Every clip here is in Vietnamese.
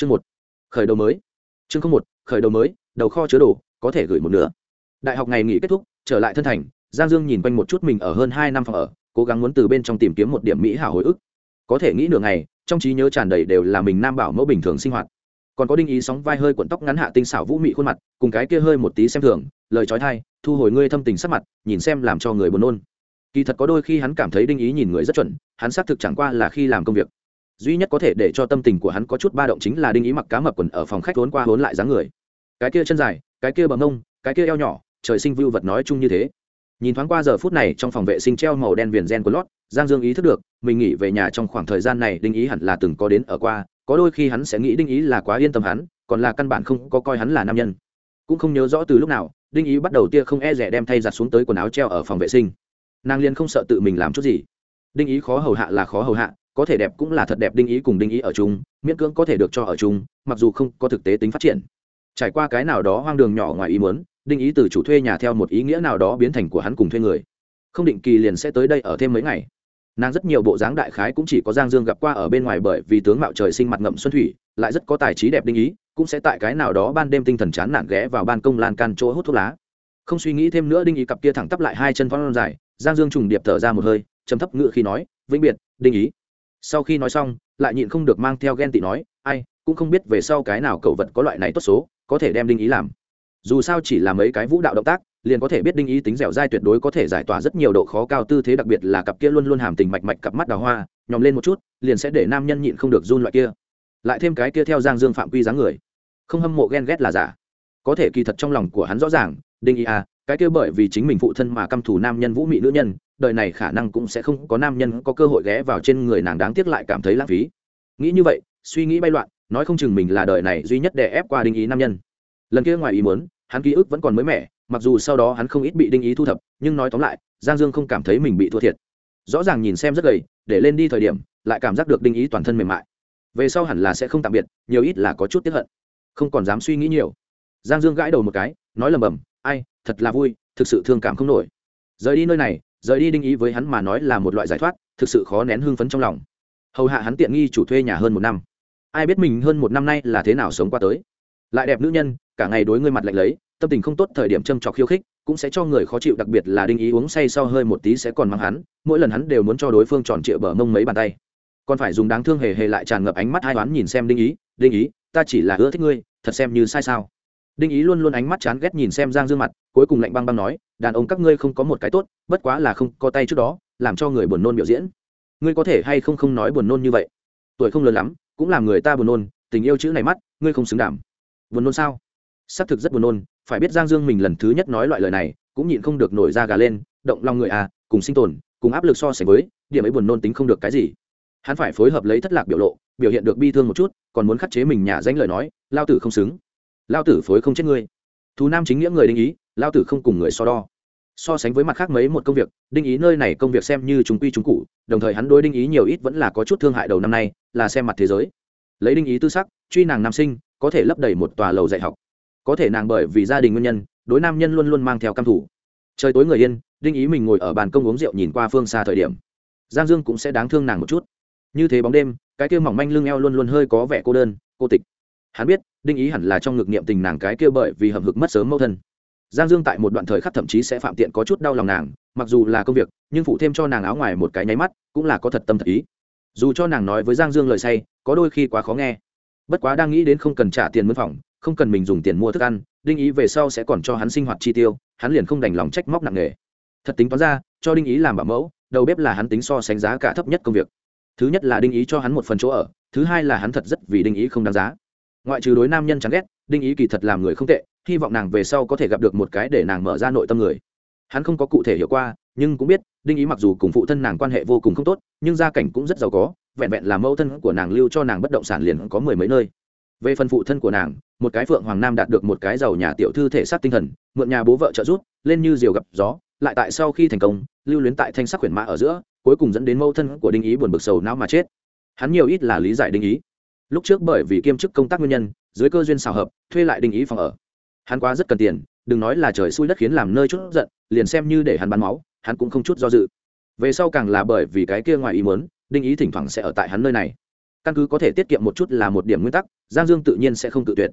chương một, khởi đầu mới. Chương không một, khởi đầu mới, đầu kho chứa đồ, có thể gửi một nửa. Đại học ngày nghỉ kết thúc, trở lại thân thành, giang dương nhìn quanh một chút mình ở hơn hai năm phòng ở, cố gắng muốn từ bên trong tìm kiếm một điểm mỹ hảo hồi ức. Có thể nghĩ nửa ngày, trong trí nhớ tràn đầy đều là mình nam bảo mẫu bình thường sinh hoạt. Còn có đinh ý sóng vai hơi cuộn tóc ngắn hạ tinh xảo vũ mị khuôn mặt, cùng cái kia hơi một tí xem thường, lời trói thai, thu hồi ngươi thâm tình sắc mặt, nhìn xem làm cho người buồn nôn. Kỳ thật có đôi khi hắn cảm thấy đinh ý nhìn người rất chuẩn, hắn xác thực chẳng qua là khi làm công việc duy nhất có thể để cho tâm tình của hắn có chút ba động chính là đinh ý mặc cá mập quần ở phòng khách vốn qua vốn lại dáng người. Cái kia chân dài, cái kia bầm mông, cái kia eo nhỏ, trời sinh vưu vật nói chung như thế. Nhìn thoáng qua giờ phút này trong phòng vệ sinh treo màu đen viền gen của lót, giang dương ý thức được, mình nghỉ về nhà trong khoảng thời gian này đinh ý hẳn là từng có đến ở qua, có đôi khi hắn sẽ nghĩ đinh ý là quá yên tâm hắn, còn là căn bản không có coi hắn là nam nhân. Cũng không nhớ rõ từ lúc nào, đinh ý bắt đầu tia không e rẻ đem thay giặt xuống tới quần áo treo ở phòng vệ sinh. Nàng liên không sợ tự mình làm chút gì. Đinh ý khó hầu hạ là khó hầu hạ có thể đẹp cũng là thật đẹp đinh ý cùng đinh ý ở chung, miễn cưỡng có thể được cho ở chung, mặc dù không có thực tế tính phát triển. Trải qua cái nào đó hoang đường nhỏ ngoài ý muốn, đinh ý từ chủ thuê nhà theo một ý nghĩa nào đó biến thành của hắn cùng thuê người. Không định kỳ liền sẽ tới đây ở thêm mấy ngày. Nàng rất nhiều bộ dáng đại khái cũng chỉ có giang dương gặp qua ở bên ngoài bởi vì tướng mạo trời sinh mặt ngậm xuân thủy, lại rất có tài trí đẹp đinh ý, cũng sẽ tại cái nào đó ban đêm tinh thần chán nản ghé vào ban công lan can chỗ hút thuốc lá. Không suy nghĩ thêm nữa đinh ý cặp kia thẳng tắp lại hai chân phong dài, giang dương trùng điệp thở ra một hơi chấm thấp ngựa khi nói, vĩnh biệt, đinh ý sau khi nói xong, lại nhịn không được mang theo ghen tị nói, ai, cũng không biết về sau cái nào cậu vật có loại này tốt số, có thể đem đinh ý làm. Dù sao chỉ là mấy cái vũ đạo động tác, liền có thể biết đinh ý tính dẻo dai tuyệt đối có thể giải tỏa rất nhiều độ khó cao tư thế, đặc biệt là cặp kia luôn luôn hàm tình mạch mạch cặp mắt đào hoa, nhòm lên một chút, liền sẽ để nam nhân nhịn không được run loại kia. Lại thêm cái kia theo giang dương phạm quy dáng người. Không hâm mộ ghen ghét là giả. Có thể kỳ thật trong lòng của hắn rõ ràng, đinh ý à cái kia bởi vì chính mình phụ thân mà căm thù nam nhân vũ mị nữ nhân đời này khả năng cũng sẽ không có nam nhân có cơ hội ghé vào trên người nàng đáng tiếc lại cảm thấy lãng phí. Nghĩ như vậy, suy nghĩ bay loạn, nói không chừng mình là đời này duy nhất để ép qua đinh ý nam nhân. Lần kia ngoài ý muốn, hắn ký ức vẫn còn mới mẻ, mặc dù sau đó hắn không ít bị đinh ý thu thập, nhưng nói tóm lại, giang dương không cảm thấy mình bị thua thiệt. Rõ ràng nhìn xem rất gầy, để lên đi thời điểm, lại cảm giác được đinh ý toàn thân mềm mại. Về sau hẳn là sẽ không tạm biệt, nhiều ít là có chút tiếp hận. Không còn dám suy nghĩ nhiều. Giang dương gãi đầu một cái, nói lầm bầm, ai, thật là vui, thực sự thương cảm không nổi. Rời đi nơi này rời đi đinh ý với hắn mà nói là một loại giải thoát, thực sự khó nén hưng phấn trong lòng. Hầu hạ hắn tiện nghi chủ thuê nhà hơn một năm. Ai biết mình hơn một năm nay là thế nào sống qua tới. Lại đẹp nữ nhân, cả ngày đối ngươi mặt lạnh lấy, tâm tình không tốt thời điểm châm trọc khiêu khích, cũng sẽ cho người khó chịu, đặc biệt là đinh ý uống say sau hơi một tí sẽ còn mang hắn, mỗi lần hắn đều muốn cho đối phương tròn trịa bờ mông mấy bàn tay. Còn phải dùng đáng thương hề hề lại tràn ngập ánh mắt hai toán nhìn xem đinh ý đinh ý, ta chỉ là ưa thích ngươi, thật xem như sai sao? Đinh ý luôn luôn ánh mắt chán ghét nhìn xem giang dương mặt, cuối cùng lạnh băng băng nói, đàn ông các ngươi không có một cái tốt, bất quá là không có tay trước đó, làm cho người buồn nôn biểu diễn. Ngươi có thể hay không không nói buồn nôn như vậy? Tuổi không lớn lắm, cũng làm người ta buồn nôn, tình yêu chữ này mắt, ngươi không xứng đảm. Buồn nôn sao? Xác thực rất buồn nôn, phải biết giang dương mình lần thứ nhất nói loại lời này, cũng nhịn không được nổi ra gà lên, động lòng người à cùng sinh tồn, cùng áp lực so sánh với, điểm ấy buồn nôn tính không được cái gì. Hắn phải phối hợp lấy thất lạc biểu lộ, biểu hiện được bi thương một chút, còn muốn khắc chế mình nhà danh lời nói, lao tử không xứng lao tử phối không chết ngươi. Thú nam chính nghĩa người đinh ý, lao tử không cùng người so đo. So sánh với mặt khác mấy một công việc, đinh ý nơi này công việc xem như chúng quy chúng cụ đồng thời hắn đối đinh ý nhiều ít vẫn là có chút thương hại đầu năm nay, là xem mặt thế giới. Lấy đinh ý tư sắc, truy nàng nam sinh, có thể lấp đầy một tòa lầu dạy học. Có thể nàng bởi vì gia đình nguyên nhân, đối nam nhân luôn luôn mang theo căm thủ trời tối người yên, đinh ý mình ngồi ở bàn công uống rượu nhìn qua phương xa thời điểm. Giang dương cũng sẽ đáng thương nàng một chút. Như thế bóng đêm, cái kia mỏng manh lưng eo luôn luôn hơi có vẻ cô đơn, cô tịch hắn biết, đinh ý hẳn là trong ngực niệm tình nàng cái kia bởi vì hầm hực mất sớm mâu thân. Giang dương tại một đoạn thời khắc thậm chí sẽ phạm tiện có chút đau lòng nàng, mặc dù là công việc, nhưng phụ thêm cho nàng áo ngoài một cái nháy mắt, cũng là có thật tâm thật ý. Dù cho nàng nói với giang dương lời say, có đôi khi quá khó nghe. Bất quá đang nghĩ đến không cần trả tiền mướn phòng, không cần mình dùng tiền mua thức ăn, đinh ý về sau sẽ còn cho hắn sinh hoạt chi tiêu, hắn liền không đành lòng trách móc nặng nề. Thật tính toán ra, cho đinh ý làm bảo mẫu, đầu bếp là hắn tính so sánh giá cả thấp nhất công việc. Thứ nhất là đinh ý cho hắn một phần chỗ ở, thứ hai là hắn thật rất vì đinh ý không đáng giá ngoại trừ đối nam nhân chán ghét, đinh ý kỳ thật làm người không tệ, hy vọng nàng về sau có thể gặp được một cái để nàng mở ra nội tâm người. Hắn không có cụ thể hiểu qua, nhưng cũng biết, đinh ý mặc dù cùng phụ thân nàng quan hệ vô cùng không tốt, nhưng gia cảnh cũng rất giàu có, vẹn vẹn là mẫu thân của nàng lưu cho nàng bất động sản liền có mười mấy nơi. Về phần phụ thân của nàng, một cái phượng hoàng nam đạt được một cái giàu nhà tiểu thư thể xác tinh thần, mượn nhà bố vợ trợ giúp, lên như diều gặp gió, lại tại sau khi thành công, lưu luyến tại thanh sắc huyền mã ở giữa, cuối cùng dẫn đến mâu thân của đinh ý buồn bực sầu não mà chết. Hắn nhiều ít là lý giải đinh ý lúc trước bởi vì kiêm chức công tác nguyên nhân, dưới cơ duyên xào hợp, thuê lại đình ý phòng ở. Hắn quá rất cần tiền, đừng nói là trời xui đất khiến làm nơi chút giận, liền xem như để hắn bắn máu, hắn cũng không chút do dự. Về sau càng là bởi vì cái kia ngoài ý muốn, đinh ý thỉnh thoảng sẽ ở tại hắn nơi này. Căn cứ có thể tiết kiệm một chút là một điểm nguyên tắc, giang dương tự nhiên sẽ không tự tuyệt.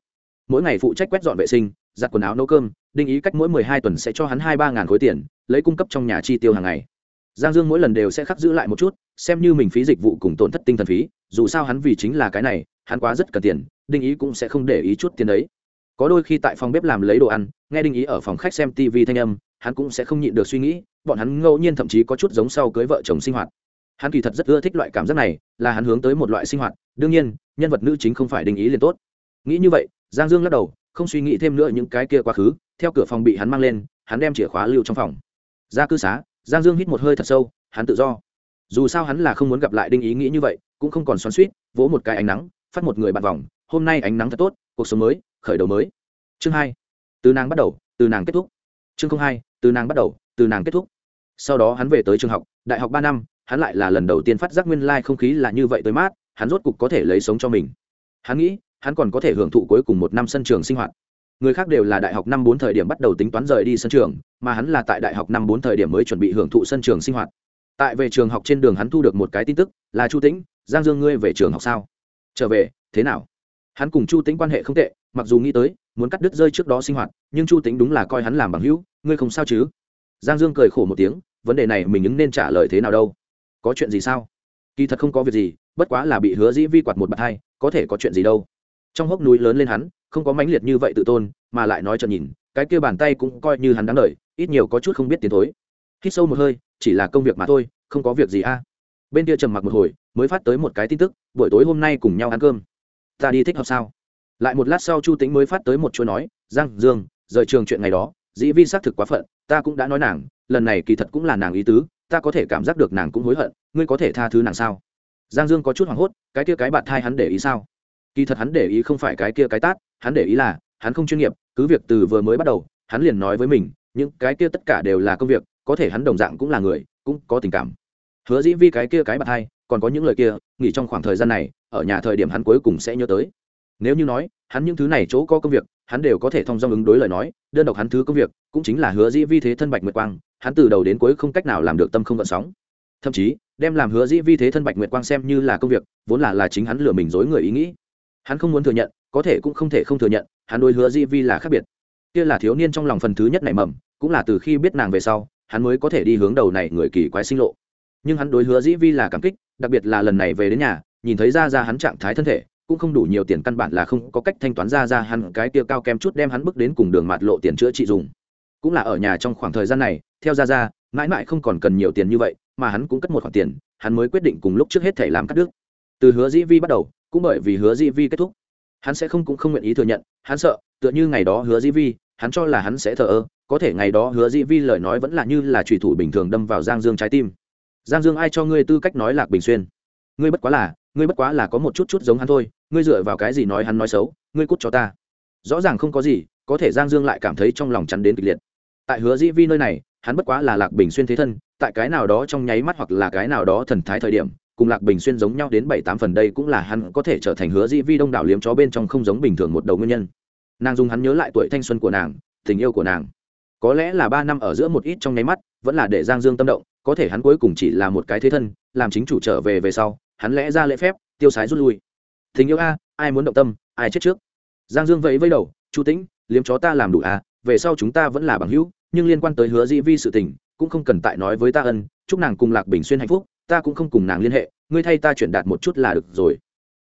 Mỗi ngày phụ trách quét dọn vệ sinh, giặt quần áo nấu cơm, đinh ý cách mỗi mười hai tuần sẽ cho hắn hai ba ngàn khối tiền, lấy cung cấp trong nhà chi tiêu hàng ngày giang dương mỗi lần đều sẽ khắc giữ lại một chút, xem như mình phí dịch vụ cùng tổn thất tinh thần phí, dù sao hắn vì chính là cái này, hắn quá rất cần tiền, đinh ý cũng sẽ không để ý chút tiền đấy. Có đôi khi tại phòng bếp làm lấy đồ ăn, nghe đinh ý ở phòng khách xem tv thanh âm, hắn cũng sẽ không nhịn được suy nghĩ, bọn hắn ngẫu nhiên thậm chí có chút giống sau cưới vợ chồng sinh hoạt. Hắn kỳ thật rất ưa thích loại cảm giác này, là hắn hướng tới một loại sinh hoạt, đương nhiên, nhân vật nữ chính không phải đinh ý liền tốt. Nghĩ như vậy, giang dương lắc đầu, không suy nghĩ thêm nữa những cái kia quá khứ, theo cửa phòng bị hắn mang lên, hắn đem chìa khóa lưu trong phòng. Ra cư xá giang dương hít một hơi thật sâu, hắn tự do. Dù sao hắn là không muốn gặp lại đinh ý nghĩ như vậy, cũng không còn xoắn suýt vỗ một cái ánh nắng, phát một người bạn vòng, hôm nay ánh nắng thật tốt, cuộc sống mới, khởi đầu mới. Chương hai, từ nàng bắt đầu, từ nàng kết thúc. Chương không hai, từ nàng bắt đầu, từ nàng kết thúc. Sau đó hắn về tới trường học, đại học ba năm, hắn lại là lần đầu tiên phát giác nguyên lai、like、không khí là như vậy tới mát, hắn rốt cục có thể lấy sống cho mình. Hắn nghĩ, hắn còn có thể hưởng thụ cuối cùng một năm sân trường sinh hoạt người khác đều là đại học năm bốn thời điểm bắt đầu tính toán rời đi sân trường, mà hắn là tại đại học năm bốn thời điểm mới chuẩn bị hưởng thụ sân trường sinh hoạt. Tại về trường học trên đường hắn thu được một cái tin tức, là chu tĩnh, giang dương ngươi về trường học sao? Trở về, thế nào? Hắn cùng chu tĩnh quan hệ không tệ, mặc dù nghĩ tới, muốn cắt đứt rơi trước đó sinh hoạt, nhưng chu tĩnh đúng là coi hắn làm bằng hữu, ngươi không sao chứ? Giang dương cười khổ một tiếng, vấn đề này mình ứng nên trả lời thế nào đâu? Có chuyện gì sao? Kỳ thật không có việc gì, bất quá là bị hứa dĩ vi quạt một bạt hai, có thể có chuyện gì đâu? Trong hốc núi lớn lên hắn không có mãnh liệt như vậy tự tôn, mà lại nói cho nhìn, cái kia bàn tay cũng coi như hắn đáng lời ít nhiều có chút không biết tiến thối. Hít sâu một hơi, chỉ là công việc mà thôi, không có việc gì a. Bên kia trầm mặc một hồi, mới phát tới một cái tin tức, buổi tối hôm nay cùng nhau ăn cơm. Ta đi thích hợp sao? Lại một lát sau chu tính mới phát tới một chuỗi nói, giang dương, rời trường chuyện ngày đó, dĩ vi xác thực quá phận, ta cũng đã nói nàng, lần này kỳ thật cũng là nàng ý tứ, ta có thể cảm giác được nàng cũng hối hận, ngươi có thể tha thứ nàng sao? Giang dương có chút hoảng hốt, cái kia cái bạn thai hắn để ý sao? Kỳ thật hắn để ý không phải cái kia cái tát hắn để ý là, hắn không chuyên nghiệp, cứ việc từ vừa mới bắt đầu, hắn liền nói với mình, những cái kia tất cả đều là công việc, có thể hắn đồng dạng cũng là người, cũng có tình cảm. Hứa dĩ vi cái kia cái bạc hai, còn có những lời kia, nghỉ trong khoảng thời gian này, ở nhà thời điểm hắn cuối cùng sẽ nhớ tới. Nếu như nói, hắn những thứ này chỗ có công việc, hắn đều có thể thông dong ứng đối lời nói, đơn độc hắn thứ công việc, cũng chính là hứa dĩ vi thế thân bạch nguyệt quang, hắn từ đầu đến cuối không cách nào làm được tâm không gợn sóng. Thậm chí, đem làm hứa dĩ vi thế thân bạch nguyệt quang xem như là công việc, vốn là là chính hắn lừa mình dối người ý nghĩ. Hắn không muốn thừa nhận có thể cũng không thể không thừa nhận, hắn đối hứa Di vi là khác biệt. Kia là thiếu niên trong lòng phần thứ nhất này mầm, cũng là từ khi biết nàng về sau, hắn mới có thể đi hướng đầu này người kỳ quái sinh lộ. Nhưng hắn đối hứa dĩ vi là cảm kích, đặc biệt là lần này về đến nhà, nhìn thấy ra ra hắn trạng thái thân thể, cũng không đủ nhiều tiền căn bản là không có cách thanh toán ra ra hắn cái kia cao kém chút đem hắn bước đến cùng đường mạt lộ tiền chữa trị dùng. Cũng là ở nhà trong khoảng thời gian này, theo ra ra, mãi mãi không còn cần nhiều tiền như vậy, mà hắn cũng cất một khoản tiền, hắn mới quyết định cùng lúc trước hết thể làm cắt đứt. Từ hứa dĩ vi bắt đầu, cũng bởi vì hứa dĩ vi kết thúc hắn sẽ không cũng không nguyện ý thừa nhận, hắn sợ, tựa như ngày đó hứa dĩ vi, hắn cho là hắn sẽ thờ ơ, có thể ngày đó hứa dĩ vi lời nói vẫn là như là trùy thủ bình thường đâm vào giang dương trái tim. Giang dương ai cho ngươi tư cách nói lạc bình xuyên? Ngươi bất quá là, ngươi bất quá là có một chút chút giống hắn thôi, ngươi dựa vào cái gì nói hắn nói xấu, ngươi cút cho ta. Rõ ràng không có gì, có thể giang dương lại cảm thấy trong lòng chắn đến kịch liệt. Tại hứa dĩ vi nơi này, hắn bất quá là lạc bình xuyên thế thân, tại cái nào đó trong nháy mắt hoặc là cái nào đó thần thái thời điểm cùng lạc bình xuyên giống nhau đến bảy tám phần đây cũng là hắn có thể trở thành hứa dĩ vi đông đảo liếm chó bên trong không giống bình thường một đầu nguyên nhân. Nàng dùng hắn nhớ lại tuổi thanh xuân của nàng, tình yêu của nàng. Có lẽ là ba năm ở giữa một ít trong nháy mắt, vẫn là để giang dương tâm động, có thể hắn cuối cùng chỉ là một cái thế thân, làm chính chủ trở về về sau, hắn lẽ ra lễ phép, tiêu sái rút lui. Tình yêu a, ai muốn động tâm, ai chết trước. Giang dương vẫy vẫy đầu, chu tĩnh, liếm chó ta làm đủ a, về sau chúng ta vẫn là bằng hữu, nhưng liên quan tới hứa dĩ vi sự tình, cũng không cần tại nói với ta ân, chúc nàng cùng lạc bình xuyên hạnh phúc ta cũng không cùng nàng liên hệ, ngươi thay ta chuyển đạt một chút là được rồi.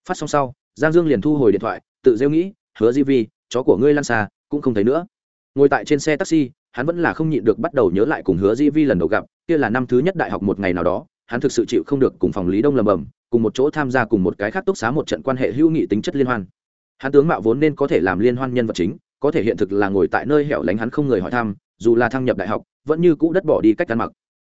Phát xong sau, giang dương liền thu hồi điện thoại, tự rêu nghĩ, hứa Di vi, chó của ngươi lan xa, cũng không thấy nữa. Ngồi tại trên xe taxi, hắn vẫn là không nhịn được bắt đầu nhớ lại cùng hứa Di vi lần đầu gặp, kia là năm thứ nhất đại học một ngày nào đó, hắn thực sự chịu không được cùng phòng lý đông lầm bầm, cùng một chỗ tham gia cùng một cái khác túc xá một trận quan hệ hữu nghị tính chất liên hoan. Hắn tướng mạo vốn nên có thể làm liên hoan nhân vật chính, có thể hiện thực là ngồi tại nơi hẻo lánh hắn không người hỏi thăm, dù là thăng nhập đại học, vẫn như cũ đất bỏ đi cách ăn mặc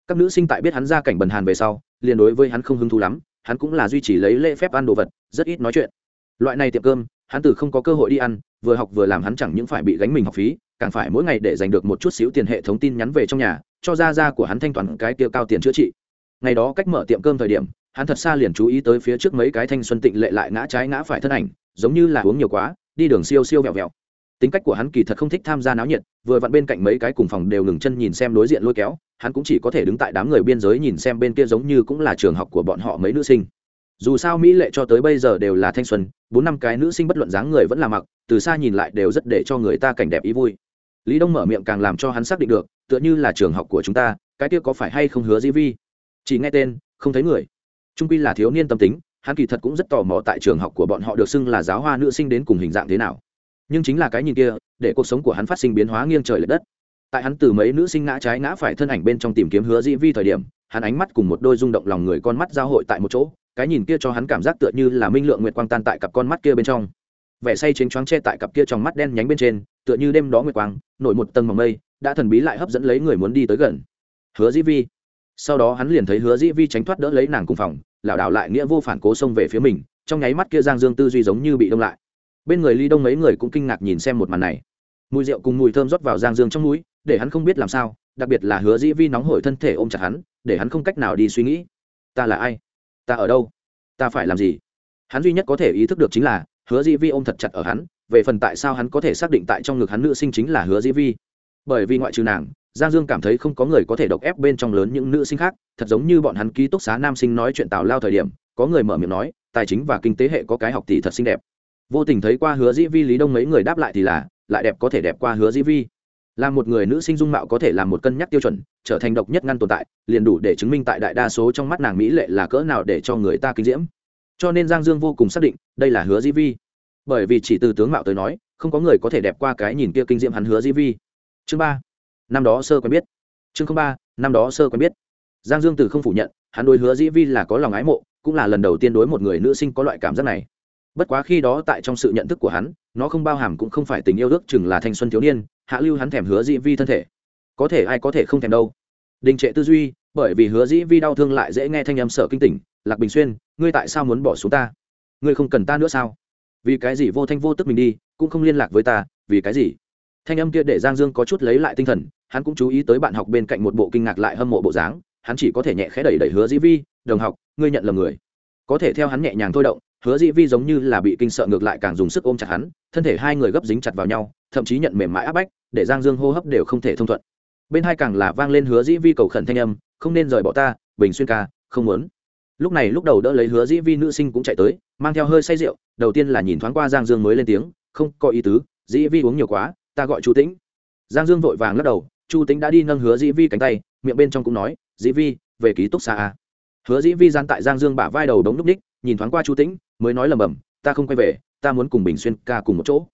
các nữ sinh tại biết hắn ra cảnh bần hàn về sau, liền đối với hắn không hứng thú lắm, hắn cũng là duy trì lấy lễ phép ăn đồ vật, rất ít nói chuyện. Loại này tiệm cơm, hắn từ không có cơ hội đi ăn, vừa học vừa làm hắn chẳng những phải bị gánh mình học phí, càng phải mỗi ngày để giành được một chút xíu tiền hệ thống tin nhắn về trong nhà, cho ra ra của hắn thanh toán cái tiêu cao tiền chữa trị. Ngày đó cách mở tiệm cơm thời điểm, hắn thật xa liền chú ý tới phía trước mấy cái thanh xuân tịnh lệ lại ngã trái ngã phải thân ảnh, giống như là uống nhiều quá, đi đường siêu siêu vẹo vẹo. Tính cách của hắn kỳ thật không thích tham gia náo nhiệt, vừa vặn bên cạnh mấy cái cùng phòng đều ngừng chân nhìn xem đối diện lôi kéo hắn cũng chỉ có thể đứng tại đám người biên giới nhìn xem bên kia giống như cũng là trường học của bọn họ mấy nữ sinh. Dù sao mỹ lệ cho tới bây giờ đều là thanh xuân, bốn năm cái nữ sinh bất luận dáng người vẫn là mặc, từ xa nhìn lại đều rất để cho người ta cảnh đẹp ý vui. Lý đông mở miệng càng làm cho hắn xác định được, tựa như là trường học của chúng ta, cái kia có phải hay không hứa di vi? Chỉ nghe tên, không thấy người. Trung quy là thiếu niên tâm tính, hắn kỳ thật cũng rất tò mò tại trường học của bọn họ được xưng là giáo hoa nữ sinh đến cùng hình dạng thế nào. Nhưng chính là cái nhìn kia, để cuộc sống của hắn phát sinh biến hóa nghiêng trời l ệ đất tại hắn từ mấy nữ sinh ngã trái ngã phải thân ảnh bên trong tìm kiếm hứa di vi thời điểm, hắn ánh mắt cùng một đôi rung động lòng người con mắt giao hội tại một chỗ, cái nhìn kia cho hắn cảm giác tựa như là minh lượng nguyệt quang tan tại cặp con mắt kia bên trong. Vẻ say chênh choáng che tại cặp kia trong mắt đen nhánh bên trên, tựa như đêm đó nguyệt quang, nổi một tầng mỏng mây, đã thần bí lại hấp dẫn lấy người muốn đi tới gần. Hứa dĩ vi. Sau đó hắn liền thấy hứa dĩ vi tránh thoát đỡ lấy nàng cùng phòng, lảo đảo lại nghĩa vô phản cố xông về phía mình, trong nháy mắt kia giang dương tư duy giống như bị đông lại. Bên người ly đông mấy người cũng kinh ngạc nhìn xem một màn này mùi rượu cùng mùi thơm rót vào giang dương trong núi để hắn không biết làm sao, đặc biệt là hứa dĩ vi nóng hổi thân thể ôm chặt hắn, để hắn không cách nào đi suy nghĩ. Ta là ai? Ta ở đâu? Ta phải làm gì? Hắn duy nhất có thể ý thức được chính là, hứa dĩ vi ôm thật chặt ở hắn, về phần tại sao hắn có thể xác định tại trong ngực hắn nữ sinh chính là hứa dĩ vi. Bởi vì ngoại trừ nàng, giang dương cảm thấy không có người có thể độc ép bên trong lớn những nữ sinh khác, thật giống như bọn hắn ký túc xá nam sinh nói chuyện tào lao thời điểm, có người mở miệng nói, tài chính và kinh tế hệ có cái học tỷ thật xinh đẹp. Vô tình thấy qua hứa dĩ vi lý đông mấy người đáp lại thì là lại đẹp có thể đẹp qua hứa dĩ vi. Là một người nữ sinh dung mạo có thể làm một cân nhắc tiêu chuẩn, trở thành độc nhất ngăn tồn tại, liền đủ để chứng minh tại đại đa số trong mắt nàng mỹ lệ là cỡ nào để cho người ta kinh diễm. Cho nên giang dương vô cùng xác định, đây là hứa dĩ vi. Bởi vì chỉ từ tướng mạo tới nói, không có người có thể đẹp qua cái nhìn kia kinh diễm hắn hứa dĩ vi. Chương ba, năm đó sơ quen biết. Chương ba, năm đó sơ quen biết. Giang dương từ không phủ nhận, hắn đối hứa dĩ vi là có lòng ái mộ, cũng là lần đầu tiên đối một người nữ sinh có loại cảm giác này bất quá khi đó tại trong sự nhận thức của hắn, nó không bao hàm cũng không phải tình yêu ước chừng là thanh xuân thiếu niên, hạ lưu hắn thèm hứa dĩ vi thân thể. Có thể ai có thể không thèm đâu. Đình trệ tư duy, bởi vì hứa dĩ vi đau thương lại dễ nghe thanh âm sợ kinh tỉnh, lạc bình xuyên, ngươi tại sao muốn bỏ xuống ta? Ngươi không cần ta nữa sao? Vì cái gì vô thanh vô tức mình đi, cũng không liên lạc với ta, vì cái gì? Thanh âm kia để giang dương có chút lấy lại tinh thần, hắn cũng chú ý tới bạn học bên cạnh một bộ kinh ngạc lại hâm mộ bộ dáng, hắn chỉ có thể nhẹ khẽ đẩy đẩy hứa dĩ vi, đồng học, ngươi nhận lầm người. Có thể theo hắn nhẹ nhàng thôi động hứa dĩ vi giống như là bị kinh sợ ngược lại càng dùng sức ôm chặt hắn, thân thể hai người gấp dính chặt vào nhau, thậm chí nhận mềm mại áp bách, để giang dương hô hấp đều không thể thông thuận. Bên hai càng là vang lên hứa dĩ vi cầu khẩn thanh âm, không nên rời bỏ ta, bình xuyên ca, không muốn. Lúc này lúc đầu đỡ lấy hứa dĩ vi nữ sinh cũng chạy tới, mang theo hơi say rượu, đầu tiên là nhìn thoáng qua giang dương mới lên tiếng, không có ý tứ, dĩ vi uống nhiều quá, ta gọi chu tĩnh. Giang dương vội vàng lắc đầu, chu tĩnh đã đi nâng hứa dĩ vi cánh tay, miệng bên trong cũng nói, dĩ vi, về ký túc xa a. Hứa dĩ vi gian tại giang dương bả vai đầu đống núp ních nhìn thoáng qua chu tĩnh, mới nói lầm bầm ta không quay về, ta muốn cùng bình xuyên ca cùng một chỗ.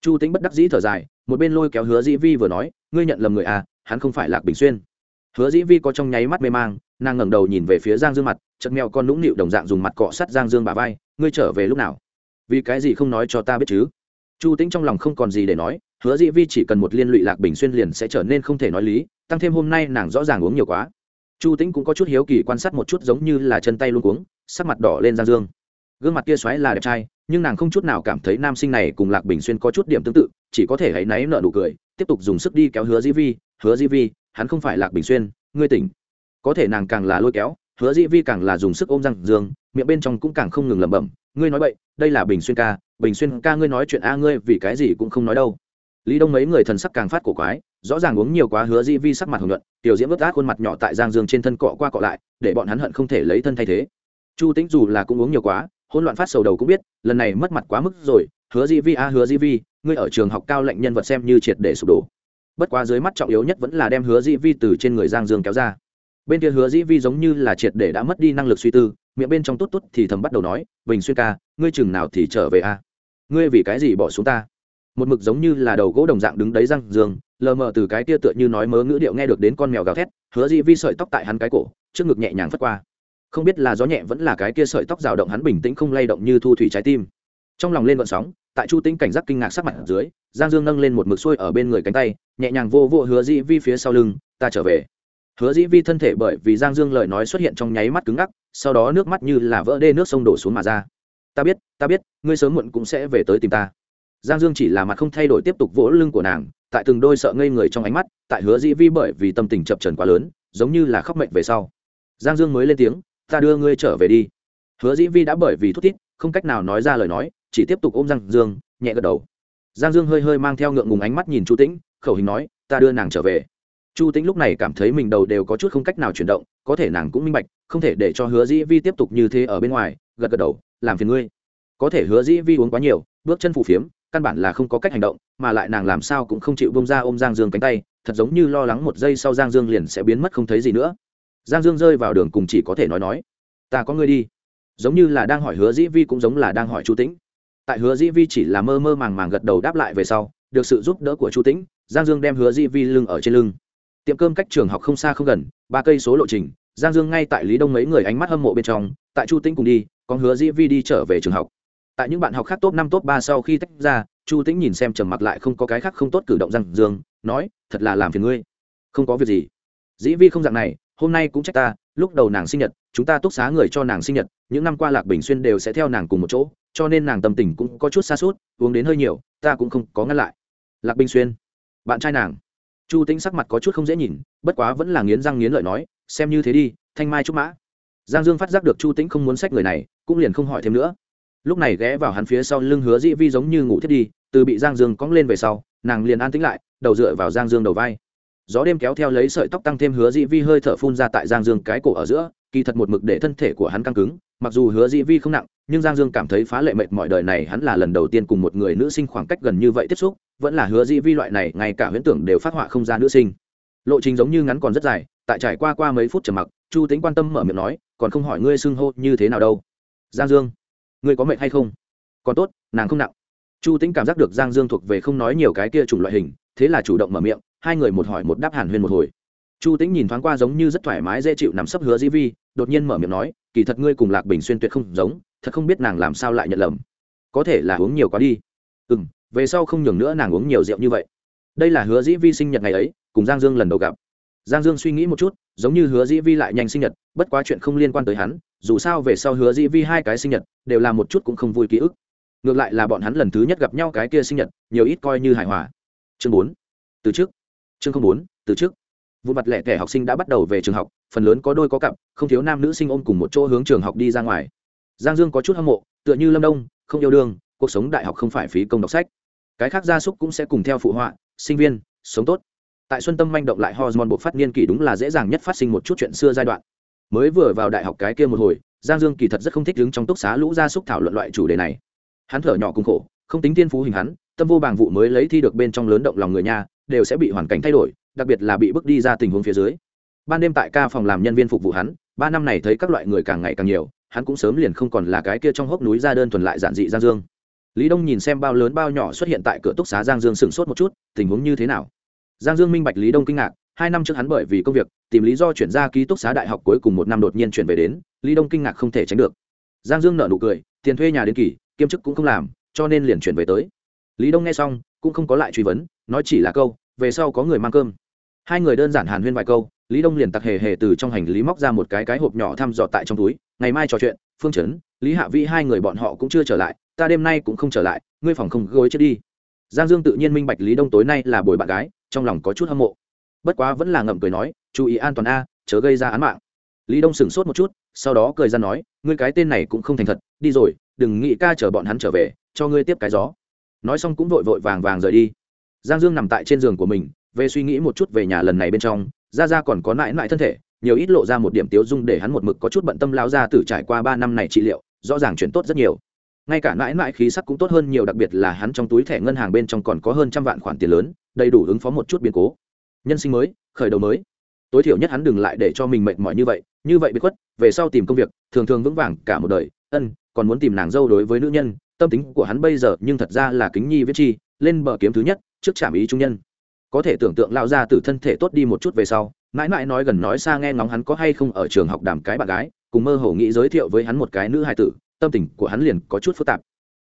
Chu tĩnh bất đắc dĩ thở dài, một bên lôi kéo hứa dĩ vi vừa nói, ngươi nhận lầm người à hắn không phải lạc bình xuyên. Hứa dĩ vi có trong nháy mắt mê mang, nàng ngẩng đầu nhìn về phía giang dương mặt chật mèo con nũng nịu đồng dạng dùng mặt cọ sắt giang dương bà vai, ngươi trở về lúc nào? Vì cái gì không nói cho ta biết chứ? Chu tĩnh trong lòng không còn gì để nói, hứa dĩ vi chỉ cần một liên lụy lạc bình xuyên liền sẽ trở nên không thể nói lý, tăng thêm hôm nay nàng rõ ràng uống nhiều quá chu tĩnh cũng có chút hiếu kỳ quan sát một chút giống như là chân tay luôn cuống, sắc mặt đỏ lên giang dương. Gương mặt kia xoáy là đẹp trai, nhưng nàng không chút nào cảm thấy nam sinh này cùng lạc bình xuyên có chút điểm tương tự, chỉ có thể hãy náy nợ nụ cười, tiếp tục dùng sức đi kéo hứa dĩ vi. Hứa dĩ vi, hắn không phải lạc bình xuyên, ngươi tỉnh. Có thể nàng càng là lôi kéo, hứa dĩ vi càng là dùng sức ôm răng dương miệng bên trong cũng càng không ngừng lẩm bẩm, ngươi nói vậy đây là bình xuyên ca, bình xuyên ca ngươi nói chuyện a, ngươi vì cái gì cũng không nói đâu. Lý đông mấy người thần sắc càng phát cổ quái rõ ràng uống nhiều quá hứa di vi sắc mặt hồng nhuận, tiểu diễm ướt át khuôn mặt nhỏ tại giang dương trên thân cọ qua cọ lại, để bọn hắn hận không thể lấy thân thay thế. Chu tính dù là cũng uống nhiều quá hôn loạn phát sầu đầu cũng biết, lần này mất mặt quá mức rồi, hứa di vi a, hứa di vi, ngươi ở trường học cao lệnh nhân vật xem như triệt để sụp đổ. Bất quá dưới mắt trọng yếu nhất vẫn là đem hứa di vi từ trên người giang dương kéo ra. Bên kia hứa di vi giống như là triệt để đã mất đi năng lực suy tư, miệng bên trong tốt tốt thì thầm bắt đầu nói, bình xuyên ca, ngươi chừng nào thì trở về a? Ngươi vì cái gì bỏ xuống ta? Một mực giống như là đầu gỗ đồng dạng đứng đấy răng dương, lờ mờ từ cái tia tựa như nói mớ ngữ điệu nghe được đến con mèo gào thét, hứa dĩ vi sợi tóc tại hắn cái cổ, trước ngực nhẹ nhàng phất qua. Không biết là gió nhẹ vẫn là cái kia sợi tóc rào động hắn bình tĩnh không lay động như thu thủy trái tim. Trong lòng lên vận sóng, tại chu tĩnh cảnh giác kinh ngạc sắc mặt ở dưới, giang dương nâng lên một mực xuôi ở bên người cánh tay, nhẹ nhàng vô vô hứa dĩ vi phía sau lưng, ta trở về. Hứa dĩ vi thân thể bởi vì giang dương lời nói xuất hiện trong nháy mắt cứng ngắc, sau đó nước mắt như là vỡ đê nước sông đổ xuống mà ra. Ta biết ta biết, ngươi sớm muộn cũng sẽ về tới tìm ta giang dương chỉ là mặt không thay đổi tiếp tục vỗ lưng của nàng, tại từng đôi sợ ngây người trong ánh mắt, tại hứa dĩ vi bởi vì tâm tình chập trần quá lớn, giống như là khóc mệnh về sau. Giang dương mới lên tiếng, ta đưa ngươi trở về đi. Hứa dĩ vi đã bởi vì thút thít, không cách nào nói ra lời nói, chỉ tiếp tục ôm giang dương, nhẹ gật đầu. Giang dương hơi hơi mang theo ngượng ngùng ánh mắt nhìn chu tĩnh, khẩu hình nói, ta đưa nàng trở về. Chu tĩnh lúc này cảm thấy mình đầu đều có chút không cách nào chuyển động, có thể nàng cũng minh bạch, không thể để cho hứa dĩ vi tiếp tục như thế ở bên ngoài, gật gật đầu, làm phiền ngươi. Có thể hứa dĩ vi uống quá nhiều, bước chân phù phiếm căn bản là không có cách hành động, mà lại nàng làm sao cũng không chịu bông ra ôm giang dương cánh tay, thật giống như lo lắng một giây sau giang dương liền sẽ biến mất không thấy gì nữa. Giang dương rơi vào đường cùng chỉ có thể nói nói, ta có ngươi đi. Giống như là đang hỏi hứa dĩ vi cũng giống là đang hỏi chu tĩnh. Tại hứa dĩ vi chỉ là mơ mơ màng màng gật đầu đáp lại về sau, được sự giúp đỡ của chu tĩnh, giang dương đem hứa dĩ vi lưng ở trên lưng. Tiệm cơm cách trường học không xa không gần, ba cây số lộ trình, giang dương ngay tại lý đông mấy người ánh mắt hâm mộ bên trong, tại chu tĩnh cùng đi còn hứa dĩ vi đi trở về trường học tại những bạn học khác top năm, top ba sau khi tách ra, chu tĩnh nhìn xem trầm mặc lại không có cái khác không tốt cử động răng dương, nói, thật là làm phiền ngươi. Không có việc gì. Dĩ vi không dạng này, hôm nay cũng trách ta, lúc đầu nàng sinh nhật, chúng ta túc xá người cho nàng sinh nhật, những năm qua lạc bình xuyên đều sẽ theo nàng cùng một chỗ, cho nên nàng tâm tình cũng có chút xa suốt, uống đến hơi nhiều, ta cũng không có ngăn lại. Lạc bình xuyên, bạn trai nàng. Chu tính sắc mặt có chút không dễ nhìn, bất quá vẫn là nghiến răng nghiến lợi nói, xem như thế đi, thanh mai trúc mã. Giang dương phát giác được chu tĩnh không muốn sách người này, cũng liền không hỏi thêm nữa lúc này ghé vào hắn phía sau lưng hứa dĩ vi giống như ngủ thiết đi, từ bị giang dương cóng lên về sau, nàng liền an tĩnh lại, đầu dựa vào giang dương đầu vai. Gió đêm kéo theo lấy sợi tóc tăng thêm hứa dĩ vi hơi thở phun ra tại giang dương cái cổ ở giữa, kỳ thật một mực để thân thể của hắn căng cứng, mặc dù hứa dĩ vi không nặng, nhưng giang dương cảm thấy phá lệ mệt mọi đời này hắn là lần đầu tiên cùng một người nữ sinh khoảng cách gần như vậy tiếp xúc, vẫn là hứa dĩ vi loại này ngay cả huyễn tưởng đều phát họa không ra nữ sinh. Lộ trình giống như ngắn còn rất dài, tại trải qua qua mấy phút trầm mặc, chu tính quan tâm mở miệng nói, còn không hỏi ngươi xưng hô như thế nào đâu. Giang dương ngươi có mệt hay không? Còn tốt, nàng không nặng. Chu tính cảm giác được giang dương thuộc về không nói nhiều cái kia chủng loại hình, thế là chủ động mở miệng, hai người một hỏi một đáp hàn huyên một hồi. Chu tính nhìn thoáng qua giống như rất thoải mái dễ chịu nắm sấp hứa dĩ vi, đột nhiên mở miệng nói, kỳ thật ngươi cùng lạc bình xuyên tuyệt không giống, thật không biết nàng làm sao lại nhận lầm. Có thể là uống nhiều quá đi. Ừ m về sau không nhường nữa nàng uống nhiều rượu như vậy. Đây là hứa dĩ vi sinh nhật ngày ấy, cùng giang dương lần đầu gặp. Giang dương suy nghĩ một chút, giống như hứa dĩ vi lại nhanh sinh nhật, bất quá chuyện không liên quan tới hắn dù sao về sau hứa dĩ vi hai cái sinh nhật đều là một chút cũng không vui ký ức. Ngược lại là bọn hắn lần thứ nhất gặp nhau cái kia sinh nhật, nhiều ít coi như hài hòa. Chương bốn, từ trước. Chương không bốn, từ trước. Vụ mặt lẻ tẻ học sinh đã bắt đầu về trường học, phần lớn có đôi có cặp, không thiếu nam nữ sinh ôm cùng một chỗ hướng trường học đi ra ngoài. Giang dương có chút hâm mộ, tựa như lâm đông, không yêu đương, cuộc sống đại học không phải phí công đọc sách. Cái khác gia súc cũng sẽ cùng theo phụ họa, sinh viên, sống tốt. Tại xuân tâm manh động lại hormone bộ phát niên kỷ đúng là dễ dàng nhất phát sinh một chút chuyện xưa giai đoạn mới vừa vào đại học cái kia một hồi, giang dương kỳ thật rất không thích đứng trong túc xá lũ gia súc thảo luận loại chủ đề này. Hắn thở nhỏ cùng khổ, không tính tiên phú hình hắn, tâm vô bảng vụ mới lấy thi được bên trong lớn động lòng người nhà đều sẽ bị hoàn cảnh thay đổi, đặc biệt là bị bước đi ra tình huống phía dưới. Ban đêm tại ca phòng làm nhân viên phục vụ hắn, ba năm này thấy các loại người càng ngày càng nhiều, hắn cũng sớm liền không còn là cái kia trong hốc núi ra đơn thuần lại giản dị giang dương. Lý đông nhìn xem bao lớn bao nhỏ xuất hiện tại cửa túc xá giang dương sửng sốt một chút, tình huống như thế nào? Giang dương minh bạch lý đông kinh ngạc hai năm trước hắn bởi vì công việc, tìm lý do chuyển ra ký túc xá đại học cuối cùng một năm đột nhiên chuyển về đến, lý đông kinh ngạc không thể tránh được. Giang dương nợ nụ cười, tiền thuê nhà đến kỳ, kiêm chức cũng không làm, cho nên liền chuyển về tới. Lý đông nghe xong, cũng không có lại truy vấn, nói chỉ là câu, về sau có người mang cơm. Hai người đơn giản hàn huyên vài câu, lý đông liền tặc hề hề từ trong hành lý móc ra một cái cái hộp nhỏ thăm dò tại trong túi, ngày mai trò chuyện, phương trấn, lý hạ vĩ hai người bọn họ cũng chưa trở lại, ta đêm nay cũng không trở lại, ngươi phòng không gối chết đi. Giang dương tự nhiên minh bạch lý đông tối nay là bồi bạn gái, trong lòng có chút hâm mộ bất quá vẫn là ngậm cười nói, chú ý an toàn a, chớ gây ra án mạng. Lý đông sửng sốt một chút, sau đó cười ra nói, ngươi cái tên này cũng không thành thật, đi rồi, đừng nghĩ ca chở bọn hắn trở về, cho ngươi tiếp cái gió. Nói xong cũng vội vội vàng vàng rời đi. Giang dương nằm tại trên giường của mình, về suy nghĩ một chút về nhà lần này bên trong ra ra còn có nại nại thân thể, nhiều ít lộ ra một điểm tiếu dung để hắn một mực có chút bận tâm lao ra từ trải qua ba năm này trị liệu, rõ ràng chuyển tốt rất nhiều. Ngay cả mãi mãi khí sắc cũng tốt hơn nhiều, đặc biệt là hắn trong túi thẻ ngân hàng bên trong còn có hơn trăm vạn khoản tiền lớn, đầy đủ ứng phó một chút biến cố nhân sinh mới, khởi đầu mới. Tối thiểu nhất hắn đừng lại để cho mình mệt mỏi như vậy như vậy bị khuất, về sau tìm công việc, thường thường vững vàng cả một đời. Ân, còn muốn tìm nàng dâu đối với nữ nhân, tâm tính của hắn bây giờ nhưng thật ra là kính nhi viết chi, lên bờ kiếm thứ nhất, trước trạm ý trung nhân. Có thể tưởng tượng lao ra từ thân thể tốt đi một chút về sau, mãi mãi nói gần nói xa nghe ngóng hắn có hay không ở trường học đàm cái bạn gái, cùng mơ hồ nghĩ giới thiệu với hắn một cái nữ hài tử, tâm tình của hắn liền có chút phức tạp.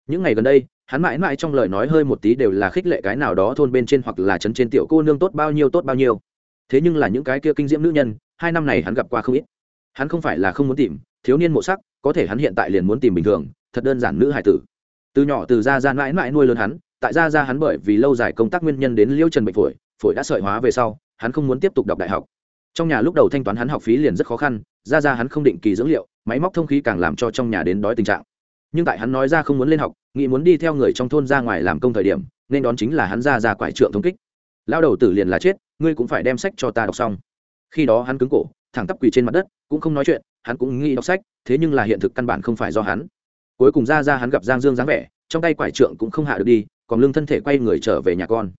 Những ngày gần đây hắn mãi mãi trong lời nói hơi một tí đều là khích lệ cái nào đó thôn bên trên hoặc là trấn trên tiểu cô nương tốt bao nhiêu tốt bao nhiêu. Thế nhưng là những cái kia kinh diễm nữ nhân, hai năm này hắn gặp qua không ít. Hắn không phải là không muốn tìm, thiếu niên mộ sắc, có thể hắn hiện tại liền muốn tìm bình thường, thật đơn giản nữ hải tử. Từ nhỏ từ ra ra mãi mãi nuôi lớn hắn, tại ra ra hắn bởi vì lâu dài công tác nguyên nhân đến liêu trần bệnh phổi phổi đã sợi hóa về sau, hắn không muốn tiếp tục đọc đại học. Trong nhà lúc đầu thanh toán hắn học phí liền rất khó khăn ra ra hắn không định kỳ dưỡng liệu, máy móc thông khí càng làm cho trong nhà đến đói tình trạng nhưng tại hắn nói ra không muốn lên học, nghĩ muốn đi theo người trong thôn ra ngoài làm công thời điểm, nên đón chính là hắn ra ra quải trượng thống kích. Lao đầu tử liền là chết, ngươi cũng phải đem sách cho ta đọc xong. Khi đó hắn cứng cổ, thẳng tắp quỳ trên mặt đất, cũng không nói chuyện, hắn cũng nghĩ đọc sách, thế nhưng là hiện thực căn bản không phải do hắn. Cuối cùng ra ra hắn gặp giang dương dáng vẻ, trong tay quải trượng cũng không hạ được đi, còn lưng thân thể quay người trở về nhà con.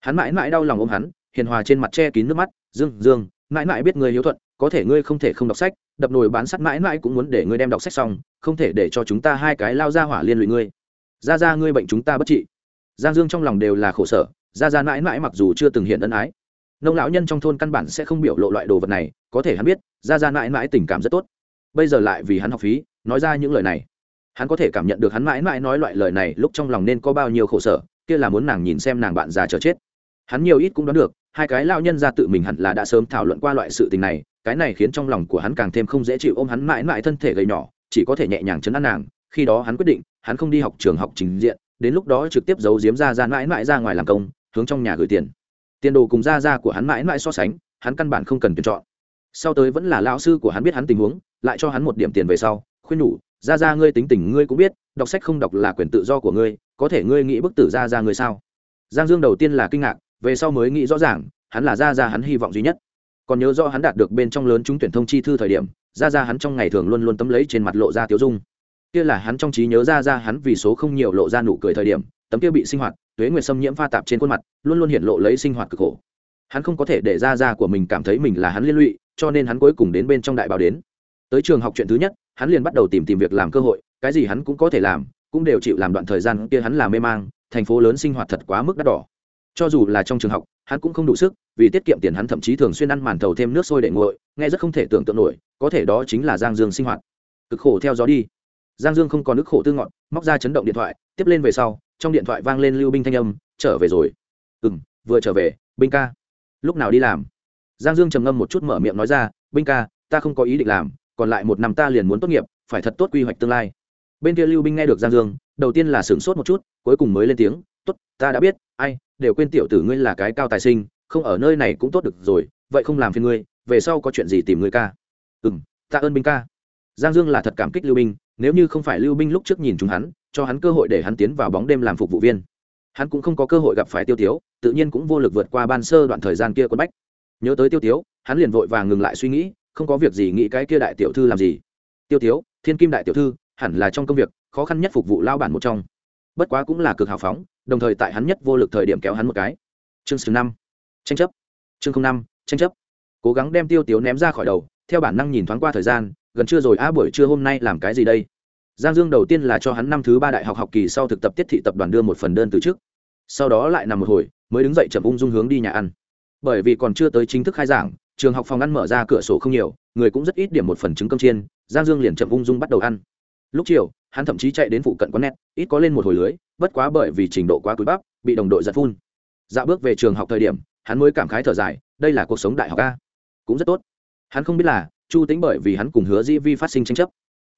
Hắn mãi mãi đau lòng ôm hắn, hiền hòa trên mặt che kín nước mắt, dương dương, mãi mãi biết người hiếu thuận có thể ngươi không thể không đọc sách, đập nồi bán sắt mãi mãi cũng muốn để ngươi đem đọc sách xong, không thể để cho chúng ta hai cái lao ra hỏa liên lụy ngươi. Ra ra ngươi bệnh chúng ta bất trị. Giang dương trong lòng đều là khổ sở, ra ra mãi mãi mặc dù chưa từng hiện ân ái. Nông lão nhân trong thôn căn bản sẽ không biểu lộ loại đồ vật này, có thể hắn biết, ra ra mãi mãi tình cảm rất tốt. Bây giờ lại vì hắn học phí, nói ra những lời này. Hắn có thể cảm nhận được hắn mãi mãi nói loại lời này lúc trong lòng nên có bao nhiêu khổ sở, kia là muốn nàng nhìn xem nàng bạn già chờ chết. Hắn nhiều ít cũng đoán được, hai cái lao nhân ra tự mình hẳn là đã sớm thảo luận qua loại sự tình này cái này khiến trong lòng của hắn càng thêm không dễ chịu ôm hắn mãi mãi thân thể gầy nhỏ, chỉ có thể nhẹ nhàng chấn an nàng, khi đó hắn quyết định, hắn không đi học trường học trình diện, đến lúc đó trực tiếp giấu giếm ra ra mãi mãi ra ngoài làm công, hướng trong nhà gửi tiền. Tiền đồ cùng ra ra của hắn mãi mãi so sánh, hắn căn bản không cần tuyển chọn. Sau tới vẫn là lão sư của hắn biết hắn tình huống, lại cho hắn một điểm tiền về sau, khuyên nhủ, ra ra, ngươi tính tình ngươi cũng biết, đọc sách không đọc là quyền tự do của ngươi, có thể ngươi nghĩ bức tử ra ra ngươi sao? Giang dương đầu tiên là kinh ngạc, về sau mới nghĩ rõ ràng, hắn là ra ra hắn hy vọng duy nhất còn nhớ do hắn đạt được bên trong lớn chúng tuyển thông chi thư thời điểm, ra ra hắn trong ngày thường luôn luôn tấm lấy trên mặt lộ ra tiếu dung. Kia là hắn trong trí nhớ ra ra hắn vì số không nhiều lộ ra nụ cười thời điểm, tấm kia bị sinh hoạt, tuế nguyệt xâm nhiễm pha tạp trên khuôn mặt, luôn luôn hiện lộ lấy sinh hoạt cực khổ. Hắn không có thể để ra ra của mình cảm thấy mình là hắn liên lụy, cho nên hắn cuối cùng đến bên trong đại báo đến. Tới trường học chuyện thứ nhất, hắn liền bắt đầu tìm tìm việc làm cơ hội, cái gì hắn cũng có thể làm, cũng đều chịu làm đoạn thời gian kia hắn là mê mang, thành phố lớn sinh hoạt thật quá mức đắt đỏ cho dù là trong trường học, hắn cũng không đủ sức, vì tiết kiệm tiền hắn thậm chí thường xuyên ăn màn thầu thêm nước sôi để nguội, nghe rất không thể tưởng tượng nổi, có thể đó chính là giang dương sinh hoạt. Cực khổ theo gió đi. Giang dương không còn nước khổ tư ngọn, móc ra chấn động điện thoại, tiếp lên về sau, trong điện thoại vang lên lưu binh thanh âm, trở về rồi. Ừ m vừa trở về, binh ca. Lúc nào đi làm? Giang dương trầm ngâm một chút mở miệng nói ra, binh ca, ta không có ý định làm, còn lại một năm ta liền muốn tốt nghiệp, phải thật tốt quy hoạch tương lai. Bên kia lưu binh nghe được giang dương, đầu tiên là sửng sốt một chút, cuối cùng mới lên tiếng ta đã biết, ai, đều quên tiểu tử ngươi là cái cao tài sinh, không ở nơi này cũng tốt được rồi, vậy không làm phiền ngươi, về sau có chuyện gì tìm ngươi ca. Ừ m tạ ơn binh ca. Giang dương là thật cảm kích lưu binh, nếu như không phải lưu binh lúc trước nhìn chúng hắn, cho hắn cơ hội để hắn tiến vào bóng đêm làm phục vụ viên. Hắn cũng không có cơ hội gặp phải tiêu tiếu, tự nhiên cũng vô lực vượt qua ban sơ đoạn thời gian kia quân bách. Nhớ tới tiêu tiếu, hắn liền vội vàng ngừng lại suy nghĩ, không có việc gì nghĩ cái kia đại tiểu thư làm gì. Tiêu tiếu, thiên kim đại tiểu thư, hẳn là trong công việc, khó khăn nhất phục vụ lao bản một trong. Bất quá cũng là cực hào phóng đồng thời tại hắn nhất vô lực thời điểm kéo hắn một cái. Chương sừng năm. Tranh chấp. Chương năm. Tranh chấp. Cố gắng đem tiêu tiếu ném ra khỏi đầu, theo bản năng nhìn thoáng qua thời gian, gần trưa rồi, a, buổi trưa hôm nay làm cái gì đây? Giang dương đầu tiên là cho hắn năm thứ ba đại học học kỳ sau thực tập tiết thị tập đoàn đưa một phần đơn từ trước. Sau đó lại nằm một hồi, mới đứng dậy chậm ung dung hướng đi nhà ăn. Bởi vì còn chưa tới chính thức khai giảng, trường học phòng ăn mở ra cửa sổ không nhiều, người cũng rất ít điểm một phần trứng cơm chiên, giang dương liền chậm ung dung bắt đầu ăn. Lúc chiều, hắn thậm chí chạy đến phụ cận quán net, ít có lên một hồi lưới bất quá bởi vì trình độ quá cúi bắp, bị đồng đội giật phun. Dạo bước về trường học thời điểm, hắn mới cảm khái thở dài, đây là cuộc sống đại học a. Cũng rất tốt. Hắn không biết là, chu tính bởi vì hắn cùng hứa di vi phát sinh tranh chấp.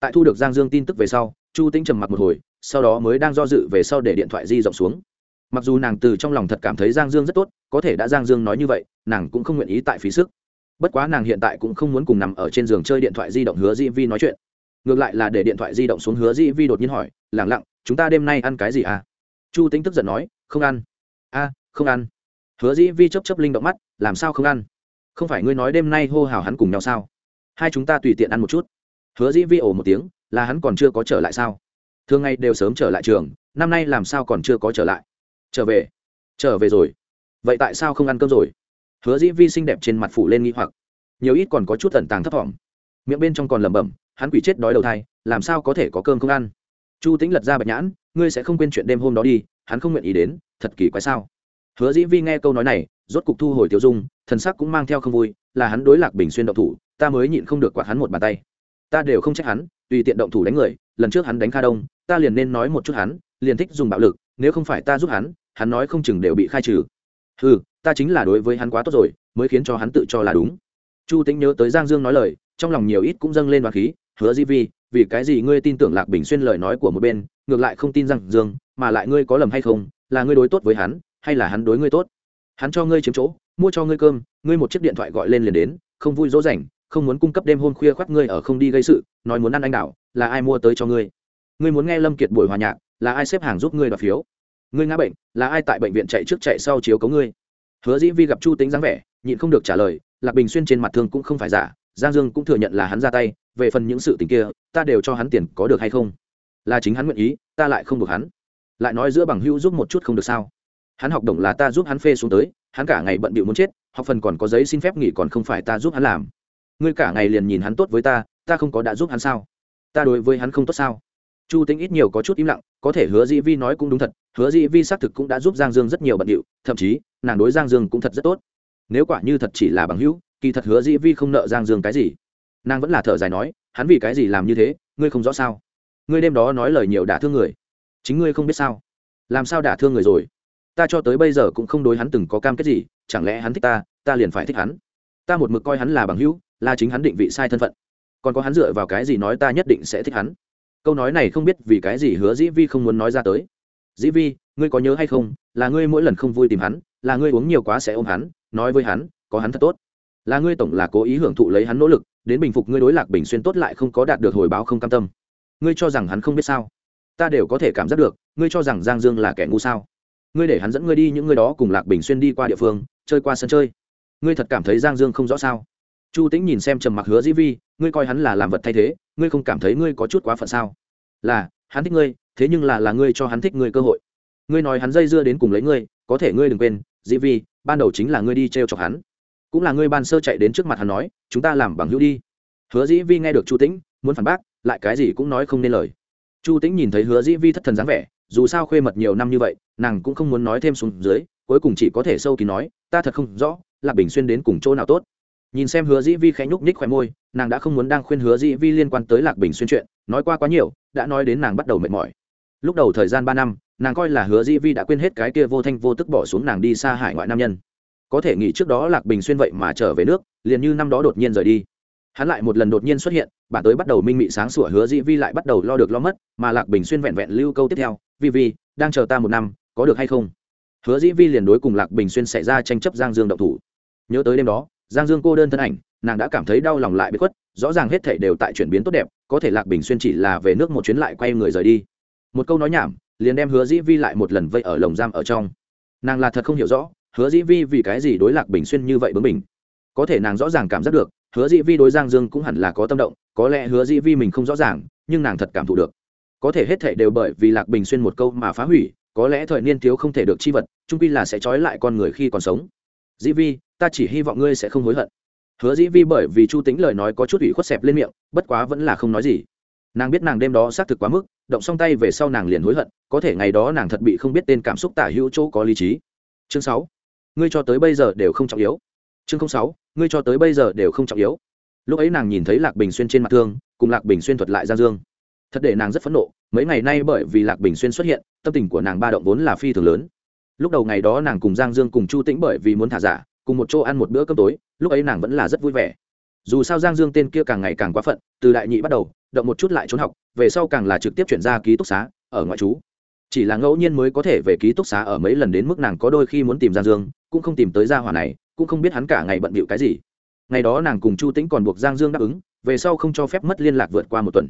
Tại thu được giang dương tin tức về sau, chu tính trầm mặc một hồi, sau đó mới đang do dự về sau để điện thoại di rộng xuống. Mặc dù nàng từ trong lòng thật cảm thấy giang dương rất tốt, có thể đã giang dương nói như vậy, nàng cũng không nguyện ý tại phí sức. Bất quá nàng hiện tại cũng không muốn cùng nằm ở trên giường chơi điện thoại di động hứa di vi nói chuyện. Ngược lại là để điện thoại di động xuống hứa di vi đột nhiên hỏi, lẳng lặng chúng ta đêm nay ăn cái gì à? Chu tính tức giận nói, không ăn. A, không ăn. Hứa Dĩ vi chấp chấp linh động mắt, làm sao không ăn? Không phải ngươi nói đêm nay hô hào hắn cùng nhau sao? Hai chúng ta tùy tiện ăn một chút. Hứa Dĩ vi ổ một tiếng, là hắn còn chưa có trở lại sao? Thường ngày đều sớm trở lại trường, năm nay làm sao còn chưa có trở lại? Trở về. Trở về rồi. Vậy tại sao không ăn cơm rồi? Hứa dĩ vi xinh đẹp trên mặt phủ lên nghi hoặc. Nhiều ít còn có chút tẩn tàng thấp thỏm. Miệng bên trong còn lẩm bẩm, hắn quỷ chết đói đầu thai, làm sao có thể có cơm không ăn? Chu tính lật ra bạch nhãn, ngươi sẽ không quên chuyện đêm hôm đó đi, hắn không nguyện ý đến, thật kỳ quái sao? Hứa dĩ vi nghe câu nói này, rốt cục thu hồi tiêu dung, thần sắc cũng mang theo không vui, là hắn đối lạc bình xuyên động thủ, ta mới nhịn không được quạt hắn một bàn tay. Ta đều không trách hắn, tùy tiện động thủ đánh người, lần trước hắn đánh kha đông, ta liền nên nói một chút hắn, liền thích dùng bạo lực, nếu không phải ta giúp hắn hắn nói không chừng đều bị khai trừ. Ừ ta chính là đối với hắn quá tốt rồi, mới khiến cho hắn tự cho là đúng. Chu tính nhớ tới giang dương nói lời, trong lòng nhiều ít cũng dâng lên đoàn khí hứa di vi, vì cái gì ngươi tin tưởng lạc bình xuyên lời nói của một bên, ngược lại không tin rằng dương, mà lại ngươi có lầm hay không, là ngươi đối tốt với hắn, hay là hắn đối ngươi tốt? Hắn cho ngươi chiếm chỗ, mua cho ngươi cơm, ngươi một chiếc điện thoại gọi lên liền đến, không vui dỗ dành, không muốn cung cấp đêm hôm khuya khoác ngươi ở không đi gây sự, nói muốn ăn anh đảo, là ai mua tới cho ngươi? Ngươi muốn nghe lâm kiệt buổi hòa nhạc, là ai xếp hàng giúp ngươi đoạt phiếu? Ngươi ngã bệnh, là ai tại bệnh viện chạy trước chạy sau chiếu cấu ngươi? Hứa dĩ vi gặp chu tính dáng vẻ, nhịn không được trả lời, lạc bình xuyên trên mặt thương cũng không phải giả giang dương cũng thừa nhận là hắn ra tay, về phần những sự tình kia, ta đều cho hắn tiền có được hay không? Là chính hắn nguyện ý, ta lại không được hắn. Lại nói giữa bằng hữu giúp một chút không được sao? Hắn học đồng là ta giúp hắn phê xuống tới, hắn cả ngày bận bịu muốn chết, học phần còn có giấy xin phép nghỉ còn không phải ta giúp hắn làm. Ngươi cả ngày liền nhìn hắn tốt với ta ta không có đã giúp hắn sao? Ta đối với hắn không tốt sao? Chu tính ít nhiều có chút im lặng, có thể hứa dĩ vi nói cũng đúng thật, hứa dĩ vi xác thực cũng đã giúp giang dương rất nhiều bận điệu, thậm chí, nàng đối giang dương cũng thật rất tốt. Nếu quả như thật chỉ là bằng hữu kỳ thật hứa dĩ vi không nợ giang dương cái gì. Nàng vẫn là thở dài nói, hắn vì cái gì làm như thế, ngươi không rõ sao? Ngươi đêm đó nói lời nhiều đả thương người. Chính ngươi không biết sao? Làm sao đả thương người rồi? Ta cho tới bây giờ cũng không đối hắn từng có cam kết gì, chẳng lẽ hắn thích ta ta liền phải thích hắn? Ta một mực coi hắn là bằng hữu, là chính hắn định vị sai thân phận. Còn có hắn dựa vào cái gì nói ta nhất định sẽ thích hắn? Câu nói này không biết vì cái gì hứa dĩ vi không muốn nói ra tới. Dĩ vi, ngươi có nhớ hay không, là ngươi mỗi lần không vui tìm hắn, là ngươi uống nhiều quá sẽ ôm hắn, nói với hắn, có hắn thật tốt là ngươi tổng là cố ý hưởng thụ lấy hắn nỗ lực, đến bình phục ngươi đối lạc bình xuyên tốt lại không có đạt được hồi báo không cam tâm. Ngươi cho rằng hắn không biết sao? Ta đều có thể cảm giác được, ngươi cho rằng giang dương là kẻ ngu sao? Ngươi để hắn dẫn ngươi đi những người đó cùng lạc bình xuyên đi qua địa phương, chơi qua sân chơi. Ngươi thật cảm thấy giang dương không rõ sao? Chu tĩnh nhìn xem trầm mặc hứa dĩ vi, ngươi coi hắn là làm vật thay thế, ngươi không cảm thấy ngươi có chút quá phận sao? Là, hắn thích ngươi, thế nhưng là là ngươi cho hắn thích ngươi cơ hội. Ngươi nói hắn dây dưa đến cùng lấy ngươi, có thể ngươi đừng quên, dĩ vi, ban đầu chính là ngươi đi t r e o chọc hắn cũng là ngươi ban sơ chạy đến trước mặt hắn nói, chúng ta làm bằng hữu đi. Hứa dĩ vi nghe được chu tĩnh, muốn phản bác, lại cái gì cũng nói không nên lời. Chu tĩnh nhìn thấy hứa dĩ vi thất thần dáng vẻ, dù sao khuê mật nhiều năm như vậy, nàng cũng không muốn nói thêm xuống dưới, cuối cùng chỉ có thể sâu kín nói, ta thật không rõ, lạc bình xuyên đến cùng chỗ nào tốt. Nhìn xem hứa dĩ vi khẽ nhúc nhích khỏe môi, nàng đã không muốn đang khuyên hứa dĩ vi liên quan tới lạc bình xuyên chuyện, nói qua quá nhiều, đã nói đến nàng bắt đầu mệt mỏi. Lúc đầu thời gian ba năm, nàng coi là hứa dĩ vi đã quên hết cái kia vô thanh vô tức bỏ xuống nàng đi xa hải ngoại nam nhân có thể nghĩ trước đó lạc bình xuyên vậy mà trở về nước, liền như năm đó đột nhiên rời đi. Hắn lại một lần đột nhiên xuất hiện, bản tới bắt đầu minh mị sáng sủa hứa dĩ vi lại bắt đầu lo được lo mất, mà lạc bình xuyên vẹn vẹn lưu câu tiếp theo, vi vi, đang chờ ta một năm, có được hay không? Hứa dĩ vi liền đối cùng lạc bình xuyên xảy ra tranh chấp giang dương độc thủ. Nhớ tới đêm đó, giang dương cô đơn thân ảnh, nàng đã cảm thấy đau lòng lại bị khuất, rõ ràng hết thể đều tại chuyển biến tốt đẹp, có thể lạc bình xuyên chỉ là về nước một chuyến lại quay người rời đi. Một câu nói nhảm, liền đem hứa dĩ vi lại một lần vây ở lồng giam ở trong. Nàng là thật không hiểu rõ hứa dĩ vi vì cái gì đối lạc bình xuyên như vậy bướng mình có thể nàng rõ ràng cảm giác được, hứa dĩ vi đối giang dương cũng hẳn là có tâm động, có lẽ hứa dĩ vi mình không rõ ràng, nhưng nàng thật cảm thụ được. Có thể hết thể đều bởi vì lạc bình xuyên một câu mà phá hủy, có lẽ thời niên thiếu không thể được chi vật trung pi là sẽ trói lại con người khi còn sống. Dĩ vi, ta chỉ hy vọng ngươi sẽ không hối hận. Hứa dĩ vi bởi vì chu tính lời nói có chút ủy khuất xẹp lên miệng, bất quá vẫn là không nói gì. Nàng biết nàng đêm đó xác thực quá mức, động xong tay về sau nàng liền hối hận, có thể ngày đó nàng thật bị không biết tên cảm xúc tả hữu chỗ có lý trí. Chương sáu ngươi cho tới bây giờ đều không trọng yếu. Chương sáu, ngươi cho tới bây giờ đều không trọng yếu. Lúc ấy nàng nhìn thấy lạc bình xuyên trên mặt thương, cùng lạc bình xuyên thuật lại giang dương. Thật để nàng rất phẫn nộ, mấy ngày nay bởi vì lạc bình xuyên xuất hiện, tâm tình của nàng ba động vốn là phi thường lớn. Lúc đầu ngày đó nàng cùng giang dương cùng chu tĩnh bởi vì muốn thả giả, cùng một chỗ ăn một bữa cơm tối, lúc ấy nàng vẫn là rất vui vẻ. Dù sao giang dương tên kia càng ngày càng quá phận, từ đại nhị bắt đầu, động một chút lại trốn học, về sau càng là trực tiếp chuyển ra ký túc xá, ở ngoại trú chỉ là ngẫu nhiên mới có thể về ký túc xá ở mấy lần đến mức nàng có đôi khi muốn tìm giang dương, cũng không tìm tới gia hỏa này, cũng không biết hắn cả ngày bận bịu cái gì. Ngày đó nàng cùng chu tĩnh còn buộc giang dương đáp ứng, về sau không cho phép mất liên lạc vượt qua một tuần.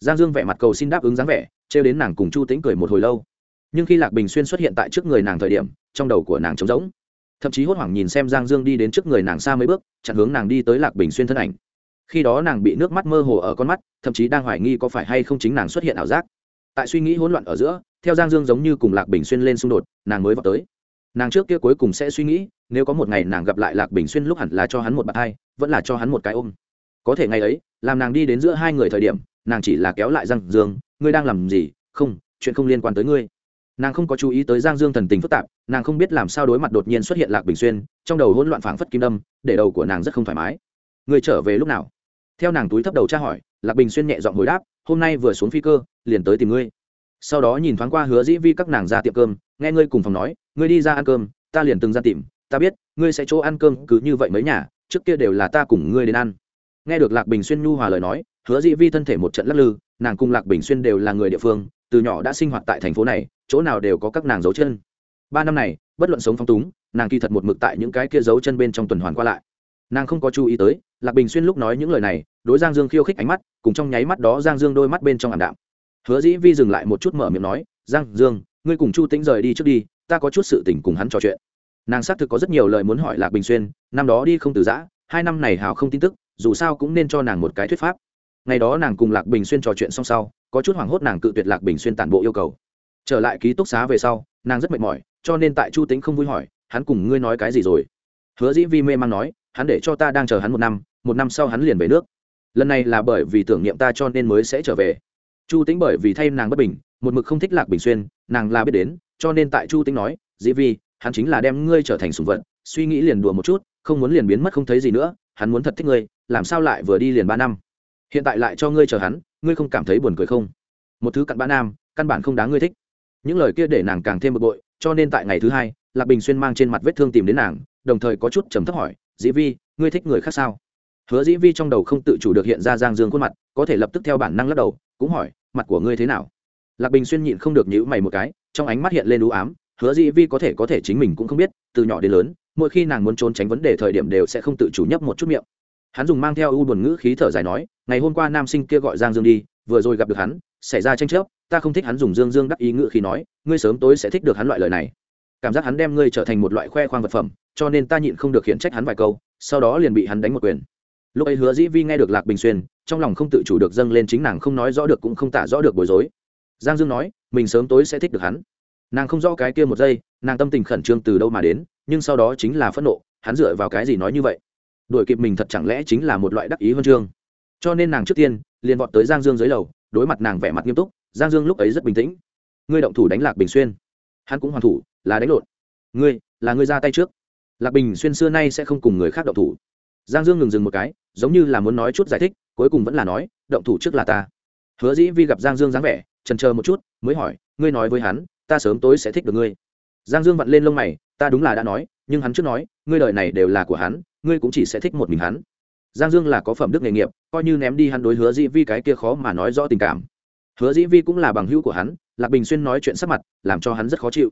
Giang dương vẻ mặt cầu xin đáp ứng dáng vẻ, trêu đến nàng cùng chu tĩnh cười một hồi lâu. Nhưng khi lạc bình xuyên xuất hiện tại trước người nàng thời điểm, trong đầu của nàng trống rỗng. Thậm chí hốt hoảng nhìn xem giang dương đi đến trước người nàng xa mấy bước, chặn hướng nàng đi tới lạc bình xuyên thân ảnh. Khi đó nàng bị nước mắt mơ hồ ở con mắt, thậm chí đang hoài nghi có phải hay không chính nàng xuất hiện ảo giác tại suy nghĩ hỗn loạn ở giữa, theo giang dương giống như cùng lạc bình xuyên lên xung đột, nàng mới vào tới. Nàng trước kia cuối cùng sẽ suy nghĩ, nếu có một ngày nàng gặp lại lạc bình xuyên lúc hẳn là cho hắn một bạt hai, vẫn là cho hắn một cái ôm. Có thể ngày ấy, làm nàng đi đến giữa hai người thời điểm, nàng chỉ là kéo lại giang dương, ngươi đang làm gì? Không, chuyện không liên quan tới ngươi. Nàng không có chú ý tới giang dương thần tình phức tạp, nàng không biết làm sao đối mặt đột nhiên xuất hiện lạc bình xuyên, trong đầu hỗn loạn phảng phất kim đâm, để đầu của nàng rất không thoải mái. Người trở về lúc nào? Theo nàng túi thấp đầu tra hỏi, lạc bình xuyên nhẹ giọng hồi đáp hôm nay vừa xuống phi cơ, liền tới tìm ngươi. Sau đó nhìn thoáng qua hứa dĩ vi các nàng ra tiệm cơm, nghe ngươi cùng phòng nói, ngươi đi ra ăn cơm, ta liền từng ra tìm, ta biết, ngươi sẽ chỗ ăn cơm cứ như vậy mấy nhà, trước kia đều là ta cùng ngươi đến ăn. Nghe được lạc bình xuyên nhu hòa lời nói, hứa dĩ vi thân thể một trận lắc lư, nàng cùng lạc bình xuyên đều là người địa phương, từ nhỏ đã sinh hoạt tại thành phố này, chỗ nào đều có các nàng dấu chân. Ba năm này, bất luận sống phong túng, nàng kỳ thật một mực tại những cái kia dấu chân bên trong tuần hoàn qua lại nàng không có chú ý tới, lạc bình xuyên lúc nói những lời này, đối giang dương khiêu khích ánh mắt, cùng trong nháy mắt đó giang dương đôi mắt bên trong ảm đạm. Hứa dĩ vi dừng lại một chút mở miệng nói, giang dương, ngươi cùng chu tĩnh rời đi trước đi, ta có chút sự tình cùng hắn trò chuyện. Nàng xác thực có rất nhiều lời muốn hỏi lạc bình xuyên, năm đó đi không từ giã, hai năm này hào không tin tức, dù sao cũng nên cho nàng một cái thuyết pháp. Ngày đó nàng cùng lạc bình xuyên trò chuyện xong sau, có chút hoảng hốt nàng cự tuyệt lạc bình xuyên tản bộ yêu cầu. Trở lại ký túc xá về sau, nàng rất mệt mỏi, cho nên tại chu tính không vui hỏi, hắn cùng ngươi nói cái gì rồi? Hứa dĩ vi mê man nói hắn để cho ta đang chờ hắn một năm một năm sau hắn liền về nước. Lần này là bởi vì tưởng niệm ta cho nên mới sẽ trở về. Chu tính bởi vì thay nàng bất bình, một mực không thích lạc bình xuyên, nàng là biết đến, cho nên tại chu tính nói, dĩ vi, hắn chính là đem ngươi trở thành sùng vật, suy nghĩ liền đùa một chút, không muốn liền biến mất không thấy gì nữa, hắn muốn thật thích ngươi, làm sao lại vừa đi liền ba năm? Hiện tại lại cho ngươi chờ hắn, ngươi không cảm thấy buồn cười không? Một thứ cặn bã nam, căn bản không đáng ngươi thích. Những lời kia để nàng càng thêm bực bội, cho nên tại ngày thứ hai, lạc bình xuyên mang trên mặt vết thương tìm đến nàng, đồng thời có chút trầm thấp hỏi dĩ vi, ngươi thích người khác sao? Hứa dĩ vi trong đầu không tự chủ được hiện ra giang dương khuôn mặt, có thể lập tức theo bản năng lắc đầu, cũng hỏi, mặt của ngươi thế nào? Lạc bình xuyên nhịn không được nhữ mày một cái, trong ánh mắt hiện lên đũ ám, hứa dĩ vi có thể có thể chính mình cũng không biết, từ nhỏ đến lớn, mỗi khi nàng muốn trốn tránh vấn đề thời điểm đều sẽ không tự chủ nhấp một chút miệng. Hắn dùng mang theo u buồn ngữ khí thở dài nói, ngày hôm qua nam sinh kia gọi giang dương đi, vừa rồi gặp được hắn, xảy ra tranh chấp, ta không thích hắn dùng dương dương đắc ý ngữ khí nói, ngươi sớm tối sẽ thích được hắn loại lời này. Cảm giác hắn đem ngươi trở thành một loại khoe khoang vật phẩm cho nên ta nhịn không được khiển trách hắn vài câu, sau đó liền bị hắn đánh một quyền. Lúc ấy hứa dĩ vi nghe được lạc bình xuyên, trong lòng không tự chủ được dâng lên chính nàng không nói rõ được cũng không tả rõ được bối rối. Giang dương nói, mình sớm tối sẽ thích được hắn. Nàng không rõ cái kia một giây, nàng tâm tình khẩn trương từ đâu mà đến, nhưng sau đó chính là phẫn nộ, hắn dựa vào cái gì nói như vậy? Đuổi kịp mình thật chẳng lẽ chính là một loại đắc ý huân chương? Cho nên nàng trước tiên, liền vọt tới giang dương dưới lầu, đối mặt nàng vẻ mặt nghiêm túc, giang dương lúc ấy rất bình tĩnh. Ngươi động thủ đánh lạc bình xuyên. Hắn cũng hoàn thủ, là đánh lộn. Ngươi, là ngươi ra tay trước lạc bình xuyên xưa nay sẽ không cùng người khác động thủ. Giang dương ngừng dừng một cái, giống như là muốn nói chút giải thích, cuối cùng vẫn là nói, động thủ trước là ta. Hứa dĩ vi gặp giang dương dáng vẻ, trần chờ một chút, mới hỏi, ngươi nói với hắn, ta sớm tối sẽ thích được ngươi. Giang dương vặn lên lông mày, ta đúng là đã nói, nhưng hắn trước nói, ngươi đời này đều là của hắn, ngươi cũng chỉ sẽ thích một mình hắn. Giang dương là có phẩm đức nghề nghiệp, coi như ném đi hắn đối hứa dĩ vi cái kia khó mà nói rõ tình cảm. Hứa dĩ vi cũng là bằng hữu của hắn, lạc bình xuyên nói chuyện sắc mặt, làm cho hắn rất khó chịu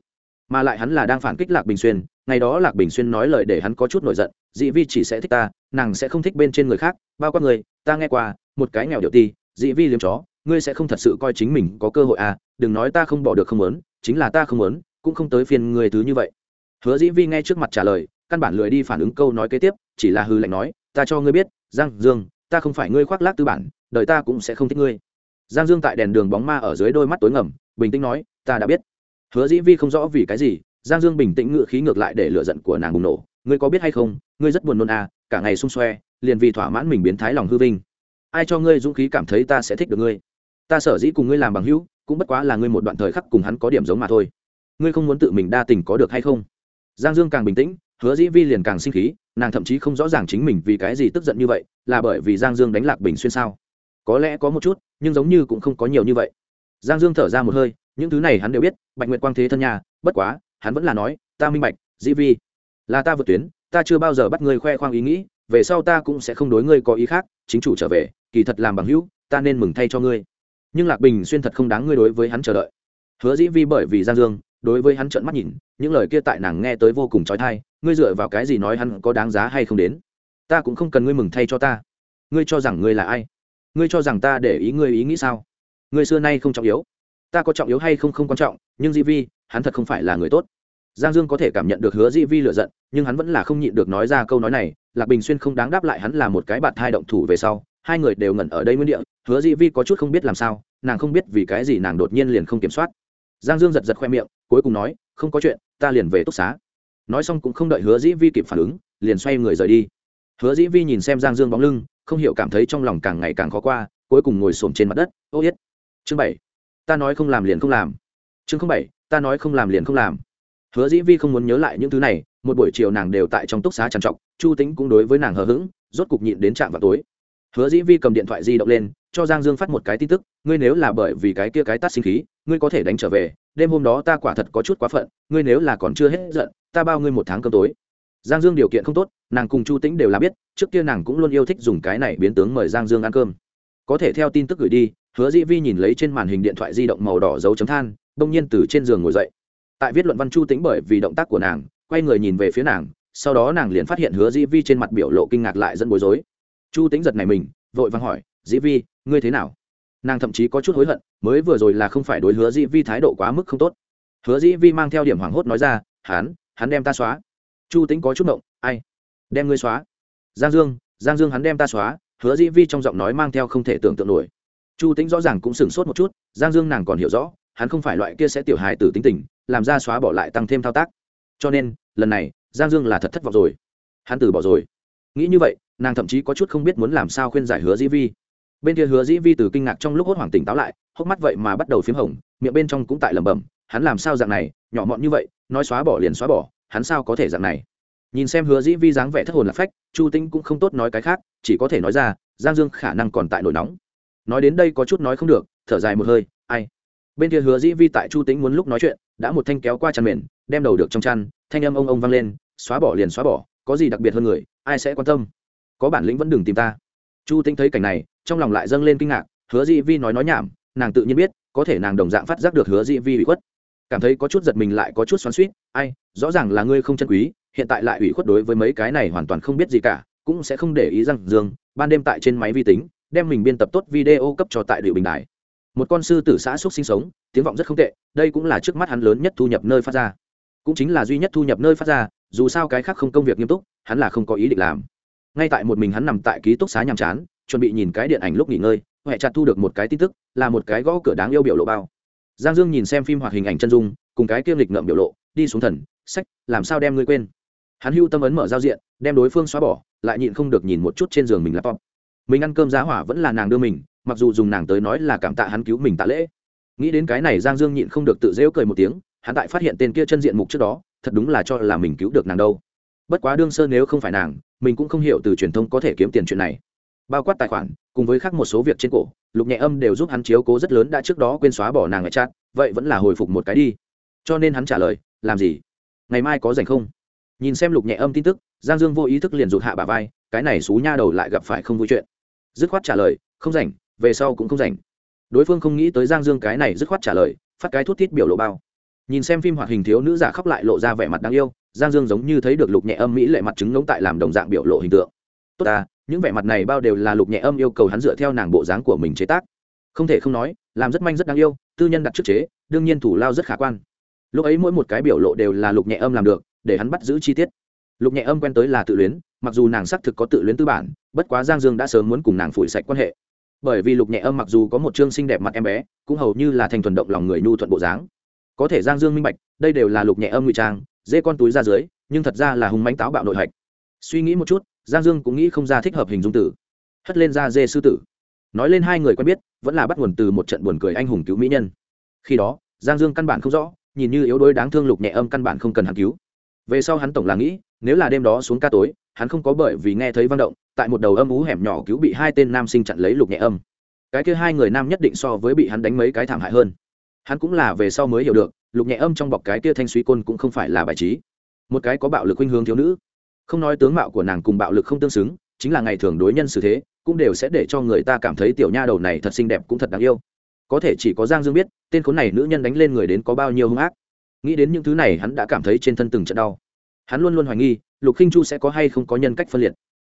mà lại hắn là đang phản kích lạc bình xuyên, ngày đó lạc bình xuyên nói lời để hắn có chút nổi giận, dị vi chỉ sẽ thích ta, nàng sẽ không thích bên trên người khác, bao quát người, ta nghe qua, một cái nghèo điệu ti, dị vi liếm chó, ngươi sẽ không thật sự coi chính mình có cơ hội à đừng nói ta không bỏ được không muốn, chính là ta không muốn, cũng không tới phiên người thứ như vậy. Hứa dĩ vi nghe trước mặt trả lời, căn bản lười đi phản ứng câu nói kế tiếp, chỉ là hư lệnh nói, ta cho ngươi biết, giang dương, ta không phải ngươi khoác lác tư bản, đời ta cũng sẽ không thích ngươi. Giang dương tại đèn đường bóng ma ở dưới đôi mắt tối ngầm, bình tĩnh nói, ta đã biết hứa dĩ vi không rõ vì cái gì, giang dương bình tĩnh ngự khí ngược lại để lựa giận của nàng bùng nổ. Ngươi có biết hay không, ngươi rất buồn nôn à cả ngày xung xoe, liền vì thỏa mãn mình biến thái lòng hư vinh. Ai cho ngươi dũng khí cảm thấy ta sẽ thích được ngươi? Ta sở dĩ cùng ngươi làm bằng hữu, cũng bất quá là ngươi một đoạn thời khắc cùng hắn có điểm giống mà thôi. Ngươi không muốn tự mình đa tình có được hay không? Giang dương càng bình tĩnh, hứa dĩ vi liền càng sinh khí, nàng thậm chí không rõ ràng chính mình vì cái gì tức giận như vậy, là bởi vì giang dương đánh lạc bình xuyên sao? Có lẽ có một chút, nhưng giống như cũng không có nhiều như vậy. Giang dương thở ra một hơi những thứ này hắn đều biết, bạch nguyệt quang thế thân nhà bất quá, hắn vẫn là nói, ta minh bạch dĩ vi, là ta vượt tuyến, ta chưa bao giờ bắt ngươi khoe khoang ý nghĩ, về sau ta cũng sẽ không đối ngươi có ý khác, chính chủ trở về, kỳ thật làm bằng hữu, ta nên mừng thay cho ngươi. Nhưng lạc bình xuyên thật không đáng ngươi đối với hắn chờ đợi. Hứa dĩ vi bởi vì giang dương, đối với hắn trợn mắt nhìn, những lời kia tại nàng nghe tới vô cùng trói thai ngươi dựa vào cái gì nói hắn có đáng giá hay không đến? Ta cũng không cần ngươi mừng thay cho ta. Ngươi cho rằng ngươi là ai? Ngươi cho rằng ta để ý ngươi ý nghĩ sao? Ngươi xưa nay không trọng yếu ta có trọng yếu hay không không quan trọng, nhưng di vi, hắn thật không phải là người tốt. Giang dương có thể cảm nhận được hứa di vi lựa giận, nhưng hắn vẫn là không nhịn được nói ra câu nói này, lạc bình xuyên không đáng đáp lại hắn là một cái bạt hai động thủ về sau, hai người đều ngẩn ở đây nguyên địa, hứa di vi có chút không biết làm sao, nàng không biết vì cái gì nàng đột nhiên liền không kiểm soát. Giang dương giật giật khoe miệng, cuối cùng nói, không có chuyện, ta liền về túc xá. Nói xong cũng không đợi hứa dĩ vi kịp phản ứng, liền xoay người rời đi. Hứa dĩ vi nhìn xem giang dương bóng lưng, không hiểu cảm thấy trong lòng càng ngày càng khó qua, cuối cùng ngồi xổm trên mặt đất, ô yết. Chương bảy ta nói không làm liền không làm. Chương bảy, ta nói không làm liền không làm. Hứa dĩ vi không muốn nhớ lại những thứ này, một buổi chiều nàng đều tại trong túc xá trằn trọc, chu tính cũng đối với nàng hờ hững, rốt cục nhịn đến trạm vào tối. Hứa dĩ vi cầm điện thoại di động lên, cho giang dương phát một cái tin tức, ngươi nếu là bởi vì cái kia cái tắt sinh khí, ngươi có thể đánh trở về, đêm hôm đó ta quả thật có chút quá phận, ngươi nếu là còn chưa hết giận, ta bao ngươi một tháng cơm tối. Giang dương điều kiện không tốt, nàng cùng chu tĩnh đều là biết, trước kia nàng cũng luôn yêu thích dùng cái này biến tướng mời giang dương ăn cơm. Có thể theo tin tức gửi đi hứa dĩ vi nhìn lấy trên màn hình điện thoại di động màu đỏ dấu chấm than bỗng nhiên từ trên giường ngồi dậy. Tại viết luận văn chu tĩnh bởi vì động tác của nàng, quay người nhìn về phía nàng, sau đó nàng liền phát hiện hứa dĩ vi trên mặt biểu lộ kinh ngạc lại dẫn bối rối. Chu tĩnh giật này mình, vội vàng hỏi, dĩ vi, ngươi thế nào? Nàng thậm chí có chút hối hận, mới vừa rồi là không phải đối hứa dĩ vi thái độ quá mức không tốt. Hứa dĩ vi mang theo điểm hoảng hốt nói ra, hắn hắn đem ta xóa. Chu tính có chút động ai? Đem ngươi xóa? Giang dương giang dương hắn đem ta xóa. Hứa dĩ vi trong giọng nói mang theo không thể tưởng tượng nổi chu tĩnh rõ ràng cũng sửng sốt một chút, giang dương nàng còn hiểu rõ, hắn không phải loại kia sẽ tiểu hài tử tính tình, làm ra xóa bỏ lại tăng thêm thao tác. Cho nên, lần này, giang dương là thật thất vọng rồi. Hắn từ bỏ rồi. Nghĩ như vậy, nàng thậm chí có chút không biết muốn làm sao khuyên giải hứa dĩ vi. Bên kia hứa dĩ vi từ kinh ngạc trong lúc hốt hoảng tỉnh táo lại, hốc mắt vậy mà bắt đầu p h í m hồng, miệng bên trong cũng tại lẩm bẩm, hắn làm sao dạng này, nhỏ mọn như vậy, nói xóa bỏ liền xóa bỏ, hắn sao có thể dạng này? Nhìn xem hứa dĩ vi dáng vẻ thất hồn lạc phách, chu tinh cũng không tốt nói cái khác, chỉ có thể nói ra, giang dương khả năng còn tại nổi nóng nói đến đây có chút nói không được, thở dài một hơi, ai? Bên kia hứa dĩ vi tại chu tính muốn lúc nói chuyện, đã một thanh kéo qua chăn mền, đem đầu được trong chăn, thanh âm ông ông vang lên, xóa bỏ liền xóa bỏ, có gì đặc biệt hơn người, ai sẽ quan tâm? Có bản lĩnh vẫn đừng tìm ta. Chu tính thấy cảnh này, trong lòng lại dâng lên kinh ngạc, hứa dĩ vi nói nói nhảm, nàng tự nhiên biết, có thể nàng đồng dạng phát giác được hứa dĩ vi bị khuất. Cảm thấy có chút giật mình lại có chút xoắn suýt ai, rõ ràng là ngươi không chân quý, hiện tại lại ủy khuất đối với mấy cái này hoàn toàn không biết gì cả, cũng sẽ không để ý rằng dương, ban đêm tại trên máy vi tính đem mình biên tập tốt video cấp cho tại điệu bình đài. Một con sư tử xã xúc sinh sống, tiếng vọng rất không tệ, đây cũng là trước mắt hắn lớn nhất thu nhập nơi phát ra. Cũng chính là duy nhất thu nhập nơi phát ra, dù sao cái khác không công việc nghiêm túc, hắn là không có ý định làm. Ngay tại một mình hắn nằm tại ký túc xá nhàm chán, chuẩn bị nhìn cái điện ảnh lúc nghỉ ngơi, huệ chặt thu được một cái tin tức, là một cái gõ cửa đáng yêu biểu lộ bao. Giang dương nhìn xem phim hoạt hình ảnh chân dung, cùng cái kiêm lịch ngậm biểu lộ, đi xuống thần, sách, làm sao đem ngươi quên. Hắn hưu tâm ấn mở giao diện, đem đối phương xóa bỏ, lại nhịn không được nhìn một chút trên giường mình laptop mình ăn cơm giá hỏa vẫn là nàng đưa mình, mặc dù dùng nàng tới nói là cảm tạ hắn cứu mình tạ lễ. Nghĩ đến cái này giang dương nhịn không được tự rêu cười một tiếng, hắn tại phát hiện tên kia chân diện mục trước đó, thật đúng là cho là mình cứu được nàng đâu. Bất quá đương sơ nếu không phải nàng, mình cũng không hiểu từ truyền thông có thể kiếm tiền chuyện này. Bao quát tài khoản, cùng với khác một số việc trên cổ, lục nhẹ âm đều giúp hắn chiếu cố rất lớn đã trước đó quên xóa bỏ nàng ở chat, vậy vẫn là hồi phục một cái đi. Cho nên hắn trả lời, làm gì? Ngày mai có rảnh không? Nhìn xem lục nhẹ âm tin tức, giang dương vô ý thức liền rụt hạ bà vai, cái này xú nha đầu lại gặp phải không vui chuyện dứt khoát trả lời, không rảnh, về sau cũng không rảnh. Đối phương không nghĩ tới giang dương cái này dứt khoát trả lời, phát cái thuốc thiết biểu lộ bao. Nhìn xem phim hoạt hình thiếu nữ giả khóc lại lộ ra vẻ mặt đáng yêu, giang dương giống như thấy được lục nhẹ âm mỹ lệ mặt trứng ngống tại làm đồng dạng biểu lộ hình tượng. Tốt ta, những vẻ mặt này bao đều là lục nhẹ âm yêu cầu hắn dựa theo nàng bộ dáng của mình chế tác. Không thể không nói, làm rất manh rất đáng yêu, tư nhân đặt trước chế, đương nhiên thủ lao rất khả quan. Lúc ấy mỗi một cái biểu lộ đều là lục nhẹ âm làm được, để hắn bắt giữ chi tiết lục nhẹ âm quen tới là tự luyến, mặc dù nàng xác thực có tự luyến tư bản, bất quá giang dương đã sớm muốn cùng nàng phủi sạch quan hệ. Bởi vì lục nhẹ âm mặc dù có một chương xinh đẹp mặt em bé, cũng hầu như là thành thuần động lòng người nhu thuận bộ dáng. Có thể giang dương minh bạch, đây đều là lục nhẹ âm ngụy trang, dê con túi ra dưới, nhưng thật ra là hùng mánh táo bạo nội hạch. Suy nghĩ một chút, giang dương cũng nghĩ không ra thích hợp hình dung tử hất lên ra dê sư tử. Nói lên hai người quen biết, vẫn là bắt nguồn từ một trận buồn cười anh hùng cứu mỹ nhân. Khi đó, giang dương căn bản không rõ, nhìn như yếu đuối đáng thương lục nhẹ âm căn bản không cần hắn cứu. Về sau hắn tổng là nghĩ nếu là đêm đó xuống ca tối, hắn không có bởi vì nghe thấy vang động, tại một đầu âm ú hẻm nhỏ cứu bị hai tên nam sinh chặn lấy lục nhẹ âm. Cái kia hai người nam nhất định so với bị hắn đánh mấy cái thảm hại hơn. Hắn cũng là về sau mới hiểu được, lục nhẹ âm trong bọc cái kia thanh suy côn cũng không phải là bài trí. Một cái có bạo lực khuynh hướng thiếu nữ. Không nói tướng mạo của nàng cùng bạo lực không tương xứng, chính là ngày thường đối nhân xử thế, cũng đều sẽ để cho người ta cảm thấy tiểu nha đầu này thật xinh đẹp cũng thật đáng yêu. Có thể chỉ có giang dương biết, tên khốn này nữ nhân đánh lên người đến có bao nhiêu hung ác. Nghĩ đến những thứ này hắn đã cảm thấy trên thân từng trận đau hắn luôn luôn hoài nghi, lục khinh chu sẽ có hay không có nhân cách phân liệt.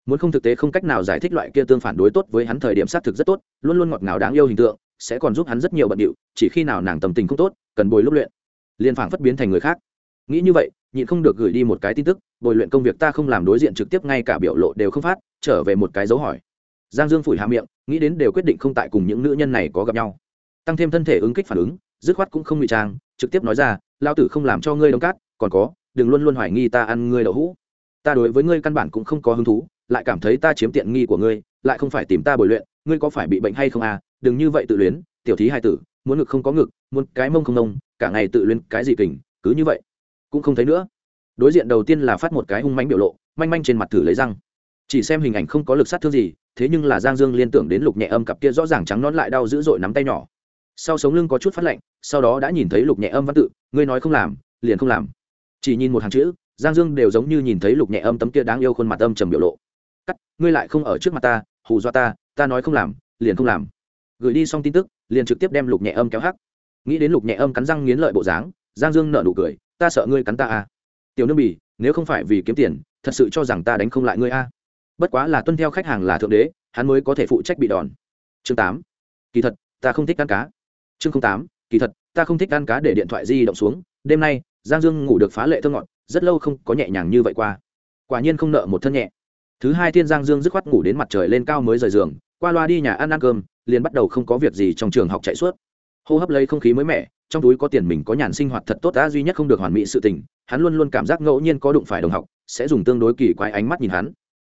Muốn không thực tế không cách nào giải thích loại kia tương phản đối tốt với hắn thời điểm xác thực rất tốt, luôn luôn ngọt ngào đáng yêu hình tượng, sẽ còn giúp hắn rất nhiều bận điệu, chỉ khi nào nàng tâm tình không tốt, cần bồi lúc luyện. Liền phảng phất biến thành người khác. Nghĩ như vậy, nhịn không được gửi đi một cái tin tức, bồi luyện công việc ta không làm đối diện trực tiếp ngay cả biểu lộ đều không phát, trở về một cái dấu hỏi. Giang dương phủi hạ miệng, nghĩ đến đều quyết định không tại cùng những nữ nhân này có gặp nhau. Tăng thêm thân thể ứng kích phản ứng, dứt khoát cũng không ngụy trang, trực tiếp nói ra lao tử không làm cho ngươi đóng cát, còn có đừng luôn luôn hoài nghi ta ăn ngươi đậu hũ. Ta đối với ngươi căn bản cũng không có hứng thú, lại cảm thấy ta chiếm tiện nghi của ngươi, lại không phải tìm ta bồi luyện, ngươi có phải bị bệnh hay không à? Đừng như vậy tự luyến, tiểu thí hai tử, muốn ngực không có ngực, muốn cái mông không nông cả ngày tự luyến cái gì kình, cứ như vậy. Cũng không thấy nữa. Đối diện đầu tiên là phát một cái hung mánh biểu lộ, manh manh trên mặt thử lấy răng. Chỉ xem hình ảnh không có lực sát thương gì, thế nhưng là giang dương liên tưởng đến lục nhẹ âm cặp kia rõ ràng trắng nón lại đau dữ dội nắm tay nhỏ. Sau sống lưng có chút phát lạnh, sau đó đã nhìn thấy lục nhẹ âm văn tự, ngươi nói không làm, liền không làm chỉ nhìn một hàng chữ, giang dương đều giống như nhìn thấy lục nhẹ âm tấm kia đáng yêu khuôn mặt âm trầm biểu lộ. Cắt, ngươi lại không ở trước mặt ta, hù dọa ta ta nói không làm, liền không làm. Gửi đi xong tin tức, liền trực tiếp đem lục nhẹ âm kéo hắc. Nghĩ đến lục nhẹ âm cắn răng nghiến lợi bộ dáng, giang dương nợ nụ cười, ta sợ ngươi cắn ta à. tiểu nương bỉ nếu không phải vì kiếm tiền, thật sự cho rằng ta đánh không lại ngươi a à. bất quá là tuân theo khách hàng là thượng đế, hắn mới có thể phụ trách bị đòn. Chương tám. Kỳ thật, ta không thích ăn cá. Chương tám. Kỳ thật, ta không thích ăn cá để điện thoại di động xuống, đêm nay giang dương ngủ được phá lệ thơ ngọt, rất lâu không có nhẹ nhàng như vậy qua. Quả nhiên không nợ một thân nhẹ. Thứ hai thiên giang dương dứt khoát ngủ đến mặt trời lên cao mới rời giường, qua loa đi nhà ăn ăn cơm, liền bắt đầu không có việc gì trong trường học chạy suốt. Hô hấp lấy không khí mới mẻ, trong túi có tiền mình có nhàn sinh hoạt thật tốt đã duy nhất không được hoàn mỹ sự tình, hắn luôn luôn cảm giác ngẫu nhiên có đụng phải đồng học, sẽ dùng tương đối kỳ quái ánh mắt nhìn hắn.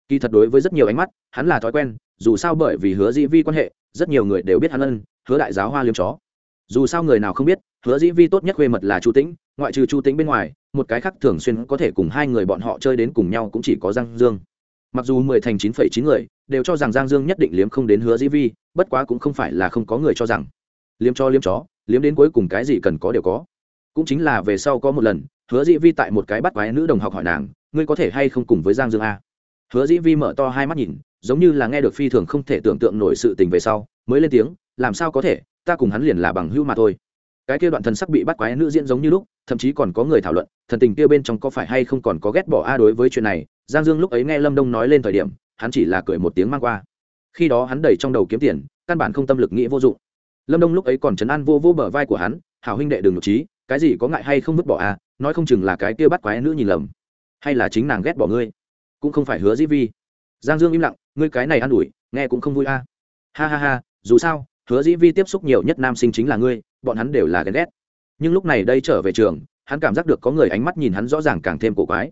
Kỳ thật đối với rất nhiều ánh mắt, hắn là thói quen, dù sao bởi vì hứa dĩ vi quan hệ, rất nhiều người đều biết hắn ân, hứa đại giáo hoa liêm chó. Dù sao người nào không biết hứa dĩ vi tốt nhất khuê mật là chu tĩnh, ngoại trừ chu tĩnh bên ngoài, một cái khác thường xuyên có thể cùng hai người bọn họ chơi đến cùng nhau cũng chỉ có giang dương. Mặc dù mười thành chín phẩy chín người, đều cho rằng giang dương nhất định liếm không đến hứa dĩ vi, bất quá cũng không phải là không có người cho rằng. Liếm cho liếm chó, liếm đến cuối cùng cái gì cần có đều có. Cũng chính là về sau có một lần, hứa dĩ vi tại một cái bắt quái nữ đồng học hỏi nàng, ngươi có thể hay không cùng với giang dương a? Hứa dĩ vi mở to hai mắt nhìn, giống như là nghe được phi thường không thể tưởng tượng nổi sự tình về sau, mới lên tiếng, làm sao có thể, ta cùng hắn liền là bằng hữu mà thôi cái kia đoạn thần sắc bị bắt quái nữ diễn giống như lúc, thậm chí còn có người thảo luận, thần tình kia bên trong có phải hay không còn có ghét bỏ a đối với chuyện này, giang dương lúc ấy nghe lâm đông nói lên thời điểm, hắn chỉ là cười một tiếng mang qua. Khi đó hắn đầy trong đầu kiếm tiền, căn bản không tâm lực nghĩ vô dụng. Lâm đông lúc ấy còn chấn an vô vô bờ vai của hắn, hảo huynh đệ đừng nhục trí, cái gì có ngại hay không vứt bỏ a, nói không chừng là cái kia bắt quái nữ nhìn lầm. Hay là chính nàng ghét bỏ ngươi, cũng không phải hứa dĩ vi. Giang dương im lặng, ngươi cái này an ủi, nghe cũng không vui a. Ha ha ha, dù sao hứa dĩ vi tiếp xúc nhiều nhất nam sinh chính là ngươi, bọn hắn đều là ghen ghét. Nhưng lúc này đây trở về trường, hắn cảm giác được có người ánh mắt nhìn hắn rõ ràng càng thêm cổ quái.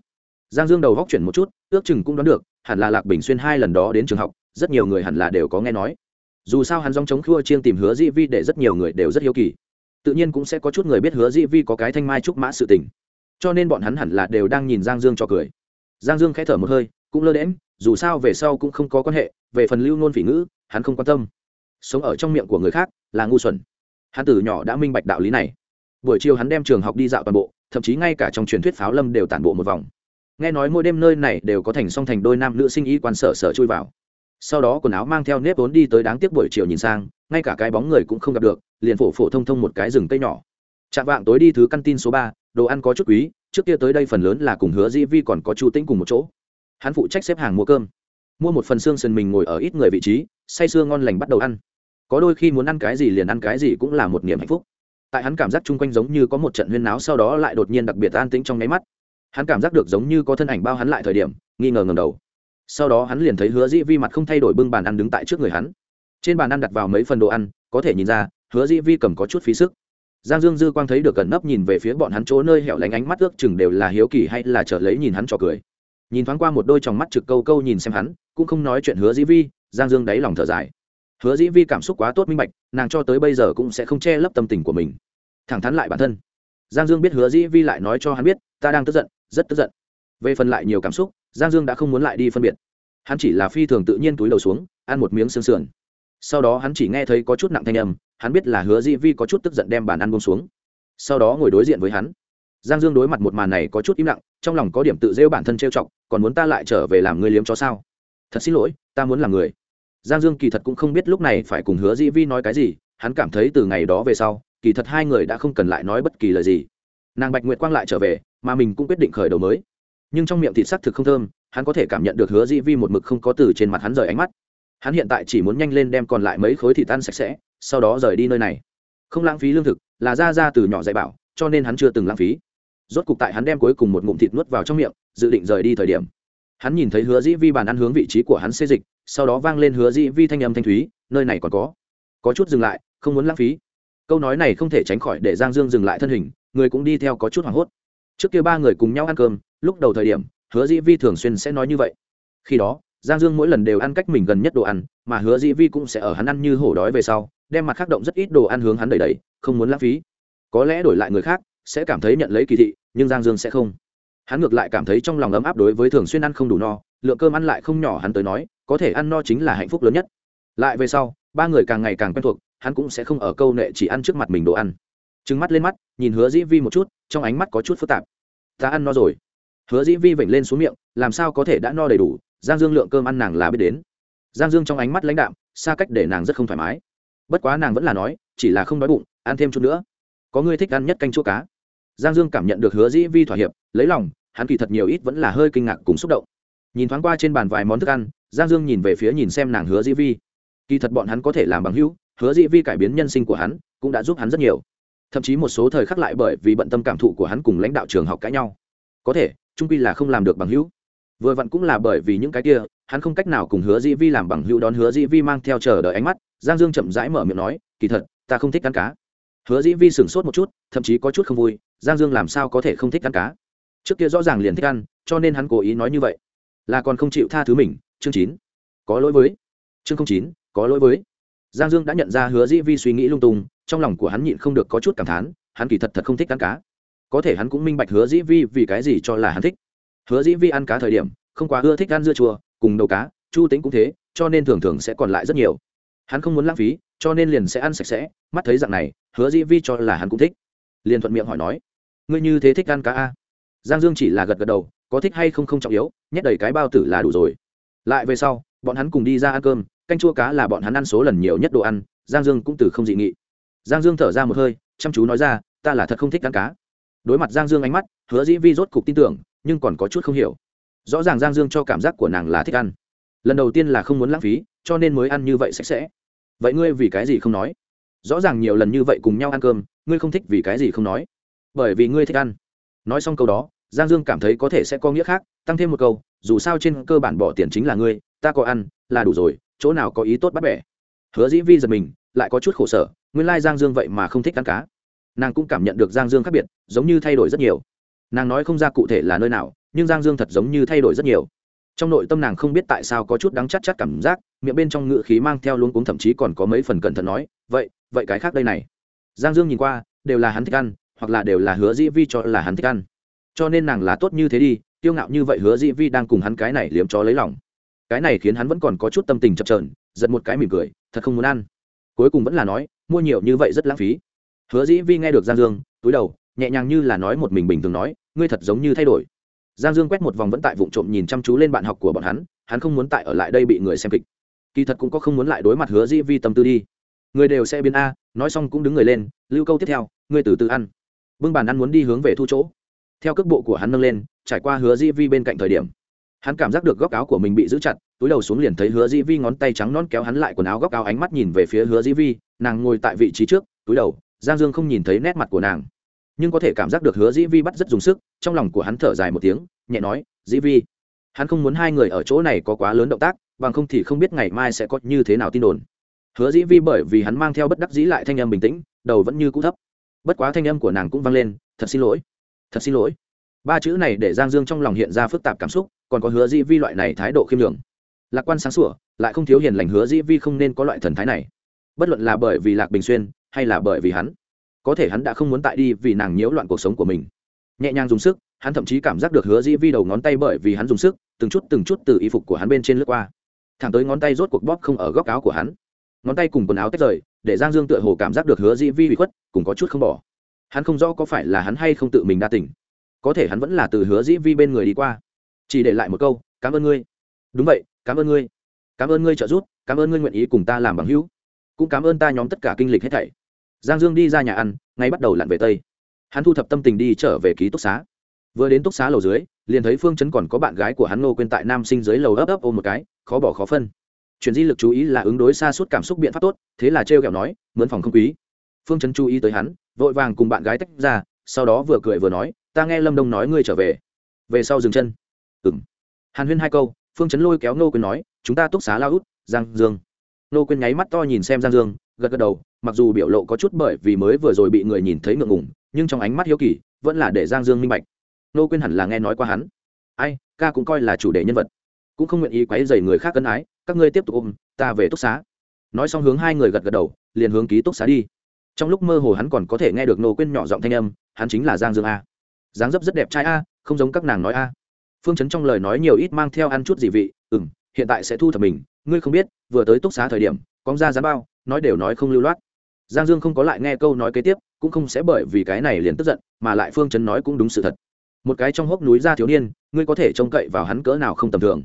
Giang dương đầu góc chuyển một chút, ước chừng cũng đoán được, hẳn là lạc bình xuyên hai lần đó đến trường học, rất nhiều người hẳn là đều có nghe nói. Dù sao hắn dòng chống khua chiêng tìm hứa dĩ vi để rất nhiều người đều rất hiếu kỳ. Tự nhiên cũng sẽ có chút người biết hứa dĩ vi có cái thanh mai trúc mã sự tình. Cho nên bọn hắn hẳn là đều đang nhìn giang dương cho cười. Giang dương khẽ thở một hơi, cũng lơ đễm dù sao về sau cũng không có quan hệ, về phần lưu nôn phỉ ngữ, hắn không quan tâm sống ở trong miệng của người khác là ngu xuẩn. Hắn từ nhỏ đã minh bạch đạo lý này. Buổi chiều hắn đem trường học đi dạo toàn bộ, thậm chí ngay cả trong truyền thuyết pháo lâm đều tản bộ một vòng. Nghe nói mỗi đêm nơi này đều có thành song thành đôi nam nữ sinh y quan sở sở chui vào. Sau đó quần áo mang theo nếp vốn đi tới đáng tiếc buổi chiều nhìn sang, ngay cả cái bóng người cũng không gặp được, liền phổ phổ thông thông một cái rừng cây nhỏ. Chạm vạng tối đi thứ căn tin số ba, đồ ăn có chút quý, trước kia tới đây phần lớn là cùng hứa dĩ vi còn có chu tĩnh cùng một chỗ. Hắn phụ trách xếp hàng mua cơm. Mua một phần xương sần mình ngồi ở ít người vị trí say sưa ngon lành bắt đầu ăn. Có đôi khi muốn ăn cái gì liền ăn cái gì cũng là một niềm hạnh phúc. Tại hắn cảm giác chung quanh giống như có một trận huyên náo sau đó lại đột nhiên đặc biệt an tĩnh trong nháy mắt. Hắn cảm giác được giống như có thân ảnh bao hắn lại thời điểm, nghi ngờ ngầm đầu. Sau đó hắn liền thấy hứa dĩ vi mặt không thay đổi bưng bàn ăn đứng tại trước người hắn. Trên bàn ăn đặt vào mấy phần đồ ăn, có thể nhìn ra, hứa dĩ vi cầm có chút phí sức. Giang dương dư quang thấy được gần nấp nhìn về phía bọn hắn chỗ nơi hẻo lánh ánh mắt ước chừng đều là hiếu kỳ hay là trở lấy nhìn hắn cho cười. Nhìn thoáng qua một đôi tròng mắt trực câu câu nhìn xem hắn, cũng không nói chuyện hứa dĩ vi giang dương đáy lòng thở dài. Hứa dĩ vi cảm xúc quá tốt minh bạch, nàng cho tới bây giờ cũng sẽ không che lấp tâm tình của mình. Thẳng thắn lại bản thân. Giang dương biết hứa dĩ vi lại nói cho hắn biết, ta đang tức giận, rất tức giận. Về phần lại nhiều cảm xúc, giang dương đã không muốn lại đi phân biệt. Hắn chỉ là phi thường tự nhiên túi đầu xuống, ăn một miếng xương sườn. Sau đó hắn chỉ nghe thấy có chút nặng thanh âm, hắn biết là hứa dĩ vi có chút tức giận đem bàn ăn bông xuống. Sau đó ngồi đối diện với hắn. Giang dương đối mặt một màn này có chút im lặng, trong lòng có điểm tự rêu bản thân trêu chọc, còn muốn ta lại trở về làm người liếm chó sao? Thật xin lỗi, ta muốn làm người giang dương kỳ thật cũng không biết lúc này phải cùng hứa dĩ vi nói cái gì, hắn cảm thấy từ ngày đó về sau, kỳ thật hai người đã không cần lại nói bất kỳ lời gì. Nàng bạch nguyệt quang lại trở về, mà mình cũng quyết định khởi đầu mới. Nhưng trong miệng thịt sắc thực không thơm, hắn có thể cảm nhận được hứa dĩ vi một mực không có từ trên mặt hắn rời ánh mắt. Hắn hiện tại chỉ muốn nhanh lên đem còn lại mấy khối thịt ăn sạch sẽ, sau đó rời đi nơi này. Không lãng phí lương thực, là ra ra từ nhỏ dạy bảo, cho nên hắn chưa từng lãng phí. Rốt cục tại hắn đem cuối cùng một ngụm thịt nuốt vào trong miệng, dự định rời đi thời điểm. Hắn nhìn thấy hứa dĩ vi bàn ăn hướng vị trí của hắn xê dịch sau đó vang lên hứa dĩ vi thanh âm thanh thúy, nơi này còn có có chút dừng lại, không muốn lãng phí. Câu nói này không thể tránh khỏi để giang dương dừng lại thân hình, người cũng đi theo có chút hoảng hốt. Trước kia ba người cùng nhau ăn cơm, lúc đầu thời điểm, hứa dĩ vi thường xuyên sẽ nói như vậy. Khi đó, giang dương mỗi lần đều ăn cách mình gần nhất đồ ăn, mà hứa dĩ vi cũng sẽ ở hắn ăn như hổ đói về sau, đem mặt khắc động rất ít đồ ăn hướng hắn đầy đầy không muốn lãng phí. Có lẽ đổi lại người khác, sẽ cảm thấy nhận lấy kỳ thị, nhưng giang dương sẽ không. Hắn ngược lại cảm thấy trong lòng ấm áp đối với thường xuyên ăn không đủ no, lượng cơm ăn lại không nhỏ hắn tới nói có thể ăn no chính là hạnh phúc lớn nhất. Lại về sau, ba người càng ngày càng quen thuộc, hắn cũng sẽ không ở câu nệ chỉ ăn trước mặt mình đồ ăn. Trừng mắt lên mắt, nhìn hứa dĩ vi một chút, trong ánh mắt có chút phức tạp. Ta ăn no rồi. Hứa dĩ vi vểnh lên xuống miệng, làm sao có thể đã no đầy đủ, giang dương lượng cơm ăn nàng là biết đến. Giang dương trong ánh mắt lãnh đạm, xa cách để nàng rất không thoải mái. Bất quá nàng vẫn là nói, chỉ là không đói bụng, ăn thêm chút nữa. Có người thích ăn nhất canh chua cá. Giang dương cảm nhận được hứa dĩ vi thỏa hiệp, lấy lòng, hắn kỳ thật nhiều ít vẫn là hơi kinh ngạc cùng xúc động. Nhìn thoáng qua trên bàn vài món thức ăn giang dương nhìn về phía nhìn xem nàng hứa dĩ vi. Kỳ thật bọn hắn có thể làm bằng hữu, hứa dĩ vi cải biến nhân sinh của hắn, cũng đã giúp hắn rất nhiều. Thậm chí một số thời khắc lại bởi vì bận tâm cảm thụ của hắn cùng lãnh đạo trường học cãi nhau. Có thể, trung quy là không làm được bằng hữu. Vừa vặn cũng là bởi vì những cái kia, hắn không cách nào cùng hứa dĩ vi làm bằng hữu đón hứa dĩ vi mang theo chờ đợi ánh mắt, giang dương chậm rãi mở miệng nói, kỳ thật, ta không thích ăn cá. Hứa dĩ vi sửng sốt một chút, thậm chí có chút không vui, giang dương làm sao có thể không thích ăn cá? Trước kia rõ ràng liền thích ăn, cho nên hắn cố ý nói như vậy. Là còn không chịu tha thứ mình chương chín. Có lỗi với. Chương chín, có lỗi với. Giang dương đã nhận ra hứa dĩ vi suy nghĩ lung tung, trong lòng của hắn nhịn không được có chút cảm thán, hắn kỳ thật thật không thích ăn cá. Có thể hắn cũng minh bạch hứa dĩ vi vì cái gì cho là hắn thích. Hứa dĩ vi ăn cá thời điểm, không quá ưa thích ăn dưa chua, cùng đầu cá, chu tính cũng thế, cho nên thường thường sẽ còn lại rất nhiều. Hắn không muốn lãng phí, cho nên liền sẽ ăn sạch sẽ, mắt thấy dạng này, hứa dĩ vi cho là hắn cũng thích. Liền thuận miệng hỏi nói, ngươi như thế thích ăn cá a giang dương chỉ là gật gật đầu, có thích hay không không trọng yếu, nhét đầy cái bao tử là đủ rồi lại về sau, bọn hắn cùng đi ra ăn cơm, canh chua cá là bọn hắn ăn số lần nhiều nhất đồ ăn, giang dương cũng từ không dị nghị. Giang dương thở ra một hơi, chăm chú nói ra, ta là thật không thích ăn cá. Đối mặt giang dương ánh mắt, hứa dĩ vi rốt cục tin tưởng, nhưng còn có chút không hiểu. Rõ ràng giang dương cho cảm giác của nàng là thích ăn. Lần đầu tiên là không muốn lãng phí, cho nên mới ăn như vậy sạch sẽ. Vậy ngươi vì cái gì không nói? Rõ ràng nhiều lần như vậy cùng nhau ăn cơm, ngươi không thích vì cái gì không nói? Bởi vì ngươi thích ăn. Nói xong câu đó, giang dương cảm thấy có thể sẽ có nghĩa khác, tăng thêm một câu dù sao trên cơ bản bỏ tiền chính là ngươi, ta có ăn, là đủ rồi, chỗ nào có ý tốt bắt bẻ. Hứa dĩ vi giật mình, lại có chút khổ sở, nguyên lai giang dương vậy mà không thích ăn cá. Nàng cũng cảm nhận được giang dương khác biệt, giống như thay đổi rất nhiều. Nàng nói không ra cụ thể là nơi nào, nhưng giang dương thật giống như thay đổi rất nhiều. Trong nội tâm nàng không biết tại sao có chút đắng chắc chắc cảm giác, miệng bên trong ngựa khí mang theo luống cuống thậm chí còn có mấy phần cẩn thận nói, vậy vậy cái khác đây này. Giang dương nhìn qua, đều là hắn thích ăn, hoặc là đều là hứa dĩ vi cho là hắn thích ăn. Cho nên nàng là tốt như thế đi tiêu ngạo như vậy hứa dĩ vi đang cùng hắn cái này liếm cho lấy lòng. Cái này khiến hắn vẫn còn có chút tâm tình chập trờn giật một cái mỉm cười, thật không muốn ăn. Cuối cùng vẫn là nói, mua nhiều như vậy rất lãng phí. Hứa dĩ vi nghe được giang dương, túi đầu, nhẹ nhàng như là nói một mình bình thường nói, ngươi thật giống như thay đổi. Giang dương quét một vòng vẫn tại vụ trộm nhìn chăm chú lên bạn học của bọn hắn hắn không muốn tại ở lại đây bị người xem kịch. Kỳ thật cũng có không muốn lại đối mặt hứa dĩ vi tâm tư đi. Người đều sẽ biến a, nói xong cũng đứng người lên, lưu câu tiếp theo, ngươi từ từ ăn. Bưng bàn ăn muốn đi hướng về thu chỗ theo cước bộ của hắn nâng lên, trải qua hứa Di vi bên cạnh thời điểm, hắn cảm giác được góc áo của mình bị giữ chặt, túi đầu xuống liền thấy hứa Di vi ngón tay trắng non kéo hắn lại quần áo góc áo ánh mắt nhìn về phía hứa Di vi, nàng ngồi tại vị trí trước, túi đầu, giang dương không nhìn thấy nét mặt của nàng. Nhưng có thể cảm giác được hứa Di vi bắt rất dùng sức, trong lòng của hắn thở dài một tiếng, nhẹ nói, Di vi, hắn không muốn hai người ở chỗ này có quá lớn động tác, bằng không thì không biết ngày mai sẽ có như thế nào tin đồn. Hứa dĩ vi bởi vì hắn mang theo bất đắc dĩ lại thanh âm bình tĩnh, đầu vẫn như cũ thấp. Bất quá thanh âm của nàng cũng vang lên, thật xin lỗi thật xin lỗi. Ba chữ này để giang dương trong lòng hiện ra phức tạp cảm xúc, còn có hứa dĩ vi loại này thái độ khiêm đường lạc quan sáng sủa, lại không thiếu hiền lành hứa dĩ vi không nên có loại thần thái này. Bất luận là bởi vì lạc bình xuyên, hay là bởi vì hắn, có thể hắn đã không muốn tại đi vì nàng nhiễu loạn cuộc sống của mình. Nhẹ nhàng dùng sức, hắn thậm chí cảm giác được hứa dĩ vi đầu ngón tay bởi vì hắn dùng sức, từng chút từng chút từ y phục của hắn bên trên lướt qua. Thẳng tới ngón tay rốt cuộc bóp không ở góc áo của hắn. Ngón tay cùng quần áo tách rời, để giang dương tựa hồ cảm giác được hứa dĩ vi bị khuất, cùng có chút không bỏ hắn không rõ có phải là hắn hay không tự mình đa tỉnh có thể hắn vẫn là từ hứa dĩ vi bên người đi qua. Chỉ để lại một câu, cảm ơn ngươi. Đúng vậy, cảm ơn ngươi. Cảm ơn ngươi trợ giúp, cảm ơn ngươi nguyện ý cùng ta làm bằng hữu. Cũng cảm ơn ta nhóm tất cả kinh lịch hết thảy. Giang dương đi ra nhà ăn, ngay bắt đầu lặn về tây. Hắn thu thập tâm tình đi trở về ký túc xá. Vừa đến túc xá lầu dưới, liền thấy phương chấn còn có bạn gái của hắn nô quên tại nam sinh dưới lầu ấp ấp ôm một cái, khó bỏ khó phân. Chuyển di lực chú ý là ứng đối xa suốt cảm xúc biện pháp tốt, thế là trêu kẹo nói, mướn phòng không quý phương chấn chú ý tới hắn, vội vàng cùng bạn gái tách ra, sau đó vừa cười vừa nói, ta nghe lâm đông nói ngươi trở về. Về sau dừng chân. Ừng hàn huyên hai câu, phương chấn lôi kéo nô Quyền nói, chúng ta túc xá lao út, giang dương. Nô Quyền nháy mắt to nhìn xem giang dương, gật gật đầu, mặc dù biểu lộ có chút bởi vì mới vừa rồi bị người nhìn thấy ngượng ngùng, nhưng trong ánh mắt hiếu kỳ, vẫn là để giang dương minh bạch. Nô Quyền hẳn là nghe nói qua hắn. Ai, ca cũng coi là chủ đề nhân vật, cũng không nguyện ý quấy dày người khác cân ái, các ngươi tiếp tục ôm, ta về túc xá. Nói xong hướng hai người gật gật đầu, liền hướng ký túc xá đi trong lúc mơ hồ hắn còn có thể nghe được nô quên nhỏ giọng thanh âm, hắn chính là giang dương a. Dáng dấp rất đẹp trai a, không giống các nàng nói a. Phương chấn trong lời nói nhiều ít mang theo ăn chút gì vị ừ m hiện tại sẽ thu thập mình, ngươi không biết, vừa tới túc xá thời điểm cóng ra dán bao, nói đều nói không lưu loát. Giang dương không có lại nghe câu nói kế tiếp, cũng không sẽ bởi vì cái này liền tức giận, mà lại phương chấn nói cũng đúng sự thật. Một cái trong hốc núi ra thiếu niên, ngươi có thể trông cậy vào hắn cỡ nào không tầm thường.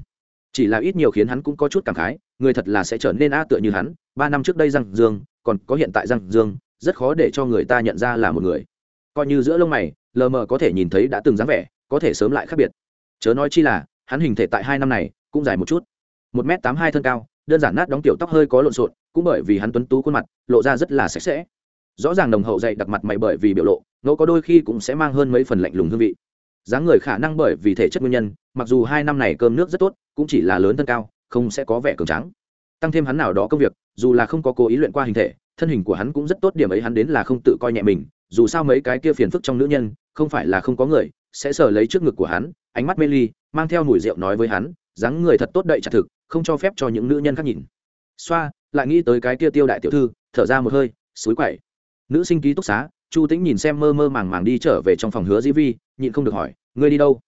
Chỉ là ít nhiều khiến hắn cũng có chút cảm khái, người thật là sẽ trở nên a tựa như hắn. Ba năm trước đây giang dương, còn có hiện tại giang dương rất khó để cho người ta nhận ra là một người. Coi như giữa lông mày, lờ mờ có thể nhìn thấy đã từng dáng vẻ, có thể sớm lại khác biệt. Chớ nói chi là, hắn hình thể tại hai năm này, cũng dài một chút. Một m tám hai thân cao, đơn giản nát đóng tiểu tóc hơi có lộn xộn, cũng bởi vì hắn tuấn tú khuôn mặt, lộ ra rất là sạch sẽ. Rõ ràng đồng hậu dạy đặc mặt mày bởi vì biểu lộ, ngẫu có đôi khi cũng sẽ mang hơn mấy phần lạnh lùng hương vị. Dáng người khả năng bởi vì thể chất nguyên nhân, mặc dù hai năm này cơm nước rất tốt, cũng chỉ là lớn thân cao, không sẽ có vẻ cường trắng tăng thêm hắn nào đó công việc, dù là không có cố ý luyện qua hình thể thân hình của hắn cũng rất tốt, điểm ấy hắn đến là không tự coi nhẹ mình, dù sao mấy cái kia phiền phức trong nữ nhân, không phải là không có người, sẽ sờ lấy trước ngực của hắn, ánh mắt mê ly, mang theo mùi rượu nói với hắn, dáng người thật tốt đậy chặt thực, không cho phép cho những nữ nhân khác nhìn. Xoa, lại nghĩ tới cái kia tiêu đại tiểu thư, thở ra một hơi xối quậy nữ sinh ký túc xá, chu tĩnh nhìn xem mơ mơ màng màng đi trở về trong phòng hứa dĩ vi, nhịn không được hỏi, ngươi đi đâu?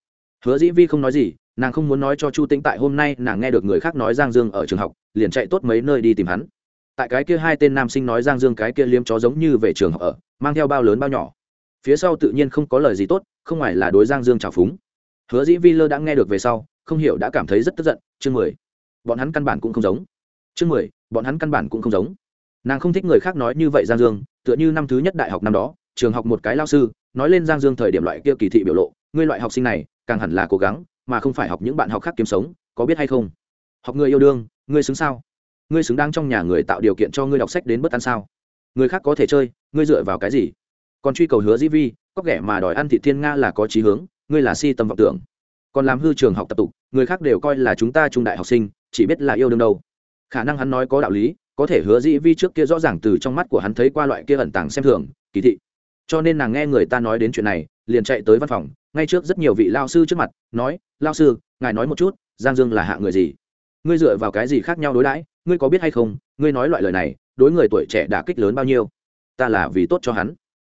Hứa dĩ vi không nói gì, nàng không muốn nói cho chu tĩnh tại hôm nay nàng nghe được người khác nói giang dương ở trường học, liền chạy tốt mấy nơi đi tìm hắn tại cái kia hai tên nam sinh nói giang dương cái kia liếm chó giống như về trường học ở, mang theo bao lớn bao nhỏ. Phía sau tự nhiên không có lời gì tốt, không ngoài là đối giang dương trào phúng. Hứa dĩ vi lơ đã nghe được về sau, không hiểu đã cảm thấy rất tức giận, chương mười, bọn hắn căn bản cũng không giống. Chương mười, bọn hắn căn bản cũng không giống. Nàng không thích người khác nói như vậy giang dương, tựa như năm thứ nhất đại học năm đó, trường học một cái lao sư, nói lên giang dương thời điểm loại kia kỳ thị biểu lộ, ngươi loại học sinh này, càng hẳn là cố gắng, mà không phải học những bạn học khác kiếm sống, có biết hay không? Học người yêu đương, ngươi xứng sao? Ngươi xứng đáng trong nhà người tạo điều kiện cho ngươi đọc sách đến bất ăn sao? Người khác có thể chơi, ngươi dựa vào cái gì? Còn truy cầu hứa dĩ vi, có ghẻ mà đòi ăn thị thiên nga là có trí hướng, ngươi là si tâm vọng tưởng. Còn làm hư trường học tập tục, người khác đều coi là chúng ta trung đại học sinh, chỉ biết là yêu đương đâu. Khả năng hắn nói có đạo lý, có thể hứa dĩ vi trước kia rõ ràng từ trong mắt của hắn thấy qua loại kia ẩn tàng xem thường, kỳ thị. Cho nên nàng nghe người ta nói đến chuyện này, liền chạy tới văn phòng, ngay trước rất nhiều vị lao sư trước mặt, nói, lao sư, ngài nói một chút, giang dương là hạ người gì? Ngươi dựa vào cái gì khác nhau đối đãi? Ngươi có biết hay không, ngươi nói loại lời này, đối người tuổi trẻ đã kích lớn bao nhiêu? Ta là vì tốt cho hắn.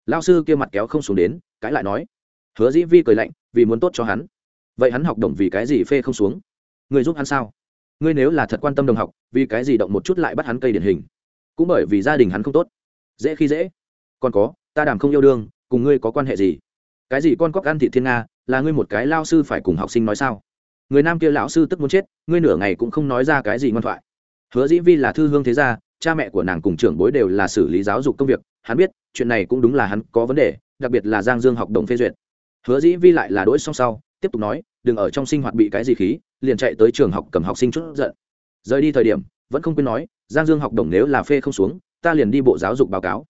Lao sư kia mặt kéo không xuống đến, cãi lại nói. Hứa dĩ vi cười lạnh, vì muốn tốt cho hắn. Vậy hắn học đồng vì cái gì phê không xuống? Ngươi giúp hắn sao? Ngươi nếu là thật quan tâm đồng học, vì cái gì động một chút lại bắt hắn cây điển hình? Cũng bởi vì gia đình hắn không tốt. Dễ khi dễ. Còn có, ta đảm không yêu đương, cùng ngươi có quan hệ gì? Cái gì con cóc ăn thị thiên nga, là ngươi một cái lao sư phải cùng học sinh nói sao? Người nam kia lão sư tức muốn chết, ngươi nửa ngày cũng không nói ra cái gì ngoan thoại. Hứa dĩ vi là thư hương thế gia, cha mẹ của nàng cùng trưởng bối đều là xử lý giáo dục công việc, hắn biết, chuyện này cũng đúng là hắn có vấn đề, đặc biệt là giang dương học đồng phê duyệt. Hứa dĩ vi lại là đỗi song sau, tiếp tục nói, đừng ở trong sinh hoạt bị cái gì khí, liền chạy tới trường học cầm học sinh chút giận. Rời đi thời điểm, vẫn không quên nói, giang dương học đồng nếu là phê không xuống, ta liền đi bộ giáo dục báo cáo.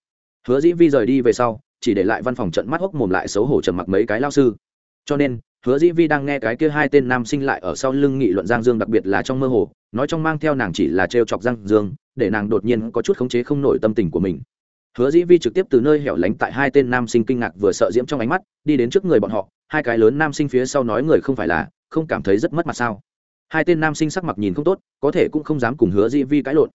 Hứa dĩ vi rời đi về sau, chỉ để lại văn phòng trận mắt hốc mồm lại xấu hổ trầm mặc mấy cái lao sư. Cho nên hứa dĩ vi đang nghe cái kia hai tên nam sinh lại ở sau lưng nghị luận giang dương đặc biệt là trong mơ hồ, nói trong mang theo nàng chỉ là trêu chọc giang dương, để nàng đột nhiên có chút khống chế không nổi tâm tình của mình. Hứa dĩ vi trực tiếp từ nơi hẻo lánh tại hai tên nam sinh kinh ngạc vừa sợ diễm trong ánh mắt, đi đến trước người bọn họ, hai cái lớn nam sinh phía sau nói người không phải là, không cảm thấy rất mất mặt sao? Hai tên nam sinh sắc mặt nhìn không tốt, có thể cũng không dám cùng hứa dĩ vi cãi lộn.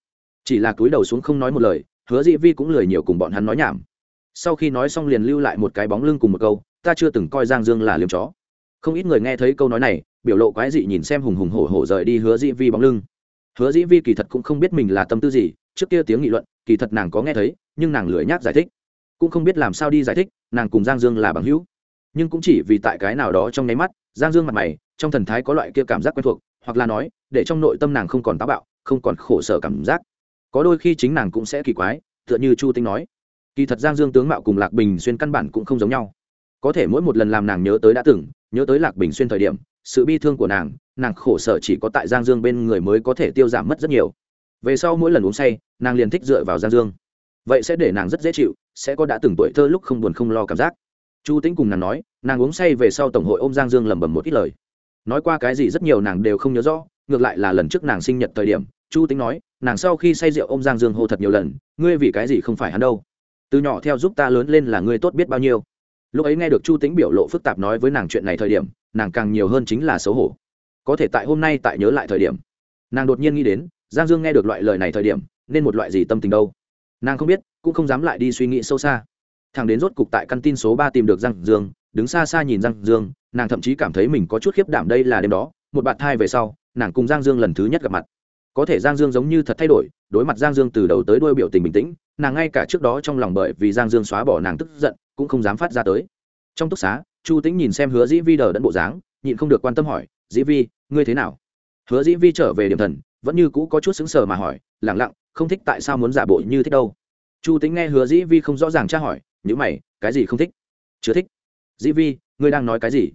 Chỉ là cúi đầu xuống không nói một lời, hứa dĩ vi cũng lười nhiều cùng bọn hắn nói nhảm. Sau khi nói xong liền lưu lại một cái bóng lưng cùng một câu, ta chưa từng coi giang dương là liếm chó không ít người nghe thấy câu nói này, biểu lộ quái dị nhìn xem hùng hùng hổ hổ rời đi hứa dĩ vi bóng lưng. Hứa dĩ vi kỳ thật cũng không biết mình là tâm tư gì, trước kia tiếng nghị luận, kỳ thật nàng có nghe thấy, nhưng nàng lười nhác giải thích. Cũng không biết làm sao đi giải thích, nàng cùng giang dương là bằng hữu. Nhưng cũng chỉ vì tại cái nào đó trong nháy mắt, giang dương mặt mày, trong thần thái có loại kia cảm giác quen thuộc, hoặc là nói, để trong nội tâm nàng không còn táo bạo, không còn khổ sở cảm giác. Có đôi khi chính nàng cũng sẽ kỳ quái, tựa như chu tinh nói. Kỳ thật giang dương tướng mạo cùng lạc bình xuyên căn bản cũng không giống nhau. Có thể mỗi một lần làm nàng nhớ tới đã từng nhớ tới lạc bình xuyên thời điểm, sự bi thương của nàng nàng khổ sở chỉ có tại giang dương bên người mới có thể tiêu giảm mất rất nhiều. Về sau mỗi lần uống say, nàng liền thích dựa vào giang dương. Vậy sẽ để nàng rất dễ chịu, sẽ có đã từng tuổi thơ lúc không buồn không lo cảm giác. Chu tĩnh cùng nàng nói, nàng uống say về sau tổng hội ôm giang dương lẩm bẩm một ít lời. Nói qua cái gì rất nhiều nàng đều không nhớ rõ, ngược lại là lần trước nàng sinh nhật thời điểm, chu tĩnh nói, nàng sau khi say rượu ôm giang dương hô thật nhiều lần, ngươi vì cái gì không phải hắn đâu? Từ nhỏ theo giúp ta lớn lên là ngươi tốt biết bao nhiêu lúc ấy nghe được chu tĩnh biểu lộ phức tạp nói với nàng chuyện này thời điểm, nàng càng nhiều hơn chính là xấu hổ. Có thể tại hôm nay tại nhớ lại thời điểm, nàng đột nhiên nghĩ đến, giang dương nghe được loại lời này thời điểm, nên một loại gì tâm tình đâu? Nàng không biết, cũng không dám lại đi suy nghĩ sâu xa. Thằng đến rốt cục tại căn tin số ba tìm được giang dương, đứng xa xa nhìn giang dương, nàng thậm chí cảm thấy mình có chút khiếp đảm đây là đêm đó, một bạn thai về sau, nàng cùng giang dương lần thứ nhất gặp mặt. Có thể giang dương giống như thật thay đổi, đối mặt giang dương từ đầu tới đuôi biểu tình bình tĩnh nàng ngay cả trước đó trong lòng bởi vì giang dương xóa bỏ nàng tức giận, cũng không dám phát ra tới. Trong túc xá, chu tĩnh nhìn xem hứa dĩ vi đờ đẫn bộ dáng, nhịn không được quan tâm hỏi, dĩ vi, ngươi thế nào? Hứa dĩ vi trở về điểm thần, vẫn như cũ có chút xứng sờ mà hỏi lẳng lặng, không thích tại sao muốn giả bộ như thích đâu? Chu tính nghe hứa dĩ vi không rõ ràng tra hỏi, nhữ mày, cái gì không thích? Chưa thích. Dĩ vi, ngươi đang nói cái gì?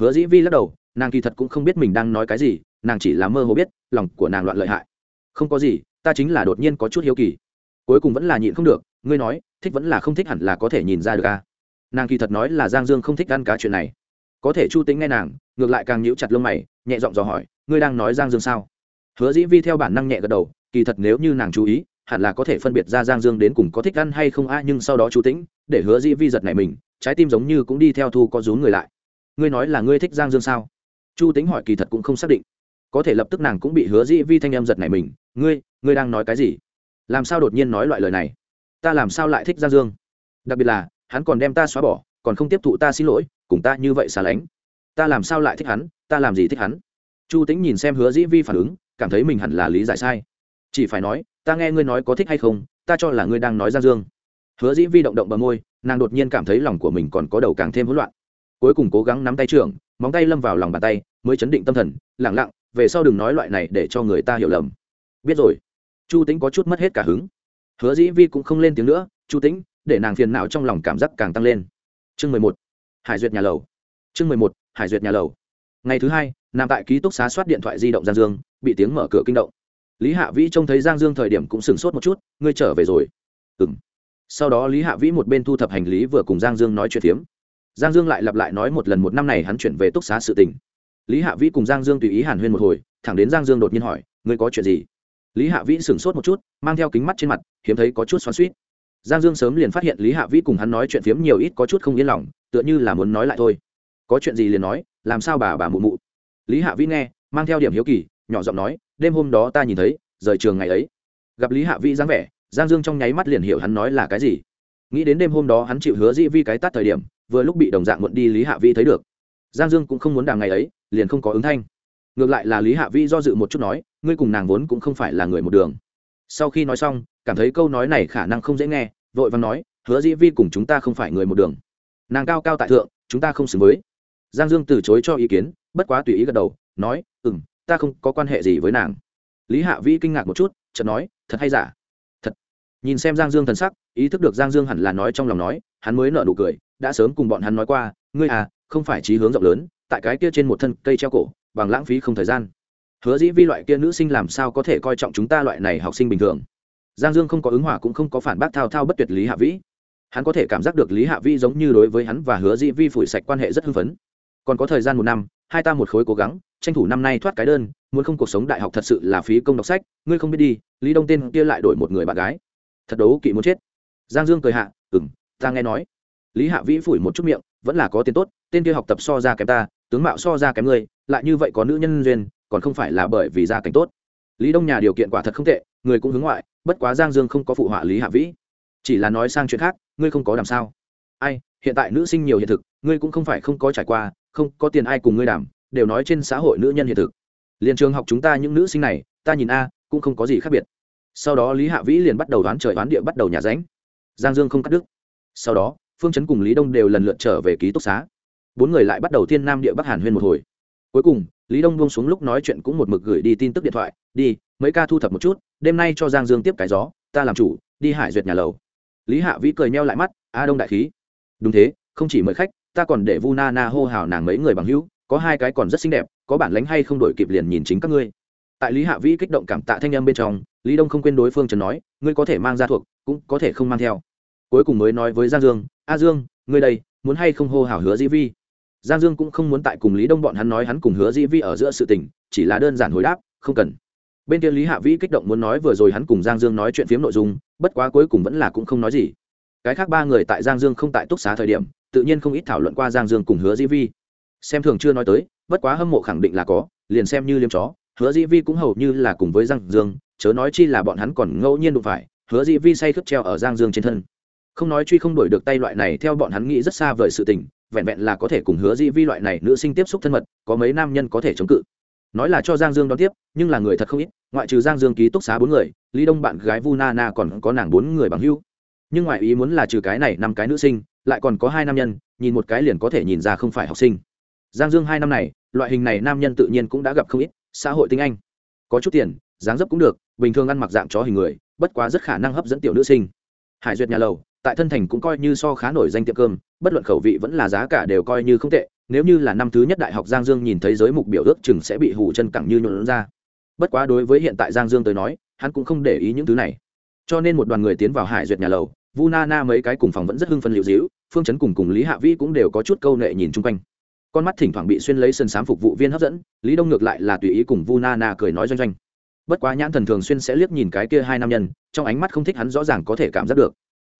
Hứa dĩ vi lắc đầu, nàng kỳ thật cũng không biết mình đang nói cái gì, nàng chỉ là mơ hồ biết, lòng của nàng loạn lợi hại. Không có gì, ta chính là đột nhiên có chút hiếu kỳ cuối cùng vẫn là nhịn không được, ngươi nói, thích vẫn là không thích hẳn là có thể nhìn ra được à? Nàng kỳ thật nói là giang dương không thích ăn cá chuyện này. Có thể chu tính nghe nàng, ngược lại càng nhíu chặt lông mày, nhẹ giọng dò hỏi, ngươi đang nói giang dương sao? Hứa dĩ vi theo bản năng nhẹ gật đầu, kỳ thật nếu như nàng chú ý, hẳn là có thể phân biệt ra giang dương đến cùng có thích ăn hay không a, nhưng sau đó chú tĩnh, để hứa dĩ vi giật này mình, trái tim giống như cũng đi theo thu có rú người lại. Ngươi nói là ngươi thích giang dương sao? Chu tính hỏi kỳ thật cũng không xác định. Có thể lập tức nàng cũng bị hứa dĩ vi thanh em giật này mình, ngươi ngươi đang nói cái gì? Làm sao đột nhiên nói loại lời này? Ta làm sao lại thích giang dương? Đặc biệt là, hắn còn đem ta xóa bỏ, còn không tiếp thụ ta xin lỗi, cùng ta như vậy xa lánh. Ta làm sao lại thích hắn? Ta làm gì thích hắn? Chu tính nhìn xem hứa dĩ vi phản ứng, cảm thấy mình hẳn là lý giải sai. Chỉ phải nói, ta nghe ngươi nói có thích hay không, ta cho là ngươi đang nói giang dương. Hứa dĩ vi động động bờ môi, nàng đột nhiên cảm thấy lòng của mình còn có đầu càng thêm hỗn loạn. Cuối cùng cố gắng nắm tay trưởng, móng tay lâm vào lòng bàn tay, mới chấn định tâm thần lẳng lặng, về sau đừng nói loại này để cho người ta hiểu lầm. Biết rồi chu tính có chút mất hết cả hứng. Hứa dĩ vi cũng không lên tiếng nữa, chu tính để nàng phiền não trong lòng cảm giác càng tăng lên. Chương mười một, hải duyệt nhà lầu. Chương mười một, hải duyệt nhà lầu. Ngày thứ hai, nằm tại ký túc xá soát điện thoại di động giang dương, bị tiếng mở cửa kinh động. Lý hạ vĩ trông thấy giang dương thời điểm cũng sửng sốt một chút, ngươi trở về rồi. Ừ m sau đó lý hạ vĩ một bên thu thập hành lý vừa cùng giang dương nói chuyện phiếm. Giang dương lại lặp lại nói một lần một năm này hắn chuyển về túc xá sự tình. Lý hạ vĩ cùng giang dương tùy ý hàn huyên một hồi, thẳng đến giang dương đột nhiên hỏi, ngươi có chuyện gì? Lý hạ vĩ sửng sốt một chút, mang theo kính mắt trên mặt, hiếm thấy có chút xoắn suýt giang dương sớm liền phát hiện lý hạ vĩ cùng hắn nói chuyện phiếm nhiều ít có chút không yên lòng, tựa như là muốn nói lại thôi. Có chuyện gì liền nói, làm sao bà bà mụ mụ? Lý hạ vĩ nghe, mang theo điểm hiếu kỳ, nhỏ giọng nói, đêm hôm đó ta nhìn thấy, rời trường ngày ấy. Gặp lý hạ vĩ dáng vẻ, giang dương trong nháy mắt liền hiểu hắn nói là cái gì. Nghĩ đến đêm hôm đó hắn chịu hứa dĩ vi cái tắt thời điểm, vừa lúc bị đồng dạng muộn đi lý hạ vĩ thấy được. Giang dương cũng không muốn đàm ngày ấy, liền không có ứng thanh ngược lại là lý hạ vĩ do dự một chút nói, ngươi cùng nàng vốn cũng không phải là người một đường. Sau khi nói xong, cảm thấy câu nói này khả năng không dễ nghe, vội vàng nói, hứa dĩ vi cùng chúng ta không phải người một đường. Nàng cao cao tại thượng, chúng ta không xứng với. Giang dương từ chối cho ý kiến, bất quá tùy ý gật đầu, nói ừ m ta không có quan hệ gì với nàng. Lý hạ vĩ kinh ngạc một chút, chợt nói, thật hay giả? Thật. Nhìn xem giang dương thần sắc, ý thức được giang dương hẳn là nói trong lòng nói, hắn mới nợ nụ cười, đã sớm cùng bọn hắn nói qua, ngươi à không phải trí hướng rộng lớn, tại cái kia trên một thân cây treo cổ bằng lãng phí không thời gian. Hứa dĩ vi loại kia nữ sinh làm sao có thể coi trọng chúng ta loại này học sinh bình thường? Giang dương không có ứng hòa cũng không có phản bác thao thao bất tuyệt lý hạ vĩ. Hắn có thể cảm giác được lý hạ vĩ giống như đối với hắn và hứa dĩ vi phủi sạch quan hệ rất hưng phấn. Còn có thời gian một năm, hai ta một khối cố gắng, tranh thủ năm nay thoát cái đơn, muốn không cuộc sống đại học thật sự là phí công đọc sách, ngươi không biết đi, lý đông tên kia lại đổi một người bạn gái. Thật đấu kỵ muốn chết. Giang dương cười hạ ừ ta nghe nói. Lý hạ vĩ phủi một chút miệng, vẫn là có tiền tốt, tên kia học tập so ra kém ta, tướng mạo so ra kém ngươi lại như vậy có nữ nhân duyên, còn không phải là bởi vì gia cảnh tốt. Lý đông nhà điều kiện quả thật không tệ, người cũng hướng ngoại, bất quá giang dương không có phụ họa lý hạ vĩ. Chỉ là nói sang chuyện khác, ngươi không có làm sao? Ai, hiện tại nữ sinh nhiều hiện thực, ngươi cũng không phải không có trải qua, không có tiền ai cùng ngươi đảm, đều nói trên xã hội nữ nhân hiện thực. Liền trường học chúng ta những nữ sinh này, ta nhìn a, cũng không có gì khác biệt. Sau đó lý hạ vĩ liền bắt đầu đoán trời đoán địa bắt đầu nhà ránh. Giang dương không cắt đứt. Sau đó, phương chấn cùng lý đông đều lần lượt trở về ký túc xá. Bốn người lại bắt đầu thiên nam địa bắc hàn huyên một hồi cuối cùng, lý đông buông xuống lúc nói chuyện cũng một mực gửi đi tin tức điện thoại, đi, mấy ca thu thập một chút, đêm nay cho giang dương tiếp cái gió, ta làm chủ, đi hải duyệt nhà lầu. Lý hạ vĩ cười neo lại mắt, a đông đại khí. Đúng thế, không chỉ mời khách, ta còn để vu na na hô hào nàng mấy người bằng hữu, có hai cái còn rất xinh đẹp, có bản lánh hay không đổi kịp liền nhìn chính các ngươi. Tại lý hạ vĩ kích động cảm tạ thanh em bên trong, lý đông không quên đối phương trần nói, ngươi có thể mang ra thuộc, cũng có thể không mang theo. Cuối cùng mới nói với giang dương, a dương, ngươi đây, muốn hay không hô hào hứa dĩ vi? Giang dương cũng không muốn tại cùng lý đông bọn hắn nói hắn cùng hứa dĩ vi ở giữa sự tình, chỉ là đơn giản hồi đáp, không cần. Bên kia lý hạ vĩ kích động muốn nói vừa rồi hắn cùng giang dương nói chuyện phiếm nội dung, bất quá cuối cùng vẫn là cũng không nói gì. Cái khác ba người tại giang dương không tại túc xá thời điểm, tự nhiên không ít thảo luận qua giang dương cùng hứa dĩ vi. Xem thường chưa nói tới, bất quá hâm mộ khẳng định là có, liền xem như liêm chó, hứa dĩ vi cũng hầu như là cùng với giang dương, chớ nói chi là bọn hắn còn ngẫu nhiên đụng phải, hứa dĩ vi say khướp treo ở giang dương trên thân. Không nói truy không đổi được tay loại này, theo bọn hắn nghĩ rất xa vời sự tình vẹn vẹn là có thể cùng hứa dĩ vi loại này nữ sinh tiếp xúc thân mật, có mấy nam nhân có thể chống cự. Nói là cho giang dương đón tiếp, nhưng là người thật không ít, ngoại trừ giang dương ký túc xá bốn người, lý đông bạn gái vu na na còn có nàng bốn người bằng hưu nhưng ngoại ý muốn là trừ cái này năm cái nữ sinh, lại còn có hai nam nhân, nhìn một cái liền có thể nhìn ra không phải học sinh. Giang dương hai năm này, loại hình này nam nhân tự nhiên cũng đã gặp không ít, xã hội tinh anh. Có chút tiền, dáng dấp cũng được, bình thường ăn mặc dạng chó hình người, bất quá rất khả năng hấp dẫn tiểu nữ sinh. Hải duyệt nhà lầu tại thân thành cũng coi như so khá nổi danh tiệm cơm, bất luận khẩu vị vẫn là giá cả đều coi như không tệ, nếu như là năm thứ nhất đại học giang dương nhìn thấy giới mục biểu ước chừng sẽ bị hủ chân cẳng như nhuộn ra. Bất quá đối với hiện tại giang dương tới nói, hắn cũng không để ý những thứ này. Cho nên một đoàn người tiến vào hải duyệt nhà lầu, vu na na mấy cái cùng phòng vẫn rất hưng phân liệu dĩu phương chấn cùng cùng lý hạ vĩ cũng đều có chút câu nệ nhìn chung quanh. Con mắt thỉnh thoảng bị xuyên lấy sân sám phục vụ viên hấp dẫn, lý đông ngược lại là tùy ý cùng vu na na cười nói doanh doanh. Bất quá nhãn thần thường xuyên sẽ liếc nhìn cái kia hai nam nhân, trong ánh mắt không thích hắn rõ ràng có thể cảm giác được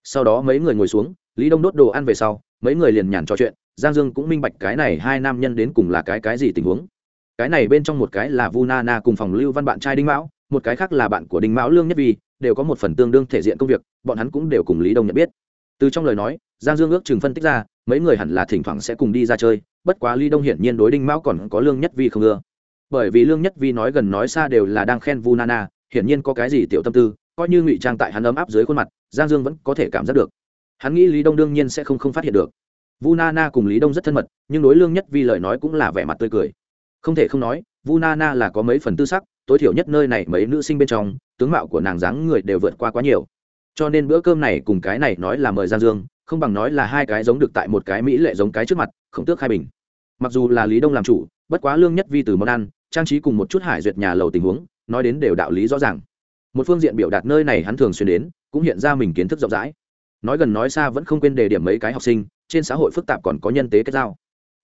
sau đó mấy người ngồi xuống, lý đông đốt đồ ăn về sau, mấy người liền nhàn trò chuyện, giang dương cũng minh bạch cái này hai nam nhân đến cùng là cái cái gì tình huống. Cái này bên trong một cái là vu na na cùng phòng lưu văn bạn trai đinh mão, một cái khác là bạn của đinh mão lương nhất vi, đều có một phần tương đương thể diện công việc, bọn hắn cũng đều cùng lý đông nhận biết. Từ trong lời nói, giang dương ước chừng phân tích ra, mấy người hẳn là thỉnh thoảng sẽ cùng đi ra chơi, bất quá lý đông hiển nhiên đối đinh mão còn có lương nhất vi không ưa. Bởi vì lương nhất vi nói gần nói xa đều là đang khen vu nana hiển nhiên có cái gì tiểu tâm tư, coi như ngụy trang tại hắn ấm áp dưới khuôn mặt giang dương vẫn có thể cảm giác được. Hắn nghĩ lý đông đương nhiên sẽ không không phát hiện được. Vu Na Na cùng lý đông rất thân mật, nhưng đối lương nhất vi lời nói cũng là vẻ mặt tươi cười. Không thể không nói, vu Na Na là có mấy phần tư sắc, tối thiểu nhất nơi này mấy nữ sinh bên trong, tướng mạo của nàng dáng người đều vượt qua quá nhiều. Cho nên bữa cơm này cùng cái này nói là mời giang dương, không bằng nói là hai cái giống được tại một cái mỹ lệ giống cái trước mặt không tước khai bình. Mặc dù là lý đông làm chủ, bất quá lương nhất vi từ món ăn, trang trí cùng một chút hải duyệt nhà lầu tình huống, nói đến đều đạo lý rõ ràng một phương diện biểu đạt nơi này hắn thường xuyên đến, cũng hiện ra mình kiến thức rộng rãi. Nói gần nói xa vẫn không quên đề điểm mấy cái học sinh, trên xã hội phức tạp còn có nhân tế kết giao.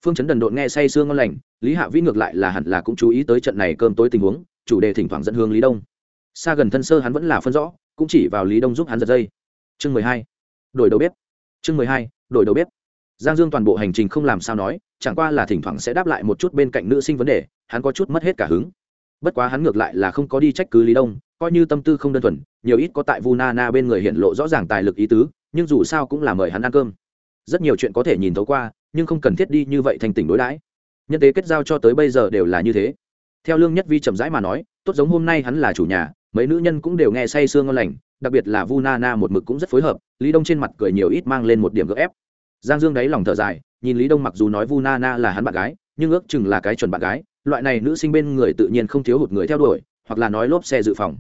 Phương chấn đần độn nghe say sương ngon lành, lý hạ vĩ ngược lại là hẳn là cũng chú ý tới trận này cơm tối tình huống, chủ đề thỉnh thoảng dẫn hướng lý đông. Xa gần thân sơ hắn vẫn là phân rõ, cũng chỉ vào lý đông giúp hắn giật dây. Chương mười hai, đổi đầu bếp. Chương mười hai, đổi đầu bếp. Giang dương toàn bộ hành trình không làm sao nói, chẳng qua là thỉnh thoảng sẽ đáp lại một chút bên cạnh nữ sinh vấn đề, hắn có chút mất hết cả hứng. Bất quá hắn ngược lại là không có đi trách cứ lý đông coi như tâm tư không đơn thuần, nhiều ít có tại vu na na bên người hiện lộ rõ ràng tài lực ý tứ, nhưng dù sao cũng là mời hắn ăn cơm. Rất nhiều chuyện có thể nhìn thấu qua, nhưng không cần thiết đi như vậy thành tỉnh đối đãi. Nhân tế kết giao cho tới bây giờ đều là như thế. Theo lương nhất vi chậm rãi mà nói, tốt giống hôm nay hắn là chủ nhà, mấy nữ nhân cũng đều nghe say sương ngon lành, đặc biệt là vu na na một mực cũng rất phối hợp, lý đông trên mặt cười nhiều ít mang lên một điểm gỡ ép. Giang dương đáy lòng thở dài, nhìn lý đông mặc dù nói vu na na là hắn bạn gái, nhưng ước chừng là cái chuẩn bạn gái, loại này nữ sinh bên người tự nhiên không thiếu hụt người theo đuổi, hoặc là nói lốp xe dự phòng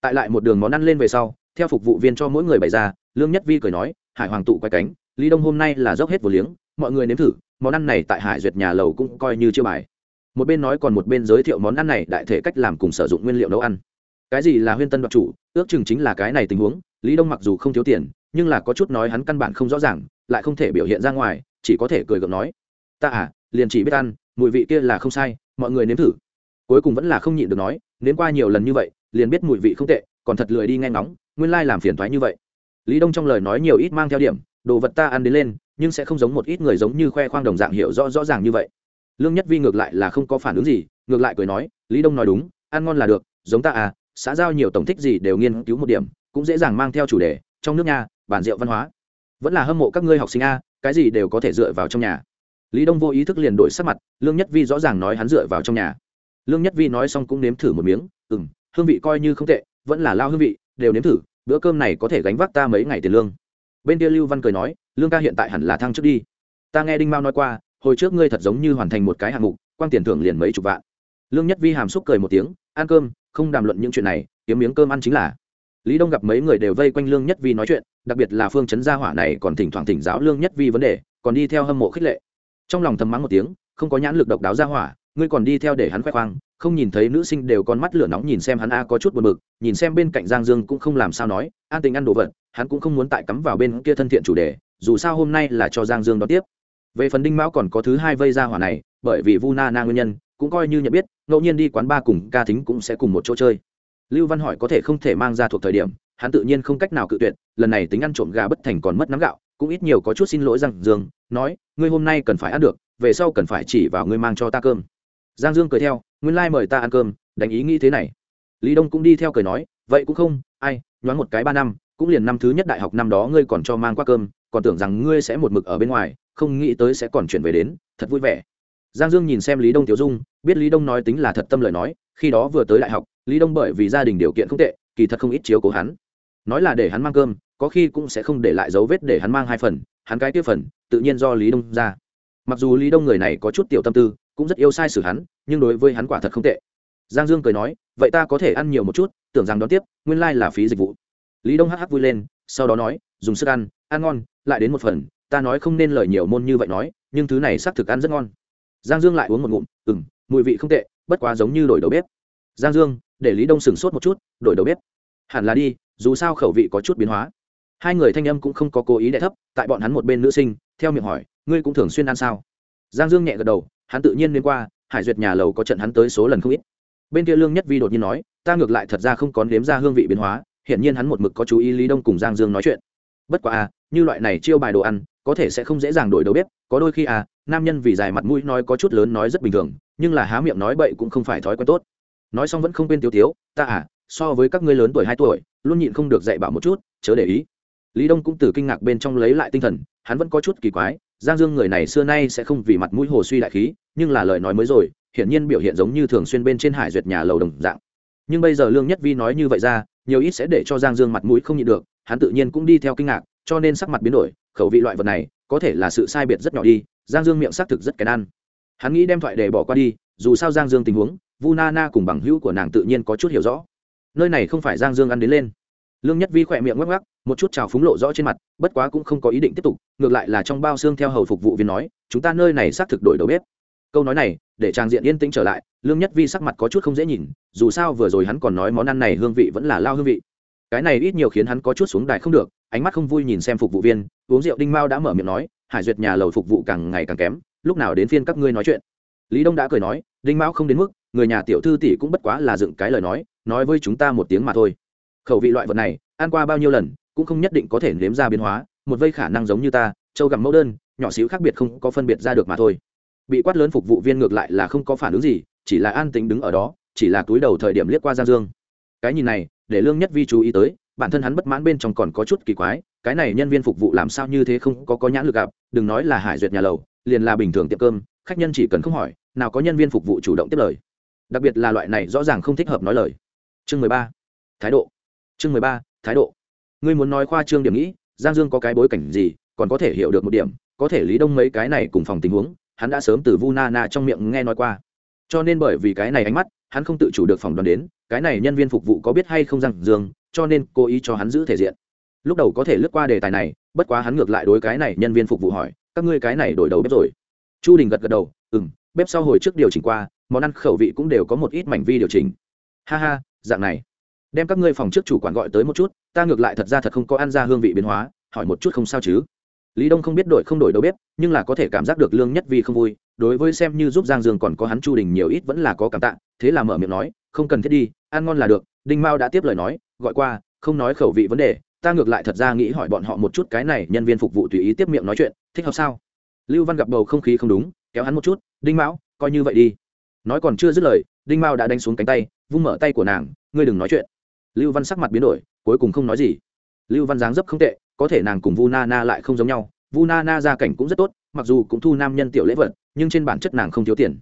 tại lại một đường món ăn lên về sau, theo phục vụ viên cho mỗi người bày ra, lương nhất vi cười nói, hải hoàng tụ quay cánh, lý đông hôm nay là dốc hết vô liếng, mọi người nếm thử, món ăn này tại hải duyệt nhà lầu cũng coi như chưa bài. Một bên nói còn một bên giới thiệu món ăn này đại thể cách làm cùng sử dụng nguyên liệu nấu ăn. Cái gì là huyên tân đoạt chủ, ước chừng chính là cái này tình huống, lý đông mặc dù không thiếu tiền, nhưng là có chút nói hắn căn bản không rõ ràng, lại không thể biểu hiện ra ngoài, chỉ có thể cười gượng nói, ta à liền chỉ biết ăn, mùi vị kia là không sai, mọi người nếm thử. Cuối cùng vẫn là không nhịn được nói, nếm qua nhiều lần như vậy liền biết mùi vị không tệ, còn thật lười đi nghe ngóng, nguyên lai làm phiền thoái như vậy. Lý đông trong lời nói nhiều ít mang theo điểm, đồ vật ta ăn đến lên, nhưng sẽ không giống một ít người giống như khoe khoang đồng dạng hiểu rõ rõ ràng như vậy. Lương nhất vi ngược lại là không có phản ứng gì, ngược lại cười nói, lý đông nói đúng, ăn ngon là được, giống ta à xã giao nhiều tổng thích gì đều nghiên cứu một điểm, cũng dễ dàng mang theo chủ đề, trong nước nhà bản rượu văn hóa. Vẫn là hâm mộ các ngươi học sinh a, cái gì đều có thể dựa vào trong nhà. Lý đông vô ý thức liền đổi sắc mặt, lương nhất vi rõ ràng nói hắn dựa vào trong nhà. Lương nhất vi nói xong cũng nếm thử một miếng ừ m hương vị coi như không tệ, vẫn là lao hương vị, đều nếm thử, bữa cơm này có thể gánh vác ta mấy ngày tiền lương. Bên kia lưu văn cười nói, lương ca hiện tại hẳn là thăng trước đi. Ta nghe đinh mao nói qua, hồi trước ngươi thật giống như hoàn thành một cái hạng mục, quang tiền thưởng liền mấy chục vạn. Lương nhất vi hàm xúc cười một tiếng, ăn cơm, không đàm luận những chuyện này, kiếm miếng cơm ăn chính là. Lý đông gặp mấy người đều vây quanh lương nhất vi nói chuyện, đặc biệt là phương chấn gia hỏa này còn thỉnh thoảng thỉnh giáo lương nhất vi vấn đề, còn đi theo hâm mộ khích lệ. Trong lòng thầm mắng một tiếng, không có nhãn lực độc đáo gia hỏa, ngươi còn đi theo để hắn khoe khoang không nhìn thấy nữ sinh đều con mắt lửa nóng nhìn xem hắn a có chút buồn bực, nhìn xem bên cạnh giang dương cũng không làm sao nói, an tình ăn đồ vật, hắn cũng không muốn tại cắm vào bên kia thân thiện chủ đề, dù sao hôm nay là cho giang dương đón tiếp. Về phần đinh mão còn có thứ hai vây ra hỏa này, bởi vì vu na na nguyên nhân, cũng coi như nhận biết, ngẫu nhiên đi quán ba cùng ca thính cũng sẽ cùng một chỗ chơi. Lưu văn hỏi có thể không thể mang ra thuộc thời điểm, hắn tự nhiên không cách nào cự tuyệt, lần này tính ăn trộm gà bất thành còn mất nắm gạo, cũng ít nhiều có chút xin lỗi giang dương, nói, ngươi hôm nay cần phải ăn được, về sau cần phải chỉ vào ngươi mang cho ta cơm giang dương cười theo, nguyên lai、like、mời ta ăn cơm, đánh ý nghĩ thế này. Lý đông cũng đi theo cười nói, vậy cũng không, ai, nhoáng một cái ba năm, cũng liền năm thứ nhất đại học năm đó ngươi còn cho mang qua cơm, còn tưởng rằng ngươi sẽ một mực ở bên ngoài, không nghĩ tới sẽ còn chuyển về đến, thật vui vẻ. Giang dương nhìn xem lý đông tiểu dung, biết lý đông nói tính là thật tâm lời nói, khi đó vừa tới đại học, lý đông bởi vì gia đình điều kiện không tệ, kỳ thật không ít chiếu cố hắn. Nói là để hắn mang cơm, có khi cũng sẽ không để lại dấu vết để hắn mang hai phần, hắn cái tiếp phần, tự nhiên do lý đông ra. Mặc dù lý đông người này có chút tiểu tâm tư cũng rất yêu sai xử hắn, nhưng đối với hắn quả thật không tệ. Giang dương cười nói, vậy ta có thể ăn nhiều một chút, tưởng rằng đón tiếp, nguyên lai là phí dịch vụ. Lý đông hắc hắc vui lên, sau đó nói, dùng sức ăn ăn ngon, lại đến một phần, ta nói không nên lời nhiều môn như vậy nói, nhưng thứ này xác thực ăn rất ngon. Giang dương lại uống một ngụm ừ m mùi vị không tệ, bất quá giống như đổi đầu bếp. Giang dương, để lý đông sửng sốt một chút, đổi đầu bếp? Hẳn là đi, dù sao khẩu vị có chút biến hóa. Hai người thanh âm cũng không có cố ý đ thấp, tại bọn hắn một bên nữ sinh, theo miệng hỏi, ngươi cũng thường xuyên ăn sao? Giang dương nhẹ gật đầu hắn tự nhiên nên qua, hải duyệt nhà lầu có trận hắn tới số lần không ít. Bên kia lương nhất vi đột nhiên nói, ta ngược lại thật ra không còn đếm ra hương vị biến hóa hiện nhiên hắn một mực có chú ý lý đông cùng giang dương nói chuyện. Bất quá à như loại này chiêu bài đồ ăn, có thể sẽ không dễ dàng đổi đầu bếp, có đôi khi à nam nhân vì dài mặt mũi nói có chút lớn nói rất bình thường, nhưng là há miệng nói bậy cũng không phải thói quen tốt. Nói xong vẫn không quên tiêu tiếu, ta à so với các ngươi lớn tuổi hai tuổi, luôn nhịn không được dạy bảo một chút, chớ để ý. Lý đông cũng từ kinh ngạc bên trong lấy lại tinh thần, hắn vẫn có chút kỳ quái giang dương người này xưa nay sẽ không vì mặt mũi hồ suy đại khí, nhưng là lời nói mới rồi, hiển nhiên biểu hiện giống như thường xuyên bên trên hải duyệt nhà lầu đồng dạng. Nhưng bây giờ lương nhất vi nói như vậy ra, nhiều ít sẽ để cho giang dương mặt mũi không nhịn được, hắn tự nhiên cũng đi theo kinh ngạc, cho nên sắc mặt biến đổi, khẩu vị loại vật này, có thể là sự sai biệt rất nhỏ đi, giang dương miệng xác thực rất kén ăn. Hắn nghĩ đem thoại để bỏ qua đi, dù sao giang dương tình huống, vu na na cùng bằng hữu của nàng tự nhiên có chút hiểu rõ. Nơi này không phải giang dương ăn đến lên. Lương nhất vi khỏe miệng ngắc ngắc một chút trào phúng lộ rõ trên mặt, bất quá cũng không có ý định tiếp tục, ngược lại là trong bao xương theo hầu phục vụ viên nói, chúng ta nơi này xác thực đổi đầu bếp. Câu nói này, để trang diện yên tĩnh trở lại, lương nhất vi sắc mặt có chút không dễ nhìn, dù sao vừa rồi hắn còn nói món ăn này hương vị vẫn là lao hương vị. Cái này ít nhiều khiến hắn có chút xuống đài không được, ánh mắt không vui nhìn xem phục vụ viên, uống rượu đinh mao đã mở miệng nói, hải duyệt nhà lầu phục vụ càng ngày càng kém, lúc nào đến phiên các ngươi nói chuyện? Lý đông đã cười nói, đinh mao không đến mức, người nhà tiểu thư tỷ cũng bất quá là dựng cái lời nói nói với chúng ta một tiếng mà thôi. Khẩu vị loại vật này, ăn qua bao nhiêu lần cũng không nhất định có thể nếm ra biến hóa, một vây khả năng giống như ta, châu gặm mẫu đơn, nhỏ xíu khác biệt không có phân biệt ra được mà thôi. Bị quát lớn phục vụ viên ngược lại là không có phản ứng gì, chỉ là an tĩnh đứng ở đó, chỉ là túi đầu thời điểm liếc qua giang dương. Cái nhìn này, để lương nhất vi chú ý tới, bản thân hắn bất mãn bên trong còn có chút kỳ quái, cái này nhân viên phục vụ làm sao như thế không có có nhãn lực gặp, đừng nói là hải duyệt nhà lầu, liền là bình thường tiệm cơm, khách nhân chỉ cần không hỏi, nào có nhân viên phục vụ chủ động tiếp lời. Đặc biệt là loại này rõ ràng không thích hợp nói lời. Chương mười ba, thái độ. Chương mười ba, thái độ ngươi muốn nói khoa trương điểm nghĩ, giang dương có cái bối cảnh gì, còn có thể hiểu được một điểm, có thể lý đông mấy cái này cùng phòng tình huống, hắn đã sớm từ vu na na trong miệng nghe nói qua. Cho nên bởi vì cái này ánh mắt, hắn không tự chủ được phòng đoán đến, cái này nhân viên phục vụ có biết hay không giang dương, cho nên cố ý cho hắn giữ thể diện. Lúc đầu có thể lướt qua đề tài này, bất quá hắn ngược lại đối cái này nhân viên phục vụ hỏi, các ngươi cái này đổi đầu bếp rồi? Chu đình gật gật đầu ừ m bếp sau hồi trước điều chỉnh qua, món ăn khẩu vị cũng đều có một ít mảnh vi điều chỉnh. Ha ha, dạng này đem các ngươi phòng trước chủ quản gọi tới một chút, ta ngược lại thật ra thật không có ăn ra hương vị biến hóa, hỏi một chút không sao chứ? Lý đông không biết đổi không đổi đâu bếp nhưng là có thể cảm giác được lương nhất vì không vui, đối với xem như giúp giang dương còn có hắn chu đình nhiều ít vẫn là có cảm tạ, thế là mở miệng nói, không cần thiết đi, ăn ngon là được. Đinh mao đã tiếp lời nói, gọi qua, không nói khẩu vị vấn đề, ta ngược lại thật ra nghĩ hỏi bọn họ một chút cái này nhân viên phục vụ tùy ý tiếp miệng nói chuyện, thích hợp sao? Lưu văn gặp bầu không khí không đúng, kéo hắn một chút, đinh mão, coi như vậy đi. Nói còn chưa dứt lời, đinh mao đã đánh xuống cánh tay, vung mở tay của nàng, ngươi đừng nói chuyện lưu văn sắc mặt biến đổi, cuối cùng không nói gì. Lưu văn dáng dấp không tệ, có thể nàng cùng vu na na lại không giống nhau. Vu na na gia cảnh cũng rất tốt, mặc dù cũng thu nam nhân tiểu lễ vật, nhưng trên bản chất nàng không thiếu tiền.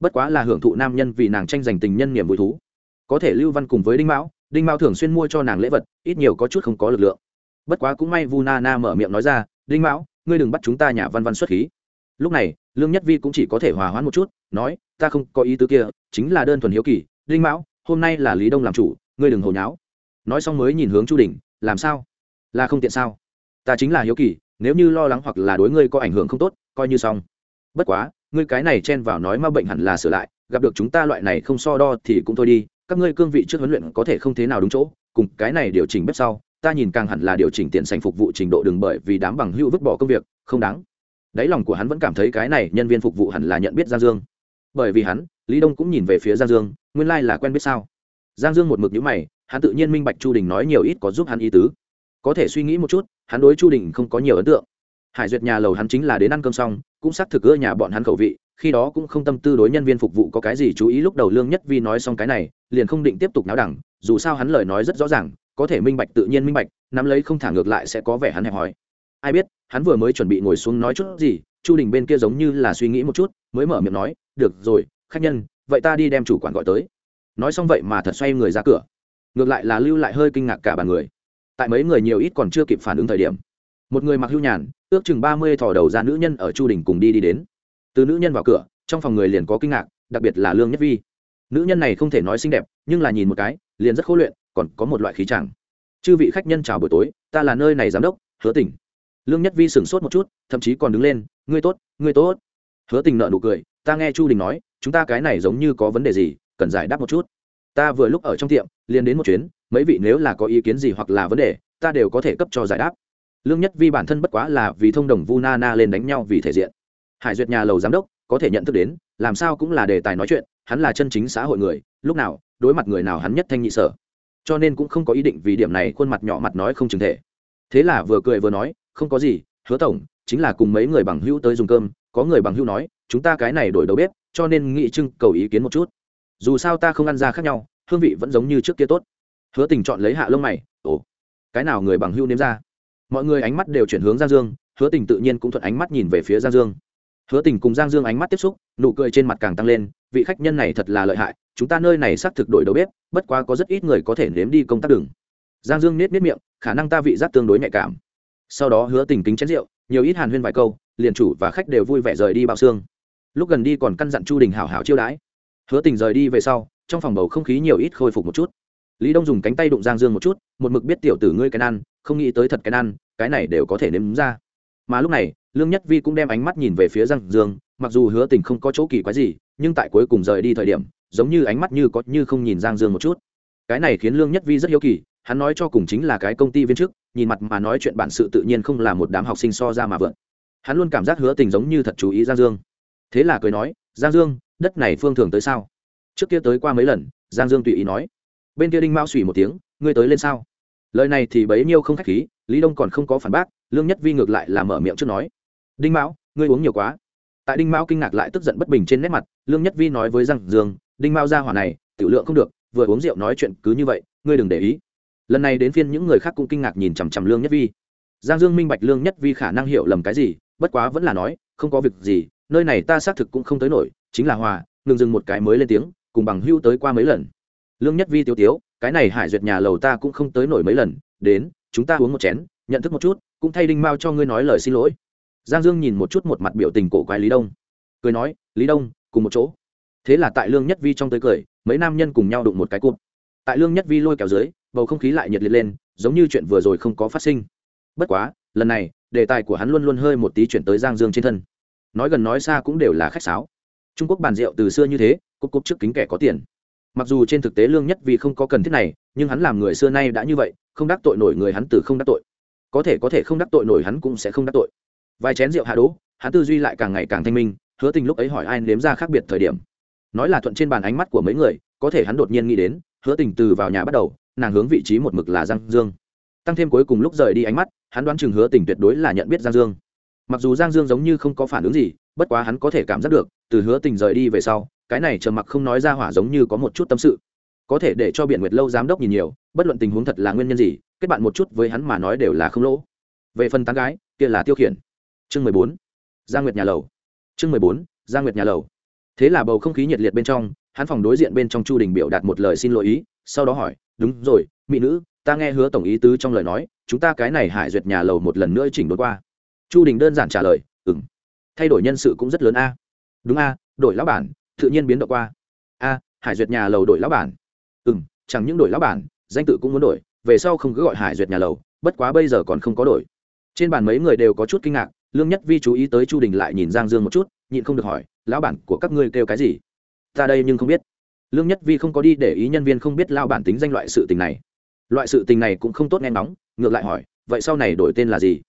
Bất quá là hưởng thụ nam nhân vì nàng tranh giành tình nhân niềm vui thú. Có thể lưu văn cùng với đinh mão đinh mão thường xuyên mua cho nàng lễ vật, ít nhiều có chút không có lực lượng. Bất quá cũng may vu na na mở miệng nói ra, đinh mão, ngươi đừng bắt chúng ta nhà văn văn xuất khí. Lúc này, lương nhất vi cũng chỉ có thể hòa hoãn một chút, nói, ta không có ý tứ kia, chính là đơn thuần hiếu kỳ. Đinh mão, hôm nay là lý đông làm chủ ngươi đừng hồi nháo. Nói xong mới nhìn hướng chu đình, làm sao? Là không tiện sao? Ta chính là hiếu kỳ, nếu như lo lắng hoặc là đối ngươi có ảnh hưởng không tốt, coi như xong. Bất quá, ngươi cái này chen vào nói ma bệnh hẳn là sửa lại, gặp được chúng ta loại này không so đo thì cũng thôi đi, các ngươi cương vị trước huấn luyện có thể không thế nào đúng chỗ, cùng cái này điều chỉnh bếp sau, ta nhìn càng hẳn là điều chỉnh tiền sành phục vụ trình độ đừng bởi vì đám bằng hữu vứt bỏ công việc, không đáng. Đáy lòng của hắn vẫn cảm thấy cái này nhân viên phục vụ hẳn là nhận biết giang dương. Bởi vì hắn, lý đông cũng nhìn về phía giang dương, nguyên lai là quen biết sao? Giang dương một mực nhữ mày, hắn tự nhiên minh bạch chu đình nói nhiều ít có giúp hắn ý tứ. Có thể suy nghĩ một chút, hắn đối chu đình không có nhiều ấn tượng. Hải duyệt nhà lầu hắn chính là đến ăn cơm xong, cũng xác thực ưa nhà bọn hắn khẩu vị, khi đó cũng không tâm tư đối nhân viên phục vụ có cái gì chú ý lúc đầu lương nhất vi nói xong cái này, liền không định tiếp tục náo đẳng, dù sao hắn lời nói rất rõ ràng, có thể minh bạch tự nhiên minh bạch, nắm lấy không thả ngược lại sẽ có vẻ hắn hẹp hòi. Ai biết, hắn vừa mới chuẩn bị ngồi xuống nói chút gì, chu đình bên kia giống như là suy nghĩ một chút, mới mở miệng nói, được rồi, khách nhân, vậy ta đi đem chủ quản gọi tới nói xong vậy mà thật xoay người ra cửa. Ngược lại là lưu lại hơi kinh ngạc cả bàn người. Tại mấy người nhiều ít còn chưa kịp phản ứng thời điểm, một người mặc hưu nhàn, ước chừng ba mươi thỏ đầu ra nữ nhân ở chu đình cùng đi đi đến. Từ nữ nhân vào cửa, trong phòng người liền có kinh ngạc, đặc biệt là lương nhất vi. Nữ nhân này không thể nói xinh đẹp, nhưng là nhìn một cái, liền rất khối luyện, còn có một loại khí chẳng. Chư vị khách nhân chào buổi tối, ta là nơi này giám đốc, hứa tỉnh lương nhất vi sửng sốt một chút, thậm chí còn đứng lên, ngươi tốt ngươi tốt. Hứa tình nợ nụ cười, ta nghe chu đình nói, chúng ta cái này giống như có vấn đề gì cần giải đáp một chút. Ta vừa lúc ở trong tiệm, liền đến một chuyến, mấy vị nếu là có ý kiến gì hoặc là vấn đề, ta đều có thể cấp cho giải đáp. Lương nhất vi bản thân bất quá là vì thông đồng vu na na lên đánh nhau vì thể diện. Hải duyệt nhà lầu giám đốc, có thể nhận thức đến, làm sao cũng là đề tài nói chuyện, hắn là chân chính xã hội người, lúc nào, đối mặt người nào hắn nhất thanh nhị sở. Cho nên cũng không có ý định vì điểm này khuôn mặt nhỏ mặt nói không chừng thể. Thế là vừa cười vừa nói, không có gì, hứa tổng, chính là cùng mấy người bằng hữu tới dùng cơm, có người bằng hữu nói, chúng ta cái này đổi đầu bếp, cho nên nghị trưng cầu ý kiến một chút dù sao ta không ăn ra khác nhau, hương vị vẫn giống như trước kia tốt. Hứa tình chọn lấy hạ lông mày, ồ, cái nào người bằng hưu nếm ra mọi người ánh mắt đều chuyển hướng giang dương, hứa tình tự nhiên cũng thuận ánh mắt nhìn về phía giang dương. Hứa tình cùng giang dương ánh mắt tiếp xúc, nụ cười trên mặt càng tăng lên, vị khách nhân này thật là lợi hại, chúng ta nơi này xác thực đổi đầu bếp, bất quá có rất ít người có thể nếm đi công tác đường. Giang dương nết nết miệng, khả năng ta vị giác tương đối nhạy cảm. Sau đó hứa tình kính chén rượu, nhiều ít hàn huyên vài câu, liền chủ và khách đều vui vẻ rời đi bao xương. Lúc gần đi còn căn dặn chu đình hảo hảo chiêu đãi hứa tình rời đi về sau, trong phòng bầu không khí nhiều ít khôi phục một chút. Lý đông dùng cánh tay đụng giang dương một chút, một mực biết tiểu tử ngươi cái ăn không nghĩ tới thật cái ăn cái này đều có thể nếm ra. Mà lúc này, lương nhất vi cũng đem ánh mắt nhìn về phía giang dương, mặc dù hứa tình không có chỗ kỳ quái gì, nhưng tại cuối cùng rời đi thời điểm, giống như ánh mắt như có như không nhìn giang dương một chút. Cái này khiến lương nhất vi rất hiếu kỳ, hắn nói cho cùng chính là cái công ty viên chức, nhìn mặt mà nói chuyện bản sự tự nhiên không là một đám học sinh so ra mà vượn. Hắn luôn cảm giác hứa tình giống như thật chú ý giang dương. Thế là cười nói, giang dương đất này phương thường tới sao? Trước kia tới qua mấy lần, giang dương tùy ý nói. Bên kia đinh mao xùy một tiếng, ngươi tới lên sao? Lời này thì bấy nhiêu không khách khí, lý đông còn không có phản bác, lương nhất vi ngược lại là mở miệng trước nói. Đinh mão, ngươi uống nhiều quá. Tại đinh mão kinh ngạc lại tức giận bất bình trên nét mặt, lương nhất vi nói với giang dương, đinh mao ra hỏa này, tiểu lượng không được, vừa uống rượu nói chuyện cứ như vậy, ngươi đừng để ý. Lần này đến phiên những người khác cũng kinh ngạc nhìn chằm chằm lương nhất vi. Giang dương minh bạch lương nhất vi khả năng hiểu lầm cái gì, bất quá vẫn là nói, không có việc gì, nơi này ta xác thực cũng không tới nổi chính là hòa, ngừng dừng một cái mới lên tiếng, cùng bằng hưu tới qua mấy lần. Lương nhất vi tiêu tiếu, cái này hải duyệt nhà lầu ta cũng không tới nổi mấy lần, đến, chúng ta uống một chén, nhận thức một chút, cũng thay đinh mao cho ngươi nói lời xin lỗi. Giang dương nhìn một chút một mặt biểu tình cổ quái lý đông. Cười nói, lý đông, cùng một chỗ. Thế là tại lương nhất vi trong tới cười, mấy nam nhân cùng nhau đụng một cái cụt tại lương nhất vi lôi kéo dưới, bầu không khí lại nhiệt liệt lên, giống như chuyện vừa rồi không có phát sinh. Bất quá, lần này, đề tài của hắn luôn luôn hơi một tí chuyển tới giang dương trên thân. Nói gần nói xa cũng đều là khách sáo trung quốc bàn rượu từ xưa như thế, cúp cúp trước kính kẻ có tiền. Mặc dù trên thực tế lương nhất vì không có cần thiết này, nhưng hắn làm người xưa nay đã như vậy, không đắc tội nổi người hắn từ không đắc tội. Có thể có thể không đắc tội nổi hắn cũng sẽ không đắc tội. Vài chén rượu hạ đỗ, hắn tư duy lại càng ngày càng thanh minh, hứa tình lúc ấy hỏi ai nếm ra khác biệt thời điểm. Nói là thuận trên bàn ánh mắt của mấy người, có thể hắn đột nhiên nghĩ đến, hứa tình từ vào nhà bắt đầu, nàng hướng vị trí một mực là giang dương. Tăng thêm cuối cùng lúc rời đi ánh mắt, hắn đoán chừng hứa tình tuyệt đối là nhận biết giang dương. Mặc dù giang dương giống như không có phản ứng gì bất quá hắn có thể cảm giác được, từ hứa tình rời đi về sau, cái này trầm mặc không nói ra hỏa giống như có một chút tâm sự. Có thể để cho biện nguyệt lâu giám đốc nhìn nhiều, bất luận tình huống thật là nguyên nhân gì, kết bạn một chút với hắn mà nói đều là không lỗ. Về phần tán gái, kia là tiêu khiển. Chương mười bốn gia nguyệt nhà lầu. Chương mười bốn gia nguyệt nhà lầu. Thế là bầu không khí nhiệt liệt bên trong, hắn phòng đối diện bên trong chu đình biểu đạt một lời xin lỗi ý, sau đó hỏi, đúng rồi, mỹ nữ, ta nghe hứa tổng ý tứ trong lời nói, chúng ta cái này hải duyệt nhà lầu một lần nữa chỉnh đốn qua. Chu đình đơn giản trả lời ừng thay đổi nhân sự cũng rất lớn a. Đúng a, đổi lão bản, tự nhiên biến động qua. A, hải duyệt nhà lầu đổi lão bản. Ừ m chẳng những đổi lão bản, danh tự cũng muốn đổi, về sau không cứ gọi hải duyệt nhà lầu, bất quá bây giờ còn không có đổi. Trên bàn mấy người đều có chút kinh ngạc, lương nhất vi chú ý tới chu đình lại nhìn giang dương một chút, nhịn không được hỏi, lão bản của các ngươi kêu cái gì? Ta đây nhưng không biết. Lương nhất vi không có đi để ý nhân viên không biết lao bản tính danh loại sự tình này. Loại sự tình này cũng không tốt nghe nóng ngược lại hỏi, vậy sau này đổi tên là gì?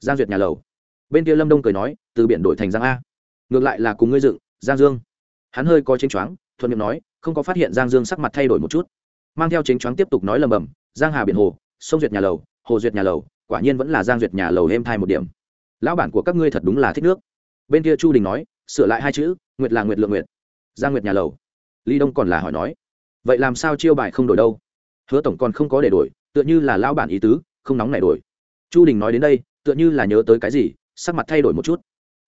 Giang duyệt nhà lầu bên kia lâm đông cười nói từ biển đổi thành giang a ngược lại là cùng ngươi dựng giang dương hắn hơi có chênh choáng thuận miệng nói không có phát hiện giang dương sắc mặt thay đổi một chút mang theo chênh choáng tiếp tục nói lầm bầm giang hà biển hồ sông duyệt nhà lầu hồ duyệt nhà lầu quả nhiên vẫn là giang duyệt nhà lầu êm thai một điểm lão bản của các ngươi thật đúng là thích nước bên kia chu đình nói sửa lại hai chữ nguyệt là nguyệt lượng nguyệt giang nguyệt nhà lầu ly đông còn là hỏi nói vậy làm sao chiêu bài không đổi đâu hứa tổng còn không có để đổi tựa như là lão bản ý tứ không nóng này đổi chu đình nói đến đây tựa như là nhớ tới cái gì sắc mặt thay đổi một chút.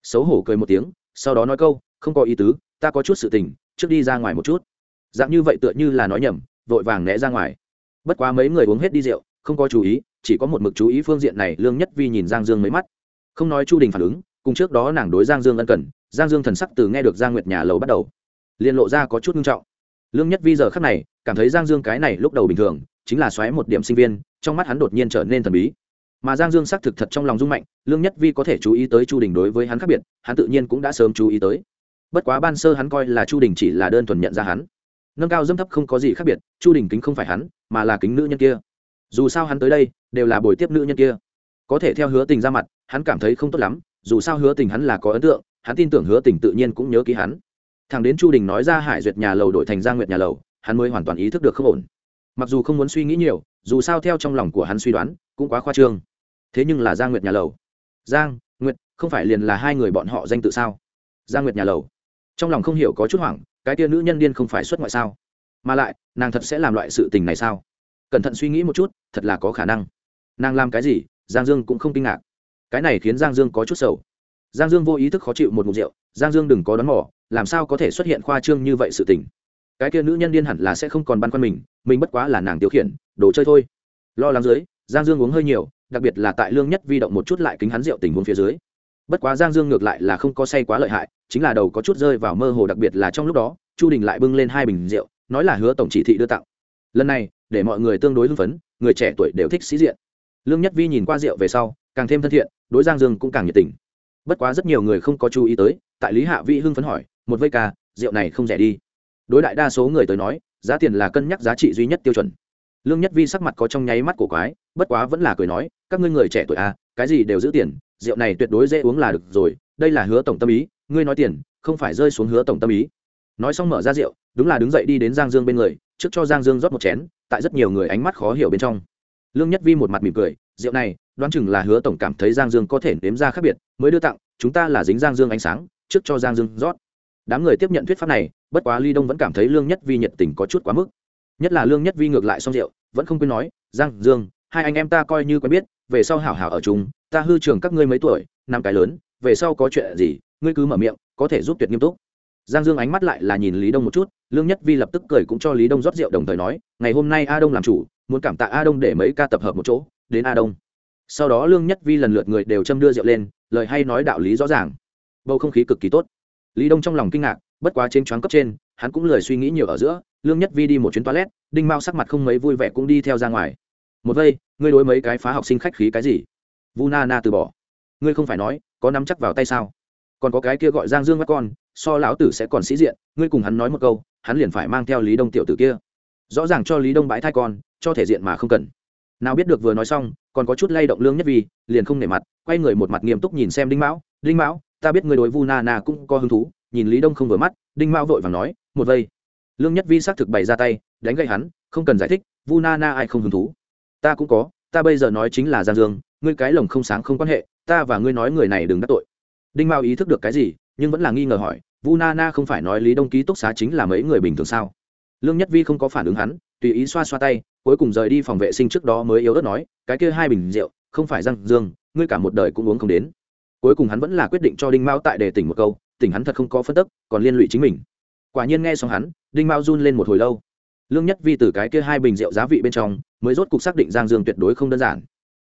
Xấu hổ cười một tiếng, sau đó nói câu, không có ý tứ, ta có chút sự tình, trước đi ra ngoài một chút. Dạng như vậy tựa như là nói nhầm, vội vàng né ra ngoài. Bất quá mấy người uống hết đi rượu, không có chú ý, chỉ có một mực chú ý phương diện này, lương nhất vi nhìn giang dương mấy mắt. Không nói chu đình phản ứng, cùng trước đó nàng đối giang dương ân cần, giang dương thần sắc từ nghe được giang nguyệt nhà lầu bắt đầu, liền lộ ra có chút nghiêm trọng. Lương nhất vi giờ khắc này, cảm thấy giang dương cái này lúc đầu bình thường, chính là xoáy một điểm sinh viên, trong mắt hắn đột nhiên trở nên thần bí mà giang dương xác thực thật trong lòng rung mạnh, lương nhất vi có thể chú ý tới chu đình đối với hắn khác biệt, hắn tự nhiên cũng đã sớm chú ý tới. Bất quá ban sơ hắn coi là chu đình chỉ là đơn thuần nhận ra hắn. Nâng cao dâm thấp không có gì khác biệt, chu đình kính không phải hắn, mà là kính nữ nhân kia. Dù sao hắn tới đây, đều là buổi tiếp nữ nhân kia. Có thể theo hứa tình ra mặt, hắn cảm thấy không tốt lắm, dù sao hứa tình hắn là có ấn tượng, hắn tin tưởng hứa tình tự nhiên cũng nhớ ký hắn. Thằng đến chu đình nói ra hải duyệt nhà lầu đổi thành giang nguyệt nhà lầu, hắn mới hoàn toàn ý thức được không ổn. Mặc dù không muốn suy nghĩ nhiều, dù sao theo trong lòng của hắn suy đoán, cũng quá khoa trương thế nhưng là giang nguyệt nhà lầu. Giang, nguyệt, không phải liền là hai người bọn họ danh tự sao? Giang nguyệt nhà lầu. Trong lòng không hiểu có chút hoảng, cái tia nữ nhân điên không phải xuất ngoại sao? Mà lại, nàng thật sẽ làm loại sự tình này sao? Cẩn thận suy nghĩ một chút, thật là có khả năng. Nàng làm cái gì? Giang dương cũng không kinh ngạc. Cái này khiến giang dương có chút sầu. Giang dương vô ý thức khó chịu một mục rượu. Giang dương đừng có đón mỏ làm sao có thể xuất hiện khoa trương như vậy sự tình? Cái kia nữ nhân điên hẳn là sẽ không còn băn khoăn mình mình bất quá là nàng tiêu khiển, đồ chơi thôi. Lo lắng dưới, giang dương uống hơi nhiều đặc biệt là tại lương nhất vi động một chút lại kính hắn rượu tình huống phía dưới. Bất quá giang dương ngược lại là không có say quá lợi hại, chính là đầu có chút rơi vào mơ hồ đặc biệt là trong lúc đó, chu đình lại bưng lên hai bình rượu, nói là hứa tổng chỉ thị đưa tặng. Lần này, để mọi người tương đối hưng phấn, người trẻ tuổi đều thích sĩ diện. Lương nhất vi nhìn qua rượu về sau, càng thêm thân thiện, đối giang dương cũng càng nhiệt tình. Bất quá rất nhiều người không có chú ý tới, tại lý hạ vi hưng phấn hỏi, một vây ca, rượu này không rẻ đi. Đối đại đa số người tới nói, giá tiền là cân nhắc giá trị duy nhất tiêu chuẩn. Lương nhất vi sắc mặt có trong nháy mắt của quái bất quá vẫn là cười nói, các ngươi người trẻ tuổi à cái gì đều giữ tiền, rượu này tuyệt đối dễ uống là được rồi, đây là hứa tổng tâm ý, ngươi nói tiền, không phải rơi xuống hứa tổng tâm ý. Nói xong mở ra rượu, đúng là đứng dậy đi đến giang dương bên người, trước cho giang dương rót một chén, tại rất nhiều người ánh mắt khó hiểu bên trong. Lương nhất vi một mặt mỉm cười, rượu này, đoán chừng là hứa tổng cảm thấy giang dương có thể nếm ra khác biệt, mới đưa tặng, chúng ta là dính giang dương ánh sáng, trước cho giang dương rót. Đám người tiếp nhận thuyết pháp này, bất quá ly đông vẫn cảm thấy lương nhất vi nhiệt tình có chút quá mức. Nhất là lương nhất vi ngược lại xong rượu, vẫn không quên nói, giang dương hai anh em ta coi như quen biết, về sau hảo hảo ở chung, ta hư trường các ngươi mấy tuổi, năm cái lớn, về sau có chuyện gì, ngươi cứ mở miệng, có thể giúp tuyệt nghiêm túc. Giang dương ánh mắt lại là nhìn lý đông một chút, lương nhất vi lập tức cười cũng cho lý đông rót rượu đồng thời nói, ngày hôm nay a đông làm chủ, muốn cảm tạ a đông để mấy ca tập hợp một chỗ, đến a đông. Sau đó lương nhất vi lần lượt người đều châm đưa rượu lên, lời hay nói đạo lý rõ ràng. Bầu không khí cực kỳ tốt. Lý đông trong lòng kinh ngạc, bất quá trên choáng cấp trên, hắn cũng lười suy nghĩ nhiều ở giữa, lương nhất vi đi một chuyến toilet, đinh mao sắc mặt không mấy vui vẻ cũng đi theo ra ngoài một vây, ngươi đối mấy cái phá học sinh khách khí cái gì? Vu na na từ bỏ. Ngươi không phải nói, có nắm chắc vào tay sao? Còn có cái kia gọi giang dương mắt con, so lão tử sẽ còn sĩ diện, ngươi cùng hắn nói một câu, hắn liền phải mang theo lý đông tiểu tử kia. Rõ ràng cho lý đông bãi thai con, cho thể diện mà không cần. Nào biết được vừa nói xong, còn có chút lay động lương nhất vì, liền không nể mặt, quay người một mặt nghiêm túc nhìn xem đinh mão. Đinh mão, ta biết người đối vu na na cũng có hứng thú, nhìn lý đông không vừa mắt, đinh mão vội và nói, một vây. Lương nhất vi xác thực bày ra tay, đánh gậy hắn, không cần giải thích, vu na na ai không hứng thú ta cũng có, ta bây giờ nói chính là giang dương, ngươi cái lồng không sáng không quan hệ, ta và ngươi nói người này đừng đắc tội. Đinh mao ý thức được cái gì, nhưng vẫn là nghi ngờ hỏi, vu na na không phải nói lý đông ký túc xá chính là mấy người bình thường sao? Lương nhất vi không có phản ứng hắn, tùy ý xoa xoa tay, cuối cùng rời đi phòng vệ sinh trước đó mới yếu ớt nói, cái kia hai bình rượu, không phải răng dương, ngươi cả một đời cũng uống không đến. Cuối cùng hắn vẫn là quyết định cho đinh mao tại đề tỉnh một câu, tỉnh hắn thật không có phân tức, còn liên lụy chính mình. Quả nhiên nghe xong hắn, đinh mao run lên một hồi lâu. Lương nhất vi từ cái kia hai bình rượu giá vị bên trong mới rốt cục xác định giang dương tuyệt đối không đơn giản.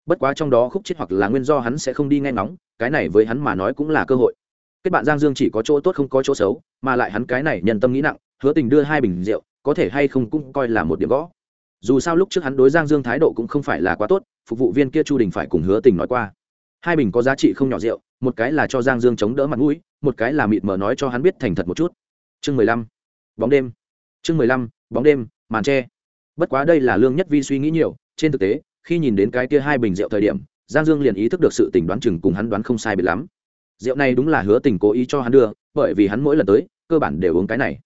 Bất quá trong đó khúc chết hoặc là nguyên do hắn sẽ không đi nghe ngóng, cái này với hắn mà nói cũng là cơ hội. Kết bạn giang dương chỉ có chỗ tốt không có chỗ xấu, mà lại hắn cái này nhân tâm nghĩ nặng, hứa tình đưa hai bình rượu, có thể hay không cũng coi là một điểm gõ. Dù sao lúc trước hắn đối giang dương thái độ cũng không phải là quá tốt, phục vụ viên kia chu đình phải cùng hứa tình nói qua. Hai bình có giá trị không nhỏ rượu, một cái là cho giang dương chống đỡ mặt mũi, một cái là mịt mờ nói cho hắn biết thành thật một chút. Chương mười lăm. Bóng đêm. Chương mười lăm. Bóng đêm. Màn tre bất quá đây là lương nhất vi suy nghĩ nhiều, trên thực tế, khi nhìn đến cái kia hai bình rượu thời điểm, giang dương liền ý thức được sự tình đoán chừng cùng hắn đoán không sai biệt lắm. Rượu này đúng là hứa tình cố ý cho hắn đưa, bởi vì hắn mỗi lần tới, cơ bản đều uống cái này.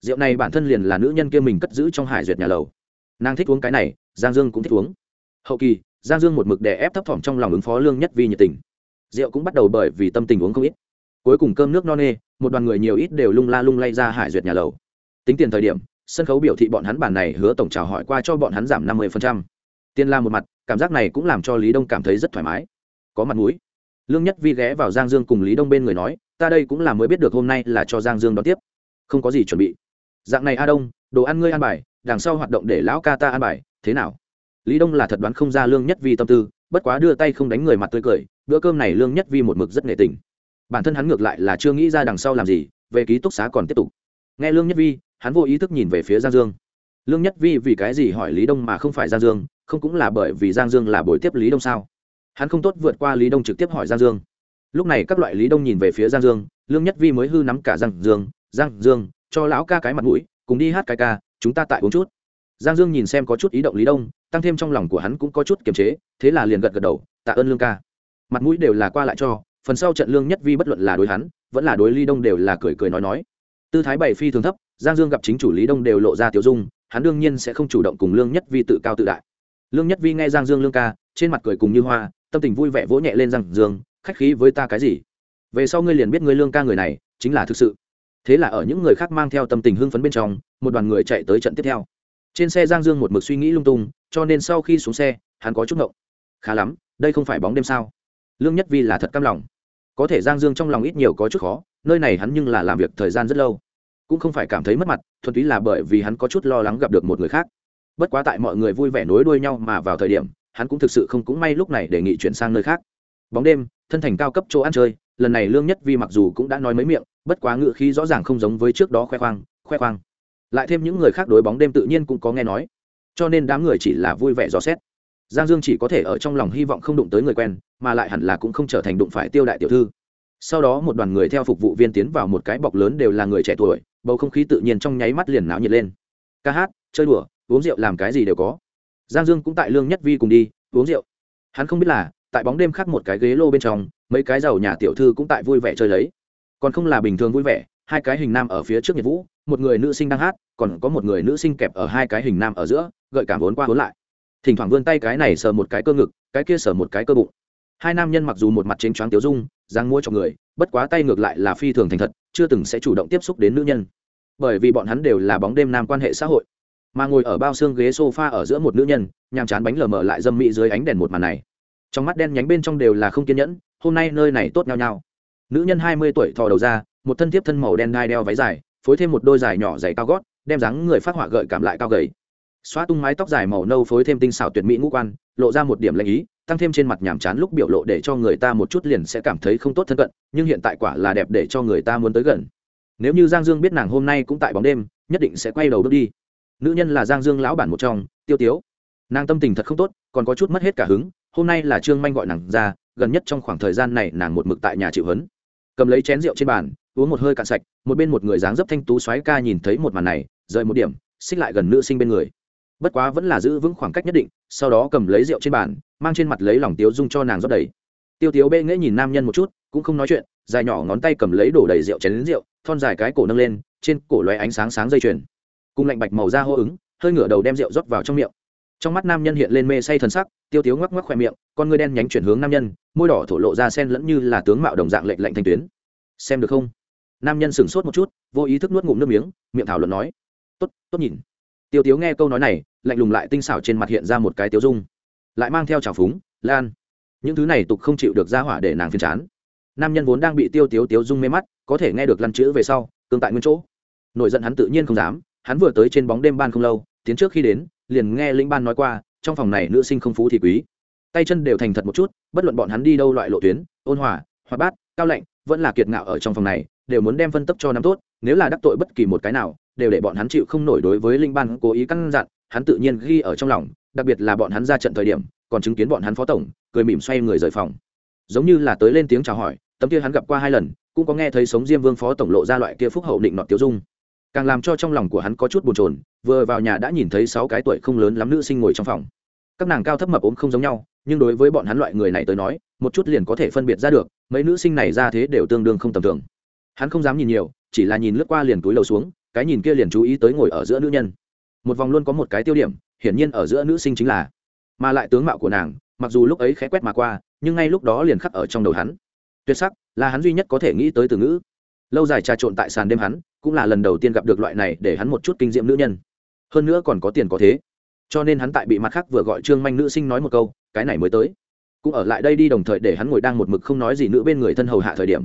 Rượu này bản thân liền là nữ nhân kia mình cất giữ trong hải duyệt nhà lầu. Nàng thích uống cái này, giang dương cũng thích uống. Hậu kỳ, giang dương một mực đè ép thấp thỏm trong lòng ứng phó lương nhất vi nhiệt tình. Rượu cũng bắt đầu bởi vì tâm tình uống không ít. Cuối cùng cơm nước no nê, một đoàn người nhiều ít đều lung la lung lay ra hải duyệt nhà lầu. Tính tiền thời điểm sân khấu biểu thị bọn hắn bản này hứa tổng chào hỏi qua cho bọn hắn giảm năm mươi tiền la một mặt, cảm giác này cũng làm cho lý đông cảm thấy rất thoải mái. Có mặt mũi. Lương nhất vi ghé vào giang dương cùng lý đông bên người nói, ta đây cũng là mới biết được hôm nay là cho giang dương đón tiếp. Không có gì chuẩn bị. Dạng này a đông, đồ ăn ngươi ăn bài, đằng sau hoạt động để lão ca ta ăn bài, thế nào? Lý đông là thật đoán không ra lương nhất vi tâm tư, bất quá đưa tay không đánh người mặt tươi cười, bữa cơm này lương nhất vi một mực rất nghệ tình. Bản thân hắn ngược lại là chưa nghĩ ra đằng sau làm gì, về ký túc xá còn tiếp tục. Nghe lương nhất vi hắn vô ý thức nhìn về phía giang dương. Lương nhất vi vì cái gì hỏi lý đông mà không phải giang dương, không cũng là bởi vì giang dương là buổi tiếp lý đông sao? Hắn không tốt vượt qua lý đông trực tiếp hỏi giang dương. Lúc này các loại lý đông nhìn về phía giang dương, lương nhất vi mới hư nắm cả giang dương giang dương, cho lão ca cái mặt mũi, cùng đi hát cái ca, chúng ta tại uống chút. Giang dương nhìn xem có chút ý động lý đông, tăng thêm trong lòng của hắn cũng có chút kiềm chế, thế là liền gật gật đầu, tạ ơn lương ca. Mặt mũi đều là qua lại cho, phần sau trận lương nhất vi bất luận là đối hắn, vẫn là đối ly đông đều là cười cười nói nói. Tư thái bày phi thường thấp giang dương gặp chính chủ lý đông đều lộ ra tiểu dung, hắn đương nhiên sẽ không chủ động cùng lương nhất vi tự cao tự đại. Lương nhất vi nghe giang dương lương ca, trên mặt cười cùng như hoa, tâm tình vui vẻ vỗ nhẹ lên giang dương, khách khí với ta cái gì? Về sau ngươi liền biết ngươi lương ca người này, chính là thực sự. Thế là ở những người khác mang theo tâm tình hưng phấn bên trong, một đoàn người chạy tới trận tiếp theo. Trên xe giang dương một mực suy nghĩ lung tung, cho nên sau khi xuống xe, hắn có chút ngộng. Khá lắm, đây không phải bóng đêm sao? Lương nhất vi là thật cam lòng. Có thể giang dương trong lòng ít nhiều có chút khó, nơi này hắn nhưng là làm việc thời gian rất lâu cũng không phải cảm thấy mất mặt, thuần túy là bởi vì hắn có chút lo lắng gặp được một người khác. Bất quá tại mọi người vui vẻ nối đuôi nhau mà vào thời điểm, hắn cũng thực sự không cũng may lúc này đề nghị chuyển sang nơi khác. Bóng đêm, thân thành cao cấp chỗ ăn chơi, lần này lương nhất vi mặc dù cũng đã nói mấy miệng, bất quá ngự khí rõ ràng không giống với trước đó khoe khoang khoe khoang. Lại thêm những người khác đối bóng đêm tự nhiên cũng có nghe nói. Cho nên đám người chỉ là vui vẻ dò xét. Giang dương chỉ có thể ở trong lòng hy vọng không đụng tới người quen, mà lại hẳn là cũng không trở thành đụng phải tiêu đại tiểu thư. Sau đó một đoàn người theo phục vụ viên tiến vào một cái bọc lớn đều là người trẻ tuổi bầu không khí tự nhiên trong nháy mắt liền náo nhiệt lên. Ca hát, chơi đùa, uống rượu làm cái gì đều có. Giang dương cũng tại lương nhất vi cùng đi, uống rượu. Hắn không biết là, tại bóng đêm khác một cái ghế lô bên trong, mấy cái giàu nhà tiểu thư cũng tại vui vẻ chơi lấy. Còn không là bình thường vui vẻ, hai cái hình nam ở phía trước nhiệt vũ, một người nữ sinh đang hát, còn có một người nữ sinh kẹp ở hai cái hình nam ở giữa, gợi cảm vốn qua vốn lại. Thỉnh thoảng vươn tay cái này sờ một cái cơ ngực, cái kia sờ một cái cơ bụng. Hai nam nhân mặc dù một mặt trên choáng tiếu dung giang mua cho người, bất quá tay ngược lại là phi thường thành thật chưa từng sẽ chủ động tiếp xúc đến nữ nhân. Bởi vì bọn hắn đều là bóng đêm nam quan hệ xã hội. Mà ngồi ở bao xương ghế sofa ở giữa một nữ nhân, nhàm chán bánh lờ mờ lại dâm mị dưới ánh đèn một màn này. Trong mắt đen nhánh bên trong đều là không kiên nhẫn, hôm nay nơi này tốt nhau nhau nữ nhân hai mươi tuổi thò đầu ra, một thân thiếp thân màu đen đai đeo váy dài, phối thêm một đôi dài nhỏ dày cao gót, đem dáng người phát họa gợi cảm lại cao gầy. Xóa tung mái tóc dài màu nâu phối thêm tinh xảo tuyệt mỹ ngũ quan, lộ ra một điểm lệnh ý tăng thêm trên mặt nhàm chán lúc biểu lộ để cho người ta một chút liền sẽ cảm thấy không tốt thân cận, nhưng hiện tại quả là đẹp để cho người ta muốn tới gần. Nếu như giang dương biết nàng hôm nay cũng tại bóng đêm, nhất định sẽ quay đầu bước đi. Nữ nhân là giang dương lão bản một trong, tiêu tiếu. Nàng tâm tình thật không tốt, còn có chút mất hết cả hứng, hôm nay là trương manh gọi nàng ra, gần nhất trong khoảng thời gian này nàng một mực tại nhà chịu hấn. Cầm lấy chén rượu trên bàn, uống một hơi cạn sạch, một bên một người dáng dấp thanh tú xoáy ca nhìn thấy một màn này, rời một điểm, xích lại gần nữ sinh bên người bất quá vẫn là giữ vững khoảng cách nhất định, sau đó cầm lấy rượu trên bàn, mang trên mặt lấy lòng tiếu dung cho nàng rót đầy. Tiêu tiếu bê nghễ nhìn nam nhân một chút, cũng không nói chuyện, dài nhỏ ngón tay cầm lấy đổ đầy rượu chén đến rượu, thon dài cái cổ nâng lên, trên cổ loé ánh sáng sáng dây chuyền. Cùng lạnh bạch màu da hô ứng, hơi ngửa đầu đem rượu rót vào trong miệng. Trong mắt nam nhân hiện lên mê say thần sắc, tiêu tiếu ngoắc ngoắc khoe miệng, con ngươi đen nhánh chuyển hướng nam nhân, môi đỏ thổ lộ ra sen lẫn như là tướng mạo đồng dạng lệnh lệnh thanh tuyến. Xem được không? Nam nhân sửng sốt một chút, vô ý thức nuốt ngụm nước miếng, miệng thảo luận nói. Tốt tốt nhìn. Tiêu tiếu nghe câu nói này lạnh lùng lại tinh xảo trên mặt hiện ra một cái tiêu dung, lại mang theo trào phúng, lan, những thứ này tục không chịu được ra hỏa để nàng phiền chán. Nam nhân vốn đang bị tiêu tiếu tiếu dung mê mắt, có thể nghe được lăn chữ về sau tương tại nguyên chỗ. Nổi giận hắn tự nhiên không dám, hắn vừa tới trên bóng đêm ban không lâu, tiến trước khi đến, liền nghe linh ban nói qua, trong phòng này nữ sinh không phú thì quý. Tay chân đều thành thật một chút, bất luận bọn hắn đi đâu loại lộ tuyến, ôn hòa, hoạt bát, cao lạnh, vẫn là kiệt ngạo ở trong phòng này, đều muốn đem phân tấp cho nắm tốt, nếu là đắc tội bất kỳ một cái nào, đều để bọn hắn chịu không nổi đối với linh ban cố ý căn dặn hắn tự nhiên ghi ở trong lòng, đặc biệt là bọn hắn ra trận thời điểm, còn chứng kiến bọn hắn phó tổng, cười mỉm xoay người rời phòng. Giống như là tới lên tiếng chào hỏi, tấm kia hắn gặp qua hai lần, cũng có nghe thấy sống diêm vương phó tổng lộ ra loại kia phúc hậu định nọ tiêu dung. Càng làm cho trong lòng của hắn có chút bồn chồn, vừa vào nhà đã nhìn thấy sáu cái tuổi không lớn lắm nữ sinh ngồi trong phòng. Các nàng cao thấp mập ốm không giống nhau, nhưng đối với bọn hắn loại người này tới nói, một chút liền có thể phân biệt ra được, mấy nữ sinh này ra thế đều tương đương không tầm thường. Hắn không dám nhìn nhiều, chỉ là nhìn lướt qua liền túi lầu xuống, cái nhìn kia liền chú ý tới ngồi ở giữa nữ nhân một vòng luôn có một cái tiêu điểm, hiển nhiên ở giữa nữ sinh chính là, mà lại tướng mạo của nàng, mặc dù lúc ấy khẽ quét mà qua, nhưng ngay lúc đó liền khắc ở trong đầu hắn. Tuyệt sắc, là hắn duy nhất có thể nghĩ tới từ ngữ. Lâu dài trà trộn tại sàn đêm hắn, cũng là lần đầu tiên gặp được loại này để hắn một chút kinh diệm nữ nhân. Hơn nữa còn có tiền có thế. Cho nên hắn tại bị mặt khác vừa gọi trương manh nữ sinh nói một câu, cái này mới tới. Cũng ở lại đây đi đồng thời để hắn ngồi đang một mực không nói gì nữa bên người thân hầu hạ thời điểm,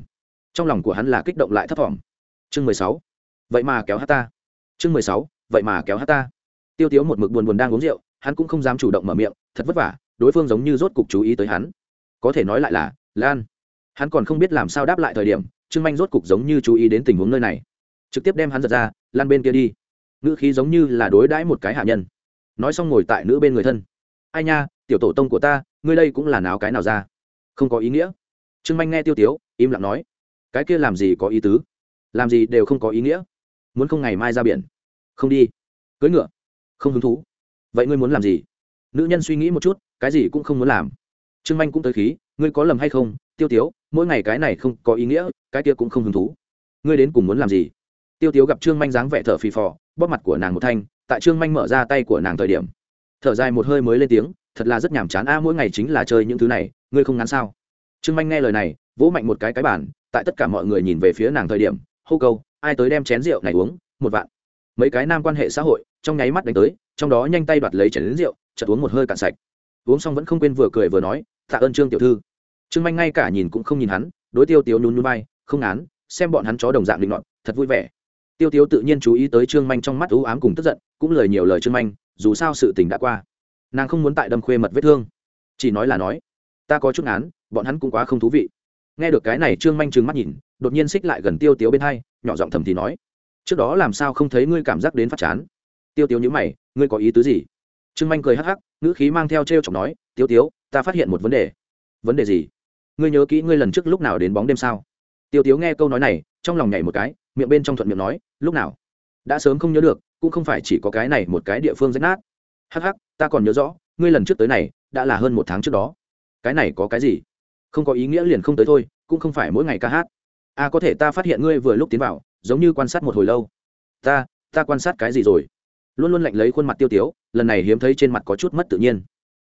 trong lòng của hắn là kích động lại thấp thỏm. Chương mười sáu. Vậy mà kéo hát ta. Chương mười sáu vậy mà kéo hát ta. Tiêu tiếu một mực buồn buồn đang uống rượu, hắn cũng không dám chủ động mở miệng, thật vất vả, đối phương giống như rốt cục chú ý tới hắn. Có thể nói lại là, lan. Hắn còn không biết làm sao đáp lại thời điểm, trương manh rốt cục giống như chú ý đến tình huống nơi này. Trực tiếp đem hắn giật ra, lan bên kia đi. Ngữ khí giống như là đối đãi một cái hạ nhân. Nói xong ngồi tại nữ bên người thân. Ai nha, tiểu tổ tông của ta, ngươi đây cũng là náo cái nào ra? Không có ý nghĩa. Trương manh nghe tiêu tiếu, im lặng nói. Cái kia làm gì có ý tứ? Làm gì đều không có ý nghĩa. Muốn không ngày mai ra biển không đi. Cưới ngựa. Không hứng thú. Vậy ngươi muốn làm gì? Nữ nhân suy nghĩ một chút, cái gì cũng không muốn làm. Trương manh cũng tới khí, ngươi có lầm hay không? Tiêu tiếu, mỗi ngày cái này không có ý nghĩa, cái kia cũng không hứng thú. Ngươi đến cùng muốn làm gì? Tiêu tiếu gặp trương manh dáng vẻ thở phì phò, bóp mặt của nàng một thanh, tại trương manh mở ra tay của nàng thời điểm. Thở dài một hơi mới lên tiếng, thật là rất nhàm chán a, mỗi ngày chính là chơi những thứ này, ngươi không ngắn sao? Trương manh nghe lời này, vỗ mạnh một cái cái bản tại tất cả mọi người nhìn về phía nàng thời điểm, hô câu, ai tới đem chén rượu này uống? Một vạn mấy cái nam quan hệ xã hội, trong nháy mắt đánh tới, trong đó nhanh tay đoạt lấy chén rượu, chợt uống một hơi cạn sạch. Uống xong vẫn không quên vừa cười vừa nói, tạ ơn trương tiểu thư. Trương manh ngay cả nhìn cũng không nhìn hắn, đối tiêu tiếu nhún nhún bay không án xem bọn hắn chó đồng dạng định loạn thật vui vẻ. Tiêu tiếu tự nhiên chú ý tới trương manh trong mắt ưu ám cùng tức giận, cũng lời nhiều lời trương manh, dù sao sự tình đã qua. Nàng không muốn tại đâm khuê mật vết thương. Chỉ nói là nói, ta có chút án bọn hắn cũng quá không thú vị. Nghe được cái này, trương manh trừng mắt nhìn, đột nhiên xích lại gần tiêu tiếu bên hai, nhỏ giọng thầm thì nói trước đó làm sao không thấy ngươi cảm giác đến phát chán? Tiêu tiếu nhữ mày, ngươi có ý tứ gì? Trương manh cười hắc hắc, ngữ khí mang theo t r e o chọc nói, tiêu tiếu, ta phát hiện một vấn đề. Vấn đề gì? Ngươi nhớ kỹ ngươi lần trước lúc nào đến bóng đêm sao? Tiêu tiếu nghe câu nói này, trong lòng nhảy một cái, miệng bên trong thuận miệng nói, lúc nào? Đã sớm không nhớ được, cũng không phải chỉ có cái này một cái địa phương rách nát. Hắc hắc, ta còn nhớ rõ, ngươi lần trước tới này, đã là hơn một tháng trước đó. Cái này có cái gì? Không có ý nghĩa liền không tới thôi, cũng không phải mỗi ngày ca hát a à, có thể ta phát hiện ngươi vừa lúc tiến vào giống như quan sát một hồi lâu. Ta ta quan sát cái gì rồi? Luôn luôn lạnh lấy khuôn mặt tiêu tiếu lần này hiếm thấy trên mặt có chút mất tự nhiên.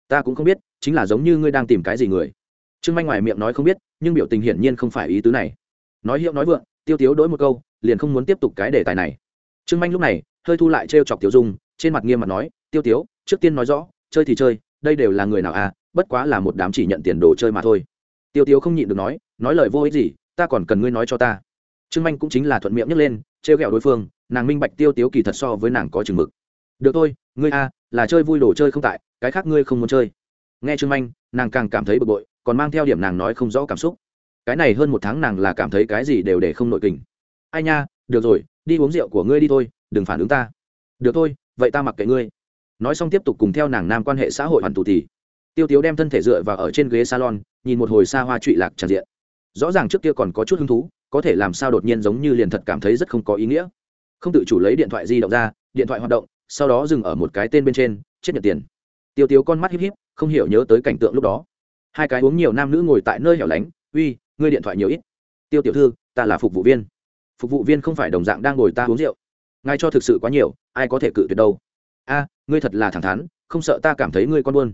Ta cũng không biết chính là giống như ngươi đang tìm cái gì người. Trương manh ngoài miệng nói không biết nhưng biểu tình hiển nhiên không phải ý tứ này. Nói hiệu nói vượng tiêu tiếu đỗi một câu liền không muốn tiếp tục cái đề tài này. Trương manh lúc này hơi thu lại t chọc tiêu dung trên mặt nghiêm mặt nói tiêu tiếu trước tiên nói rõ chơi thì chơi đây đều là người nào à bất quá là một đám chỉ nhận tiền đồ chơi mà thôi. Tiêu tiếu không nhịn được nói nói lời vô ích gì ta còn cần ngươi nói cho ta. Trương manh cũng chính là thuận miệng nhấc lên, trêu ghẹo đối phương, nàng minh bạch tiêu tiếu kỳ thật so với nàng có chừng mực. Được thôi, ngươi a, là chơi vui đồ chơi không tại, cái khác ngươi không muốn chơi. Nghe trương manh, nàng càng cảm thấy bực bội, còn mang theo điểm nàng nói không rõ cảm xúc. Cái này hơn một tháng nàng là cảm thấy cái gì đều để không nội tình ai nha, được rồi, đi uống rượu của ngươi đi thôi, đừng phản ứng ta. Được thôi, vậy ta mặc kệ ngươi. Nói xong tiếp tục cùng theo nàng nam quan hệ xã hội hoàn tù thì, tiêu tiếu đem thân thể dựa vào ở trên ghế salon, nhìn một hồi xa hoa trụy lạc tràn diện rõ ràng trước kia còn có chút hứng thú, có thể làm sao đột nhiên giống như liền thật cảm thấy rất không có ý nghĩa. Không tự chủ lấy điện thoại di động ra, điện thoại hoạt động, sau đó dừng ở một cái tên bên trên, chết nhận tiền. Tiêu tiếu con mắt híp híp, không hiểu nhớ tới cảnh tượng lúc đó. Hai cái uống nhiều nam nữ ngồi tại nơi hẻo lánh, uy, ngươi điện thoại nhiều ít. Tiêu tiểu thư, ta là phục vụ viên. Phục vụ viên không phải đồng dạng đang ngồi ta uống rượu. Ngài cho thực sự quá nhiều, ai có thể cự tuyệt đâu. A, ngươi thật là thẳng thắn, không sợ ta cảm thấy ngươi con buôn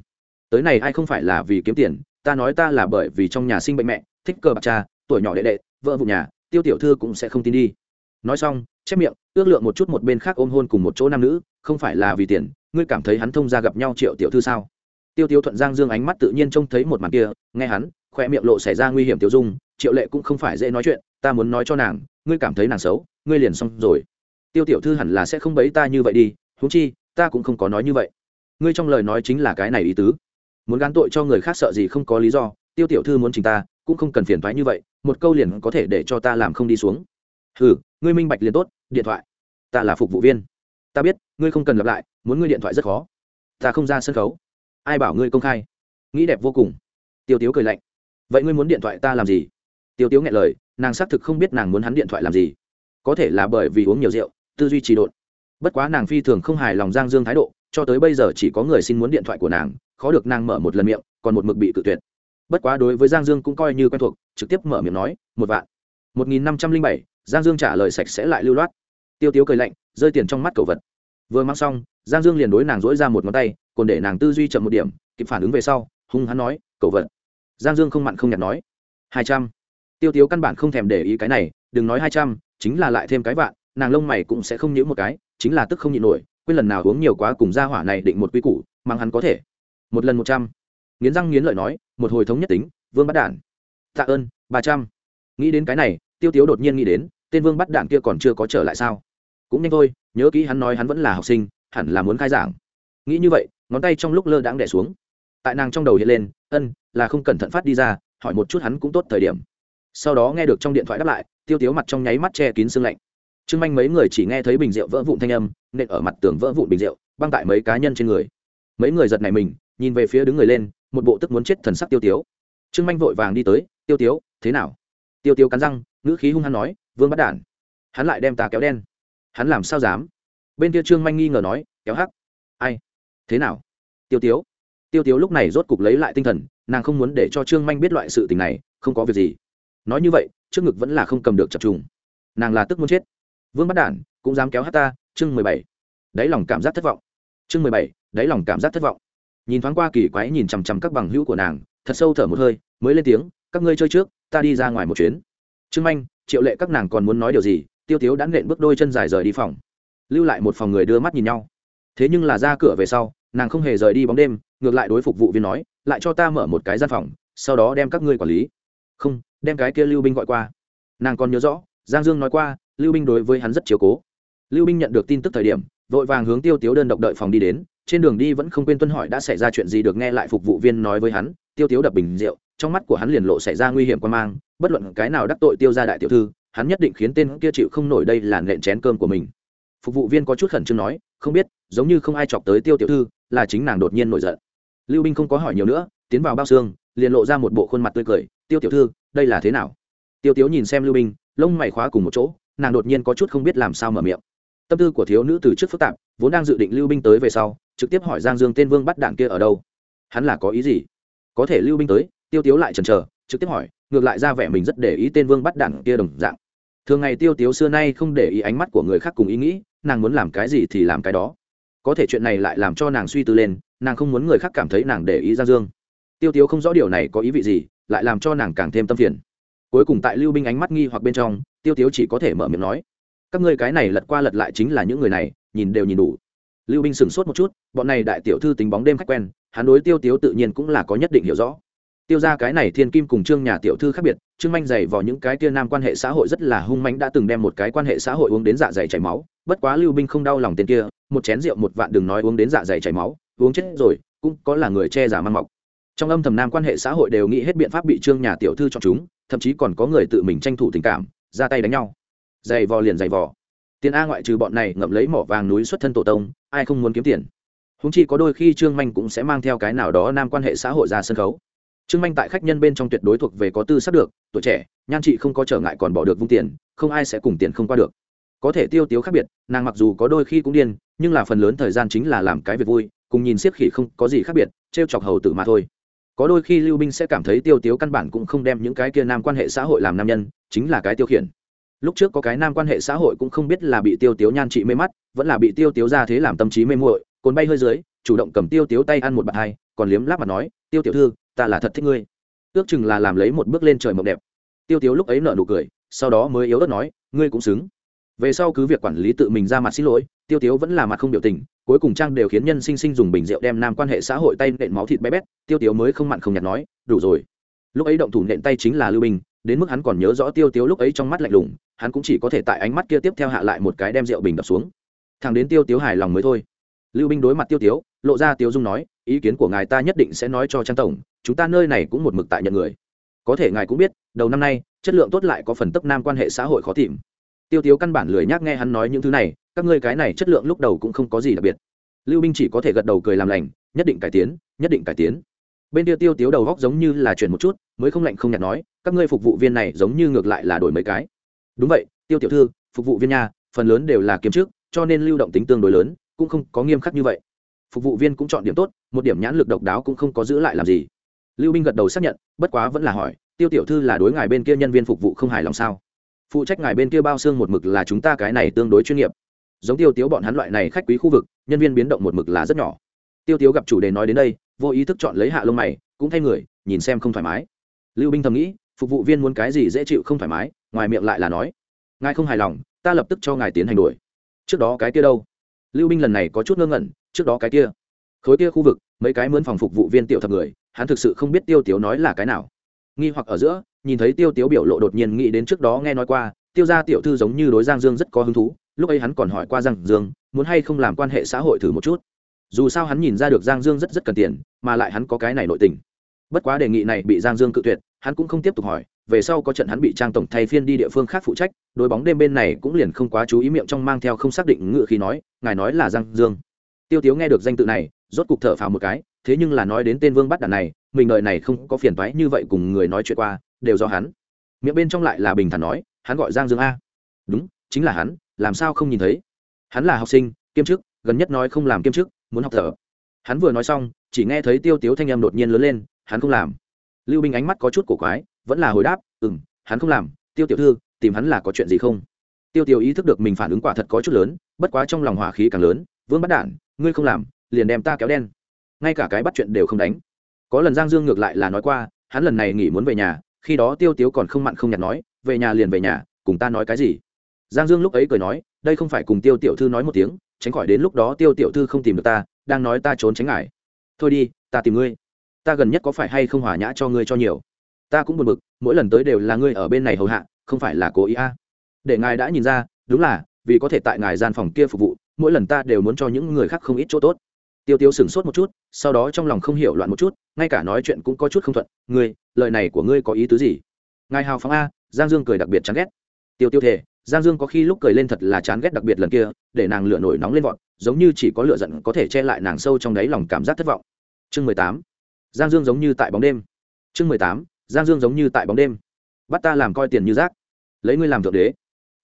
tới này ai không phải là vì kiếm tiền, ta nói ta là bởi vì trong nhà sinh bệnh mẹ thích cờ bạc cha, tuổi nhỏ đệ đệ, vợ vụ nhà, tiêu tiểu thư cũng sẽ không tin đi. Nói xong, chép miệng, ước lượng một chút một bên khác ôm hôn cùng một chỗ nam nữ, không phải là vì tiền, ngươi cảm thấy hắn thông ra gặp nhau triệu tiểu thư sao? Tiêu tiêu thuận giang dương ánh mắt tự nhiên trông thấy một màn kia, nghe hắn khoe miệng lộ xảy ra nguy hiểm tiêu dung, triệu lệ cũng không phải dễ nói chuyện, ta muốn nói cho nàng, ngươi cảm thấy nàng xấu, ngươi liền xong rồi. Tiêu tiểu thư hẳn là sẽ không bấy ta như vậy đi, huống chi, ta cũng không có nói như vậy. Ngươi trong lời nói chính là cái này ý tứ. Muốn gán tội cho người khác sợ gì không có lý do, tiêu tiểu thư muốn chính ta cũng không cần phiền thoái như vậy, một câu liền có thể để cho ta làm không đi xuống. Ừ ngươi minh bạch liền tốt, điện thoại. Ta là phục vụ viên. Ta biết, ngươi không cần lặp lại, muốn ngươi điện thoại rất khó. Ta không ra sân khấu. Ai bảo ngươi công khai? Nghĩ đẹp vô cùng. Tiêu tiếu cười lạnh. Vậy ngươi muốn điện thoại ta làm gì? Tiêu tiếu nghe lời, nàng xác thực không biết nàng muốn hắn điện thoại làm gì. Có thể là bởi vì uống nhiều rượu, tư duy trì độn. Bất quá nàng phi thường không hài lòng giang dương thái độ, cho tới bây giờ chỉ có người xin muốn điện thoại của nàng, khó được nàng mở một lần miệng, còn một mực bị cự tuyệt bất quá đối với giang dương cũng coi như quen thuộc, trực tiếp mở miệng nói, một vạn. Một nghìn năm trăm linh bảy. Giang dương trả lời sạch sẽ lại lưu loát. Tiêu tiếu cười lạnh, rơi tiền trong mắt cầu vật. Vừa mang xong, giang dương liền đối nàng dỗi ra một ngón tay, còn để nàng tư duy chậm một điểm, kịp phản ứng về sau, hung hắn nói cầu vật. Giang dương không mặn không nhạt nói, hai trăm. Tiêu tiếu căn bản không thèm để ý cái này, đừng nói hai trăm, chính là lại thêm cái vạn, nàng lông mày cũng sẽ không nhữ một cái, chính là tức không nhịn nổi, quên lần nào uống nhiều quá cùng gia hỏa này định một quy củ, mang hắn có thể. Một lần một trăm. Nghiến răng nghiến lợi nói một hồi thống nhất tính, vương bắt đản. Tạ ơn, ba trăm. Nghĩ đến cái này, tiêu tiếu đột nhiên nghĩ đến, tên vương bắt đản kia còn chưa có trở lại sao? Cũng nhanh thôi, nhớ kỹ hắn nói hắn vẫn là học sinh, hẳn là muốn khai giảng. Nghĩ như vậy, ngón tay trong lúc lơ đãng đẻ xuống. Tại nàng trong đầu hiện lên, ân, là không cẩn thận phát đi ra, hỏi một chút hắn cũng tốt thời điểm. Sau đó nghe được trong điện thoại đáp lại, tiêu tiếu mặt trong nháy mắt che kín sương lạnh. Trưng manh mấy người chỉ nghe thấy bình rượu vỡ vụn thanh âm, nện ở mặt tường vỡ vụn bình rượu, băng tại mấy cá nhân trên người. Mấy người giật này mình, nhìn về phía đứng người lên một bộ tức muốn chết thần sắc tiêu tiếu. Trương manh vội vàng đi tới, tiêu tiếu, thế nào? Tiêu tiếu cắn răng, ngữ khí hung hăng nói, vương bắt đản, hắn lại đem ta kéo đen. Hắn làm sao dám? Bên kia trương manh nghi ngờ nói, kéo hắc. Ai? Thế nào? Tiêu tiếu. Tiêu tiếu lúc này rốt cục lấy lại tinh thần, nàng không muốn để cho trương manh biết loại sự tình này, không có việc gì. Nói như vậy, trước ngực vẫn là không cầm được chập trùng. Nàng là tức muốn chết. Vương bắt đản cũng dám kéo hát ta, chương mười bảy. Đáy lòng cảm giác thất vọng. Chương mười bảy, đáy lòng cảm giác thất vọng nhìn thoáng qua kỳ quái nhìn chằm chằm các bằng hữu của nàng, thật sâu thở một hơi, mới lên tiếng, các ngươi chơi trước, ta đi ra ngoài một chuyến. Trương anh triệu lệ các nàng còn muốn nói điều gì, tiêu tiếu đã nện bước đôi chân dài rời đi phòng. Lưu lại một phòng người đưa mắt nhìn nhau. Thế nhưng là ra cửa về sau, nàng không hề rời đi bóng đêm, ngược lại đối phục vụ viên nói, lại cho ta mở một cái gian phòng, sau đó đem các ngươi quản lý. Không, đem cái kia lưu binh gọi qua. Nàng còn nhớ rõ, giang dương nói qua, lưu binh đối với hắn rất chiếu cố. Lưu binh nhận được tin tức thời điểm, vội vàng hướng tiêu tiếu đơn độc đợi phòng đi đến trên đường đi vẫn không quên tuân hỏi đã xảy ra chuyện gì được nghe lại phục vụ viên nói với hắn, tiêu tiếu đập bình rượu, trong mắt của hắn liền lộ xảy ra nguy hiểm quan mang, bất luận cái nào đắc tội tiêu ra đại tiểu thư, hắn nhất định khiến tên kia chịu không nổi đây là nện chén cơm của mình. Phục vụ viên có chút khẩn trương nói, không biết, giống như không ai chọc tới tiêu tiểu thư, là chính nàng đột nhiên nổi giận. Lưu binh không có hỏi nhiều nữa, tiến vào bao xương, liền lộ ra một bộ khuôn mặt tươi cười, tiêu tiểu thư, đây là thế nào? Tiêu tiếu nhìn xem lưu binh, lông mày khóa cùng một chỗ, nàng đột nhiên có chút không biết làm sao mở miệng tâm tư của thiếu nữ từ trước phức tạp, vốn đang dự định lưu binh tới về sau, trực tiếp hỏi giang dương tên vương bắt đạn kia ở đâu. Hắn là có ý gì? Có thể lưu binh tới, tiêu tiếu lại chần chờ, trực tiếp hỏi, ngược lại ra vẻ mình rất để ý tên vương bắt đạn kia đồng dạng. Thường ngày tiêu tiếu xưa nay không để ý ánh mắt của người khác cùng ý nghĩ, nàng muốn làm cái gì thì làm cái đó. Có thể chuyện này lại làm cho nàng suy tư lên, nàng không muốn người khác cảm thấy nàng để ý giang dương. Tiêu tiếu không rõ điều này có ý vị gì, lại làm cho nàng càng thêm tâm phiền. Cuối cùng tại lưu binh ánh mắt nghi hoặc bên trong, tiêu tiếu chỉ có thể mở miệng nói các ngươi cái này lật qua lật lại chính là những người này, nhìn đều nhìn đủ. Lưu binh sửng sốt một chút, bọn này đại tiểu thư tính bóng đêm khách quen, hắn đối tiêu tiếu tự nhiên cũng là có nhất định hiểu rõ. Tiêu ra cái này thiên kim cùng trương nhà tiểu thư khác biệt, trương manh dày vào những cái tia nam quan hệ xã hội rất là hung mánh đã từng đem một cái quan hệ xã hội uống đến dạ dày chảy máu, bất quá lưu binh không đau lòng tên kia, một chén rượu một vạn đừng nói uống đến dạ dày chảy máu, uống chết rồi, cũng có là người che giả mang mọc. Trong âm thầm nam quan hệ xã hội đều nghĩ hết biện pháp bị trương nhà tiểu thư chọn chúng, thậm chí còn có người tự mình tranh thủ tình cảm, ra tay đánh nhau dày vò liền dày vò. Tiền a ngoại trừ bọn này ngậm lấy mỏ vàng núi xuất thân tổ tông, ai không muốn kiếm tiền? Húng chi có đôi khi trương manh cũng sẽ mang theo cái nào đó nam quan hệ xã hội ra sân khấu. Trương manh tại khách nhân bên trong tuyệt đối thuộc về có tư sắc được, tuổi trẻ, nhan chị không có trở ngại còn bỏ được vung tiền, không ai sẽ cùng tiền không qua được. Có thể tiêu tiếu khác biệt, nàng mặc dù có đôi khi cũng điên, nhưng là phần lớn thời gian chính là làm cái việc vui, cùng nhìn siết khỉ không có gì khác biệt t r e o chọc hầu tử mà thôi. Có đôi khi lưu binh sẽ cảm thấy tiêu tiếu căn bản cũng không đem những cái kia nam quan hệ xã hội làm nam nhân, chính là cái tiêu khiển lúc trước có cái nam quan hệ xã hội cũng không biết là bị tiêu tiếu nhan trị mê mắt, vẫn là bị tiêu tiếu ra thế làm tâm trí mê muội, cồn bay hơi dưới, chủ động cầm tiêu tiếu tay ăn một bạt hai, còn liếm láp mà nói, tiêu tiểu thư, ta là thật thích ngươi. Ước chừng là làm lấy một bước lên trời mộng đẹp. Tiêu tiếu lúc ấy nở nụ cười, sau đó mới yếu ớt nói, ngươi cũng xứng. Về sau cứ việc quản lý tự mình ra mặt xin lỗi, tiêu tiếu vẫn là mặt không biểu tình, cuối cùng trang đều khiến nhân sinh sinh dùng bình rượu đem nam quan hệ xã hội tay nện máu thịt bé bét, tiêu tiếu mới không mặn không nhạt nói, đủ rồi. Lúc ấy động thủ nện tay chính là lưu bình đến mức hắn còn nhớ rõ tiêu tiếu lúc ấy trong mắt lạnh lùng, hắn cũng chỉ có thể tại ánh mắt kia tiếp theo hạ lại một cái đem rượu bình đập xuống. Thằng đến tiêu tiếu hài lòng mới thôi. Lưu binh đối mặt tiêu tiếu, lộ ra tiêu dung nói, ý kiến của ngài ta nhất định sẽ nói cho trang tổng, chúng ta nơi này cũng một mực tại nhận người. Có thể ngài cũng biết, đầu năm nay, chất lượng tốt lại có phần tấp nam quan hệ xã hội khó tìm. Tiêu tiếu căn bản lười nhác nghe hắn nói những thứ này, các ngươi cái này chất lượng lúc đầu cũng không có gì đặc biệt. Lưu binh chỉ có thể gật đầu cười làm lành, nhất định cải tiến, nhất định cải tiến. Bên kia tiêu tiếu đầu góc giống như là chuyển một chút, mới không lạnh không nhạt nói các ngươi phục vụ viên này giống như ngược lại là đổi mấy cái. Đúng vậy, tiêu tiểu thư, phục vụ viên nhà phần lớn đều là kiếm trước, cho nên lưu động tính tương đối lớn, cũng không có nghiêm khắc như vậy. Phục vụ viên cũng chọn điểm tốt, một điểm nhãn lực độc đáo cũng không có giữ lại làm gì. Lưu binh gật đầu xác nhận, bất quá vẫn là hỏi, tiêu tiểu thư là đối ngài bên kia nhân viên phục vụ không hài lòng sao? Phụ trách ngài bên kia bao xương một mực là chúng ta cái này tương đối chuyên nghiệp. Giống tiêu tiếu bọn hắn loại này khách quý khu vực, nhân viên biến động một mực là rất nhỏ. Tiêu tiếu gặp chủ đề nói đến đây, vô ý thức chọn lấy hạ lông mày, cũng thay người, nhìn xem không thoải mái. Lưu binh thầm nghĩ phục vụ viên muốn cái gì dễ chịu không thoải mái, ngoài miệng lại là nói, ngài không hài lòng, ta lập tức cho ngài tiến hành đuổi. Trước đó cái kia đâu? Lưu binh lần này có chút ngơ ngẩn, trước đó cái kia, khối kia khu vực, mấy cái mướn phòng phục vụ viên tiểu thập người, hắn thực sự không biết tiêu tiếu nói là cái nào. Nghi hoặc ở giữa, nhìn thấy tiêu tiếu biểu lộ đột nhiên nghĩ đến trước đó nghe nói qua, tiêu gia tiểu thư giống như đối giang dương rất có hứng thú, lúc ấy hắn còn hỏi qua giang dương, muốn hay không làm quan hệ xã hội thử một chút. Dù sao hắn nhìn ra được giang dương rất rất cần tiền, mà lại hắn có cái này nội tình. Bất quá đề nghị này bị giang dương cự tuyệt hắn cũng không tiếp tục hỏi, về sau có trận hắn bị trang tổng thay phiên đi địa phương khác phụ trách đội bóng đêm bên này cũng liền không quá chú ý miệng trong mang theo không xác định ngựa khi nói, ngài nói là giang dương. Tiêu tiếu nghe được danh tự này, rốt cục thở phào một cái, thế nhưng là nói đến tên vương bắt đàn này, mình đợi này không có phiền toái như vậy cùng người nói chuyện qua, đều do hắn. Miệng bên trong lại là bình thản nói, hắn gọi giang dương a. Đúng, chính là hắn, làm sao không nhìn thấy? Hắn là học sinh, kiêm chức, gần nhất nói không làm kiêm chức, muốn học thở. Hắn vừa nói xong, chỉ nghe thấy tiêu tiếu thanh em đột nhiên lớn lên, hắn không làm lưu binh ánh mắt có chút cổ quái, vẫn là hồi đáp ừ m hắn không làm, tiêu tiểu thư, tìm hắn là có chuyện gì không? Tiêu tiểu ý thức được mình phản ứng quả thật có chút lớn, bất quá trong lòng hỏa khí càng lớn, vương bắt đản, ngươi không làm, liền đem ta kéo đen. Ngay cả cái bắt chuyện đều không đánh. Có lần giang dương ngược lại là nói qua, hắn lần này nghỉ muốn về nhà, khi đó tiêu tiếu còn không mặn không nhạt nói, về nhà liền về nhà, cùng ta nói cái gì? Giang dương lúc ấy cười nói, đây không phải cùng tiêu tiểu thư nói một tiếng, tránh khỏi đến lúc đó tiêu tiểu thư không tìm được ta, đang nói ta trốn tránh ngại thôi đi, ta tìm ngươi ta gần nhất có phải hay không hòa nhã cho ngươi cho nhiều? Ta cũng buồn bực, mỗi lần tới đều là ngươi ở bên này hầu hạ, không phải là cố ý a? À. để ngài đã nhìn ra, đúng là, vì có thể tại ngài gian phòng kia phục vụ, mỗi lần ta đều muốn cho những người khác không ít chỗ tốt. Tiêu tiêu sửng sốt một chút, sau đó trong lòng không hiểu loạn một chút, ngay cả nói chuyện cũng có chút không thuận. Ngươi, lời này của ngươi có ý tứ gì? Ngài hào phóng a, giang dương cười đặc biệt chán ghét. Tiêu tiêu thể giang dương có khi lúc cười lên thật là chán ghét đặc biệt lần kia, để nàng lửa nổi nóng lên vọt, giống như chỉ có lửa giận có thể che lại nàng sâu trong đáy lòng cảm giác thất vọng. Chương mười tám giang dương giống như tại bóng đêm. Chương mười tám, giang dương giống như tại bóng đêm. Bắt ta làm coi tiền như rác. Lấy ngươi làm thượng đế.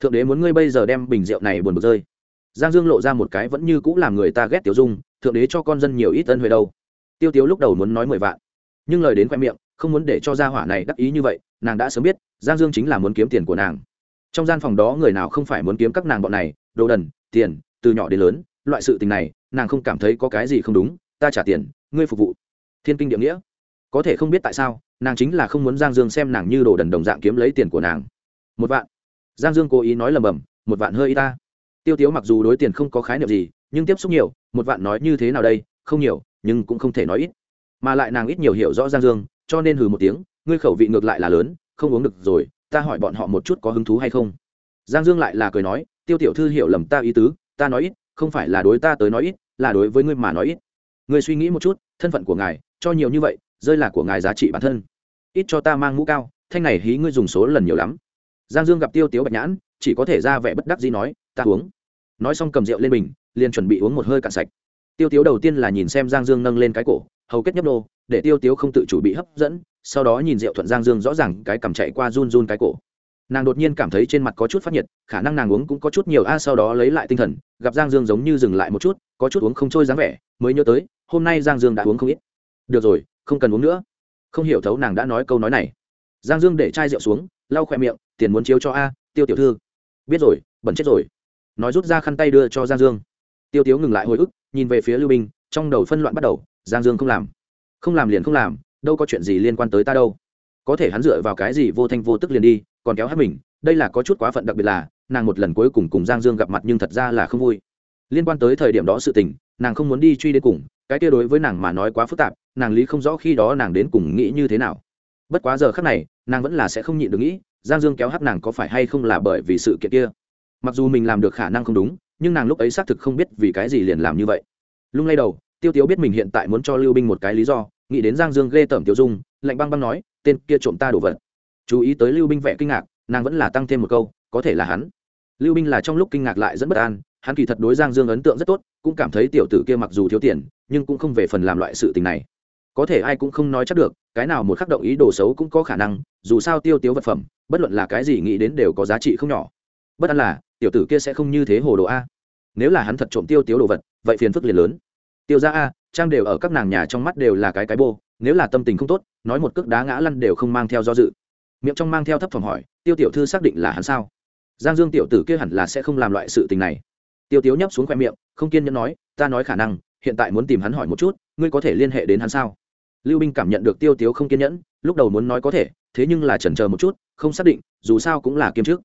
Thượng đế muốn ngươi bây giờ đem bình rượu này buồn bực rơi. Giang dương lộ ra một cái vẫn như cũng làm người ta ghét tiểu dung, thượng đế cho con dân nhiều ít ân huệ đâu. Tiêu tiếu lúc đầu muốn nói mười vạn, nhưng lời đến khoe miệng, không muốn để cho gia hỏa này đắc ý như vậy, nàng đã sớm biết, giang dương chính là muốn kiếm tiền của nàng. Trong gian phòng đó người nào không phải muốn kiếm các nàng bọn này, đồ đần, tiền, từ nhỏ đến lớn, loại sự tình này, nàng không cảm thấy có cái gì không đúng, ta trả tiền, ngươi phục vụ thiên kinh địa nghĩa. Có thể không biết tại sao, nàng chính là không muốn giang dương xem nàng như đồ đần đồng dạng kiếm lấy tiền của nàng. Một vạn. Giang dương cố ý nói lầm bầm, một vạn hơi y ta. Tiêu tiếu mặc dù đối tiền không có khái niệm gì, nhưng tiếp xúc nhiều, một vạn nói như thế nào đây, không nhiều, nhưng cũng không thể nói ít. Mà lại nàng ít nhiều hiểu rõ giang dương, cho nên hừ một tiếng, ngươi khẩu vị ngược lại là lớn, không uống được rồi, ta hỏi bọn họ một chút có hứng thú hay không. Giang dương lại là cười nói, tiêu tiểu thư hiểu lầm ta ý tứ, ta nói ít, không phải là đối ta tới nói ít, là đối với ngươi mà nói ít ngươi suy nghĩ một chút, thân phận của ngài, cho nhiều như vậy, rơi là của ngài giá trị bản thân. Ít cho ta mang mũ cao, thanh này hí ngươi dùng số lần nhiều lắm. Giang dương gặp tiêu tiếu bạch nhãn, chỉ có thể ra vẻ bất đắc gì nói, ta uống. Nói xong cầm rượu lên mình liền chuẩn bị uống một hơi cạn sạch. Tiêu tiếu đầu tiên là nhìn xem giang dương nâng lên cái cổ, hầu kết nhấp đô để tiêu tiếu không tự chủ bị hấp dẫn, sau đó nhìn rượu thuận giang dương rõ ràng cái cầm chạy qua run run cái cổ nàng đột nhiên cảm thấy trên mặt có chút phát nhiệt, khả năng nàng uống cũng có chút nhiều, a, sau đó lấy lại tinh thần, gặp giang dương giống như dừng lại một chút, có chút uống không trôi dáng vẻ, mới nhớ tới, hôm nay giang dương đã uống không ít. Được rồi, không cần uống nữa. Không hiểu thấu nàng đã nói câu nói này. Giang dương để chai rượu xuống, lau khỏe miệng, tiền muốn chiếu cho a, tiêu tiểu thư. Biết rồi, bẩn chết rồi. Nói rút ra khăn tay đưa cho giang dương. Tiêu tiếu ngừng lại hồi ức, nhìn về phía lưu binh trong đầu phân loạn bắt đầu, giang dương không làm. Không làm liền không làm, đâu có chuyện gì liên quan tới ta đâu. Có thể hắn dựa vào cái gì vô thanh vô tức liền đi còn kéo hát mình, đây là có chút quá phận đặc biệt là, nàng một lần cuối cùng cùng giang dương gặp mặt nhưng thật ra là không vui. Liên quan tới thời điểm đó sự tình, nàng không muốn đi truy đến cùng, cái kia đối với nàng mà nói quá phức tạp, nàng lý không rõ khi đó nàng đến cùng nghĩ như thế nào. Bất quá giờ khác này, nàng vẫn là sẽ không nhịn được nghĩ, giang dương kéo hát nàng có phải hay không là bởi vì sự kiện kia. Mặc dù mình làm được khả năng không đúng, nhưng nàng lúc ấy xác thực không biết vì cái gì liền làm như vậy. Lung lay đầu, tiêu tiếu biết mình hiện tại muốn cho lưu binh một cái lý do, nghĩ đến giang dương ghê tởm tiêu dung, lạnh băng băng nói, tên kia trộm ta đổ vật chú ý tới lưu binh vẻ kinh ngạc, nàng vẫn là tăng thêm một câu, có thể là hắn. Lưu binh là trong lúc kinh ngạc lại dẫn bất an, hắn kỳ thật đối giang dương ấn tượng rất tốt, cũng cảm thấy tiểu tử kia mặc dù thiếu tiền, nhưng cũng không về phần làm loại sự tình này. Có thể ai cũng không nói chắc được, cái nào một khắc động ý đồ xấu cũng có khả năng, dù sao tiêu tiếu vật phẩm, bất luận là cái gì nghĩ đến đều có giá trị không nhỏ. Bất an là, tiểu tử kia sẽ không như thế hồ đồ a. Nếu là hắn thật trộm tiêu tiếu đồ vật, vậy phiền phức liền lớn. Tiêu ra a, trang đều ở các nàng nhà trong mắt đều là cái cái bô, nếu là tâm tình không tốt, nói một cước đá ngã lăn đều không mang theo do dự miệng trong mang theo thấp thỏm hỏi, tiêu tiểu thư xác định là hắn sao? Giang dương tiểu tử kia hẳn là sẽ không làm loại sự tình này. Tiêu tiếu nhấp xuống khoe miệng, không kiên nhẫn nói, ta nói khả năng, hiện tại muốn tìm hắn hỏi một chút, ngươi có thể liên hệ đến hắn sao? Lưu binh cảm nhận được tiêu tiếu không kiên nhẫn, lúc đầu muốn nói có thể, thế nhưng là chần chờ một chút, không xác định, dù sao cũng là kiêm trước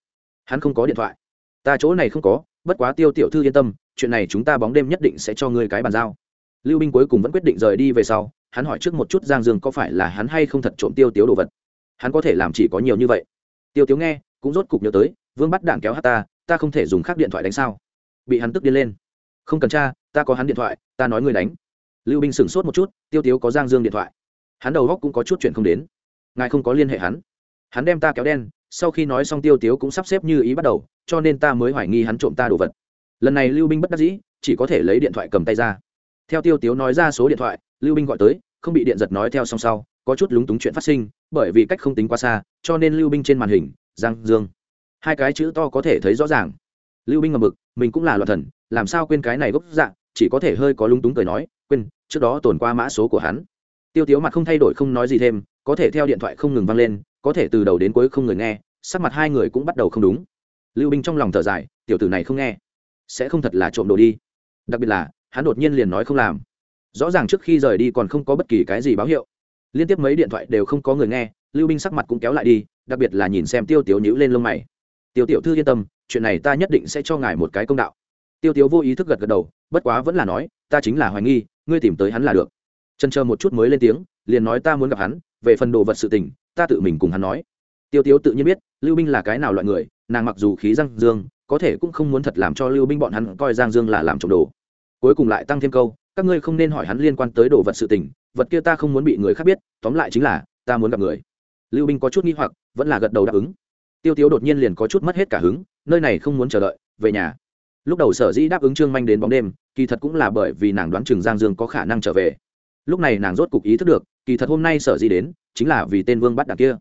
hắn không có điện thoại. Ta chỗ này không có, bất quá tiêu tiểu thư yên tâm, chuyện này chúng ta bóng đêm nhất định sẽ cho ngươi cái bàn giao. Lưu binh cuối cùng vẫn quyết định rời đi về sau, hắn hỏi trước một chút giang dương có phải là hắn hay không thật trộm tiêu tiếu đồ vật hắn có thể làm chỉ có nhiều như vậy. Tiêu tiếu nghe, cũng rốt cục nhớ tới, vương bắt đạn kéo hát ta ta không thể dùng khác điện thoại đánh sao? Bị hắn tức điên lên. Không cần cha ta có hắn điện thoại, ta nói người đánh. Lưu binh sửng sốt một chút, tiêu tiếu có giang dương điện thoại. Hắn đầu góc cũng có chút chuyện không đến. Ngài không có liên hệ hắn. Hắn đem ta kéo đen, sau khi nói xong tiêu tiếu cũng sắp xếp như ý bắt đầu, cho nên ta mới hoài nghi hắn trộm ta đồ vật. Lần này lưu binh bất đắc dĩ, chỉ có thể lấy điện thoại cầm tay ra. Theo tiêu tiếu nói ra số điện thoại, lưu binh gọi tới, không bị điện giật nói theo song sau có chút lúng túng chuyện phát sinh, bởi vì cách không tính quá xa, cho nên lưu binh trên màn hình, giang dương. Hai cái chữ to có thể thấy rõ ràng. Lưu binh ngầm mực mình cũng là loạn thần, làm sao quên cái này gốc dạng chỉ có thể hơi có lúng túng cười nói, quên, trước đó tồn qua mã số của hắn. Tiêu tiếu mặt không thay đổi không nói gì thêm, có thể theo điện thoại không ngừng vang lên, có thể từ đầu đến cuối không người nghe, sắc mặt hai người cũng bắt đầu không đúng. Lưu binh trong lòng thở dài, tiểu tử này không nghe, sẽ không thật là trộm đồ đi. Đặc biệt là, hắn đột nhiên liền nói không làm. Rõ ràng trước khi rời đi còn không có bất kỳ cái gì báo hiệu liên tiếp mấy điện thoại đều không có người nghe, lưu binh sắc mặt cũng kéo lại đi, đặc biệt là nhìn xem tiêu tiểu nhữ lên lông mày. Tiêu tiểu thư yên tâm, chuyện này ta nhất định sẽ cho ngài một cái công đạo. Tiêu tiểu vô ý thức gật gật đầu, bất quá vẫn là nói, ta chính là hoài nghi, ngươi tìm tới hắn là được. Chân chờ một chút mới lên tiếng, liền nói, ta muốn gặp hắn, về phần đồ vật sự tình, ta tự mình cùng hắn nói. Tiêu tiếu tự nhiên biết, lưu binh là cái nào loại người, nàng mặc dù khí giang dương, có thể cũng không muốn thật làm cho lưu binh bọn hắn coi giang dương là làm trộm đồ. Cuối cùng lại tăng thêm câu các ngươi không nên hỏi hắn liên quan tới đồ vật sự tình, vật kia ta không muốn bị người khác biết, tóm lại chính là, ta muốn gặp người. Lưu binh có chút nghi hoặc, vẫn là gật đầu đáp ứng. Tiêu tiếu đột nhiên liền có chút mất hết cả hứng, nơi này không muốn chờ đợi, về nhà. Lúc đầu sở dĩ đáp ứng trương manh đến bóng đêm, kỳ thật cũng là bởi vì nàng đoán chừng giang dương có khả năng trở về. Lúc này nàng rốt cục ý thức được, kỳ thật hôm nay sở dĩ đến, chính là vì tên vương bắt đằng kia.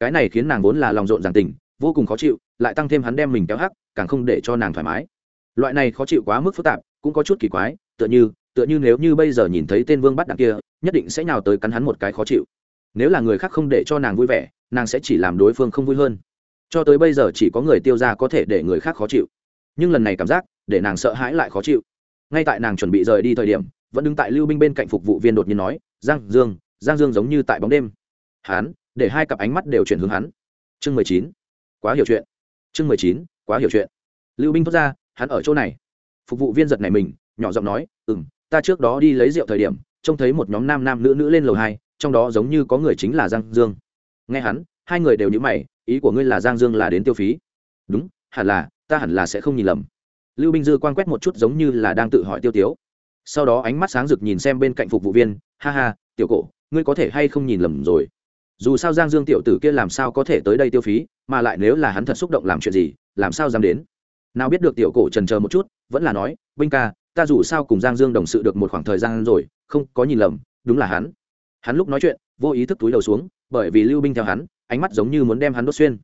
Cái này khiến nàng vốn là lòng rộn ràng tình, vô cùng khó chịu, lại tăng thêm hắn đem mình kéo hắc, càng không để cho nàng thoải mái. Loại này khó chịu quá mức phức tạp, cũng có chút kỳ quái, tựa như tựa như nếu như bây giờ nhìn thấy tên vương bắt đằng kia, nhất định sẽ nhào tới cắn hắn một cái khó chịu. Nếu là người khác không để cho nàng vui vẻ, nàng sẽ chỉ làm đối phương không vui hơn. Cho tới bây giờ chỉ có người tiêu ra có thể để người khác khó chịu. Nhưng lần này cảm giác, để nàng sợ hãi lại khó chịu. Ngay tại nàng chuẩn bị rời đi thời điểm, vẫn đứng tại lưu binh bên cạnh phục vụ viên đột nhiên nói, giang dương giang dương giống như tại bóng đêm. Hắn, để hai cặp ánh mắt đều chuyển hướng hắn. Chương mười chín, quá hiểu chuyện. Chương mười chín, quá hiểu chuyện. Lưu binh thốt ra, hắn ở chỗ này. Phục vụ viên giật này mình, nhỏ giọng nói ừ m ta trước đó đi lấy rượu thời điểm, trông thấy một nhóm nam nam nữ nữ lên lầu hai, trong đó giống như có người chính là giang dương. Nghe hắn, hai người đều nhữ mày, ý của ngươi là giang dương là đến tiêu phí. Đúng, hẳn là, ta hẳn là sẽ không nhìn lầm. Lưu binh dư quan quét một chút giống như là đang tự hỏi tiêu tiếu. Sau đó ánh mắt sáng rực nhìn xem bên cạnh phục vụ viên, ha ha, tiểu cổ, ngươi có thể hay không nhìn lầm rồi? Dù sao giang dương tiểu tử kia làm sao có thể tới đây tiêu phí, mà lại nếu là hắn thật xúc động làm chuyện gì, làm sao dám đến? Nào biết được tiểu cổ trần chờ một chút, vẫn là nói, binh ca ta dù sao cùng giang dương đồng sự được một khoảng thời gian rồi, không có nhìn lầm, đúng là hắn. Hắn lúc nói chuyện, vô ý thức túi đầu xuống, bởi vì lưu binh theo hắn, ánh mắt giống như muốn đem hắn đốt xuyên.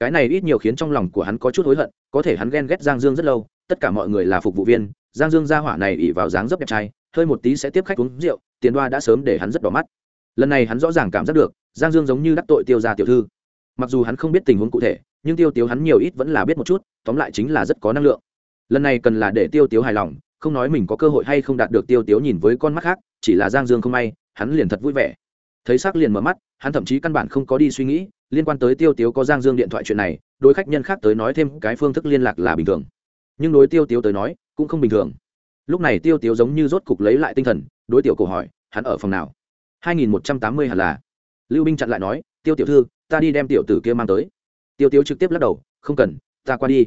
Cái này ít nhiều khiến trong lòng của hắn có chút hối hận, có thể hắn ghen ghét giang dương rất lâu, tất cả mọi người là phục vụ viên, giang dương ra hỏa này ỉ vào dáng dấp đẹp trai, hơi một tí sẽ tiếp khách uống rượu, tiền đoa đã sớm để hắn rất đỏ mắt. Lần này hắn rõ ràng cảm giác được, giang dương giống như đắc tội tiêu ra tiểu thư. Mặc dù hắn không biết tình huống cụ thể, nhưng tiêu tiếu hắn nhiều ít vẫn là biết một chút, tóm lại chính là rất có năng lượng. Lần này cần là để tiêu tiếu hài lòng không nói mình có cơ hội hay không đạt được tiêu tiếu nhìn với con mắt khác, chỉ là giang dương không may, hắn liền thật vui vẻ. Thấy sắc liền mở mắt, hắn thậm chí căn bản không có đi suy nghĩ, liên quan tới tiêu tiếu có giang dương điện thoại chuyện này, đối khách nhân khác tới nói thêm cái phương thức liên lạc là bình thường. Nhưng đối tiêu tiếu tới nói, cũng không bình thường. Lúc này tiêu tiếu giống như rốt cục lấy lại tinh thần, đối tiểu cổ hỏi, hắn ở phòng nào? 2180 hẳn là. Lưu binh chặn lại nói, tiêu tiểu thư, ta đi đem tiểu tử kia mang tới. Tiêu tiếu trực tiếp lắc đầu, không cần, ta qua đi.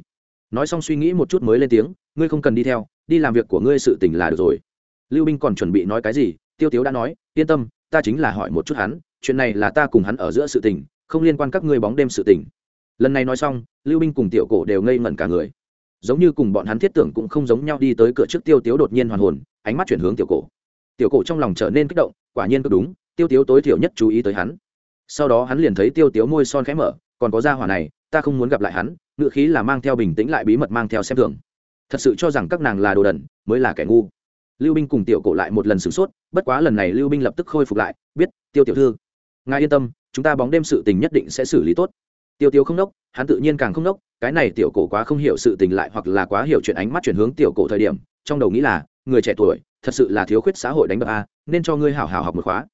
Nói xong suy nghĩ một chút mới lên tiếng, ngươi không cần đi theo đi làm việc của ngươi sự tình là được rồi. Lưu binh còn chuẩn bị nói cái gì? Tiêu tiếu đã nói, yên tâm, ta chính là hỏi một chút hắn, chuyện này là ta cùng hắn ở giữa sự tình, không liên quan các ngươi bóng đêm sự tình. Lần này nói xong, lưu binh cùng tiểu cổ đều ngây ngẩn cả người. Giống như cùng bọn hắn thiết tưởng cũng không giống nhau đi tới cửa trước tiêu tiếu đột nhiên hoàn hồn, ánh mắt chuyển hướng tiểu cổ. Tiểu cổ trong lòng trở nên kích động, quả nhiên cứ đúng, tiêu tiếu tối thiểu nhất chú ý tới hắn. Sau đó hắn liền thấy tiêu tiếu môi son khẽ mở, còn có ra hỏa này, ta không muốn gặp lại hắn, ngựa khí là mang theo bình tĩnh lại bí mật mang theo xem thường thật sự cho rằng các nàng là đồ đần, mới là kẻ ngu. Lưu binh cùng tiểu cổ lại một lần sửng sốt, bất quá lần này lưu binh lập tức khôi phục lại, biết, tiêu tiểu thư, ngài yên tâm, chúng ta bóng đêm sự tình nhất định sẽ xử lý tốt. Tiêu tiêu không đốc hắn tự nhiên càng không đốc cái này tiểu cổ quá không hiểu sự tình lại hoặc là quá hiểu chuyện ánh mắt chuyển hướng tiểu cổ thời điểm, trong đầu nghĩ là, người trẻ tuổi, thật sự là thiếu khuyết xã hội đánh bạc a, nên cho ngươi hảo hảo học một khóa.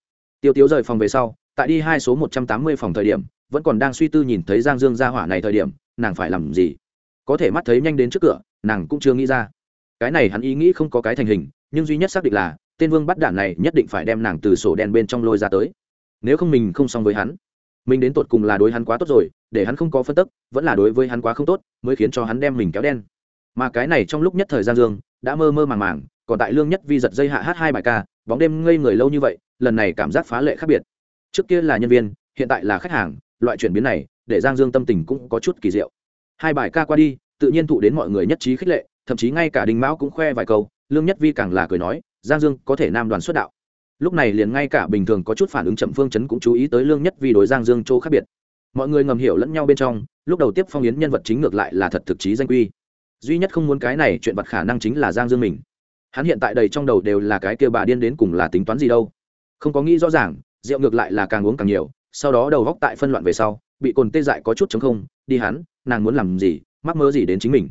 Tiêu tiêu rời phòng về sau, tại đi hai số một trăm tám mươi phòng thời điểm, vẫn còn đang suy tư nhìn thấy giang dương ra hỏa này thời điểm, nàng phải làm gì? Có thể mắt thấy nhanh đến trước cửa nàng cũng chưa nghĩ ra. Cái này hắn ý nghĩ không có cái thành hình, nhưng duy nhất xác định là, tên vương bắt đạn này nhất định phải đem nàng từ sổ đen bên trong lôi ra tới. Nếu không mình không xong với hắn, mình đến tột cùng là đối hắn quá tốt rồi, để hắn không có phân tức, vẫn là đối với hắn quá không tốt, mới khiến cho hắn đem mình kéo đen. Mà cái này trong lúc nhất thời gian dương, đã mơ mơ màng màng, còn tại lương nhất vi giật dây hạ hát hai bài ca, bóng đêm ngây người lâu như vậy, lần này cảm giác phá lệ khác biệt. Trước kia là nhân viên, hiện tại là khách hàng, loại chuyển biến này, để giang dương tâm tình cũng có chút kỳ diệu. Hai bài ca qua đi tự nhiên thụ đến mọi người nhất trí khích lệ, thậm chí ngay cả Đinh mão cũng khoe vài câu, lương nhất vi càng là cười nói, giang dương có thể nam đoàn xuất đạo. Lúc này liền ngay cả bình thường có chút phản ứng chậm phương chấn cũng chú ý tới lương nhất Vi đối giang dương chỗ khác biệt. Mọi người ngầm hiểu lẫn nhau bên trong, lúc đầu tiếp phong yến nhân vật chính ngược lại là thật thực chí danh quy. Duy nhất không muốn cái này chuyện vật khả năng chính là giang dương mình. Hắn hiện tại đầy trong đầu đều là cái kia bà điên đến cùng là tính toán gì đâu. Không có nghĩ rõ ràng, rượu ngược lại là càng uống càng nhiều, sau đó đầu góc tại phân loạn về sau, bị cồn tê dại có chút chống không, đi hắn, nàng muốn làm gì mắc mơ gì đến chính mình.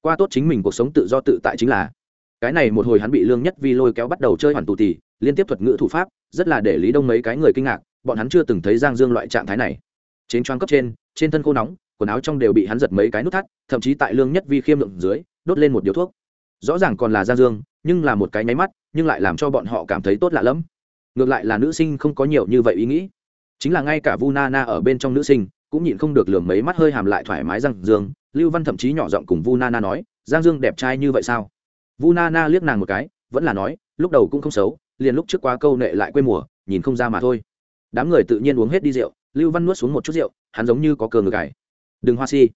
Qua tốt chính mình cuộc sống tự do tự tại chính là. Cái này một hồi hắn bị lương nhất vi lôi kéo bắt đầu chơi hoàn tù tì, liên tiếp thuật ngữ thủ pháp, rất là để lý đông mấy cái người kinh ngạc, bọn hắn chưa từng thấy giang dương loại trạng thái này. Trên choáng cấp trên trên thân khô nóng, quần áo trong đều bị hắn giật mấy cái nút thắt, thậm chí tại lương nhất vi khiêm lượng dưới, đốt lên một điếu thuốc. Rõ ràng còn là giang dương, nhưng là một cái nháy mắt, nhưng lại làm cho bọn họ cảm thấy tốt lạ lẫm. Ngược lại là nữ sinh không có nhiều như vậy ý nghĩ. Chính là ngay cả vu na na ở bên trong nữ sinh, cũng nhịn không được lường mấy mắt hơi hàm lại thoải mái giang dương lưu văn thậm chí nhỏ giọng cùng vu na na nói, giang dương đẹp trai như vậy sao? Vu na na liếc nàng một cái, vẫn là nói, lúc đầu cũng không xấu, liền lúc trước qua câu nệ lại quê mùa, nhìn không ra mà thôi. Đám người tự nhiên uống hết đi rượu, lưu văn nuốt xuống một chút rượu, hắn giống như có cờ ngược cải đừng hoa si.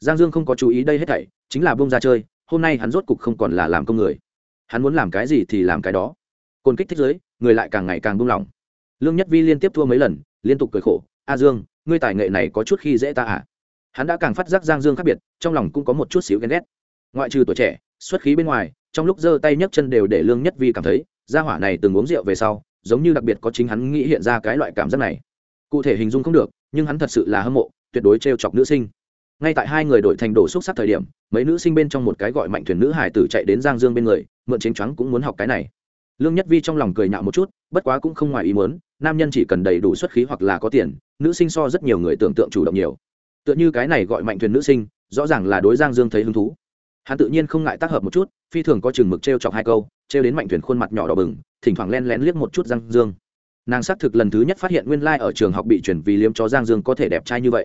Giang dương không có chú ý đây hết thảy, chính là bông ra chơi, hôm nay hắn rốt cục không còn là làm công người. Hắn muốn làm cái gì thì làm cái đó. Côn kích thích giới, người lại càng ngày càng buông lỏng. Lương nhất vi liên tiếp thua mấy lần, liên tục cười khổ, a dương, ngươi tài nghệ này có chút khi dễ ta à? Hắn đã càng phát giác giang dương khác biệt, trong lòng cũng có một chút xíu ghen ghét. Ngoại trừ tuổi trẻ, xuất khí bên ngoài, trong lúc giơ tay nhấc chân đều để lương nhất vi cảm thấy, gia hỏa này từng uống rượu về sau, giống như đặc biệt có chính hắn nghĩ hiện ra cái loại cảm giác này. Cụ thể hình dung không được, nhưng hắn thật sự là hâm mộ, tuyệt đối t chọc nữ sinh. Ngay tại hai người đổi thành đổ xúc sắc thời điểm, mấy nữ sinh bên trong một cái gọi mạnh thuyền nữ hải tử chạy đến giang dương bên người, mượn chiến trắng cũng muốn học cái này. Lương nhất vi trong lòng cười nhạo một chút, bất quá cũng không ngoài ý muốn, nam nhân chỉ cần đầy đủ xuất khí hoặc là có tiền, nữ sinh so rất nhiều người tưởng tượng chủ động nhiều tựa như cái này gọi mạnh thuyền nữ sinh, rõ ràng là đối giang dương thấy hứng thú. Hắn tự nhiên không ngại tác hợp một chút, phi thường có chừng mực t r e o chọc hai câu t r e o đến mạnh thuyền khuôn mặt nhỏ đỏ bừng, thỉnh thoảng len lén liếc một chút giang dương. Nàng xác thực lần thứ nhất phát hiện nguyên lai、like、ở trường học bị chuyển vì liếm chó giang dương có thể đẹp trai như vậy.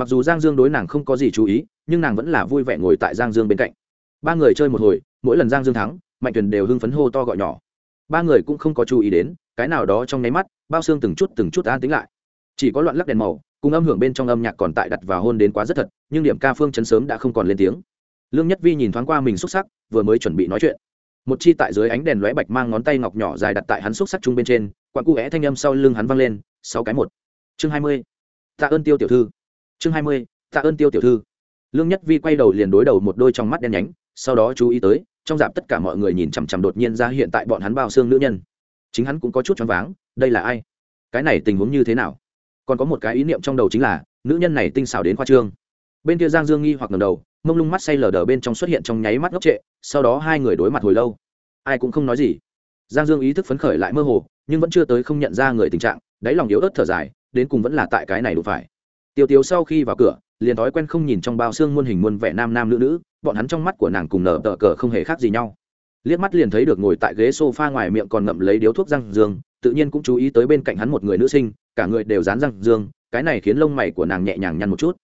Mặc dù giang dương đối nàng không có gì chú ý, nhưng nàng vẫn là vui vẻ ngồi tại giang dương bên cạnh. Ba người chơi một hồi, mỗi lần giang dương thắng, mạnh thuyền đều hưng phấn hô to gọi nhỏ. Ba người cũng không có chú ý đến, cái nào đó trong nháy mắt, bao xương từng chút từng chút an tính lại. Chỉ có loạn lắc đèn màu cùng âm hưởng bên trong âm nhạc còn tại đặt và hôn đến quá rất thật, nhưng điểm ca phương chấn sớm đã không còn lên tiếng. Lương nhất vi nhìn thoáng qua mình xúc sắc, vừa mới chuẩn bị nói chuyện. Một chi tại dưới ánh đèn lóe bạch mang ngón tay ngọc nhỏ dài đặt tại hắn xúc sắc chung bên trên, quặn cụ é thanh âm sau lưng hắn văng lên, sáu cái một. Chương hai mươi. Tạ ơn tiêu tiểu thư. Chương hai mươi. Tạ ơn tiêu tiểu thư. Lương nhất vi quay đầu liền đối đầu một đôi trong mắt đen nhánh, sau đó chú ý tới, trong dạp tất cả mọi người nhìn chằm chằm đột nhiên ra hiện tại bọn hắn bao xương nữ nhân. Chính hắn cũng có chút choáng váng, đây là ai? Cái này tình huống như thế nào? Còn có một cái ý niệm trong đầu chính là, nữ nhân này tinh xảo đến khoa trương. Bên kia giang dương nghi hoặc ngầm đầu, mông lung mắt say lờ đờ bên trong xuất hiện trong nháy mắt ngốc trệ, sau đó hai người đối mặt hồi lâu. Ai cũng không nói gì. Giang dương ý thức phấn khởi lại mơ hồ, nhưng vẫn chưa tới không nhận ra người tình trạng, đáy lòng yếu ớt thở dài, đến cùng vẫn là tại cái này đủ phải. Tiêu tiêu sau khi vào cửa, liền thói quen không nhìn trong bao xương muôn hình muôn vẻ nam nam nữ nữ, bọn hắn trong mắt của nàng cùng nở tờ cờ không hề khác gì nhau. Liếc mắt liền thấy được ngồi tại ghế s o f a ngoài miệng còn ngậm lấy điếu thuốc răng dương tự nhiên cũng chú ý tới bên cạnh hắn một người nữ sinh, cả người đều dán răng dương, cái này khiến lông mày của nàng nhẹ nhàng nhăn một chút.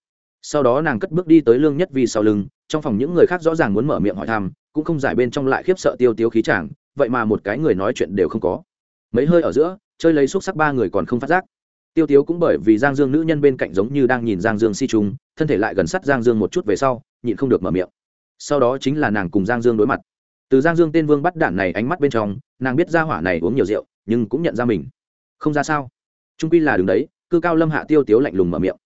Sau đó nàng cất bước đi tới lương nhất vi sau lưng, trong phòng những người khác rõ ràng muốn mở miệng hỏi thăm, cũng không giải bên trong lại khiếp sợ tiêu tiêu khí chàng, vậy mà một cái người nói chuyện đều không có. Mấy hơi ở giữa, chơi lấy xúc sắc ba người còn không phát giác. Tiêu tiêu cũng bởi vì giang dương nữ nhân bên cạnh giống như đang nhìn giang dương si trung thân thể lại gần sát giang dương một chút về sau, nhịn không được mở miệng. Sau đó chính là nàng cùng giang dương đối mặt. Từ giang dương tên vương bắt đạn này ánh mắt bên trong, nàng biết ra hỏa này uống nhiều rượu nhưng cũng nhận ra mình. Không ra sao? Trung quy là đứng đấy, cư cao lâm hạ tiêu tiếu lạnh lùng mở miệng.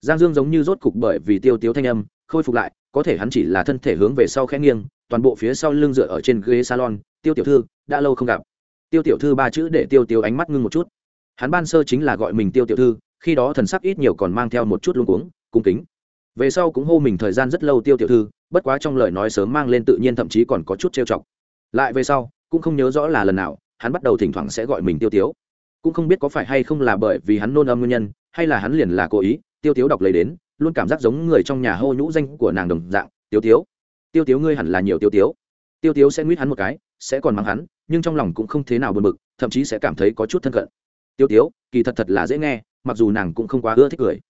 Giang dương giống như rốt cục bởi vì tiêu tiếu thanh âm, khôi phục lại, có thể hắn chỉ là thân thể hướng về sau khẽ nghiêng, toàn bộ phía sau lưng dựa ở trên ghế salon, tiêu tiểu thư, đã lâu không gặp. Tiêu tiểu thư ba chữ để tiêu tiêu ánh mắt ngưng một chút. Hắn ban sơ chính là gọi mình tiêu tiểu thư, khi đó thần sắc ít nhiều còn mang theo một chút luống cuống, cung kính. Về sau cũng hô mình thời gian rất lâu tiêu tiểu thư, bất quá trong lời nói sớm mang lên tự nhiên thậm chí còn có chút trêu chọc. Lại về sau, cũng không nhớ rõ là lần nào hắn bắt đầu thỉnh thoảng sẽ gọi mình tiêu tiếu. Cũng không biết có phải hay không là bởi vì hắn nôn âm nguyên nhân, hay là hắn liền là cố ý, tiêu tiếu đọc lấy đến, luôn cảm giác giống người trong nhà hô nhũ danh của nàng đồng dạng, tiêu tiếu tiêu tiếu ngươi hẳn là nhiều tiêu tiếu. Tiêu tiếu sẽ nguyết hắn một cái, sẽ còn mắng hắn, nhưng trong lòng cũng không thế nào bật mực thậm chí sẽ cảm thấy có chút thân cận. Tiêu tiếu, kỳ thật thật là dễ nghe, mặc dù nàng cũng không quá ưa thích cười.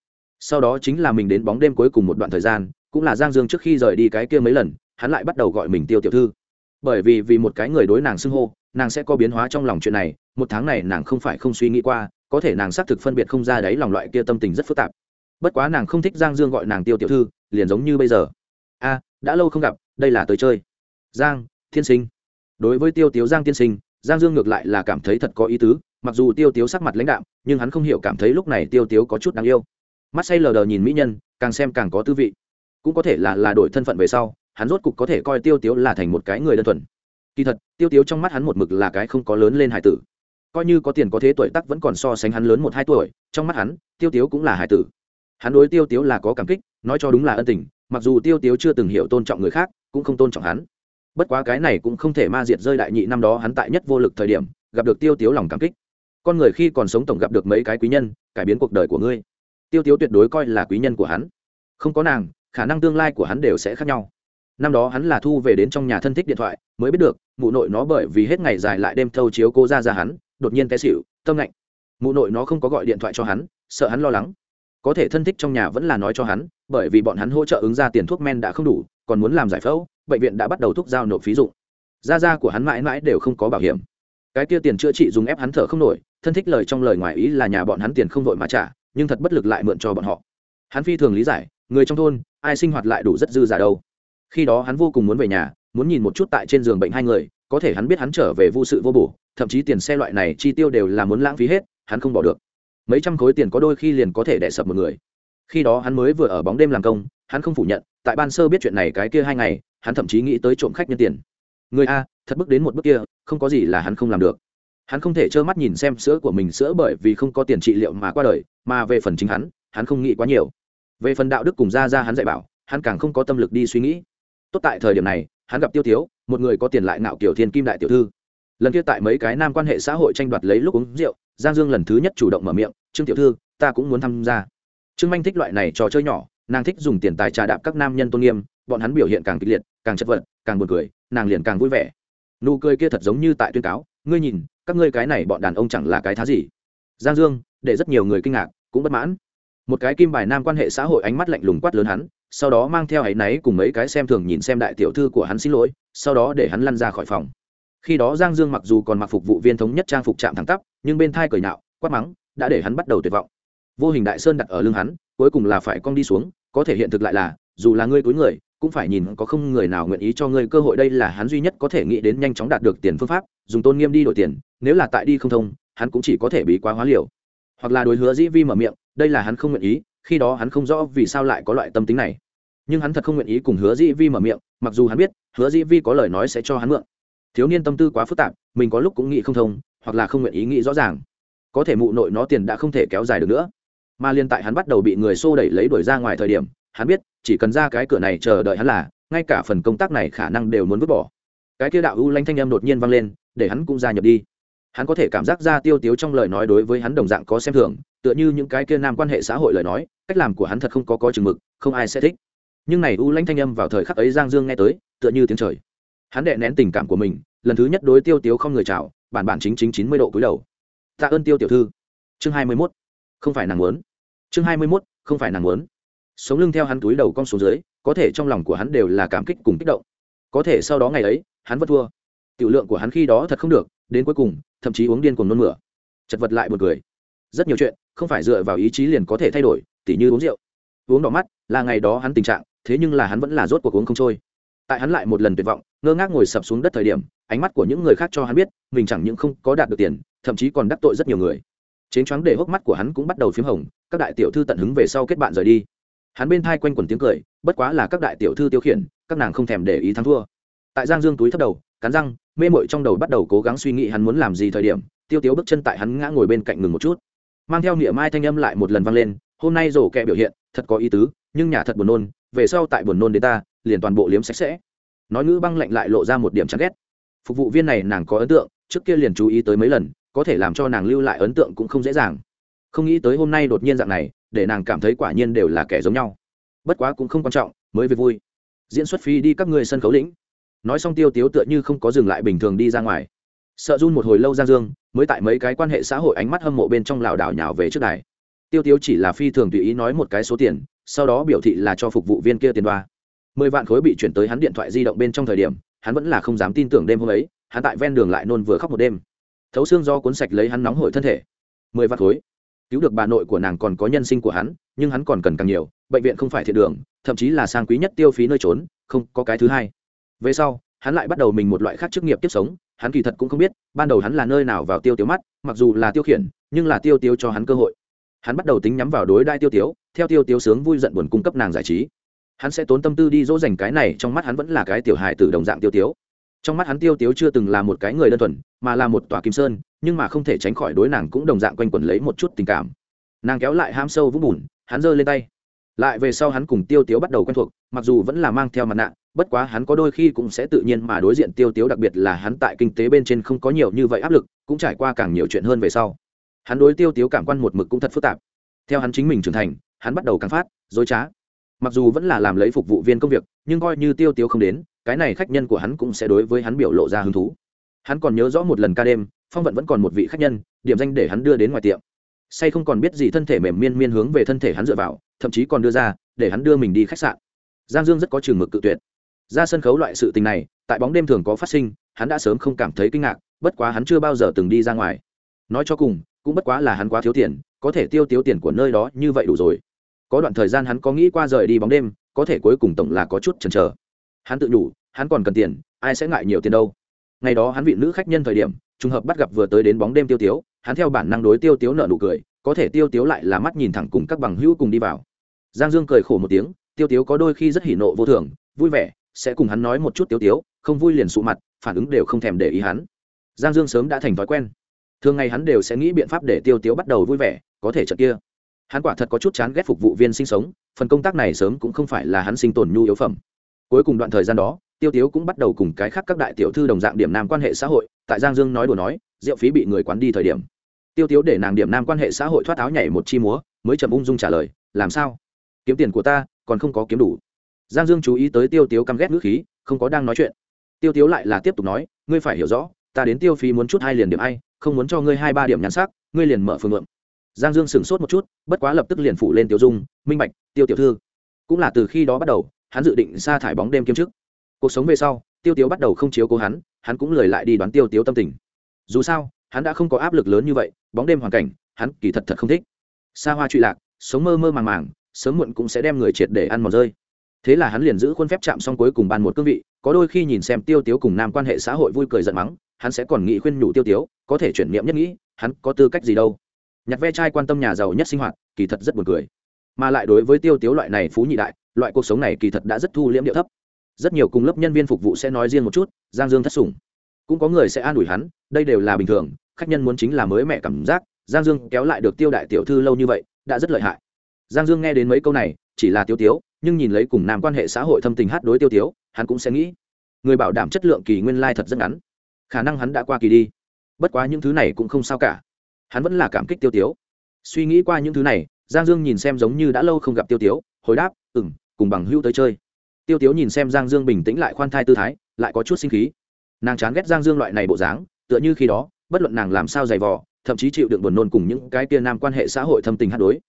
Sau đó chính là mình đến bóng đêm cuối cùng một đoạn thời gian, cũng là giang dương trước khi rời đi cái kia mấy lần, hắn lại bắt đầu gọi mình tiêu tiểu thư. Bởi vì vì một cái người đối nàng xưng hô nàng sẽ có biến hóa trong lòng chuyện này, một tháng này nàng không phải không suy nghĩ qua, có thể nàng xác thực phân biệt không ra đấy lòng loại kia tâm tình rất phức tạp. Bất quá nàng không thích giang dương gọi nàng tiêu tiểu thư, liền giống như bây giờ. A, đã lâu không gặp, đây là tới chơi. Giang thiên sinh. Đối với tiêu tiếu giang tiên sinh, giang dương ngược lại là cảm thấy thật có ý tứ, mặc dù tiêu tiếu sắc mặt lãnh đạm, nhưng hắn không hiểu cảm thấy lúc này tiêu tiếu có chút đáng yêu. Mắt say lờ đờ nhìn mỹ nhân, càng xem càng có tư vị. Cũng có thể là là đổi thân phận về sau, hắn rốt cục có thể coi tiêu tiếu là thành một cái người đơn thuần kỳ thật, tiêu tiếu trong mắt hắn một mực là cái không có lớn lên hải tử. Coi như có tiền có thế tuổi tắc vẫn còn so sánh hắn lớn một hai tuổi, trong mắt hắn, tiêu tiếu cũng là hải tử. Hắn đối tiêu tiếu là có cảm kích, nói cho đúng là ân tình, mặc dù tiêu tiếu chưa từng hiểu tôn trọng người khác, cũng không tôn trọng hắn. Bất quá cái này cũng không thể ma diệt rơi đại nhị năm đó hắn tại nhất vô lực thời điểm, gặp được tiêu tiếu lòng cảm kích. Con người khi còn sống tổng gặp được mấy cái quý nhân, cải biến cuộc đời của ngươi. Tiêu tiếu tuyệt đối coi là quý nhân của hắn. Không có nàng, khả năng tương lai của hắn đều sẽ khác nhau năm đó hắn là thu về đến trong nhà thân thích điện thoại, mới biết được, mụ nội nó bởi vì hết ngày dài lại đêm thâu chiếu cô ra ra hắn, đột nhiên té xịu tâm lạnh. Mụ nội nó không có gọi điện thoại cho hắn, sợ hắn lo lắng. Có thể thân thích trong nhà vẫn là nói cho hắn, bởi vì bọn hắn hỗ trợ ứng ra tiền thuốc men đã không đủ, còn muốn làm giải phẫu, bệnh viện đã bắt đầu thuốc giao nộp phí dụng. Gia gia của hắn mãi mãi đều không có bảo hiểm. Cái kia tiền chữa trị dùng ép hắn thở không nổi, thân thích lời trong lời ngoài ý là nhà bọn hắn tiền không vội mà trả, nhưng thật bất lực lại mượn cho bọn họ. Hắn phi thường lý giải, người trong thôn, ai sinh hoạt lại đủ rất dư giả đâu khi đó hắn vô cùng muốn về nhà, muốn nhìn một chút tại trên giường bệnh hai người, có thể hắn biết hắn trở về vô sự vô bổ, thậm chí tiền xe loại này chi tiêu đều là muốn lãng phí hết, hắn không bỏ được. Mấy trăm khối tiền có đôi khi liền có thể đẻ sập một người. Khi đó hắn mới vừa ở bóng đêm làm công, hắn không phủ nhận, tại ban sơ biết chuyện này cái kia hai ngày, hắn thậm chí nghĩ tới trộm khách nhân tiền. Người a, thật bước đến một bước kia, không có gì là hắn không làm được. Hắn không thể trơ mắt nhìn xem sữa của mình sữa bởi vì không có tiền trị liệu mà qua đời, mà về phần chính hắn hắn không nghĩ quá nhiều. Về phần đạo đức cùng ra ra hắn dạy bảo, hắn càng không có tâm lực đi suy nghĩ tốt tại thời điểm này hắn gặp tiêu Thiếu, một người có tiền lại ngạo kiểu thiên kim đại tiểu thư. Lần kia tại mấy cái nam quan hệ xã hội tranh đoạt lấy lúc uống rượu giang dương lần thứ nhất chủ động mở miệng trương tiểu thư ta cũng muốn tham gia. Trương manh thích loại này trò chơi nhỏ nàng thích dùng tiền tài trà đạp các nam nhân tôn nghiêm bọn hắn biểu hiện càng kịch liệt càng chất vật càng buồn cười nàng liền càng vui vẻ. Nụ cười kia thật giống như tại tuyên cáo ngươi nhìn các ngươi cái này bọn đàn ông chẳng là cái thá gì. Giang dương để rất nhiều người kinh ngạc cũng bất mãn. Một cái kim bài nam quan hệ xã hội ánh mắt lạnh lùng quát lớn hắn sau đó mang theo áy náy cùng mấy cái xem thường nhìn xem đại tiểu thư của hắn xin lỗi, sau đó để hắn lăn ra khỏi phòng. Khi đó giang dương mặc dù còn mặc phục vụ viên thống nhất trang phục chạm thẳng tắp, nhưng bên thai cởi nạo, quát mắng, đã để hắn bắt đầu tuyệt vọng. Vô hình đại sơn đặt ở lưng hắn, cuối cùng là phải cong đi xuống, có thể hiện thực lại là, dù là ngươi cuối người, cũng phải nhìn có không người nào nguyện ý cho ngươi cơ hội đây là hắn duy nhất có thể nghĩ đến nhanh chóng đạt được tiền phương pháp, dùng tôn nghiêm đi đổi tiền, nếu là tại đi không thông, hắn cũng chỉ có thể bị quá hóa liều. Hoặc là đối hứa dĩ vi mở miệng, đây là hắn không nguyện ý, khi đó hắn không rõ vì sao lại có loại tâm tính này nhưng hắn thật không nguyện ý cùng hứa dĩ vi mở miệng, mặc dù hắn biết, hứa dĩ vi có lời nói sẽ cho hắn mượn. Thiếu niên tâm tư quá phức tạp, mình có lúc cũng nghĩ không thông, hoặc là không nguyện ý nghĩ rõ ràng. Có thể mụ nội nó tiền đã không thể kéo dài được nữa. Mà liên tại hắn bắt đầu bị người xô đẩy lấy đuổi ra ngoài thời điểm, hắn biết, chỉ cần ra cái cửa này chờ đợi hắn là, ngay cả phần công tác này khả năng đều muốn vứt bỏ. Cái kia đạo u lanh thanh âm đột nhiên vang lên, để hắn cũng gia nhập đi. Hắn có thể cảm giác ra tiêu tiếu trong lời nói đối với hắn đồng dạng có xem thường, tựa như những cái kia nam quan hệ xã hội lời nói, cách làm của hắn thật không có có chừng mực, không ai sẽ thích nhưng này u lãnh thanh âm vào thời khắc ấy giang dương nghe tới, tựa như tiếng trời. Hắn đệ nén tình cảm của mình, lần thứ nhất đối tiêu tiếu không người chào, bản bản chính chính chín mươi độ cúi đầu. Tạ ơn tiêu tiểu thư. Chương hai mươi mốt. Không phải nàng muốn. Chương hai mươi mốt, không phải nàng muốn. Sống lưng theo hắn túi đầu con số dưới, có thể trong lòng của hắn đều là cảm kích cùng kích động. Có thể sau đó ngày ấy, hắn vẫn thua. Tiểu lượng của hắn khi đó thật không được, đến cuối cùng, thậm chí uống điên cùng nôn mửa. Chật vật lại một người rất nhiều chuyện, không phải dựa vào ý chí liền có thể thay đổi, tỉ như uống rượu. Uống đỏ mắt, là ngày đó hắn tình trạng thế nhưng là hắn vẫn là rốt cuộc uống không trôi. Tại hắn lại một lần tuyệt vọng, ngơ ngác ngồi sập xuống đất thời điểm, ánh mắt của những người khác cho hắn biết, mình chẳng những không có đạt được tiền, thậm chí còn đắc tội rất nhiều người. Chến choáng để hốc mắt của hắn cũng bắt đầu p h í m hồng, các đại tiểu thư tận hứng về sau kết bạn rời đi. Hắn bên thai quanh quần tiếng cười, bất quá là các đại tiểu thư tiêu khiển, các nàng không thèm để ý thắng thua. Tại giang dương túi thấp đầu, cắn răng, mê mội trong đầu bắt đầu cố gắng suy nghĩ hắn muốn làm gì thời điểm, tiêu tiếu bước chân tại hắn ngã ngồi bên cạnh ngừng một chút. Mang theo niệm mai thanh âm lại một lần vang lên, hôm nay rổ kẹ biểu hiện, thật có ý tứ, nhưng nhà thật buồn nôn về sau tại buồn nôn đến ta, liền toàn bộ liếm sạch sẽ. Nói ngữ băng lạnh lại lộ ra một điểm chán ghét. Phục vụ viên này nàng có ấn tượng, trước kia liền chú ý tới mấy lần, có thể làm cho nàng lưu lại ấn tượng cũng không dễ dàng. Không nghĩ tới hôm nay đột nhiên dạng này, để nàng cảm thấy quả nhiên đều là kẻ giống nhau. Bất quá cũng không quan trọng, mới về vui. Diễn xuất phi đi các người sân khấu lĩnh. Nói xong tiêu tiếu tựa như không có dừng lại bình thường đi ra ngoài. Sợ run một hồi lâu giang dương, mới tại mấy cái quan hệ xã hội ánh mắt hâm mộ bên trong lảo đảo nhào về trước đài. Tiêu tiếu chỉ là phi thường tùy ý nói một cái số tiền sau đó biểu thị là cho phục vụ viên kia tiền đoa. Mười vạn khối bị chuyển tới hắn điện thoại di động bên trong thời điểm, hắn vẫn là không dám tin tưởng đêm hôm ấy, hắn tại ven đường lại nôn vừa khóc một đêm. Thấu xương do cuốn sạch lấy hắn nóng hổi thân thể. Mười vạn khối. Cứu được bà nội của nàng còn có nhân sinh của hắn, nhưng hắn còn cần càng nhiều, bệnh viện không phải thiện đường, thậm chí là sang quý nhất tiêu phí nơi trốn, không có cái thứ hai. Về sau, hắn lại bắt đầu mình một loại khác chức nghiệp tiếp sống, hắn kỳ thật cũng không biết, ban đầu hắn là nơi nào vào tiêu tiêu mắt, mặc dù là tiêu khiển, nhưng là tiêu tiêu cho hắn cơ hội hắn bắt đầu tính nhắm vào đối đai tiêu tiếu, theo tiêu tiếu sướng vui giận buồn cung cấp nàng giải trí. Hắn sẽ tốn tâm tư đi dỗ dành cái này, trong mắt hắn vẫn là cái tiểu hài từ đồng dạng tiêu tiếu. Trong mắt hắn tiêu tiếu chưa từng là một cái người đơn thuần, mà là một tòa kim sơn, nhưng mà không thể tránh khỏi đối nàng cũng đồng dạng quanh quẩn lấy một chút tình cảm. Nàng kéo lại ham sâu vũng bùn, hắn giơ lên tay. Lại về sau hắn cùng tiêu tiếu bắt đầu quen thuộc, mặc dù vẫn là mang theo mặt nạ, bất quá hắn có đôi khi cũng sẽ tự nhiên mà đối diện tiêu tiếu, đặc biệt là hắn tại kinh tế bên trên không có nhiều như vậy áp lực, cũng trải qua càng nhiều chuyện hơn về sau hắn đối tiêu tiếu cảm quan một mực cũng thật phức tạp. Theo hắn chính mình trưởng thành, hắn bắt đầu càng phát dối trá. Mặc dù vẫn là làm lấy phục vụ viên công việc, nhưng coi như tiêu tiếu không đến, cái này khách nhân của hắn cũng sẽ đối với hắn biểu lộ ra hứng thú. Hắn còn nhớ rõ một lần ca đêm, phong vận vẫn còn một vị khách nhân, điểm danh để hắn đưa đến ngoài tiệm. Say không còn biết gì thân thể mềm miên miên hướng về thân thể hắn dựa vào, thậm chí còn đưa ra, để hắn đưa mình đi khách sạn. Giang dương rất có chừng mực cự tuyệt. Ra sân khấu loại sự tình này, tại bóng đêm thường có phát sinh, hắn đã sớm không cảm thấy kinh ngạc, bất quá hắn chưa bao giờ từng đi ra ngoài. Nói cho cùng cũng bất quá là hắn quá thiếu tiền, có thể tiêu tiêu tiền của nơi đó như vậy đủ rồi. Có đoạn thời gian hắn có nghĩ qua rời đi bóng đêm, có thể cuối cùng tổng là có chút chần chờ. Hắn tự nhủ hắn còn cần tiền, ai sẽ ngại nhiều tiền đâu. Ngày đó hắn vị nữ khách nhân thời điểm, trùng hợp bắt gặp vừa tới đến bóng đêm tiêu tiếu, hắn theo bản năng đối tiêu tiếu nợ nụ cười, có thể tiêu tiếu lại là mắt nhìn thẳng cùng các bằng hữu cùng đi vào. Giang dương cười khổ một tiếng, tiêu tiếu có đôi khi rất hỉ nộ vô thường, vui vẻ, sẽ cùng hắn nói một chút tiêu tiếu, không vui liền sụ mặt, phản ứng đều không thèm để ý hắn. Giang dương sớm đã thành thói quen thường ngày hắn đều sẽ nghĩ biện pháp để tiêu tiếu bắt đầu vui vẻ, có thể trận kia. Hắn quả thật có chút chán ghét phục vụ viên sinh sống, phần công tác này sớm cũng không phải là hắn sinh tồn nhu yếu phẩm. Cuối cùng đoạn thời gian đó, tiêu tiếu cũng bắt đầu cùng cái khác các đại tiểu thư đồng dạng điểm nam quan hệ xã hội, tại giang dương nói đùa nói, rượu phí bị người quán đi thời điểm. Tiêu tiếu để nàng điểm nam quan hệ xã hội thoát áo nhảy một chi múa, mới chậm ung dung trả lời, làm sao? Kiếm tiền của ta còn không có kiếm đủ. Giang dương chú ý tới tiêu tiếu căm ghét ngữ khí, không có đang nói chuyện. Tiêu tiếu lại là tiếp tục nói, ngươi phải hiểu rõ, ta đến tiêu phí muốn chút hai liền điểm ai không muốn cho ngươi hai ba điểm nhắn sắc, ngươi liền mở phương ngượng. giang dương sửng sốt một chút, bất quá lập tức liền phủ lên tiêu dung, minh bạch, tiêu tiểu thư. Cũng là từ khi đó bắt đầu, hắn dự định sa thải bóng đêm kiêm chức. Cuộc sống về sau, tiêu tiếu bắt đầu không chiếu cố hắn hắn cũng lời lại đi đoán tiêu tiếu tâm tình. Dù sao, hắn đã không có áp lực lớn như vậy, bóng đêm hoàn cảnh, hắn kỳ thật thật không thích. Xa hoa trụy lạc, sống mơ mơ màng màng, sớm muộn cũng sẽ đem người triệt để ăn mòn rơi. Thế là hắn liền giữ khuôn phép chạm xong cuối cùng ban một cương vị, có đôi khi nhìn xem tiêu tiếu cùng nam quan hệ xã hội vui cười giận mắng hắn sẽ còn nghĩ khuyên nhủ tiêu tiếu, có thể chuyển niệm nhất nghĩ, hắn có tư cách gì đâu. Nhặt ve chai quan tâm nhà giàu nhất sinh hoạt, kỳ thật rất buồn cười. Mà lại đối với tiêu tiếu loại này phú nhị đại, loại cuộc sống này kỳ thật đã rất thu liễm điệu thấp. Rất nhiều cùng lớp nhân viên phục vụ sẽ nói riêng một chút, giang dương thất sủng. Cũng có người sẽ an ủi hắn, đây đều là bình thường, khách nhân muốn chính là mới mẹ cảm giác, giang dương kéo lại được tiêu đại tiểu thư lâu như vậy, đã rất lợi hại. Giang dương nghe đến mấy câu này, chỉ là tiêu tiếu, nhưng nhìn lấy cùng nam quan hệ xã hội thâm tình hát đối tiêu tiếu, hắn cũng sẽ nghĩ. Người bảo đảm chất lượng kỳ nguyên lai thật rất ngắn khả năng hắn đã qua kỳ đi. Bất quá những thứ này cũng không sao cả. Hắn vẫn là cảm kích tiêu tiếu. Suy nghĩ qua những thứ này, giang dương nhìn xem giống như đã lâu không gặp tiêu tiếu, hồi đáp ừ m cùng bằng hữu tới chơi. Tiêu tiếu nhìn xem giang dương bình tĩnh lại khoan thai tư thái, lại có chút sinh khí. Nàng chán ghét giang dương loại này bộ dáng, tựa như khi đó, bất luận nàng làm sao dày vò, thậm chí chịu đựng buồn nôn cùng những cái tia nam quan hệ xã hội thâm tình hát đối.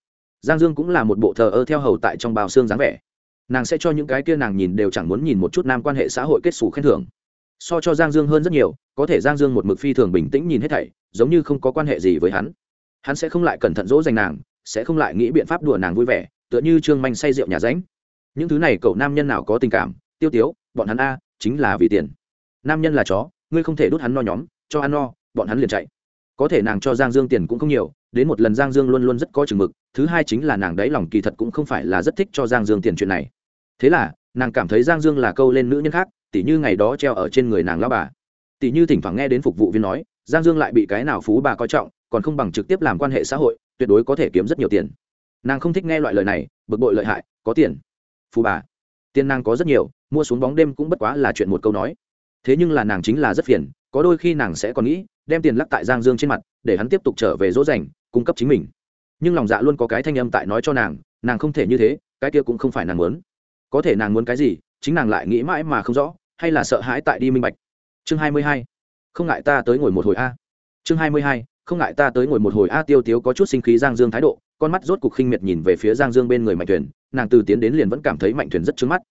Giang dương cũng là một bộ thờ ơ theo hầu tại trong bào xương dáng vẻ. Nàng sẽ cho những cái kia nàng nhìn đều chẳng muốn nhìn một chút nam quan hệ xã hội kết xù khen thưởng so cho giang dương hơn rất nhiều, có thể giang dương một mực phi thường bình tĩnh nhìn hết thảy, giống như không có quan hệ gì với hắn. Hắn sẽ không lại cẩn thận dỗ dành nàng, sẽ không lại nghĩ biện pháp đùa nàng vui vẻ, tựa như trương manh say rượu nhà ránh. Những thứ này cậu nam nhân nào có tình cảm? Tiêu tiếu, bọn hắn a, chính là vì tiền. Nam nhân là chó, ngươi không thể đút hắn no nhóm, cho ăn no, bọn hắn liền chạy. Có thể nàng cho giang dương tiền cũng không nhiều, đến một lần giang dương luôn luôn rất có chừng mực, thứ hai chính là nàng đáy lòng kỳ thật cũng không phải là rất thích cho giang dương tiền chuyện này. Thế là, nàng cảm thấy giang dương là câu lên nữ nhân khác tỉ như ngày đó treo ở trên người nàng lao bà. Tỉ như thỉnh thoảng nghe đến phục vụ viên nói, giang dương lại bị cái nào phú bà coi trọng, còn không bằng trực tiếp làm quan hệ xã hội, tuyệt đối có thể kiếm rất nhiều tiền. Nàng không thích nghe loại lời này, bực bội lợi hại, có tiền. Phú bà. Tiền nàng có rất nhiều, mua xuống bóng đêm cũng bất quá là chuyện một câu nói. Thế nhưng là nàng chính là rất phiền, có đôi khi nàng sẽ còn nghĩ, đem tiền lắc tại giang dương trên mặt, để hắn tiếp tục trở về dỗ dành, cung cấp chính mình. Nhưng lòng dạ luôn có cái thanh âm tại nói cho nàng nàng không thể như thế, cái kia cũng không phải nàng muốn. Có thể nàng muốn cái gì, chính nàng lại nghĩ mãi mà không rõ hay là sợ hãi tại đi minh bạch? Chương hai mươi hai. Không ngại ta tới ngồi một hồi a. Chương hai mươi hai. Không ngại ta tới ngồi một hồi a, tiêu tiếu có chút sinh khí giang dương thái độ, con mắt rốt cục khinh miệt nhìn về phía giang dương bên người mạnh thuyền, nàng từ tiến đến liền vẫn cảm thấy mạnh thuyền rất trướng mắt.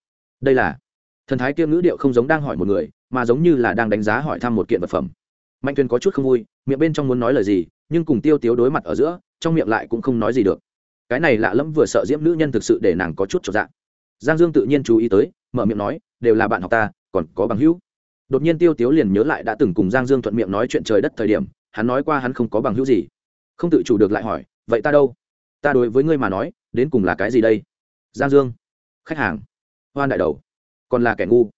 Đây là thần thái kia ngữ điệu không giống đang hỏi một người, mà giống như là đang đánh giá hỏi thăm một kiện vật phẩm. Mạnh thuyền có chút không vui, miệng bên trong muốn nói lời gì, nhưng cùng tiêu tiếu đối mặt ở giữa, trong miệng lại cũng không nói gì được. Cái này lạ lẫm vừa sợ diễm nữ nhân thực sự để nàng có chút trọn dạng giang dương tự nhiên chú ý tới, mở miệng nói, đều là bạn học ta còn có bằng hữu. Đột nhiên tiêu tiếu liền nhớ lại đã từng cùng giang dương thuận miệng nói chuyện trời đất thời điểm, hắn nói qua hắn không có bằng hữu gì. Không tự chủ được lại hỏi, vậy ta đâu? Ta đối với ngươi mà nói, đến cùng là cái gì đây? Giang dương, khách hàng. Hoan đại đầu, còn là kẻ ngu.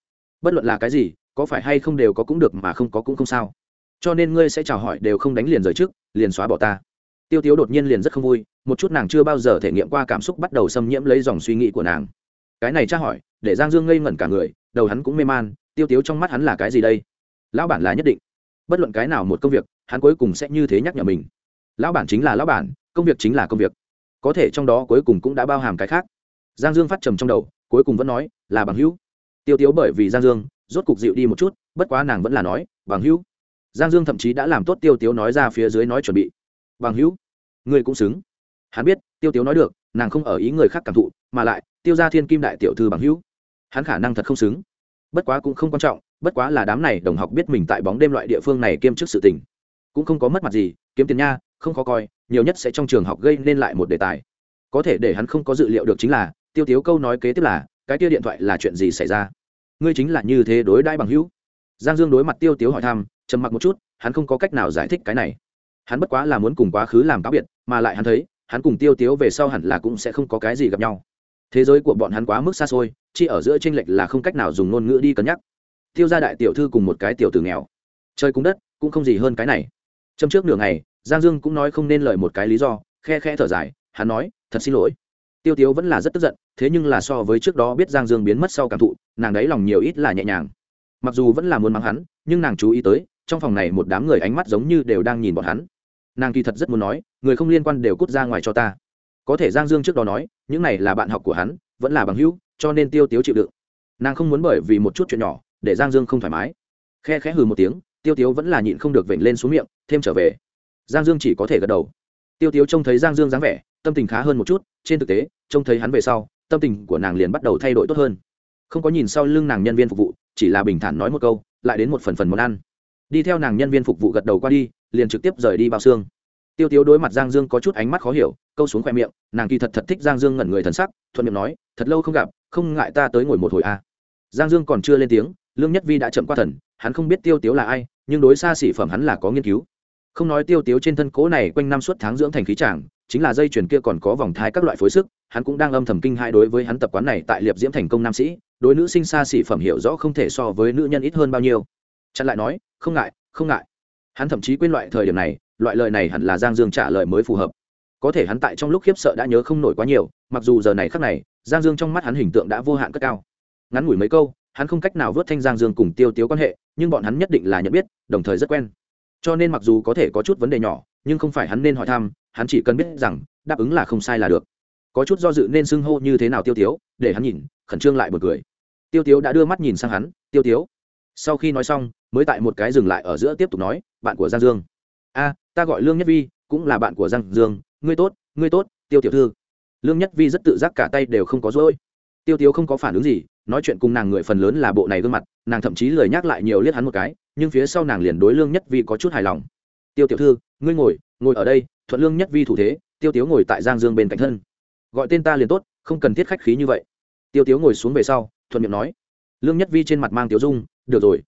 Bất luận là cái gì, có phải hay không đều có cũng được mà không có cũng không sao. Cho nên ngươi sẽ chào hỏi đều không đánh liền rời trước, liền xóa bỏ ta. Tiêu tiếu đột nhiên liền rất không vui, một chút nàng chưa bao giờ thể nghiệm qua cảm xúc bắt đầu xâm nhiễm lấy dòng suy nghĩ của nàng cái này tra hỏi, để giang dương ngây ngẩn cả người, đầu hắn cũng mê man, tiêu tiếu trong mắt hắn là cái gì đây? Lão bản là nhất định. Bất luận cái nào một công việc, hắn cuối cùng sẽ như thế nhắc nhở mình. Lão bản chính là lão bản, công việc chính là công việc. Có thể trong đó cuối cùng cũng đã bao hàm cái khác. Giang dương phát trầm trong đầu, cuối cùng vẫn nói, là bằng hữu. Tiêu tiếu bởi vì giang dương, rốt cục dịu đi một chút, bất quá nàng vẫn là nói, bằng hữu. Giang dương thậm chí đã làm tốt tiêu tiếu nói ra phía dưới nói chuẩn bị. Bằng hữu. Người cũng xứng. Hắn biết, tiêu tiếu nói được nàng không ở ý người khác cảm thụ, mà lại, tiêu ra thiên kim đại tiểu thư bằng hữu. Hắn khả năng thật không xứng. Bất quá cũng không quan trọng, bất quá là đám này đồng học biết mình tại bóng đêm loại địa phương này kiêm chức sự tình. Cũng không có mất mặt gì, kiếm tiền nha, không khó coi, nhiều nhất sẽ trong trường học gây nên lại một đề tài. Có thể để hắn không có dự liệu được chính là, tiêu tiếu câu nói kế tiếp là, cái kia điện thoại là chuyện gì xảy ra? Ngươi chính là như thế đối đãi bằng hữu. Giang dương đối mặt tiêu tiếu hỏi thăm, trầm mặc một chút, hắn không có cách nào giải thích cái này. Hắn bất quá là muốn cùng quá khứ làm cáo biệt, mà lại hắn thấy hắn cùng tiêu tiếu về sau hẳn là cũng sẽ không có cái gì gặp nhau. Thế giới của bọn hắn quá mức xa xôi chỉ ở giữa tranh lệch là không cách nào dùng ngôn ngữ đi cân nhắc. Tiêu gia đại tiểu thư cùng một cái tiểu tử nghèo. Chơi cúng đất, cũng không gì hơn cái này. Trong trước nửa ngày, giang dương cũng nói không nên lời một cái lý do, khe khe thở dài, hắn nói, thật xin lỗi. Tiêu tiếu vẫn là rất tức giận, thế nhưng là so với trước đó biết giang dương biến mất sau cảm thụ, nàng đấy lòng nhiều ít là nhẹ nhàng. Mặc dù vẫn là muốn mắng hắn, nhưng nàng chú ý tới, trong phòng này một đám người ánh mắt giống như đều đang nhìn bọn hắn nàng kỳ thật rất muốn nói, người không liên quan đều cút ra ngoài cho ta. Có thể giang dương trước đó nói, những này là bạn học của hắn, vẫn là bằng hữu, cho nên tiêu tiếu chịu đựng. Nàng không muốn bởi vì một chút chuyện nhỏ, để giang dương không thoải mái. Khe khẽ hừ một tiếng, tiêu tiếu vẫn là nhịn không được vểnh lên xuống miệng, thêm trở về. Giang dương chỉ có thể gật đầu. Tiêu tiếu trông thấy giang dương dáng vẻ, tâm tình khá hơn một chút, trên thực tế, trông thấy hắn về sau, tâm tình của nàng liền bắt đầu thay đổi tốt hơn. Không có nhìn sau lưng nàng nhân viên phục vụ, chỉ là bình thản nói một câu, lại đến một phần phần món ăn đi theo nàng nhân viên phục vụ gật đầu qua đi, liền trực tiếp rời đi bao xương. Tiêu tiếu đối mặt giang dương có chút ánh mắt khó hiểu, câu xuống khoe miệng, nàng kỳ thật thật thích giang dương ngẩn người thần sắc, thuận miệng nói, thật lâu không gặp, không ngại ta tới ngồi một hồi a à. giang dương còn chưa lên tiếng, lương nhất vi đã chậm qua thần, hắn không biết tiêu tiếu là ai, nhưng đối xa xỉ phẩm hắn là có nghiên cứu. Không nói tiêu tiếu trên thân cố này quanh năm suốt tháng dưỡng thành khí tràng, chính là dây chuyền kia còn có vòng thai các loại phối sức, hắn cũng đang âm thầm kinh hai đối với hắn tập quán này tại liệp diễm thành công nam sĩ, đối nữ sinh xa xỉ phẩm hiểu rõ không thể so với nữ nhân ít hơn bao nhiêu chặn lại nói, không ngại không ngại. Hắn thậm chí quên loại thời điểm này, loại lời này hẳn là giang dương trả lời mới phù hợp. Có thể hắn tại trong lúc khiếp sợ đã nhớ không nổi quá nhiều, mặc dù giờ này khắc này, giang dương trong mắt hắn hình tượng đã vô hạn cất cao. Ngắn ngủi mấy câu, hắn không cách nào vớt thanh giang dương cùng tiêu tiếu quan hệ, nhưng bọn hắn nhất định là nhận biết, đồng thời rất quen. Cho nên mặc dù có thể có chút vấn đề nhỏ, nhưng không phải hắn nên hỏi thăm, hắn chỉ cần biết rằng, đáp ứng là không sai là được. Có chút do dự nên xưng hô như thế nào tiêu tiếu, để hắn nhìn, khẩn trương lại một cười. Tiêu tiếu đã đưa mắt nhìn sang hắn, tiêu tiếu. Sau khi nói xong mới tại một cái dừng lại ở giữa tiếp tục nói, bạn của giang dương. A, ta gọi lương nhất vi, cũng là bạn của giang dương. Ngươi tốt ngươi tốt, tiêu tiểu thư. Lương nhất vi rất tự giác cả tay đều không có dối tiêu tiếu không có phản ứng gì, nói chuyện cùng nàng người phần lớn là bộ này gương mặt, nàng thậm chí lời nhắc lại nhiều liếc hắn một cái, nhưng phía sau nàng liền đối lương nhất vi có chút hài lòng. Tiêu tiểu thư, ngươi ngồi ngồi ở đây, thuận lương nhất vi thủ thế, tiêu tiếu ngồi tại giang dương bên cạnh thân. Gọi tên ta liền tốt, không cần thiết khách khí như vậy. Tiêu tiếu ngồi xuống về sau, thuận miệng nói. Lương nhất vi trên mặt mang tiếu dung, được rồi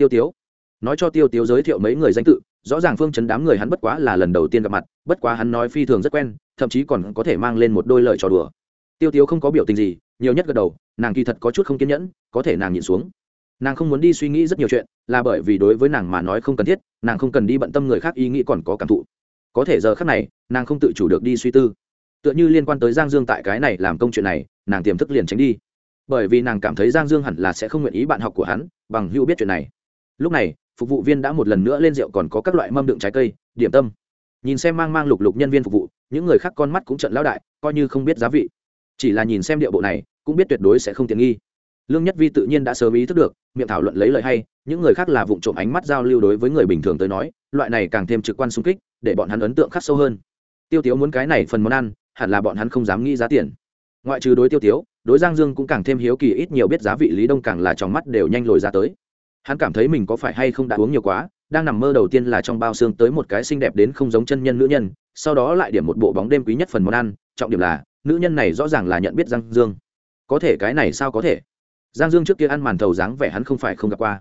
tiêu tiếu. Nói cho tiêu tiếu giới thiệu mấy người danh tự, rõ ràng phương chấn đám người hắn bất quá là lần đầu tiên gặp mặt, bất quá hắn nói phi thường rất quen, thậm chí còn có thể mang lên một đôi lời trò đùa. Tiêu tiếu không có biểu tình gì, nhiều nhất gật đầu, nàng kỳ thật có chút không kiên nhẫn, có thể nàng nhịn xuống. Nàng không muốn đi suy nghĩ rất nhiều chuyện, là bởi vì đối với nàng mà nói không cần thiết, nàng không cần đi bận tâm người khác ý nghĩ còn có cảm thụ. Có thể giờ khác này, nàng không tự chủ được đi suy tư. Tựa như liên quan tới giang dương tại cái này làm công chuyện này, nàng tiềm thức liền tránh đi. Bởi vì nàng cảm thấy giang dương hẳn là sẽ không nguyện ý bạn học của hắn, bằng hữu biết chuyện này lúc này, phục vụ viên đã một lần nữa lên rượu còn có các loại mâm đựng trái cây, điểm tâm. Nhìn xem mang mang lục lục nhân viên phục vụ, những người khác con mắt cũng trận lão đại, coi như không biết giá vị. Chỉ là nhìn xem địa bộ này, cũng biết tuyệt đối sẽ không tiện nghi. Lương nhất vi tự nhiên đã sớm ý thức được, miệng thảo luận lấy lời hay, những người khác là vụ trộm ánh mắt giao lưu đối với người bình thường tới nói, loại này càng thêm trực quan sung kích, để bọn hắn ấn tượng khắc sâu hơn. Tiêu tiếu muốn cái này phần món ăn, hẳn là bọn hắn không dám nghĩ giá tiền. Ngoại trừ đối tiêu tiếu, đối giang dương cũng càng thêm hiếu kỳ, ít nhiều biết giá vị lý đông càng là trong mắt đều nhanh lồi ra tới hắn cảm thấy mình có phải hay không đã uống nhiều quá, đang nằm mơ đầu tiên là trong bao xương tới một cái xinh đẹp đến không giống chân nhân nữ nhân, sau đó lại điểm một bộ bóng đêm quý nhất phần món ăn, trọng điểm là, nữ nhân này rõ ràng là nhận biết giang dương. Có thể cái này sao có thể? Giang dương trước kia ăn màn thầu dáng vẻ hắn không phải không gặp qua.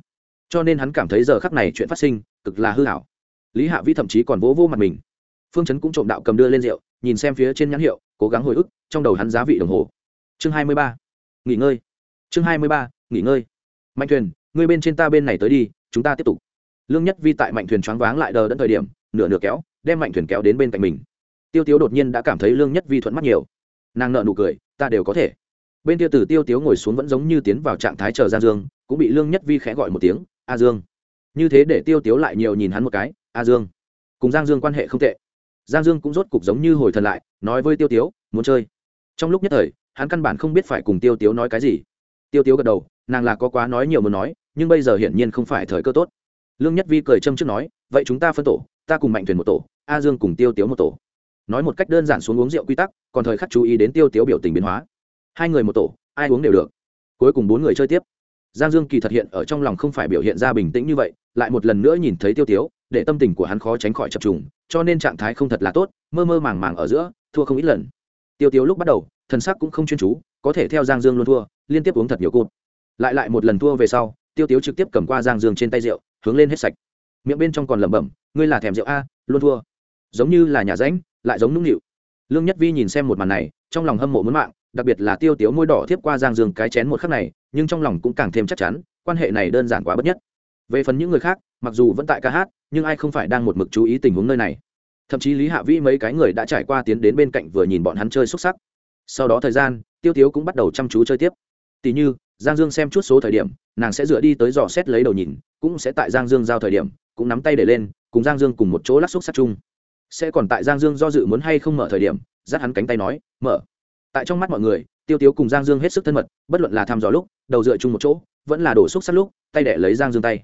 Cho nên hắn cảm thấy giờ khắc này chuyện phát sinh, cực là hư hảo. Lý hạ vĩ thậm chí còn vỗ vô mặt mình. Phương chấn cũng trộm đạo cầm đưa lên rượu, nhìn xem phía trên nhãn hiệu, cố gắng hồi ức, trong đầu hắn giá vị đồng hồ. Chương hai mươi ba. Nghỉ ngơi. Chương hai mươi ba. Nghỉ ngơi. Mạnh thuyền ngươi bên trên ta bên này tới đi, chúng ta tiếp tục. Lương nhất vi tại mạnh thuyền choáng váng lại đờ đẫn thời điểm, nửa nửa kéo, đem mạnh thuyền kéo đến bên cạnh mình. Tiêu tiếu đột nhiên đã cảm thấy lương nhất vi thuận mắt nhiều. Nàng nợ nụ cười, ta đều có thể. Bên kia Tử tiêu tiếu ngồi xuống vẫn giống như tiến vào trạng thái chờ giang dương, cũng bị lương nhất vi khẽ gọi một tiếng, a dương. Như thế để tiêu tiếu lại nhiều nhìn hắn một cái, a dương. Cùng giang dương quan hệ không tệ. Giang dương cũng rốt cục giống như hồi thần lại, nói với tiêu tiếu, muốn chơi. Trong lúc nhất thời, hắn căn bản không biết phải cùng tiêu tiếu nói cái gì. Tiêu tiếu gật đầu, nàng là có quá nói nhiều muốn nói nhưng bây giờ hiển nhiên không phải thời cơ tốt. Lương nhất vi cười châm trước nói, vậy chúng ta phân tổ, ta cùng mạnh thuyền một tổ, a dương cùng tiêu tiếu một tổ. Nói một cách đơn giản xuống uống rượu quy tắc, còn thời khắc chú ý đến tiêu tiếu biểu tình biến hóa. Hai người một tổ, ai uống đều được. Cuối cùng bốn người chơi tiếp. Giang dương kỳ thật hiện ở trong lòng không phải biểu hiện ra bình tĩnh như vậy, lại một lần nữa nhìn thấy tiêu tiếu, để tâm tình của hắn khó tránh khỏi chập trùng, cho nên trạng thái không thật là tốt, mơ mơ màng màng ở giữa, thua không ít lần. Tiêu tiếu lúc bắt đầu, thần sắc cũng không chuyên chú, có thể theo giang dương luôn thua, liên tiếp uống thật nhiều cụt. Lại lại một lần thua về sau tiêu tiếu trực tiếp cầm qua giang dương trên tay rượu, hướng lên hết sạch. Miệng bên trong còn lẩm bẩm, ngươi là thèm rượu a, luôn thua. Giống như là nhà ránh lại giống nũng nịu. Lương nhất vi nhìn xem một màn này, trong lòng hâm mộ muốn mạng, đặc biệt là tiêu tiếu môi đỏ tiếp qua giang dương cái chén một khắc này, nhưng trong lòng cũng càng thêm chắc chắn, quan hệ này đơn giản quá bất nhất. Về phần những người khác, mặc dù vẫn tại ca hát, nhưng ai không phải đang một mực chú ý tình huống nơi này. Thậm chí lý hạ vĩ mấy cái người đã trải qua tiến đến bên cạnh vừa nhìn bọn hắn chơi xuất sắc. Sau đó thời gian, tiêu tiếu cũng bắt đầu chăm chú chơi tiếp. Tỉ như giang dương xem chút số thời điểm, nàng sẽ dựa đi tới dò xét lấy đầu nhìn, cũng sẽ tại giang dương giao thời điểm, cũng nắm tay để lên, cùng giang dương cùng một chỗ lắc xúc sát chung. Sẽ còn tại giang dương do dự muốn hay không mở thời điểm, dắt hắn cánh tay nói, mở. Tại trong mắt mọi người, tiêu tiếu cùng giang dương hết sức thân mật, bất luận là thăm dò lúc, đầu dựa chung một chỗ, vẫn là đổ xúc sát lúc, tay để lấy giang dương tay.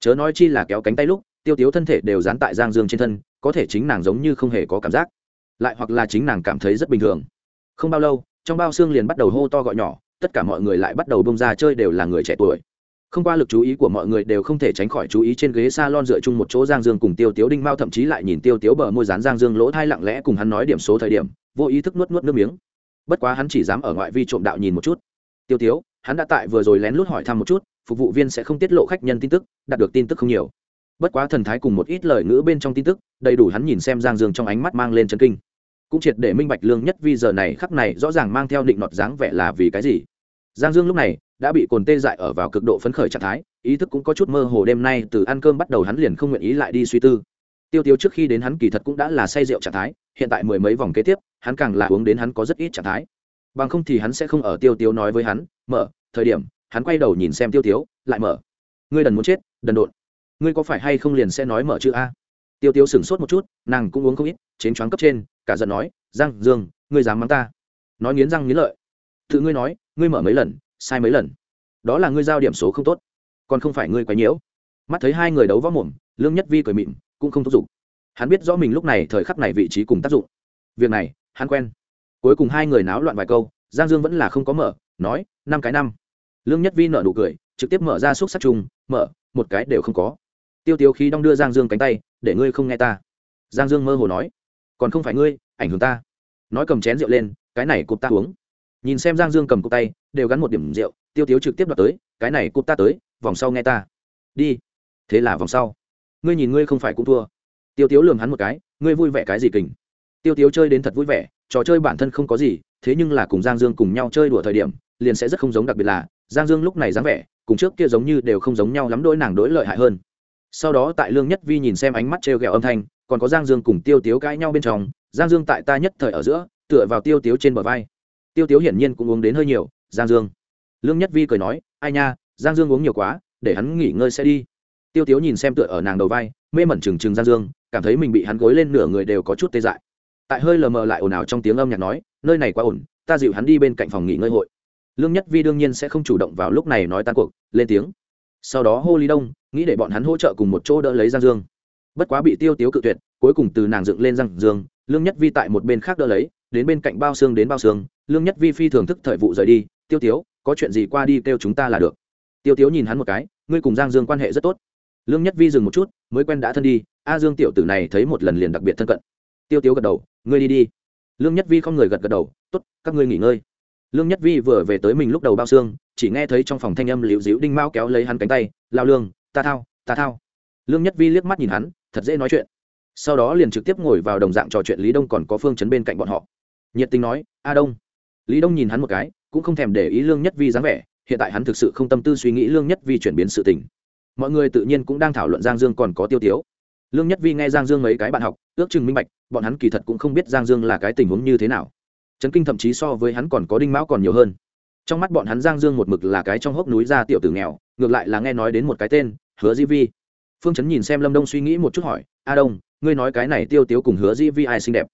Chớ nói chi là kéo cánh tay lúc, tiêu tiếu thân thể đều dán tại giang dương trên thân, có thể chính nàng giống như không hề có cảm giác. Lại hoặc là chính nàng cảm thấy rất bình thường. Không bao lâu, trong bao xương liền bắt đầu hô to gọi nhỏ tất cả mọi người lại bắt đầu bông ra chơi đều là người trẻ tuổi. Không qua lực chú ý của mọi người đều không thể tránh khỏi chú ý trên ghế s a lon dựa chung một chỗ giang dương cùng tiêu tiếu đinh mao thậm chí lại nhìn tiêu tiếu bờ môi dán giang dương lỗ thai lặng lẽ cùng hắn nói điểm số thời điểm, vô ý thức nuốt nuốt nước miếng. Bất quá hắn chỉ dám ở ngoại vi trộm đạo nhìn một chút. Tiêu tiếu, hắn đã tại vừa rồi lén lút hỏi thăm một chút, phục vụ viên sẽ không tiết lộ khách nhân tin tức, đạt được tin tức không nhiều. Bất quá thần thái cùng một ít lời ngữ bên trong tin tức, đầy đủ hắn nhìn xem giang dương trong ánh mắt mang lên chân kinh cũng triệt để minh bạch lương nhất vi giờ này khắc này rõ ràng mang theo định nọt dáng vẻ là vì cái gì. Giang dương lúc này đã bị cồn tê dại ở vào cực độ phấn khởi trạng thái, ý thức cũng có chút mơ hồ đêm nay từ ăn cơm bắt đầu hắn liền không nguyện ý lại đi suy tư. Tiêu tiêu trước khi đến hắn kỳ thật cũng đã là say rượu trạng thái, hiện tại mười mấy vòng kế tiếp, hắn càng là uống đến hắn có rất ít trạng thái. Bằng không thì hắn sẽ không ở tiêu tiêu nói với hắn, mở, thời điểm, hắn quay đầu nhìn xem tiêu tiêu lại mở. Ngươi đần muốn chết, đần độn. Ngươi có phải hay không liền sẽ nói mở chữ a? Tiêu tiêu sửng sốt một chút, nàng cũng uống không ít chén choáng cấp trên cả giận nói, giang dương, ngươi dám mắng ta? Nói nghiến răng nghiến lợi. Tự ngươi nói, ngươi mở mấy lần, sai mấy lần. Đó là ngươi giao điểm số không tốt, còn không phải ngươi quấy nhiễu. Mắt thấy hai người đấu võ mồm, lương nhất vi cười mịn cũng không thúc giục. Hắn biết rõ mình lúc này thời khắc này vị trí cùng tác dụng. Việc này, hắn quen. Cuối cùng hai người náo loạn vài câu, giang dương vẫn là không có mở, nói, năm cái năm. Lương nhất vi nợ nụ cười, trực tiếp mở ra xúc sắc chung, mở, một cái đều không có. Tiêu tiêu khí đong đưa giang dương cánh tay, để ngươi không nghe ta. Giang dương mơ hồ nói còn không phải ngươi, ảnh hưởng ta. Nói cầm chén rượu lên, cái này cụp ta uống. Nhìn xem giang dương cầm cụp tay, đều gắn một điểm rượu, tiêu tiếu trực tiếp đoạt tới, cái này cụp ta tới, vòng sau nghe ta. Đi. Thế là vòng sau. Ngươi nhìn ngươi không phải cũng thua. Tiêu tiếu lường hắn một cái, ngươi vui vẻ cái gì kình? Tiêu tiếu chơi đến thật vui vẻ, trò chơi bản thân không có gì, thế nhưng là cùng giang dương cùng nhau chơi đùa thời điểm, liền sẽ rất không giống đặc biệt là, giang dương lúc này dáng vẻ, cùng trước kia giống như đều không giống nhau lắm, đôi nàng đối lợi hại hơn. Sau đó tại lương nhất vi nhìn xem ánh mắt t r e o g ẹ o âm thanh còn có giang dương cùng tiêu tiếu cãi nhau bên trong, giang dương tại ta nhất thời ở giữa, tựa vào tiêu tiếu trên bờ vai. Tiêu tiếu hiển nhiên cũng uống đến hơi nhiều, giang dương. Lương nhất vi cười nói, ai nha, giang dương uống nhiều quá, để hắn nghỉ ngơi sẽ đi. Tiêu tiếu nhìn xem tựa ở nàng đầu vai, mê mẩn trừng trừng giang dương, cảm thấy mình bị hắn gối lên nửa người đều có chút tê dại. Tại hơi lờ mờ lại ồn ào trong tiếng âm nhạc nói, nơi này quá ổn ta dịu hắn đi bên cạnh phòng nghỉ ngơi hội. Lương nhất vi đương nhiên sẽ không chủ động vào lúc này nói tan cuộc, lên tiếng. Sau đó hô lý đông, nghĩ để bọn hắn hỗ trợ cùng một chỗ đỡ lấy giang dương bất quá bị tiêu tiếu cự tuyệt, cuối cùng từ nàng dựng lên răng dương, lương nhất vi tại một bên khác đỡ lấy, đến bên cạnh bao xương đến bao xương, lương nhất vi phi thường thức thời vụ rời đi, tiêu tiếu, có chuyện gì qua đi kêu chúng ta là được. Tiêu tiếu nhìn hắn một cái, ngươi cùng giang dương quan hệ rất tốt. Lương nhất vi dừng một chút, mới quen đã thân đi, a dương tiểu tử này thấy một lần liền đặc biệt thân cận. Tiêu tiếu gật đầu, ngươi đi đi. Lương nhất vi không người gật gật đầu t ố t các ngươi nghỉ ngơi. Lương nhất vi vừa về tới mình lúc đầu bao xương, chỉ nghe thấy trong phòng thanh âm liễu dĩu đinh mao kéo lấy hắn cánh tay, lao lương, ta thao ta thao. Lương nhất vi liếc mắt nhìn hắn thật dễ nói chuyện. Sau đó liền trực tiếp ngồi vào đồng dạng trò chuyện lý đông còn có phương chấn bên cạnh bọn họ. Nhiệt tình nói, a đông. Lý đông nhìn hắn một cái, cũng không thèm để ý lương nhất vi dáng vẻ, hiện tại hắn thực sự không tâm tư suy nghĩ lương nhất vi chuyển biến sự tình. Mọi người tự nhiên cũng đang thảo luận giang dương còn có tiêu tiếu. Lương nhất vi nghe giang dương mấy cái bạn học, ước chừng minh bạch, bọn hắn kỳ thật cũng không biết giang dương là cái tình huống như thế nào. Trấn kinh thậm chí so với hắn còn có đinh mão còn nhiều hơn. Trong mắt bọn hắn giang dương một mực là cái trong hốc núi ra tiểu tử nghèo, ngược lại là nghe nói đến một cái tên, hứa di vi phương chấn nhìn xem lâm đông suy nghĩ một chút hỏi, a đông, ngươi nói cái này tiêu tiếu cùng hứa di vi ai xinh đẹp?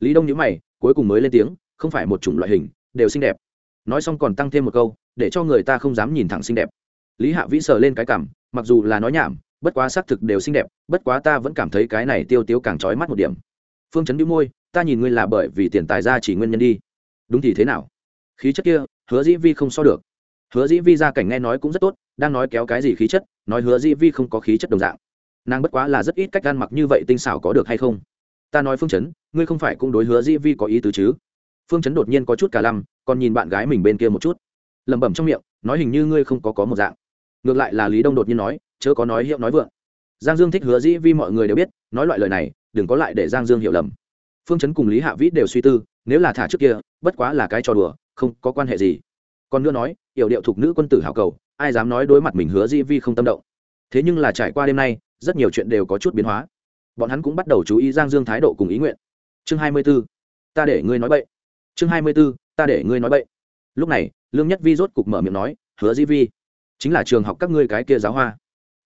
Lý đông nhữ mày, cuối cùng mới lên tiếng, không phải một chủng loại hình, đều xinh đẹp. Nói xong còn tăng thêm một câu, để cho người ta không dám nhìn thẳng xinh đẹp. Lý hạ vĩ sờ lên cái cảm mặc dù là nói nhảm, bất quá xác thực đều xinh đẹp, bất quá ta vẫn cảm thấy cái này tiêu tiếu càng trói mắt một điểm. Phương chấn đĩu môi, ta nhìn ngươi là bởi vì tiền tài ra chỉ nguyên nhân đi. Đúng thì thế nào? Khí chất kia, hứa dĩ vi không so được. Hứa dĩ vi ra cảnh nghe nói cũng rất tốt đang nói kéo cái gì khí chất, nói hứa dĩ vi không có khí chất đồng dạng. Nàng bất quá là rất ít cách ăn mặc như vậy tinh xảo có được hay không? Ta nói phương chấn, ngươi không phải cũng đối hứa dĩ vi có ý tứ chứ? Phương chấn đột nhiên có chút cả lăm, còn nhìn bạn gái mình bên kia một chút. Lẩm bẩm trong miệng, nói hình như ngươi không có có một dạng. Ngược lại là lý đông đột nhiên nói, chớ có nói hiệu nói vượng. Giang dương thích hứa dĩ vi mọi người đều biết, nói loại lời này, đừng có lại để giang dương hiểu lầm. Phương chấn cùng lý hạ vĩ đều suy tư, nếu là thả trước kia, bất quá là cái trò đùa, không có quan hệ gì. Còn nữa nói, yểu điệu thuộc nữ quân tử hảo cầu ai dám nói đối mặt mình hứa di vi không tâm động. Thế nhưng là trải qua đêm nay, rất nhiều chuyện đều có chút biến hóa. Bọn hắn cũng bắt đầu chú ý giang dương thái độ cùng ý nguyện. Chương hai mươi b ố ta để ngươi nói bậy. Chương hai mươi b ố ta để ngươi nói bậy. Lúc này, lương nhất vi rốt cục mở miệng nói, hứa di vi, chính là trường học các ngươi cái kia giáo hoa.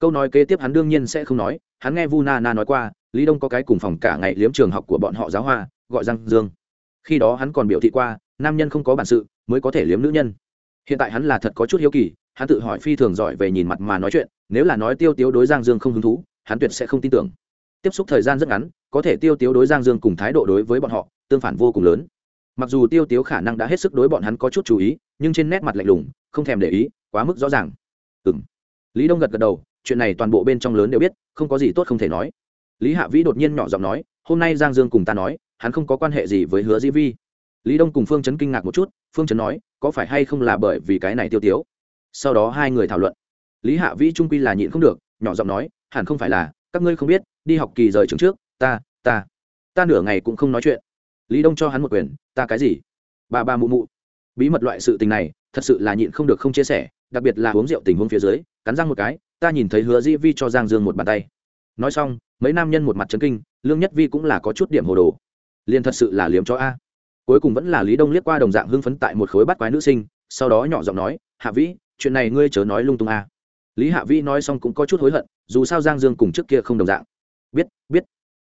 Câu nói kế tiếp hắn đương nhiên sẽ không nói, hắn nghe vu na na nói qua, lý đông có cái cùng phòng cả ngày liếm trường học của bọn họ giáo hoa, gọi giang dương. Khi đó hắn còn biểu thị qua, nam nhân không có bản sự, mới có thể liếm nữ nhân. Hiện tại hắn là thật có chút hiếu kỳ hắn tự hỏi phi thường giỏi về nhìn mặt mà nói chuyện, nếu là nói tiêu tiếu đối giang dương không hứng thú, hắn tuyệt sẽ không tin tưởng. Tiếp xúc thời gian rất ngắn, có thể tiêu tiếu đối giang dương cùng thái độ đối với bọn họ, tương phản vô cùng lớn. Mặc dù tiêu tiếu khả năng đã hết sức đối bọn hắn có chút chú ý, nhưng trên nét mặt lạnh lùng, không thèm để ý, quá mức rõ ràng. Ừ m lý đông gật gật đầu, chuyện này toàn bộ bên trong lớn đều biết, không có gì tốt không thể nói. Lý hạ vĩ đột nhiên nhỏ giọng nói, hôm nay giang dương cùng ta nói, hắn không có quan hệ gì với hứa dĩ vi. Lý đông cùng phương chấn kinh ngạc một chút, phương chấn nói, có phải hay không là bởi vì cái này tiêu tiếu? Sau đó hai người thảo luận. Lý hạ vĩ trung quy là nhịn không được, nhỏ giọng nói, hẳn không phải là, các ngươi không biết, đi học kỳ rời trường trước, ta ta ta nửa ngày cũng không nói chuyện. Lý đông cho hắn một quyền, ta cái gì? Bà bà mụ mụ. Bí mật loại sự tình này, thật sự là nhịn không được không chia sẻ, đặc biệt là uống rượu tình huống phía dưới, cắn răng một cái, ta nhìn thấy hứa di vi cho giang dương một bàn tay. Nói xong, mấy nam nhân một mặt trấn kinh, lương nhất vi cũng là có chút điểm hồ đồ. Liền thật sự là liếm cho a. Cuối cùng vẫn là lý đông liếc qua đồng dạng hưng phấn tại một khối bắt quái nữ sinh, sau đó nhỏ giọng nói, hạ vĩ chuyện này ngươi chớ nói lung tung a lý hạ vĩ nói xong cũng có chút hối hận, dù sao giang dương cùng trước kia không đồng dạng. Biết biết.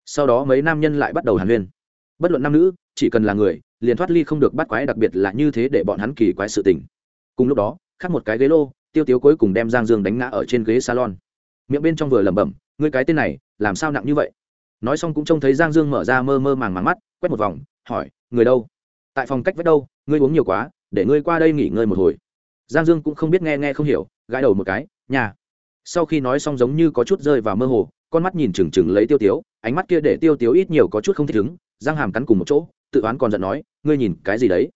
Sau đó mấy nam nhân lại bắt đầu hàn huyên. Bất luận nam nữ, chỉ cần là người, liền thoát ly không được bắt quái, đặc biệt là như thế để bọn hắn kỳ quái sự tình. Cùng lúc đó, khắc một cái ghế lô, tiêu tiếu cuối cùng đem giang dương đánh ngã ở trên ghế salon. Miệng bên trong vừa lẩm bẩm, ngươi cái tên này, làm sao nặng như vậy? Nói xong cũng trông thấy giang dương mở ra mơ mơ màng màng mắt, quét một vòng, hỏi, người đâu? Tại phòng cách vết đâu, ngươi uống nhiều quá, để ngươi qua đây nghỉ ngơi một hồi giang dương cũng không biết nghe nghe không hiểu, gãi đầu một cái, nhà. Sau khi nói xong giống như có chút rơi vào mơ hồ, con mắt nhìn chừng chừng lấy tiêu tiếu, ánh mắt kia để tiêu tiếu ít nhiều có chút không thích ứng, giang hàm cắn cùng một chỗ, tự oán còn giận nói, ngươi nhìn cái gì đấy?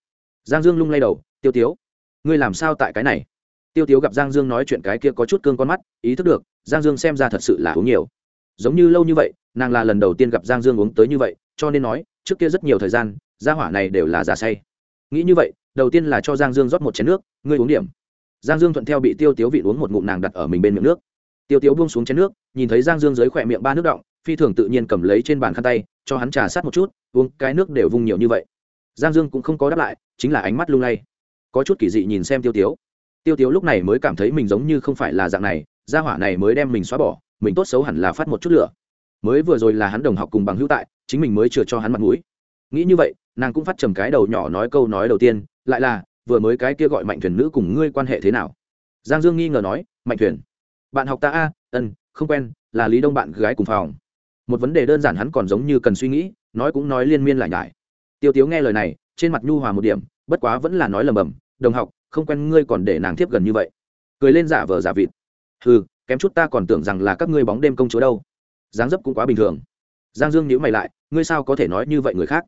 Giang dương lung lay đầu, tiêu tiếu, ngươi làm sao tại cái này? Tiêu tiếu gặp giang dương nói chuyện cái kia có chút cương con mắt, ý thức được, giang dương xem ra thật sự là uống nhiều. Giống như lâu như vậy, nàng là lần đầu tiên gặp giang dương uống tới như vậy, cho nên nói, trước kia rất nhiều thời gian, gia hỏa này đều là giả say. Nghĩ như vậy đầu tiên là cho giang dương rót một chén nước, ngươi uống điểm. Giang dương thuận theo bị tiêu tiếu vị uống một ngụm nàng đặt ở mình bên miệng nước. Tiêu tiếu buông xuống chén nước, nhìn thấy giang dương dưới khỏe miệng ba nước động phi thường tự nhiên cầm lấy trên bàn khăn tay, cho hắn trà sát một chút, uống cái nước đều vung nhiều như vậy. Giang dương cũng không có đáp lại, chính là ánh mắt lung lay. Có chút kỳ dị nhìn xem tiêu tiếu. Tiêu tiếu lúc này mới cảm thấy mình giống như không phải là dạng này, gia hỏa này mới đem mình xóa bỏ, mình tốt xấu hẳn là phát một chút lửa. Mới vừa rồi là hắn đồng học cùng bằng hữu tại, chính mình mới chừa cho hắn mặt mũi. Nghĩ như vậy, nàng cũng phát trầm cái đầu nhỏ nói câu nói đầu tiên lại là, vừa mới cái kia gọi mạnh thuyền nữ cùng ngươi quan hệ thế nào? Giang dương nghi ngờ nói, mạnh thuyền, bạn học ta a, ân, không quen, là lý đông bạn gái cùng phòng. Một vấn đề đơn giản hắn còn giống như cần suy nghĩ, nói cũng nói liên miên lại nhải. Tiêu tiếu nghe lời này, trên mặt nhu hòa một điểm, bất quá vẫn là nói lầm bầm, đồng học, không quen ngươi còn để nàng tiếp gần như vậy. Cười lên giả vờ giả vịt. Ừ kém chút ta còn tưởng rằng là các ngươi bóng đêm công chúa đâu. Dáng dấp cũng quá bình thường. Giang dương nhíu mày lại, ngươi sao có thể nói như vậy người khác?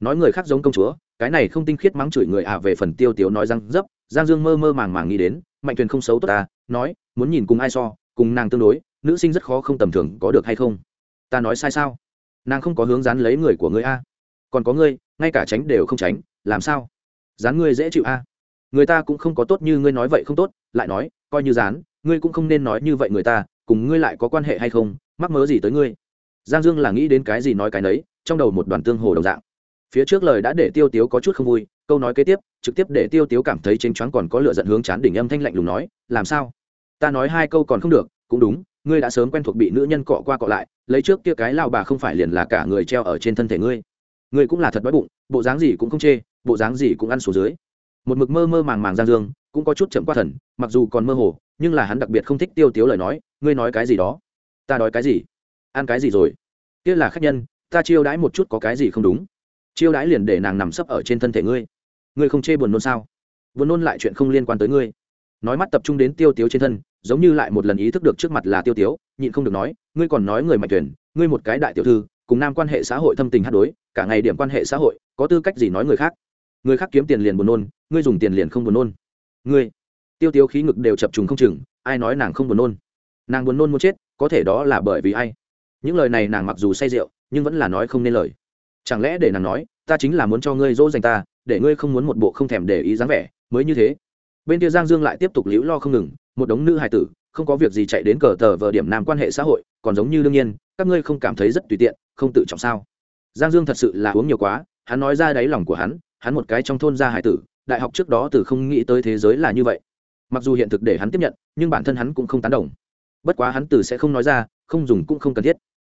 Nói người khác giống công chúa cái này không tinh khiết mắng chửi người à về phần tiêu tiếu nói răng dấp, giang dương mơ mơ màng màng nghĩ đến, mạnh thuyền không xấu tốt ta nói, muốn nhìn cùng ai so, cùng nàng tương đối, nữ sinh rất khó không tầm thường, có được hay không? Ta nói sai sao? Nàng không có hướng dán lấy người của ngươi a còn có ngươi, ngay cả tránh đều không tránh, làm sao? Dán ngươi dễ chịu a người ta cũng không có tốt như ngươi nói vậy không tốt, lại nói, coi như dán, ngươi cũng không nên nói như vậy người ta, cùng ngươi lại có quan hệ hay không? Mắc mớ gì tới ngươi? Giang dương là nghĩ đến cái gì nói cái nấy, trong đầu một đoàn tương hồ đồng dạng phía trước lời đã để tiêu tiếu có chút không vui, câu nói kế tiếp, trực tiếp để tiêu tiếu cảm thấy chênh choáng còn có lựa giận hướng chán đỉnh âm thanh lạnh lùng nói, làm sao? Ta nói hai câu còn không được, cũng đúng, ngươi đã sớm quen thuộc bị nữ nhân cọ qua cọ lại, lấy trước kia cái lao bà không phải liền là cả người treo ở trên thân thể ngươi. Ngươi cũng là thật đói bụng, bộ dáng gì cũng không chê, bộ dáng gì cũng ăn xuống dưới. Một mực mơ mơ màng màng giang dương, cũng có chút chậm qua thần, mặc dù còn mơ hồ, nhưng là hắn đặc biệt không thích tiêu tiếu lời nói, ngươi nói cái gì đó? Ta đói cái gì? Ăn cái gì rồi? Kia là khách nhân, ta chiêu đãi một chút có cái gì không đúng? Chiêu đãi liền để nàng nằm sấp ở trên thân thể ngươi. Ngươi không chê buồn nôn sao? Buồn nôn lại chuyện không liên quan tới ngươi. Nói mắt tập trung đến tiêu tiếu trên thân, giống như lại một lần ý thức được trước mặt là tiêu tiếu, nhịn không được nói, ngươi còn nói người mạnh tuyển, ngươi một cái đại tiểu thư, cùng nam quan hệ xã hội thâm tình hát đối, cả ngày điểm quan hệ xã hội, có tư cách gì nói người khác? Người khác kiếm tiền liền buồn nôn, ngươi dùng tiền liền không buồn nôn. Ngươi. Tiêu tiếu khí ngực đều chập trùng không chừng, ai nói nàng không buồn nôn? Nàng buồn nôn muốn chết, có thể đó là bởi vì ai? Những lời này nàng mặc dù say rượu, nhưng vẫn là nói không nên lời chẳng lẽ để nàng nói, ta chính là muốn cho ngươi dỗ dành ta, để ngươi không muốn một bộ không thèm để ý dáng vẻ, mới như thế? Bên kia giang dương lại tiếp tục liễu lo không ngừng, một đống nữ hài tử, không có việc gì chạy đến cờ tờ vờ điểm nam quan hệ xã hội, còn giống như đương nhiên, các ngươi không cảm thấy rất tùy tiện, không tự trọng sao? Giang dương thật sự là uống nhiều quá, hắn nói ra đáy lòng của hắn hắn một cái trong thôn gia hải tử, đại học trước đó từ không nghĩ tới thế giới là như vậy. Mặc dù hiện thực để hắn tiếp nhận, nhưng bản thân hắn cũng không tán đồng. Bất quá hắn từ sẽ không nói ra, không dùng cũng không cần thiết.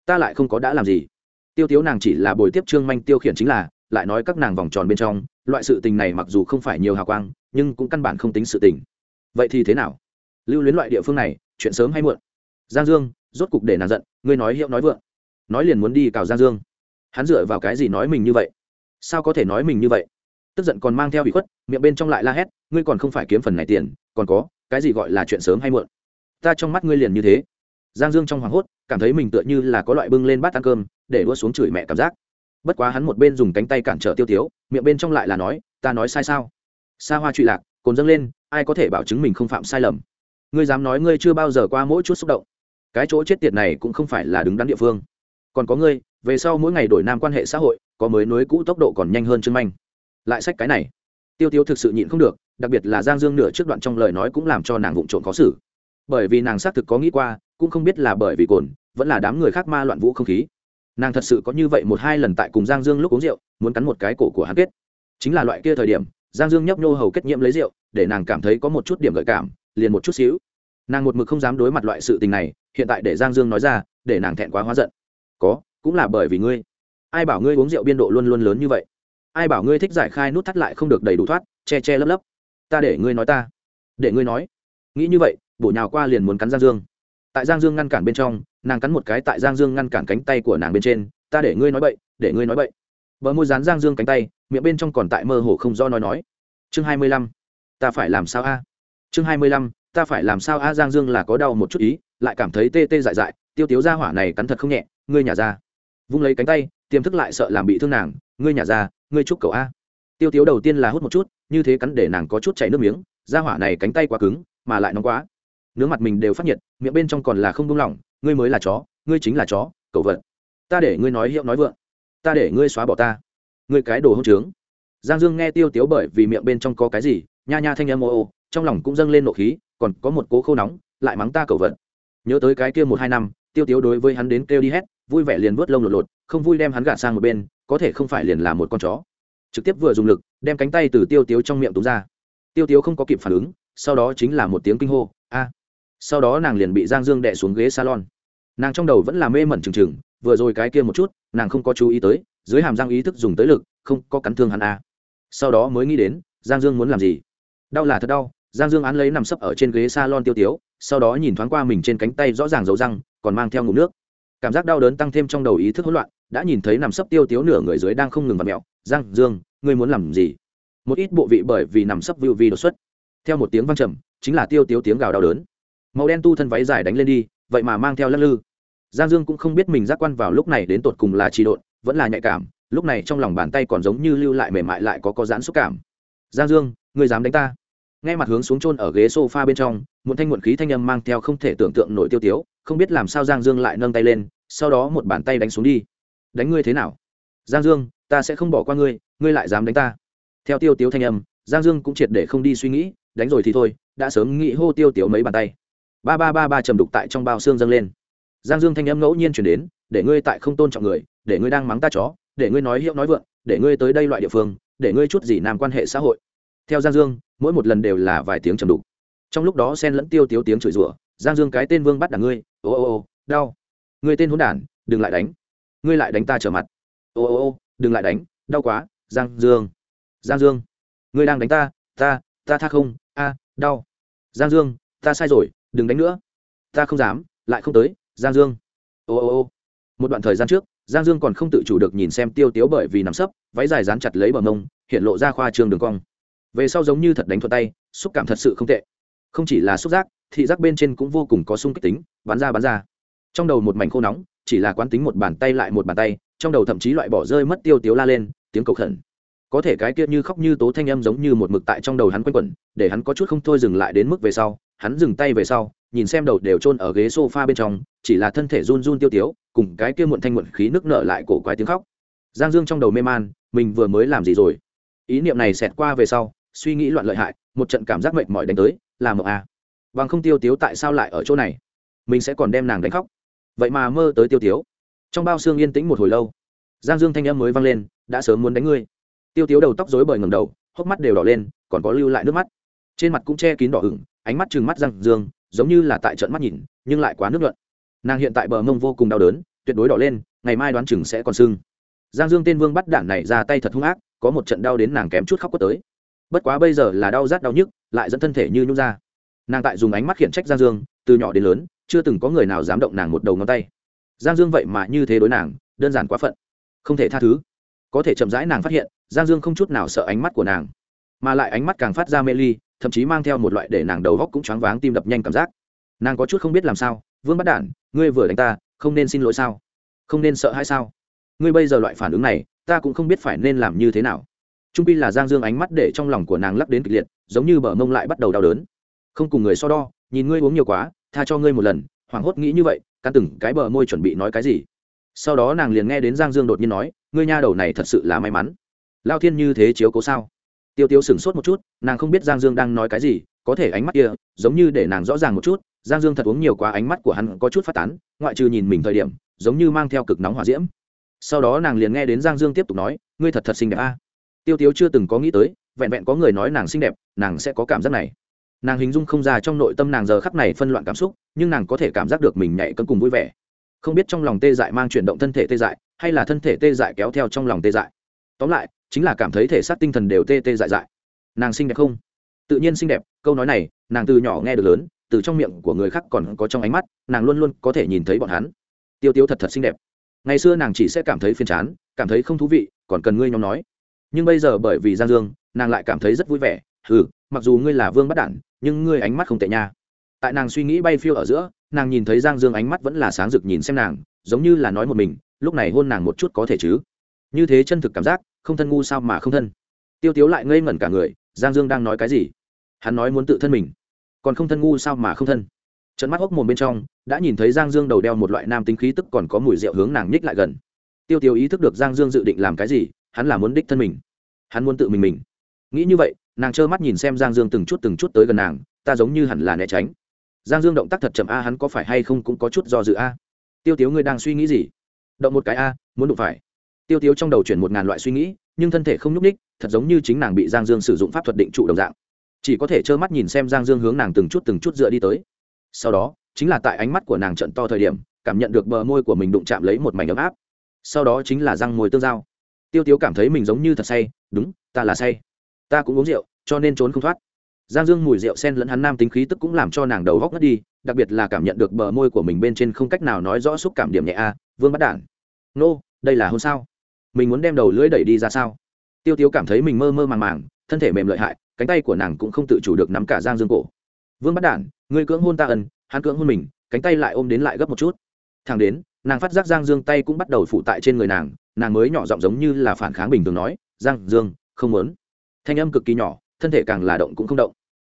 Ta lại không có đã làm gì tiêu tiếu nàng chỉ là bồi tiếp trương manh tiêu khiển chính là, lại nói các nàng vòng tròn bên trong, loại sự tình này mặc dù không phải nhiều hào quang, nhưng cũng căn bản không tính sự tình. Vậy thì thế nào? Lưu luyến loại địa phương này, chuyện sớm hay muộn? Giang dương, rốt cục để nàng giận, ngươi nói hiệu nói vượng. Nói liền muốn đi cào giang dương. Hắn dựa vào cái gì nói mình như vậy? Sao có thể nói mình như vậy? Tức giận còn mang theo bị khuất, miệng bên trong lại la hét, ngươi còn không phải kiếm phần này tiền, còn có, cái gì gọi là chuyện sớm hay muộn? Ta trong mắt ngươi liền như thế. Giang dương trong hoảng hốt, cảm thấy mình tựa như là có loại bưng lên bát ăn cơm để đua xuống chửi mẹ cảm giác. Bất quá hắn một bên dùng cánh tay cản trở tiêu tiếu, miệng bên trong lại là nói, ta nói sai sao? Xa hoa trụy lạc, cồn dâng lên, ai có thể bảo chứng mình không phạm sai lầm? Ngươi dám nói ngươi chưa bao giờ qua mỗi chút xúc động. Cái chỗ chết tiệt này cũng không phải là đứng đắn địa phương. Còn có ngươi, về sau mỗi ngày đổi nam quan hệ xã hội, có mới nối cũ tốc độ còn nhanh hơn trương manh. Lại sách cái này. Tiêu tiêu thực sự nhịn không được, đặc biệt là giang dương nửa trước đoạn trong lời nói cũng làm cho nàng vụng trộn khó xử. Bởi vì nàng xác thực có nghĩ qua, cũng không biết là bởi vì cồn, vẫn là đám người khác ma loạn vũ không khí nàng thật sự có như vậy một hai lần tại cùng giang dương lúc uống rượu, muốn cắn một cái cổ của hắn kết. Chính là loại kia thời điểm, giang dương nhấp nhô hầu kết nhiễm lấy rượu, để nàng cảm thấy có một chút điểm gợi cảm, liền một chút xíu. Nàng một mực không dám đối mặt loại sự tình này, hiện tại để giang dương nói ra, để nàng thẹn quá hóa giận. Có, cũng là bởi vì ngươi. Ai bảo ngươi uống rượu biên độ luôn luôn lớn như vậy? Ai bảo ngươi thích giải khai nút thắt lại không được đầy đủ thoát, che che lấp lấp? Ta để ngươi nói ta. Để ngươi nói. Nghĩ như vậy, bổ nhào qua liền muốn cắn giang dương tại giang dương ngăn cản bên trong, nàng cắn một cái tại giang dương ngăn cản cánh tay của nàng bên trên, ta để ngươi nói bậy, để ngươi nói bậy. Bờ môi dán giang dương cánh tay, miệng bên trong còn tại mơ hồ không do nói nói. Chương hai mươi lăm, ta phải làm sao a? Chương hai mươi lăm, ta phải làm sao a? Giang dương là có đau một chút ý, lại cảm thấy tê tê dại dại, tiêu tiếu ra hỏa này cắn thật không nhẹ, ngươi nhả ra. Vung lấy cánh tay, tiềm thức lại sợ làm bị thương nàng, ngươi nhả ra, ngươi chúc cậu a. Tiêu tiếu đầu tiên là hút một chút, như thế cắn để nàng có chút chảy nước miếng ra hỏa này cánh tay quá cứng, mà lại nóng quá nướng mặt mình đều phát nhiệt, miệng bên trong còn là không buông lỏng, ngươi mới là chó, ngươi chính là chó cậu vật. Ta để ngươi nói hiệu nói vượng, ta để ngươi xóa bỏ ta. Ngươi cái đồ hỗn trướng. Giang dương nghe tiêu tiếu bởi vì miệng bên trong có cái gì, nha nha thanh âm ô ô, trong lòng cũng dâng lên nộ khí, còn có một cố khô nóng, lại mắng ta cậu vật. Nhớ tới cái kia một hai năm, tiêu tiếu đối với hắn đến kêu đi hét vui vẻ liền vớt lông lột lột, không vui đem hắn gạt sang một bên, có thể không phải liền là một con chó. Trực tiếp vừa dùng lực, đem cánh tay từ tiêu tiếu trong miệng túng ra. Tiêu tiếu không có kịp phản ứng, sau đó chính là một tiếng kinh hô, a sau đó nàng liền bị giang dương đè xuống ghế salon. Nàng trong đầu vẫn là mê mẩn trừng trừng, vừa rồi cái kia một chút, nàng không có chú ý tới, dưới hàm giang ý thức dùng tới lực, không có cắn thương hắn à. sau đó mới nghĩ đến, giang dương muốn làm gì? Đau là thật đau, giang dương án lấy nằm sấp ở trên ghế salon tiêu tiếu, sau đó nhìn thoáng qua mình trên cánh tay rõ ràng dấu răng, còn mang theo ngụm nước. Cảm giác đau đớn tăng thêm trong đầu ý thức hỗn loạn, đã nhìn thấy nằm sấp tiêu tiếu nửa người dưới đang không ngừng vặt mẹo. Giang dương, ngươi muốn làm gì? Một ít bộ vị bởi vì nằm sấp view vi đột xuất. Theo một tiếng vang trầm, chính là tiêu tiếu tiếng gào đau đớn màu đen tu thân váy dài đánh lên đi, vậy mà mang theo lắc lư. Giang dương cũng không biết mình giác quan vào lúc này đến tột cùng là trì độn, vẫn là nhạy cảm, lúc này trong lòng bàn tay còn giống như lưu lại mềm mại lại có có giãn xúc cảm. Giang dương người dám đánh ta? Ngay mặt hướng xuống chôn ở ghế sofa bên trong muộn thanh muộn khí thanh âm mang theo không thể tưởng tượng nổi tiêu tiếu, không biết làm sao giang dương lại nâng tay lên, sau đó một bàn tay đánh xuống đi. Đánh ngươi thế nào? Giang dương, ta sẽ không bỏ qua ngươi ngươi lại dám đánh ta? Theo tiêu tiếu thanh âm, giang dương cũng triệt để không đi suy nghĩ, đánh rồi thì thôi, đã sớm nghĩ hô tiêu tiếu mấy bàn tay ba ba ba ba trầm đục tại trong bao xương dâng lên. Giang dương thanh âm ngẫu nhiên chuyển đến, để ngươi tại không tôn trọng người, để ngươi đang mắng ta chó, để ngươi nói hiệu nói vượng, để ngươi tới đây loại địa phương, để ngươi chút gì nam quan hệ xã hội. Theo giang dương, mỗi một lần đều là vài tiếng trầm đục. Trong lúc đó sen lẫn tiêu tiếu tiếng chửi rủa, giang dương cái tên vương bắt đảng ngươi, ô ô ô, đau. Ngươi tên hôn đản, đừng lại đánh. Ngươi lại đánh ta trở mặt. Ô ô ô, đừng lại đánh, đau quá, giang dương. Giang dương, ngươi đang đánh ta ta ta tha không, a, đau. Giang dương, ta sai rồi đừng đánh nữa. Ta không dám, lại không tới, giang dương. Ô ô ô. Một đoạn thời gian trước, giang dương còn không tự chủ được nhìn xem tiêu tiếu bởi vì nắm sấp, váy dài dán chặt lấy bờ mông, hiện lộ ra khoa trường đường cong. Về sau giống như thật đánh thuật tay, xúc cảm thật sự không tệ. Không chỉ là xúc giác, thị giác bên trên cũng vô cùng có sung kích tính, bắn ra bắn ra. Trong đầu một mảnh khô nóng, chỉ là quán tính một bàn tay lại một bàn tay, trong đầu thậm chí loại bỏ rơi mất tiêu tiếu la lên, tiếng cầu khẩn. Có thể cái kia như khóc như tố thanh âm giống như một mực tại trong đầu hắn quanh quẩn, để hắn có chút không thôi dừng lại đến mức về sau hắn dừng tay về sau, nhìn xem đầu đều chôn ở ghế sofa bên trong, chỉ là thân thể run run tiêu tiếu, cùng cái kia muộn thanh muộn khí nước nở lại cổ quái tiếng khóc. Giang dương trong đầu mê man, mình vừa mới làm gì rồi? Ý niệm này xẹt qua về sau, suy nghĩ loạn lợi hại, một trận cảm giác mệt mỏi đánh tới làm mộng à. bằng không tiêu tiếu tại sao lại ở chỗ này? Mình sẽ còn đem nàng đánh khóc. Vậy mà mơ tới tiêu tiếu. Trong bao xương yên tĩnh một hồi lâu, giang dương thanh âm mới vang lên, đã sớm muốn đánh ngươi. Tiêu tiếu đầu tóc rối bời ngầm đầu, hốc mắt đều đỏ lên, còn có lưu lại nước mắt. Trên mặt cũng che kín đỏ hửng ánh mắt trừng mắt giang dương, giống như là tại trận mắt nhìn, nhưng lại quá nước luận nàng hiện tại bờ mông vô cùng đau đớn, tuyệt đối đỏ lên, ngày mai đoán chừng sẽ còn sưng. Giang dương tên vương bắt đản này ra tay thật hung ác, có một trận đau đến nàng kém chút khóc quất tới. Bất quá bây giờ là đau rát đau nhức, lại dẫn thân thể như nhung ra. Nàng tại dùng ánh mắt khiển trách giang dương, từ nhỏ đến lớn, chưa từng có người nào dám động nàng một đầu ngón tay. Giang dương vậy mà như thế đối nàng, đơn giản quá phận. Không thể tha thứ. Có thể chậm rãi nàng phát hiện, giang dương không chút nào sợ ánh mắt của nàng, mà lại ánh mắt càng phát ra mê ly thậm chí mang theo một loại để nàng đầu góc cũng choáng váng tim đập nhanh cảm giác. Nàng có chút không biết làm sao, vương bắt đản, ngươi vừa đánh ta, không nên xin lỗi sao? Không nên sợ hay sao? Ngươi bây giờ loại phản ứng này, ta cũng không biết phải nên làm như thế nào. Trung pi là giang dương ánh mắt để trong lòng của nàng lắc đến kịch liệt, giống như bờ mông lại bắt đầu đau đớn. Không cùng người so đo, nhìn ngươi uống nhiều quá, tha cho ngươi một lần. Hoảng hốt nghĩ như vậy căn từng cái bờ môi chuẩn bị nói cái gì. Sau đó nàng liền nghe đến giang dương đột nhiên nói, ngươi nha đầu này thật sự là may mắn. Lao thiên như thế chiếu cố sao? Tiêu tiêu sửng sốt một chút, nàng không biết giang dương đang nói cái gì, có thể ánh mắt kia, giống như để nàng rõ ràng một chút, giang dương thật uống nhiều quá ánh mắt của hắn có chút phát tán, ngoại trừ nhìn mình thời điểm, giống như mang theo cực nóng hỏa diễm. Sau đó nàng liền nghe đến giang dương tiếp tục nói, ngươi thật thật xinh đẹp a. Tiêu tiếu chưa từng có nghĩ tới, vẹn vẹn có người nói nàng xinh đẹp, nàng sẽ có cảm giác này. Nàng hình dung không ra trong nội tâm nàng giờ khắc này phân loạn cảm xúc, nhưng nàng có thể cảm giác được mình nhảy cân cùng vui vẻ. Không biết trong lòng tê dại mang chuyển động thân thể tê dại, hay là thân thể tê dại kéo theo trong lòng tê dại tóm lại, chính là cảm thấy thể xác tinh thần đều tê tê dại dại. Nàng xinh đẹp không? Tự nhiên xinh đẹp, câu nói này, nàng từ nhỏ nghe được lớn, từ trong miệng của người khác còn có trong ánh mắt, nàng luôn luôn có thể nhìn thấy bọn hắn. Tiêu tiêu thật thật xinh đẹp. Ngày xưa nàng chỉ sẽ cảm thấy phiền chán, cảm thấy không thú vị, còn cần ngươi nhóm nói. Nhưng bây giờ bởi vì giang dương, nàng lại cảm thấy rất vui vẻ. Ừ mặc dù ngươi là vương bắt đản, nhưng ngươi ánh mắt không tệ nha. Tại nàng suy nghĩ bay phiêu ở giữa, nàng nhìn thấy giang dương ánh mắt vẫn là sáng rực nhìn xem nàng, giống như là nói một mình, lúc này hôn nàng một chút có thể chứ? Như thế chân thực cảm giác, không thân ngu sao mà không thân. Tiêu tiếu lại ngây ngẩn cả người, giang dương đang nói cái gì? Hắn nói muốn tự thân mình, còn không thân ngu sao mà không thân. Trận mắt hốc mồm bên trong, đã nhìn thấy giang dương đầu đeo một loại nam tính khí tức còn có mùi rượu hướng nàng nhích lại gần. Tiêu tiêu ý thức được giang dương dự định làm cái gì, hắn là muốn đích thân mình. Hắn muốn tự mình mình. Nghĩ như vậy, nàng trơ mắt nhìn xem giang dương từng chút từng chút tới gần nàng, ta giống như hẳn là né tránh. Giang dương động tác thật chậm a, hắn có phải hay không cũng có chút do dự a? Tiêu tiếu ngươi đang suy nghĩ gì? Động một cái a, muốn đụng phải tiêu tiếu trong đầu chuyển một ngàn loại suy nghĩ nhưng thân thể không nhúc ních thật giống như chính nàng bị giang dương sử dụng pháp thuật định trụ đồng dạng. Chỉ có thể trơ mắt nhìn xem giang dương hướng nàng từng chút từng chút dựa đi tới. Sau đó chính là tại ánh mắt của nàng trận to thời điểm cảm nhận được bờ môi của mình đụng chạm lấy một mảnh ấm áp. Sau đó chính là răng môi tương giao. Tiêu tiếu cảm thấy mình giống như thật say đúng ta là say. Ta cũng uống rượu cho nên trốn không thoát. Giang dương mùi rượu sen lẫn hắn nam tính khí tức cũng làm cho nàng đầu góc ngất đi đặc biệt là cảm nhận được bờ môi của mình bên trên không cách nào nói rõ xúc cảm điểm nhẹ a vương bắt đản. Nô、no, đây là hôn sao? Mình muốn đem đầu lưỡi đẩy đi ra sao? Tiêu tiếu cảm thấy mình mơ mơ màng màng, thân thể mềm lợi hại, cánh tay của nàng cũng không tự chủ được nắm cả giang dương cổ. Vương bắt đản, ngươi cưỡng hôn ta ân, hắn cưỡng hôn mình, cánh tay lại ôm đến lại gấp một chút. Thằng đến, nàng phát giác giang dương tay cũng bắt đầu phụ tại trên người nàng nàng mới nhỏ giọng giống như là phản kháng bình thường nói, giang dương, không muốn. Thanh âm cực kỳ nhỏ, thân thể càng là động cũng không động.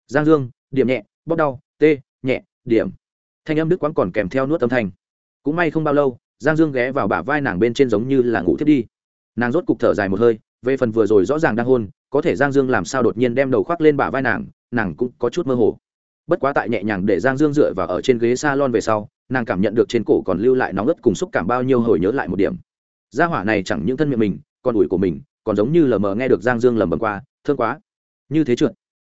Giang dương, điểm nhẹ, bóp đau, tê, nhẹ, điểm. Thanh âm đức quán còn kèm theo nuốt âm thanh. Cũng may không bao lâu, giang dương ghé vào bả vai nàng bên trên giống như là ngủ thiết đi nàng rốt cục thở dài một hơi, về phần vừa rồi rõ ràng đang hôn, có thể giang dương làm sao đột nhiên đem đầu khoác lên bả vai nàng nàng cũng có chút mơ hồ. Bất quá tại nhẹ nhàng để giang dương dựa vào ở trên ghế s a lon về sau, nàng cảm nhận được trên cổ còn lưu lại nóng ớt cùng xúc cảm bao nhiêu hồi nhớ lại một điểm. Gia hỏa này chẳng những thân miệng mình còn ủi của mình, còn giống như lờ mờ nghe được giang dương lầm bầm qua, thương quá. Như thế trượt.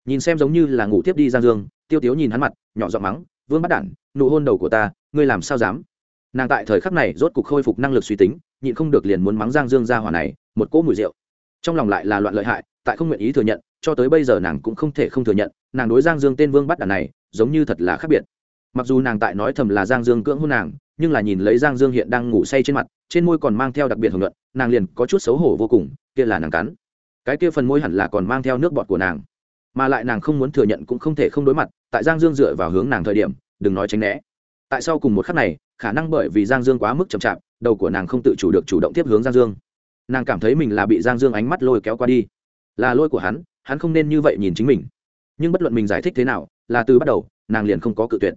Nhìn xem giống như là ngủ tiếp đi giang dương, tiêu tiếu nhìn hắn mặt, nhỏ giọng mắng, vương bắt đản, nụ hôn đầu của ta, ngươi làm sao dám? Nàng tại thời khắc này rốt cục khôi phục năng lực suy tính nhịn không được liền muốn mắng giang dương ra hỏa này, một cỗ mùi rượu. Trong lòng lại là loạn lợi hại, tại không nguyện ý thừa nhận, cho tới bây giờ nàng cũng không thể không thừa nhận, nàng đối giang dương tên vương bắt đàn này, giống như thật là khác biệt. Mặc dù nàng tại nói thầm là giang dương cưỡng hôn nàng, nhưng là nhìn lấy giang dương hiện đang ngủ say trên mặt, trên môi còn mang theo đặc biệt hưởng luận nàng liền có chút xấu hổ vô cùng, kia là nàng cắn. Cái kia phần môi hẳn là còn mang theo nước bọt của nàng. Mà lại nàng không muốn thừa nhận cũng không thể không đối mặt, tại giang dương dựa vào hướng nàng thời điểm, đừng nói tránh né. Tại sao cùng một khắc này, khả năng bởi vì giang dương quá mức chậm chạp đầu của nàng không tự chủ được chủ động tiếp hướng giang dương. Nàng cảm thấy mình là bị giang dương ánh mắt lôi kéo qua đi. Là lôi của hắn hắn không nên như vậy nhìn chính mình. Nhưng bất luận mình giải thích thế nào, là từ bắt đầu, nàng liền không có cự tuyệt.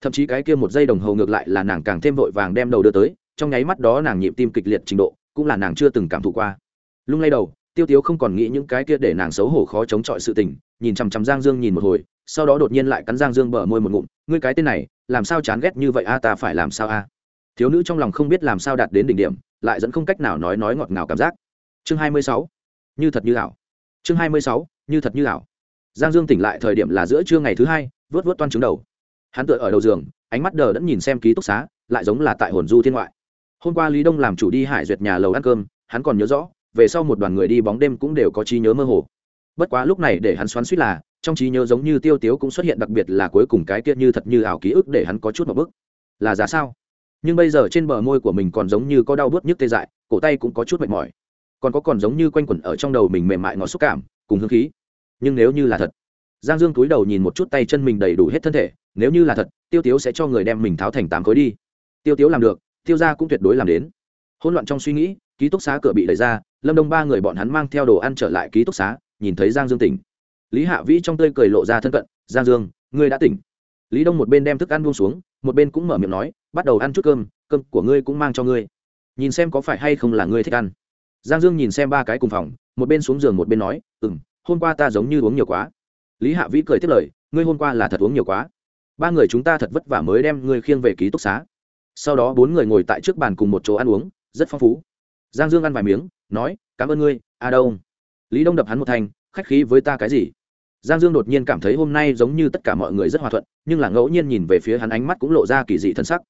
Thậm chí cái kia một giây đồng hồ ngược lại là nàng càng thêm vội vàng đem đầu đưa tới, trong nháy mắt đó nàng nhịp tim kịch liệt trình độ, cũng là nàng chưa từng cảm thụ qua. Lung lay đầu, tiêu tiếu không còn nghĩ những cái kia để nàng xấu hổ khó chống chọi sự tình, nhìn chằm chằm giang dương nhìn một hồi, sau đó đột nhiên lại cắn giang dương bờ môi một ngụm, ngươi cái tên này, làm sao chán ghét như vậy a, ta phải làm sao a? Thiếu nữ trong lòng không biết làm sao đạt đến đỉnh điểm, lại dẫn không cách nào nói nói ngọt ngào cảm giác. Chương hai mươi sáu, như thật như ảo. Chương hai mươi sáu, như thật như ảo. Giang dương tỉnh lại thời điểm là giữa trưa ngày thứ hai vớt vớt toan trứng đầu. Hắn tựa ở đầu giường, ánh mắt đờ đẫn nhìn xem ký túc xá, lại giống là tại hồn du thiên ngoại. Hôm qua lý đông làm chủ đi hải duyệt nhà lầu ăn cơm, hắn còn nhớ rõ, về sau một đoàn người đi bóng đêm cũng đều có trí nhớ mơ hồ. Bất quá lúc này để hắn xoắn suýt là, trong trí nhớ giống như tiêu tiếu cũng xuất hiện đặc biệt là cuối cùng cái kia như thật như ảo ký ức để hắn có chút một bức là giá sao? Nhưng bây giờ trên bờ môi của mình còn giống như có đau bớt nhức tê dại, cổ tay cũng có chút mệt mỏi. Còn có còn giống như quanh quẩn ở trong đầu mình mềm mại ngọt xúc cảm, cùng hương khí. Nhưng nếu như là thật, giang dương túi đầu nhìn một chút tay chân mình đầy đủ hết thân thể, nếu như là thật, tiêu tiếu sẽ cho người đem mình tháo thành tám khối đi. Tiêu tiếu làm được, tiêu ra cũng tuyệt đối làm đến. Hỗn loạn trong suy nghĩ, ký túc xá cửa bị đẩy ra, lâm đông ba người bọn hắn mang theo đồ ăn trở lại ký túc xá, nhìn thấy giang dương tỉnh. Lý hạ vĩ trong tươi cười lộ ra thân cận, giang dương, ngươi đã tỉnh. Lý đông một bên đem thức ăn buông xuống một bên cũng mở miệng nói, bắt đầu ăn chút cơm cơm của ngươi cũng mang cho ngươi. Nhìn xem có phải hay không là ngươi thích ăn. Giang dương nhìn xem ba cái cùng phòng, một bên xuống giường một bên nói ừ m hôm qua ta giống như uống nhiều quá. Lý hạ vĩ cười tiếp lời, ngươi hôm qua là thật uống nhiều quá. Ba người chúng ta thật vất vả mới đem ngươi khiêng về ký túc xá. Sau đó bốn người ngồi tại trước bàn cùng một chỗ ăn uống, rất phong phú. Giang dương ăn vài miếng, nói, cảm ơn ngươi, a đâu. Lý đông đập hắn một thành khách khí với ta cái gì? Giang dương đột nhiên cảm thấy hôm nay giống như tất cả mọi người rất hòa thuận, nhưng là ngẫu nhiên nhìn về phía hắn ánh mắt cũng lộ ra kỳ dị thân sắc.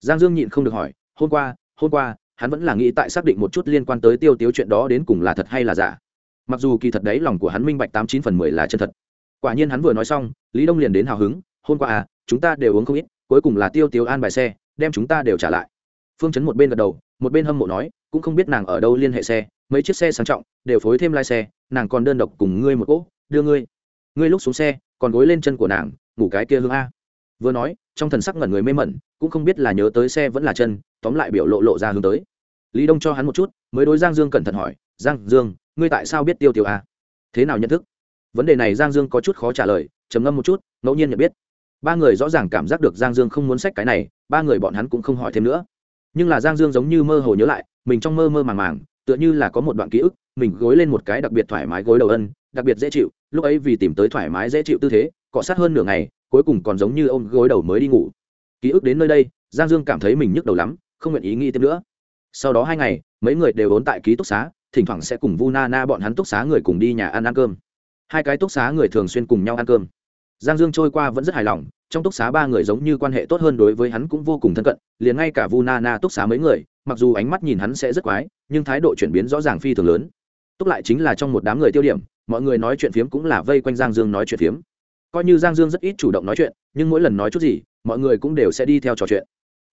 Giang dương nhịn không được hỏi, hôm qua hôm qua, hắn vẫn là nghĩ tại xác định một chút liên quan tới tiêu tiếu chuyện đó đến cùng là thật hay là giả? Mặc dù kỳ thật đấy lòng của hắn minh bạch tám chín phần mười là chân thật. Quả nhiên hắn vừa nói xong, lý đông liền đến hào hứng, hôm qua à chúng ta đều uống không ít, cuối cùng là tiêu tiếu an bài xe, đem chúng ta đều trả lại. Phương chấn một bên gật đầu, một bên hâm mộ nói, cũng không biết nàng ở đâu liên hệ xe, mấy chiếc xe sang trọng, đều phối thêm lai xe, nàng còn đơn độc cùng ngươi một cỗ, đưa ngươi ngươi lúc xuống xe, còn gối lên chân của nàng, ngủ cái kia hương a. Vừa nói, trong thần sắc ngẩn người mê mẩn, cũng không biết là nhớ tới xe vẫn là chân, tóm lại biểu lộ lộ ra hướng tới. Lý đông cho hắn một chút, mới đối giang dương cẩn thận hỏi, giang dương, ngươi tại sao biết tiêu tiêu a? Thế nào nhận thức? Vấn đề này giang dương có chút khó trả lời, trầm ngâm một chút, ngẫu nhiên nhận biết. Ba người rõ ràng cảm giác được giang dương không muốn sách cái này, ba người bọn hắn cũng không hỏi thêm nữa. Nhưng là giang dương giống như mơ hồ nhớ lại, mình trong mơ mơ màng màng, tựa như là có một đoạn ký ức, mình gối lên một cái đặc biệt thoải mái gối đầu ân, đặc biệt dễ chịu lúc ấy vì tìm tới thoải mái dễ chịu tư thế, cọ sát hơn nửa ngày, cuối cùng còn giống như ôm gối đầu mới đi ngủ. Ký ức đến nơi đây, giang dương cảm thấy mình nhức đầu lắm, không nguyện ý nghĩ thêm nữa. Sau đó hai ngày, mấy người đều ốn tại ký túc xá, thỉnh thoảng sẽ cùng vu na na bọn hắn túc xá người cùng đi nhà ăn ăn cơm. Hai cái túc xá người thường xuyên cùng nhau ăn cơm. Giang dương trôi qua vẫn rất hài lòng, trong túc xá ba người giống như quan hệ tốt hơn đối với hắn cũng vô cùng thân cận, liền ngay cả vu na na túc xá mấy người, mặc dù ánh mắt nhìn hắn sẽ rất quái, nhưng thái độ chuyển biến rõ ràng phi thường lớn. Túc lại chính là trong một đám người tiêu điểm mọi người nói chuyện phiếm cũng là vây quanh giang dương nói chuyện phiếm. Coi như giang dương rất ít chủ động nói chuyện, nhưng mỗi lần nói chút gì, mọi người cũng đều sẽ đi theo trò chuyện.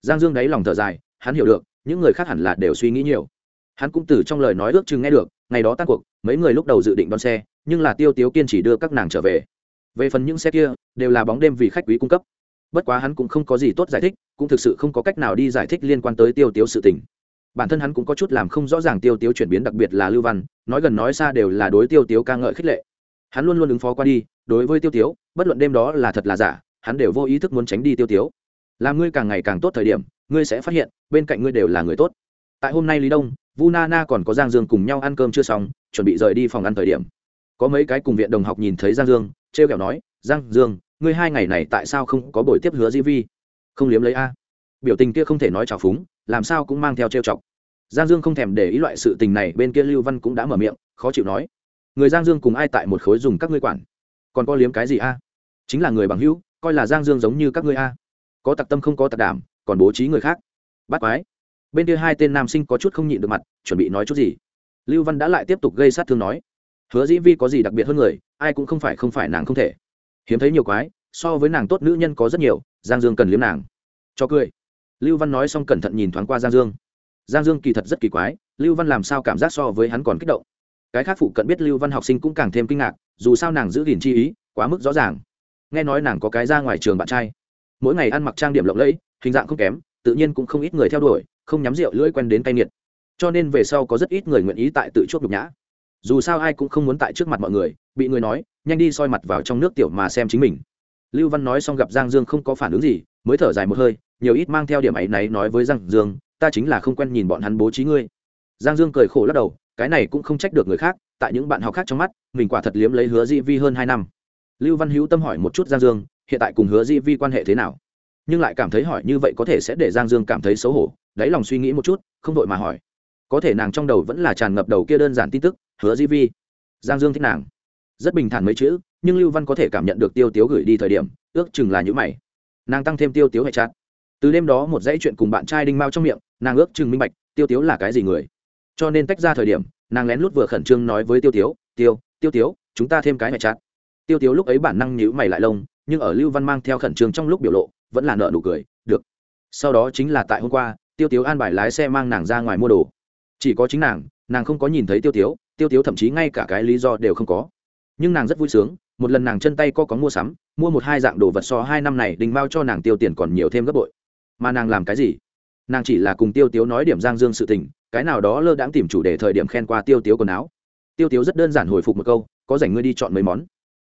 Giang dương đáy lòng thở dài, hắn hiểu được, những người khác hẳn là đều suy nghĩ nhiều. Hắn cũng từ trong lời nói ước chừng nghe được, ngày đó tan cuộc, mấy người lúc đầu dự định đón xe, nhưng là tiêu tiếu kiên chỉ đưa các nàng trở về. Về phần những xe kia, đều là bóng đêm vì khách quý cung cấp. Bất quá hắn cũng không có gì tốt giải thích, cũng thực sự không có cách nào đi giải thích liên quan tới tiêu tiếu sự tình bản thân hắn cũng có chút làm không rõ ràng tiêu tiếu chuyển biến đặc biệt là lưu văn, nói gần nói xa đều là đối tiêu tiếu ca ngợi khích lệ. Hắn luôn luôn ứng phó qua đi, đối với tiêu tiếu, bất luận đêm đó là thật là giả, hắn đều vô ý thức muốn tránh đi tiêu tiếu. Làm ngươi càng ngày càng tốt thời điểm, ngươi sẽ phát hiện, bên cạnh ngươi đều là người tốt. Tại hôm nay lý đông, vu na na còn có giang dương cùng nhau ăn cơm chưa xong, chuẩn bị rời đi phòng ăn thời điểm. Có mấy cái cùng viện đồng học nhìn thấy giang dương t r e o kẹo nói, giang dương, ngươi hai ngày này tại sao không có buổi tiếp hứa di vi? Không liếm lấy a. Biểu tình kia không thể nói trào phúng làm sao cũng mang theo trêu chọc. Giang dương không thèm để ý loại sự tình này, bên kia lưu văn cũng đã mở miệng, khó chịu nói, người giang dương cùng ai tại một khối dùng các ngươi quản? Còn có liếm cái gì a? Chính là người bằng hữu, coi là giang dương giống như các ngươi a. Có tặc tâm không có tặc đảm, còn bố trí người khác. Bắt quái. Bên kia hai tên nam sinh có chút không nhịn được mặt, chuẩn bị nói chút gì. Lưu văn đã lại tiếp tục gây sát thương nói, hứa dĩ vi có gì đặc biệt hơn người, ai cũng không phải không phải nàng không thể. Hiếm thấy nhiều quái, so với nàng tốt nữ nhân có rất nhiều, giang dương cần liếm nàng. Cho cười lưu văn nói xong cẩn thận nhìn thoáng qua giang dương. Giang dương kỳ thật rất kỳ quái, lưu văn làm sao cảm giác so với hắn còn kích động. Cái khác phụ cận biết lưu văn học sinh cũng càng thêm kinh ngạc, dù sao nàng giữ gìn chi ý, quá mức rõ ràng. Nghe nói nàng có cái ra ngoài trường bạn trai. Mỗi ngày ăn mặc trang điểm lộng lẫy, hình dạng không kém, tự nhiên cũng không ít người theo đuổi, không nhắm rượu lưỡi quen đến cay nghiệt. Cho nên về sau có rất ít người nguyện ý tại tự chuốc nhục nhã. Dù sao ai cũng không muốn tại trước mặt mọi người, bị người nói, nhanh đi soi mặt vào trong nước tiểu mà xem chính mình lưu văn nói xong gặp giang dương không có phản ứng gì, mới thở dài một hơi, nhiều ít mang theo điểm ấy náy nói với giang dương, ta chính là không quen nhìn bọn hắn bố trí ngươi. Giang dương cười khổ lắc đầu, cái này cũng không trách được người khác, tại những bạn học khác trong mắt, mình quả thật liếm lấy hứa di vi hơn hai năm. Lưu văn hữu tâm hỏi một chút giang dương, hiện tại cùng hứa di vi quan hệ thế nào? Nhưng lại cảm thấy hỏi như vậy có thể sẽ để giang dương cảm thấy xấu hổ, đáy lòng suy nghĩ một chút, không vội mà hỏi. Có thể nàng trong đầu vẫn là tràn ngập đầu kia đơn giản tin tức, hứa di vi. Giang dương thích nàng. Rất bình thản mấy chữ nhưng lưu văn có thể cảm nhận được tiêu tiếu gửi đi thời điểm, ước chừng là những mày. Nàng tăng thêm tiêu tiếu hệ chặt từ đêm đó một dãy chuyện cùng bạn trai đinh mao trong miệng, nàng ước chừng minh bạch, tiêu tiếu là cái gì người. Cho nên tách ra thời điểm, nàng lén lút vừa khẩn trương nói với tiêu tiếu, tiêu tiêu tiếu, chúng ta thêm cái hệ chặt tiêu tiếu lúc ấy bản năng nhữ mày lại lông, nhưng ở lưu văn mang theo khẩn trương trong lúc biểu lộ, vẫn là nợ nụ cười, được. Sau đó chính là tại hôm qua, tiêu tiếu an bài lái xe mang nàng ra ngoài mua đồ. Chỉ có chính nàng nàng không có nhìn thấy tiêu tiếu tiêu tiếu thậm chí ngay cả cái lý do đều không có. Nhưng nàng rất vui sướng một lần nàng chân tay co có mua sắm, mua một hai dạng đồ vật so hai năm này đình bao cho nàng tiêu tiền còn nhiều thêm gấp bội. Mà nàng làm cái gì? Nàng chỉ là cùng tiêu tiếu nói điểm giang dương sự tình, cái nào đó lơ đãng tìm chủ đề thời điểm khen qua tiêu tiếu quần áo. Tiêu tiếu rất đơn giản hồi phục một câu, có dành ngươi đi chọn mấy món.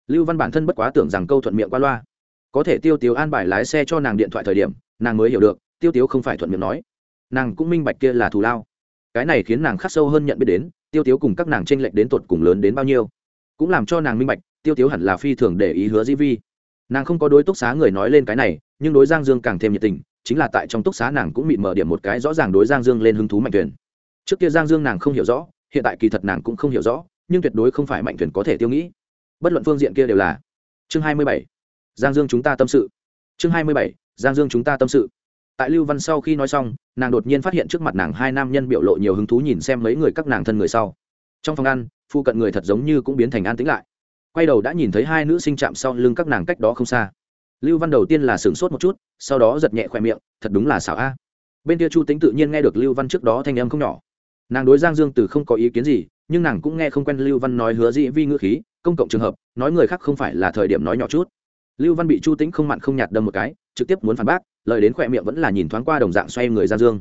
Lưu văn bản thân bất quá tưởng rằng câu thuận miệng qua loa. Có thể tiêu tiếu an bài lái xe cho nàng điện thoại thời điểm, nàng mới hiểu được, tiêu tiếu không phải thuận miệng nói. Nàng cũng minh bạch kia là thù lao. Cái này khiến nàng khắc sâu hơn nhận biết đến, tiêu tiếu cùng các nàng tranh lệch đến tột cùng lớn đến bao nhiêu. Cũng làm cho nàng minh bạch tiêu tiếu hẳn là phi thường để ý hứa dĩ vi. Nàng không có đối túc xá người nói lên cái này, nhưng đối giang dương càng thêm nhiệt tình, chính là tại trong túc xá nàng cũng bị mở điểm một cái rõ ràng đối giang dương lên hứng thú mạnh tuyển trước kia giang dương nàng không hiểu rõ, hiện tại kỳ thật nàng cũng không hiểu rõ, nhưng tuyệt đối không phải mạnh tuyển có thể tiêu nghĩ. Bất luận phương diện kia đều là. Chương hai mươi bảy. Giang dương chúng ta tâm sự. Chương hai mươi bảy. Giang dương chúng ta tâm sự. Tại lưu văn sau khi nói xong, nàng đột nhiên phát hiện trước mặt nàng hai nam nhân biểu lộ nhiều hứng thú nhìn xem mấy người các nàng thân người sau. Trong phòng ăn phụ cận người thật giống như cũng biến thành an tĩnh lại quay đầu đã nhìn thấy hai nữ sinh chạm sau lưng các nàng cách đó không xa. Lưu văn đầu tiên là sửng sốt một chút, sau đó giật nhẹ khoe miệng, thật đúng là xảo a. Bên kia chu tính tự nhiên nghe được lưu văn trước đó thanh âm không nhỏ. Nàng đối giang dương từ không có ý kiến gì, nhưng nàng cũng nghe không quen lưu văn nói hứa dĩ vi ngữ khí, công cộng trường hợp, nói người khác không phải là thời điểm nói nhỏ chút. Lưu văn bị chu tính không mặn không nhạt đâm một cái, trực tiếp muốn phản bác, lời đến khoe miệng vẫn là nhìn thoáng qua đồng dạng xoay người giang dương.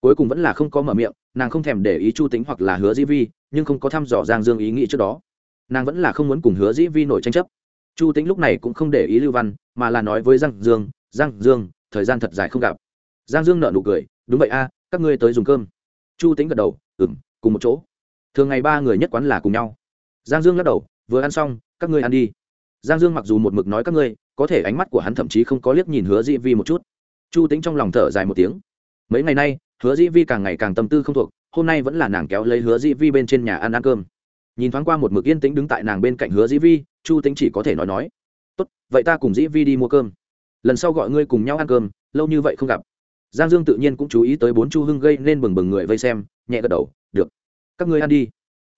Cuối cùng vẫn là không có mở miệng, nàng không thèm để ý chu tính hoặc là hứa dĩ vi, nhưng không có thăm dò giang dương ý nghĩ trước đó nàng vẫn là không muốn cùng hứa dĩ vi nổi tranh chấp. Chu tính lúc này cũng không để ý lưu văn, mà là nói với giang dương giang dương, thời gian thật dài không gặp. Giang dương nợ nụ cười, đúng vậy a, các ngươi tới dùng cơm. Chu tính gật đầu ừng cùng một chỗ. Thường ngày ba người nhất quán là cùng nhau. Giang dương lắc đầu, vừa ăn xong, các ngươi ăn đi. Giang dương mặc dù một mực nói các ngươi, có thể ánh mắt của hắn thậm chí không có liếc nhìn hứa dĩ vi một chút. Chu tính trong lòng thở dài một tiếng. Mấy ngày nay, hứa dĩ vi càng ngày càng tâm tư không thuộc, hôm nay vẫn là nàng kéo lấy hứa dĩ vi bên trên nhà ăn ăn cơm nhìn thoáng qua một mực yên tĩnh đứng tại nàng bên cạnh hứa dĩ vi, chu tính chỉ có thể nói nói, tốt, vậy ta cùng dĩ vi đi mua cơm. Lần sau gọi ngươi cùng nhau ăn cơm, lâu như vậy không gặp. Giang dương tự nhiên cũng chú ý tới bốn chu hưng gây nên bừng bừng người vây xem, nhẹ gật đầu, được, các ngươi ăn đi.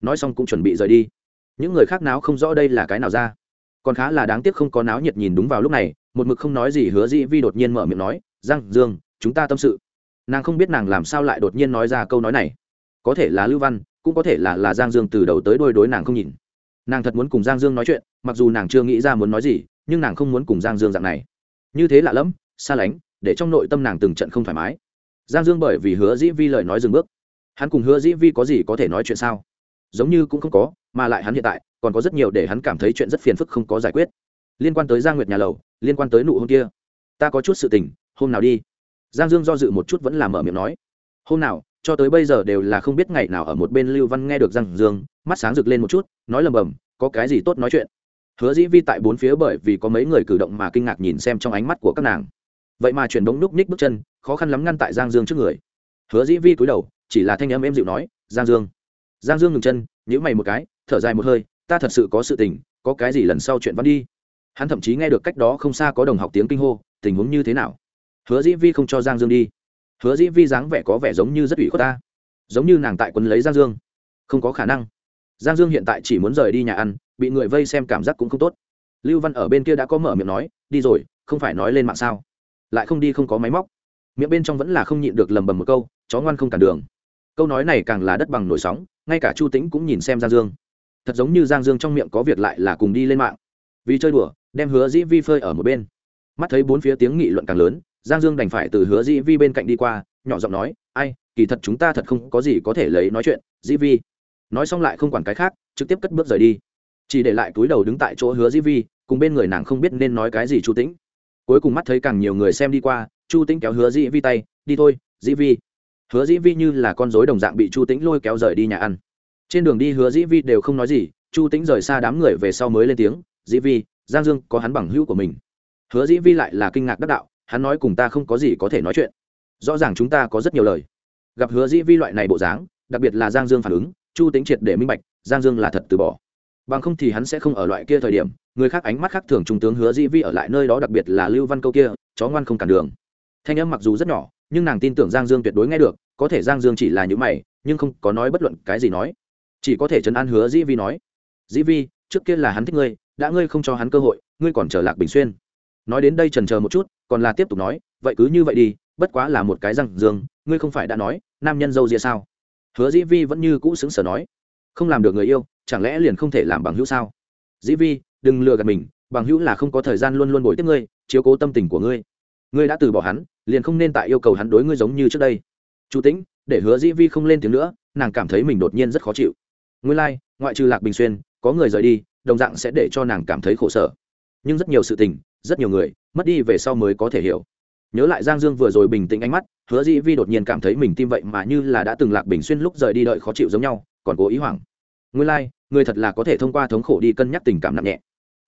Nói xong cũng chuẩn bị rời đi. Những người khác náo không rõ đây là cái nào ra. Còn khá là đáng tiếc không có náo nhiệt nhìn đúng vào lúc này, một mực không nói gì hứa dĩ vi đột nhiên mở miệng nói, giang dương, chúng ta tâm sự. Nàng không biết nàng làm sao lại đột nhiên nói ra câu nói này. Có thể là lưu văn cũng có thể là là giang dương từ đầu tới đôi đối nàng không nhìn. Nàng thật muốn cùng giang dương nói chuyện, mặc dù nàng chưa nghĩ ra muốn nói gì, nhưng nàng không muốn cùng giang dương dạng này. Như thế lạ lẫm, xa lánh, để trong nội tâm nàng từng trận không thoải mái. Giang dương bởi vì hứa dĩ vi lời nói dừng bước. Hắn cùng hứa dĩ vi có gì có thể nói chuyện sao? Giống như cũng không có, mà lại hắn hiện tại còn có rất nhiều để hắn cảm thấy chuyện rất phiền phức không có giải quyết. Liên quan tới giang nguyệt nhà lầu, liên quan tới nụ hôn kia. Ta có chút sự tình, hôm nào đi. Giang dương do dự một chút vẫn làm mở miệng nói. Hôm nào cho tới bây giờ đều là không biết ngày nào ở một bên lưu văn nghe được giang dương, mắt sáng rực lên một chút, nói lầm bầm, có cái gì tốt nói chuyện. Hứa dĩ vi tại bốn phía bởi vì có mấy người cử động mà kinh ngạc nhìn xem trong ánh mắt của các nàng. Vậy mà chuyển bóng núp ních bước chân, khó khăn lắm ngăn tại giang dương trước người. Hứa dĩ vi cúi đầu, chỉ là thanh âm em dịu nói, giang dương. Giang dương ngừng chân nhữ mày một cái, thở dài một hơi, ta thật sự có sự tình, có cái gì lần sau chuyện văn đi. Hắn thậm chí nghe được cách đó không xa có đồng học tiếng kinh hô, tình huống như thế nào? Hứa dĩ vi không cho giang dương đi hứa dĩ vi dáng vẻ có vẻ giống như rất ủy khuất ta, giống như nàng tại quân lấy giang dương. Không có khả năng. Giang dương hiện tại chỉ muốn rời đi nhà ăn, bị người vây xem cảm giác cũng không tốt. Lưu văn ở bên kia đã có mở miệng nói, đi rồi, không phải nói lên mạng sao? Lại không đi không có máy móc. Miệng bên trong vẫn là không nhịn được lầm bầm một câu, chó ngoan không cản đường. Câu nói này càng là đất bằng nổi sóng, ngay cả chu tĩnh cũng nhìn xem giang dương. Thật giống như giang dương trong miệng có việc lại là cùng đi lên mạng. Vì chơi đùa, đem hứa dĩ vi phơi ở một bên. Mắt thấy bốn phía tiếng nghị luận càng lớn giang dương đành phải từ hứa dĩ vi bên cạnh đi qua, nhỏ giọng nói, ai, kỳ thật chúng ta thật không có gì có thể lấy nói chuyện, dĩ vi. Nói xong lại không quản cái khác, trực tiếp cất bước rời đi. Chỉ để lại túi đầu đứng tại chỗ hứa dĩ vi, cùng bên người nàng không biết nên nói cái gì chu tĩnh. Cuối cùng mắt thấy càng nhiều người xem đi qua, chu tĩnh kéo hứa dĩ vi tay, đi thôi, dĩ vi. Hứa dĩ vi như là con dối đồng dạng bị chu tĩnh lôi kéo rời đi nhà ăn. Trên đường đi hứa dĩ vi đều không nói gì, chu tĩnh rời xa đám người về sau mới lên tiếng, dĩ vi, giang dương có hắn bằng hữu của mình. Hứa dĩ vi lại là kinh ngạc đắc đạo hắn nói cùng ta không có gì có thể nói chuyện. Rõ ràng chúng ta có rất nhiều lời. Gặp hứa dĩ vi loại này bộ dáng, đặc biệt là giang dương phản ứng, chu tính triệt để minh bạch, giang dương là thật từ bỏ. Bằng không thì hắn sẽ không ở loại kia thời điểm, người khác ánh mắt khác thường trung tướng hứa dĩ vi ở lại nơi đó đặc biệt là lưu văn câu kia, chó ngoan không cản đường. Thanh âm mặc dù rất nhỏ, nhưng nàng tin tưởng giang dương tuyệt đối nghe được, có thể giang dương chỉ là những mày, nhưng không có nói bất luận cái gì nói. Chỉ có thể chấn an hứa dĩ vi nói, dĩ vi, trước kia là hắn thích ngươi, đã ngươi không cho hắn cơ hội, ngươi còn trở lạc bình xuyên nói đến đây trần chờ một chút còn là tiếp tục nói vậy cứ như vậy đi bất quá là một cái răng dương ngươi không phải đã nói nam nhân dâu rịa sao? Hứa dĩ vi vẫn như cũ xứng sở nói không làm được người yêu chẳng lẽ liền không thể làm bằng hữu sao? Dĩ vi đừng lừa gạt mình bằng hữu là không có thời gian luôn luôn bồi tiếp ngươi chiếu cố tâm tình của ngươi. Ngươi đã từ bỏ hắn liền không nên tại yêu cầu hắn đối ngươi giống như trước đây. Chu tĩnh để hứa dĩ vi không lên tiếng nữa nàng cảm thấy mình đột nhiên rất khó chịu. Ngươi lai、like, ngoại trừ lạc bình xuyên có người rời đi đồng dạng sẽ để cho nàng cảm thấy khổ sở. Nhưng rất nhiều sự tình rất nhiều người mất đi về sau mới có thể hiểu. Nhớ lại giang dương vừa rồi bình tĩnh ánh mắt hứa dĩ vi đột nhiên cảm thấy mình tim vậy mà như là đã từng lạc bình xuyên lúc rời đi đợi khó chịu giống nhau còn cố ý hoảng. Nguyên lai、like, người thật là có thể thông qua thống khổ đi cân nhắc tình cảm nặng nhẹ.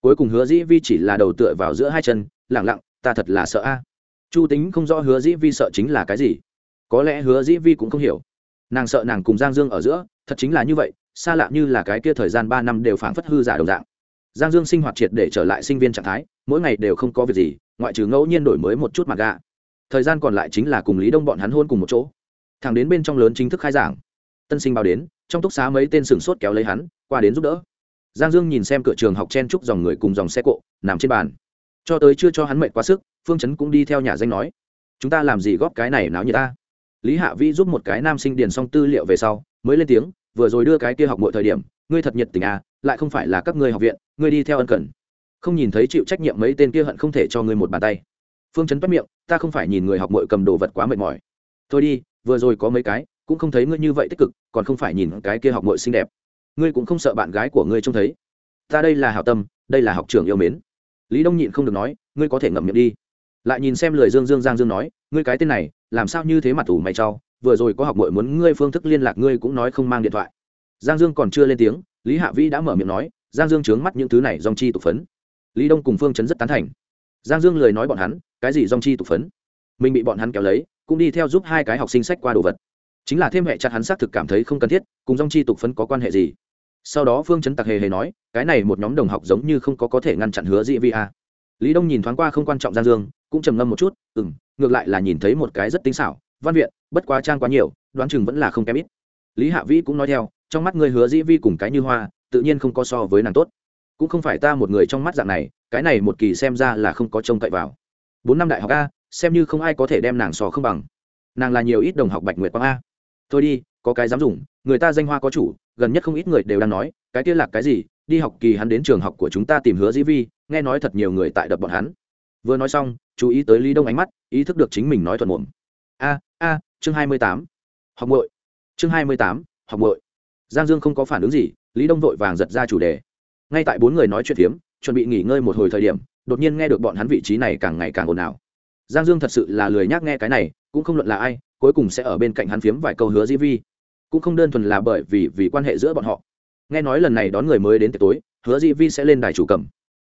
Cuối cùng hứa dĩ vi chỉ là đầu tựa vào giữa hai chân lẳng lặng ta thật là sợ a. Chu tính không rõ hứa dĩ vi sợ chính là cái gì. Có lẽ hứa dĩ vi cũng không hiểu. Nàng sợ nàng cùng giang dương ở giữa thật chính là như vậy xa lạ như là cái kia thời gian ba năm đều phảng phất hư giả đồng dạng giang dương sinh hoạt triệt để trở lại sinh viên trạng thái, mỗi ngày đều không có việc gì, ngoại trừ ngẫu nhiên đổi mới một chút mặt gà thời gian còn lại chính là cùng lý đông bọn hắn hôn cùng một chỗ. Thằng đến bên trong lớn chính thức khai giảng. Tân sinh báo đến, trong túc xá mấy tên sừng sốt kéo lấy hắn, qua đến giúp đỡ. Giang dương nhìn xem cửa trường học chen chúc dòng người cùng dòng xe cộ, nằm trên bàn. Cho tới chưa cho hắn mệt quá sức, phương chấn cũng đi theo nhà danh nói, chúng ta làm gì góp cái này náo như ta? Lý hạ vĩ giúp một cái nam sinh điền xong tư liệu về sau, mới lên tiếng, vừa rồi đưa cái kia học mọi thời điểm, ngươi thật nhiệt tình à lại không phải là các ngươi học viện, ngươi đi theo ân cần. Không nhìn thấy chịu trách nhiệm mấy tên kia hận không thể cho ngươi một bàn tay. Phương chấn bắt miệng, ta không phải nhìn người học mội cầm đồ vật quá mệt mỏi. Thôi đi, vừa rồi có mấy cái, cũng không thấy ngươi như vậy tích cực, còn không phải nhìn cái kia học mội xinh đẹp. Ngươi cũng không sợ bạn gái của ngươi trông thấy. Ta đây là hảo tâm, đây là học trường yêu mến. Lý đông nhịn không được nói, ngươi có thể ngậm miệng đi. Lại nhìn xem lời dương dương giang dương nói, ngươi cái tên này, làm sao như thế mặt ủ mày trao vừa rồi có học mội muốn ngươi phương thức liên lạc, ngươi cũng nói không mang điện thoại. Giang dương còn chưa lên tiếng lý hạ vĩ đã mở miệng nói, giang dương trướng mắt những thứ này dòng chi tục phấn. Lý đông cùng phương chấn rất tán thành. Giang dương lời nói bọn hắn, cái gì dòng chi tục phấn? Mình bị bọn hắn kéo lấy, cũng đi theo giúp hai cái học sinh sách qua đồ vật. Chính là thêm hệ chặt hắn xác thực cảm thấy không cần thiết, cùng dòng chi tục phấn có quan hệ gì? Sau đó phương chấn tặc hề hề nói, cái này một nhóm đồng học giống như không có có thể ngăn chặn hứa dị vi a. Lý đông nhìn thoáng qua không quan trọng giang dương, cũng trầm ngâm một chút ừ m ngược lại là nhìn thấy một cái rất tinh xảo, văn viện, bất quá trang quá nhiều, đoán chừng vẫn là không kém ít. Lý hạ vĩ cũng nói theo trong mắt ngươi hứa dĩ vi cùng cái như hoa, tự nhiên không có so với nàng tốt. Cũng không phải ta một người trong mắt dạng này, cái này một kỳ xem ra là không có trông cậy vào. Bốn năm đại học a, xem như không ai có thể đem nàng sò không bằng. Nàng là nhiều ít đồng học bạch nguyệt quang a. Thôi đi, có cái dám dùng, người ta danh hoa có chủ, gần nhất không ít người đều đang nói, cái kia là cái gì, đi học kỳ hắn đến trường học của chúng ta tìm hứa dĩ vi, nghe nói thật nhiều người tại đập bọn hắn. Vừa nói xong, chú ý tới lý đông ánh mắt, ý thức được chính mình nói thuận muộn. A a, chương hai mươi tám, học bội chương hai mươi tám, học bội giang dương không có phản ứng gì, lý đông vội vàng giật ra chủ đề. Ngay tại bốn người nói chuyện phiếm, chuẩn bị nghỉ ngơi một hồi thời điểm, đột nhiên nghe được bọn hắn vị trí này càng ngày càng ồn ào. Giang dương thật sự là lười nhác nghe cái này, cũng không luận là ai, cuối cùng sẽ ở bên cạnh hắn phiếm vài câu hứa di vi. Cũng không đơn thuần là bởi vì vì quan hệ giữa bọn họ. Nghe nói lần này đón người mới đến tối, hứa di vi sẽ lên đài chủ cầm.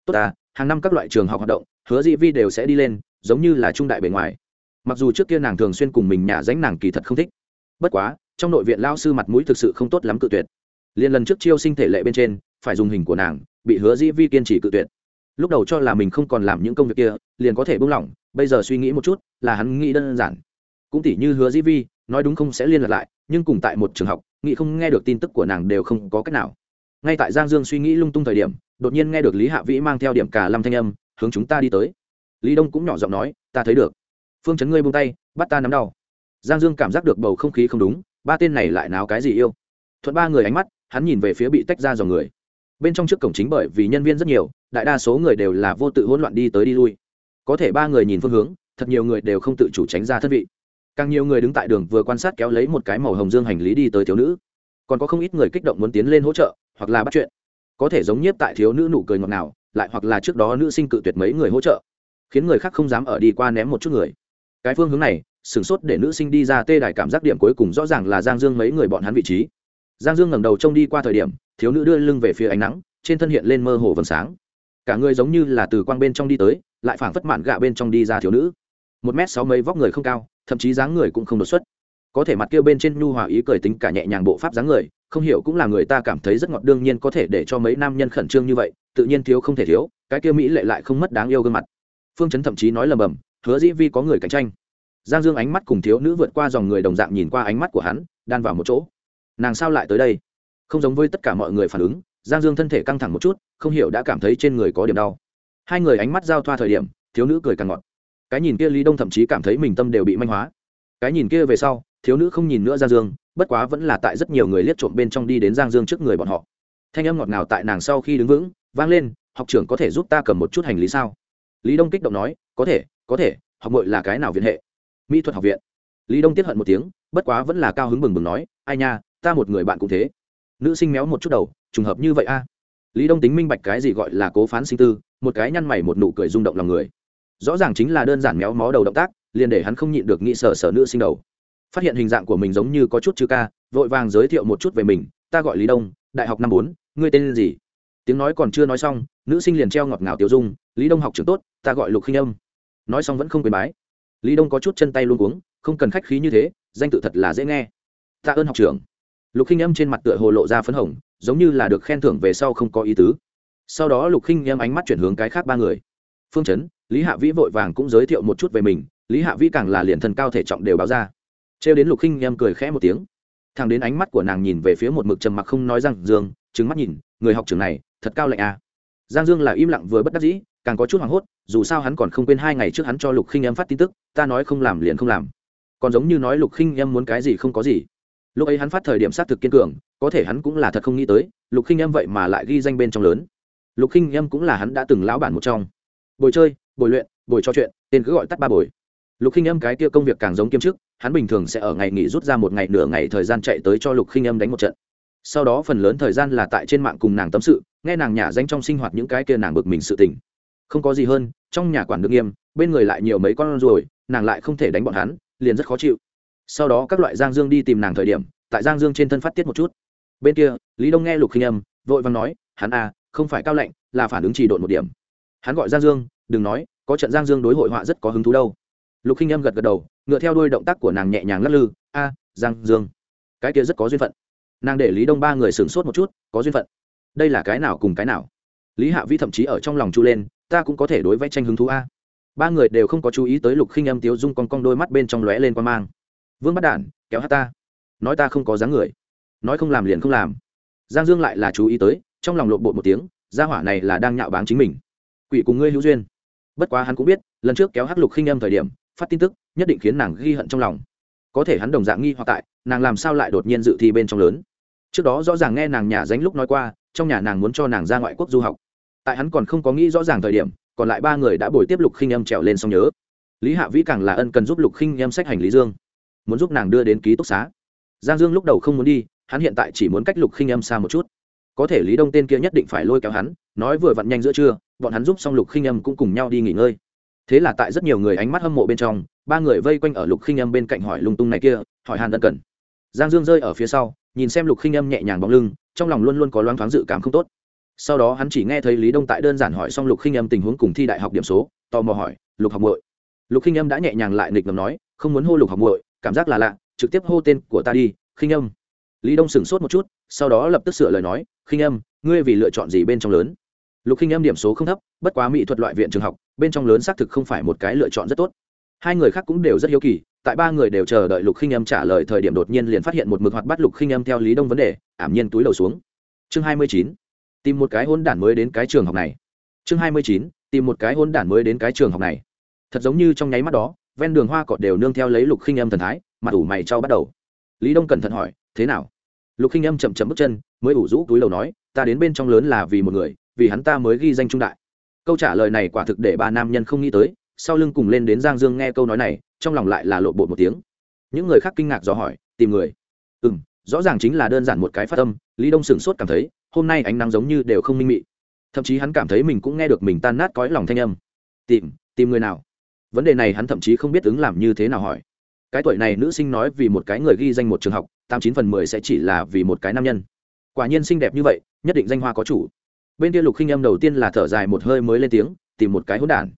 Tốt à hàng năm các loại trường học hoạt động, hứa di vi đều sẽ đi lên, giống như là trung đại bề ngoài. Mặc dù trước kia nàng thường xuyên cùng mình nhà dánh nàng kỳ thật không thích. Bất quá trong nội viện lao sư mặt mũi thực sự không tốt lắm cự tuyệt. Liền lần trước chiêu sinh thể lệ bên trên, phải dùng hình của nàng, bị hứa dĩ vi kiên trì cự tuyệt. Lúc đầu cho là mình không còn làm những công việc kia, liền có thể buông lỏng, bây giờ suy nghĩ một chút, là hắn nghĩ đơn giản. Cũng tỉ như hứa dĩ vi, nói đúng không sẽ liên lạc lại, nhưng cùng tại một trường học, nghĩ không nghe được tin tức của nàng đều không có cách nào. Ngay tại giang dương suy nghĩ lung tung thời điểm, đột nhiên nghe được lý hạ vĩ mang theo điểm cả lâm thanh âm, hướng chúng ta đi tới. Lý đông cũng nhỏ giọng nói, ta thấy được. Phương chấn ngươi buông tay, bắt ta nắm đau. Giang dương cảm giác được bầu không khí không đúng ba tên này lại náo cái gì yêu? Thuận ba người ánh mắt, hắn nhìn về phía bị tách ra dòng người. Bên trong trước cổng chính bởi vì nhân viên rất nhiều, đại đa số người đều là vô tự hỗn loạn đi tới đi lui. Có thể ba người nhìn phương hướng, thật nhiều người đều không tự chủ tránh ra thân vị. Càng nhiều người đứng tại đường vừa quan sát kéo lấy một cái màu hồng dương hành lý đi tới thiếu nữ. Còn có không ít người kích động muốn tiến lên hỗ trợ, hoặc là bắt chuyện. Có thể giống nhiếp tại thiếu nữ nụ cười ngọt nào lại hoặc là trước đó nữ sinh cự tuyệt mấy người hỗ trợ, khiến người khác không dám ở đi qua ném một chút người. Cái phương hướng này sửng sốt để nữ sinh đi ra tê đài cảm giác điểm cuối cùng rõ ràng là giang dương mấy người bọn hắn vị trí. Giang dương ngẩng đầu trông đi qua thời điểm, thiếu nữ đưa lưng về phía ánh nắng, trên thân hiện lên mơ hồ vầng sáng. Cả người giống như là từ quang bên trong đi tới, lại phảng phất mạn gạ bên trong đi ra thiếu nữ. Một m sáu mấy vóc người không cao, thậm chí dáng người cũng không đột xuất. Có thể mặt kia bên trên nhu hòa ý cười tính cả nhẹ nhàng bộ pháp dáng người, không hiểu cũng là người ta cảm thấy rất ngọt đương nhiên có thể để cho mấy nam nhân khẩn trương như vậy, tự nhiên thiếu không thể thiếu, cái kia mỹ lệ lại không mất đáng yêu gương mặt. Phương chấn thậm chí nói lầm bầm, hứa dĩ vi có người cạnh tranh giang dương ánh mắt cùng thiếu nữ vượt qua dòng người đồng dạng nhìn qua ánh mắt của hắn, đan vào một chỗ. Nàng sao lại tới đây? Không giống với tất cả mọi người phản ứng, giang dương thân thể căng thẳng một chút, không hiểu đã cảm thấy trên người có điểm đau. Hai người ánh mắt giao thoa thời điểm, thiếu nữ cười càng ngọt. Cái nhìn kia lý đông thậm chí cảm thấy mình tâm đều bị manh hóa. Cái nhìn kia về sau, thiếu nữ không nhìn nữa giang dương, bất quá vẫn là tại rất nhiều người liếc trộm bên trong đi đến giang dương trước người bọn họ. Thanh âm ngọt ngào tại nàng sau khi đứng vững, vang lên, học trưởng có thể giúp ta cầm một chút hành lý sao? Lý đông kích động nói, có thể có thể, học mội là cái nào viện hệ? Mỹ thuật học viện. Lý đông tiếp hận một tiếng, bất quá vẫn là cao hứng bừng bừng nói, ai nha, ta một người bạn cũng thế. Nữ sinh méo một chút đầu, trùng hợp như vậy a. Lý đông tính minh bạch cái gì gọi là cố phán sinh tư, một cái nhăn mày một nụ cười rung động lòng người. Rõ ràng chính là đơn giản méo mó đầu động tác, liền để hắn không nhịn được nghĩ sở sở nữ sinh đầu. Phát hiện hình dạng của mình giống như có chút chữ ca, vội vàng giới thiệu một chút về mình, ta gọi lý đông, đại học năm bốn, ngươi tên gì? Tiếng nói còn chưa nói xong, nữ sinh liền treo ngọt ngào tiêu dung, lý đông học trưởng tốt, ta gọi lục khinh âm. Nói xong vẫn không quyền bái lý đông có chút chân tay luôn cuống, không cần khách khí như thế, danh tự thật là dễ nghe. Tạ ơn học trưởng. Lục khinh âm trên mặt tựa hồ lộ ra phấn hồng, giống như là được khen thưởng về sau không có ý tứ. Sau đó lục khinh âm ánh mắt chuyển hướng cái khác ba người. Phương chấn, lý hạ vĩ vội vàng cũng giới thiệu một chút về mình, lý hạ vĩ càng là liền thần cao thể trọng đều báo ra. Trêu đến lục khinh em cười khẽ một tiếng. Thằng đến ánh mắt của nàng nhìn về phía một mực trầm mặc không nói rằng dương trứng mắt nhìn, người học trưởng này, thật cao lạnh à. giang dương là im lặng vừa bất đắc dĩ càng có chút hoảng hốt, dù sao hắn còn không quên hai ngày trước hắn cho lục khinh em phát tin tức, ta nói không làm liền không làm. Còn giống như nói lục khinh em muốn cái gì không có gì. Lúc ấy hắn phát thời điểm sát thực kiên cường, có thể hắn cũng là thật không nghĩ tới, lục khinh em vậy mà lại ghi danh bên trong lớn. Lục khinh em cũng là hắn đã từng lão bản một trong. Bồi chơi bồi luyện bồi trò chuyện, tên cứ gọi tắt ba bồi lục khinh âm cái kia công việc càng giống kiêm chức, hắn bình thường sẽ ở ngày nghỉ rút ra một ngày nửa ngày thời gian chạy tới cho lục khinh âm đánh một trận. Sau đó phần lớn thời gian là tại trên mạng cùng nàng tâm sự, nghe nàng nhả danh trong sinh hoạt những cái kia nàng bực mình sự tình không có gì hơn trong nhà quản được nghiêm bên người lại nhiều mấy con ruồi, nàng lại không thể đánh bọn hắn liền rất khó chịu. Sau đó các loại giang dương đi tìm nàng thời điểm tại giang dương trên thân phát tiết một chút. Bên kia lý đông nghe lục khinh âm vội vàng nói hắn à không phải cao lạnh là phản ứng trì độn một điểm. Hắn gọi giang dương đừng nói có trận giang dương đối hội họa rất có hứng thú đâu. Lục khinh âm gật gật đầu ngựa theo đuôi động tác của nàng nhẹ nhàng lắc lư a giang dương cái kia rất có duyên phận. Nàng để lý đông ba người sửng sốt một chút có duyên phận? Đây là cái nào cùng cái nào? Lý hạ vi thậm chí ở trong lòng chu lên ta cũng có thể đối vẽ tranh hứng thú a. Ba người đều không có chú ý tới lục khinh âm tiếu dung con con đôi mắt bên trong lóe lên quan mang. Vương bắt đản, kéo hát ta. Nói ta không có dáng người. Nói không làm liền không làm. Giang dương lại là chú ý tới, trong lòng lộn bộ một tiếng, gia hỏa này là đang nhạo báng chính mình. Quỷ cùng ngươi hữu duyên. Bất quá hắn cũng biết, lần trước kéo hát lục khinh âm thời điểm, phát tin tức, nhất định khiến nàng ghi hận trong lòng. Có thể hắn đồng dạng nghi hoặc tại, nàng làm sao lại đột nhiên dự thi bên trong lớn. Trước đó rõ ràng nghe nàng nhà dánh lúc nói qua, trong nhà nàng muốn cho nàng ra ngoại quốc du học tại hắn còn không có nghĩ rõ ràng thời điểm, còn lại ba người đã bồi tiếp lục khinh em trèo lên song nhớ. Lý hạ vĩ càng là ân cần giúp lục khinh em sách hành lý dương, muốn giúp nàng đưa đến ký túc xá. Giang dương lúc đầu không muốn đi, hắn hiện tại chỉ muốn cách lục khinh em xa một chút. Có thể lý đông tên kia nhất định phải lôi kéo hắn, nói vừa vặn nhanh giữa trưa, bọn hắn giúp xong lục khinh em cũng cùng nhau đi nghỉ ngơi. Thế là tại rất nhiều người ánh mắt hâm mộ bên trong, ba người vây quanh ở lục khinh em bên cạnh hỏi lung tung này kia, hỏi hàn ân cần. Giang dương rơi ở phía sau, nhìn xem lục khinh em nhẹ nhàng bóng lưng, trong lòng luôn luôn có loáng thoáng dự cảm không tốt sau đó hắn chỉ nghe thấy lý đông tại đơn giản hỏi xong lục khinh âm tình huống cùng thi đại học điểm số, tò mò hỏi, lục học bội lục khinh âm đã nhẹ nhàng lại nghịch ngầm nói, không muốn hô lục học muội, cảm giác là lạ, trực tiếp hô tên của ta đi, khinh âm. Lý đông sửng sốt một chút, sau đó lập tức sửa lời nói, khinh âm, ngươi vì lựa chọn gì bên trong lớn? Lục khinh âm điểm số không thấp, bất quá mỹ thuật loại viện trường học, bên trong lớn xác thực không phải một cái lựa chọn rất tốt. Hai người khác cũng đều rất hiếu kỳ, tại ba người đều chờ đợi lục khinh âm trả lời thời điểm đột nhiên liền phát hiện một mực hoạt bắt lục khinh âm theo lý đông vấn đề, ảm nhiên túi đầu xuống. Chương hai mươi chín tìm một cái hôn đản mới đến cái trường học này. Chương hai mươi chín, tìm một cái hôn đản mới đến cái trường học này. Thật giống như trong nháy mắt đó, ven đường hoa cọt đều nương theo lấy lục khinh âm thần thái, mặt ủ mày trao bắt đầu. Lý đông cẩn thận hỏi, thế nào? Lục khinh âm chậm chậm bước chân, mới ủ rũ túi đầu nói, ta đến bên trong lớn là vì một người, vì hắn ta mới ghi danh trung đại. Câu trả lời này quả thực để ba nam nhân không nghĩ tới, sau lưng cùng lên đến giang dương nghe câu nói này, trong lòng lại là lộ bột một tiếng. Những người khác kinh ngạc dò hỏi, tìm người? Ừ m rõ ràng chính là đơn giản một cái phát âm. Lý đông sửng sốt cảm thấy hôm nay ánh nắng giống như đều không minh mị. Thậm chí hắn cảm thấy mình cũng nghe được mình tan nát cõi lòng thanh âm. Tìm tìm người nào? Vấn đề này hắn thậm chí không biết ứng làm như thế nào hỏi. Cái tuổi này nữ sinh nói vì một cái người ghi danh một trường học, tám chín phần mười sẽ chỉ là vì một cái nam nhân. Quả nhiên xinh đẹp như vậy, nhất định danh hoa có chủ. Bên kia lục khinh âm đầu tiên là thở dài một hơi mới lên tiếng, tìm một cái hỗn đản.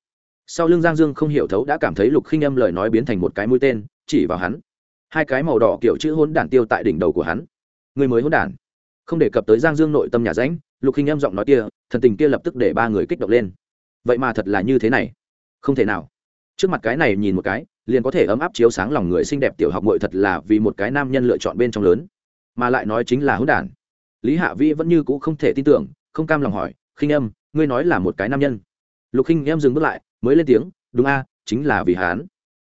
Sau lưng giang dương không hiểu thấu đã cảm thấy lục khinh âm lời nói biến thành một cái mũi tên, chỉ vào hắn. Hai cái màu đỏ kiểu chữ hỗn đản tiêu tại đỉnh đầu của hắn. Người mới hỗn đản không đề cập tới giang dương nội tâm nhà ránh lục khinh Em giọng nói kia, thần tình kia lập tức để ba người kích động lên. Vậy mà thật là như thế này. Không thể nào. Trước mặt cái này nhìn một cái, liền có thể ấm áp chiếu sáng lòng người xinh đẹp tiểu học mội thật là vì một cái nam nhân lựa chọn bên trong lớn. Mà lại nói chính là hữu đản. Lý hạ vĩ vẫn như c ũ không thể tin tưởng, không cam lòng hỏi, khinh âm ngươi nói là một cái nam nhân? Lục khinh em dừng bước lại, mới lên tiếng, đúng a, chính là vì hán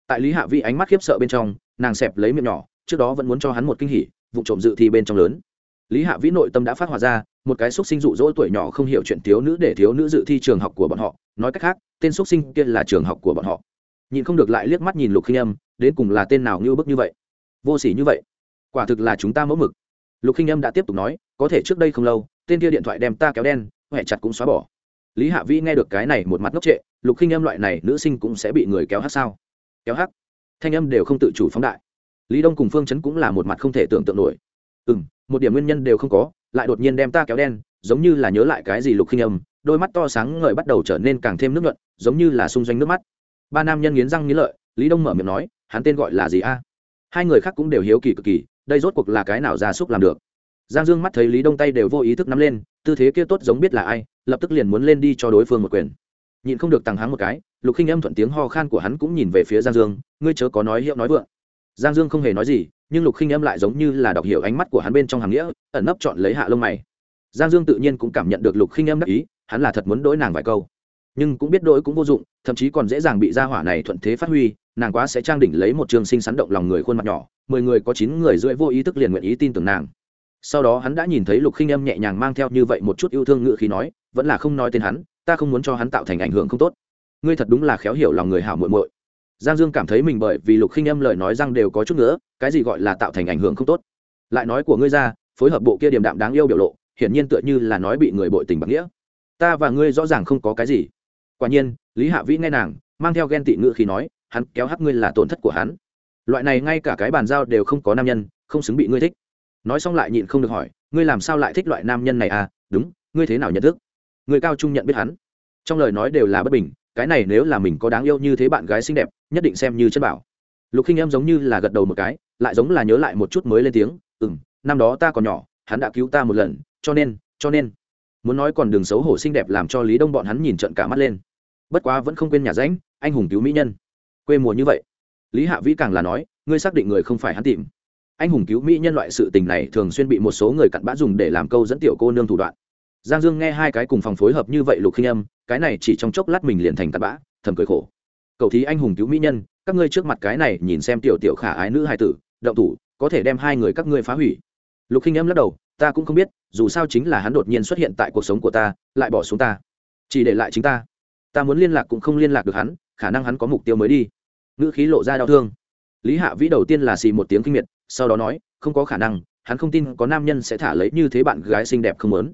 tại lý hạ vĩ ánh mắt khiếp sợ bên trong, nàng xẹp lấy miệng nhỏ, trước đó vẫn muốn cho hắn một kinh hỉ vụ trộm dự thi bên trong lớn lý hạ vĩ nội tâm đã phát hỏa ra, một cái x u ấ t sinh rụ rỗ tuổi nhỏ không hiểu chuyện thiếu nữ để thiếu nữ dự thi trường học của bọn họ. Nói cách khác, tên x u ấ t sinh kia là trường học của bọn họ. Nhìn không được lại liếc mắt nhìn lục khinh âm, đến cùng là tên nào như bức như vậy? Vô s ỉ như vậy. Quả thực là chúng ta mẫu mực. Lục khinh âm đã tiếp tục nói, có thể trước đây không lâu, tên kia điện thoại đem ta kéo đen huệ chặt cũng xóa bỏ. Lý hạ vĩ nghe được cái này một mặt ngốc trệ, lục khinh âm loại này nữ sinh cũng sẽ bị người kéo hát sao? Kéo hát thanh âm đều không tự chủ phóng đại. Lý đông cùng phương chấn cũng là một mặt không thể tưởng tượng nổi. Ừ m một điểm nguyên nhân đều không có, lại đột nhiên đem ta kéo đen, giống như là nhớ lại cái gì lục khinh âm, đôi mắt to sáng ngời bắt đầu trở nên càng thêm nước nhuận, giống như là xung doanh nước mắt. Ba nam nhân nghiến răng nghiến lợi, lý đông mở miệng nói, hắn tên gọi là gì a? Hai người khác cũng đều hiếu kỳ cực kỳ, đây rốt cuộc là cái nào gia súc làm được? Giang dương mắt thấy lý đông tay đều vô ý thức nắm lên, tư thế kia tốt giống biết là ai, lập tức liền muốn lên đi cho đối phương một quyền. Nhịn không được tăng háng một cái, lục khinh âm thuận tiếng ho khan của hắn cũng nhìn về phía giang dương, ngươi chớ có nói hiệu nói vượng. Giang dương không hề nói gì nhưng lục khinh âm lại giống như là đọc hiểu ánh mắt của hắn bên trong hàng nghĩa, ẩn nấp chọn lấy hạ lông mày. Giang dương tự nhiên cũng cảm nhận được lục khinh âm đắc ý, hắn là thật muốn đỗi nàng vài câu. Nhưng cũng biết đỗi cũng vô dụng, thậm chí còn dễ dàng bị gia hỏa này thuận thế phát huy, nàng quá sẽ trang đỉnh lấy một trường sinh sắn động lòng người khuôn mặt nhỏ, mười người có chín người rưỡi vô ý thức liền nguyện ý tin tưởng nàng. Sau đó hắn đã nhìn thấy lục khinh âm nhẹ nhàng mang theo như vậy một chút yêu thương ngự khi nói, vẫn là không nói tên hắn, ta không muốn cho hắn tạo thành ảnh hưởng không tốt. Ngươi thật đúng là khéo hiểu lòng người hảo muội muội giang dương cảm thấy mình bởi vì lục khinh âm lời nói răng đều có chút nữa cái gì gọi là tạo thành ảnh hưởng không tốt. Lại nói của ngươi ra, phối hợp bộ kia điềm đạm đáng yêu biểu lộ, hiển nhiên tựa như là nói bị người bội tình bằng nghĩa. Ta và ngươi rõ ràng không có cái gì. Quả nhiên, lý hạ vĩ nghe nàng, mang theo ghen tị ngự khi nói, hắn kéo hắc ngươi là tổn thất của hắn. Loại này ngay cả cái bàn giao đều không có nam nhân, không xứng bị ngươi thích. Nói xong lại nhịn không được hỏi, ngươi làm sao lại thích loại nam nhân này à? Đúng, ngươi thế nào nhận thức? Người cao trung nhận biết hắn. Trong lời nói đều là bất bình, cái này nếu là mình có đáng yêu như thế bạn gái xinh đẹp nhất định xem như chân bảo. Lục khinh em giống như là gật đầu một cái, lại giống là nhớ lại một chút mới lên tiếng ừ m năm đó ta còn nhỏ, hắn đã cứu ta một lần, cho nên cho nên. Muốn nói còn đường xấu hổ xinh đẹp làm cho lý đông bọn hắn nhìn trận cả mắt lên. Bất quá vẫn không quên nhà ránh anh hùng cứu mỹ nhân. Quê mùa như vậy, lý hạ vĩ càng là nói, ngươi xác định người không phải hắn tìm. Anh hùng cứu mỹ nhân loại sự tình này thường xuyên bị một số người cặn bã dùng để làm câu dẫn tiểu cô nương thủ đoạn. Giang dương nghe hai cái cùng phòng phối hợp như vậy lục khinh âm cái này chỉ trong chốc lát mình liền thành cặn bã, thầm cười khổ cậu thí anh hùng cứu mỹ nhân, các ngươi trước mặt cái này nhìn xem tiểu tiểu khả ái nữ hài tử, động thủ, có thể đem hai người các ngươi phá hủy. Lục khinh em lắc đầu, ta cũng không biết, dù sao chính là hắn đột nhiên xuất hiện tại cuộc sống của ta, lại bỏ xuống ta. Chỉ để lại chính ta. Ta muốn liên lạc cũng không liên lạc được hắn, khả năng hắn có mục tiêu mới đi. Ngữ khí lộ ra đau thương. Lý hạ vĩ đầu tiên là xì một tiếng kinh miệt, sau đó nói, không có khả năng, hắn không tin có nam nhân sẽ thả lấy như thế bạn gái xinh đẹp không lớn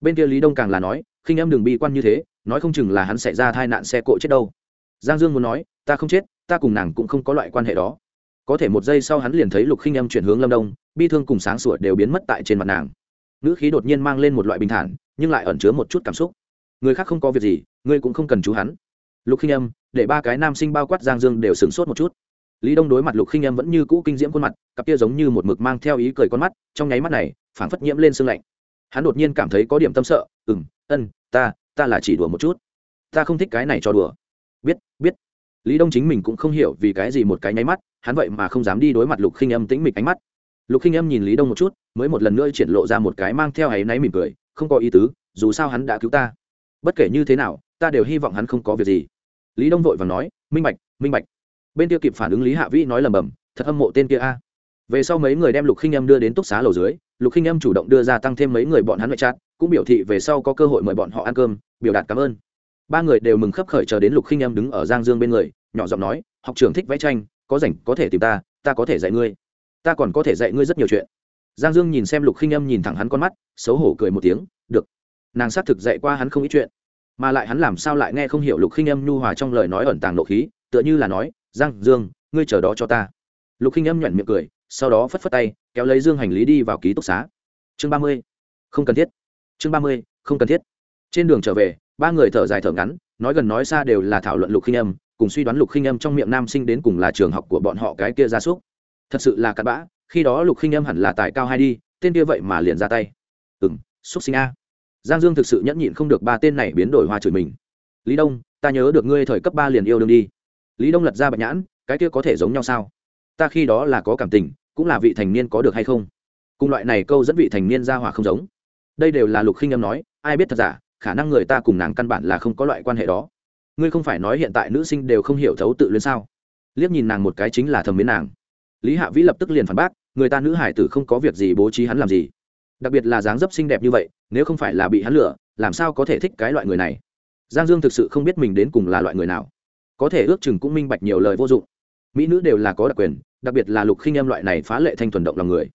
bên kia lý đông càng là nói, khinh em đừng bi quan như thế, nói không chừng là hắn xảy ra tai nạn xe cộ chết đâu giang dương muốn nói, ta không chết, ta cùng nàng cũng không có loại quan hệ đó. Có thể một giây sau hắn liền thấy lục khinh em chuyển hướng lâm đông, bi thương cùng sáng sủa đều biến mất tại trên mặt nàng. Ngữ khí đột nhiên mang lên một loại bình thản, nhưng lại ẩn chứa một chút cảm xúc. Người khác không có việc gì, ngươi cũng không cần chú hắn. Lục khinh âm, để ba cái nam sinh bao quát giang dương đều sửng sốt một chút. Lý đông đối mặt lục khinh âm vẫn như cũ kinh diễm khuôn mặt, cặp kia giống như một mực mang theo ý cười con mắt, trong nháy mắt này, phảng phất nhiễm lên sương lạnh. Hắn đột nhiên cảm thấy có điểm tâm sợ ừ m ân, ta ta là chỉ đùa một chút. Ta không thích cái này cho đùa lý đông chính mình cũng không hiểu vì cái gì một cái nháy mắt, hắn vậy mà không dám đi đối mặt lục khinh âm tĩnh mịch ánh mắt. Lục khinh âm nhìn lý đông một chút, mới một lần nữa triển lộ ra một cái mang theo áy náy mỉm cười, không có ý tứ, dù sao hắn đã cứu ta. Bất kể như thế nào, ta đều hy vọng hắn không có việc gì. Lý đông vội và nói, minh bạch minh bạch. Bên kia kịp phản ứng lý hạ vĩ nói lầm bầm, thật âm mộ tên kia a. Về sau mấy người đem lục khinh âm đưa đến túc xá lầu dưới, lục khinh âm chủ động đưa ra tăng thêm mấy người bọn hắn lại chát cũng biểu thị về sau có cơ hội mời bọn họ ăn cơm, biểu đạt cảm ơn ba người đều mừng khấp khởi chờ đến lục khinh âm đứng ở giang dương bên người, nhỏ giọng nói, học trưởng thích vẽ tranh, có rảnh có thể tìm ta ta có thể dạy ngươi. Ta còn có thể dạy ngươi rất nhiều chuyện. Giang dương nhìn xem lục khinh âm nhìn thẳng hắn con mắt, xấu hổ cười một tiếng, được. Nàng xác thực dạy qua hắn không ít chuyện, mà lại hắn làm sao lại nghe không hiểu lục khinh âm nhu hòa trong lời nói ẩn tàng nộ khí, tựa như là nói, giang dương, ngươi chờ đó cho ta. Lục khinh âm nhuận miệng cười, sau đó phất phất tay, kéo lấy dương hành lý đi vào ký túc xá. Chương ba mươi. Không cần thiết. Chương ba mươi, không cần thiết. Trên đường trở về ba người thở dài thở ngắn, nói gần nói xa đều là thảo luận lục khinh âm, cùng suy đoán lục khinh âm trong miệng nam sinh đến cùng là trường học của bọn họ cái kia ra súc. Thật sự là cặn bã, khi đó lục khinh âm hẳn là tài cao hai đi, tên kia vậy mà liền ra tay. Ừ m xúc sinh a. Giang dương thực sự nhẫn nhịn không được ba tên này biến đổi hoa chửi mình. Lý đông, ta nhớ được ngươi thời cấp ba liền yêu đương đi. Lý đông lật ra bạch nhãn, cái kia có thể giống nhau sao? Ta khi đó là có cảm tình, cũng là vị thành niên có được hay không? Cùng loại này câu dẫn vị thành niên ra hỏa không giống. Đây đều là lục khinh âm nói, ai biết thật giả? Khả năng người ta cùng nàng căn bản là không có loại quan hệ đó. Ngươi không phải nói hiện tại nữ sinh đều không hiểu thấu tự luyến sao? Liếc nhìn nàng một cái chính là thầm mến nàng. Lý hạ vĩ lập tức liền phản bác, người ta nữ hải tử không có việc gì bố trí hắn làm gì. Đặc biệt là dáng dấp xinh đẹp như vậy, nếu không phải là bị hắn lừa, làm sao có thể thích cái loại người này? Giang dương thực sự không biết mình đến cùng là loại người nào. Có thể ước chừng cũng minh bạch nhiều lời vô dụng. Mỹ nữ đều là có đặc quyền, đặc biệt là lục khinh em loại này phá lệ thanh thuần động lòng người.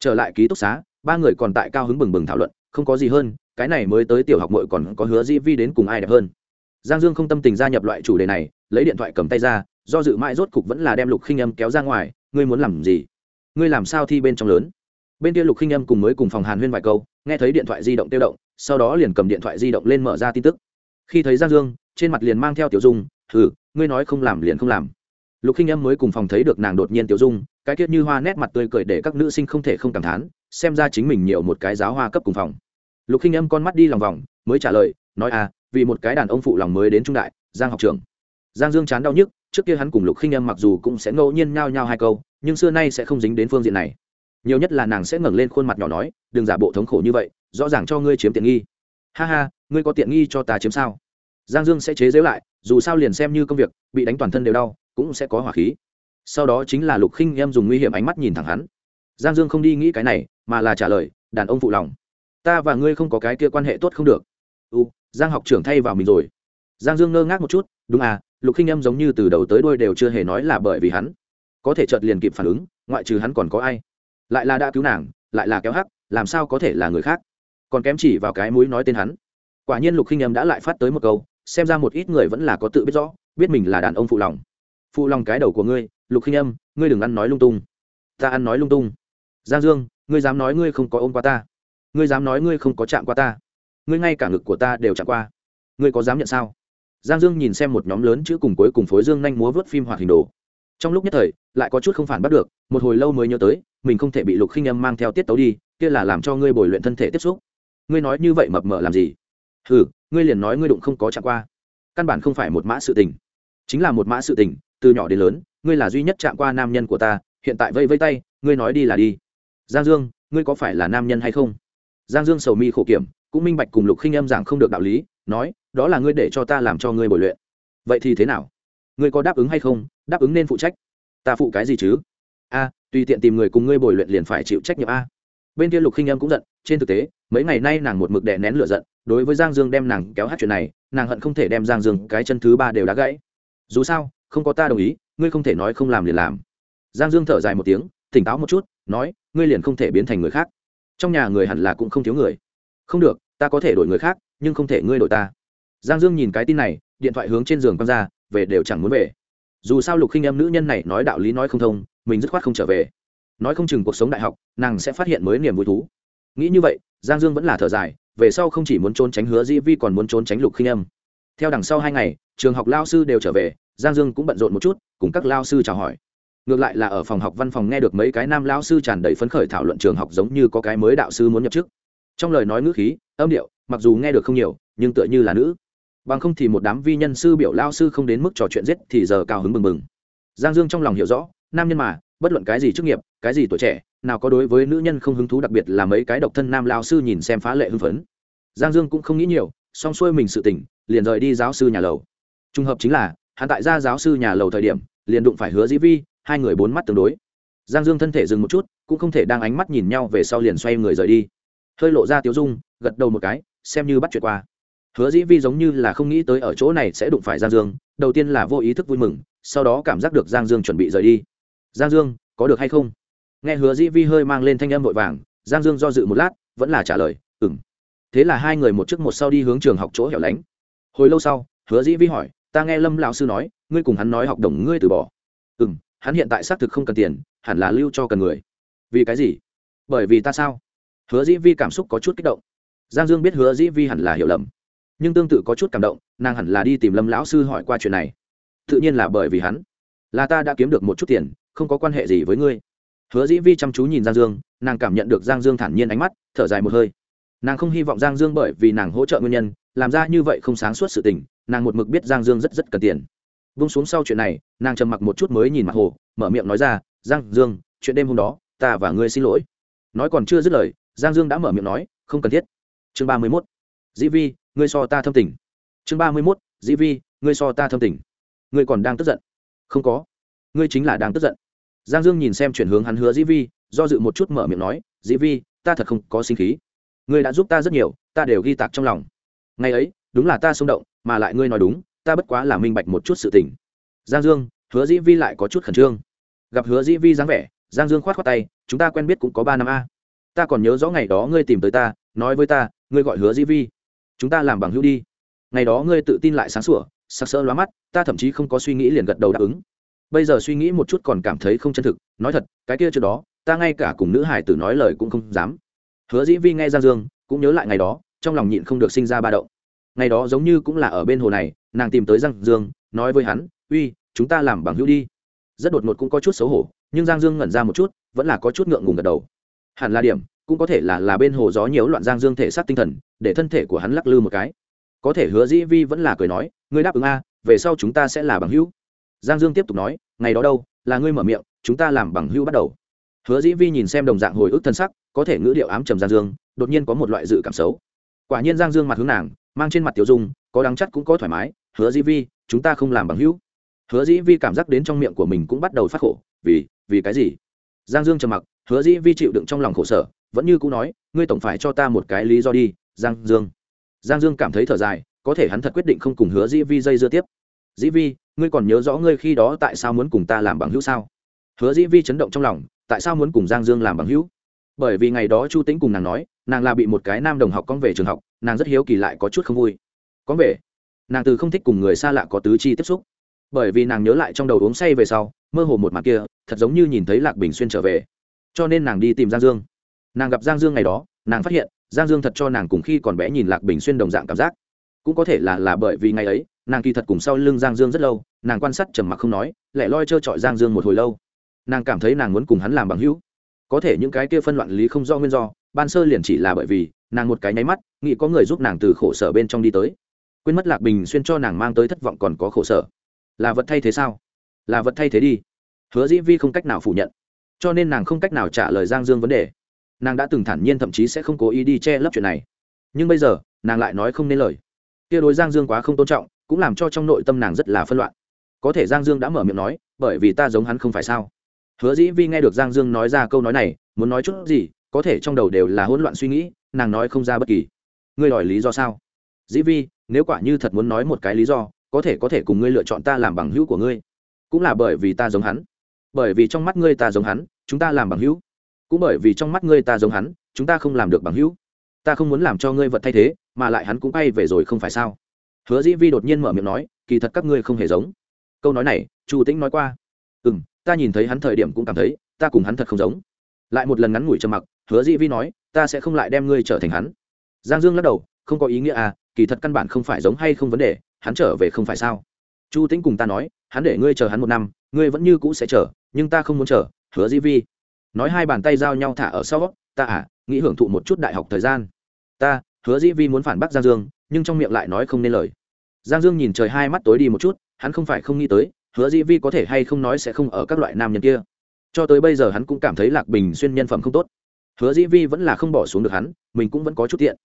Trở lại ký túc xá, ba người còn tại cao hứng bừng bừng thảo luận, không có gì hơn cái này mới tới tiểu học mội còn có hứa di vi đến cùng ai đẹp hơn. Giang dương không tâm tình gia nhập loại chủ đề này, lấy điện thoại cầm tay ra, do dự mãi rốt cục vẫn là đem lục khinh âm kéo ra ngoài, ngươi muốn làm gì? Ngươi làm sao thi bên trong lớn? Bên kia lục khinh âm cùng mới cùng phòng hàn huyên vài câu, nghe thấy điện thoại di động tiêu động, sau đó liền cầm điện thoại di động lên mở ra tin tức. Khi thấy giang dương, trên mặt liền mang theo tiểu dung thử ngươi nói không làm liền không làm. Lục khinh âm mới cùng phòng thấy được nàng đột nhiên tiểu dung, cái tiết như hoa nét mặt tươi cười để các nữ sinh không thể không cảm thán, xem ra chính mình nhiều một cái giáo hoa cấp cùng phòng lục khinh âm con mắt đi lòng vòng, mới trả lời, nói à vì một cái đàn ông phụ lòng mới đến trung đại, giang học trường giang dương chán đau nhức, trước kia hắn cùng lục khinh âm mặc dù cũng sẽ ngẫu nhiên nhao nhao hai câu, nhưng xưa nay sẽ không dính đến phương diện này. Nhiều nhất là nàng sẽ ngẩng lên khuôn mặt nhỏ nói, đừng giả bộ thống khổ như vậy, rõ ràng cho ngươi chiếm tiện nghi. Ha ha, ngươi có tiện nghi cho ta chiếm sao? Giang dương sẽ chế giễu lại, dù sao liền xem như công việc, bị đánh toàn thân đều đau, cũng sẽ có hỏa khí. Sau đó chính là lục khinh em dùng nguy hiểm ánh mắt nhìn thẳng hắn. Giang dương không đi nghĩ cái này, mà là trả lời, đàn ông phụ lòng ta và ngươi không có cái kia quan hệ tốt không được. U, giang học trưởng thay vào mình rồi. Giang dương ngơ ngác một chút, đúng à lục khinh em giống như từ đầu tới đuôi đều chưa hề nói là bởi vì hắn. Có thể chợt liền kịp phản ứng, ngoại trừ hắn còn có ai? Lại là đã cứu nàng, lại là kéo hắc, làm sao có thể là người khác? Còn kém chỉ vào cái mũi nói tên hắn. Quả nhiên lục khinh em đã lại phát tới một câu, xem ra một ít người vẫn là có tự biết rõ, biết mình là đàn ông phụ lòng. Phụ lòng cái đầu của ngươi, lục khinh âm, ngươi đừng ăn nói lung tung. Ta ăn nói lung tung. Giang dương, ngươi dám nói ngươi không có ôm qua ta ngươi dám nói ngươi không có chạm qua ta. Ngươi ngay cả ngực của ta đều chạm qua. Ngươi có dám nhận sao? Giang dương nhìn xem một nhóm lớn chữ cùng cuối cùng phối dương nhanh múa vớt phim hoạt hình đồ. Trong lúc nhất thời, lại có chút không phản bắt được, một hồi lâu mới nhớ tới, mình không thể bị lục khinh âm mang theo tiết tấu đi, kia là làm cho ngươi bồi luyện thân thể tiếp xúc. Ngươi nói như vậy mập mờ làm gì? Ừ ngươi liền nói ngươi đụng không có chạm qua. Căn bản không phải một mã sự tình. Chính là một mã sự tình, từ nhỏ đến lớn, ngươi là duy nhất chạm qua nam nhân của ta, hiện tại vây vây tay, ngươi nói đi là đi. Giang dương, ngươi có phải là nam nhân hay không? Giang dương sầu mi khổ kiểm, cũng minh bạch cùng lục khinh âm giảng không được đạo lý, nói, đó là ngươi để cho ta làm cho ngươi bồi luyện. Vậy thì thế nào? Ngươi có đáp ứng hay không? Đáp ứng nên phụ trách. Ta phụ cái gì chứ? A, tùy tiện tìm người cùng ngươi bồi luyện liền phải chịu trách nhiệm a. Bên kia lục khinh âm cũng giận, trên thực tế, mấy ngày nay nàng một mực đè nén lửa giận, đối với giang dương đem nàng kéo hát chuyện này, nàng hận không thể đem giang dương, cái chân thứ ba đều đã gãy. Dù sao, không có ta đồng ý, ngươi không thể nói không làm liền làm. Giang dương thở dài một tiếng, tỉnh táo một chút, nói, ngươi liền không thể biến thành người khác trong nhà người hẳn là cũng không thiếu người. Không được, ta có thể đổi người khác, nhưng không thể ngươi đổi ta. Giang dương nhìn cái tin này, điện thoại hướng trên giường quăng ra, về đều chẳng muốn về. Dù sao lục khinh em nữ nhân này nói đạo lý nói không thông, mình dứt khoát không trở về. Nói không chừng cuộc sống đại học, nàng sẽ phát hiện mới niềm vui thú. Nghĩ như vậy, giang dương vẫn là thở dài, về sau không chỉ muốn trốn tránh hứa di vi còn muốn trốn tránh lục khinh em. Theo đằng sau hai ngày, trường học lao sư đều trở về, giang dương cũng bận rộn một chút, cùng các lao sư chào hỏi ngược lại là ở phòng học văn phòng nghe được mấy cái nam lão sư tràn đầy phấn khởi thảo luận trường học giống như có cái mới đạo sư muốn nhập chức. Trong lời nói ngữ khí, âm điệu, mặc dù nghe được không nhiều, nhưng tựa như là nữ. Bằng không thì một đám vi nhân sư biểu lao sư không đến mức trò chuyện giết thì giờ cao hứng bừng bừng. Giang dương trong lòng hiểu rõ, nam nhân mà, bất luận cái gì chức nghiệp, cái gì tuổi trẻ, nào có đối với nữ nhân không hứng thú đặc biệt là mấy cái độc thân nam lao sư nhìn xem phá lệ hưng phấn. Giang dương cũng không nghĩ nhiều song xuôi mình sự tỉnh, liền rời đi giáo sư nhà lầu. Trùng hợp chính là, hắn tại gia giáo sư nhà lầu thời điểm, liền đụng phải hứa dĩ vi hai người bốn mắt tương đối. Giang dương thân thể dừng một chút, cũng không thể đang ánh mắt nhìn nhau về sau liền xoay người rời đi. Hơi lộ ra tiếu dung, gật đầu một cái, xem như bắt chuyện qua. Hứa dĩ vi giống như là không nghĩ tới ở chỗ này sẽ đụng phải giang dương, đầu tiên là vô ý thức vui mừng, sau đó cảm giác được giang dương chuẩn bị rời đi. Giang dương, có được hay không? Nghe hứa dĩ vi hơi mang lên thanh âm vội vàng, giang dương do dự một lát, vẫn là trả lời ừ m thế là hai người một trước một sau đi hướng trường học chỗ hẻo lánh. Hồi lâu sau, hứa dĩ vi hỏi, ta nghe lâm lão sư nói, ngươi cùng hắn nói học đồng ngươi từ bỏ. Ừ m hắn hiện tại xác thực không cần tiền, hẳn là lưu cho cần người. Vì cái gì? Bởi vì ta sao? Hứa dĩ vi cảm xúc có chút kích động. Giang dương biết hứa dĩ vi hẳn là hiểu lầm. Nhưng tương tự có chút cảm động, nàng hẳn là đi tìm lâm lão sư hỏi qua chuyện này. Tự nhiên là bởi vì hắn. Là ta đã kiếm được một chút tiền, không có quan hệ gì với ngươi. Hứa dĩ vi chăm chú nhìn giang dương, nàng cảm nhận được giang dương thản nhiên ánh mắt, thở dài một hơi. Nàng không hy vọng giang dương bởi vì nàng hỗ trợ nguyên nhân, làm ra như vậy không sáng suốt sự tình, nàng một mực biết giang dương rất rất cần tiền vung xuống sau chuyện này, nàng trầm mặc một chút mới nhìn mặt hồ, mở miệng nói ra, giang dương, chuyện đêm hôm đó, ta và ngươi xin lỗi. Nói còn chưa dứt lời, giang dương đã mở miệng nói, không cần thiết. Chương ba mươi mốt. Dĩ vi, ngươi so ta thâm tình. Chương ba mươi mốt. Dĩ vi, ngươi so ta thâm tình. Ngươi còn đang tức giận. Không có. Ngươi chính là đang tức giận. Giang dương nhìn xem chuyển hướng hắn hứa dĩ vi, do dự một chút mở miệng nói, dĩ vi, ta thật không có sinh khí. Ngươi đã giúp ta rất nhiều, ta đều ghi tạc trong lòng. Ngày ấy, đúng là ta xung động, mà lại ngươi nói đúng ta bất quá là minh bạch một chút sự tình. Giang dương, hứa dĩ vi lại có chút khẩn trương. Gặp hứa dĩ vi dáng vẻ, giang dương khoát khoát tay, chúng ta quen biết cũng có ba năm a. Ta còn nhớ rõ ngày đó ngươi tìm tới ta, nói với ta, ngươi gọi hứa dĩ vi. Chúng ta làm bằng hữu đi. Ngày đó ngươi tự tin lại sáng sủa sắc sỡ lóa mắt, ta thậm chí không có suy nghĩ liền gật đầu đáp ứng. Bây giờ suy nghĩ một chút còn cảm thấy không chân thực, nói thật, cái kia trước đó, ta ngay cả cùng nữ hải tử nói lời cũng không dám. Hứa dĩ vi nghe giang dương, cũng nhớ lại ngày đó, trong lòng nhịn không được sinh ra ba động. Ngày đó giống như cũng là ở bên hồ này nàng tìm tới giang dương, nói với hắn, uy, chúng ta làm bằng hữu đi. Rất đột ngột cũng có chút xấu hổ, nhưng giang dương ngẩn ra một chút, vẫn là có chút ngượng ngùng gật đầu. Hẳn là điểm, cũng có thể là là bên hồ gió nhiễu loạn giang dương thể xác tinh thần, để thân thể của hắn lắc lư một cái. Có thể hứa dĩ vi vẫn là cười nói, ngươi đáp ứng a, về sau chúng ta sẽ là bằng hữu. Giang dương tiếp tục nói, ngày đó đâu, là ngươi mở miệng, chúng ta làm bằng hữu bắt đầu. Hứa dĩ vi nhìn xem đồng dạng hồi ức thân sắc, có thể ngữ điệu ám trầm giang dương, đột nhiên có một loại dự cảm xấu. Quả nhiên giang dương mặt hướng nàng, mang trên mặt tiểu dung, có đắng chắc cũng có thoải mái hứa dĩ vi, chúng ta không làm bằng hữu. Hứa dĩ vi cảm giác đến trong miệng của mình cũng bắt đầu phát khổ. Vì vì cái gì? Giang dương trầm mặc, hứa dĩ vi chịu đựng trong lòng khổ sở, vẫn như cũ nói, ngươi tổng phải cho ta một cái lý do đi, giang dương. Giang dương cảm thấy thở dài, có thể hắn thật quyết định không cùng hứa dĩ vi dây dưa tiếp. Dĩ vi, ngươi còn nhớ rõ ngươi khi đó tại sao muốn cùng ta làm bằng hữu sao? Hứa dĩ vi chấn động trong lòng, tại sao muốn cùng giang dương làm bằng hữu? Bởi vì ngày đó chu tính cùng nàng nói, nàng là bị một cái nam đồng học con về trường học, nàng rất hiếu kỳ lại có chút không vui. Con về? Nàng từ không thích cùng người xa lạ có tứ chi tiếp xúc. Bởi vì nàng nhớ lại trong đầu uống say về sau, mơ hồ một mặt kia, thật giống như nhìn thấy lạc bình xuyên trở về. Cho nên nàng đi tìm giang dương. Nàng gặp giang dương ngày đó, nàng phát hiện, giang dương thật cho nàng cùng khi còn bé nhìn lạc bình xuyên đồng dạng cảm giác. Cũng có thể là là bởi vì ngày ấy, nàng kỳ thật cùng sau lưng giang dương rất lâu, nàng quan sát trầm mặc không nói lại loi trơ trọi giang dương một hồi lâu. Nàng cảm thấy nàng muốn cùng hắn làm bằng hữu. Có thể những cái kia phân loạn lý không do nguyên do, ban sơ liền chỉ là bởi vì, nàng một cái nháy mắt, nghĩ có người giúp nàng từ khổ sở bên trong đi tới quên mất lạc bình xuyên cho nàng mang tới thất vọng còn có khổ sở. Là vật thay thế sao? Là vật thay thế đi. Hứa dĩ vi không cách nào phủ nhận. Cho nên nàng không cách nào trả lời giang dương vấn đề. Nàng đã từng thản nhiên thậm chí sẽ không cố ý đi che lấp chuyện này. Nhưng bây giờ, nàng lại nói không nên lời. Kia đối giang dương quá không tôn trọng, cũng làm cho trong nội tâm nàng rất là phân loạn. Có thể giang dương đã mở miệng nói, bởi vì ta giống hắn không phải sao? Hứa dĩ vi nghe được giang dương nói ra câu nói này, muốn nói chút gì, có thể trong đầu đều là hỗn loạn suy nghĩ, nàng nói không ra bất kỳ. Ngươi đòi lý do sao? Dĩ vi nếu quả như thật muốn nói một cái lý do, có thể có thể cùng ngươi lựa chọn ta làm bằng hữu của ngươi. Cũng là bởi vì ta giống hắn. Bởi vì trong mắt ngươi ta giống hắn, chúng ta làm bằng hữu. Cũng bởi vì trong mắt ngươi ta giống hắn, chúng ta không làm được bằng hữu. Ta không muốn làm cho ngươi vật thay thế, mà lại hắn cũng bay về rồi không phải sao? Hứa dĩ vi đột nhiên mở miệng nói, kỳ thật các ngươi không hề giống. Câu nói này, chu tĩnh nói qua. Ừ m ta nhìn thấy hắn thời điểm cũng cảm thấy, ta cùng hắn thật không giống. Lại một lần ngắn ngủi trầm mặc, hứa dĩ vi nói, ta sẽ không lại đem ngươi trở thành hắn. Giang dương lắc đầu, không có ý nghĩa à kỳ thật căn bản không phải giống hay không vấn đề, hắn trở về không phải sao? Chu tĩnh cùng ta nói, hắn để ngươi chờ hắn một năm, ngươi vẫn như cũ sẽ chờ, nhưng ta không muốn chờ, hứa Di vi. Nói hai bàn tay giao nhau thả ở sau ta à nghĩ hưởng thụ một chút đại học thời gian. Ta, hứa Di vi muốn phản bác giang dương, nhưng trong miệng lại nói không nên lời. Giang dương nhìn trời hai mắt tối đi một chút, hắn không phải không nghĩ tới, hứa Di vi có thể hay không nói sẽ không ở các loại nam nhân kia. Cho tới bây giờ hắn cũng cảm thấy lạc bình xuyên nhân phẩm không tốt. Hứa Di vi vẫn là không bỏ xuống được hắn, mình cũng vẫn có chút tiện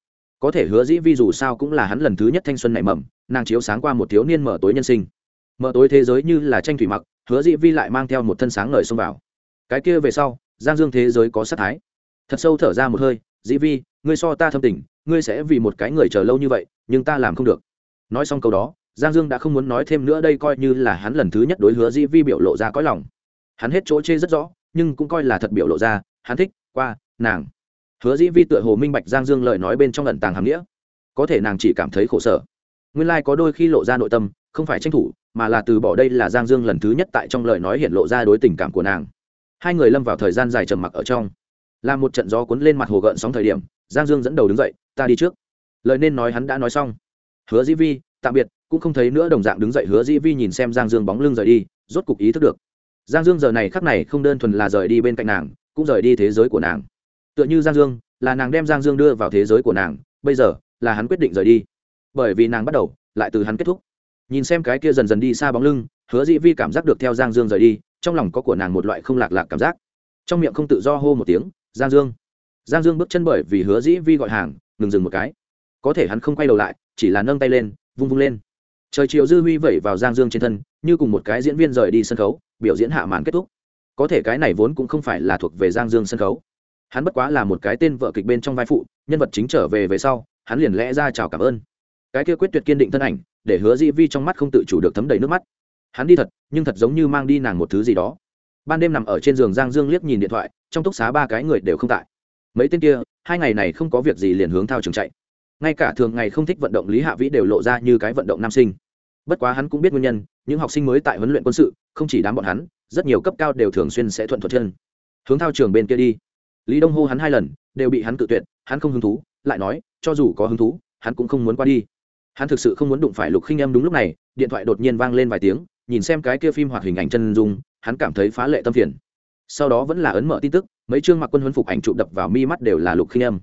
có thể hứa dĩ vi dù sao cũng là hắn lần thứ nhất thanh xuân nảy mầm, nàng chiếu sáng qua một thiếu niên mở tối nhân sinh. Mở tối thế giới như là tranh thủy mặc, hứa dĩ vi lại mang theo một thân sáng ngời xông vào. Cái kia về sau, giang dương thế giới có sát thái. Thật sâu thở ra một hơi, dĩ vi, ngươi so ta thâm tình, ngươi sẽ vì một cái người chờ lâu như vậy, nhưng ta làm không được. Nói xong câu đó, giang dương đã không muốn nói thêm nữa, đây coi như là hắn lần thứ nhất đối hứa dĩ vi biểu lộ ra cõi lòng. Hắn hết chỗ chê rất rõ, nhưng cũng coi là thật biểu lộ ra, hắn thích qua nàng hứa dĩ vi tựa hồ minh bạch giang dương lời nói bên trong lần tàng hàm nghĩa. Có thể nàng chỉ cảm thấy khổ sở. Nguyên lai、like、có đôi khi lộ ra nội tâm, không phải tranh thủ, mà là từ bỏ đây là giang dương lần thứ nhất tại trong lời nói hiện lộ ra đối tình cảm của nàng. Hai người lâm vào thời gian dài trầm mặc ở trong. Là một trận gió cuốn lên mặt hồ gợn sóng thời điểm, giang dương dẫn đầu đứng dậy, ta đi trước. Lời nên nói hắn đã nói xong. Hứa dĩ vi, tạm biệt, cũng không thấy nữa đồng dạng đứng dậy, hứa dĩ vi nhìn xem giang dương bóng lưng rời đi, rốt cục ý thức được. Giang dương giờ này khắc này không đơn thuần là rời đi bên cạnh nàng, cũng rời đi thế giới của nàng tựa như giang dương, là nàng đem giang dương đưa vào thế giới của nàng, bây giờ, là hắn quyết định rời đi. Bởi vì nàng bắt đầu, lại từ hắn kết thúc. Nhìn xem cái kia dần dần đi xa bóng lưng, hứa dĩ vi cảm giác được theo giang dương rời đi, trong lòng có của nàng một loại không lạc lạc cảm giác. Trong miệng không tự do hô một tiếng, giang dương. Giang dương bước chân bởi vì hứa dĩ vi gọi hàng, ngừng dừng một cái. Có thể hắn không quay đầu lại, chỉ là nâng tay lên, vung vung lên. Trời chiều dư huy vẩy vào giang dương trên thân, như cùng một cái diễn viên rời đi sân khấu, biểu diễn hạ màn kết thúc. Có thể cái này vốn cũng không phải là thuộc về giang dương sân khấu hắn bất quá là một cái tên vợ kịch bên trong vai phụ, nhân vật chính trở về về sau, hắn liền lẽ ra chào cảm ơn. Cái kia quyết tuyệt kiên định thân ảnh, để hứa dĩ vi trong mắt không tự chủ được thấm đầy nước mắt. Hắn đi thật, nhưng thật giống như mang đi nàng một thứ gì đó. Ban đêm nằm ở trên giường giang dương liếc nhìn điện thoại, trong túc xá ba cái người đều không tại. Mấy tên kia, hai ngày này không có việc gì liền hướng thao trường chạy. Ngay cả thường ngày không thích vận động lý hạ vĩ đều lộ ra như cái vận động nam sinh. Bất quá hắn cũng biết nguyên nhân, những học sinh mới tại huấn luyện quân sự, không chỉ đám bọn hắn, rất nhiều cấp cao đều thường xuyên sẽ thuận thuận chân. Hướng thao trường bên kia đi lý đông hô hắn hai lần, đều bị hắn cự tuyệt, hắn không hứng thú, lại nói, cho dù có hứng thú, hắn cũng không muốn qua đi. Hắn thực sự không muốn đụng phải lục khinh em đúng lúc này, điện thoại đột nhiên vang lên vài tiếng, nhìn xem cái kia phim hoạt hình ảnh chân dung, hắn cảm thấy phá lệ tâm phiền. Sau đó vẫn là ấn mở tin tức, mấy chương mặc quân huấn phục ảnh chụp đập vào mi mắt đều là lục khinh em.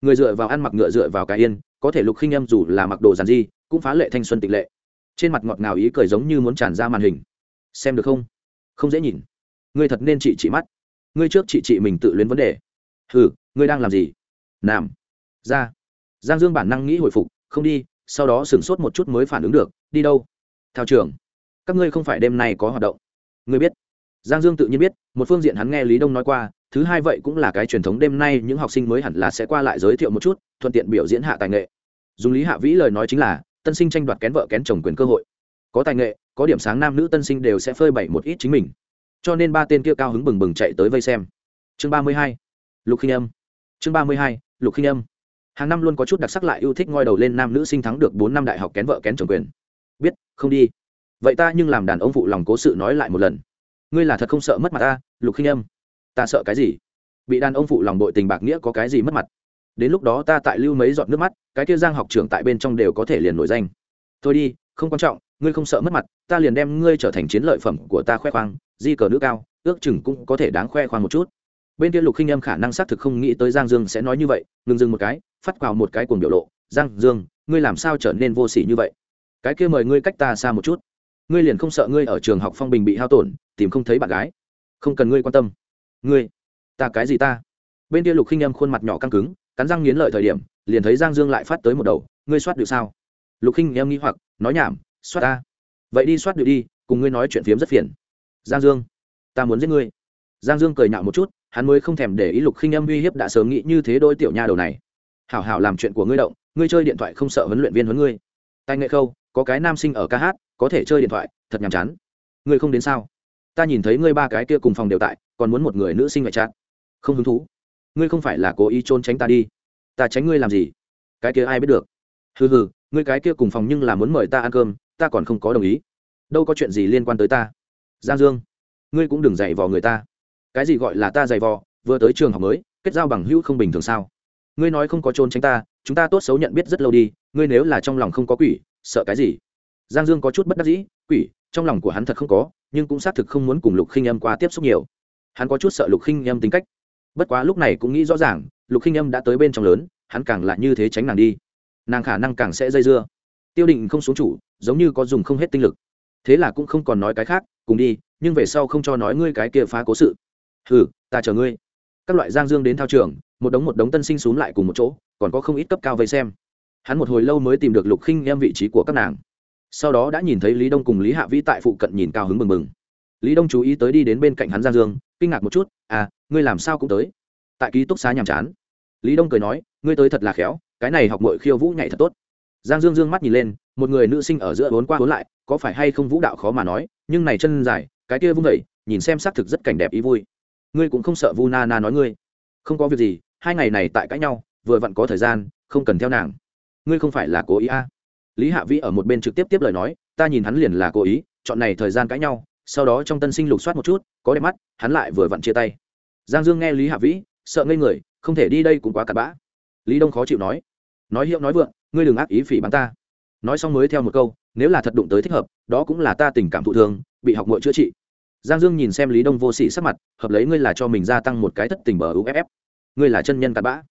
Người dựa vào ăn mặc ngựa dựa vào cái yên, có thể lục khinh em dù là mặc đồ giàn di cũng phá lệ thanh xuân tịch lệ. Trên mặt ngọt ngào ý cười giống như muốn tràn ra màn hình. Xem được không? Không dễ nhìn. Người thật nên chị chị mắt ngươi trước chị chị mình tự luyến vấn đề. Hừ, ngươi đang làm gì? Làm ra. Giang dương bản năng nghĩ hồi phục, không đi, sau đó sửng sốt một chút mới phản ứng được, đi đâu? Thao trường. Các ngươi không phải đêm nay có hoạt động. Ngươi biết. Giang dương tự nhiên biết, một phương diện hắn nghe lý đông nói qua, thứ hai vậy cũng là cái truyền thống đêm nay những học sinh mới hẳn là sẽ qua lại giới thiệu một chút, thuận tiện biểu diễn hạ tài nghệ. Dùng lý hạ vĩ lời nói chính là, tân sinh tranh đoạt kén vợ kén chồng quyền cơ hội. Có tài nghệ, có điểm sáng nam nữ tân sinh đều sẽ phơi bày một ít chính mình cho nên ba tên kia cao hứng bừng bừng chạy tới vây xem. Chương ba mươi hai, lục khinh âm. Chương ba mươi hai, lục khinh âm. Hàng năm luôn có chút đặc sắc lại yêu thích ngoi đầu lên nam nữ sinh thắng được bốn năm đại học kén vợ kén chồng quyền. Biết, không đi. Vậy ta nhưng làm đàn ông phụ lòng cố sự nói lại một lần. Ngươi là thật không sợ mất mặt ta, lục khinh âm? Ta sợ cái gì? Bị đàn ông phụ lòng bội tình bạc nghĩa có cái gì mất mặt? Đến lúc đó ta tại lưu mấy giọt nước mắt, cái kia giang học trưởng tại bên trong đều có thể liền nổi danh. Thôi đi không quan trọng, ngươi không sợ mất mặt, ta liền đem ngươi trở thành chiến lợi phẩm của ta khoe khoang, di cờ nữ cao, ước chừng cũng có thể đáng khoe khoang một chút. Bên kia lục khinh em khả năng xác thực không nghĩ tới giang dương sẽ nói như vậy, ngừng dừng một cái, phát vào một cái cuồng biểu lộ, giang dương, ngươi làm sao trở nên vô s ỉ như vậy? Cái kia mời ngươi cách ta xa một chút. Ngươi liền không sợ ngươi ở trường học phong bình bị hao tổn, tìm không thấy bạn gái. Không cần ngươi quan tâm. Ngươi, ta cái gì ta? Bên kia lục khinh em khuôn mặt nhỏ căng cứng, cắn răng nghiến lợi thời điểm, liền thấy giang dương lại phát tới một đầu, ngươi soát được sao? Lục khinh em nghĩ hoặc, nói nhảm, soát ta. Vậy đi soát được đi, cùng ngươi nói chuyện phiếm rất phiền. Giang dương, ta muốn giết ngươi. Giang dương cười nhạo một chút, hắn mới không thèm để ý lục khinh em uy hiếp đã sớm nghĩ như thế đôi tiểu nha đầu này. Hảo hảo làm chuyện của ngươi động, ngươi chơi điện thoại không sợ huấn luyện viên huấn ngươi. Tay nghệ khâu, có cái nam sinh ở ca hát, có thể chơi điện thoại, thật nhàm chán. Ngươi không đến sao? Ta nhìn thấy ngươi ba cái kia cùng phòng đều tại, còn muốn một người nữ sinh ngoại trát không hứng thú. Ngươi không phải là cố ý trốn tránh ta đi. Ta tránh ngươi làm gì? Cái kia ai biết được? Hừ hừ ngươi cái kia cùng phòng nhưng là muốn mời ta ăn cơm, ta còn không có đồng ý. Đâu có chuyện gì liên quan tới ta. Giang dương, ngươi cũng đừng dạy vò người ta. Cái gì gọi là ta dạy vò, vừa tới trường học mới, kết giao bằng hữu không bình thường sao? Ngươi nói không có trốn tránh ta, chúng ta tốt xấu nhận biết rất lâu đi, ngươi nếu là trong lòng không có quỷ, sợ cái gì? Giang dương có chút bất đắc dĩ, quỷ, trong lòng của hắn thật không có, nhưng cũng xác thực không muốn cùng lục khinh âm qua tiếp xúc nhiều. Hắn có chút sợ lục khinh âm tính cách. Bất quá lúc này cũng nghĩ rõ ràng, lục khinh âm đã tới bên trong lớn, hắn càng lại như thế tránh nàng đi nàng khả năng càng sẽ dây dưa. Tiêu định không xuống chủ, giống như có dùng không hết tinh lực. Thế là cũng không còn nói cái khác, cùng đi, nhưng về sau không cho nói ngươi cái kia phá cố sự. Ừ ta chờ ngươi. Các loại giang dương đến thao trường, một đống một đống tân sinh x u ố n g lại cùng một chỗ, còn có không ít cấp cao vây xem. Hắn một hồi lâu mới tìm được lục khinh em vị trí của các nàng. Sau đó đã nhìn thấy lý đông cùng lý hạ vĩ tại phụ cận nhìn cao hứng mừng mừng. Lý đông chú ý tới đi đến bên cạnh hắn giang dương, kinh ngạc một chút à ngươi làm sao cũng tới? Tại ký túc xá nhàm chán. Lý đông cười nói, ngươi tới thật là khéo cái này học mội khiêu vũ nhảy thật tốt. Giang dương dương mắt nhìn lên, một người nữ sinh ở giữa bốn qua bốn lại, có phải hay không vũ đạo khó mà nói, nhưng này chân dài, cái kia vung vẩy nhìn xem xác thực rất cảnh đẹp ý vui. Ngươi cũng không sợ vu na na nói ngươi? Không có việc gì, hai ngày này tại cãi nhau, vừa vặn có thời gian, không cần theo nàng. Ngươi không phải là cố ý à. lý hạ vĩ ở một bên trực tiếp tiếp lời nói, ta nhìn hắn liền là cố ý, chọn này thời gian cãi nhau, sau đó trong tân sinh lục soát một chút, có đẹp mắt, hắn lại vừa vặn chia tay. Giang dương nghe lý hạ vĩ, sợ ngây người, không thể đi đây cũng quá cặn bã. Lý đông khó chịu nói nói hiệu nói vượng, ngươi đừng ác ý phỉ bắn ta. Nói xong mới theo một câu, nếu là thật đụng tới thích hợp, đó cũng là ta tình cảm thụ thường bị học mội chữa trị. Giang dương nhìn xem lý đông vô sĩ sắc mặt, hợp lấy ngươi là cho mình gia tăng một cái thất tình bờ uff ngươi là chân nhân cặn bã.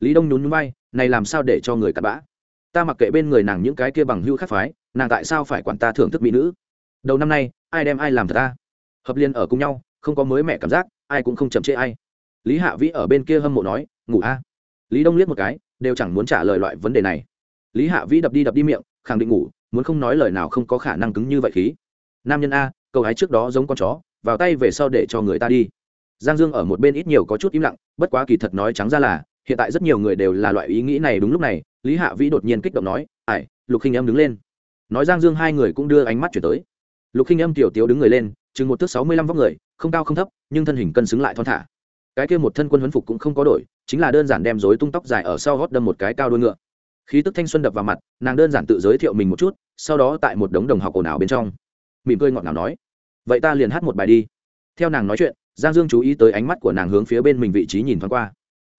Lý đông nhún nhún bay này làm sao để cho người cặn bã? Ta mặc kệ bên người nàng những cái kia bằng hưu khắc phái, nàng tại sao phải quản ta thưởng thức mỹ nữ? Đầu năm nay, ai đem ai làm thật ta? Hợp liên ở cùng nhau, không có mới mẹ cảm giác, ai cũng không chậm chê ai. Lý hạ vĩ ở bên kia hâm mộ nói, ngủ a. Lý đông liếc một cái đều chẳng muốn trả lời loại vấn đề này. Lý hạ vĩ đập đi đập đi miệng, khẳng định ngủ, muốn không nói lời nào không có khả năng cứng như vậy khí. Nam nhân a cậu hái trước đó giống con chó, vào tay về sau để cho người ta đi. Giang dương ở một bên ít nhiều có chút im lặng, bất quá kỳ thật nói trắng ra là, hiện tại rất nhiều người đều là loại ý nghĩ này đúng lúc này, lý hạ vĩ đột nhiên kích động nói ải lục khinh em đứng lên. Nói giang dương hai người cũng đưa ánh mắt chuyển tới. Lục khinh em tiểu tiếu đứng người lên, chừng một thước sáu mươi lăm vóc người, không cao không thấp, nhưng thân hình cân xứng lại thon thả. Cái kia một thân quân huấn phục cũng không có đổi chính là đơn giản đem rối tung tóc dài ở sau gót đâm một cái cao đuôi ngựa. Khí tức thanh xuân đập vào mặt, nàng đơn giản tự giới thiệu mình một chút, sau đó tại một đống đồng học ồn ào bên trong, mỉm cười ngọt ngào nói, vậy ta liền hát một bài đi. Theo nàng nói chuyện, giang dương chú ý tới ánh mắt của nàng hướng phía bên mình vị trí nhìn thoáng qua.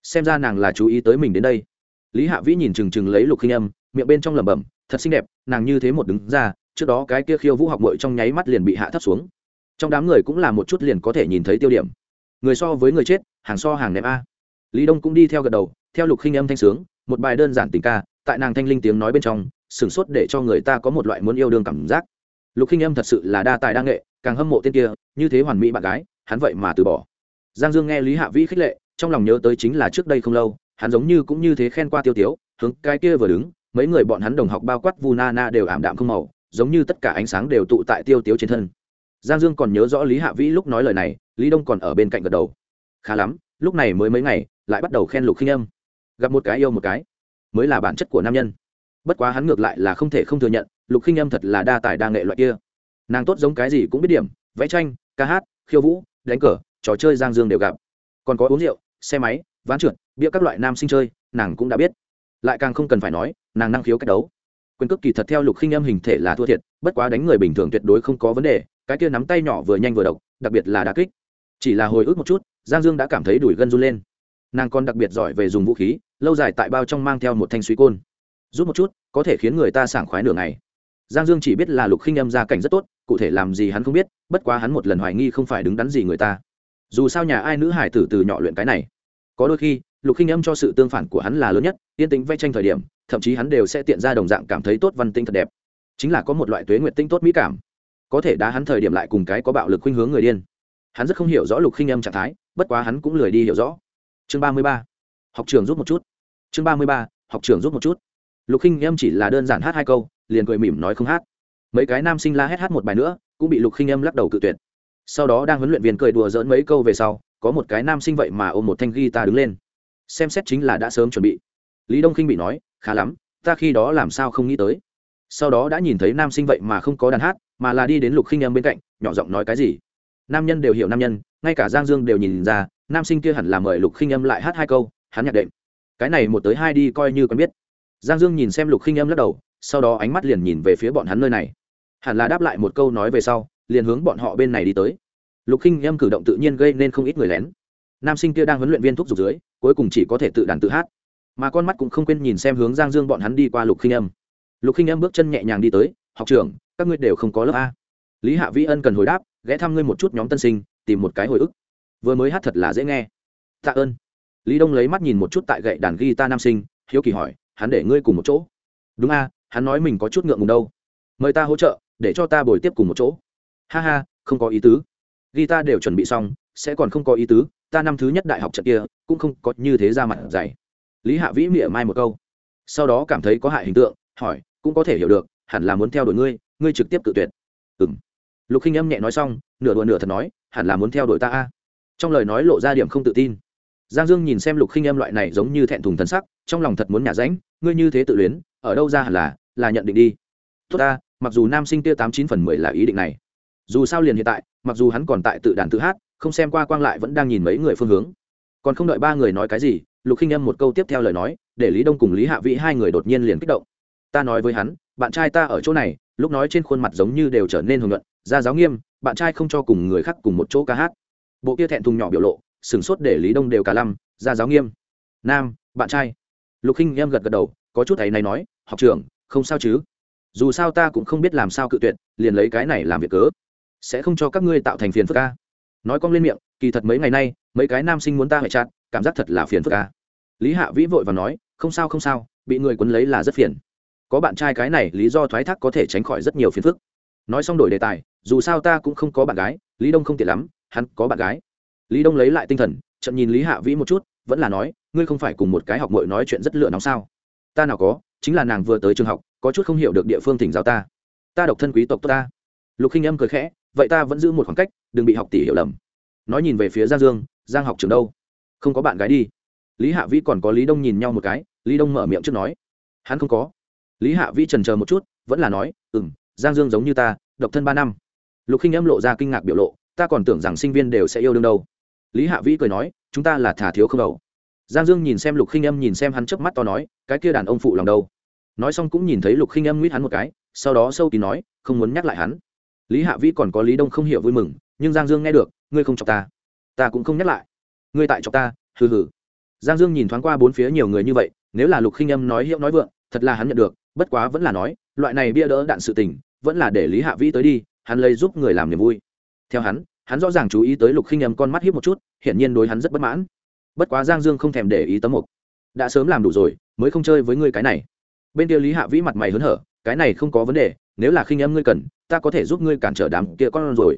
Xem ra nàng là chú ý tới mình đến đây. Lý hạ vĩ nhìn chừng chừng lấy lục khinh âm, miệng bên trong lẩm bẩm, thật xinh đẹp, nàng như thế một đứng ra, trước đó cái kia khiêu vũ học mội trong nháy mắt liền bị hạ thấp xuống. Trong đám người cũng là một chút liền có thể nhìn thấy tiêu điểm. Người so với người chết, hàng so hàng đẹp a lý đông cũng đi theo gật đầu, theo lục khinh âm thanh sướng, một bài đơn giản tình ca, tại nàng thanh linh tiếng nói bên trong, sửng sốt để cho người ta có một loại muốn yêu đương cảm giác. Lục khinh âm thật sự là đa tài đa nghệ, càng hâm mộ tên kia, như thế hoàn mỹ bạn gái, hắn vậy mà từ bỏ. Giang dương nghe lý hạ vĩ khích lệ, trong lòng nhớ tới chính là trước đây không lâu, hắn giống như cũng như thế khen qua tiêu tiếu, hướng cái kia vừa đứng, mấy người bọn hắn đồng học bao quát vu na na đều ảm đạm không màu, giống như tất cả ánh sáng đều tụ tại tiêu tiếu trên thân. Giang dương còn nhớ rõ lý hạ vĩ lúc nói lời này, lý đông còn ở bên cạnh gật đầu. Khá lắm lúc này mới mấy ngày, lại bắt đầu khen lục khinh âm. Gặp một cái yêu một cái, mới là bản chất của nam nhân. Bất quá hắn ngược lại là không thể không thừa nhận, lục khinh âm thật là đa tài đa nghệ loại kia. Nàng tốt giống cái gì cũng biết điểm, vẽ tranh, ca hát, khiêu vũ, đánh cờ, trò chơi giang dương đều gặp. Còn có uống rượu, xe máy, ván trượt, bia các loại nam sinh chơi, nàng cũng đã biết. Lại càng không cần phải nói, nàng năng khiếu cách đấu. Quyền cước kỳ thật theo lục khinh âm hình thể là thua thiệt, bất quá đánh người bình thường tuyệt đối không có vấn đề, cái kia nắm tay nhỏ vừa nhanh vừa độc, đặc biệt là đá kích. Chỉ là hồi ức một chút giang dương đã cảm thấy đuổi gân run lên. Nàng còn đặc biệt giỏi về dùng vũ khí, lâu dài tại bao trong mang theo một thanh suy côn. Rút một chút, có thể khiến người ta sảng khoái nửa ngày. Giang dương chỉ biết là lục khinh âm gia cảnh rất tốt, cụ thể làm gì hắn không biết, bất quá hắn một lần hoài nghi không phải đứng đắn gì người ta. Dù sao nhà ai nữ hải tử từ nhỏ luyện cái này. Có đôi khi, lục khinh âm cho sự tương phản của hắn là lớn nhất, yên tĩnh vẽ tranh thời điểm, thậm chí hắn đều sẽ tiện ra đồng dạng cảm thấy tốt văn tinh thật đẹp. Chính là có một loại tuế nguyện tinh tốt mỹ cảm. Có thể đá hắn thời điểm lại cùng cái có bạo lực khuynh hướng người điên hắn rất không hiểu rõ lục khinh âm trạng thái, bất quá hắn cũng lười đi hiểu rõ. Chương ba mươi ba, học trường rút một chút. Chương ba mươi ba, học trường rút một chút. Lục khinh âm chỉ là đơn giản hát hai câu, liền cười mỉm nói không hát. Mấy cái nam sinh la hét hát một bài nữa, cũng bị lục khinh âm lắc đầu cự tuyệt. Sau đó đang huấn luyện viên cười đùa dỡn mấy câu về sau, có một cái nam sinh vậy mà ôm một thanh ghi ta đứng lên. Xem xét chính là đã sớm chuẩn bị. Lý đông khinh bị nói, khá lắm, ta khi đó làm sao không nghĩ tới. Sau đó đã nhìn thấy nam sinh vậy mà không có đàn hát, mà là đi đến lục khinh âm bên cạnh, nhỏ giọng nói cái gì? Nam nhân đều hiểu nam nhân, ngay cả giang dương đều nhìn ra, nam sinh kia hẳn là mời lục khinh âm lại hát hai câu, hắn nhạc đệm. Cái này một tới hai đi coi như quen biết. Giang dương nhìn xem lục khinh âm lắc đầu, sau đó ánh mắt liền nhìn về phía bọn hắn nơi này. Hẳn là đáp lại một câu nói về sau, liền hướng bọn họ bên này đi tới. Lục khinh âm cử động tự nhiên gây nên không ít người lén. Nam sinh kia đang huấn luyện viên thuốc dục dưới, cuối cùng chỉ có thể tự đàn tự hát. Mà con mắt cũng không quên nhìn xem hướng giang dương bọn hắn đi qua lục khinh âm. Lục khinh âm bước chân nhẹ nhàng đi tới, học trưởng, các ngươi đều không có lớp a. Lý hạ vĩ ân cần hồi đáp ghé thăm ngươi một chút nhóm tân sinh, tìm một cái hồi ức. Vừa mới hát thật là dễ nghe. Tạ ơn. Lý đông lấy mắt nhìn một chút tại gậy đàn guitar nam sinh, hiếu kỳ hỏi, hắn để ngươi cùng một chỗ? Đúng a, hắn nói mình có chút ngượng ngùng đâu. Mời ta hỗ trợ, để cho ta bồi tiếp cùng một chỗ. Ha ha, không có ý tứ. Guitar đều chuẩn bị xong, sẽ còn không có ý tứ, ta năm thứ nhất đại học trận kia, cũng không có như thế ra mặt dày. Lý hạ vĩ mỉa mai một câu. Sau đó cảm thấy có hại hình tượng, hỏi, cũng có thể hiểu được, hẳn là muốn theo đuổi ngươi ngươi trực tiếp tự tuyệt. Ừng lục khinh âm nhẹ nói xong, nửa đùa nửa thật nói, hẳn là muốn theo đuổi ta a. Trong lời nói lộ ra điểm không tự tin. Giang dương nhìn xem lục khinh âm loại này giống như thẹn thùng thân sắc, trong lòng thật muốn nhả ránh, ngươi như thế tự luyến, ở đâu ra hẳn là là nhận định đi. Tốt ta, mặc dù nam sinh kia tám chín phần mười là ý định này, dù sao liền hiện tại, mặc dù hắn còn tại tự đàn tự hát, không xem qua quang lại vẫn đang nhìn mấy người phương hướng. Còn không đợi ba người nói cái gì, lục khinh âm một câu tiếp theo lời nói, để lý đông cùng lý hạ vĩ hai người đột nhiên liền kích động. Ta nói với hắn, bạn trai ta ở chỗ này, lúc nói trên khuôn mặt giống như đều trở nên hưởng luận ra giáo nghiêm, bạn trai không cho cùng người khác cùng một chỗ ca hát. Bộ kia thẹn thùng nhỏ biểu lộ sửng sốt để lý đông đều cả lăm, ra giáo nghiêm. Nam, bạn trai. Lục khinh em gật gật đầu, có chút ấy này nói, học trưởng, không sao chứ? Dù sao ta cũng không biết làm sao cự tuyệt, liền lấy cái này làm việc cớ. Sẽ không cho các ngươi tạo thành phiền phức ca nói cong lên miệng, kỳ thật mấy ngày nay, mấy cái nam sinh muốn ta hệ chặt cảm giác thật là phiền phức ca lý hạ vĩ vội và nói, không sao không sao, bị người quấn lấy là rất phiền. Có bạn trai cái này, lý do thoái thác có thể tránh khỏi rất nhiều phiền phức. Nói xong đổi đề tài dù sao ta cũng không có bạn gái, lý đông không tiện lắm, hắn có bạn gái. Lý đông lấy lại tinh thần chậm nhìn lý hạ vĩ một chút, vẫn là nói, ngươi không phải cùng một cái học mội nói chuyện rất lựa nóng sao? Ta nào có, chính là nàng vừa tới trường học, có chút không hiểu được địa phương thỉnh giáo ta. Ta độc thân quý tộc ta. Lục khinh âm cười khẽ, vậy ta vẫn giữ một khoảng cách, đừng bị học tỷ hiểu lầm. Nói nhìn về phía giang dương, giang học trường đâu? Không có bạn gái đi. Lý hạ vĩ còn có lý đông nhìn nhau một cái, lý đông mở miệng trước nói, hắn không có. Lý hạ vĩ trần chờ một chút, vẫn là nói ừ m giang dương giống như ta, độc thân ba năm lục khinh âm lộ ra kinh ngạc biểu lộ, ta còn tưởng rằng sinh viên đều sẽ yêu đương đâu. Lý hạ vĩ cười nói, chúng ta là thả thiếu không đầu. Giang dương nhìn xem lục khinh âm, nhìn xem hắn chớp mắt to nói, cái kia đàn ông phụ lòng đâu? Nói xong cũng nhìn thấy lục khinh âm nguyết hắn một cái, sau đó sâu kín nói, không muốn nhắc lại hắn. Lý hạ vĩ còn có lý đông không hiểu vui mừng, nhưng giang dương nghe được, ngươi không chọc ta. Ta cũng không nhắc lại. Ngươi tại chọc ta, hừ hừ. Giang dương nhìn thoáng qua bốn phía nhiều người như vậy, nếu là lục khinh âm nói hiệu nói vượng, thật là hắn nhận được, bất quá vẫn là nói, loại này bia đỡ đạn sự tình, vẫn là để lý hạ vĩ tới đi hắn lấy giúp người làm niềm vui. Theo hắn hắn rõ ràng chú ý tới lục khinh âm con mắt hiếp một chút, hiển nhiên đối hắn rất bất mãn. Bất quá giang dương không thèm để ý tấm mục. Đã sớm làm đủ rồi, mới không chơi với ngươi cái này. Bên kia lý hạ vĩ mặt mày hớn hở, cái này không có vấn đề, nếu là khinh âm ngươi cần, ta có thể giúp ngươi cản trở đám kia con rồi.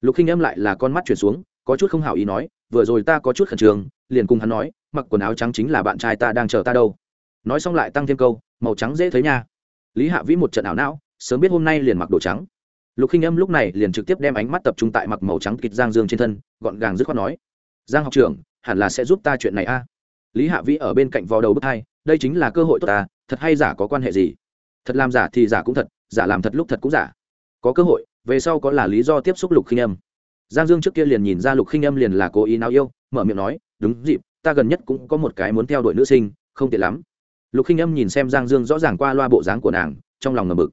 Lục khinh âm lại là con mắt chuyển xuống, có chút không hảo ý nói, vừa rồi ta có chút khẩn trương, liền cùng hắn nói, mặc quần áo trắng chính là bạn trai ta đang chờ ta đâu. Nói xong lại tăng thêm câu, màu trắng dễ thấy nha. Lý hạ vĩ một trận ảo não, sớm biết hôm nay liền mặc đồ trắng lục khinh âm lúc này liền trực tiếp đem ánh mắt tập trung tại mặc màu trắng kịch giang dương trên thân, gọn gàng dứt khoát nói, giang học trưởng, hẳn là sẽ giúp ta chuyện này a. Lý hạ vĩ ở bên cạnh vò đầu bước hai, đây chính là cơ hội tốt ta, thật hay giả có quan hệ gì? Thật làm giả thì giả cũng thật, giả làm thật lúc thật cũng giả. Có cơ hội, về sau có là lý do tiếp xúc lục khinh âm. Giang dương trước kia liền nhìn ra lục khinh âm liền là cố ý nào yêu, mở miệng nói, đúng dịp, ta gần nhất cũng có một cái muốn theo đuổi nữ sinh, không tiện lắm. Lục khinh âm nhìn xem giang dương rõ ràng qua loa bộ dáng của nàng, trong lòng ngầm bực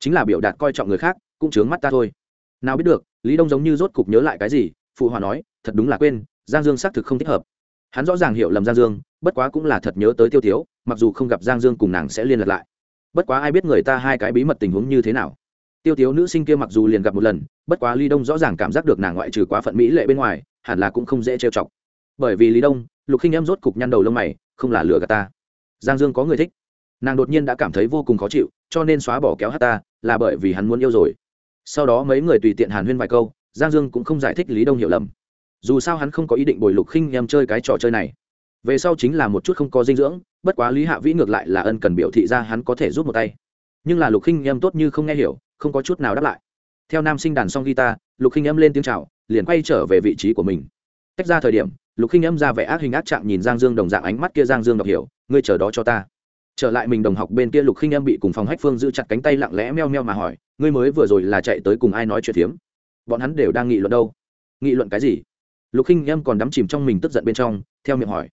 chính là biểu đạt coi trọng người khác cũng chướng mắt ta thôi. Nào biết được lý đông giống như rốt cục nhớ lại cái gì phụ hòa nói thật đúng là quên giang dương xác thực không thích hợp. Hắn rõ ràng hiểu lầm giang dương bất quá cũng là thật nhớ tới tiêu Thiếu, mặc dù không gặp giang dương cùng nàng sẽ liên lạc lại. Bất quá ai biết người ta hai cái bí mật tình huống như thế nào. Tiêu Thiếu nữ sinh kia mặc dù liền gặp một lần bất quá lý đông rõ ràng cảm giác được nàng ngoại trừ quá phận mỹ lệ bên ngoài hẳn là cũng không dễ trêu chọc. Bởi vì lý đông lục khinh em rốt cục nhăn đầu lông mày không là lừa gạt ta. Giang dương có người thích. Nàng đột nhiên đã cảm thấy vô cùng khó chịu cho nên xóa bỏ kéo hát ta là bởi vì hắn muốn yêu rồi sau đó mấy người tùy tiện hàn huyên vài câu, giang dương cũng không giải thích lý đông hiểu lầm. Dù sao hắn không có ý định bồi lục khinh em chơi cái trò chơi này. Về sau chính là một chút không có dinh dưỡng, bất quá lý hạ vĩ ngược lại là ân cần biểu thị ra hắn có thể giúp một tay. Nhưng là lục khinh em tốt như không nghe hiểu, không có chút nào đáp lại. Theo nam sinh đàn xong guitar, lục khinh em lên tiếng c h à o liền quay trở về vị trí của mình. Tách ra thời điểm, lục khinh em ra vẻ ác hình ác trạng nhìn giang dương đồng dạng ánh mắt kia giang dương đọc hiểu, ngươi chờ đó cho ta. Trở lại mình đồng học bên kia, lục khinh em bị cùng phòng hách phương giữ chặt cánh tay lặng lẽ meo meo mà hỏi ngươi mới vừa rồi là chạy tới cùng ai nói chuyện phiếm? Bọn hắn đều đang nghị luận đâu? Nghị luận cái gì? Lục khinh em còn đắm chìm trong mình tức giận bên trong, theo miệng hỏi.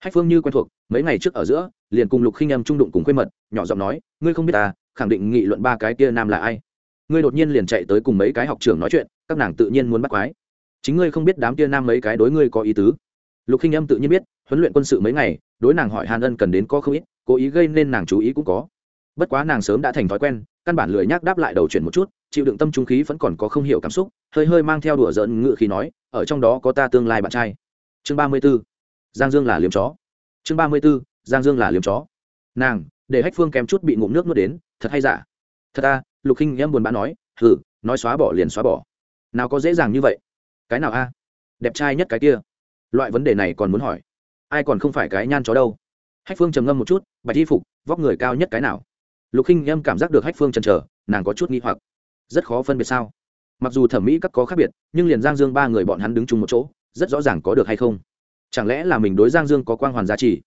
Hách phương như quen thuộc, mấy ngày trước ở giữa, liền cùng lục khinh em trung đụng cùng quê mật, nhỏ giọng nói, ngươi không biết ta khẳng định nghị luận ba cái kia nam là ai? Ngươi đột nhiên liền chạy tới cùng mấy cái học trưởng nói chuyện, các nàng tự nhiên muốn bắt quái. Chính ngươi không biết đám kia nam mấy cái đối ngươi có ý tứ. Lục khinh em tự nhiên biết, huấn luyện quân sự mấy ngày, đối nàng hỏi hàn ân cần đến có không ít, cố ý gây nên nàng chú ý cũng có bất quá nàng sớm đã thành thói quen, căn bản lười nhác đáp lại đầu chuyển một chút, chịu đựng tâm trung khí vẫn còn có không hiểu cảm xúc, hơi hơi mang theo đùa giỡn ngự khí nói, ở trong đó có ta tương lai bạn trai. Chương ba mươi b ố giang dương là liếm chó. Chương ba mươi b ố giang dương là liếm chó. Nàng, để hách phương kém chút bị ngụm nước nuốt đến, thật hay giả? Thật ta lục khinh em buồn bã nói, hừ, nói xóa bỏ liền xóa bỏ. Nào có dễ dàng như vậy. Cái nào a? Đẹp trai nhất cái kia. Loại vấn đề này còn muốn hỏi. Ai còn không phải cái nhan chó đâu? Hách phương trầm ngâm một chút, bạch y phục, vóc người cao nhất cái nào? Lục khinh em cảm giác được hách phương chần chờ, nàng có chút nghi hoặc. Rất khó phân biệt sao? Mặc dù thẩm mỹ các có khác biệt, nhưng liền giang dương ba người bọn hắn đứng chung một chỗ, rất rõ ràng có được hay không. Chẳng lẽ là mình đối giang dương có quang hoàn giá trị?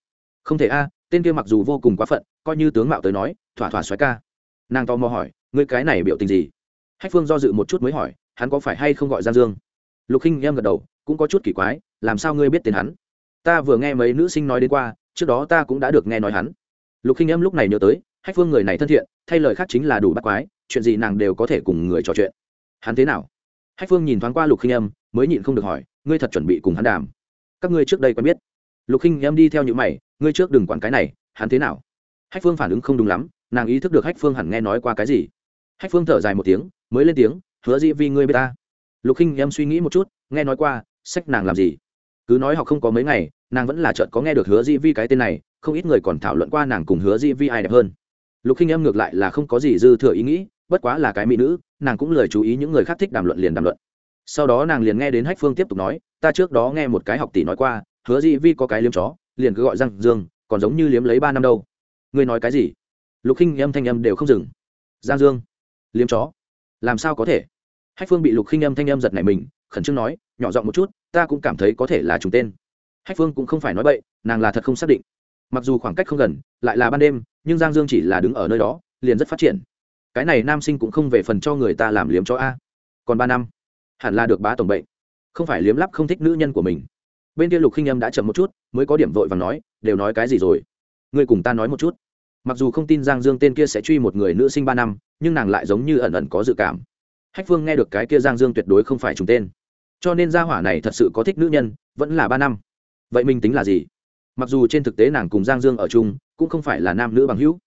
Không thể a, tên kia mặc dù vô cùng quá phận, coi như tướng mạo tới nói, thỏa thỏa xoáy ca. Nàng tò mò hỏi, ngươi cái này biểu tình gì? Hách phương do dự một chút mới hỏi, hắn có phải hay không gọi giang dương? Lục khinh em gật đầu, cũng có chút kỳ quái, làm sao ngươi biết tên hắn? Ta vừa nghe mấy nữ sinh nói đến qua, trước đó ta cũng đã được nghe nói hắn. Lục khinh em lúc này nhớ tới hách phương người này thân thiện, thay lời khác chính là đủ bắt quái, chuyện gì nàng đều có thể cùng người trò chuyện. Hắn thế nào? Hách phương nhìn thoáng qua lục khinh âm, mới nhịn không được hỏi, ngươi thật chuẩn bị cùng hắn đàm. Các ngươi trước đây quen biết. Lục khinh âm đi theo những mày, ngươi trước đừng quản cái này, hắn thế nào? Hách phương phản ứng không đúng lắm, nàng ý thức được hách phương hẳn nghe nói qua cái gì. Hách phương thở dài một tiếng, mới lên tiếng, hứa dĩ vì ngươi biết ta. Lục khinh em suy nghĩ một chút, nghe nói qua, sách nàng làm gì? Cứ nói học không có mấy ngày, nàng vẫn là chợt có nghe được hứa di vi cái tên này, không ít người còn thảo luận qua nàng cùng hứa di vi ai đẹp hơn lục khinh em ngược lại là không có gì dư thừa ý nghĩ, bất quá là cái mỹ nữ, nàng cũng lời chú ý những người khác thích đàm luận liền đàm luận. Sau đó nàng liền nghe đến hách phương tiếp tục nói, ta trước đó nghe một cái học tỷ nói qua, hứa di vi có cái liếm chó, liền cứ gọi răng dương, còn giống như liếm lấy ba năm đâu. Ngươi nói cái gì? Lục khinh Em thanh em đều không dừng. Giang dương, liếm chó, làm sao có thể? Hách phương bị lục khinh Em thanh em giật này mình, khẩn trương nói, nhỏ giọng một chút, ta cũng cảm thấy có thể là trùng tên. Hách phương cũng không phải nói bậy, nàng là thật không xác định. Mặc dù khoảng cách không gần, lại là ban đêm nhưng giang dương chỉ là đứng ở nơi đó, liền rất phát triển. Cái này nam sinh cũng không về phần cho người ta làm liếm cho a. Còn ba năm, hẳn là được bá tổng bệnh. Không phải liếm lắp không thích nữ nhân của mình. Bên kia lục khinh âm đã chậm một chút, mới có điểm vội và nói, đều nói cái gì rồi? Ngươi cùng ta nói một chút. Mặc dù không tin giang dương tên kia sẽ truy một người nữ sinh ba năm, nhưng nàng lại giống như ẩn ẩn có dự cảm. Hách phương nghe được cái kia giang dương tuyệt đối không phải trùng tên. Cho nên gia hỏa này thật sự có thích nữ nhân, vẫn là ba năm. Vậy mình tính là gì? Mặc dù trên thực tế nàng cùng giang dương ở chung cũng không phải là nam nữ bằng hữu,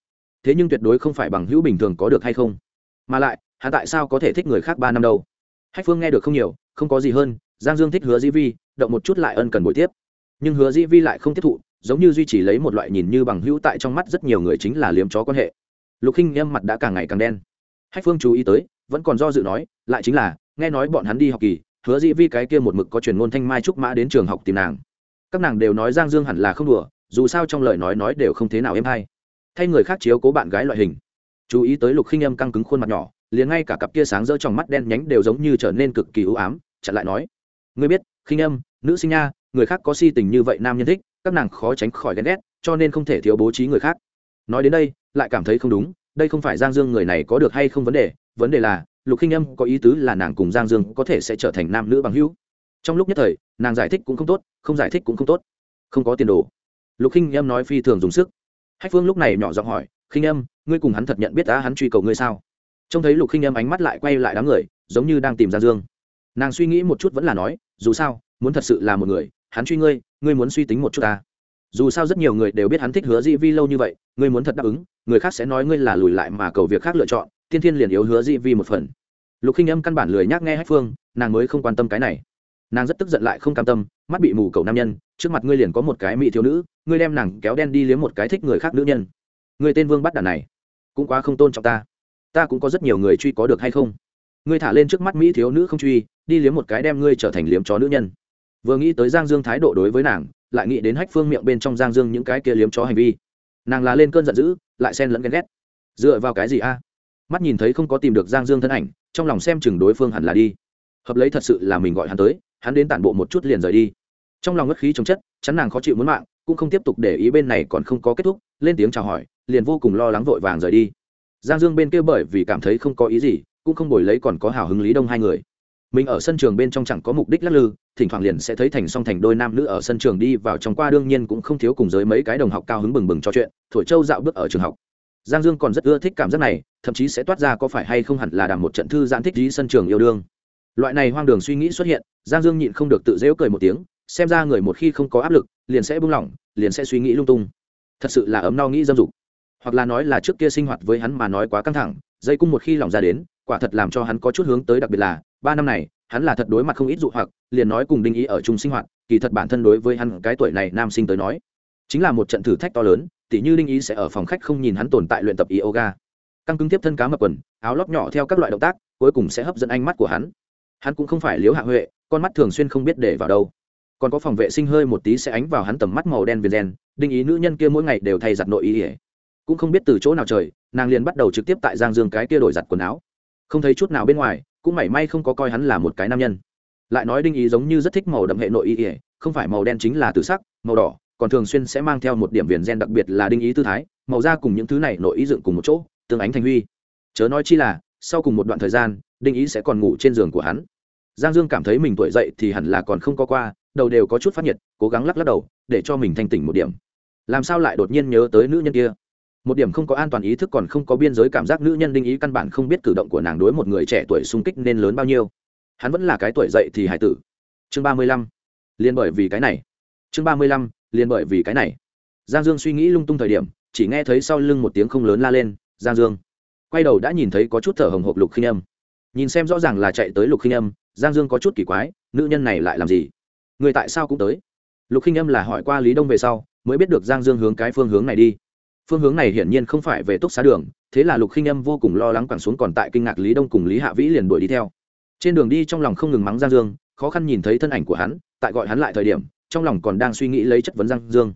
thế nhưng tuyệt đối không phải bằng hữu bình thường có được hay không. Mà lại hạ tại sao có thể thích người khác ba năm đâu? Hách phương nghe được không nhiều, không có gì hơn, giang dương thích hứa dĩ vi, động một chút lại ân cần buổi tiếp. Nhưng hứa dĩ vi lại không tiếp thụ, giống như duy trì lấy một loại nhìn như bằng hữu tại trong mắt rất nhiều người chính là liếm chó quan hệ. Lục khinh nghiêm mặt đã càng ngày càng đen. Hách phương chú ý tới, vẫn còn do dự nói, lại chính là, nghe nói bọn hắn đi học kỳ, hứa dĩ vi cái kia một mực có truyền ngôn thanh mai trúc mã đến trường học tìm nàng các nàng đều nói giang dương hẳn là không đùa, dù sao trong lời nói nói đều không thế nào êm hay. Thay người khác chiếu cố bạn gái loại hình. Chú ý tới lục khinh âm căng cứng khuôn mặt nhỏ, liền ngay cả cặp kia sáng rỡ trong mắt đen nhánh đều giống như trở nên cực kỳ ưu ám, chặn lại nói, ngươi biết, khinh âm, nữ sinh nha, người khác có si tình như vậy nam nhân thích, các nàng khó tránh khỏi ghen ghét, cho nên không thể thiếu bố trí người khác. Nói đến đây, lại cảm thấy không đúng, đây không phải giang dương người này có được hay không vấn đề vấn đề là, lục khinh âm có ý tứ là nàng cùng giang dương có thể sẽ trở thành nam nữ bằng hữu trong lúc nhất thời nàng giải thích cũng không tốt không giải thích cũng không tốt. Không có tiền đồ. Lục khinh em nói phi thường dùng sức. Hách phương lúc này nhỏ giọng hỏi khinh em, ngươi cùng hắn thật nhận biết đã hắn truy cầu ngươi sao? Trông thấy lục khinh em ánh mắt lại quay lại đám người giống như đang tìm ra dương. Nàng suy nghĩ một chút vẫn là nói dù sao muốn thật sự là một người hắn truy ngươi ngươi muốn suy tính một chút ta. Dù sao rất nhiều người đều biết hắn thích hứa dĩ vi lâu như vậy ngươi muốn thật đáp ứng người khác sẽ nói ngươi là lùi lại mà cầu việc khác lựa chọn tiên thiên liền yếu hứa dĩ vi một phần. Lục khinh em căn bản lười nhắc nghe hách phương nàng mới không quan tâm cái này nàng rất tức giận lại không cam tâm, mắt bị mù cầu nam nhân, trước mặt ngươi liền có một cái mỹ thiếu nữ, ngươi đem nàng kéo đen đi liếm một cái thích người khác nữ nhân. Người tên vương bắt đàn này, cũng quá không tôn trọng ta. Ta cũng có rất nhiều người truy có được hay không? Ngươi thả lên trước mắt mỹ thiếu nữ không truy, đi liếm một cái đem ngươi trở thành liếm chó nữ nhân. Vừa nghĩ tới giang dương thái độ đối với nàng, lại nghĩ đến hách phương miệng bên trong giang dương những cái kia liếm chó hành vi. Nàng là lên cơn giận dữ, lại xen lẫn ghen ghét. Dựa vào cái gì a? Mắt nhìn thấy không có tìm được giang dương thân ảnh, trong lòng xem chừng đối phương hẳn là đi. Hợp lấy thật sự là mình gọi hắn tới hắn đến tản bộ một chút liền rời đi. Trong lòng ngất khí chống chất, chắn nàng khó chịu muốn mạng, cũng không tiếp tục để ý bên này còn không có kết thúc, lên tiếng chào hỏi, liền vô cùng lo lắng vội vàng rời đi. Giang dương bên kia bởi vì cảm thấy không có ý gì, cũng không bồi lấy còn có hào hứng lý đông hai người. Mình ở sân trường bên trong chẳng có mục đích lắc lư, thỉnh thoảng liền sẽ thấy thành song thành đôi nam nữ ở sân trường đi vào trong qua đương nhiên cũng không thiếu cùng giới mấy cái đồng học cao hứng bừng bừng cho chuyện, thổi châu dạo bước ở trường học. Giang dương còn rất ưa thích cảm giác này, thậm chí sẽ toát ra có phải hay không hẳn là đàm một trận thư giãn thích dí sân trường yêu đương loại này hoang đường suy nghĩ xuất hiện, giang dương nhịn không được tự dễu cười một tiếng, xem ra người một khi không có áp lực, liền sẽ buông lỏng, liền sẽ suy nghĩ lung tung. Thật sự là ấm no nghĩ dâm dục. Hoặc là nói là trước kia sinh hoạt với hắn mà nói quá căng thẳng, dây cung một khi lỏng ra đến, quả thật làm cho hắn có chút hướng tới đặc biệt là, ba năm này, hắn là thật đối mặt không ít dụ hoặc, liền nói cùng đinh ý ở chung sinh hoạt, kỳ thật bản thân đối với hắn cái tuổi này nam sinh tới nói, chính là một trận thử thách to lớn, tỉ như đinh ý sẽ ở phòng khách không nhìn hắn tồn tại luyện tập yoga. Căng cứng tiếp thân cá mập quần, áo lót nhỏ theo các loại động tác, cuối cùng sẽ hấp dẫn ánh mắt của hắn hắn cũng không phải liếu hạ huệ, con mắt thường xuyên không biết để vào đâu. Còn có phòng vệ sinh hơi một tí sẽ ánh vào hắn tầm mắt màu đen viền đen đinh ý nữ nhân kia mỗi ngày đều thay giặt nội ý ỉa cũng không biết từ chỗ nào trời, nàng liền bắt đầu trực tiếp tại giang dương cái kia đổi giặt quần áo. Không thấy chút nào bên ngoài, cũng mảy may không có coi hắn là một cái nam nhân. Lại nói đinh ý giống như rất thích màu đậm hệ nội ý ỉa không phải màu đen chính là tự sắc, màu đỏ, còn thường xuyên sẽ mang theo một điểm viền gen đặc biệt là đinh ý tư thái, màu da cùng những thứ này nội ý dựng cùng một chỗ, tương ánh thành huy. Chớ nói chi là sau cùng một đoạn thời gian, đinh ý sẽ còn ngủ trên giường của hắn. Giang dương cảm thấy mình tuổi dậy thì hẳn là còn không có qua, đầu đều có chút phát nhiệt, cố gắng lắc lắc đầu, để cho mình thanh tỉnh một điểm. Làm sao lại đột nhiên nhớ tới nữ nhân kia? Một điểm không có an toàn ý thức còn không có biên giới cảm giác nữ nhân đinh ý căn bản không biết cử động của nàng đối một người trẻ tuổi sung kích nên lớn bao nhiêu. Hắn vẫn là cái tuổi dậy thì hải tử. Chương ba mươi lăm. Liền bởi vì cái này. Chương ba mươi lăm liền bởi vì cái này. Giang dương suy nghĩ lung tung thời điểm, chỉ nghe thấy sau lưng một tiếng không lớn la lên, giang dương quay đầu đã nhìn thấy có chút thở hồng hộc lục khinh âm. Nhìn xem rõ ràng là chạy tới lục khinh âm, giang dương có chút kỳ quái, nữ nhân này lại làm gì? Người tại sao cũng tới? Lục khinh âm là hỏi qua lý đông về sau, mới biết được giang dương hướng cái phương hướng này đi. Phương hướng này hiển nhiên không phải về túc xá đường, thế là lục khinh âm vô cùng lo lắng quẳng xuống còn tại kinh ngạc lý đông cùng lý hạ vĩ liền đuổi đi theo. Trên đường đi trong lòng không ngừng mắng giang dương, khó khăn nhìn thấy thân ảnh của hắn, tại gọi hắn lại thời điểm, trong lòng còn đang suy nghĩ lấy chất vấn giang dương.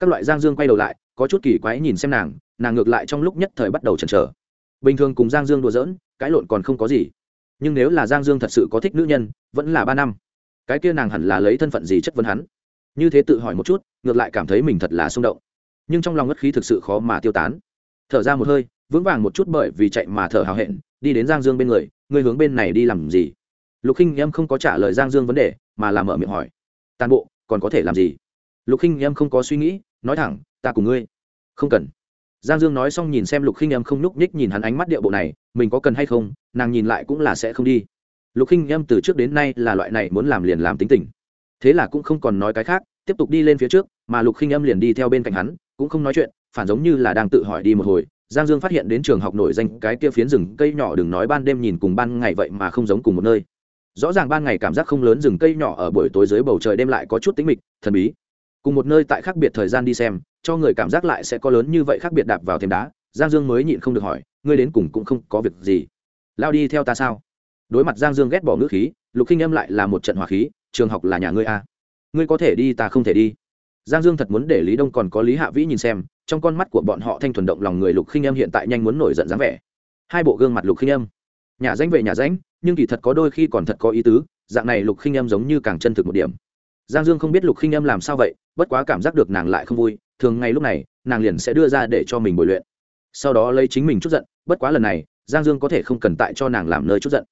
Các loại giang dương quay đầu lại, có chút kỳ quái nhìn xem nàng nàng ngược lại trong lúc nhất thời bắt đầu chần chờ bình thường cùng giang dương đùa giỡn cãi lộn còn không có gì. Nhưng nếu là giang dương thật sự có thích nữ nhân, vẫn là ba năm. Cái kia nàng hẳn là lấy thân phận gì chất vấn hắn? Như thế tự hỏi một chút, ngược lại cảm thấy mình thật là xung động. Nhưng trong lòng ngất khí thực sự khó mà tiêu tán. Thở ra một hơi, vững vàng một chút bởi vì chạy mà thở hào hẹn, đi đến giang dương bên người người hướng bên này đi làm gì? Lục khinh em không có trả lời giang dương vấn đề, mà làm mở miệng hỏi, tàn bộ, còn có thể làm gì? Lục khinh em không có suy nghĩ, nói thẳng, ta cùng ngươi. Không cần giang dương nói xong nhìn xem lục khinh em không nhúc nhích nhìn hắn ánh mắt điệu bộ này, mình có cần hay không, nàng nhìn lại cũng là sẽ không đi. Lục khinh em từ trước đến nay là loại này muốn làm liền làm tính tình. Thế là cũng không còn nói cái khác, tiếp tục đi lên phía trước, mà lục khinh em liền đi theo bên cạnh hắn, cũng không nói chuyện, phản giống như là đang tự hỏi đi một hồi. Giang dương phát hiện đến trường học nổi danh cái kia phiến rừng cây nhỏ đừng nói ban đêm nhìn cùng ban ngày vậy mà không giống cùng một nơi. Rõ ràng ban ngày cảm giác không lớn rừng cây nhỏ ở buổi tối dưới bầu trời đêm lại có chút tính mịch, thần bí. Cùng một nơi tại khác biệt thời gian đi xem cho người cảm giác lại sẽ có lớn như vậy khác biệt đạp vào thêm đá. Giang dương mới nhịn không được hỏi ngươi đến cùng cũng không có việc gì. Lao đi theo ta sao? Đối mặt giang dương ghét bỏ ngữ khí lục khinh Em lại là một trận hỏa khí trường học là nhà ngươi a à? ngươi có thể đi ta không thể đi. Giang dương thật muốn để lý đông còn có lý hạ vĩ nhìn xem trong con mắt của bọn họ thanh thuần động lòng người lục khinh Em hiện tại nhanh muốn nổi giận dáng vẻ. Hai bộ gương mặt lục khinh Em, nhà danh về nhà danh nhưng kỳ thật có đôi khi còn thật có ý tứ dạng này lục khinh Em giống như càng chân thực một điểm. Giang dương không biết lục khinh Em làm sao vậy bất quá cảm giác được nàng lại không vui thường ngay lúc này, nàng liền sẽ đưa ra để cho mình bồi luyện. Sau đó lấy chính mình chút giận, bất quá lần này, giang dương có thể không cần tại cho nàng làm nơi chút giận.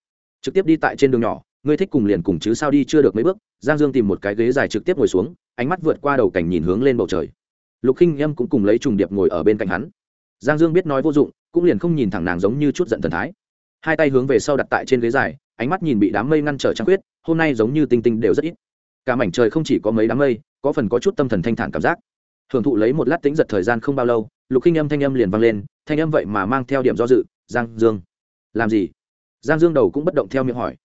Trực tiếp đi tại trên đường nhỏ, ngươi thích cùng liền cùng chứ sao đi chưa được mấy bước, giang dương tìm một cái ghế dài trực tiếp ngồi xuống, ánh mắt vượt qua đầu cảnh nhìn hướng lên bầu trời. Lục khinh em cũng cùng lấy trùng điệp ngồi ở bên cạnh hắn. Giang dương biết nói vô dụng, cũng liền không nhìn thẳng nàng giống như chút giận thần thái. Hai tay hướng về sau đặt tại trên ghế dài, ánh mắt nhìn bị đám mây ngăn trở trăng quyết hôm nay giống như tinh tinh đều rất ít. Cả mảnh trời không chỉ có mấy đám mây, có phần có chút tâm thần thanh thản cảm giác hưởng thụ lấy một lát tính giật thời gian không bao lâu, lục khinh âm thanh âm liền vang lên, thanh âm vậy mà mang theo điểm do dự, giang dương. Làm gì? Giang dương đầu cũng bất động theo miệng hỏi.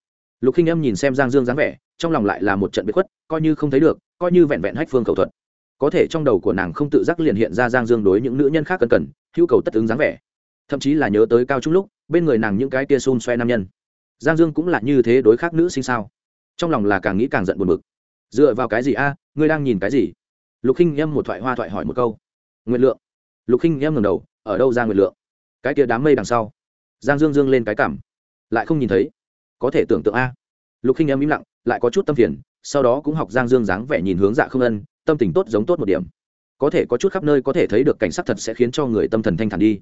Lục khinh âm nhìn xem giang dương dáng vẻ, trong lòng lại là một trận bị khuất, coi như không thấy được, coi như vẹn vẹn hách phương cầu thuật. Có thể trong đầu của nàng không tự giác liền hiện ra giang dương đối những nữ nhân khác cần cần hữu cầu tất ứng dáng vẻ. Thậm chí là nhớ tới cao trung lúc, bên người nàng những cái tia xôn xoe nam nhân. Giang dương cũng là như thế đối khác nữ sinh sao? Trong lòng là càng nghĩ càng giận buồn bực. Dựa vào cái gì a? Ngươi đang nhìn cái gì? Lục khinh em một thoại hoa thoại hỏi một câu. Nguyện lượng. Lục khinh em ngầm đầu, ở đâu ra nguyện lượng? Cái tia đám mây đằng sau. Giang dương dương lên cái cảm. Lại không nhìn thấy. Có thể tưởng tượng a. Lục khinh em im lặng, lại có chút tâm phiền, sau đó cũng học giang dương dáng vẻ nhìn hướng dạ không ân, tâm tình tốt giống tốt một điểm. Có thể có chút khắp nơi có thể thấy được cảnh sắc thật sẽ khiến cho người tâm thần thanh thản đi.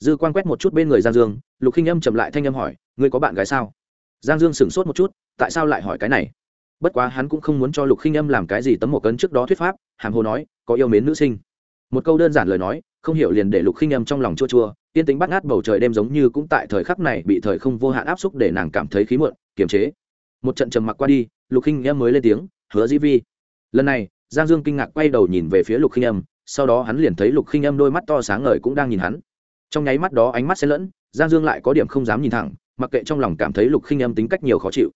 Dư quan quét một chút bên người giang dương, lục khinh âm chậm lại thanh âm hỏi, ngươi có bạn gái sao? Giang dương sửng sốt một chút, tại sao lại hỏi cái này? Bất quá hắn cũng không muốn cho lục khinh âm làm cái gì tấm một cân trước đó thuyết pháp hàm hồ nói, có yêu mến nữ sinh. Một câu đơn giản lời nói, không hiểu liền để lục khinh âm trong lòng chua chua, tiên tính bắt ngát bầu trời đêm giống như cũng tại thời khắc này bị thời không vô hạn áp xúc để nàng cảm thấy khí muộn, kiềm chế. Một trận trầm mặc qua đi, lục khinh âm mới lên tiếng, hứa dĩ vi. Lần này, giang dương kinh ngạc quay đầu nhìn về phía lục khinh âm, sau đó hắn liền thấy lục khinh âm đôi mắt to sáng ngời cũng đang nhìn hắn. Trong nháy mắt đó ánh mắt xen lẫn, giang dương lại có điểm không dám nhìn thẳng, mặc kệ trong lòng cảm thấy lục khinh âm tính cách nhiều khó chịu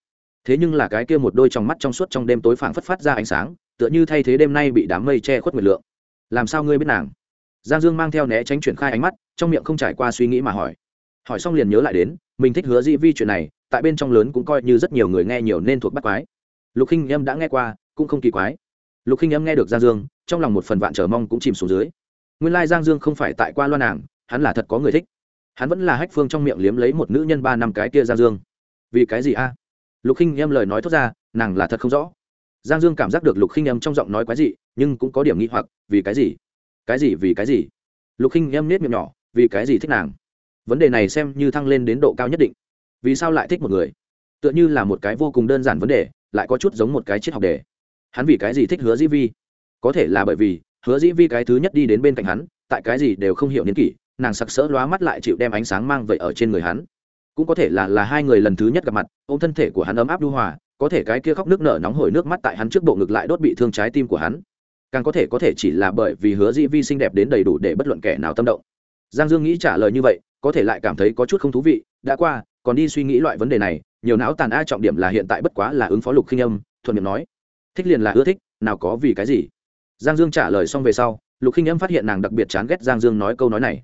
thế nhưng là cái kia một đôi trong mắt trong suốt trong đêm tối phảng phất phát ra ánh sáng, tựa như thay thế đêm nay bị đám mây che khuất nguyệt lượng. Làm sao ngươi biết nàng? Giang dương mang theo né tránh chuyển khai ánh mắt, trong miệng không trải qua suy nghĩ mà hỏi. Hỏi xong liền nhớ lại đến, mình thích hứa dĩ vi chuyện này, tại bên trong lớn cũng coi như rất nhiều người nghe nhiều nên thuộc bắt quái. Lục khinh em đã nghe qua, cũng không kỳ quái. Lục khinh em nghe được giang dương, trong lòng một phần vạn chờ mong cũng chìm xuống dưới. Nguyên lai giang dương không phải tại qua loan nàng, hắn là thật có người thích. Hắn vẫn là hách phương trong miệng liếm lấy một nữ nhân ba năm cái kia giang dương. Vì cái gì a? Lục khinh em lời nói thốt ra, nàng là thật không rõ. Giang dương cảm giác được lục khinh em trong giọng nói quái gì nhưng cũng có điểm nghi hoặc, vì cái gì? Cái gì, vì cái gì? Lục khinh em nết miệng nhỏ, vì cái gì thích nàng? Vấn đề này xem như thăng lên đến độ cao nhất định. Vì sao lại thích một người? Tựa như là một cái vô cùng đơn giản vấn đề, lại có chút giống một cái triết học đề. Hắn vì cái gì thích hứa dĩ vi? Có thể là bởi vì, hứa dĩ vi cái thứ nhất đi đến bên cạnh hắn, tại cái gì đều không hiểu niên kỷ, nàng sặc sỡ lóa mắt lại chịu đem ánh sáng mang vậy ở trên người hắn cũng có thể là là hai người lần thứ nhất gặp mặt, ôm thân thể của hắn ấm áp đu hòa, có thể cái kia khóc nước nở nóng hổi nước mắt tại hắn trước bộ ngực lại đốt bị thương trái tim của hắn. Càng có thể có thể chỉ là bởi vì hứa dĩ vi xinh đẹp đến đầy đủ để bất luận kẻ nào tâm động. Giang dương nghĩ trả lời như vậy, có thể lại cảm thấy có chút không thú vị, đã qua, còn đi suy nghĩ loại vấn đề này, nhiều não tàn a trọng điểm là hiện tại bất quá là ứng phó lục khinh âm, thuận miệng nói. Thích liền là ưa thích, nào có vì cái gì? Giang dương trả lời xong về sau, lục khinh âm phát hiện nàng đặc biệt chán ghét giang dương nói câu nói này.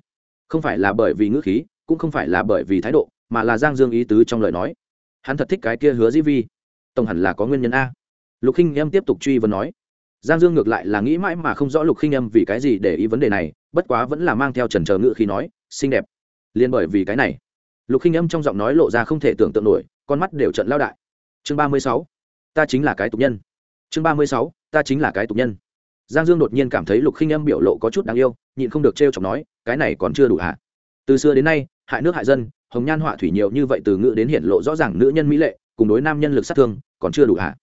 Không phải là bởi vì ngữ khí, cũng không phải là bởi vì thái độ mà là giang dương ý tứ trong lời nói. Hắn thật thích cái kia hứa dĩ vi. Tổng hẳn là có nguyên nhân a. Lục khinh Em tiếp tục truy vấn nói. Giang dương ngược lại là nghĩ mãi mà không rõ lục khinh Em vì cái gì để ý vấn đề này, bất quá vẫn là mang theo trần trờ ngự khi nói, xinh đẹp. Liền bởi vì cái này, lục khinh Em trong giọng nói lộ ra không thể tưởng tượng nổi, con mắt đều trận lao đại. Chương ba mươi sáu, ta chính là cái tục nhân. Chương ba mươi sáu, ta chính là cái tục nhân. Giang dương đột nhiên cảm thấy lục khinh Em biểu lộ có chút đáng yêu, nhịn không được t r e o chọc nói, cái này còn chưa đủ hả? Từ xưa đến nay, hại nước hại dân, hồng nhan họa thủy nhiều như vậy từ ngữ đến hiện lộ rõ ràng nữ nhân mỹ lệ, cùng đối nam nhân lực sát thương, còn chưa đủ hạ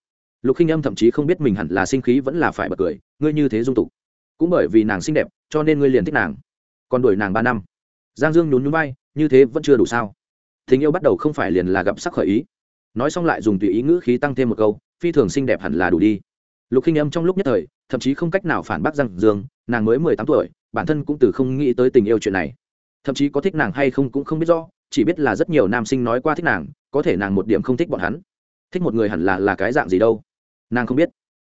lục khinh âm thậm chí không biết mình hẳn là sinh khí vẫn là phải bật cười, ngươi như thế dung tục. Cũng bởi vì nàng xinh đẹp, cho nên ngươi liền thích nàng. Còn đuổi nàng ba năm. Giang dương nhún nhún bay như thế vẫn chưa đủ sao? Tình yêu bắt đầu không phải liền là gặp sắc khởi ý. Nói xong lại dùng tùy ý ngữ khí tăng thêm một câu, phi thường xinh đẹp hẳn là đủ đi. Lục khinh âm trong lúc nhất thời, thậm chí không cách nào phản bác giang dương, nàng mới mười tám tuổi, bản thân cũng từ không nghĩ tới tình yêu chuyện này thậm chí có thích nàng hay không cũng không biết rõ, chỉ biết là rất nhiều nam sinh nói qua thích nàng, có thể nàng một điểm không thích bọn hắn. Thích một người hẳn là là cái dạng gì đâu? Nàng không biết.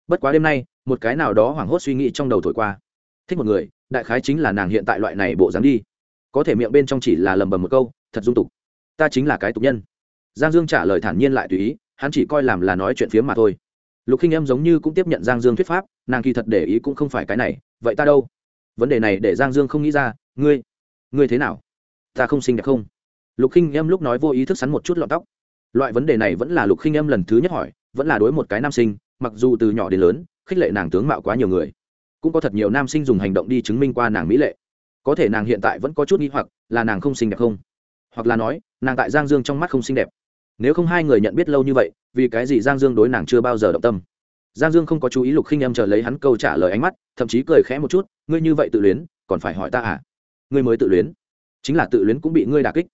Bất quá đêm nay, một cái nào đó hoảng hốt suy nghĩ trong đầu thổi qua. Thích một người, đại khái chính là nàng hiện tại loại này bộ dáng đi. Có thể miệng bên trong chỉ là lầm bầm một câu, thật dung tục. Ta chính là cái tục nhân. Giang dương trả lời thản nhiên lại tùy ý, hắn chỉ coi làm là nói chuyện phía mà thôi. Lục khinh em giống như cũng tiếp nhận giang dương thuyết pháp, nàng kỳ thật để ý cũng không phải cái này, vậy ta đâu? Vấn đề này để giang dương không nghĩ ra, ngươi? Ngươi thế nào? Ta không xinh đẹp không? Lục khinh em lúc nói vô ý thức sắn một chút lọn tóc. Loại vấn đề này vẫn là lục khinh em lần thứ nhất hỏi, vẫn là đối một cái nam sinh, mặc dù từ nhỏ đến lớn, khích lệ nàng tướng mạo quá nhiều người, cũng có thật nhiều nam sinh dùng hành động đi chứng minh qua nàng mỹ lệ. Có thể nàng hiện tại vẫn có chút nghi hoặc, là nàng không xinh đẹp không? Hoặc là nói, nàng tại giang dương trong mắt không xinh đẹp. Nếu không hai người nhận biết lâu như vậy, vì cái gì giang dương đối nàng chưa bao giờ động tâm? Giang dương không có chú ý lục khinh em chờ lấy hắn câu trả lời ánh mắt, thậm chí cười khẽ một chút, ngươi như vậy tự luyến, còn phải hỏi ta à? Ngươi mới tự luyến. Chính là tự luyến cũng bị ngươi đà kích.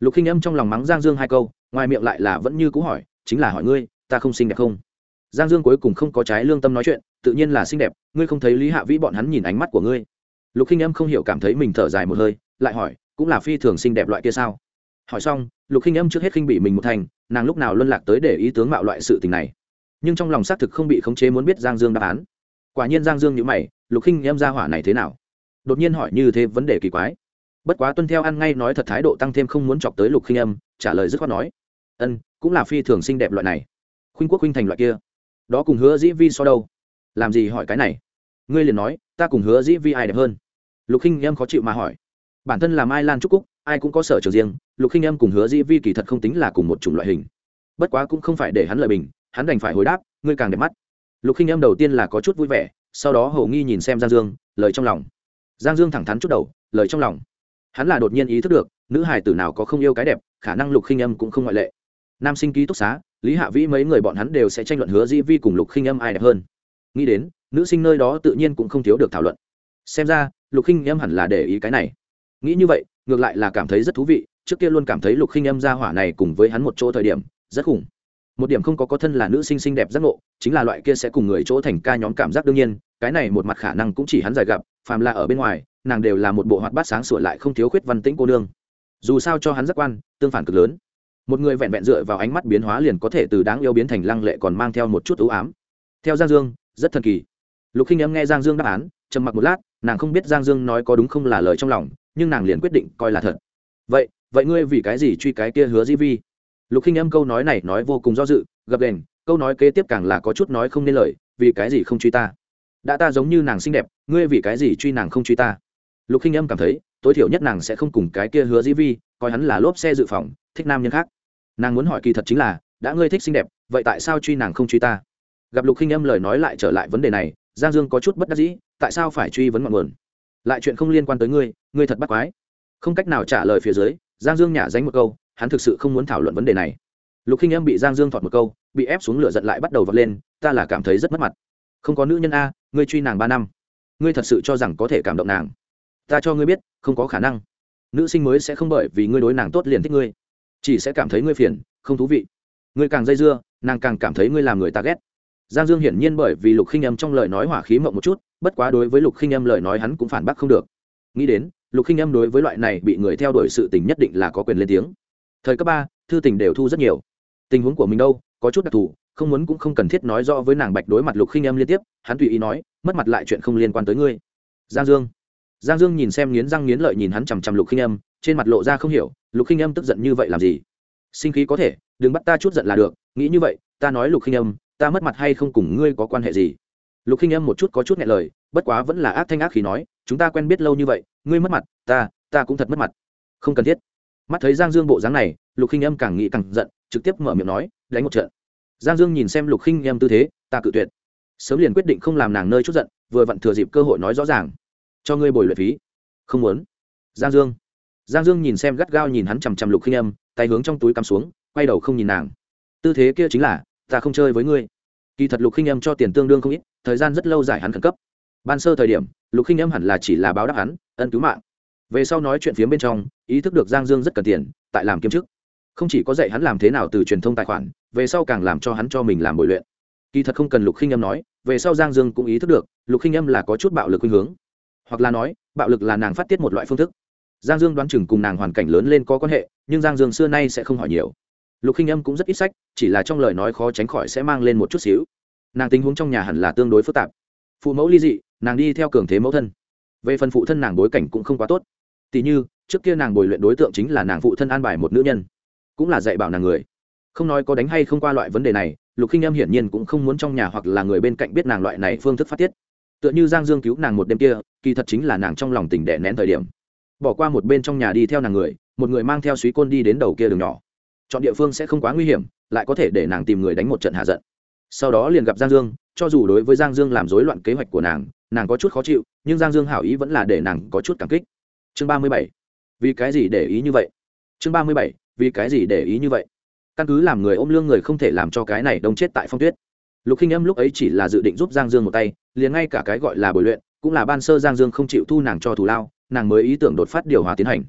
Lục khinh Âm trong lòng mắng giang dương hai câu, ngoài miệng lại là vẫn như cũ hỏi, chính là hỏi ngươi, ta không xinh đẹp không? Giang dương cuối cùng không có trái lương tâm nói chuyện, tự nhiên là xinh đẹp, ngươi không thấy lý hạ vĩ bọn hắn nhìn ánh mắt của ngươi. Lục khinh âm không hiểu cảm thấy mình thở dài một hơi, lại hỏi, cũng là phi thường xinh đẹp loại kia sao? Hỏi xong, lục khinh âm trước hết khinh bị mình một thành, nàng lúc nào luân lạc tới để ý tướng mạo loại sự tình này. Nhưng trong lòng xác thực không bị khống chế muốn biết giang dương đáp án. Quả nhiên giang dương nhữ mày, lục khinh âm ra hỏa này thế nào? Đột nhiên hỏi như thế vấn đề kỳ quái. Bất quá tuân theo ăn ngay nói thật thái độ tăng thêm không muốn chọc tới lục khinh âm, trả lời dứt khoát nói, ân, cũng là phi thường xinh đẹp loại này. Khuynh quốc khuynh thành loại kia. Đó cùng hứa dĩ vi so đâu? Làm gì hỏi cái này? Ngươi liền nói, ta cùng hứa dĩ vi ai đẹp hơn? Lục khinh em khó chịu mà hỏi, bản thân là mai lan trúc cúc, ai cũng có sở trường riêng, lục khinh em cùng hứa dĩ vi kỳ thật không tính là cùng một chủng loại hình. Bất quá cũng không phải để hắn lợi bình, hắn đành phải hồi đáp, ngươi càng đẹp mắt. Lục khinh em đầu tiên là có chút vui vẻ, sau đó hầu nghi nhìn xem giang dương, lời trong lòng giang dương thẳng thắn chút đầu, lời trong lòng. Hắn là đột nhiên ý thức được, nữ hài tử nào có không yêu cái đẹp, khả năng lục khinh âm cũng không ngoại lệ. Nam sinh ký túc xá, lý hạ vĩ mấy người bọn hắn đều sẽ tranh luận hứa Di vi cùng lục khinh âm ai đẹp hơn. Nghĩ đến, nữ sinh nơi đó tự nhiên cũng không thiếu được thảo luận. Xem ra, lục khinh em hẳn là để ý cái này. Nghĩ như vậy, ngược lại là cảm thấy rất thú vị, trước kia luôn cảm thấy lục khinh em ra hỏa này cùng với hắn một chỗ thời điểm, rất khủng. Một điểm không có có thân là nữ sinh xinh đẹp giác ngộ, chính là loại kia sẽ cùng người chỗ thành ca nhóm cảm giác đương nhiên cái này một mặt khả năng cũng chỉ hắn giải gặp, phàm là ở bên ngoài, nàng đều là một bộ hoạt bát sáng sủa lại không thiếu khuyết văn tĩnh cô nương. Dù sao cho hắn giác quan, tương phản cực lớn. Một người vẹn vẹn dựa vào ánh mắt biến hóa liền có thể từ đáng yêu biến thành lăng lệ còn mang theo một chút ưu ám. Theo giang dương, rất thần kỳ. Lục khinh em nghe giang dương đáp án, trầm mặc một lát, nàng không biết giang dương nói có đúng không là lời trong lòng, nhưng nàng liền quyết định coi là thật. Vậy vậy ngươi vì cái gì truy cái kia hứa di vi? Lục khinh em câu nói này nói vô cùng do dự, gập đền câu nói kế tiếp càng là có chút nói không nên lời, vì cái gì không truy ta? Đã ta giống như nàng xinh đẹp, ngươi vì cái gì truy nàng không truy ta? Lục khinh âm cảm thấy, tối thiểu nhất nàng sẽ không cùng cái kia hứa dĩ vi, coi hắn là lốp xe dự phòng, thích nam nhân khác. Nàng muốn hỏi kỳ thật chính là, đã ngươi thích xinh đẹp, vậy tại sao truy nàng không truy ta? Gặp lục khinh âm lời nói lại trở lại vấn đề này, giang dương có chút bất đắc dĩ, tại sao phải truy vấn ngọn nguồn? Lại chuyện không liên quan tới ngươi ngươi thật bắt quái. Không cách nào trả lời phía dưới, giang dương nhả dánh một câu, hắn thực sự không muốn thảo luận vấn đề này. Lục khinh âm bị giang dương thọt một câu, bị ép xuống lửa giận lại bắt đầu vọt lên, ta là cảm thấy rất mất mặt không có nữ nhân a, ngươi truy nàng ba năm. Ngươi thật sự cho rằng có thể cảm động nàng. Ta cho ngươi biết, không có khả năng. Nữ sinh mới sẽ không bởi vì ngươi đối nàng tốt liền thích ngươi. Chỉ sẽ cảm thấy ngươi phiền, không thú vị. Ngươi càng dây dưa, nàng càng cảm thấy ngươi làm người ta ghét. Giang dương hiển nhiên bởi vì lục khinh âm trong lời nói hỏa khí mộng một chút, bất quá đối với lục khinh âm lời nói hắn cũng phản bác không được. Nghĩ đến, lục khinh âm đối với loại này bị người theo đuổi sự tình nhất định là có quyền lên tiếng. Thời cấp ba, thư tình đều thu rất nhiều. Tình huống của mình đâu? Có chút đặc thù không muốn cũng không cần thiết nói rõ với nàng bạch đối mặt lục khinh em liên tiếp hắn tùy ý nói mất mặt lại chuyện không liên quan tới ngươi. Giang dương. Giang dương nhìn xem nghiến răng nghiến lợi nhìn hắn chằm chằm lục khinh em, trên mặt lộ ra không hiểu lục khinh em tức giận như vậy làm gì? Sinh khí có thể đừng bắt ta chút giận là được nghĩ như vậy ta nói lục khinh em, ta mất mặt hay không cùng ngươi có quan hệ gì? Lục khinh em một chút có chút nhẹ lời bất quá vẫn là ác thanh ác khí nói chúng ta quen biết lâu như vậy ngươi mất mặt ta ta cũng thật mất mặt. Không cần thiết. Mắt thấy giang dương bộ dáng này lục khinh em càng nghĩ càng giận trực tiếp mở miệng nói đánh một trận. Giang dương nhìn xem lục khinh Em tư thế ta cự tuyệt. Sớm liền quyết định không làm nàng nơi chút giận vừa vặn thừa dịp cơ hội nói rõ ràng. Cho ngươi bồi luyện phí. Không muốn. Giang dương. Giang dương nhìn xem gắt gao nhìn hắn chằm chằm lục khinh Em, tay hướng trong túi cắm xuống quay đầu không nhìn nàng. Tư thế kia chính là ta không chơi với ngươi. Kỳ thật lục khinh Em cho tiền tương đương không ít thời gian rất lâu giải hắn khẩn cấp. Ban sơ thời điểm lục khinh Em hẳn là chỉ là báo đáp hắn ân cứu mạng. Về sau nói chuyện phía bên trong ý thức được giang dương rất cần tiền tại làm kiếm chức. Không chỉ có dạy hắn làm thế nào từ truyền thông tài khoản về sau càng làm cho hắn cho mình làm bồi luyện. Kỳ thật không cần lục khinh âm nói, về sau giang dương cũng ý thức được, lục khinh âm là có chút bạo lực khuynh hướng. Hoặc là nói, bạo lực là nàng phát tiết một loại phương thức. Giang dương đoán chừng cùng nàng hoàn cảnh lớn lên có quan hệ, nhưng giang dương xưa nay sẽ không hỏi nhiều. Lục khinh âm cũng rất ít sách, chỉ là trong lời nói khó tránh khỏi sẽ mang lên một chút xíu. Nàng tình huống trong nhà hẳn là tương đối phức tạp. Phụ mẫu ly dị, nàng đi theo cường thế mẫu thân. Về phần phụ thân nàng bối cảnh cũng không quá tốt. Tỉ như, trước kia nàng bồi luyện đối tượng chính là nàng phụ thân an bài một nữ nhân, cũng là dạy bảo nàng người không nói có đánh hay không qua loại vấn đề này, lục khinh em hiển nhiên cũng không muốn trong nhà hoặc là người bên cạnh biết nàng loại này phương thức phát tiết. Tựa như giang dương cứu nàng một đêm kia, kỳ thật chính là nàng trong lòng tỉnh đẻ nén thời điểm. Bỏ qua một bên trong nhà đi theo nàng người, một người mang theo suý côn đi đến đầu kia đường nhỏ. Chọn địa phương sẽ không quá nguy hiểm, lại có thể để nàng tìm người đánh một trận hạ giận. Sau đó liền gặp giang dương, cho dù đối với giang dương làm rối loạn kế hoạch của nàng nàng có chút khó chịu, nhưng giang dương hảo ý vẫn là để nàng có chút cảm kích. Chương ba mươi bảy. Vì cái gì để ý như vậy? Chương ba mươi bảy. Vì cái gì để ý như vậy? Căn cứ làm người ôm lương người không thể làm cho cái này đông chết tại phong tuyết. Lục khinh âm lúc ấy chỉ là dự định giúp giang dương một tay, liền ngay cả cái gọi là bồi luyện, cũng là ban sơ giang dương không chịu thu nàng cho thù lao, nàng mới ý tưởng đột phát điều hòa tiến hành.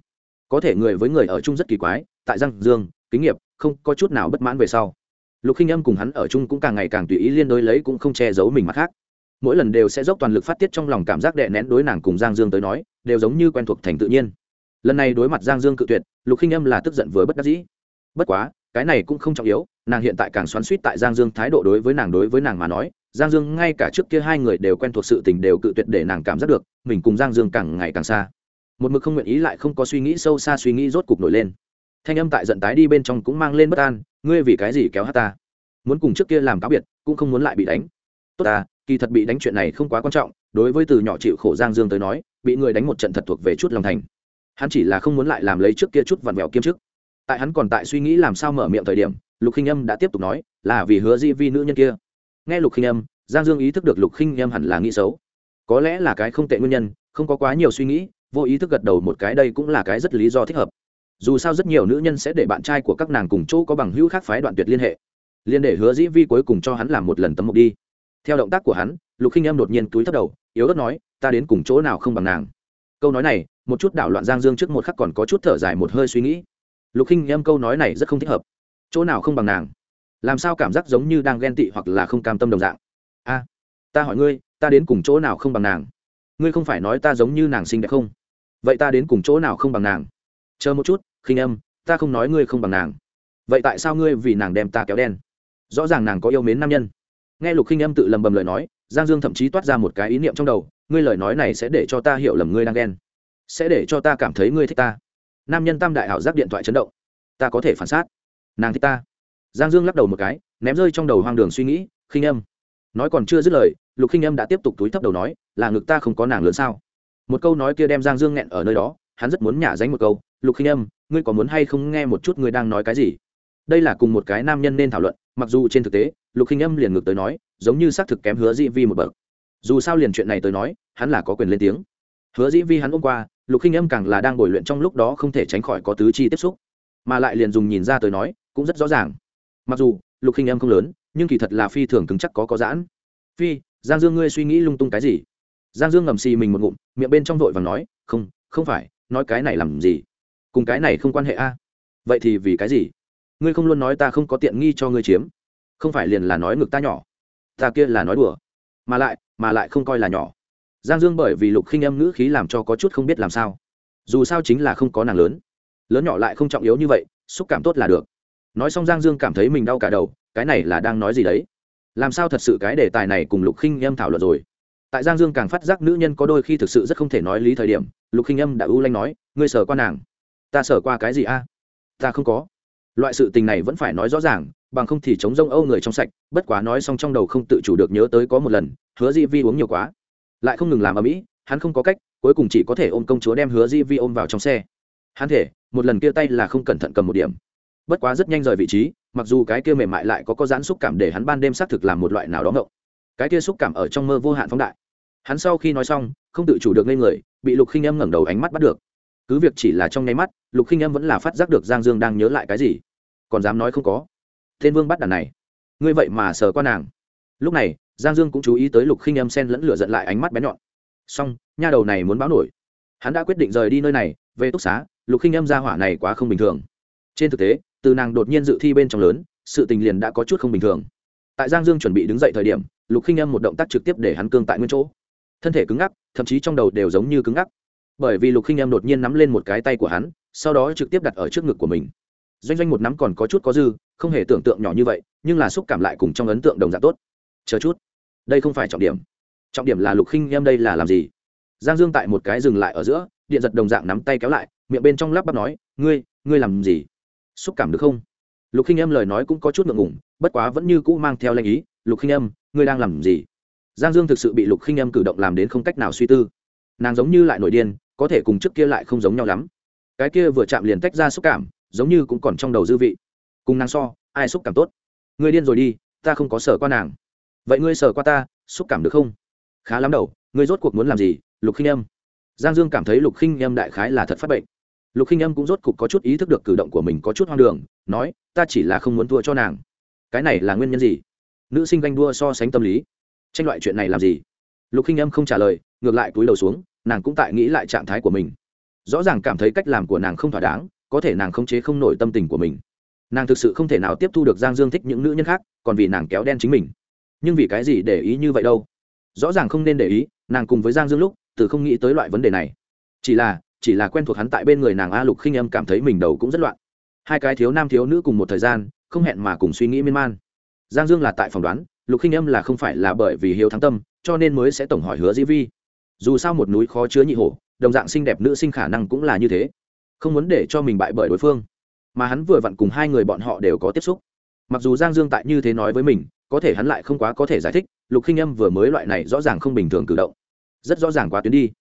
Có thể người với người ở chung rất kỳ quái, tại giang dương, kính nghiệp, không có chút nào bất mãn về sau. Lục khinh âm cùng hắn ở chung cũng càng ngày càng tùy ý liên đối lấy cũng không che giấu mình mặt khác. Mỗi lần đều sẽ dốc toàn lực phát tiết trong lòng cảm giác đè nén đối nàng cùng giang dương tới nói, đều giống như quen thuộc thành tự nhiên. Lần này đối mặt giang dương cự tuyệt, lục khinh âm là tức giận với bất đắc dĩ. Bất quá cái này cũng không trọng yếu, nàng hiện tại càng xoắn suýt tại giang dương thái độ đối với nàng đối với nàng mà nói, giang dương ngay cả trước kia hai người đều quen thuộc sự tình đều cự tuyệt để nàng cảm giác được, mình cùng giang dương càng ngày càng xa. Một mực không nguyện ý lại không có suy nghĩ sâu xa suy nghĩ rốt cục nổi lên. Thanh âm tại giận tái đi bên trong cũng mang lên bất an, ngươi vì cái gì kéo hát ta? Muốn cùng trước kia làm cáo biệt, cũng không muốn lại bị đánh. Tốt ta, kỳ thật bị đánh chuyện này không quá quan trọng, đối với từ nhỏ chịu khổ giang dương tới nói, bị người đánh một trận thật thuộc về chút lòng thành. Hắn chỉ là không muốn lại làm lấy trước kia chút vặn vẹo kiêm chức tại hắn còn tại suy nghĩ làm sao mở miệng thời điểm, lục khinh âm đã tiếp tục nói, là vì hứa di vi nữ nhân kia. Nghe lục khinh âm, giang dương ý thức được lục khinh âm hẳn là nghĩ xấu. Có lẽ là cái không tệ nguyên nhân, không có quá nhiều suy nghĩ, vô ý thức gật đầu một cái đây cũng là cái rất lý do thích hợp. Dù sao rất nhiều nữ nhân sẽ để bạn trai của các nàng cùng chỗ có bằng hữu khác phái đoạn tuyệt liên hệ. Liên để hứa dĩ vi cuối cùng cho hắn làm một lần tấm mục đi. Theo động tác của hắn, lục khinh em đột nhiên túi thấp đầu, yếu ớt nói, ta đến cùng chỗ nào không bằng nàng? Câu nói này, một chút đảo loạn giang dương trước một khắc còn có chút thở dài một hơi suy nghĩ lục khinh em câu nói này rất không thích hợp. Chỗ nào không bằng nàng? Làm sao cảm giác giống như đang ghen tị hoặc là không cam tâm đồng dạng? A ta hỏi ngươi ta đến cùng chỗ nào không bằng nàng? Ngươi không phải nói ta giống như nàng xinh đẹp không? Vậy ta đến cùng chỗ nào không bằng nàng? Chờ một chút khinh âm ta không nói ngươi không bằng nàng. Vậy tại sao ngươi vì nàng đem ta kéo đen? Rõ ràng nàng có yêu mến nam nhân. Nghe lục khinh âm tự lầm bầm lời nói giang dương thậm chí toát ra một cái ý niệm trong đầu ngươi lời nói này sẽ để cho ta hiểu lầm ngươi đang ghen, sẽ để cho ta cảm thấy ngươi thích ta nam nhân tam đại hảo giác điện thoại chấn động. Ta có thể phản xác. Nàng thích ta. Giang dương lắc đầu một cái, ném rơi trong đầu hoang đường suy nghĩ, khinh âm. Nói còn chưa dứt lời, lục khinh âm đã tiếp tục túi thấp đầu nói, là ngực ta không có nàng lớn sao? Một câu nói kia đem giang dương nghẹn ở nơi đó, hắn rất muốn nhả dánh một câu, lục khinh âm, ngươi có muốn hay không nghe một chút ngươi đang nói cái gì? Đây là cùng một cái nam nhân nên thảo luận, mặc dù trên thực tế, lục khinh âm liền ngược tới nói, giống như xác thực kém hứa dĩ vi một bậc. Dù sao liền chuyện này tới nói, hắn là có quyền lên tiếng. Hứa dĩ vi hắn ôm qua lục khinh âm càng là đang bồi luyện trong lúc đó không thể tránh khỏi có tứ chi tiếp xúc, mà lại liền dùng nhìn ra tới nói, cũng rất rõ ràng. Mặc dù, lục khinh âm không lớn, nhưng kỳ thật là phi thường cứng chắc có có giãn. Phi, giang dương ngươi suy nghĩ lung tung cái gì? Giang dương ngầm xì mình một ngụm, miệng bên trong vội và nói, không không phải, nói cái này làm gì? Cùng cái này không quan hệ a. Vậy thì vì cái gì? Ngươi không luôn nói ta không có tiện nghi cho ngươi chiếm. Không phải liền là nói ngực ta nhỏ. Ta kia là nói đùa. Mà lại mà lại không coi là nhỏ giang dương bởi vì lục khinh âm ngữ khí làm cho có chút không biết làm sao. Dù sao chính là không có nàng lớn. Lớn nhỏ lại không trọng yếu như vậy, xúc cảm tốt là được. Nói xong giang dương cảm thấy mình đau cả đầu, cái này là đang nói gì đấy? Làm sao thật sự cái đề tài này cùng lục khinh âm thảo luận rồi? Tại giang dương càng phát giác nữ nhân có đôi khi thực sự rất không thể nói lý thời điểm, lục khinh âm đã ưu lanh nói, ngươi sở qua nàng. Ta sở qua cái gì a? Ta không có. Loại sự tình này vẫn phải nói rõ ràng, bằng không thì chống rông âu người trong sạch, bất quá nói xong trong đầu không tự chủ được nhớ tới có một lần, hứa di vi uống nhiều quá lại không ngừng làm ở mỹ hắn không có cách, cuối cùng chỉ có thể ôm công chúa đem hứa di vi ôm vào trong xe. Hắn thể, một lần kia tay là không cẩn thận cầm một điểm. Bất quá rất nhanh rời vị trí, mặc dù cái kia mềm mại lại có có giãn xúc cảm để hắn ban đêm xác thực làm một loại nào đó ngộng. Cái kia xúc cảm ở trong mơ vô hạn phóng đại. Hắn sau khi nói xong, không tự chủ được lên người, bị lục khinh Em ngẩng đầu ánh mắt bắt được. Cứ việc chỉ là trong nháy mắt, lục khinh Em vẫn là phát giác được giang dương đang nhớ lại cái gì. Còn dám nói không có. Tên vương bắt đàn này. Ngươi vậy mà sờ qua nàng. Lúc này giang dương cũng chú ý tới lục khinh âm sen lẫn lửa giận lại ánh mắt bén nhọn. Xong, nha đầu này muốn báo nổi. Hắn đã quyết định rời đi nơi này, về túc xá, lục khinh âm ra hỏa này quá không bình thường. Trên thực tế, từ nàng đột nhiên dự thi bên trong lớn, sự tình liền đã có chút không bình thường. Tại giang dương chuẩn bị đứng dậy thời điểm, lục khinh âm một động tác trực tiếp để hắn cương tại nguyên chỗ. Thân thể cứng ngắc, thậm chí trong đầu đều giống như cứng ngắc. Bởi vì lục khinh âm đột nhiên nắm lên một cái tay của hắn, sau đó trực tiếp đặt ở trước ngực của mình. Doanh doanh một nắm còn có chút có dư, không hề tưởng tượng nhỏ như vậy, nhưng là xúc cảm lại cùng trong ấn tượng đồng dạng tốt chờ chút. Đây không phải trọng điểm. Trọng điểm là lục khinh em đây là làm gì? Giang dương tại một cái dừng lại ở giữa, điện giật đồng dạng nắm tay kéo lại, miệng bên trong lắp bắp nói, ngươi ngươi làm gì? Xúc cảm được không? Lục khinh em lời nói cũng có chút ngượng ngủng bất quá vẫn như cũ mang theo lanh ý, lục khinh em, ngươi đang làm gì? Giang dương thực sự bị lục khinh em cử động làm đến không cách nào suy tư. Nàng giống như lại nổi điên, có thể cùng trước kia lại không giống nhau lắm. Cái kia vừa chạm liền tách ra xúc cảm, giống như cũng còn trong đầu dư vị. Cùng nàng so, ai xúc cảm tốt? Ngươi điên rồi đi, ta không có sở con nàng vậy ngươi sờ qua ta, xúc cảm được không? Khá lắm đầu, ngươi rốt cuộc muốn làm gì? Lục khinh âm. Giang dương cảm thấy lục khinh âm đại khái là thật phát bệnh. Lục khinh âm cũng rốt cuộc có chút ý thức được cử động của mình có chút hoang đường, nói, ta chỉ là không muốn thua cho nàng. Cái này là nguyên nhân gì? Nữ sinh ganh đua so sánh tâm lý. Tranh loại chuyện này làm gì? Lục khinh âm không trả lời, ngược lại túi đầu xuống, nàng cũng tại nghĩ lại trạng thái của mình. Rõ ràng cảm thấy cách làm của nàng không thỏa đáng, có thể nàng không chế không nổi tâm tình của mình. Nàng thực sự không thể nào tiếp thu được giang dương thích những nữ nhân khác, còn vì nàng kéo đen chính mình nhưng vì cái gì để ý như vậy đâu? Rõ ràng không nên để ý, nàng cùng với giang dương lúc, từ không nghĩ tới loại vấn đề này. Chỉ là chỉ là quen thuộc hắn tại bên người nàng a lục khinh âm cảm thấy mình đầu cũng rất loạn. Hai cái thiếu nam thiếu nữ cùng một thời gian, không hẹn mà cùng suy nghĩ miên man. Giang dương là tại phỏng đoán, lục khinh âm là không phải là bởi vì hiếu thắng tâm, cho nên mới sẽ tổng hỏi hứa dĩ vi. Dù sao một núi khó chứa nhị hổ, đồng dạng xinh đẹp nữ sinh khả năng cũng là như thế. Không muốn để cho mình bại bởi đối phương. Mà hắn vừa vặn cùng hai người bọn họ đều có tiếp xúc. Mặc dù giang dương tại như thế nói với mình có thể hắn lại không quá có thể giải thích, lục khinh âm vừa mới loại này rõ ràng không bình thường cử động. Rất rõ ràng quá tuyến đi.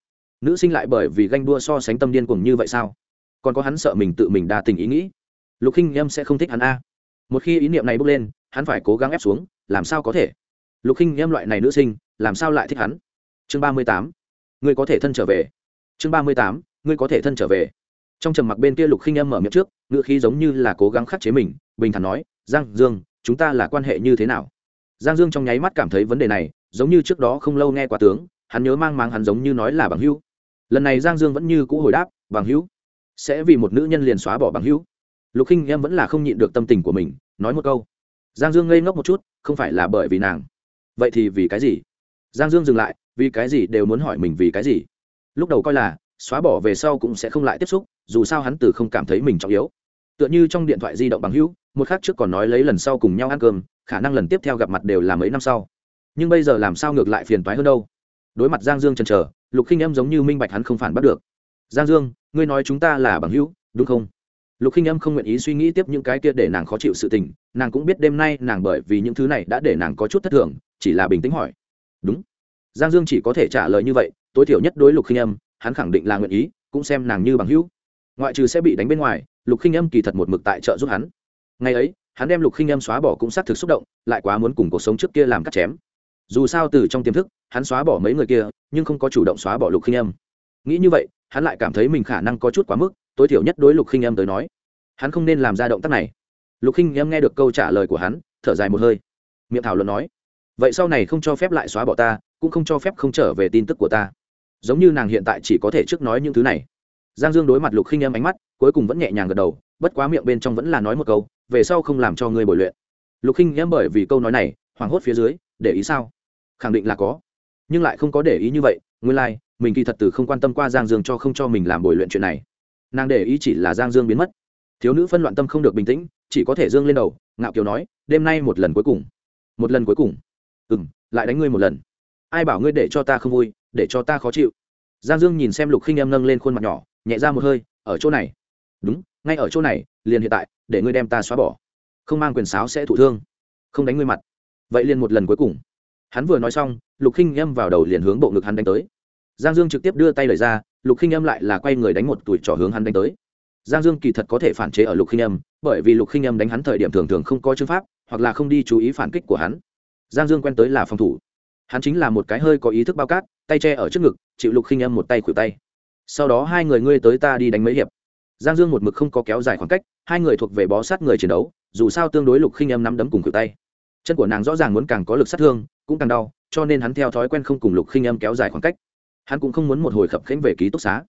Nữ sinh lại bởi vì ganh đua so sánh tâm điên cuồng như vậy sao? Còn có hắn sợ mình tự mình đa tình ý nghĩ. Lục khinh âm sẽ không thích hắn a. Một khi ý niệm này bốc lên, hắn phải cố gắng ép xuống, làm sao có thể? Lục khinh âm loại này nữ sinh, làm sao lại thích hắn? Chương ba mươi tám. Ngươi có thể thân trở về. Chương ba mươi tám. Ngươi có thể thân trở về. Trong trầm mặc bên kia lục khinh âm mở miệng trước ngựa khí giống như là cố gắng khắc chế mình, bình thản nói, giang dương, chúng ta là quan hệ như thế nào? Giang dương trong nháy mắt cảm thấy vấn đề này, giống như trước đó không lâu nghe qua tướng, hắn nhớ mang mang hắn giống như nói là bằng hữu. Lần này giang dương vẫn như cũ hồi đáp, bằng hữu, sẽ vì một nữ nhân liền xóa bỏ bằng hữu. Lục khinh em vẫn là không nhịn được tâm tình của mình, nói một câu. Giang dương ngây ngốc một chút, không phải là bởi vì nàng. Vậy thì vì cái gì? Giang dương dừng lại, vì cái gì đều muốn hỏi mình vì cái gì? Lúc đầu coi là, xóa bỏ về sau cũng sẽ không lại tiếp xúc, dù sao hắn từ không cảm thấy mình trọng yếu. Tựa như trong điện thoại di động bằng hữu một khác trước còn nói lấy lần sau cùng nhau ăn cơm, khả năng lần tiếp theo gặp mặt đều là mấy năm sau. Nhưng bây giờ làm sao ngược lại phiền toái hơn đâu? Đối mặt giang dương chần chờ, lục khinh em giống như minh bạch hắn không phản bắt được. Giang dương, ngươi nói chúng ta là bằng hữu, đúng không? Lục khinh em không nguyện ý suy nghĩ tiếp những cái kia để nàng khó chịu sự tình, nàng cũng biết đêm nay nàng bởi vì những thứ này đã để nàng có chút thất thường, chỉ là bình tĩnh hỏi. Đúng. Giang dương chỉ có thể trả lời như vậy, tối thiểu nhất đối lục khinh âm, hắn khẳng định là nguyện ý, cũng xem nàng như bằng hữu. Ngoại trừ sẽ bị đánh bên ngoài, lục khinh âm kỳ thật một mực tại trợ giúp hắn ngày ấy, hắn đem lục khinh em xóa bỏ cũng xác thực xúc động, lại quá muốn cùng cuộc sống trước kia làm cắt chém. Dù sao từ trong tiềm thức, hắn xóa bỏ mấy người kia, nhưng không có chủ động xóa bỏ lục khinh em. nghĩ như vậy, hắn lại cảm thấy mình khả năng có chút quá mức, tối thiểu nhất đối lục khinh em tới nói. Hắn không nên làm ra động tác này. Lục khinh em nghe được câu trả lời của hắn, thở dài một hơi. Miệng thảo luận nói, vậy sau này không cho phép lại xóa bỏ ta, cũng không cho phép không trở về tin tức của ta. Giống như nàng hiện tại chỉ có thể trước nói những thứ này. Giang dương đối mặt lục khinh em ánh mắt, cuối cùng vẫn nhẹ nhàng gật đầu, bất quá miệng bên trong vẫn là nói một câu về sau không làm cho ngươi bồi luyện. Lục khinh âm bởi vì câu nói này hoảng hốt phía dưới để ý sao? Khẳng định là có. Nhưng lại không có để ý như vậy nguyên lai、like, mình kỳ thật từ không quan tâm qua giang dương cho không cho mình làm bồi luyện chuyện này. Nàng để ý chỉ là giang dương biến mất. Thiếu nữ phân loạn tâm không được bình tĩnh chỉ có thể dương lên đầu ngạo kiều nói đêm nay một lần cuối cùng. Một lần cuối cùng? Ừ m lại đánh ngươi một lần. Ai bảo ngươi để cho ta không vui để cho ta khó chịu? Giang dương nhìn xem lục khinh em nâng lên khuôn mặt nhỏ nhẹ ra một hơi ở chỗ này. Đúng ngay ở chỗ này, liền hiện tại, để ngươi đem ta xóa bỏ. Không mang quyền sáo sẽ thụ thương. Không đánh ngươi mặt. Vậy liền một lần cuối cùng. Hắn vừa nói xong, lục khinh em vào đầu liền hướng bộ ngực hắn đánh tới. Giang dương trực tiếp đưa tay lời ra, lục khinh em lại là quay người đánh một tuổi trỏ hướng hắn đánh tới. Giang dương kỳ thật có thể phản chế ở lục khinh em bởi vì lục khinh em đánh hắn thời điểm thường thường không có chữ pháp, hoặc là không đi chú ý phản kích của hắn. Giang dương quen tới là phòng thủ. Hắn chính là một cái hơi có ý thức bao cát, tay che ở trước ngực, chịu lục khinh âm một tay khuỷu tay. Sau đó hai người ngươi tới ta đi đánh mấy hiệp giang dương một mực không có kéo dài khoảng cách, hai người thuộc về bó sát người chiến đấu, dù sao tương đối lục khinh em nắm đấm cùng khuỷu tay. Chân của nàng rõ ràng muốn càng có lực sát thương, cũng càng đau, cho nên hắn theo thói quen không cùng lục khinh em kéo dài khoảng cách. Hắn cũng không muốn một hồi khập khánh về ký túc xá.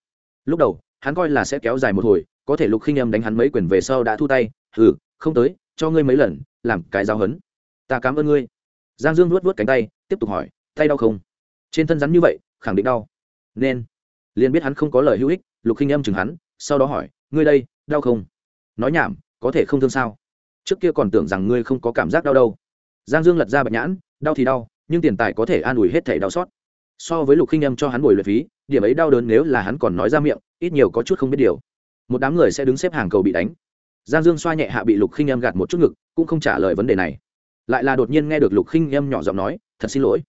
Lúc đầu, hắn coi là sẽ kéo dài một hồi, có thể lục khinh em đánh hắn mấy quyền về sau đã thu tay. Hừ, không tới, cho ngươi mấy lần, làm cái giáo hấn. Ta cảm ơn ngươi. Giang dương luốt luốt cánh tay, tiếp tục hỏi, tay đau không? Trên thân rắn như vậy, khẳng định đau. Nên. Liền biết hắn không có lời hữu ích, lục khinh em chừng hắn sau đó hỏi, ngươi đây, đau không? Nói nhảm, có thể không thương sao? Trước kia còn tưởng rằng ngươi không có cảm giác đau đâu. Giang dương lật ra bạch nhãn, đau thì đau, nhưng tiền tài có thể an ủi hết thể đau xót. So với lục khinh Em cho hắn bồi luyện phí, điểm ấy đau đớn nếu là hắn còn nói ra miệng, ít nhiều có chút không biết điều. Một đám người sẽ đứng xếp hàng cầu bị đánh. Giang dương xoa nhẹ hạ bị lục khinh Em gạt một chút ngực, cũng không trả lời vấn đề này. Lại là đột nhiên nghe được lục khinh Em nhỏ giọng nói, thật xin lỗi.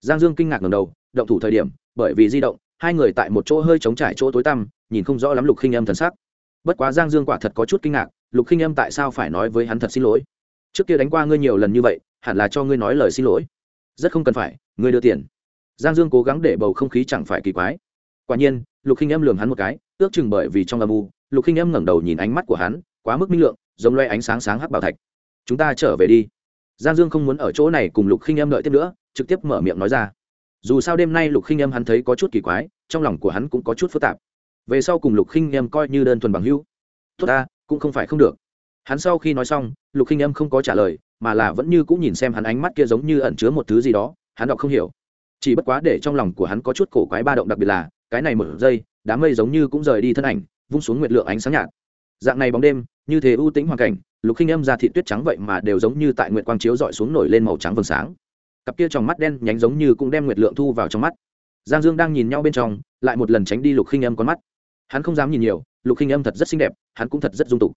Giang dương kinh ngạc ngầm đầu, động thủ thời điểm, bởi vì di động hai người tại một chỗ hơi trống trải chỗ tối tăm, nhìn không rõ lắm lục khinh âm thần sắc. Bất quá giang dương quả thật có chút kinh ngạc, lục khinh âm tại sao phải nói với hắn thật xin lỗi? Trước kia đánh qua ngươi nhiều lần như vậy, hẳn là cho ngươi nói lời xin lỗi. Rất không cần phải, ngươi đưa tiền. Giang dương cố gắng để bầu không khí chẳng phải kỳ quái. Quả nhiên, lục khinh âm lường hắn một cái, ước chừng bởi vì trong âm u, lục khinh âm ngẩng đầu nhìn ánh mắt của hắn, quá mức minh lượng, giống loe ánh sáng sáng hắc bảo thạch. Chúng ta trở về đi. Giang dương không muốn ở chỗ này cùng lục khinh âm đợi tiếp nữa, trực tiếp mở miệng nói ra dù sao đêm nay lục khinh em hắn thấy có chút kỳ quái, trong lòng của hắn cũng có chút phức tạp. Về sau cùng lục khinh em coi như đơn thuần bằng hữu. Tốt ta, cũng không phải không được. Hắn sau khi nói xong, lục khinh em không có trả lời, mà là vẫn như cũng nhìn xem hắn ánh mắt kia giống như ẩn chứa một thứ gì đó, hắn đọc không hiểu. Chỉ bất quá để trong lòng của hắn có chút cổ quái ba động đặc biệt là, cái này một giây đám mây giống như cũng rời đi thân ảnh, vung xuống nguyệt lượng ánh sáng nhạt. Dạng này bóng đêm, như thế ưu tĩnh hoàn cảnh, lục khinh em ra thị tuyết trắng vậy mà đều giống như tại nguyệt quang chiếu dọi xuống nổi lên màu trắng vầng sáng cặp kia trong mắt đen nhánh giống như cũng đem nguyệt lượng thu vào trong mắt. Giang dương đang nhìn nhau bên trong, lại một lần tránh đi lục khinh âm con mắt. Hắn không dám nhìn nhiều, lục khinh âm thật rất xinh đẹp, hắn cũng thật rất dung tục.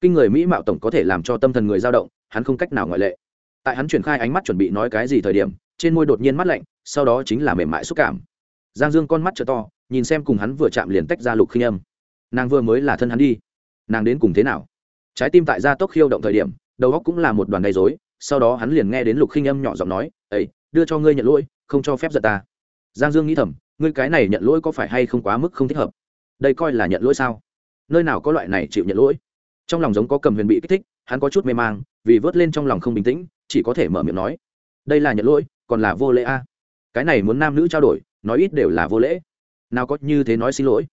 Kinh người mỹ mạo tổng có thể làm cho tâm thần người dao động, hắn không cách nào ngoại lệ. Tại hắn triển khai ánh mắt chuẩn bị nói cái gì thời điểm, trên môi đột nhiên mắt lạnh, sau đó chính là mềm mại xúc cảm. Giang dương con mắt t to, nhìn xem cùng hắn vừa chạm liền tách ra lục khinh âm. Nàng vừa mới là thân hắn đi. Nàng đến cùng thế nào? Trái tim tại gia tốc khiêu động thời điểm, đầu óc cũng là một đoàn gây dối sau đó hắn liền nghe đến lục khinh âm nhỏ giọng nói ấy đưa cho ngươi nhận lỗi, không cho phép giận ta. Giang dương nghĩ thầm, ngươi cái này nhận lỗi có phải hay không quá mức không thích hợp? Đây coi là nhận lỗi sao? Nơi nào có loại này chịu nhận lỗi? Trong lòng giống có cầm huyền bị kích thích, hắn có chút mê mang, vì vớt lên trong lòng không bình tĩnh, chỉ có thể mở miệng nói, đây là nhận lỗi, còn là vô lễ a? Cái này muốn nam nữ trao đổi, nói ít đều là vô lễ. Nào có như thế nói xin lỗi.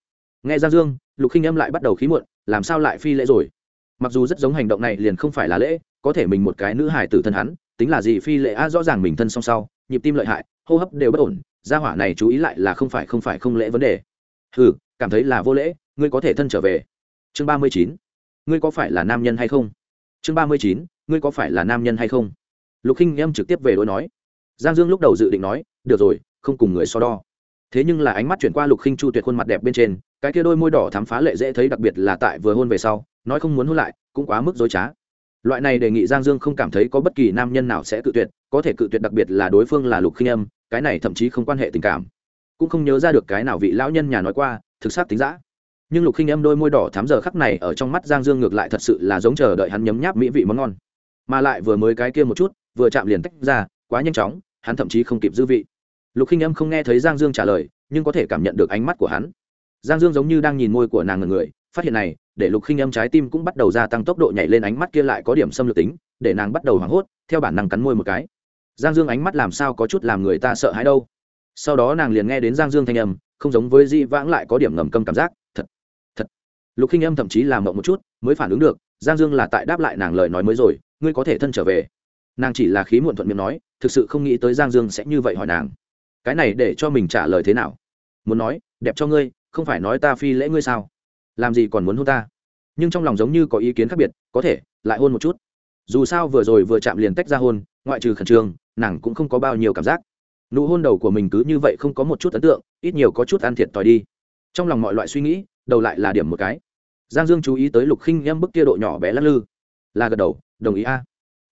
Nghe giang dương, lục khinh âm lại bắt đầu khí muộn, làm sao lại phi lễ rồi? Mặc dù rất giống hành động này liền không phải là lễ có thể mình một cái nữ hài tử thân hắn, tính là gì, phi lễ a rõ ràng mình thân song sau, nhịp tim lợi hại, hô hấp đều bất ổn, gia hỏa này chú ý lại là không phải không phải không lễ vấn đề. Ừ cảm thấy là vô lễ, ngươi có thể thân trở về. Chương ba mươi chín, ngươi có phải là nam nhân hay không? Chương ba mươi chín, ngươi có phải là nam nhân hay không? Lục khinh em trực tiếp về đối nói. Giang dương lúc đầu dự định nói, được rồi, không cùng người so đo. Thế nhưng là ánh mắt chuyển qua lục khinh chu tuyệt khuôn mặt đẹp bên trên, cái kia đôi môi đỏ thắm phá lệ dễ thấy đặc biệt là tại vừa hôn về sau, nói không muốn hôn lại, cũng quá mức dối trá loại này đề nghị giang dương không cảm thấy có bất kỳ nam nhân nào sẽ cự tuyệt, có thể cự tuyệt đặc biệt là đối phương là lục khinh âm, cái này thậm chí không quan hệ tình cảm. Cũng không nhớ ra được cái nào vị lão nhân nhà nói qua, thực xác tính giã nhưng lục khinh âm đôi môi đỏ thám giờ khắc này ở trong mắt giang dương ngược lại thật sự là giống chờ đợi hắn nhấm nháp mỹ vị món ngon. Mà lại vừa mới cái kia một chút, vừa chạm liền tách ra, quá nhanh chóng, hắn thậm chí không kịp dư vị. Lục khinh âm không nghe thấy giang dương trả lời, nhưng có thể cảm nhận được ánh mắt của hắn. Giang dương giống như đang nhìn môi của nàng ngần người phát hiện này, để lục khinh âm trái tim cũng bắt đầu gia tăng tốc độ nhảy lên ánh mắt kia lại có điểm xâm lược tính, để nàng bắt đầu hoảng hốt, theo bản năng cắn môi một cái. Giang dương ánh mắt làm sao có chút làm người ta sợ hãi đâu. Sau đó nàng liền nghe đến giang dương thanh âm, không giống với di vãng lại có điểm ngầm câm cảm giác, thật thật. Lục khinh âm thậm chí làm mộng một chút, mới phản ứng được, giang dương là tại đáp lại nàng lời nói mới rồi, ngươi có thể thân trở về. Nàng chỉ là khí muộn thuận miệng nói, thực sự không nghĩ tới giang dương sẽ như vậy hỏi nàng. Cái này để cho mình trả lời thế nào? Muốn nói, đẹp cho ngươi, không phải nói ta phi lễ ngươi sao? Làm gì còn muốn hôn ta? Nhưng trong lòng giống như có ý kiến khác biệt, có thể, lại hôn một chút. Dù sao vừa rồi vừa chạm liền tách ra hôn, ngoại trừ khẩn trương, nàng cũng không có bao nhiêu cảm giác. Nụ hôn đầu của mình cứ như vậy không có một chút ấn tượng, ít nhiều có chút ăn thiệt thòi đi. Trong lòng mọi loại suy nghĩ, đầu lại là điểm một cái. Giang dương chú ý tới lục khinh em bức kia độ nhỏ bé lắc lư. Là gật đầu, đồng ý a.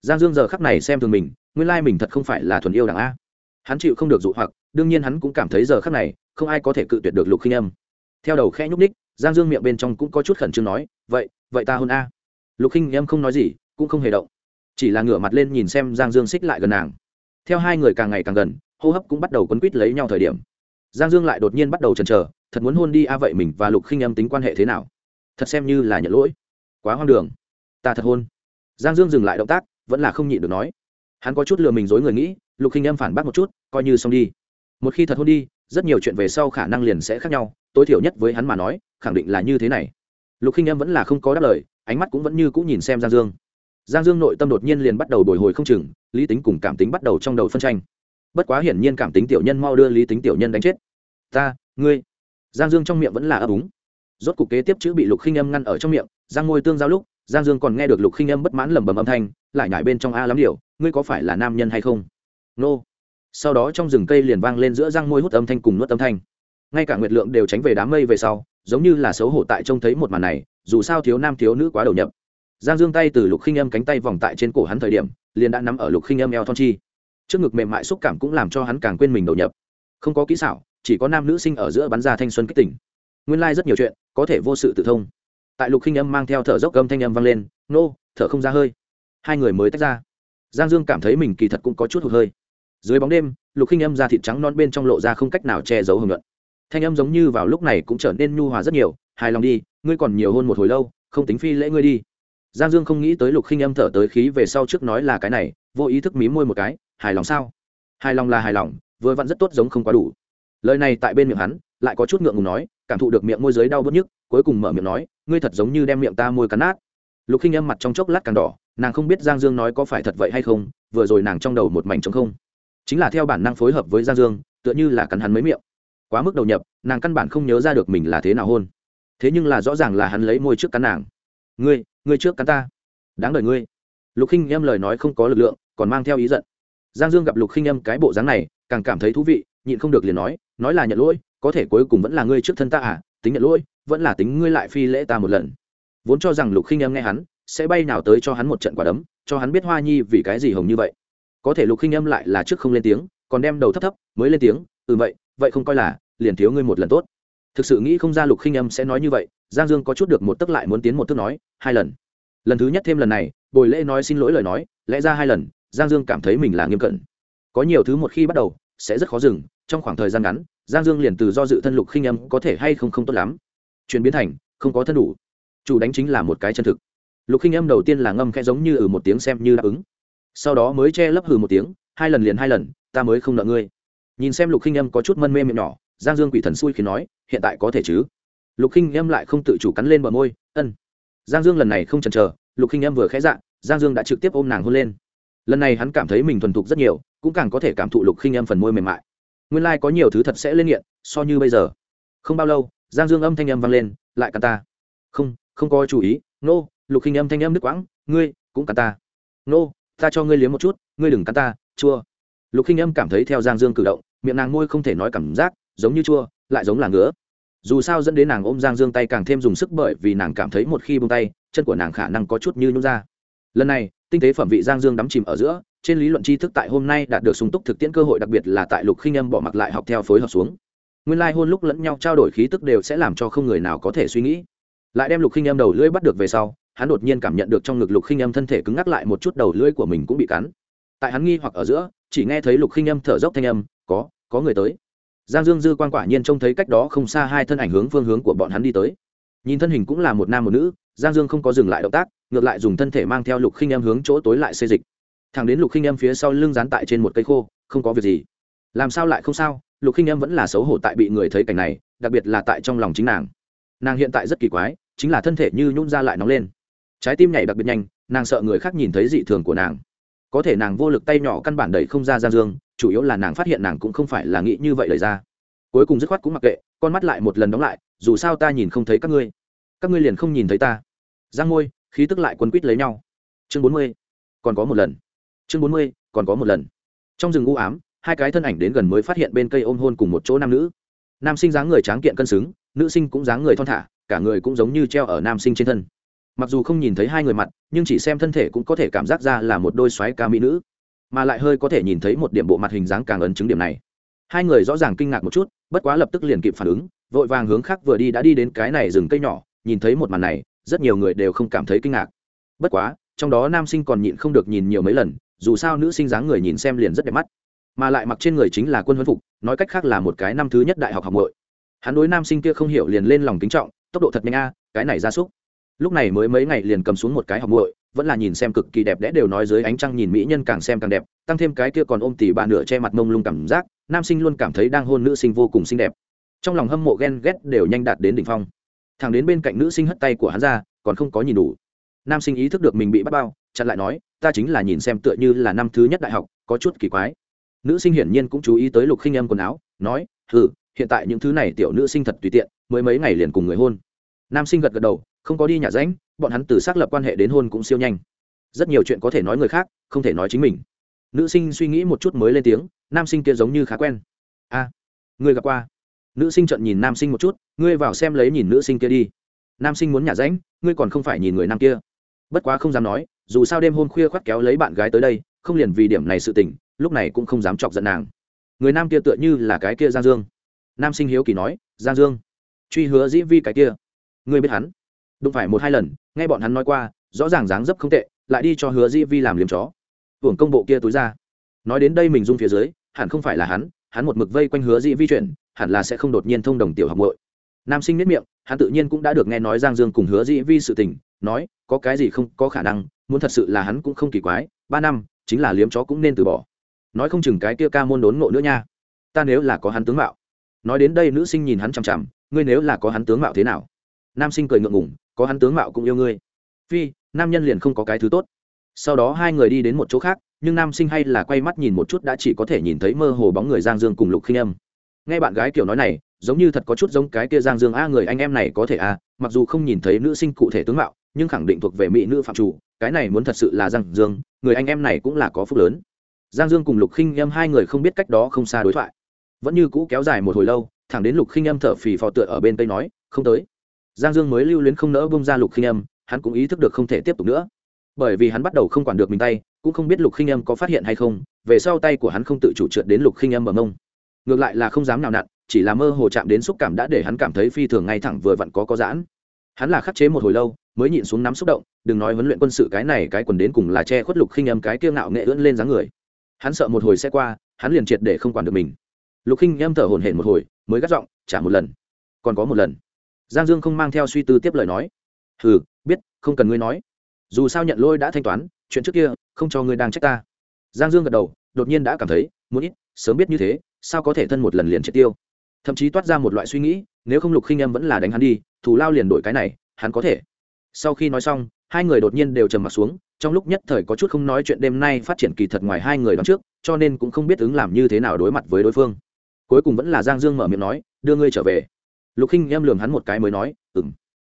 Giang dương giờ khắc này xem thường mình, nguyên lai mình thật không phải là thuần yêu đảng a. Hắn chịu không được dụ hoặc, đương nhiên hắn cũng cảm thấy giờ khắc này, không ai có thể cự tuyệt được lục khinh âm theo đầu khẽ nhúc ních giang dương miệng bên trong cũng có chút khẩn trương nói, vậy vậy ta hôn a. Lục khinh em không nói gì, cũng không hề động. Chỉ là ngửa mặt lên nhìn xem giang dương xích lại gần nàng. Theo hai người càng ngày càng gần, hô hấp cũng bắt đầu quấn quýt lấy nhau thời điểm. Giang dương lại đột nhiên bắt đầu chần chờ, thật muốn hôn đi a vậy mình và lục khinh Em tính quan hệ thế nào? Thật xem như là nhận lỗi. Quá hoang đường. Ta thật hôn. Giang dương dừng lại động tác, vẫn là không nhịn được nói. Hắn có chút lừa mình dối người nghĩ, lục khinh Em phản bác một chút, coi như xong đi. Một khi thật hôn đi rất nhiều chuyện về sau khả năng liền sẽ khác nhau, tối thiểu nhất với hắn mà nói, khẳng định là như thế này. Lục khinh em vẫn là không có đáp lời, ánh mắt cũng vẫn như cũng nhìn xem giang dương. Giang dương nội tâm đột nhiên liền bắt đầu bồi hồi không chừng, lý tính cùng cảm tính bắt đầu trong đầu phân tranh. Bất quá hiển nhiên cảm tính tiểu nhân mau đưa lý tính tiểu nhân đánh chết. Ta, ngươi. Giang dương trong miệng vẫn là ấp úng. Rốt cục kế tiếp chữ bị lục khinh âm ngăn ở trong miệng, giang ngôi tương giao lúc, giang dương còn nghe được lục khinh âm bất mãn lẩm bẩm âm thanh, lại nhải bên trong a lắm điều ngươi có phải là nam nhân hay không? Nô sau đó trong rừng cây liền vang lên giữa răng môi hút âm thanh cùng nuốt âm thanh. Ngay cả nguyệt lượng đều tránh về đám mây về sau, giống như là xấu hổ tại trông thấy một màn này, dù sao thiếu nam thiếu nữ quá đầu nhập. Giang dương tay từ lục khinh âm cánh tay vòng tại trên cổ hắn thời điểm, liền đã nắm ở lục khinh âm eo thon chi. Trước ngực mềm mại xúc cảm cũng làm cho hắn càng quên mình đầu nhập. Không có kỹ xảo, chỉ có nam nữ sinh ở giữa bắn ra thanh xuân kích tỉnh nguyên lai、like、rất nhiều chuyện, có thể vô sự tự thông. Tại lục khinh âm mang theo thở dốc gâm thanh âm vang lên, nô, thở không ra hơi. Hai người mới tách ra. Giang dương cảm thấy mình kỳ thật cũng có chút hụt hơi dưới bóng đêm, lục khinh âm ra thịt trắng non bên trong lộ ra không cách nào che giấu hưởng luận thanh âm giống như vào lúc này cũng trở nên nhu hòa rất nhiều, hài lòng đi, ngươi còn nhiều hơn một hồi lâu, không tính phi lễ ngươi đi. Giang dương không nghĩ tới lục khinh âm thở tới khí về sau trước nói là cái này, vô ý thức mí môi một cái, hài lòng sao? Hài lòng là hài lòng, vừa vặn rất tốt giống không quá đủ. Lời này tại bên miệng hắn, lại có chút ngượng ngùng nói, cảm thụ được miệng môi giới đau bớt nhức, cuối cùng mở miệng nói, ngươi thật giống như đem miệng ta môi cắn nát. Lục khinh âm mặt trong chốc lát càng đỏ, nàng không biết giang dương nói có phải thật vậy hay không, vừa rồi nàng trong đầu một mảnh trống không chính là theo bản năng phối hợp với giang dương, tựa như là cắn hắn mấy miệng. Quá mức đầu nhập, nàng căn bản không nhớ ra được mình là thế nào hôn. Thế nhưng là rõ ràng là hắn lấy môi trước cắn nàng. Ngươi ngươi trước cắn ta. Đáng đời ngươi. Lục khinh em lời nói không có lực lượng, còn mang theo ý giận. Giang dương gặp lục khinh em cái bộ dáng này, càng cảm thấy thú vị, nhịn không được liền nói nói là nhận lỗi, có thể cuối cùng vẫn là ngươi trước thân ta à tính nhận lỗi, vẫn là tính ngươi lại phi lễ ta một lần. Vốn cho rằng lục khinh em nghe hắn, sẽ bay nào tới cho hắn một trận quả đấm, cho hắn biết hoa nhi vì cái gì hồng như vậy có thể lục khinh âm lại là trước không lên tiếng, còn đem đầu thấp thấp, mới lên tiếng ừ vậy vậy không coi là, liền thiếu ngươi một lần tốt. Thực sự nghĩ không ra lục khinh âm sẽ nói như vậy, giang dương có chút được một tức lại muốn tiến một tức nói, hai lần. Lần thứ nhất thêm lần này, bồi lễ nói xin lỗi lời nói, lẽ ra hai lần, giang dương cảm thấy mình là nghiêm cẩn. Có nhiều thứ một khi bắt đầu, sẽ rất khó dừng, trong khoảng thời gian ngắn, giang dương liền từ do dự thân lục khinh âm có thể hay không không tốt lắm. Chuyển biến thành, không có thân đủ. Chủ đánh chính là một cái chân thực. Lục khinh âm đầu tiên là ngâm khẽ giống như ở một tiếng xem như đáp ứng sau đó mới che lấp hừ một tiếng hai lần liền hai lần ta mới không nợ ngươi. Nhìn xem lục khinh âm có chút mân mê miệng nhỏ giang dương quỷ thần xui khi nói hiện tại có thể chứ? Lục khinh âm lại không tự chủ cắn lên bờ môi ân. Giang dương lần này không chần chờ lục khinh âm vừa khẽ dạ giang dương đã trực tiếp ôm nàng hôn lên. Lần này hắn cảm thấy mình thuần thục rất nhiều cũng càng có thể cảm thụ lục khinh âm phần môi mềm mại. Nguyên lai、like、có nhiều thứ thật sẽ lên nghiện so như bây giờ. Không bao lâu giang dương âm thanh âm vang lên lại cắn ta. Không không có chú ý. Nô、no, lục khinh âm thanh âm nước quãng ngươi cũng cắn ta. Nô、no, ta cho ngươi liếm một chút, ngươi đừng cắn ta, chua. Lục khinh âm cảm thấy theo giang dương cử động, miệng nàng môi không thể nói cảm giác, giống như chua, lại giống là ngứa. Dù sao dẫn đến nàng ôm giang dương tay càng thêm dùng sức bởi vì nàng cảm thấy một khi bông tay, chân của nàng khả năng có chút như nhún ra. Lần này, tinh tế phẩm vị giang dương đắm chìm ở giữa, trên lý luận tri thức tại hôm nay đạt được sung túc thực tiễn cơ hội đặc biệt là tại lục khinh âm bỏ mặc lại học theo phối hợp xuống. Nguyên lai、like、hôn lúc lẫn nhau trao đổi khí tức đều sẽ làm cho không người nào có thể suy nghĩ. Lại đem lục khinh âm đầu lưỡi bắt được về sau hắn đột nhiên cảm nhận được trong ngực lục khinh âm thân thể cứng ngắc lại một chút đầu lưỡi của mình cũng bị cắn. Tại hắn nghi hoặc ở giữa, chỉ nghe thấy lục khinh âm thở dốc thanh âm, có có người tới. Giang dương dư quan quả nhiên trông thấy cách đó không xa hai thân ảnh hướng phương hướng của bọn hắn đi tới. Nhìn thân hình cũng là một nam một nữ, giang dương không có dừng lại động tác, ngược lại dùng thân thể mang theo lục khinh em hướng chỗ tối lại xê dịch. Thẳng đến lục khinh em phía sau lưng dán tại trên một cây khô, không có việc gì. Làm sao lại không sao? Lục khinh em vẫn là xấu hổ tại bị người thấy cảnh này, đặc biệt là tại trong lòng chính nàng. Nàng hiện tại rất kỳ quái, chính là thân thể như nhún ra lại nóng lên trái tim nhảy đặc biệt nhanh, nàng sợ người khác nhìn thấy dị thường của nàng. Có thể nàng vô lực tay nhỏ căn bản đẩy không ra giang dương, chủ yếu là nàng phát hiện nàng cũng không phải là nghĩ như vậy lời ra. Cuối cùng dứt khoát cũng mặc kệ, con mắt lại một lần đóng lại, dù sao ta nhìn không thấy các ngươi. Các ngươi liền không nhìn thấy ta. Giang môi khí tức lại quấn quýt lấy nhau. Chương bốn mươi, còn có một lần. Chương bốn mươi, còn có một lần. Trong rừng u ám, hai cái thân ảnh đến gần mới phát hiện bên cây ôm hôn cùng một chỗ nam nữ. Nam sinh dáng người tráng kiện cân xứng, nữ sinh cũng dáng người thon thả, cả người cũng giống như treo ở nam sinh trên thân mặc dù không nhìn thấy hai người mặt, nhưng chỉ xem thân thể cũng có thể cảm giác ra là một đôi xoáy ca mỹ nữ. Mà lại hơi có thể nhìn thấy một điểm bộ mặt hình dáng càng ấn chứng điểm này. Hai người rõ ràng kinh ngạc một chút, bất quá lập tức liền kịp phản ứng, vội vàng hướng khác vừa đi đã đi đến cái này rừng cây nhỏ, nhìn thấy một màn này, rất nhiều người đều không cảm thấy kinh ngạc. Bất quá, trong đó nam sinh còn nhịn không được nhìn nhiều mấy lần, dù sao nữ sinh dáng người nhìn xem liền rất đẹp mắt. Mà lại mặc trên người chính là quân huấn phục, nói cách khác là một cái năm thứ nhất đại học học bội hắn đối nam sinh kia không hiểu liền lên lòng kính trọng, tốc độ thật nhanh a, cái này ra súc lúc này mới mấy ngày liền cầm xuống một cái học muội, vẫn là nhìn xem cực kỳ đẹp đẽ đều nói dưới ánh trăng nhìn mỹ nhân càng xem càng đẹp, tăng thêm cái kia còn ôm tỉ bà nửa che mặt mông lung cảm giác, nam sinh luôn cảm thấy đang hôn nữ sinh vô cùng xinh đẹp. Trong lòng hâm mộ ghen ghét đều nhanh đạt đến đỉnh phong. Thằng đến bên cạnh nữ sinh hất tay của hắn ra, còn không có nhìn đủ. Nam sinh ý thức được mình bị bắt bao, chặn lại nói, ta chính là nhìn xem tựa như là năm thứ nhất đại học, có chút kỳ quái. Nữ sinh hiển nhiên cũng chú ý tới lục khinh âm quần áo, nói ừ hiện tại những thứ này tiểu nữ sinh thật tùy tiện, mới mấy ngày liền cùng người hôn. Nam sinh gật gật đầu không có đi nhà ránh bọn hắn từ xác lập quan hệ đến hôn cũng siêu nhanh. Rất nhiều chuyện có thể nói người khác không thể nói chính mình. Nữ sinh suy nghĩ một chút mới lên tiếng nam sinh kia giống như khá quen. A à, người gặp qua? Nữ sinh trận nhìn nam sinh một chút ngươi vào xem lấy nhìn nữ sinh kia đi. Nam sinh muốn nhả ránh ngươi còn không phải nhìn người nam kia. Bất quá không dám nói dù sao đêm hôm khuya khoắt kéo lấy bạn gái tới đây không liền vì điểm này sự tình lúc này cũng không dám chọc giận nàng. Người nam kia tựa như là cái kia giang dương. Nam sinh hiếu kỳ nói giang dương truy hứa dĩ vi cái kia ngươi biết hắn? Đụng phải một hai lần nghe bọn hắn nói qua rõ ràng dáng dấp không tệ lại đi cho hứa Di vi làm liếm chó. Hưởng công bộ kia túi ra. Nói đến đây mình dung phía dưới hẳn không phải là hắn hắn một mực vây quanh hứa Di vi chuyển, hẳn là sẽ không đột nhiên thông đồng tiểu học muội. Nam sinh nếp miệng hắn tự nhiên cũng đã được nghe nói giang dương cùng hứa Di vi sự tình nói có cái gì không có khả năng muốn thật sự là hắn cũng không kỳ quái ba năm chính là liếm chó cũng nên từ bỏ. Nói không chừng cái kia ca môn đốn ngộ nữa nha. Ta nếu là có hắn tướng mạo. Nói đến đây nữ sinh nhìn hắn chằm chằm ngươi nếu là có hắn tướng mạo thế nào? Nam sinh cười ngượng ngủng có hắn tướng mạo cũng yêu ngươi. Phi, nam nhân liền không có cái thứ tốt. Sau đó hai người đi đến một chỗ khác, nhưng nam sinh hay là quay mắt nhìn một chút đã chỉ có thể nhìn thấy mơ hồ bóng người giang dương cùng lục khinh âm. Nghe bạn gái kiểu nói này, giống như thật có chút giống cái kia giang dương, a người anh em này có thể a mặc dù không nhìn thấy nữ sinh cụ thể tướng mạo, nhưng khẳng định thuộc về mỹ nữ phạm chủ, cái này muốn thật sự là giang dương, người anh em này cũng là có phúc lớn. Giang dương cùng lục khinh em hai người không biết cách đó không xa đối thoại. Vẫn như cũ kéo dài một hồi lâu, thẳng đến lục khinh em thở phì phò tựa ở bên tây nói, không tới giang dương mới lưu luyến không nỡ bông ra lục khinh em hắn cũng ý thức được không thể tiếp tục nữa. Bởi vì hắn bắt đầu không quản được mình tay, cũng không biết lục khinh em có phát hiện hay không, về sau tay của hắn không tự chủ trượt đến lục khinh em ở mông. Ngược lại là không dám nào nặn, chỉ là mơ hồ chạm đến xúc cảm đã để hắn cảm thấy phi thường ngay thẳng vừa vặn có có giãn. Hắn là khắc chế một hồi lâu, mới nhịn xuống nắm xúc động, đừng nói huấn luyện quân sự cái này cái quần đến cùng là che khuất lục khinh âm cái kiêu ngạo nghệ ưỡn lên dáng người. Hắn sợ một hồi sẽ qua, hắn liền triệt để không quản được mình. Lục khinh âm thở hổn hển một hồi, mới gắt giọng, trả một lần, còn có một lần giang dương không mang theo suy tư tiếp lời nói. Ừ biết, không cần ngươi nói. Dù sao nhận lôi đã thanh toán, chuyện trước kia, không cho ngươi đang trách ta. Giang dương gật đầu, đột nhiên đã cảm thấy, muốn ít, sớm biết như thế, sao có thể thân một lần liền triệt tiêu? Thậm chí toát ra một loại suy nghĩ, nếu không lục khinh em vẫn là đánh hắn đi, thù lao liền đổi cái này, hắn có thể. Sau khi nói xong, hai người đột nhiên đều trầm m ặ t xuống, trong lúc nhất thời có chút không nói chuyện đêm nay phát triển kỳ thật ngoài hai người đón trước, cho nên cũng không biết ứng làm như thế nào đối mặt với đối phương. Cuối cùng vẫn là giang dương mở miệng nói, đưa ngươi trở về lục khinh em lường hắn một cái mới nói ừng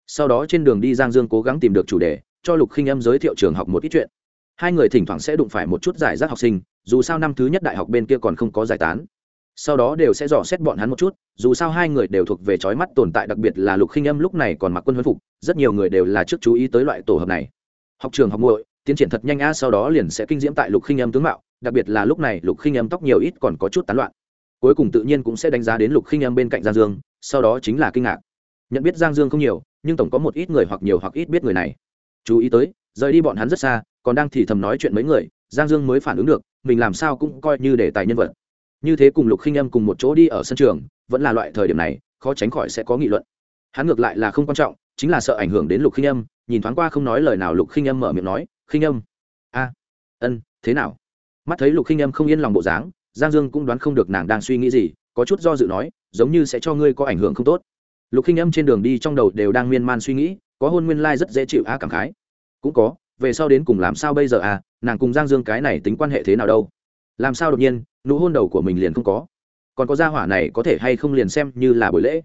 sau đó trên đường đi giang dương cố gắng tìm được chủ đề, cho lục khinh em giới thiệu trường học một ít chuyện. Hai người thỉnh thoảng sẽ đụng phải một chút giải rác học sinh, dù sao năm thứ nhất đại học bên kia còn không có giải tán. Sau đó đều sẽ dò xét bọn hắn một chút, dù sao hai người đều thuộc về trói mắt tồn tại, đặc biệt là lục khinh âm lúc này còn mặc quân huấn phục, rất nhiều người đều là trước chú ý tới loại tổ hợp này. Học trường, học muội, tiến triển thật nhanh a sau đó liền sẽ kinh diễm tại lục khinh âm tướng mạo, đặc biệt là lúc này lục khinh âm tóc nhiều ít còn có chút tán loạn. Cuối cùng tự nhiên cũng sẽ đánh giá đến lục khinh âm bên cạnh giang dương sau đó chính là kinh ngạc. Nhận biết giang dương không nhiều, nhưng tổng có một ít người hoặc nhiều hoặc ít biết người này. Chú ý tới, rời đi bọn hắn rất xa, còn đang thì thầm nói chuyện mấy người, giang dương mới phản ứng được, mình làm sao cũng coi như để tài nhân vật. Như thế cùng lục khinh âm cùng một chỗ đi ở sân trường, vẫn là loại thời điểm này, khó tránh khỏi sẽ có nghị luận. Hắn ngược lại là không quan trọng, chính là sợ ảnh hưởng đến lục khinh âm, nhìn thoáng qua không nói lời nào lục khinh âm mở miệng nói, khinh âm, a, ân, thế nào? Mắt thấy lục khinh âm không yên lòng bộ dáng, giang dương cũng đoán không được nàng đang suy nghĩ gì có chút do dự nói, giống như sẽ cho ngươi có ảnh hưởng không tốt. Lục khinh âm trên đường đi trong đầu đều đang miên man suy nghĩ, có hôn nguyên lai rất dễ chịu a cảm khái. Cũng có, về sau đến cùng làm sao bây giờ à nàng cùng giang dương cái này tính quan hệ thế nào đâu? Làm sao đột nhiên, nụ hôn đầu của mình liền không có? Còn có gia hỏa này có thể hay không liền xem như là buổi lễ?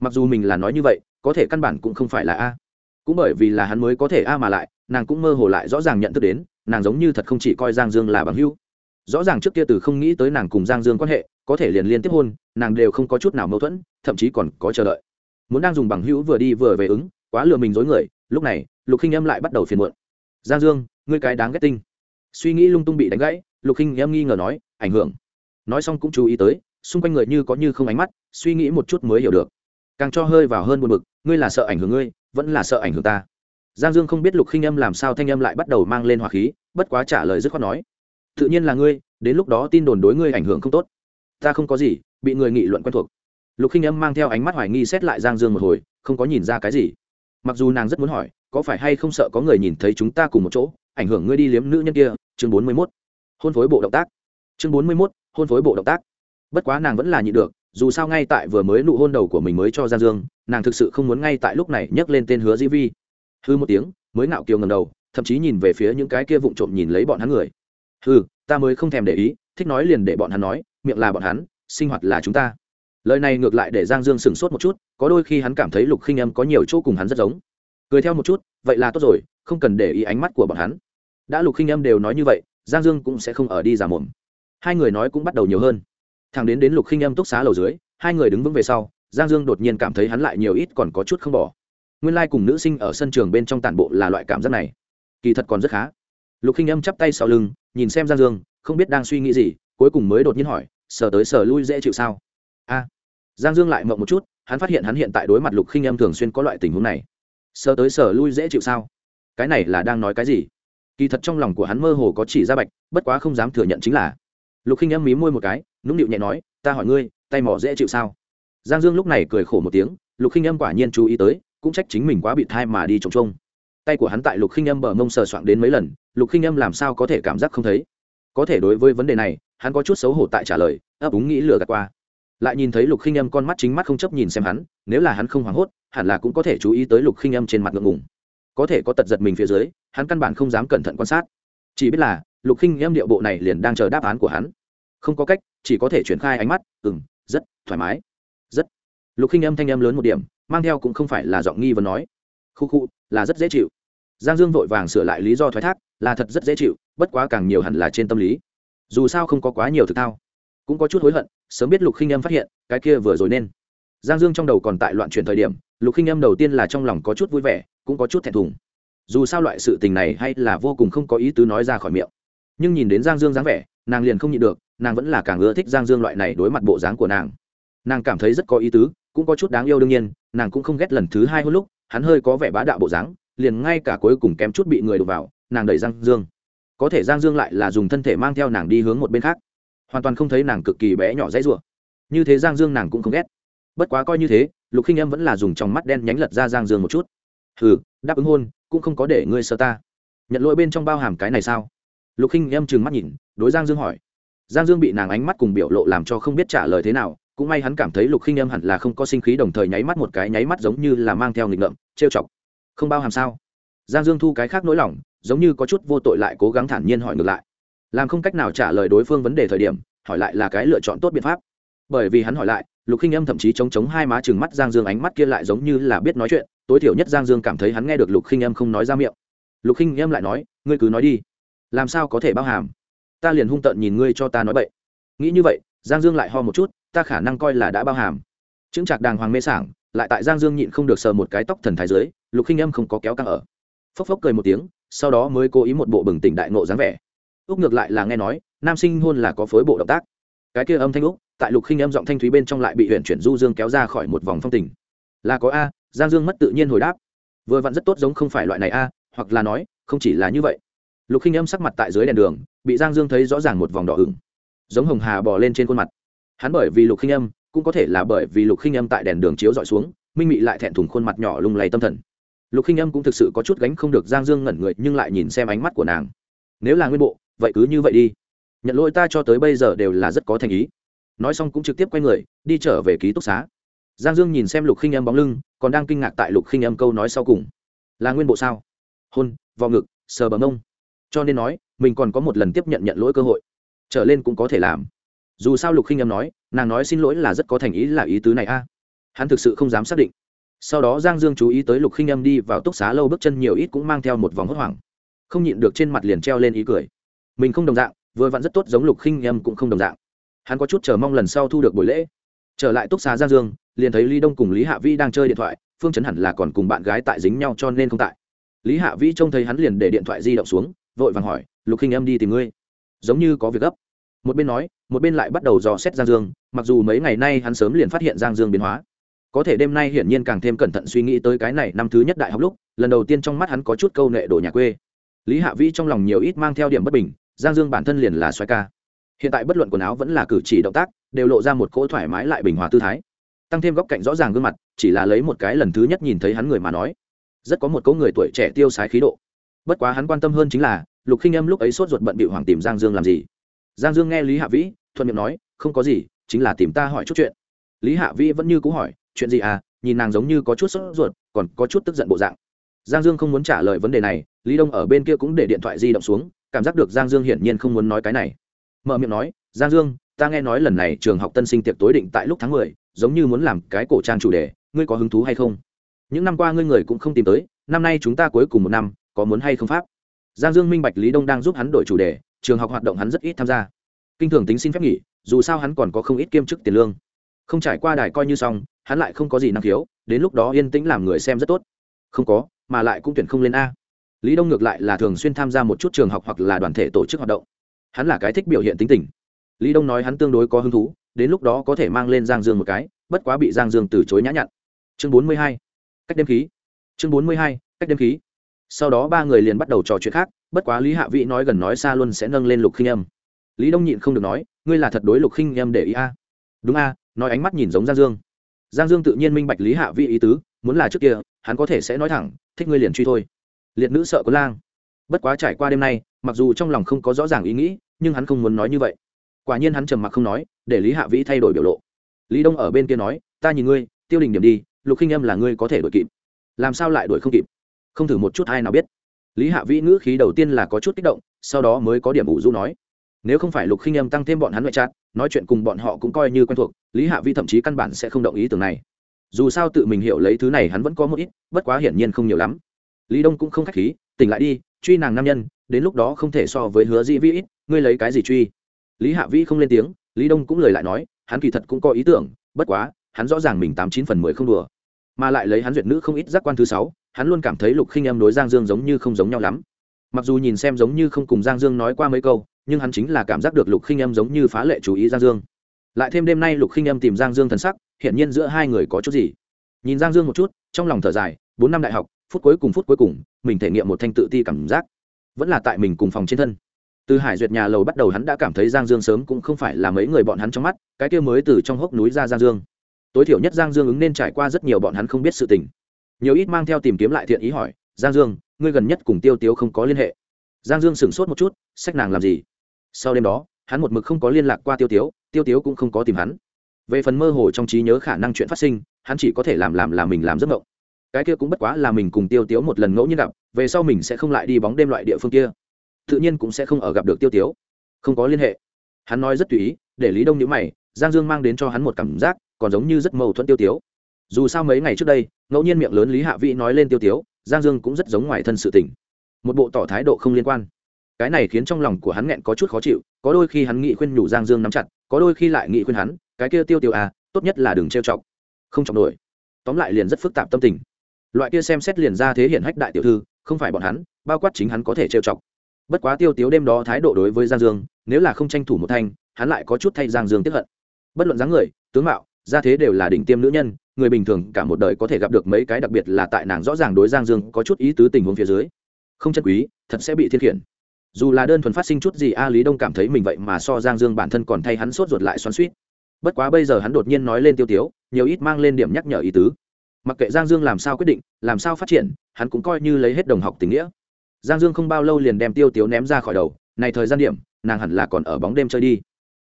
Mặc dù mình là nói như vậy, có thể căn bản cũng không phải là a. Cũng bởi vì là hắn mới có thể a mà lại, nàng cũng mơ hồ lại rõ ràng nhận thức đến, nàng giống như thật không chỉ coi giang dương là bằng hữu rõ ràng trước kia từ không nghĩ tới nàng cùng giang dương quan hệ, có thể liền liên tiếp hôn, nàng đều không có chút nào mâu thuẫn, thậm chí còn có chờ đợi. Muốn đang dùng bằng hữu vừa đi vừa về ứng, quá lừa mình dối người, lúc này, lục khinh Em lại bắt đầu phiền muộn. Giang dương, ngươi cái đáng ghét tinh. Suy nghĩ lung tung bị đánh gãy, lục khinh Em nghi ngờ nói, ảnh hưởng. Nói xong cũng chú ý tới, xung quanh người như có như không ánh mắt, suy nghĩ một chút mới hiểu được. Càng cho hơi vào hơn buồn bực, ngươi là sợ ảnh hưởng ngươi, vẫn là sợ ảnh hưởng ta? Giang dương không biết lục khinh Em làm sao thanh em lại bắt đầu mang lên hỏa khí, bất quá trả lời dứt khoát nói tự nhiên là ngươi, đến lúc đó tin đồn đối ngươi ảnh hưởng không tốt. Ta không có gì, bị người nghị luận quen thuộc. Lục khinh âm mang theo ánh mắt hoài nghi xét lại giang dương một hồi, không có nhìn ra cái gì. Mặc dù nàng rất muốn hỏi, có phải hay không sợ có người nhìn thấy chúng ta cùng một chỗ, ảnh hưởng ngươi đi liếm nữ nhân kia, chương bốn mươi mốt. Hôn phối bộ động tác. Chương bốn mươi mốt, hôn phối bộ động tác. Bất quá nàng vẫn là nhị được, dù sao ngay tại vừa mới nụ hôn đầu của mình mới cho giang dương, nàng thực sự không muốn ngay tại lúc này nhắc lên tên hứa dĩ vi. Hư một tiếng, mới ngạo kiều ngầm đầu, thậm chí nhìn về phía những cái kia vụng trộm nhìn lấy bọn hắn người. Ừ, ta mới không thèm để ý thích nói liền để bọn hắn nói miệng là bọn hắn sinh hoạt là chúng ta. Lời này ngược lại để giang dương sửng sốt một chút có đôi khi hắn cảm thấy lục khinh âm có nhiều chỗ cùng hắn rất giống. Cười theo một chút vậy là tốt rồi không cần để ý ánh mắt của bọn hắn. Đã lục khinh âm đều nói như vậy giang dương cũng sẽ không ở đi giả mồm. Hai người nói cũng bắt đầu nhiều hơn. Thằng đến đến lục khinh âm túc xá lầu dưới hai người đứng vững về sau giang dương đột nhiên cảm thấy hắn lại nhiều ít còn có chút không bỏ. Nguyên lai、like、cùng nữ sinh ở sân trường bên trong tản bộ là loại cảm giác này. Kỳ thật còn rất khá. Lục khinh âm chắp tay sau lưng nhìn xem giang dương, không biết đang suy nghĩ gì, cuối cùng mới đột nhiên hỏi, sờ tới sờ lui dễ chịu sao? A. Giang dương lại mộng một chút, hắn phát hiện hắn hiện tại đối mặt lục khinh âm thường xuyên có loại tình huống này. Sờ tới sờ lui dễ chịu sao? Cái này là đang nói cái gì? Kỳ thật trong lòng của hắn mơ hồ có chỉ ra bạch, bất quá không dám thừa nhận chính là, lục khinh âm mí môi một cái, nũng nịu nhẹ nói, ta hỏi ngươi, tay mỏ dễ chịu sao? Giang dương lúc này cười khổ một tiếng, lục khinh âm quả nhiên chú ý tới, cũng trách chính mình quá bị thai mà đi trồng trông tay của hắn tại lục khinh âm bờ mông sờ soạng đến mấy lần, lục khinh âm làm sao có thể cảm giác không thấy? Có thể đối với vấn đề này, hắn có chút xấu hổ tại trả lời, ấp úng nghĩ lừa gạt qua. Lại nhìn thấy lục khinh âm con mắt chính mắt không chấp nhìn xem hắn, nếu là hắn không hoảng hốt, hẳn là cũng có thể chú ý tới lục khinh âm trên mặt ngượng ngùng. Có thể có tật giật mình phía dưới, hắn căn bản không dám cẩn thận quan sát. Chỉ biết là, lục khinh âm điệu bộ này liền đang chờ đáp án của hắn. Không có cách, chỉ có thể triển khai ánh mắt ừ m rất thoải mái, rất. Lục khinh âm thanh âm lớn một điểm, mang theo cũng không phải là giọng nghi vấn nói khu khu, là rất dễ chịu. Giang dương vội vàng sửa lại lý do thoái thác, là thật rất dễ chịu, bất quá càng nhiều hẳn là trên tâm lý. Dù sao không có quá nhiều thực thao, cũng có chút hối hận, sớm biết lục khinh Em phát hiện, cái kia vừa rồi nên. Giang dương trong đầu còn tại loạn chuyển thời điểm, lục khinh Em đầu tiên là trong lòng có chút vui vẻ, cũng có chút thẹn thùng. Dù sao loại sự tình này hay là vô cùng không có ý tứ nói ra khỏi miệng. Nhưng nhìn đến giang dương dáng vẻ, nàng liền không nhịn được, nàng vẫn là càng ưa thích giang dương loại này đối mặt bộ dáng của nàng. Nàng cảm thấy rất có ý tứ cũng có chút đáng yêu đương nhiên, nàng cũng không ghét lần thứ hai hôn lúc, hắn hơi có vẻ bá đạo bộ dáng, liền ngay cả cuối cùng kém chút bị người đụng vào, nàng đẩy giang dương. Có thể giang dương lại là dùng thân thể mang theo nàng đi hướng một bên khác. Hoàn toàn không thấy nàng cực kỳ bé nhỏ dãy rủa. Như thế giang dương nàng cũng không ghét. Bất quá coi như thế, lục khinh em vẫn là dùng trong mắt đen nhánh lật ra giang dương một chút. Hừ, đáp ứng hôn, cũng không có để ngươi sơ ta. Nhận lỗi bên trong bao hàm cái này sao? Lục khinh em trừng mắt nhìn, đối giang dương hỏi. Giang dương bị nàng ánh mắt cùng biểu lộ làm cho không biết trả lời thế nào cũng may hắn cảm thấy lục khinh em hẳn là không có sinh khí đồng thời nháy mắt một cái nháy mắt giống như là mang theo nghịch ngợm, trêu chọc. Không bao hàm sao? Giang dương thu cái khác nỗi lòng, giống như có chút vô tội lại cố gắng thản nhiên hỏi ngược lại. Làm không cách nào trả lời đối phương vấn đề thời điểm, hỏi lại là cái lựa chọn tốt biện pháp. Bởi vì hắn hỏi lại, lục khinh âm thậm chí chống chống hai má chừng mắt giang dương ánh mắt kia lại giống như là biết nói chuyện, tối thiểu nhất giang dương cảm thấy hắn nghe được lục khinh âm không nói ra miệng. Lục khinh âm lại nói, ngươi cứ nói đi. Làm sao có thể bao hàm? Ta liền hung tợn nhìn ngươi cho ta nói bậy. Nghĩ như vậy, giang dương lại ho một chút ta khả năng coi là đã bao hàm. Chứng trạc đàng hoàng mê sảng, lại tại giang dương nhịn không được sờ một cái tóc thần thái dưới, lục khinh âm không có kéo căng ở. Phốc phốc cười một tiếng, sau đó mới cố ý một bộ bừng tỉnh đại nộ dáng vẻ. Úc ngược lại là nghe nói, nam sinh hôn là có phối bộ động tác. Cái kia âm thanh úc, tại lục khinh âm giọng thanh thúy bên trong lại bị huyện chuyển du dương kéo ra khỏi một vòng phong tình. Là có a, giang dương mất tự nhiên hồi đáp. Vừa vặn rất tốt giống không phải loại này a, hoặc là nói, không chỉ là như vậy. Lục khinh âm sắc mặt tại dưới đèn đường, bị giang dương thấy rõ ràng một vòng đỏ ửng. Giống hồng hà bò lên trên khuôn mặt hắn bởi vì lục khinh âm, cũng có thể là bởi vì lục khinh âm tại đèn đường chiếu dọi xuống, minh mị lại thẹn thùng khuôn mặt nhỏ lung lay tâm thần. Lục khinh âm cũng thực sự có chút gánh không được giang dương ngẩn người nhưng lại nhìn xem ánh mắt của nàng. Nếu là nguyên bộ, vậy cứ như vậy đi. Nhận lỗi ta cho tới bây giờ đều là rất có thành ý. Nói xong cũng trực tiếp quay người, đi trở về ký túc xá. Giang dương nhìn xem lục khinh âm bóng lưng, còn đang kinh ngạc tại lục khinh âm câu nói sau cùng. Là nguyên bộ sao? Hôn, vò ngực, sờ bấm ông cho nên nói, mình còn có một lần tiếp nhận nhận lỗi cơ hội. Trở lên cũng có thể làm dù sao lục khinh âm nói, nàng nói xin lỗi là rất có thành ý là ý tứ này a. Hắn thực sự không dám xác định. Sau đó giang dương chú ý tới lục khinh âm đi vào túc xá lâu bước chân nhiều ít cũng mang theo một vòng hốt hoảng. Không nhịn được trên mặt liền treo lên ý cười. Mình không đồng dạng, vừa vặn rất tốt giống lục khinh âm cũng không đồng dạng. Hắn có chút chờ mong lần sau thu được buổi lễ. Trở lại túc xá giang dương, liền thấy lý đông cùng lý hạ vi đang chơi điện thoại, phương chấn hẳn là còn cùng bạn gái tại dính nhau cho nên không tại. Lý hạ vi trông thấy hắn liền để điện thoại di động xuống, vội vàng hỏi, lục khinh âm đi tìm ngươi. Giống như có việc gấp một bên nói, một bên lại bắt đầu dò xét giang dương, mặc dù mấy ngày nay hắn sớm liền phát hiện giang dương biến hóa. Có thể đêm nay hiển nhiên càng thêm cẩn thận suy nghĩ tới cái này năm thứ nhất đại học lúc, lần đầu tiên trong mắt hắn có chút câu nệ đổ nhà quê. Lý hạ vĩ trong lòng nhiều ít mang theo điểm bất bình, giang dương bản thân liền là xoay ca. Hiện tại bất luận quần áo vẫn là cử chỉ động tác, đều lộ ra một cỗ thoải mái lại bình hòa tư thái. Tăng thêm góc cạnh rõ ràng gương mặt, chỉ là lấy một cái lần thứ nhất nhìn thấy hắn người mà nói, rất có một cỗ người tuổi trẻ tiêu sái khí độ. Bất quá hắn quan tâm hơn chính là, lục khinh âm lúc ấy sốt ruột bận bị hoàng tìm giang dương làm gì giang dương nghe lý hạ vĩ, thuận miệng nói, không có gì, chính là tìm ta hỏi chút chuyện. Lý hạ vĩ vẫn như cũ hỏi, chuyện gì à? Nhìn nàng giống như có chút sốt ruột, còn có chút tức giận bộ dạng. Giang dương không muốn trả lời vấn đề này, lý đông ở bên kia cũng để điện thoại di động xuống, cảm giác được giang dương hiển nhiên không muốn nói cái này. Mở miệng nói, giang dương, ta nghe nói lần này trường học tân sinh tiệc tối định tại lúc tháng mười, giống như muốn làm cái cổ trang chủ đề, ngươi có hứng thú hay không? Những năm qua ngươi người cũng không tìm tới, năm nay chúng ta cuối cùng một năm, có muốn hay không pháp? Giang dương minh bạch lý đông đang giúp hắn đổi chủ đề trường học hoạt động hắn rất ít tham gia. Kinh thường tính xin phép nghỉ, dù sao hắn còn có không ít kiêm chức tiền lương. Không trải qua đài coi như xong, hắn lại không có gì năng khiếu, đến lúc đó yên tĩnh làm người xem rất tốt. Không có, mà lại cũng tuyển không lên a. Lý đông ngược lại là thường xuyên tham gia một chút trường học hoặc là đoàn thể tổ chức hoạt động. Hắn là cái thích biểu hiện tính tình. Lý đông nói hắn tương đối có hứng thú, đến lúc đó có thể mang lên giang dương một cái, bất quá bị giang dương từ chối nhã nhặn. Chương bốn mươi hai, cách đêm khí. Chương bốn mươi hai, cách đêm khí. Sau đó ba người liền bắt đầu trò chuyện khác bất quá lý hạ vĩ nói gần nói xa luôn sẽ nâng lên lục khinh âm. Lý đông nhịn không được nói, ngươi là thật đối lục khinh âm để ý a? À? Đúng a, nói ánh mắt nhìn giống giang dương. Giang dương tự nhiên minh bạch lý hạ vĩ ý tứ, muốn là trước kia, hắn có thể sẽ nói thẳng, thích ngươi liền truy thôi. Liệt nữ sợ có lang. Bất quá trải qua đêm nay, mặc dù trong lòng không có rõ ràng ý nghĩ, nhưng hắn không muốn nói như vậy. Quả nhiên hắn trầm mặc không nói, để lý hạ vĩ thay đổi biểu lộ. Lý đông ở bên kia nói, ta nhìn ngươi, tiêu đình điểm đi, lục khinh âm là ngươi có thể đổi kịp. Làm sao lại đổi không kịp? Không thử một chút ai nào biết lý hạ vĩ ngữ khí đầu tiên là có chút kích động, sau đó mới có điểm ủ rũ nói. Nếu không phải lục khinh Em tăng thêm bọn hắn ngoại trát nói chuyện cùng bọn họ cũng coi như quen thuộc, lý hạ vĩ thậm chí căn bản sẽ không động ý tưởng này. Dù sao tự mình hiểu lấy thứ này hắn vẫn có một ít, bất quá hiển nhiên không nhiều lắm. Lý đông cũng không k h á c h khí, tỉnh lại đi, truy nàng nam nhân, đến lúc đó không thể so với hứa dĩ vĩ ít, ngươi lấy cái gì truy? Lý hạ vĩ không lên tiếng, lý đông cũng lời lại nói, hắn kỳ thật cũng có ý tưởng, bất quá, hắn rõ ràng mình tám chín phần mười không đùa mà lại lấy hắn duyệt nữ không ít giác quan thứ sáu, hắn luôn cảm thấy lục khinh em đối giang dương giống như không giống nhau lắm. Mặc dù nhìn xem giống như không cùng giang dương nói qua mấy câu, nhưng hắn chính là cảm giác được lục khinh em giống như phá lệ chú ý giang dương. Lại thêm đêm nay lục khinh em tìm giang dương thần sắc hiện nhiên giữa hai người có chút gì. Nhìn giang dương một chút, trong lòng thở dài, bốn năm đại học, phút cuối cùng phút cuối cùng, mình thể nghiệm một thanh tự ti cảm giác. Vẫn là tại mình cùng phòng trên thân. Từ hải duyệt nhà lầu bắt đầu hắn đã cảm thấy giang dương sớm cũng không phải là mấy người bọn hắn trong mắt, cái kia mới từ trong hốc núi ra giang dương tối thiểu nhất giang dương ứng nên trải qua rất nhiều bọn hắn không biết sự tình. Nhiều ít mang theo tìm kiếm lại thiện ý hỏi, giang dương, ngươi gần nhất cùng tiêu tiếu không có liên hệ? Giang dương sửng sốt một chút, sách nàng làm gì? Sau đêm đó, hắn một mực không có liên lạc qua tiêu tiếu tiêu tiếu cũng không có tìm hắn. Về phần mơ hồ trong trí nhớ khả năng chuyện phát sinh, hắn chỉ có thể làm làm là mình làm giấc mộng. Cái kia cũng bất quá là mình cùng tiêu tiếu một lần ngẫu nhiên gặp, về sau mình sẽ không lại đi bóng đêm loại địa phương kia. Tự nhiên cũng sẽ không ở gặp được tiêu tiếu. Không có liên hệ. Hắn nói rất tùy ý, để lý đông nhữ mày, giang dương mang đến cho hắn một cảm giác còn giống như rất mâu thuẫn tiêu tiếu. Dù sao mấy ngày trước đây, ngẫu nhiên miệng lớn lý hạ vĩ nói lên tiêu tiếu, giang dương cũng rất giống ngoài thân sự tình. Một bộ tỏ thái độ không liên quan. Cái này khiến trong lòng của hắn nghẹn có chút khó chịu, có đôi khi hắn nghị khuyên nhủ giang dương nắm chặt, có đôi khi lại nghị khuyên hắn, cái kia tiêu tiêu à tốt nhất là đừng trêu chọc. Không chọc nổi. Tóm lại liền rất phức tạp tâm tình. Loại kia xem xét liền ra thế hiện hách đại tiểu thư, không phải bọn hắn, bao quát chính hắn có thể trêu chọc. Bất quá tiêu tiếu đêm đó thái độ đối với giang dương, nếu là không tranh thủ một thanh, hắn lại có chút thay giang dương tiếp hận. Bất luận dáng người, tướng mạo ra thế đều là đỉnh tiêm nữ nhân, người bình thường cả một đời có thể gặp được mấy cái đặc biệt là tại nàng rõ ràng đối giang dương có chút ý tứ tình huống phía dưới. Không chân quý, thật sẽ bị thiên khiển. Dù là đơn thuần phát sinh chút gì, a lý đông cảm thấy mình vậy mà so giang dương bản thân còn thay hắn sốt ruột lại xoắn suýt bất quá bây giờ hắn đột nhiên nói lên tiêu tiếu, nhiều ít mang lên điểm nhắc nhở ý tứ. Mặc kệ giang dương làm sao quyết định, làm sao phát triển, hắn cũng coi như lấy hết đồng học tình nghĩa. Giang dương không bao lâu liền đem tiêu tiếu ném ra khỏi đầu, này thời gian điểm, nàng hẳn là còn ở bóng đêm chơi đi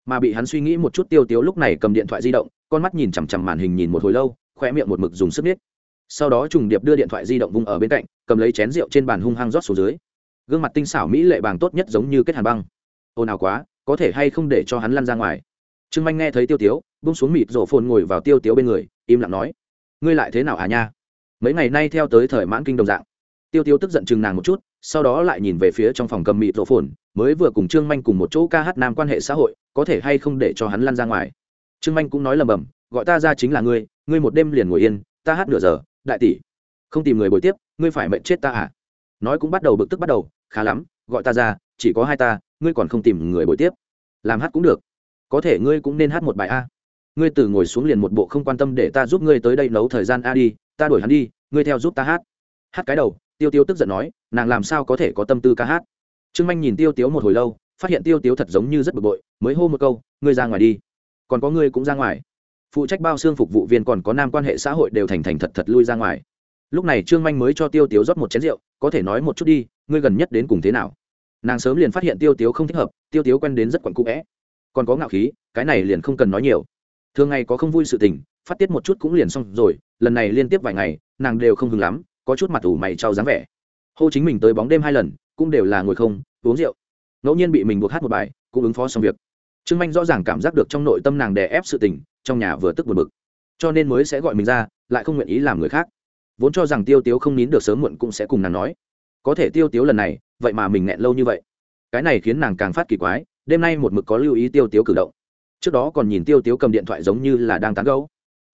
mà bị hắn suy nghĩ một chút tiêu tiếu lúc này cầm điện thoại di động, con mắt nhìn chằm chằm màn hình nhìn một hồi lâu khoe miệng một mực dùng sức biết sau đó trùng điệp đưa điện thoại di động vung ở bên cạnh, cầm lấy chén rượu trên bàn hung hăng rót xuống dưới. Gương mặt tinh xảo mỹ lệ bàng tốt nhất giống như kết hàn băng. Ồn ào quá, có thể hay không để cho hắn lăn ra ngoài? Trương manh nghe thấy tiêu tiếu bung xuống mịt rổ phồn ngồi vào tiêu tiếu bên người, im lặng nói, ngươi lại thế nào à nha? Mấy ngày nay theo tới thời mãn kinh đồng dạng. Tiêu tiếu tức giận chừng nàng một chút sau đó lại nhìn về phía trong phòng cầm mịt rộ phồn, mới vừa cùng trương manh cùng một chỗ ca hát nam quan hệ xã hội, có thể hay không để cho hắn lăn ra ngoài. Trương manh cũng nói lầm bầm, gọi ta ra chính là ngươi ngươi một đêm liền ngồi yên, ta hát nửa giờ, đại tỷ, không tìm người bồi tiếp, ngươi phải mệnh chết ta à? Nói cũng bắt đầu bực tức bắt đầu, khá lắm, gọi ta ra, chỉ có hai ta, ngươi còn không tìm người bồi tiếp. Làm hát cũng được, có thể ngươi cũng nên hát một bài a. Ngươi từ ngồi xuống liền một bộ không quan tâm để ta giúp ngươi tới đây nấu thời gian a đi, ta đuổi hắn đi, ngươi theo giúp ta hát. Hát cái đầu tiêu tiêu tức giận nói, nàng làm sao có thể có tâm tư ca hát? Trương manh nhìn tiêu tiếu một hồi lâu, phát hiện tiêu tiếu thật giống như rất bực bội, mới hô một câu, ngươi ra ngoài đi. Còn có ngươi cũng ra ngoài. Phụ trách bao xương phục vụ viên còn có nam quan hệ xã hội đều thành thành thật thật lui ra ngoài. Lúc này trương manh mới cho tiêu tiếu rót một chén rượu, có thể nói một chút đi, ngươi gần nhất đến cùng thế nào? Nàng sớm liền phát hiện tiêu tiếu không thích hợp, tiêu tiếu quen đến rất quặn cũ vẽ còn có ngạo khí, cái này liền không cần nói nhiều. Thường ngày có không vui sự tình, phát tiết một chút cũng liền xong rồi, lần này liên tiếp vài ngày, nàng đều không hứng lắm có chút mặt ủ mày trao dáng vẻ. Hô chính mình tới bóng đêm hai lần, cũng đều là ngồi không, uống rượu. Ngẫu nhiên bị mình buộc hát một bài, cũng ứng phó xong việc. Trương manh rõ ràng cảm giác được trong nội tâm nàng đè ép sự tình, trong nhà vừa tức buồn bực. Cho nên mới sẽ gọi mình ra, lại không nguyện ý làm người khác. Vốn cho rằng tiêu tiếu không nín được sớm muộn cũng sẽ cùng nàng nói. Có thể tiêu tiếu lần này, vậy mà mình nghẹn lâu như vậy. Cái này khiến nàng càng phát kỳ quái, đêm nay một mực có lưu ý tiêu tiếu cử động. Trước đó còn nhìn tiêu tiếu cầm điện thoại giống như là đang tán gấu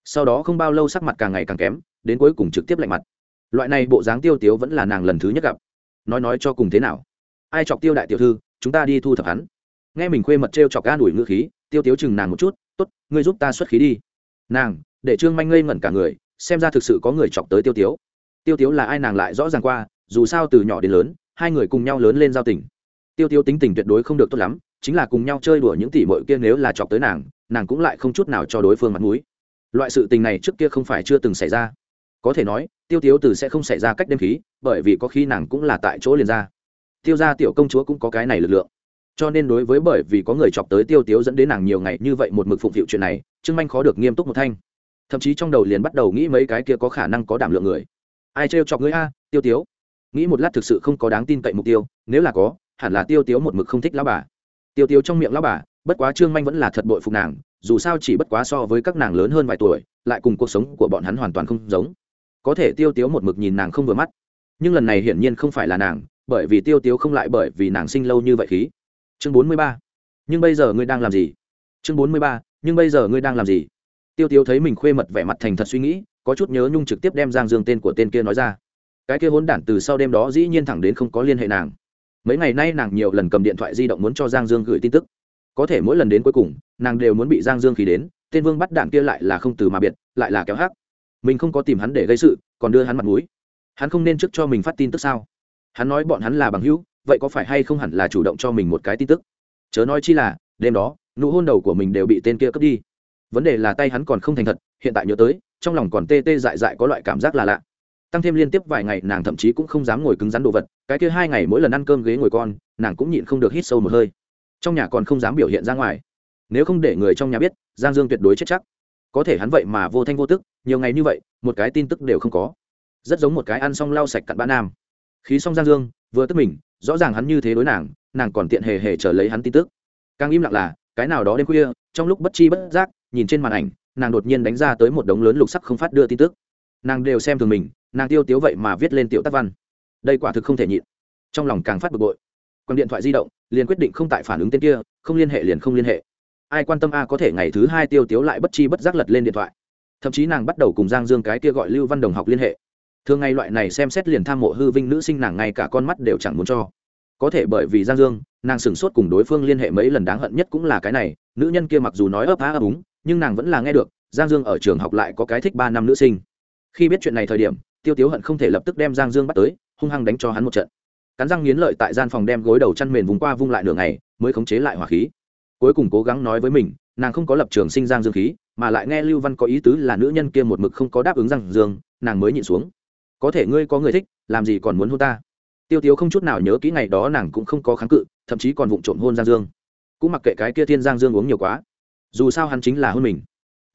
sau đó không bao lâu sắc mặt càng ngày càng kém, đến cuối cùng trực tiếp lạnh mặt loại này bộ dáng tiêu tiếu vẫn là nàng lần thứ nhất gặp. Nói nói cho cùng thế nào? Ai chọc tiêu đại tiểu thư, chúng ta đi thu thập hắn. Nghe mình khuê mật t r e o chọc ga đuổi ngữ khí, tiêu tiếu chừng nàng một chút t ố t ngươi giúp ta xuất khí đi. Nàng, để trương manh ngây ngẩn cả người, xem ra thực sự có người chọc tới tiêu tiếu. Tiêu tiếu là ai nàng lại rõ ràng qua, dù sao từ nhỏ đến lớn, hai người cùng nhau lớn lên giao tình. Tiêu tiêu tính tình tuyệt đối không được tốt lắm, chính là cùng nhau chơi đùa những tỉ mội kia nếu là chọc tới nàng nàng cũng lại không chút nào cho đối phương mặt mũi. Loại sự tình này trước kia không phải chưa từng xảy ra có thể nói, tiêu tiếu từ sẽ không xảy ra cách đêm khí, bởi vì có khi nàng cũng là tại chỗ liền ra. Tiêu ra tiểu công chúa cũng có cái này lực lượng. Cho nên đối với bởi vì có người chọc tới tiêu tiếu dẫn đến nàng nhiều ngày như vậy một mực phụng phịu chuyện này, trương manh khó được nghiêm túc một thanh. Thậm chí trong đầu liền bắt đầu nghĩ mấy cái kia có khả năng có đảm lượng người. Ai trêu chọc ngươi a, tiêu tiếu? Nghĩ một lát thực sự không có đáng tin cậy mục tiêu, nếu là có, hẳn là tiêu tiếu một mực không thích lão bà. Tiêu tiếu trong miệng lão bà, bất quá trương manh vẫn là thật bội phục nàng, dù sao chỉ bất quá so với các nàng lớn hơn vài tuổi, lại cùng cuộc sống của bọn hắn hoàn toàn không giống có thể tiêu tiếu một mực nhìn nàng không vừa mắt. Nhưng lần này hiển nhiên không phải là nàng, bởi vì tiêu tiếu không lại bởi vì nàng sinh lâu như vậy khí. Chương bốn mươi ba. Nhưng bây giờ ngươi đang làm gì? Chương bốn mươi ba. Nhưng bây giờ ngươi đang làm gì? Tiêu tiêu thấy mình khuê mật vẻ mặt thành thật suy nghĩ, có chút nhớ nhung trực tiếp đem giang dương tên của tên kia nói ra. Cái kia hốn đản từ sau đêm đó dĩ nhiên thẳng đến không có liên hệ nàng. Mấy ngày nay nàng nhiều lần cầm điện thoại di động muốn cho giang dương gửi tin tức. Có thể mỗi lần đến cuối cùng, nàng đều muốn bị giang dương khí đến, tên vương bắt đạn kia lại là không từ mà biệt, lại là kéo hắc mình không có tìm hắn để gây sự, còn đưa hắn mặt mũi. Hắn không nên trước cho mình phát tin tức sao? Hắn nói bọn hắn là bằng hữu, vậy có phải hay không hẳn là chủ động cho mình một cái tin tức? Chớ nói chi là, đêm đó, nụ hôn đầu của mình đều bị tên kia cướp đi. Vấn đề là tay hắn còn không thành thật, hiện tại nhớ tới, trong lòng còn tê tê dại dại có loại cảm giác là lạ. Tăng thêm liên tiếp vài ngày nàng thậm chí cũng không dám ngồi cứng rắn đồ vật, cái kia hai ngày mỗi lần ăn cơm ghế ngồi con, nàng cũng nhịn không được hít sâu một hơi. Trong nhà còn không dám biểu hiện ra ngoài. Nếu không để người trong nhà biết, giang dương tuyệt đối chết chắc. Có thể hắn vậy mà vô thanh vô tức nhiều ngày như vậy, một cái tin tức đều không có. Rất giống một cái ăn xong lau sạch cặn bã nam. Khí xong giang dương, vừa tức mình, rõ ràng hắn như thế đối nàng nàng còn tiện hề hề chờ lấy hắn tin tức. Càng im lặng là, cái nào đó đêm khuya, trong lúc bất chi bất giác, nhìn trên màn ảnh, nàng đột nhiên đánh ra tới một đống lớn lục sắc không phát đưa tin tức. Nàng đều xem thường mình, nàng tiêu tiếu vậy mà viết lên tiểu tác văn. Đây quả thực không thể nhịn. Trong lòng càng phát bực bội. Còn điện thoại di động, liền quyết định không tại phản ứng tên kia, không liên hệ liền không liên hệ. Ai quan tâm a có thể ngày thứ hai tiêu tiếu lại bất chi bất giác lật lên điện thoại thậm chí nàng bắt đầu cùng giang dương cái kia gọi lưu văn đồng học liên hệ. Thường ngày loại này xem xét liền tham mộ hư vinh nữ sinh nàng ngay cả con mắt đều chẳng muốn cho. Có thể bởi vì giang dương, nàng sửng sốt cùng đối phương liên hệ mấy lần đáng hận nhất cũng là cái này, nữ nhân kia mặc dù nói ấp á ấp úng, nhưng nàng vẫn là nghe được, giang dương ở trường học lại có cái thích ba năm nữ sinh. Khi biết chuyện này thời điểm, tiêu tiếu hận không thể lập tức đem giang dương bắt tới, hung hăng đánh cho hắn một trận. Cắn răng nghiến lợi tại gian phòng đem gối đầu chăn mền vùng qua vung lại nửa ngày, mới khống chế lại hỏa khí. Cuối cùng cố gắng nói với mình, nàng không có lập trường sinh giang dương khí mà lại nghe lưu văn có ý tứ là nữ nhân kia một mực không có đáp ứng rằng dương, nàng mới nhịn xuống. Có thể ngươi có người thích, làm gì còn muốn hôn ta? Tiêu tiếu không chút nào nhớ kỹ ngày đó nàng cũng không có kháng cự, thậm chí còn vụng trộm hôn giang dương. Cũng mặc kệ cái kia thiên giang dương uống nhiều quá. Dù sao hắn chính là hôn mình.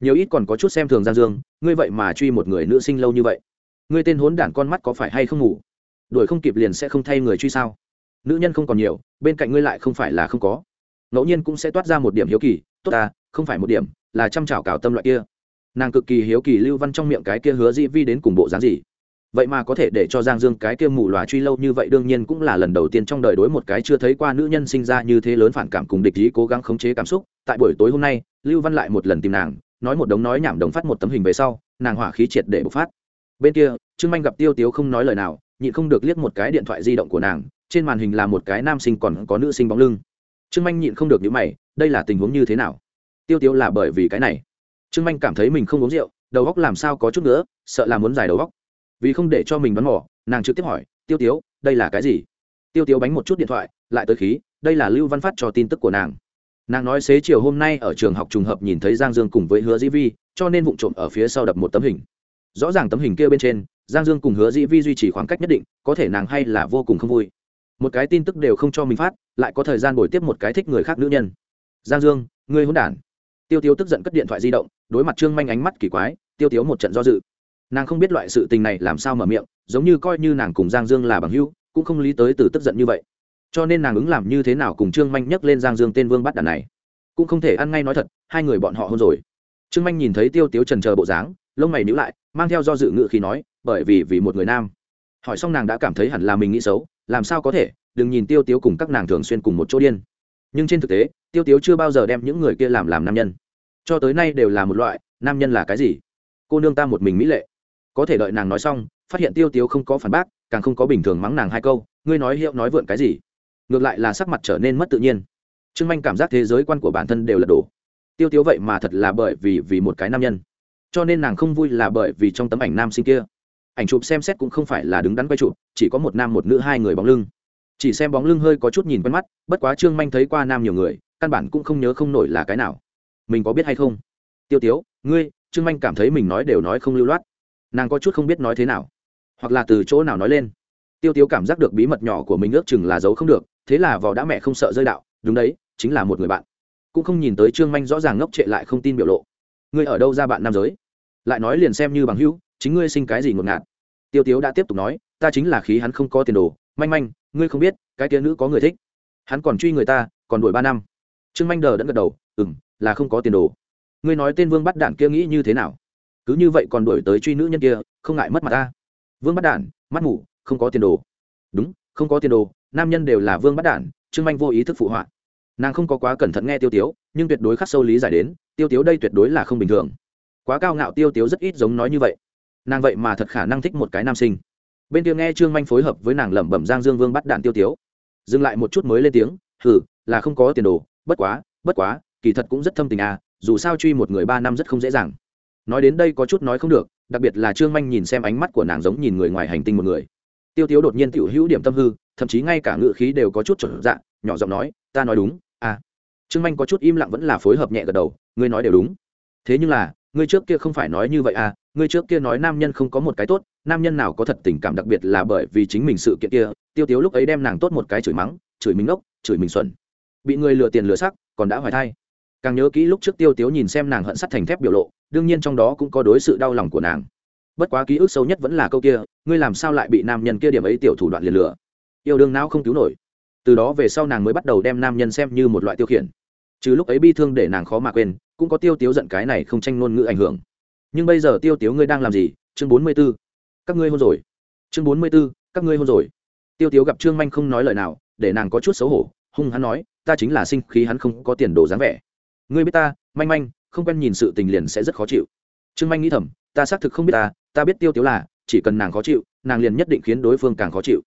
Nhiều ít còn có chút xem thường giang dương, ngươi vậy mà truy một người nữ sinh lâu như vậy. Ngươi tên hốn đản con mắt có phải hay không ngủ? Đuổi không kịp liền sẽ không thay người truy sao? Nữ nhân không còn nhiều, bên cạnh ngươi lại không phải là không có. Ngẫu nhiên cũng sẽ toát ra một điểm hiếu kỳ tốt ta, không phải một điểm, là chăm chảo cào tâm loại kia. Nàng cực kỳ hiếu kỳ lưu văn trong miệng cái kia hứa dĩ vi đến cùng bộ dáng gì. Vậy mà có thể để cho giang dương cái kia mù lòa truy lâu như vậy đương nhiên cũng là lần đầu tiên trong đời đối một cái chưa thấy qua nữ nhân sinh ra như thế lớn phản cảm cùng địch ý cố gắng khống chế cảm xúc. Tại buổi tối hôm nay, lưu văn lại một lần tìm nàng, nói một đống nói nhảm đồng phát một tấm hình về sau, nàng hỏa khí triệt để bộc phát. Bên kia, trương manh gặp tiêu tiếu không nói lời nào, nhịn không được liếc một cái điện thoại di động của nàng, trên màn hình là một cái nam sinh còn có nữ sinh bóng lưng. Trương manh nhịn không được nhữ mày đây là tình huống như thế nào? Tiêu tiếu là bởi vì cái này. Trương manh cảm thấy mình không uống rượu, đầu góc làm sao có chút nữa, sợ là muốn giải đầu góc. Vì không để cho mình bắn mỏ, nàng trực tiếp hỏi, tiêu tiếu, đây là cái gì? Tiêu tiếu bánh một chút điện thoại, lại tới khí, đây là lưu văn phát cho tin tức của nàng. Nàng nói xế chiều hôm nay ở trường học trùng hợp nhìn thấy giang dương cùng với hứa dĩ vi, cho nên vụ trộm ở phía sau đập một tấm hình. Rõ ràng tấm hình kia bên trên, giang dương cùng hứa dĩ vi duy trì khoảng cách nhất định, có thể nàng hay là vô cùng không vui. Một cái tin tức đều không cho mình phát, lại có thời gian bồi tiếp một cái thích người khác nữ nhân giang dương, ngươi hôn đản. Tiêu tiêu tức giận cất điện thoại di động, đối mặt trương manh ánh mắt kỳ quái, tiêu tiếu một trận do dự. Nàng không biết loại sự tình này làm sao mở miệng, giống như coi như nàng cùng giang dương là bằng hữu, cũng không lý tới từ tức giận như vậy. Cho nên nàng ứng làm như thế nào cùng trương manh nhấc lên giang dương tên vương bắt đàn này. Cũng không thể ăn ngay nói thật, hai người bọn họ hôn rồi. Trương manh nhìn thấy tiêu tiếu trần chờ bộ dáng, lông mày níu lại, mang theo do dự ngự khi nói, bởi vì vì một người nam. Hỏi xong nàng đã cảm thấy hẳn là mình nghĩ xấu, làm sao có thể, đừng nhìn tiêu tiếu cùng các nàng thường xuyên cùng một chỗ điên nhưng trên thực tế, tiêu tiếu chưa bao giờ đem những người kia làm làm nam nhân. Cho tới nay đều là một loại, nam nhân là cái gì? Cô nương ta một mình mỹ lệ. Có thể đợi nàng nói xong, phát hiện tiêu tiếu không có phản bác, càng không có bình thường mắng nàng hai câu, ngươi nói hiệu nói vượn cái gì? Ngược lại là sắc mặt trở nên mất tự nhiên. Trương manh cảm giác thế giới quan của bản thân đều là đổ. Tiêu tiếu vậy mà thật là bởi vì vì một cái nam nhân. Cho nên nàng không vui là bởi vì trong tấm ảnh nam sinh kia. Ảnh chụp xem xét cũng không phải là đứng đắn quay chụp, chỉ có một nam một nữ hai người bóng lưng chỉ xem bóng lưng hơi có chút nhìn quen mắt, bất quá trương manh thấy qua nam nhiều người, căn bản cũng không nhớ không nổi là cái nào. Mình có biết hay không? Tiêu tiếu, ngươi, trương manh cảm thấy mình nói đều nói không lưu loát. Nàng có chút không biết nói thế nào, hoặc là từ chỗ nào nói lên. Tiêu tiếu cảm giác được bí mật nhỏ của mình ước chừng là giấu không được, thế là vò đã mẹ không sợ rơi đạo, đúng đấy, chính là một người bạn. Cũng không nhìn tới trương manh rõ ràng ngốc trệ lại không tin biểu lộ. Ngươi ở đâu ra bạn nam giới? Lại nói liền xem như bằng hữu, chính ngươi sinh cái gì ngột ngạt? Tiêu tiếu đã tiếp tục nói, ta chính là khí hắn không có tiền đồ, manh manh ngươi không biết, cái tia nữ có người thích. Hắn còn truy người ta, còn đuổi ba năm. Trương manh đờ đẫn gật đầu ừ m là không có tiền đồ. Ngươi nói tên vương bắt Đản kia nghĩ như thế nào? Cứ như vậy còn đuổi tới truy nữ nhân kia, không ngại mất mặt ta. Vương bắt đản, mắt ngủ không có tiền đồ. Đúng, không có tiền đồ, nam nhân đều là vương bắt đản. Trương manh vô ý thức phụ họa. Nàng không có quá cẩn thận nghe tiêu tiếu, nhưng tuyệt đối khắc sâu lý giải đến, tiêu tiếu đây tuyệt đối là không bình thường. Quá cao ngạo tiêu tiếu rất ít giống nói như vậy. Nàng vậy mà thật khả năng thích một cái nam sinh bên kia nghe trương manh phối hợp với nàng lẩm bẩm giang dương vương bắt đạn tiêu tiếu dừng lại một chút mới lên tiếng hừ là không có tiền đồ bất quá bất quá kỳ thật cũng rất thâm tình à dù sao truy một người ba năm rất không dễ dàng nói đến đây có chút nói không được đặc biệt là trương manh nhìn xem ánh mắt của nàng giống nhìn người ngoài hành tinh một người tiêu tiếu đột nhiên t hữu điểm tâm hư thậm chí ngay cả ngự khí đều có chút chuẩn dạng nhỏ giọng nói ta nói đúng à trương manh có chút im lặng vẫn là phối hợp nhẹ gật đầu ngươi nói đều đúng thế nhưng là ngươi trước kia không phải nói như vậy à ngươi trước kia nói nam nhân không có một cái tốt, nam nhân nào có thật tình cảm đặc biệt là bởi vì chính mình sự kiện kia, tiêu tiếu lúc ấy đem nàng tốt một cái chửi mắng, chửi mình ngốc, chửi mình xuẩn. Bị người lừa tiền lừa sắc, còn đã hoài thai. Càng nhớ kỹ lúc trước tiêu tiếu nhìn xem nàng hận sắt thành thép biểu lộ, đương nhiên trong đó cũng có đối sự đau lòng của nàng. Bất quá ký ức sâu nhất vẫn là câu kia, ngươi làm sao lại bị nam nhân kia điểm ấy tiểu thủ đoạn liền lừa? Yêu đương não không cứu nổi. Từ đó về sau nàng mới bắt đầu đem nam nhân xem như một loại tiêu khiển. Chứ lúc ấy bi thương để nàng khó mà quên, cũng có tiêu tiếu giận cái này không tranh ngôn ngữ ảnh hưởng nhưng bây giờ tiêu tiếu ngươi đang làm gì? Chương bốn mươi b ố các ngươi hôn rồi. Chương bốn mươi b ố các ngươi hôn rồi. Tiêu tiếu gặp trương manh không nói lời nào, để nàng có chút xấu hổ, hung hắn nói, ta chính là sinh khí hắn không có tiền đồ dáng vẻ. Ngươi biết ta, manh manh, không quen nhìn sự tình liền sẽ rất khó chịu. Trương manh nghĩ thầm, ta xác thực không biết ta ta biết tiêu tiếu là, chỉ cần nàng khó chịu, nàng liền nhất định khiến đối phương càng khó chịu.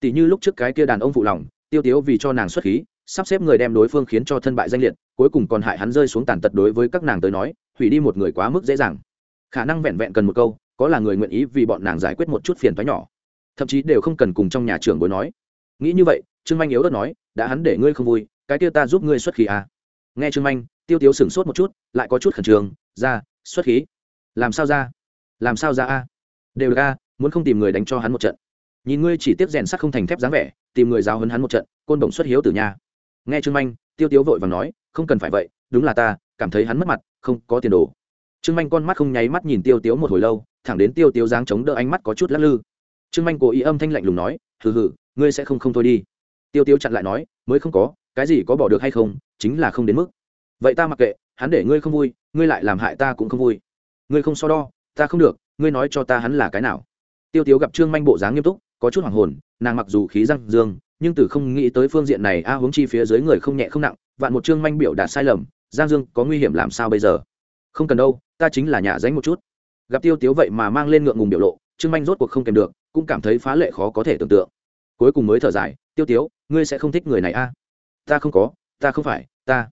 Tỷ như lúc trước cái kia đàn ông phụ lòng, tiêu tiếu vì cho nàng xuất khí, sắp xếp người đem đối phương khiến cho thân bại danh liệt, cuối cùng còn hại hắn rơi xuống tàn tật đối với các nàng tới nói, hủy đi một người quá mức dễ dàng khả năng vẹn vẹn cần một câu, có là người nguyện ý vì bọn nàng giải quyết một chút phiền toái nhỏ. Thậm chí đều không cần cùng trong nhà trường bối nói. Nghĩ như vậy, trương manh yếu đất nói, đã hắn để ngươi không vui, cái kia ta giúp ngươi xuất khí à. nghe trương manh, tiêu tiếu sửng sốt một chút, lại có chút khẩn trương, ra, xuất khí. Làm sao ra? Làm sao ra a? Đều được a, muốn không tìm người đánh cho hắn một trận. Nhìn ngươi chỉ tiếp rèn sắt không thành thép dáng vẻ, tìm người giáo hấn hắn một trận, côn đồng xuất hiếu từ nhà nghe trương manh, tiêu tiếu vội và nói, không cần phải vậy, đúng là ta, cảm thấy hắn mất mặt, không có tiền đồ trương manh con mắt không nháy mắt nhìn tiêu tiếu một hồi lâu thẳng đến tiêu tiếu dáng chống đỡ ánh mắt có chút lắc lư. Trương manh cố ý âm thanh lạnh lùng nói hừ hừ ngươi sẽ không không thôi đi. Tiêu tiếu chặn lại nói mới không có cái gì có bỏ được hay không chính là không đến mức. Vậy ta mặc kệ hắn để ngươi không vui ngươi lại làm hại ta cũng không vui. Ngươi không so đo ta không được ngươi nói cho ta hắn là cái nào. Tiêu tiếu gặp trương manh bộ dáng nghiêm túc có chút hoảng hồn nàng mặc dù khí răng dương nhưng từ không nghĩ tới phương diện này a à, huống chi phía dưới người không nhẹ không nặng vạn một trương manh biểu đạt sai lầm giang dương có nguy hiểm làm sao bây giờ? Không cần đâu, ta chính là nhà danh một chút. Gặp tiêu tiếu vậy mà mang lên ngượng ngùng biểu lộ, trương manh rốt cuộc không kèm được, cũng cảm thấy phá lệ khó có thể tưởng tượng. Cuối cùng mới thở dài, tiêu tiếu, ngươi sẽ không thích người này a? À? ta không có, ta không phải, ta.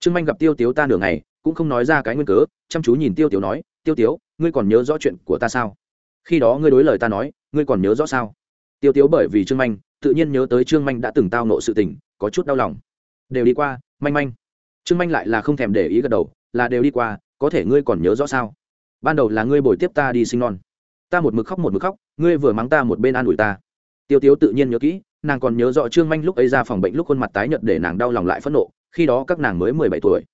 Trương manh gặp tiêu tiếu ta nửa ngày, cũng không nói ra cái nguyên cớ, chăm chú nhìn tiêu tiếu nói, tiêu tiếu, ngươi còn nhớ rõ chuyện của ta sao? Khi đó ngươi đối lời ta nói, ngươi còn nhớ rõ sao? Tiêu tiếu bởi vì trương manh, tự nhiên nhớ tới trương manh đã từng tao nộ sự tình, có chút đau lòng. Đều đi qua, manh manh. Trương manh lại là không thèm để ý gật đầu, là đều đi qua có thể ngươi còn nhớ rõ sao? Ban đầu là ngươi bồi tiếp ta đi sinh non. Ta một mực khóc một mực khóc, ngươi vừa mắng ta một bên an ủi ta. Tiêu tiếu tự nhiên nhớ kỹ, nàng còn nhớ rõ trương manh lúc ấy ra phòng bệnh lúc khuôn mặt tái nhợt để nàng đau lòng lại phẫn nộ, khi đó các nàng mới mười bảy tuổi.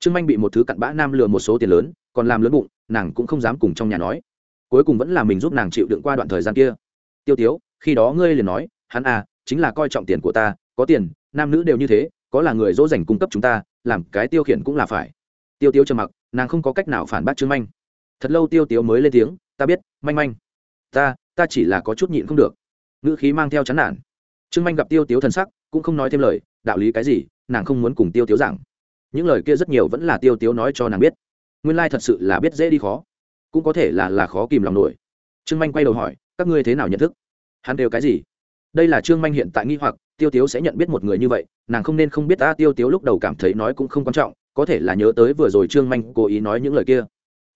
Trương manh bị một thứ cặn bã nam lừa một số tiền lớn, còn làm lớn bụng, nàng cũng không dám cùng trong nhà nói. Cuối cùng vẫn là mình giúp nàng chịu đựng qua đoạn thời gian kia. Tiêu tiếu, khi đó ngươi liền nói, hắn à chính là coi trọng tiền của ta, có tiền, nam nữ đều như thế, có là người dỗ dành cung cấp chúng ta, làm cái tiêu khiển cũng là phải. Tiêu tiếu trầm mặc nàng không có cách nào phản bác trương manh. Thật lâu tiêu tiếu mới lên tiếng, ta biết, manh manh, ta ta chỉ là có chút nhịn không được. Ngữ khí mang theo chán nản. Trương manh gặp tiêu tiếu thần sắc, cũng không nói thêm lời, đạo lý cái gì, nàng không muốn cùng tiêu tiếu giảng. Những lời kia rất nhiều vẫn là tiêu tiếu nói cho nàng biết. Nguyên lai thật sự là biết dễ đi khó, cũng có thể là là khó kìm lòng nổi. Trương manh quay đầu hỏi, các ngươi thế nào nhận thức? Hắn đều cái gì? Đây là trương manh hiện tại nghi hoặc, tiêu tiếu sẽ nhận biết một người như vậy, nàng không nên không biết ta tiêu tiếu lúc đầu cảm thấy nói cũng không quan trọng có thể là nhớ tới vừa rồi trương manh cố ý nói những lời kia.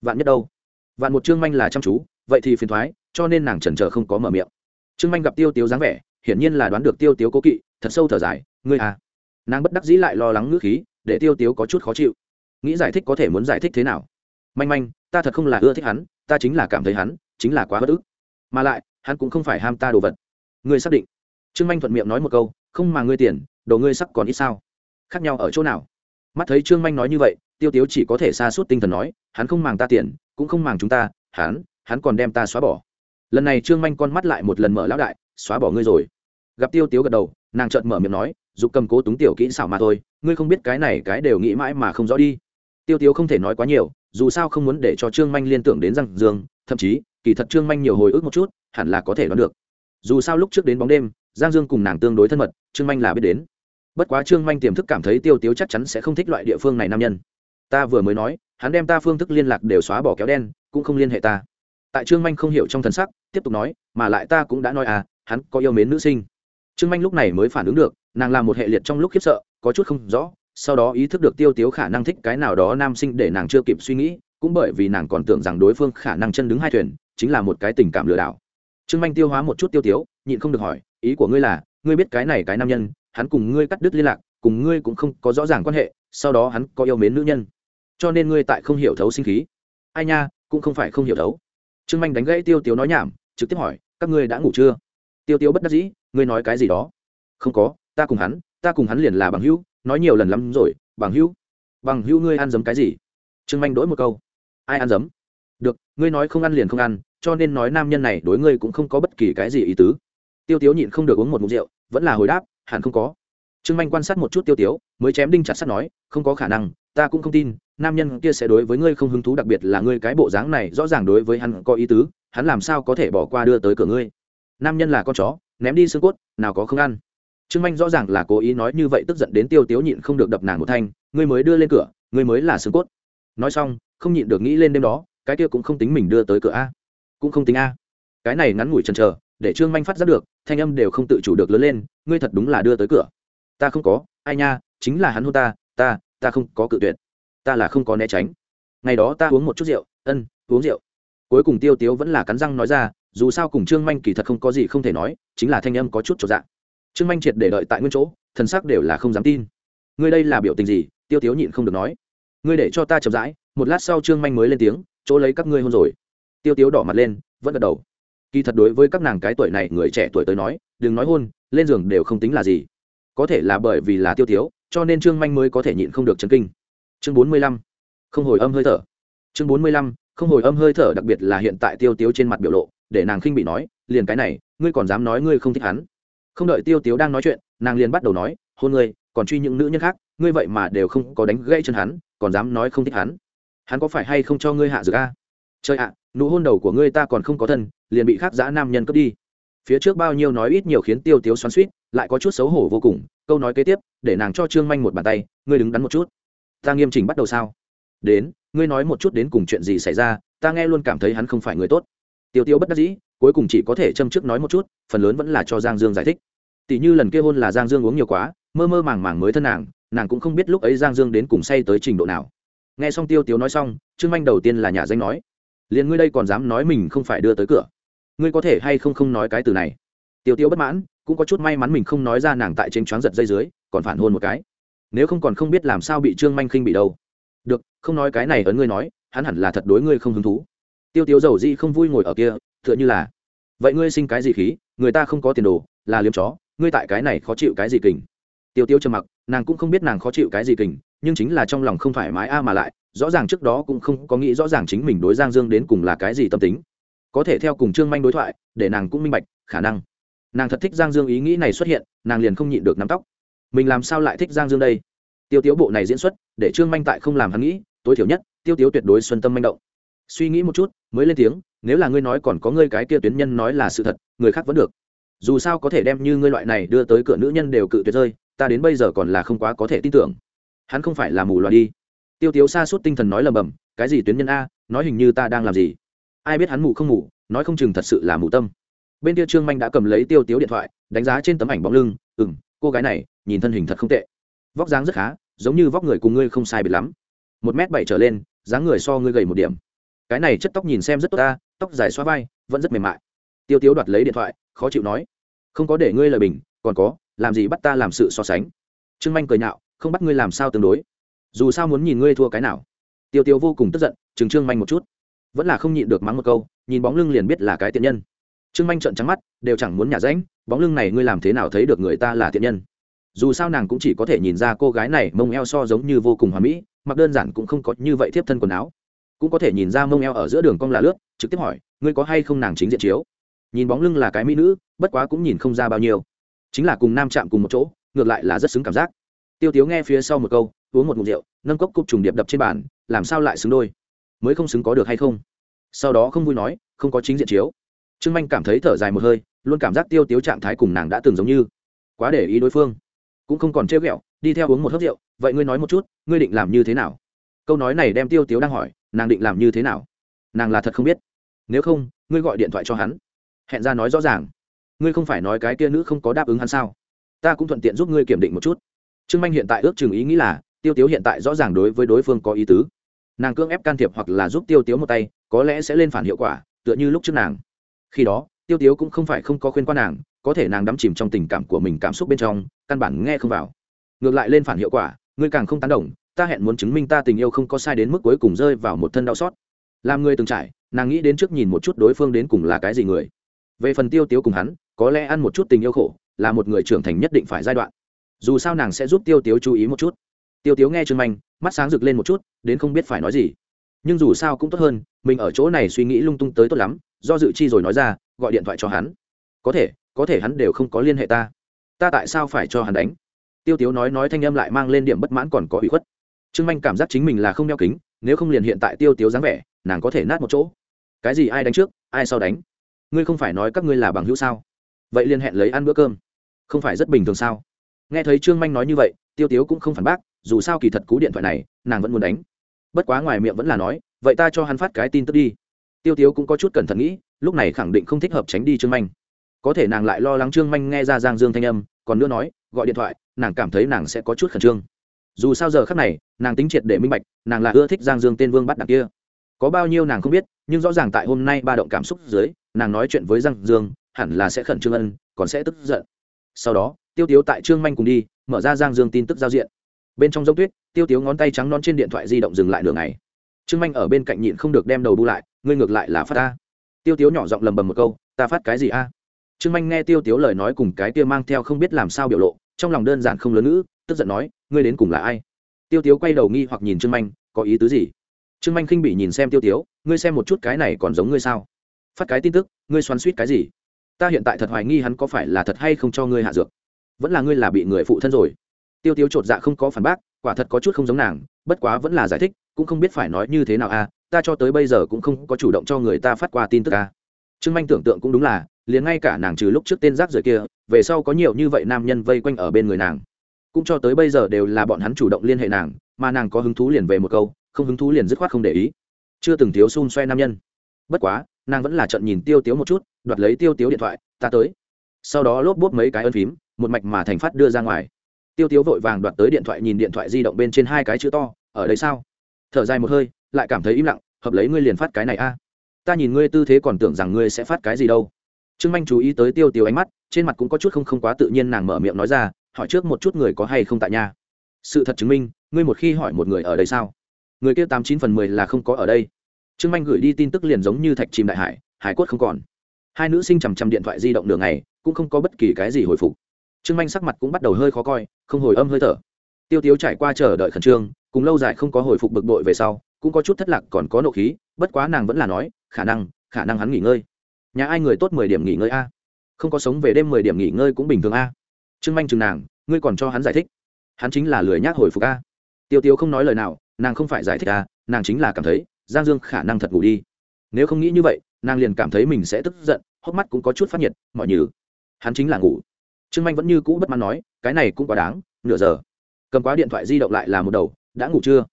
Vạn nhất đâu? Vạn một trương manh là chăm chú, vậy thì phiền thoái, cho nên nàng chần chờ không có mở miệng. Trương manh gặp tiêu tiếu dáng vẻ, hiển nhiên là đoán được tiêu tiếu cố kỵ, thật sâu thở dài, ngươi à. Nàng bất đắc dĩ lại lo lắng ngữ khí, để tiêu tiếu có chút khó chịu. Nghĩ giải thích có thể muốn giải thích thế nào? Manh manh, ta thật không là ưa thích hắn, ta chính là cảm thấy hắn chính là quá bất ức. Mà lại, hắn cũng không phải ham ta đồ vật. Ngươi xác định? Trương manh thuận miệng nói một câu, không mà ngươi tiền, đồ ngươi sắc còn ít sao? Khác nhau ở chỗ nào? Mắt thấy trương manh nói như vậy, tiêu tiếu chỉ có thể xa suốt tinh thần nói, hắn không màng ta tiền, cũng không màng chúng ta, hắn hắn còn đem ta xóa bỏ. Lần này trương manh con mắt lại một lần mở lão đại, xóa bỏ ngươi rồi. Gặp tiêu tiếu gật đầu, nàng chợt mở miệng nói, dục cầm cố túng tiểu kỹ xảo mà thôi, ngươi không biết cái này cái đều nghĩ mãi mà không rõ đi. Tiêu tiếu không thể nói quá nhiều, dù sao không muốn để cho trương manh liên tưởng đến răng dương, thậm chí, kỳ thật trương manh nhiều hồi ức một chút, hẳn là có thể đoán được. Dù sao lúc trước đến bóng đêm giang dương cùng nàng tương đối thân mật, trương manh là biết đến bất quá trương manh tiềm thức cảm thấy tiêu tiếu chắc chắn sẽ không thích loại địa phương này nam nhân. Ta vừa mới nói, hắn đem ta phương thức liên lạc đều xóa bỏ kéo đen, cũng không liên hệ ta. Tại trương manh không hiểu trong thần sắc, tiếp tục nói, mà lại ta cũng đã nói à hắn có yêu mến nữ sinh. Trương manh lúc này mới phản ứng được, nàng làm một hệ liệt trong lúc khiếp sợ, có chút không rõ, sau đó ý thức được tiêu tiếu khả năng thích cái nào đó nam sinh để nàng chưa kịp suy nghĩ, cũng bởi vì nàng còn tưởng rằng đối phương khả năng chân đứng hai thuyền, chính là một cái tình cảm lừa đảo. Trương manh tiêu hóa một chút tiêu tiếu, nhịn không được hỏi, ý của ngươi là, ngươi biết cái này cái nam nhân hắn cùng ngươi cắt đứt liên lạc, cùng ngươi cũng không có rõ ràng quan hệ, sau đó hắn có yêu mến nữ nhân. Cho nên ngươi tại không hiểu thấu sinh khí. Ai nha, cũng không phải không hiểu thấu. Trương manh đánh gãy tiêu tiếu nói nhảm, trực tiếp hỏi, các ngươi đã ngủ chưa? Tiêu tiếu bất đắc dĩ, ngươi nói cái gì đó? Không có, ta cùng hắn, ta cùng hắn liền là bằng hữu, nói nhiều lần lắm rồi, bằng hữu. Bằng hữu ngươi ăn dấm cái gì? Trương manh đổi một câu. Ai ăn dấm? Được, ngươi nói không ăn liền không ăn, cho nên nói nam nhân này đối ngươi cũng không có bất kỳ cái gì ý tứ. Tiêu tiếu nhịn không được uống một mục rượu, vẫn là hồi đáp hẳn không có. Trương manh quan sát một chút tiêu tiếu, mới chém đinh chặt sắt nói, không có khả năng, ta cũng không tin, nam nhân kia sẽ đối với ngươi không hứng thú, đặc biệt là ngươi cái bộ dáng này, rõ ràng đối với hắn có ý tứ, hắn làm sao có thể bỏ qua đưa tới cửa ngươi? Nam nhân là con chó, ném đi xương cốt, nào có không ăn. Trương manh rõ ràng là cố ý nói như vậy, tức giận đến tiêu tiếu nhịn không được đập nàng một thanh, ngươi mới đưa lên cửa, ngươi mới là xương cốt. Nói xong, không nhịn được nghĩ lên đêm đó, cái kia cũng không tính mình đưa tới cửa a, cũng không tính a. Cái này ngắn ngủi chần chờ để trương manh phát giác được, thanh âm đều không tự chủ được lớn lên, ngươi thật đúng là đưa tới cửa. Ta không có, ai nha, chính là hắn hôn ta ta ta không có cự tuyệt, ta là không có né tránh. Ngày đó ta uống một chút rượu, ân, uống rượu. Cuối cùng tiêu tiếu vẫn là cắn răng nói ra, dù sao cùng trương manh kỳ thật không có gì không thể nói, chính là thanh âm có chút trọn dạng trương manh triệt để đợi tại nguyên chỗ, thần sắc đều là không dám tin. Ngươi đây là biểu tình gì? Tiêu tiếu nhịn không được nói. Ngươi để cho ta chậm rãi, một lát sau trương manh mới lên tiếng, chỗ lấy các ngươi hôn rồi. Tiêu tiếu đỏ mặt lên, vẫn gật đầu kỳ thật đối với các nàng cái tuổi này, người trẻ tuổi tới nói, đừng nói hôn, lên giường đều không tính là gì. Có thể là bởi vì là tiêu thiếu, cho nên trương manh mới có thể nhịn không được chấn kinh. Chương bốn mươi lăm, không hồi âm hơi thở. Chương bốn mươi lăm, không hồi âm hơi thở, đặc biệt là hiện tại tiêu tiếu trên mặt biểu lộ, để nàng khinh bị nói, liền cái này, ngươi còn dám nói ngươi không thích hắn. Không đợi tiêu tiếu đang nói chuyện, nàng liền bắt đầu nói, hôn ngươi, còn truy những nữ nhân khác, ngươi vậy mà đều không có đánh gãy chân hắn, còn dám nói không thích hắn. Hắn có phải hay không cho ngươi hạ dược a? Trời ạ, nụ hôn đầu của ngươi ta còn không có thân liền bị khác giã nam nhân cướp đi. Phía trước bao nhiêu nói ít nhiều khiến tiêu tiếu xoắn suýt lại có chút xấu hổ vô cùng, câu nói kế tiếp, để nàng cho trương manh một bàn tay, ngươi đứng đắn một chút. Ta nghiêm chỉnh bắt đầu sao? Đến, ngươi nói một chút đến cùng chuyện gì xảy ra, ta nghe luôn cảm thấy hắn không phải người tốt. Tiêu tiêu bất đắc dĩ, cuối cùng chỉ có thể châm trước nói một chút, phần lớn vẫn là cho giang dương giải thích. Tỷ như lần kia hôn là giang dương uống nhiều quá, mơ mơ màng màng mới thân nàng nàng cũng không biết lúc ấy giang dương đến cùng say tới trình độ nào. Nghe xong tiêu tiếu nói xong, trương manh đầu tiên là nhà danh nói, liền ngươi đây còn dám nói mình không phải đưa tới cửa? Ngươi có thể hay không không nói cái từ này? Tiêu tiêu bất mãn, cũng có chút may mắn mình không nói ra nàng tại trên choáng giật dây dưới, còn phản hôn một cái. Nếu không còn không biết làm sao bị trương manh khinh bị đâu. Được, không nói cái này ấn ngươi nói, hắn hẳn là thật đối ngươi không hứng thú. Tiêu tiêu giàu di không vui ngồi ở kia, tựa như là, vậy ngươi sinh cái gì khí? Người ta không có tiền đồ, là liếm chó, ngươi tại cái này khó chịu cái gì kình? Tiêu tiêu trầm mặc, nàng cũng không biết nàng khó chịu cái gì kình, nhưng chính là trong lòng không thoải mái a mà lại, rõ ràng trước đó cũng không có nghĩ rõ ràng chính mình đối giang dương đến cùng là cái gì tâm tính có thể theo cùng trương manh đối thoại, để nàng cũng minh bạch khả năng. Nàng thật thích giang dương ý nghĩ này xuất hiện, nàng liền không nhịn được nắm tóc. Mình làm sao lại thích giang dương đây? Tiêu tiếu bộ này diễn xuất, để trương manh tại không làm hắn nghĩ, tối thiểu nhất, tiêu tiếu tuyệt đối xuân tâm manh động. Suy nghĩ một chút, mới lên tiếng, nếu là ngươi nói còn có ngươi cái kia tuyến nhân nói là sự thật, người khác vẫn được. Dù sao có thể đem như ngươi loại này đưa tới cửa nữ nhân đều cự tuyệt rơi, ta đến bây giờ còn là không quá có thể tin tưởng. Hắn không phải là mù loà đi. Tiêu tiếu xa suốt tinh thần nói lầm bầm, cái gì tuyến nhân a, nói hình như ta đang làm gì? Ai biết hắn mù không mù, nói không chừng thật sự là mù tâm. Bên kia trương manh đã cầm lấy tiêu tiếu điện thoại, đánh giá trên tấm ảnh bóng lưng ừ m cô gái này, nhìn thân hình thật không tệ. Vóc dáng rất khá, giống như vóc người cùng ngươi không sai biệt lắm. Một m bảy trở lên, dáng người so ngươi gầy một điểm. Cái này chất tóc nhìn xem rất tốt ta, tóc dài xoa vai, vẫn rất mềm mại. Tiêu tiếu đoạt lấy điện thoại, khó chịu nói, không có để ngươi lời bình, còn có, làm gì bắt ta làm sự so sánh? Trương manh cười nhạo, không bắt ngươi làm sao tương đối? Dù sao muốn nhìn ngươi thua cái nào. Tiêu tiêu vô cùng tức giận, chừng trương manh một chút vẫn là không nhịn được mắng một câu nhìn bóng lưng liền biết là cái tiện nhân. Trương manh trợn trắng mắt đều chẳng muốn nhả ránh, bóng lưng này ngươi làm thế nào thấy được người ta là tiện nhân? Dù sao nàng cũng chỉ có thể nhìn ra cô gái này mông eo so giống như vô cùng hoà mỹ mặc đơn giản cũng không có như vậy thiếp thân quần áo. Cũng có thể nhìn ra mông eo ở giữa đường cong là lướt trực tiếp hỏi ngươi có hay không nàng chính diện chiếu? Nhìn bóng lưng là cái mỹ nữ bất quá cũng nhìn không ra bao nhiêu. Chính là cùng nam chạm cùng một chỗ ngược lại là rất xứng cảm giác. Tiêu tiếu nghe phía sau một câu uống một mục rượu nâng cốc cục trùng điệp đập trên bàn làm sao lại xứng đôi? Mới không xứng có được hay không? Sau đó không vui nói, không có chính diện chiếu. Trương manh cảm thấy thở dài một hơi, luôn cảm giác tiêu tiếu trạng thái cùng nàng đã từng giống như quá để ý đối phương. Cũng không còn trêu ghẹo, đi theo uống một hớp rượu. Vậy ngươi nói một chút, ngươi định làm như thế nào? Câu nói này đem tiêu tiếu đang hỏi, nàng định làm như thế nào? Nàng là thật không biết. Nếu không, ngươi gọi điện thoại cho hắn. Hẹn ra nói rõ ràng. Ngươi không phải nói cái kia nữ không có đáp ứng hắn sao? Ta cũng thuận tiện giúp ngươi kiểm định một chút. Trương manh hiện tại ước chừng ý nghĩ là, tiêu tiếu hiện tại rõ ràng đối với đối phương có ý tứ nàng cưỡng ép can thiệp hoặc là giúp tiêu tiếu một tay, có lẽ sẽ lên phản hiệu quả, tựa như lúc trước nàng. Khi đó, tiêu tiếu cũng không phải không có khuyên qua nàng, có thể nàng đắm chìm trong tình cảm của mình cảm xúc bên trong, căn bản nghe không vào. Ngược lại lên phản hiệu quả, ngươi càng không tán đồng, ta hẹn muốn chứng minh ta tình yêu không có sai đến mức cuối cùng rơi vào một thân đau xót. Làm người từng trải, nàng nghĩ đến trước nhìn một chút đối phương đến cùng là cái gì người. Về phần tiêu tiếu cùng hắn, có lẽ ăn một chút tình yêu khổ, là một người trưởng thành nhất định phải giai đoạn. Dù sao nàng sẽ giúp tiêu tiếu chú ý một chút tiêu tiếu nghe trương manh, mắt sáng rực lên một chút, đến không biết phải nói gì. Nhưng dù sao cũng tốt hơn, mình ở chỗ này suy nghĩ lung tung tới tốt lắm, do dự chi rồi nói ra, gọi điện thoại cho hắn. Có thể có thể hắn đều không có liên hệ ta. Ta tại sao phải cho hắn đánh? Tiêu tiếu nói nói thanh âm lại mang lên điểm bất mãn còn có ủy khuất. Trương manh cảm giác chính mình là không đeo kính, nếu không liền hiện tại tiêu tiếu dáng vẻ, nàng có thể nát một chỗ. Cái gì ai đánh trước, ai sau đánh? Ngươi không phải nói các ngươi là bằng hữu sao? Vậy liền hẹn lấy ăn bữa cơm. Không phải rất bình thường sao? Nghe thấy trương manh nói như vậy, tiêu tiếu cũng không phản bác dù sao kỳ thật cú điện thoại này, nàng vẫn muốn đánh. Bất quá ngoài miệng vẫn là nói, vậy ta cho hắn phát cái tin tức đi. Tiêu tiếu cũng có chút cẩn thận nghĩ, lúc này khẳng định không thích hợp tránh đi trương manh. Có thể nàng lại lo lắng trương manh nghe ra giang dương thanh âm, còn nữa nói, gọi điện thoại, nàng cảm thấy nàng sẽ có chút khẩn trương. Dù sao giờ khắc này, nàng tính triệt để minh bạch, nàng là ưa thích giang dương tên vương bắt đặc kia. Có bao nhiêu nàng không biết, nhưng rõ ràng tại hôm nay ba động cảm xúc dưới, nàng nói chuyện với giang dương, hẳn là sẽ khẩn trương ân, còn sẽ tức giận. Sau đó, tiêu tiếu tại trương manh cùng đi, mở ra giang dương tin tức giao diện bên trong giống tuyết, tiêu tiếu ngón tay trắng non trên điện thoại di động dừng lại đường này trương manh ở bên cạnh nhịn không được đem đầu bu lại, ngươi ngược lại là phát ta tiêu tiếu nhỏ giọng lầm bầm một câu, ta phát cái gì a? Trương manh nghe tiêu tiếu lời nói cùng cái kia mang theo không biết làm sao biểu lộ, trong lòng đơn giản không lớn ngữ, tức giận nói, ngươi đến cùng là ai? Tiêu tiếu quay đầu nghi hoặc nhìn trương manh, có ý tứ gì? Trương manh khinh bị nhìn xem tiêu tiếu, ngươi xem một chút cái này còn giống ngươi sao? Phát cái tin tức, ngươi xoắn suýt cái gì? Ta hiện tại thật hoài nghi hắn có phải là thật hay không cho ngươi hạ dược. Vẫn là ngươi là bị người phụ thân rồi tiêu tiêu chột dạ không có phản bác, quả thật có chút không giống nàng, bất quá vẫn là giải thích, cũng không biết phải nói như thế nào a ta cho tới bây giờ cũng không có chủ động cho người ta phát qua tin tức a trương manh tưởng tượng cũng đúng là, liền ngay cả nàng trừ lúc trước tên rác rưởi kia, về sau có nhiều như vậy nam nhân vây quanh ở bên người nàng. Cũng cho tới bây giờ đều là bọn hắn chủ động liên hệ nàng, mà nàng có hứng thú liền về một câu, không hứng thú liền dứt khoát không để ý. Chưa từng thiếu xun xoay nam nhân. Bất quá, nàng vẫn là trận nhìn tiêu tiếu một chút, đoạt lấy tiêu tiếu điện thoại, ta tới. Sau đó lốp bốp mấy cái ân phím, một mạch mà thành phát đưa ra ngoài tiêu tiếu vội vàng đoạt tới điện thoại nhìn điện thoại di động bên trên hai cái chữ to, ở đây sao? Thở dài một hơi, lại cảm thấy im lặng, hợp lấy ngươi liền phát cái này a. Ta nhìn ngươi tư thế còn tưởng rằng ngươi sẽ phát cái gì đâu. Trương manh chú ý tới tiêu tiêu ánh mắt, trên mặt cũng có chút không không quá tự nhiên nàng mở miệng nói ra, hỏi trước một chút người có hay không tại nhà? Sự thật chứng minh, ngươi một khi hỏi một người ở đây sao? Người kia tám chín phần mười là không có ở đây. Trương manh gửi đi tin tức liền giống như thạch chìm đại hải hải quất không còn. Hai nữ sinh chằm chằm điện thoại di động đường này cũng không có bất kỳ cái gì hồi phục trương manh sắc mặt cũng bắt đầu hơi khó coi, không hồi âm hơi thở. Tiêu tiếu trải qua chờ đợi khẩn trương, cùng lâu dài không có hồi phục bực bội về sau, cũng có chút thất lạc còn có nộ khí, bất quá nàng vẫn là nói, khả năng khả năng hắn nghỉ ngơi. Nhà ai người tốt mười điểm nghỉ ngơi a? Không có sống về đêm mười điểm nghỉ ngơi cũng bình thường a. Trương manh chừng nàng, ngươi còn cho hắn giải thích. Hắn chính là lười nhác hồi phục a. Tiêu tiêu không nói lời nào, nàng không phải giải thích a, nàng chính là cảm thấy, giang dương khả năng thật ngủ đi. Nếu không nghĩ như vậy, nàng liền cảm thấy mình sẽ tức giận, hốc mắt cũng có chút phát nhiệt, mọi như hắn chính là ngủ trương manh vẫn như cũ bất mãn nói, cái này cũng quá đáng, nửa giờ. Cầm quá điện thoại di động lại là một đầu, đã ngủ chưa?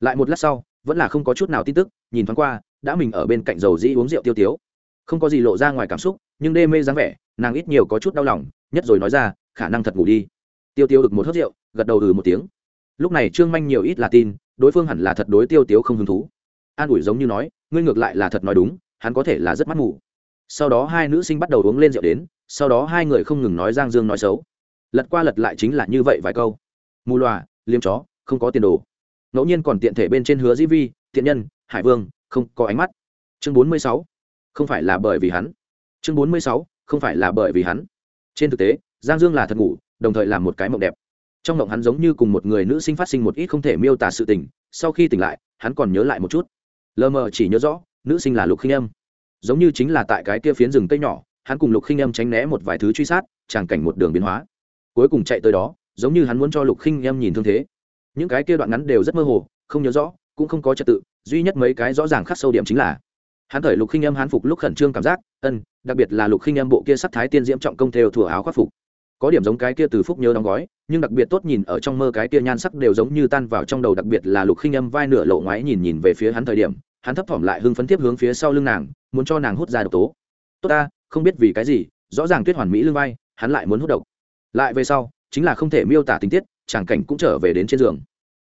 Lại một lát sau, vẫn là không có chút nào tin tức, nhìn thoáng qua, đã mình ở bên cạnh dầu dĩ uống rượu tiêu tiếu. Không có gì lộ ra ngoài cảm xúc, nhưng đê mê dáng vẻ, nàng ít nhiều có chút đau lòng, nhất rồi nói ra, khả năng thật ngủ đi. Tiêu tiêu được một hớt rượu, gật đầu ừ một tiếng. Lúc này trương manh nhiều ít là tin, đối phương hẳn là thật đối tiêu tiếu không hứng thú. An ủi giống như nói, ngươi ngược lại là thật nói đúng, hắn có thể là rất mắt ngủ sau đó hai nữ sinh bắt đầu uống lên rượu đến sau đó hai người không ngừng nói giang dương nói xấu. Lật qua lật lại chính là như vậy vài câu. Mù loà liêm chó, không có tiền đồ. Ngẫu nhiên còn tiện thể bên trên hứa dĩ vi thiện nhân, hải vương, không có ánh mắt. Chương bốn mươi sáu, không phải là bởi vì hắn. Chương bốn mươi sáu, không phải là bởi vì hắn. Trên thực tế, giang dương là thật ngủ, đồng thời làm một cái mộng đẹp. Trong mộng hắn giống như cùng một người nữ sinh phát sinh một ít không thể miêu tả sự tình, sau khi tỉnh lại, hắn còn nhớ lại một chút. Lờ mờ chỉ nhớ rõ, nữ sinh là lục khinh âm. Giống như chính là tại cái kia phiến rừng cây nhỏ hắn cùng lục khinh em tránh né một vài thứ truy sát, tràng cảnh một đường biến hóa. Cuối cùng chạy tới đó, giống như hắn muốn cho lục khinh em nhìn thương thế. Những cái kia đoạn ngắn đều rất mơ hồ, không nhớ rõ, cũng không có trật tự, duy nhất mấy cái rõ ràng khắc sâu điểm chính là hắn thời lục khinh em hán phục lúc khẩn trương cảm giác, ân, đặc biệt là lục khinh em bộ kia sắc thái tiên diễm trọng công theo thủa áo khoác phục. Có điểm giống cái kia từ phúc nhớ đóng gói, nhưng đặc biệt tốt nhìn ở trong mơ cái kia nhan sắc đều giống như tan vào trong đầu, đặc biệt là lục khinh âm vai nửa lộ ngoái nhìn nhìn về phía hắn thời điểm, hắn thấp thỏm lại hưng phấn tiếp hướng phía sau lưng nàng, muốn cho nàng hút ra độc tố. Tốt ta không biết vì cái gì, rõ ràng tuyết hoàn mỹ lưng vai, hắn lại muốn hút độc. Lại về sau, chính là không thể miêu tả tình tiết tràng cảnh cũng trở về đến trên giường.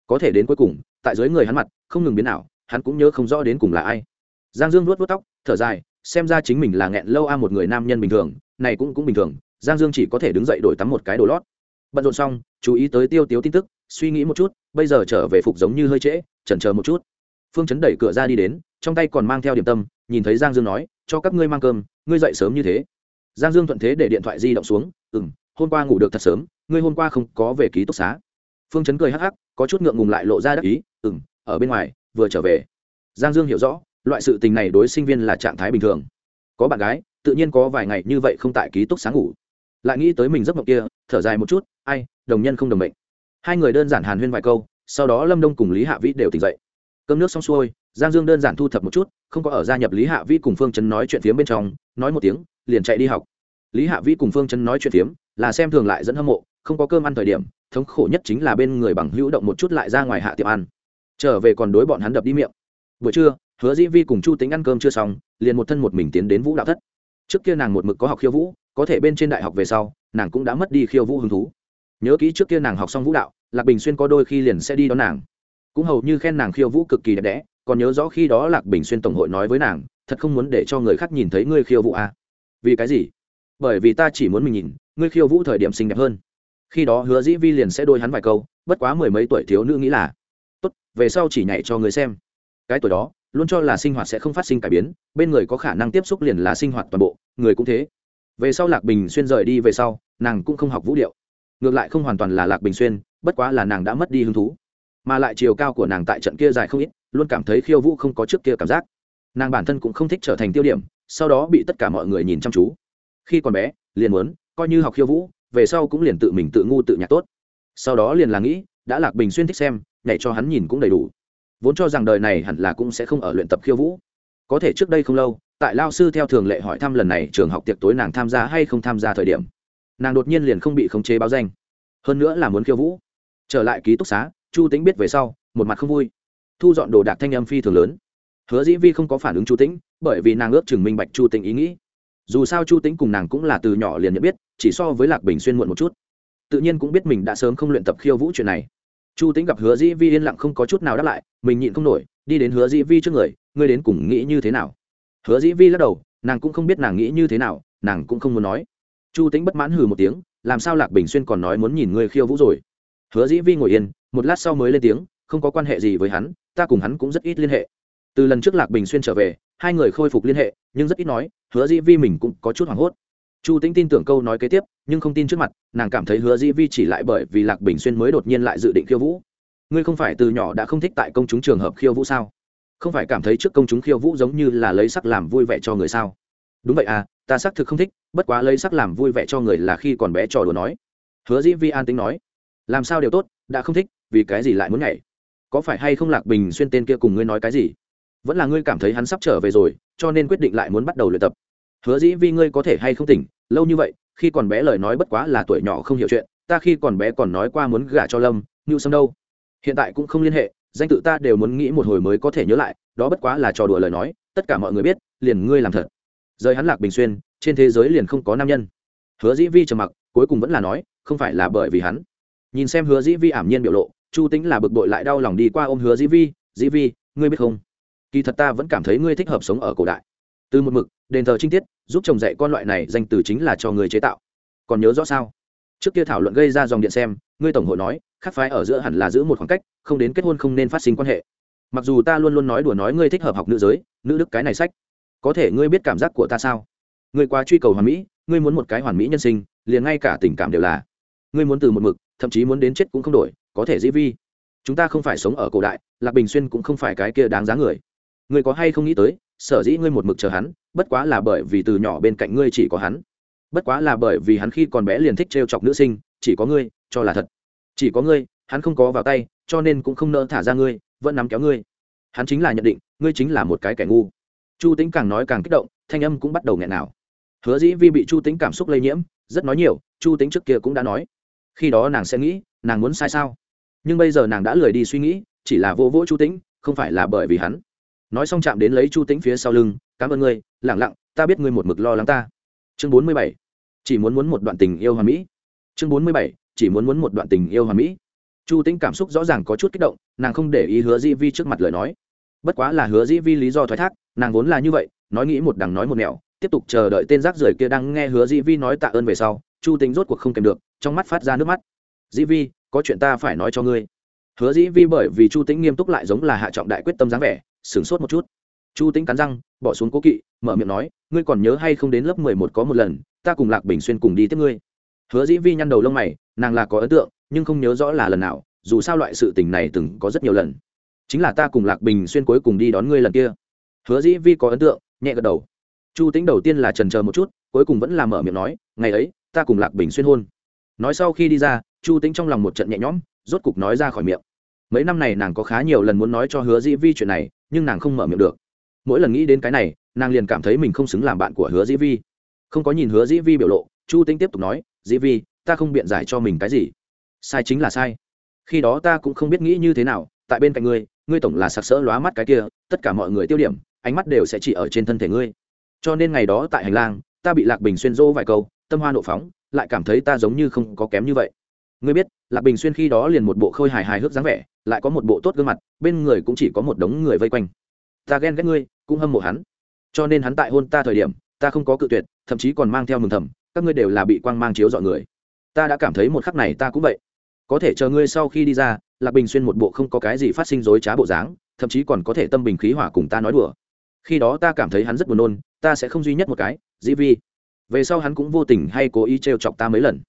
Có thể đến cuối cùng, tại dưới người hắn mặt, không ngừng biến nào hắn cũng nhớ không rõ đến cùng là ai. Giang dương nuốt vuốt tóc, thở dài, xem ra chính mình là nghẹn lâu a một người nam nhân bình thường, này cũng cũng bình thường, giang dương chỉ có thể đứng dậy đổi tắm một cái đồ lót. Bận rộn xong, chú ý tới tiêu tiếu tin tức, suy nghĩ một chút, bây giờ trở về phục giống như hơi trễ, chần chờ một chút. Phương chấn đẩy cửa ra đi đến, trong tay còn mang theo điểm tâm, nhìn thấy giang dương nói cho các ngươi mang cơm, ngươi dậy sớm như thế. Giang dương thuận thế để điện thoại di động xuống ừ m hôm qua ngủ được thật sớm, ngươi hôm qua không có về ký túc xá. Phương chấn cười hắc hắc, có chút ngượng ngùng lại lộ ra đắc ý ừ m ở bên ngoài, vừa trở về. Giang dương hiểu rõ, loại sự tình này đối sinh viên là trạng thái bình thường. Có bạn gái, tự nhiên có vài ngày như vậy không tại ký túc xá ngủ. Lại nghĩ tới mình giấc mộng kia, thở dài một chút, ai, đồng nhân không đồng bệnh. hai người đơn giản hàn huyên vài câu, sau đó lâm đông cùng lý hạ vĩ đều tỉnh dậy. Cơm nước xong xuôi, giang dương đơn giản thu thập một chút không có ở gia nhập lý hạ vĩ cùng phương chấn nói chuyện phiếm bên trong, nói một tiếng, liền chạy đi học. Lý hạ vĩ cùng phương chấn nói chuyện phiếm, là xem thường lại dẫn hâm mộ, không có cơm ăn thời điểm, thống khổ nhất chính là bên người bằng hữu động một chút lại ra ngoài hạ tiệm ăn. Trở về còn đối bọn hắn đập đi miệng. Buổi trưa, hứa dĩ vi cùng chu tính ăn cơm chưa xong, liền một thân một mình tiến đến vũ đạo thất. Trước kia nàng một mực có học khiêu vũ, có thể bên trên đại học về sau, nàng cũng đã mất đi khiêu vũ hứng thú. Nhớ kỹ trước kia nàng học xong vũ đạo, lạc bình xuyên có đôi khi liền sẽ đi đón nàng. Cũng hầu như khen nàng khiêu vũ cực kỳ đẹp đẽ còn nhớ rõ khi đó lạc bình xuyên tổng hội nói với nàng, thật không muốn để cho người khác nhìn thấy ngươi khiêu vũ à. vì cái gì? Bởi vì ta chỉ muốn mình nhìn, ngươi khiêu vũ thời điểm xinh đẹp hơn. Khi đó hứa dĩ vi liền sẽ đôi hắn vài câu, bất quá mười mấy tuổi thiếu nữ nghĩ là, tốt, về sau chỉ nhảy cho người xem. Cái tuổi đó, luôn cho là sinh hoạt sẽ không phát sinh cải biến, bên người có khả năng tiếp xúc liền là sinh hoạt toàn bộ, người cũng thế. Về sau lạc bình xuyên rời đi về sau, nàng cũng không học vũ điệu. Ngược lại không hoàn toàn là lạc bình xuyên, bất quá là nàng đã mất đi hứng thú. Mà lại chiều cao của nàng tại trận kia dài không ít luôn cảm thấy khiêu vũ không có trước kia cảm giác. Nàng bản thân cũng không thích trở thành tiêu điểm, sau đó bị tất cả mọi người nhìn chăm chú. Khi còn bé, liền muốn, coi như học khiêu vũ, về sau cũng liền tự mình tự ngu tự nhạc tốt. Sau đó liền là nghĩ, đã lạc bình xuyên thích xem, nhảy cho hắn nhìn cũng đầy đủ. Vốn cho rằng đời này hẳn là cũng sẽ không ở luyện tập khiêu vũ. Có thể trước đây không lâu, tại lao sư theo thường lệ hỏi thăm lần này trường học tiệc tối nàng tham gia hay không tham gia thời điểm, nàng đột nhiên liền không bị khống chế báo danh. Hơn nữa là muốn khiêu vũ. Trở lại ký túc xá, chu tính biết về sau, một mặt không vui thu dọn đồ đạc thanh âm phi thường lớn. Hứa dĩ vi không có phản ứng chu tĩnh, bởi vì nàng ước chừng minh bạch chu tĩnh ý nghĩ. Dù sao chu tĩnh cùng nàng cũng là từ nhỏ liền nhận biết, chỉ so với lạc bình xuyên muộn một chút. Tự nhiên cũng biết mình đã sớm không luyện tập khiêu vũ chuyện này. Chu tĩnh gặp hứa dĩ vi yên lặng không có chút nào đáp lại, mình nhịn không nổi, đi đến hứa dĩ vi trước người, ngươi đến cùng nghĩ như thế nào? Hứa dĩ vi lắc đầu, nàng cũng không biết nàng nghĩ như thế nào, nàng cũng không muốn nói. Chu tĩnh bất mãn hừ một tiếng, làm sao lạc bình xuyên còn nói muốn nhìn ngươi khiêu vũ rồi? Hứa dĩ vi ngồi yên, một lát sau mới lên tiếng, không có quan hệ gì với hắn ta cùng hắn cũng rất ít liên hệ. Từ lần trước lạc bình xuyên trở về, hai người khôi phục liên hệ, nhưng rất ít nói, hứa dĩ vi mình cũng có chút hoảng hốt. Chu tĩnh tin tưởng câu nói kế tiếp, nhưng không tin trước mặt, nàng cảm thấy hứa dĩ vi chỉ lại bởi vì lạc bình xuyên mới đột nhiên lại dự định khiêu vũ. Ngươi không phải từ nhỏ đã không thích tại công chúng trường hợp khiêu vũ sao? Không phải cảm thấy trước công chúng khiêu vũ giống như là lấy sắc làm vui vẻ cho người sao? Đúng vậy à ta xác thực không thích, bất quá lấy sắc làm vui vẻ cho người là khi còn bé trò đùa nói. Hứa dĩ vi an tính nói. Làm sao đều tốt, đã không thích, vì cái gì lại muốn nhảy? Có phải hay không lạc bình xuyên tên kia cùng ngươi nói cái gì? Vẫn là ngươi cảm thấy hắn sắp trở về rồi, cho nên quyết định lại muốn bắt đầu luyện tập. Hứa dĩ vi ngươi có thể hay không tỉnh, lâu như vậy, khi còn bé lời nói bất quá là tuổi nhỏ không hiểu chuyện, ta khi còn bé còn nói qua muốn gả cho lâm ngưu sâm đâu. Hiện tại cũng không liên hệ, danh tự ta đều muốn nghĩ một hồi mới có thể nhớ lại, đó bất quá là trò đùa lời nói, tất cả mọi người biết, liền ngươi làm thật. Rời hắn lạc bình xuyên, trên thế giới liền không có nam nhân. Hứa dĩ vi trầm mặc, cuối cùng vẫn là nói, không phải là bởi vì hắn. Nhìn xem hứa dĩ vi ảm nhiên biểu lộ chu tính là bực bội lại đau lòng đi qua ôm hứa dĩ vi dĩ vi, ngươi biết không? Kỳ thật ta vẫn cảm thấy ngươi thích hợp sống ở cổ đại. Từ một mực, đền thờ trinh tiết, giúp chồng dạy con loại này danh từ chính là cho người chế tạo. Còn nhớ rõ sao? Trước kia thảo luận gây ra dòng điện xem, ngươi tổng hội nói khác phái ở giữa hẳn là giữ một khoảng cách, không đến kết hôn không nên phát sinh quan hệ. Mặc dù ta luôn luôn nói đùa nói ngươi thích hợp học nữ giới, nữ đức cái này sách. Có thể ngươi biết cảm giác của ta sao? Ngươi quá truy cầu hoàn mỹ, ngươi muốn một cái hoàn mỹ nhân sinh, liền ngay cả tình cảm đều là. Ngươi muốn từ một mực thậm chí muốn đến chết cũng không đổi, có thể dĩ vi. Chúng ta không phải sống ở cổ đại, lạc bình xuyên cũng không phải cái kia đáng giá người. Người có hay không nghĩ tới, sở dĩ ngươi một mực chờ hắn, bất quá là bởi vì từ nhỏ bên cạnh ngươi chỉ có hắn. Bất quá là bởi vì hắn khi còn bé liền thích t r e o chọc nữ sinh, chỉ có ngươi, cho là thật. Chỉ có ngươi, hắn không có vào tay, cho nên cũng không nỡ thả ra ngươi, vẫn nắm kéo ngươi. Hắn chính là nhận định, ngươi chính là một cái kẻ ngu. Chu tính càng nói càng kích động, thanh âm cũng bắt đầu nghẹn nào. Hứa dĩ vi bị chu tính cảm xúc lây nhiễm, rất nói nhiều, chu tính trước kia cũng đã nói khi đó nàng sẽ nghĩ, nàng muốn sai sao? Nhưng bây giờ nàng đã lười đi suy nghĩ, chỉ là vô vỗ chu tĩnh, không phải là bởi vì hắn. Nói xong chạm đến lấy chu tĩnh phía sau lưng, cảm ơn ngươi, lẳng lặng, ta biết ngươi một mực lo lắng ta. Chương bốn mươi bảy. Chỉ muốn muốn một đoạn tình yêu hòa mỹ. Chương bốn mươi bảy. Chỉ muốn muốn một đoạn tình yêu hòa mỹ. Chu tĩnh cảm xúc rõ ràng có chút kích động, nàng không để ý hứa di vi trước mặt lời nói. Bất quá là hứa di vi lý do thoái thác, nàng vốn là như vậy, nói nghĩ một đằng nói một nẻo tiếp tục chờ đợi tên rác rưởi kia đang nghe hứa di vi nói tạ ơn về sau, chu tính rốt cuộc không kèm được, trong mắt phát ra nước mắt. Dĩ vi, có chuyện ta phải nói cho ngươi. Hứa dĩ vi bởi vì chu tĩnh nghiêm túc lại giống là hạ trọng đại quyết tâm dáng vẻ, sửng sốt một chút. Chu tĩnh cắn răng, bỏ xuống cố kỵ, mở miệng nói, ngươi còn nhớ hay không đến lớp mười một có một lần, ta cùng lạc bình xuyên cùng đi tiếp ngươi? Hứa dĩ vi nhăn đầu lông mày, nàng là có ấn tượng, nhưng không nhớ rõ là lần nào, dù sao loại sự tình này từng có rất nhiều lần. Chính là ta cùng lạc bình xuyên cuối cùng đi đón ngươi lần kia. Hứa dĩ vi có ấn tượng, nhẹ gật đầu chu tính đầu tiên là trần chờ một chút, cuối cùng vẫn là mở miệng nói, ngày ấy, ta cùng lạc bình xuyên hôn. Nói sau khi đi ra, chu tính trong lòng một trận nhẹ nhõm, rốt cục nói ra khỏi miệng. Mấy năm này nàng có khá nhiều lần muốn nói cho hứa dĩ vi chuyện này, nhưng nàng không mở miệng được. Mỗi lần nghĩ đến cái này, nàng liền cảm thấy mình không xứng làm bạn của hứa dĩ vi. Không có nhìn hứa dĩ vi biểu lộ, chu tính tiếp tục nói, dĩ vi, ta không biện giải cho mình cái gì. Sai chính là sai. Khi đó ta cũng không biết nghĩ như thế nào, tại bên cạnh ngươi ngươi tổng là sặc sỡ lóa mắt cái kia, tất cả mọi người tiêu điểm, ánh mắt đều sẽ chỉ ở trên thân thể ngươi cho nên ngày đó tại hành lang, ta bị lạc bình xuyên dỗ vài câu, tâm hoa nộ phóng, lại cảm thấy ta giống như không có kém như vậy. Ngươi biết, lạc bình xuyên khi đó liền một bộ khôi hài hài hước dáng vẻ, lại có một bộ tốt gương mặt, bên người cũng chỉ có một đống người vây quanh. Ta ghen ghét ngươi, cũng hâm mộ hắn. Cho nên hắn tại hôn ta thời điểm, ta không có cự tuyệt, thậm chí còn mang theo mừng thầm, các ngươi đều là bị quang mang chiếu dọn người. Ta đã cảm thấy một khắc này ta cũng vậy. Có thể chờ ngươi sau khi đi ra, lạc bình xuyên một bộ không có cái gì phát sinh dối trá bộ dáng, thậm chí còn có thể tâm bình khí hỏa cùng ta nói đùa. Khi đó ta cảm thấy hắn rất buồn nôn ta sẽ không duy nhất một cái dĩ vi về sau hắn cũng vô tình hay cố ý trêu chọc ta mấy lần.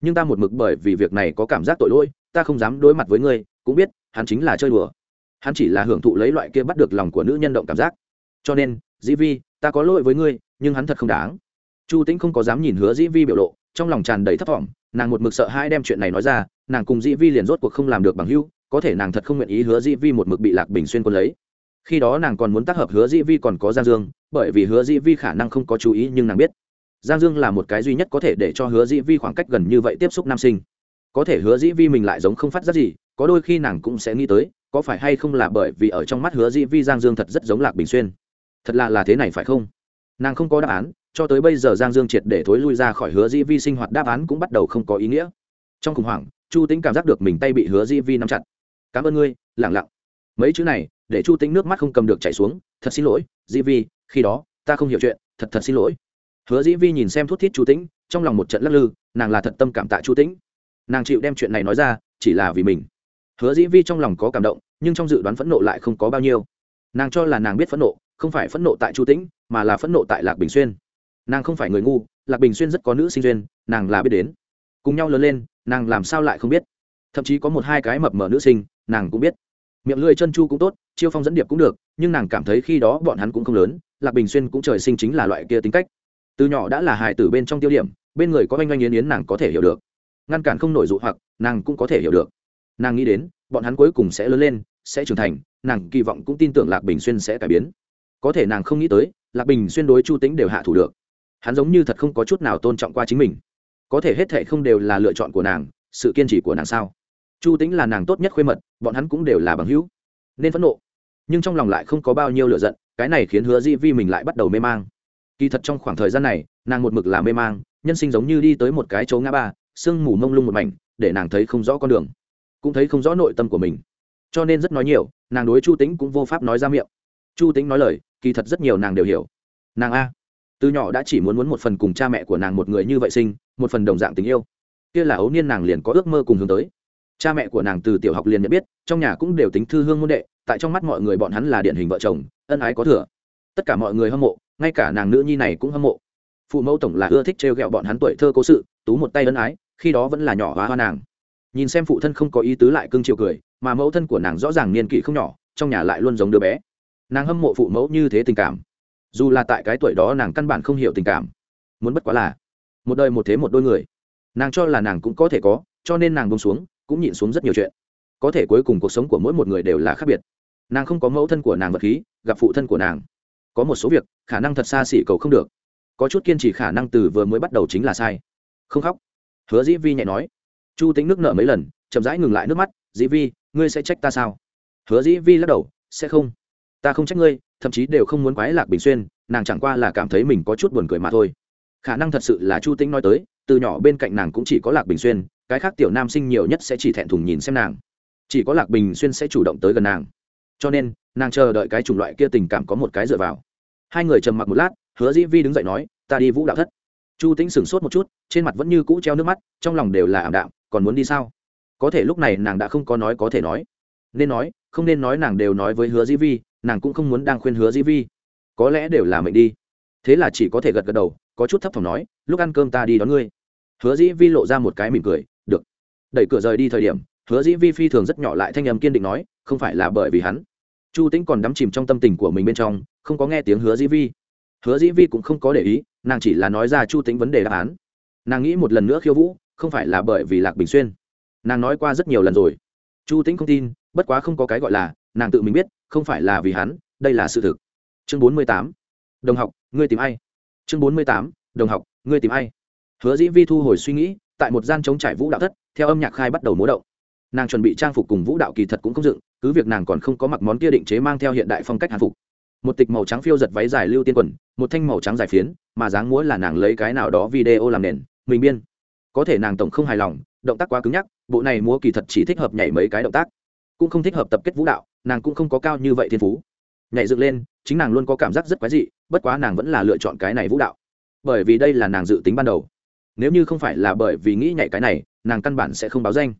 Nhưng ta một mực bởi vì việc này có cảm giác tội lỗi ta không dám đối mặt với ngươi cũng biết hắn chính là chơi đùa. Hắn chỉ là hưởng thụ lấy loại kia bắt được lòng của nữ nhân động cảm giác. Cho nên dĩ vi ta có lỗi với ngươi nhưng hắn thật không đáng. Chu tĩnh không có dám nhìn hứa dĩ vi biểu lộ trong lòng tràn đầy thất vọng, nàng một mực sợ hai đem chuyện này nói ra nàng cùng dĩ vi liền rốt cuộc không làm được bằng hưu có thể nàng thật không nguyện ý hứa dĩ vi một mực bị lạc bình xuyên quân lấy khi đó nàng còn muốn tác hợp hứa dĩ vi còn có giang dương, bởi vì hứa dĩ vi khả năng không có chú ý nhưng nàng biết. Giang dương là một cái duy nhất có thể để cho hứa dĩ vi khoảng cách gần như vậy tiếp xúc nam sinh. Có thể hứa dĩ vi mình lại giống không phát giác gì, có đôi khi nàng cũng sẽ nghĩ tới, có phải hay không là bởi vì ở trong mắt hứa dĩ vi giang dương thật rất giống lạc bình xuyên. Thật là là thế này phải không? Nàng không có đáp án, cho tới bây giờ giang dương triệt để thối lui ra khỏi hứa dĩ vi sinh hoạt đáp án cũng bắt đầu không có ý nghĩa. Trong khủng hoảng, chu tính cảm giác được mình tay bị hứa dĩ vi nắm chặt. Cảm ơn ngươi lẳng lặng. Mấy chữ này để chu tính nước mắt không cầm được chảy xuống, thật xin lỗi, dĩ vi, khi đó, ta không hiểu chuyện, thật thật xin lỗi. Hứa dĩ vi nhìn xem thút thít chu tĩnh, trong lòng một trận lắc lư, nàng là thật tâm cảm tạ chu tĩnh. Nàng chịu đem chuyện này nói ra, chỉ là vì mình. Hứa dĩ vi trong lòng có cảm động, nhưng trong dự đoán phẫn nộ lại không có bao nhiêu. Nàng cho là nàng biết phẫn nộ, không phải phẫn nộ tại chu tĩnh, mà là phẫn nộ tại lạc bình xuyên. Nàng không phải người ngu, lạc bình xuyên rất có nữ sinh duyên, nàng là biết đến. Cùng nhau lớn lên, nàng làm sao lại không biết? Thậm chí có một hai cái mập mờ nữ sinh, nàng cũng biết miệng lưỡi chân chu cũng tốt, chiêu phong dẫn điệp cũng được, nhưng nàng cảm thấy khi đó bọn hắn cũng không lớn, lạc bình xuyên cũng trời sinh chính là loại kia tính cách. Từ nhỏ đã là hài tử bên trong tiêu điểm, bên người có oanh oanh yến yến nàng có thể hiểu được. Ngăn cản không nổi dụ hoặc, nàng cũng có thể hiểu được. Nàng nghĩ đến, bọn hắn cuối cùng sẽ lớn lên, sẽ trưởng thành, nàng kỳ vọng cũng tin tưởng lạc bình xuyên sẽ cải biến. Có thể nàng không nghĩ tới, lạc bình xuyên đối chu tính đều hạ thủ được. Hắn giống như thật không có chút nào tôn trọng qua chính mình. Có thể hết thệ không đều là lựa chọn của nàng, sự kiên trì của nàng sao? Chu tính là nàng tốt nhất khuê mật, bọn hắn cũng đều là bằng hữu. Nên phẫn nộ. Nhưng trong lòng lại không có bao nhiêu lựa giận, cái này khiến hứa di vi mình lại bắt đầu mê mang. Kỳ thật trong khoảng thời gian này, nàng một mực là mê mang, nhân sinh giống như đi tới một cái chỗ ngã ba, sương mù mông lung một mảnh, để nàng thấy không rõ con đường, cũng thấy không rõ nội tâm của mình. Cho nên rất nói nhiều, nàng đối chu tính cũng vô pháp nói ra miệng. Chu tính nói lời, kỳ thật rất nhiều nàng đều hiểu. Nàng a, từ nhỏ đã chỉ muốn muốn một phần cùng cha mẹ của nàng một người như vậy sinh, một phần đồng dạng tình yêu. Kia là ấu niên nàng liền có ước mơ cùng hướng tới cha mẹ của nàng từ tiểu học liền nhận biết, trong nhà cũng đều tính thư hương môn đệ, tại trong mắt mọi người bọn hắn là điển hình vợ chồng, ân ái có thừa. Tất cả mọi người hâm mộ, ngay cả nàng nữ nhi này cũng hâm mộ. Phụ mẫu tổng là ưa thích trêu ghẹo bọn hắn tuổi thơ cố sự, tú một tay ân ái, khi đó vẫn là nhỏ hóa hoa nàng. Nhìn xem phụ thân không có ý tứ lại cưng chiều cười, mà mẫu thân của nàng rõ ràng niên kỷ không nhỏ, trong nhà lại luôn giống đứa bé. Nàng hâm mộ phụ mẫu như thế tình cảm. Dù là tại cái tuổi đó nàng căn bản không hiểu tình cảm. Muốn bất quá là, một đời một thế một đôi người. Nàng cho là nàng cũng có thể có, cho nên nàng bông xuống cũng nhịn xuống rất nhiều chuyện. Có thể cuối cùng cuộc sống của mỗi một người đều là khác biệt. Nàng không có mẫu thân của nàng vật khí, gặp phụ thân của nàng. Có một số việc, khả năng thật xa xỉ cầu không được. Có chút kiên trì khả năng từ vừa mới bắt đầu chính là sai. Không khóc. Hứa dĩ vi nhẹ nói. Chu tính nước nợ mấy lần, chậm rãi ngừng lại nước mắt. Dĩ vi, ngươi sẽ trách ta sao? Hứa dĩ vi lắc đầu. Sẽ không. Ta không trách ngươi, thậm chí đều không muốn quái lạc bình xuyên, nàng chẳng qua là cảm thấy mình có chút buồn cười mà thôi. Khả năng thật sự là chu tính nói tới, từ nhỏ bên cạnh nàng cũng chỉ có lạc bình xuyên cái khác tiểu nam sinh nhiều nhất sẽ chỉ thẹn thùng nhìn xem nàng. Chỉ có lạc bình xuyên sẽ chủ động tới gần nàng. Cho nên, nàng chờ đợi cái chủng loại kia tình cảm có một cái dựa vào. Hai người trầm mặc một lát, hứa dĩ vi đứng dậy nói, ta đi vũ đạo thất. Chu Tĩnh sửng sốt một chút, trên mặt vẫn như cũ treo nước mắt, trong lòng đều là ảm đạm, còn muốn đi sao? Có thể lúc này nàng đã không có nói có thể nói. Nên nói, không nên nói nàng đều nói với hứa dĩ vi, nàng cũng không muốn đang khuyên hứa dĩ vi. Có lẽ đều là mệnh đi. Thế là chỉ có thể gật gật đầu, có chút thấp thỏm nói, lúc ăn cơm ta đi đón ngươi. Hứa dĩ vi lộ ra một cái mỉm cười đẩy cửa rời đi thời điểm, hứa dĩ vi phi thường rất nhỏ lại thanh âm kiên định nói, không phải là bởi vì hắn. Chu tĩnh còn đắm chìm trong tâm tình của mình bên trong, không có nghe tiếng hứa dĩ vi. Hứa dĩ vi cũng không có để ý, nàng chỉ là nói ra chu tĩnh vấn đề đáp án. Nàng nghĩ một lần nữa khiêu vũ, không phải là bởi vì lạc bình xuyên. Nàng nói qua rất nhiều lần rồi. Chu tĩnh không tin, bất quá không có cái gọi là, nàng tự mình biết, không phải là vì hắn, đây là sự thực. Chương bốn mươi tám. Đồng học, ngươi tìm ai? Chương bốn mươi tám. Đồng học, ngươi tìm ai? Hứa dĩ vi thu hồi suy nghĩ tại một gian chống trải vũ đạo thất, theo âm nhạc khai bắt đầu múa động. Nàng chuẩn bị trang phục cùng vũ đạo kỳ thật cũng không dựng, cứ việc nàng còn không có mặc món kia định chế mang theo hiện đại phong cách hàn phục. Một tịch màu trắng phiêu giật váy dài lưu tiên quần, một thanh màu trắng dài phiến, mà dáng múa là nàng lấy cái nào đó video làm nền, mình biên. Có thể nàng tổng không hài lòng, động tác quá cứng nhắc, bộ này múa kỳ thật chỉ thích hợp nhảy mấy cái động tác. Cũng không thích hợp tập kết vũ đạo, nàng cũng không có cao như vậy thiên phú. Nhảy dựng lên, chính nàng luôn có cảm giác rất quái dị, bất quá nàng vẫn là lựa chọn cái này vũ đạo. Bởi vì đây là nàng dự tính ban đầu nếu như không phải là bởi vì nghĩ nhảy cái này, nàng căn bản sẽ không báo danh.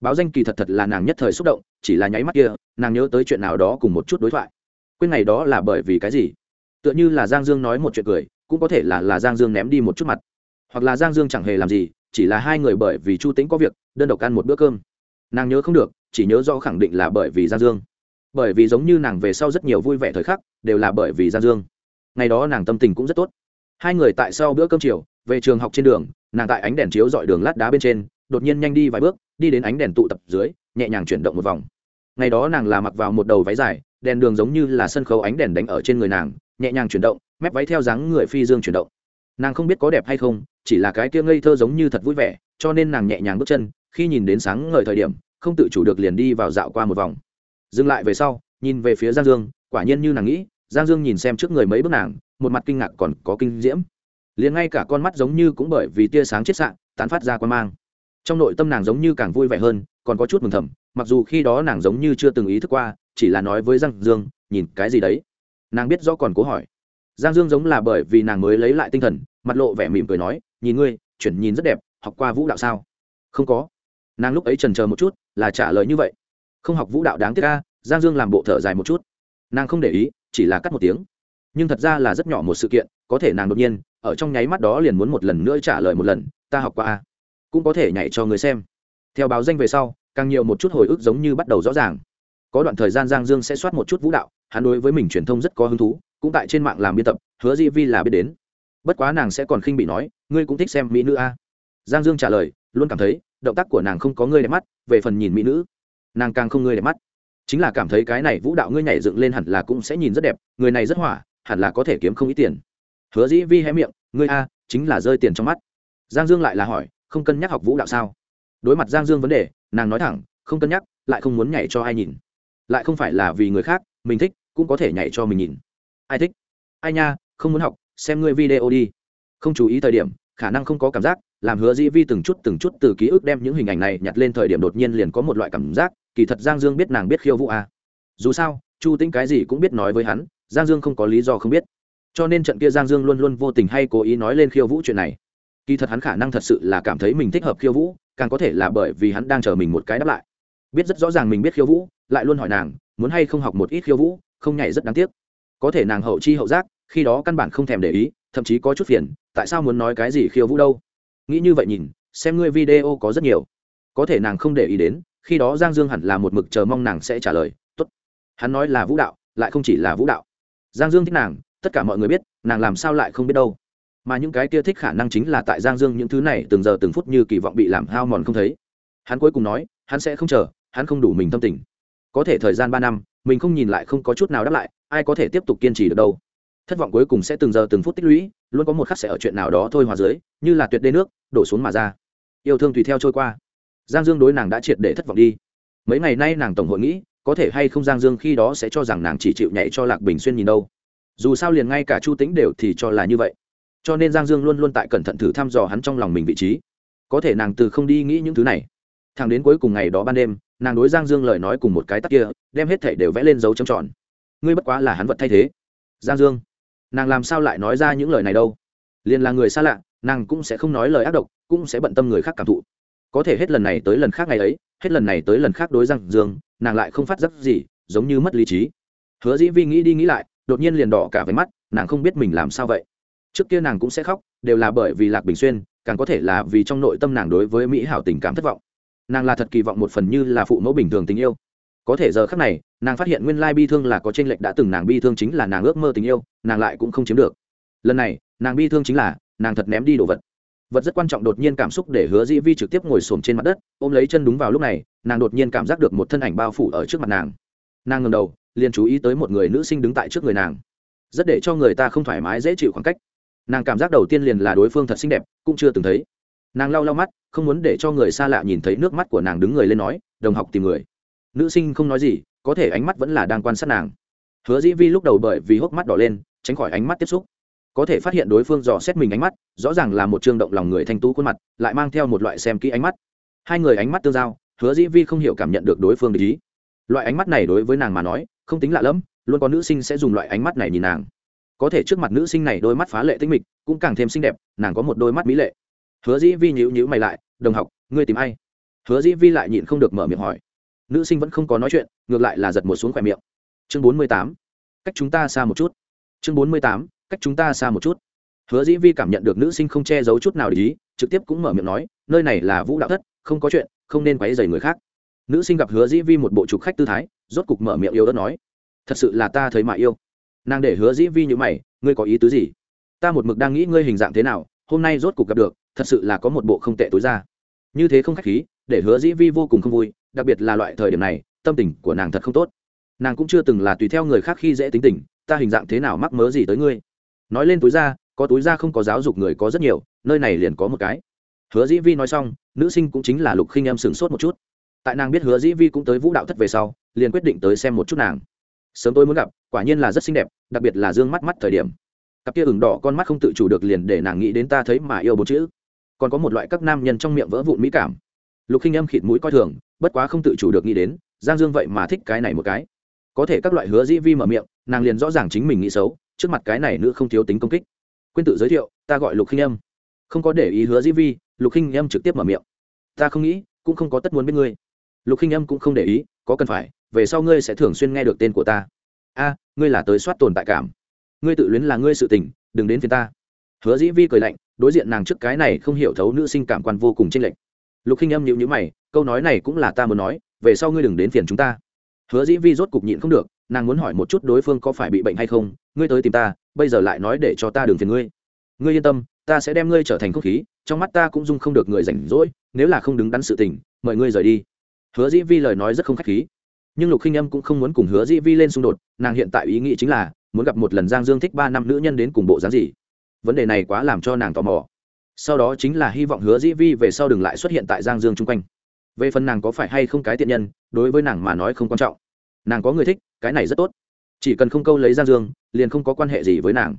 Báo danh kỳ thật thật là nàng nhất thời xúc động, chỉ là nháy mắt kia, nàng nhớ tới chuyện nào đó cùng một chút đối thoại. Quên ngày đó là bởi vì cái gì? Tựa như là giang dương nói một chuyện cười, cũng có thể là là giang dương ném đi một chút mặt. Hoặc là giang dương chẳng hề làm gì, chỉ là hai người bởi vì chu tính có việc, đơn độc ăn một bữa cơm. Nàng nhớ không được, chỉ nhớ do khẳng định là bởi vì giang dương. Bởi vì giống như nàng về sau rất nhiều vui vẻ thời khắc, đều là bởi vì giang dương. Ngày đó nàng tâm tình cũng rất tốt. Hai người tại sau bữa cơm chiều về trường học trên đường, nàng tại ánh đèn chiếu dọi đường lát đá bên trên, đột nhiên nhanh đi vài bước, đi đến ánh đèn tụ tập dưới, nhẹ nhàng chuyển động một vòng. Ngày đó nàng là mặc vào một đầu váy dài, đèn đường giống như là sân khấu ánh đèn đánh ở trên người nàng, nhẹ nhàng chuyển động, mép váy theo dáng người phi dương chuyển động. Nàng không biết có đẹp hay không, chỉ là cái kia ngây thơ giống như thật vui vẻ, cho nên nàng nhẹ nhàng bước chân, khi nhìn đến sáng ngời thời điểm, không tự chủ được liền đi vào dạo qua một vòng. Dừng lại về sau, nhìn về phía giang dương, quả nhiên như nàng nghĩ, giang dương nhìn xem trước người mấy bước nàng, một mặt kinh ngạc còn có kinh diễm liền ngay cả con mắt giống như cũng bởi vì tia sáng chết sạn tán phát ra quan mang. Trong nội tâm nàng giống như càng vui vẻ hơn, còn có chút mừng thầm, mặc dù khi đó nàng giống như chưa từng ý thức qua, chỉ là nói với giang dương, nhìn cái gì đấy? Nàng biết rõ còn cố hỏi. Giang dương giống là bởi vì nàng mới lấy lại tinh thần, mặt lộ vẻ mỉm cười nói, nhìn ngươi, chuyển nhìn rất đẹp, học qua vũ đạo sao? Không có. Nàng lúc ấy trần chờ một chút, là trả lời như vậy. Không học vũ đạo đáng tiếc ca giang dương làm bộ thở dài một chút. Nàng không để ý, chỉ là cắt một tiếng. Nhưng thật ra là rất nhỏ một sự kiện có thể nàng đột nhiên, ở trong nháy mắt đó liền muốn một lần nữa trả lời một lần, ta học qua a, cũng có thể nhảy cho người xem. Theo báo danh về sau, càng nhiều một chút hồi ức giống như bắt đầu rõ ràng. Có đoạn thời gian giang dương sẽ soát một chút vũ đạo, hắn đối với mình truyền thông rất có hứng thú, cũng tại trên mạng làm biên tập, hứa di vi là biết đến. Bất quá nàng sẽ còn khinh bị nói, ngươi cũng thích xem mỹ nữ a. Giang dương trả lời, luôn cảm thấy, động tác của nàng không có ngươi đẹp mắt, về phần nhìn mỹ nữ, nàng càng không ngươi đẹp mắt. Chính là cảm thấy cái này vũ đạo ngươi nhảy dựng lên hẳn là cũng sẽ nhìn rất đẹp, người này rất hỏa, hẳn là có thể kiếm không ít tiền hứa dĩ vi hé miệng, ngươi a, chính là rơi tiền trong mắt. Giang dương lại là hỏi, không cân nhắc học vũ đạo sao? Đối mặt giang dương vấn đề, nàng nói thẳng, không cân nhắc, lại không muốn nhảy cho ai nhìn. Lại không phải là vì người khác, mình thích, cũng có thể nhảy cho mình nhìn. Ai thích? Ai nha, không muốn học, xem ngươi video đi. Không chú ý thời điểm, khả năng không có cảm giác, làm hứa dĩ vi từng chút từng chút từ ký ức đem những hình ảnh này nhặt lên thời điểm đột nhiên liền có một loại cảm giác, kỳ thật giang dương biết nàng biết khiêu vũ à. dù sao, chu tính cái gì cũng biết nói với hắn, giang dương không có lý do không biết cho nên trận kia giang dương luôn luôn vô tình hay cố ý nói lên khiêu vũ chuyện này. Kỳ thật hắn khả năng thật sự là cảm thấy mình thích hợp khiêu vũ, càng có thể là bởi vì hắn đang chờ mình một cái đáp lại. Biết rất rõ ràng mình biết khiêu vũ, lại luôn hỏi nàng, muốn hay không học một ít khiêu vũ, không nhảy rất đáng tiếc. Có thể nàng hậu chi hậu giác, khi đó căn bản không thèm để ý, thậm chí có chút phiền, tại sao muốn nói cái gì khiêu vũ đâu? Nghĩ như vậy nhìn, xem ngươi video có rất nhiều. Có thể nàng không để ý đến, khi đó giang dương hẳn là một mực chờ mong nàng sẽ trả lời, tốt. Hắn nói là vũ đạo, lại không chỉ là vũ đạo. Giang dương thích nàng tất cả mọi người biết, nàng làm sao lại không biết đâu. Mà những cái kia thích khả năng chính là tại giang dương những thứ này từng giờ từng phút như kỳ vọng bị làm hao mòn không thấy. Hắn cuối cùng nói, hắn sẽ không chờ, hắn không đủ mình tâm tình. Có thể thời gian ba năm, mình không nhìn lại không có chút nào đáp lại, ai có thể tiếp tục kiên trì được đâu. Thất vọng cuối cùng sẽ từng giờ từng phút tích lũy, luôn có một khắc sẽ ở chuyện nào đó thôi hòa dưới, như là tuyệt đê nước, đổ xuống mà ra. Yêu thương tùy theo trôi qua. Giang dương đối nàng đã triệt để thất vọng đi. Mấy ngày nay nàng tổng hội nghĩ, có thể hay không giang dương khi đó sẽ cho rằng nàng chỉ chịu nhảy cho lạc bình xuyên nhìn đâu dù sao liền ngay cả chu tính đều thì cho là như vậy. Cho nên giang dương luôn luôn tại cẩn thận thử thăm dò hắn trong lòng mình vị trí. Có thể nàng từ không đi nghĩ những thứ này. Thằng đến cuối cùng ngày đó ban đêm, nàng đối giang dương lời nói cùng một cái tắc kia, đem hết thảy đều vẽ lên dấu trầm tròn. Ngươi bất quá là hắn vật thay thế. Giang dương, nàng làm sao lại nói ra những lời này đâu? Liền là người xa lạ, nàng cũng sẽ không nói lời ác độc, cũng sẽ bận tâm người khác cảm thụ. Có thể hết lần này tới lần khác ngày ấy, hết lần này tới lần khác đối giang dương, nàng lại không phát giác gì, giống như mất lý trí. Hứa dĩ vi nghĩ đi nghĩ lại đột nhiên liền đỏ cả váy mắt, nàng không biết mình làm sao vậy. Trước kia nàng cũng sẽ khóc, đều là bởi vì lạc bình xuyên, càng có thể là vì trong nội tâm nàng đối với mỹ hảo tình cảm thất vọng. Nàng là thật kỳ vọng một phần như là phụ mẫu bình thường tình yêu. Có thể giờ khác này, nàng phát hiện nguyên lai bi thương là có tranh lệch đã từng nàng bi thương chính là nàng ước mơ tình yêu, nàng lại cũng không chiếm được. Lần này, nàng bi thương chính là, nàng thật ném đi đồ vật. Vật rất quan trọng đột nhiên cảm xúc để hứa dĩ vi trực tiếp ngồi xổm trên mặt đất, ôm lấy chân đúng vào lúc này, nàng đột nhiên cảm giác được một thân ảnh bao phủ ở trước mặt nàng. Nàng ngầm đầu liền chú ý tới một người nữ sinh đứng tại trước người nàng. Rất để cho người ta không thoải mái, dễ chịu khoảng cách. Nàng cảm giác đầu tiên liền là đối phương thật xinh đẹp, cũng chưa từng thấy. Nàng lau lau mắt, không muốn để cho người xa lạ nhìn thấy nước mắt của nàng đứng người lên nói, đồng học tìm người. Nữ sinh không nói gì, có thể ánh mắt vẫn là đang quan sát nàng. Hứa dĩ vi lúc đầu bởi vì hốc mắt đỏ lên, tránh khỏi ánh mắt tiếp xúc. Có thể phát hiện đối phương dò xét mình ánh mắt, rõ ràng là một trương động lòng người thanh tú khuôn mặt, lại mang theo một loại xem kỹ ánh mắt. Hai người ánh mắt tương giao, hứa dĩ vi không hiểu cảm nhận được đối phương để ý. Loại ánh mắt này đối với nàng mà nói không tính lạ lẫm, luôn có nữ sinh sẽ dùng loại ánh mắt này nhìn nàng. Có thể trước mặt nữ sinh này đôi mắt phá lệ tinh mịch, cũng càng thêm xinh đẹp, nàng có một đôi mắt mỹ lệ. Hứa dĩ vi nhữ nhữ mày lại, đồng học, ngươi tìm ai? Hứa dĩ vi lại nhịn không được mở miệng hỏi. Nữ sinh vẫn không có nói chuyện, ngược lại là giật một xuống khỏe miệng. Chương bốn mươi tám, cách chúng ta xa một chút. Chương bốn mươi tám, cách chúng ta xa một chút. Hứa dĩ vi cảm nhận được nữ sinh không che giấu chút nào để ý, trực tiếp cũng mở miệng nói, nơi này là vũ đạo thất, không có chuyện, không nên quấy dày người khác nữ sinh gặp hứa dĩ vi một bộ trục khách tư thái, rốt cục mở miệng yêu đất nói, thật sự là ta thấy mà yêu. Nàng để hứa dĩ vi như mày, ngươi có ý tứ gì? Ta một mực đang nghĩ ngươi hình dạng thế nào, hôm nay rốt cục gặp được, thật sự là có một bộ không tệ tối ra. Như thế không khách khí, để hứa dĩ vi vô cùng không vui, đặc biệt là loại thời điểm này, tâm tình của nàng thật không tốt. Nàng cũng chưa từng là tùy theo người khác khi dễ tính tình, ta hình dạng thế nào mắc mớ gì tới ngươi? Nói lên túi ra có túi ra không có giáo dục người có rất nhiều, nơi này liền có một cái. Hứa dĩ vi nói xong, nữ sinh cũng chính là lục khinh em sửng sốt một chút tại nàng biết hứa dĩ vi cũng tới vũ đạo thất về sau, liền quyết định tới xem một chút nàng. Sớm tôi muốn gặp, quả nhiên là rất xinh đẹp, đặc biệt là d ư ơ n g mắt mắt thời điểm. Cặp kia ửng đỏ con mắt không tự chủ được liền để nàng nghĩ đến ta thấy mà yêu bốn chữ. Còn có một loại các nam nhân trong miệng vỡ vụn mỹ cảm. Lục khinh âm khịt mũi coi thường, bất quá không tự chủ được nghĩ đến, giang dương vậy mà thích cái này một cái. Có thể các loại hứa dĩ vi mở miệng, nàng liền rõ ràng chính mình nghĩ xấu, trước mặt cái này nữ không thiếu tính công kích. Quên tự giới thiệu, ta gọi lục khinh âm. Không có để ý hứa dĩ vi, lục khinh âm trực tiếp mở miệng. Ta không nghĩ, cũng không có tất muốn biết ngươi lục khinh âm cũng không để ý, có cần phải, về sau ngươi sẽ thường xuyên nghe được tên của ta. A, ngươi là tới soát tồn tại cảm. Ngươi tự luyến là ngươi sự tình, đừng đến phía ta. Hứa dĩ vi cười lạnh, đối diện nàng trước cái này không hiểu thấu nữ sinh cảm quan vô cùng chênh lệch. Lục khinh âm nhịu nhữ mày, câu nói này cũng là ta muốn nói, về sau ngươi đừng đến phiền chúng ta. Hứa dĩ vi rốt cục nhịn không được, nàng muốn hỏi một chút đối phương có phải bị bệnh hay không, ngươi tới tìm ta, bây giờ lại nói để cho ta đừng phiền ngươi. Ngươi yên tâm, ta sẽ đem ngươi trở thành không khí, trong mắt ta cũng dung không được người rảnh rỗi, nếu là không đứng đắn sự tình, mời ngươi rời đi hứa dĩ vi lời nói rất không khách khí. Nhưng lục khinh âm cũng không muốn cùng hứa dĩ vi lên xung đột, nàng hiện tại ý nghĩ chính là muốn gặp một lần giang dương thích ba năm nữ nhân đến cùng bộ dáng gì. Vấn đề này quá làm cho nàng tò mò. Sau đó chính là hy vọng hứa dĩ vi về sau đừng lại xuất hiện tại giang dương chung quanh. Về phần nàng có phải hay không cái tiện nhân, đối với nàng mà nói không quan trọng. Nàng có người thích, cái này rất tốt. Chỉ cần không câu lấy giang dương, liền không có quan hệ gì với nàng.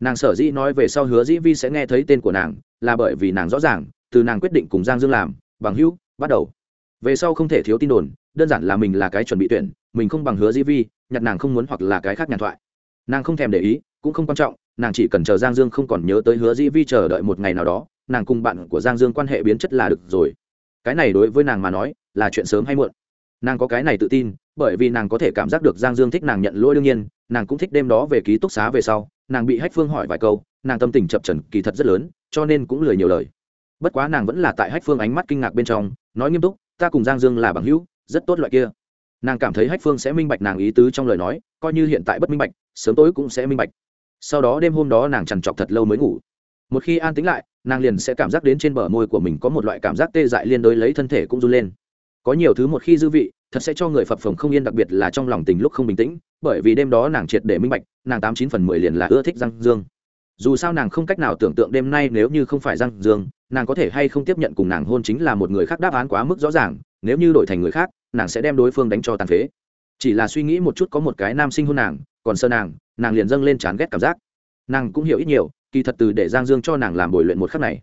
Nàng sở dĩ nói về sau hứa dĩ vi sẽ nghe thấy tên của nàng, là bởi vì nàng rõ ràng, từ nàng quyết định cùng giang dương làm, bằng hữu, bắt đầu về sau không thể thiếu tin đồn, đơn giản là mình là cái chuẩn bị tuyển, mình không bằng hứa Di vi, nhặt nàng không muốn hoặc là cái khác nhàn thoại. Nàng không thèm để ý, cũng không quan trọng, nàng chỉ cần chờ giang dương không còn nhớ tới hứa Di vi chờ đợi một ngày nào đó, nàng cùng bạn của giang dương quan hệ biến chất là được rồi. Cái này đối với nàng mà nói, là chuyện sớm hay muộn. Nàng có cái này tự tin, bởi vì nàng có thể cảm giác được giang dương thích nàng nhận lỗi đương nhiên, nàng cũng thích đêm đó về ký túc xá về sau, nàng bị hách phương hỏi vài câu, nàng tâm tình chập trần kỳ thật rất lớn, cho nên cũng lười nhiều lời. Bất quá nàng vẫn là tại hách phương ánh mắt kinh ngạc bên trong, nói nghiêm túc ta cùng giang dương là bằng hữu, rất tốt loại kia. Nàng cảm thấy hách phương sẽ minh bạch nàng ý tứ trong lời nói, coi như hiện tại bất minh bạch, sớm tối cũng sẽ minh bạch. Sau đó đêm hôm đó nàng trằn trọc thật lâu mới ngủ. Một khi an tính lại, nàng liền sẽ cảm giác đến trên bờ môi của mình có một loại cảm giác tê dại liên đối lấy thân thể cũng run lên. Có nhiều thứ một khi dư vị, thật sẽ cho người phập phồng không yên, đặc biệt là trong lòng tình lúc không bình tĩnh, bởi vì đêm đó nàng triệt để minh bạch, nàng tám chín phần mười liền là ưa thích giang dương dù sao nàng không cách nào tưởng tượng đêm nay nếu như không phải giang dương, nàng có thể hay không tiếp nhận cùng nàng hôn chính là một người khác đáp án quá mức rõ ràng, nếu như đổi thành người khác, nàng sẽ đem đối phương đánh cho tàn phế. Chỉ là suy nghĩ một chút có một cái nam sinh hôn nàng, còn sơ nàng nàng liền dâng lên chán ghét cảm giác. Nàng cũng hiểu ít nhiều, kỳ thật từ để giang dương cho nàng làm bồi luyện một khắc này,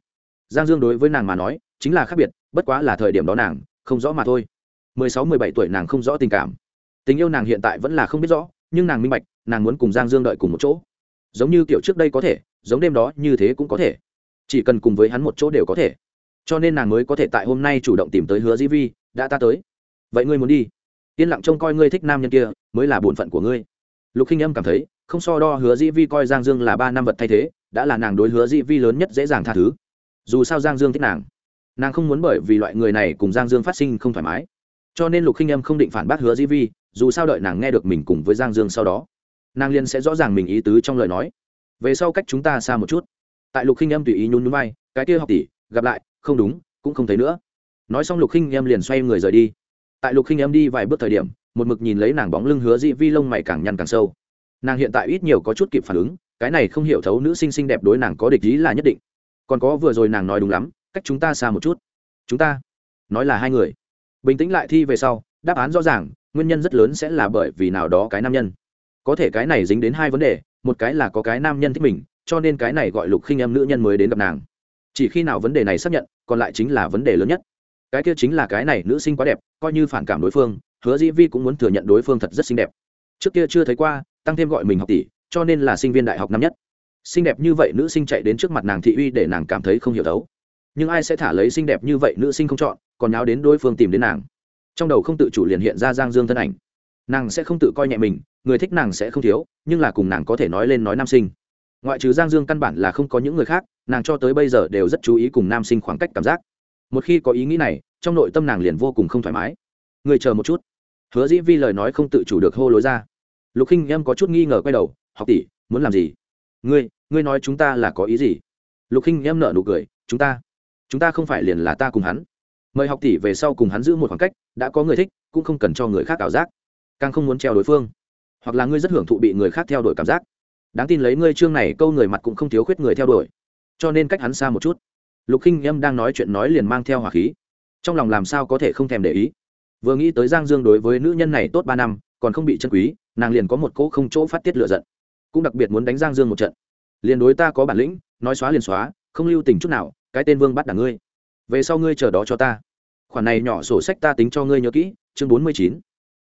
giang dương đối với nàng mà nói, chính là khác biệt, bất quá là thời điểm đó nàng, không rõ mà thôi. Mười sáu, mười bảy tuổi nàng không rõ tình cảm. Tình yêu nàng hiện tại vẫn là không biết rõ, nhưng nàng minh bạch, nàng muốn cùng giang dương đợi cùng một chỗ giống như kiểu trước đây có thể, giống đêm đó như thế cũng có thể. Chỉ cần cùng với hắn một chỗ đều có thể. Cho nên nàng mới có thể tại hôm nay chủ động tìm tới hứa dĩ vi, đã ta tới. Vậy ngươi muốn đi? Yên lặng trông coi ngươi thích nam nhân kia, mới là bổn phận của ngươi. Lục khinh âm cảm thấy, không so đo hứa dĩ vi coi giang dương là ba năm vật thay thế, đã là nàng đối hứa dĩ vi lớn nhất dễ dàng tha thứ. Dù sao giang dương thích nàng. Nàng không muốn bởi vì loại người này cùng giang dương phát sinh không thoải mái. Cho nên lục khinh âm không định phản bác hứa dĩ vi, dù sao đợi nàng nghe được mình cùng với giang dương sau đó nàng liên sẽ rõ ràng mình ý tứ trong lời nói. Về sau cách chúng ta xa một chút. Tại lục khinh âm tùy ý nhún nhún vai, cái kia học tỷ, gặp lại, không đúng, cũng không thấy nữa. Nói xong lục khinh em liền xoay người rời đi. Tại lục khinh em đi vài bước thời điểm, một mực nhìn lấy nàng bóng lưng hứa dị vi lông mày càng nhăn càng sâu. Nàng hiện tại ít nhiều có chút kịp phản ứng, cái này không hiểu thấu nữ sinh xinh đẹp đối nàng có địch ý là nhất định. Còn có vừa rồi nàng nói đúng lắm, cách chúng ta xa một chút. Chúng ta, nói là hai người. Bình tĩnh lại thi về sau, đáp án rõ ràng, nguyên nhân rất lớn sẽ là bởi vì nào đó cái nam nhân có thể cái này dính đến hai vấn đề, một cái là có cái nam nhân thích mình, cho nên cái này gọi lục khinh em nữ nhân mới đến gặp nàng. Chỉ khi nào vấn đề này xác nhận, còn lại chính là vấn đề lớn nhất. Cái kia chính là cái này nữ sinh quá đẹp, coi như phản cảm đối phương, hứa dĩ vi cũng muốn thừa nhận đối phương thật rất xinh đẹp. Trước kia chưa thấy qua, tăng thêm gọi mình học tỷ, cho nên là sinh viên đại học năm nhất. Xinh đẹp như vậy nữ sinh chạy đến trước mặt nàng thị uy để nàng cảm thấy không hiểu thấu. Nhưng ai sẽ thả lấy xinh đẹp như vậy nữ sinh không chọn, còn nháo đến đối phương tìm đến nàng. Trong đầu không tự chủ liền hiện ra giang dương thân ảnh nàng sẽ không tự coi nhẹ mình, người thích nàng sẽ không thiếu, nhưng là cùng nàng có thể nói lên nói nam sinh. Ngoại trừ giang dương căn bản là không có những người khác, nàng cho tới bây giờ đều rất chú ý cùng nam sinh khoảng cách cảm giác. Một khi có ý nghĩ này, trong nội tâm nàng liền vô cùng không thoải mái. Người chờ một chút. Hứa dĩ vi lời nói không tự chủ được hô lối ra. Lục khinh em có chút nghi ngờ quay đầu, học tỷ, muốn làm gì? Ngươi ngươi nói chúng ta là có ý gì? Lục khinh em nợ nụ cười, chúng ta chúng ta không phải liền là ta cùng hắn. Mời học tỷ về sau cùng hắn giữ một khoảng cách, đã có người thích, cũng không cần cho người khác ảo giác càng không muốn treo đối phương. Hoặc là ngươi rất hưởng thụ bị người khác theo đuổi cảm giác. Đáng tin lấy ngươi chương này câu người mặt cũng không thiếu khuyết người theo đuổi. Cho nên cách hắn xa một chút. Lục khinh em đang nói chuyện nói liền mang theo hỏa khí. Trong lòng làm sao có thể không thèm để ý. Vừa nghĩ tới giang dương đối với nữ nhân này tốt ba năm, còn không bị chân quý, nàng liền có một cỗ không chỗ phát tiết lựa giận. Cũng đặc biệt muốn đánh giang dương một trận. Liền đối ta có bản lĩnh, nói xóa liền xóa, không lưu tình chút nào, cái tên vương bắt đảng ngươi. Về sau ngươi chờ đó cho ta. Khoản này nhỏ sổ sách ta tính cho ngươi nhớ kỹ, chương bốn mươi chín.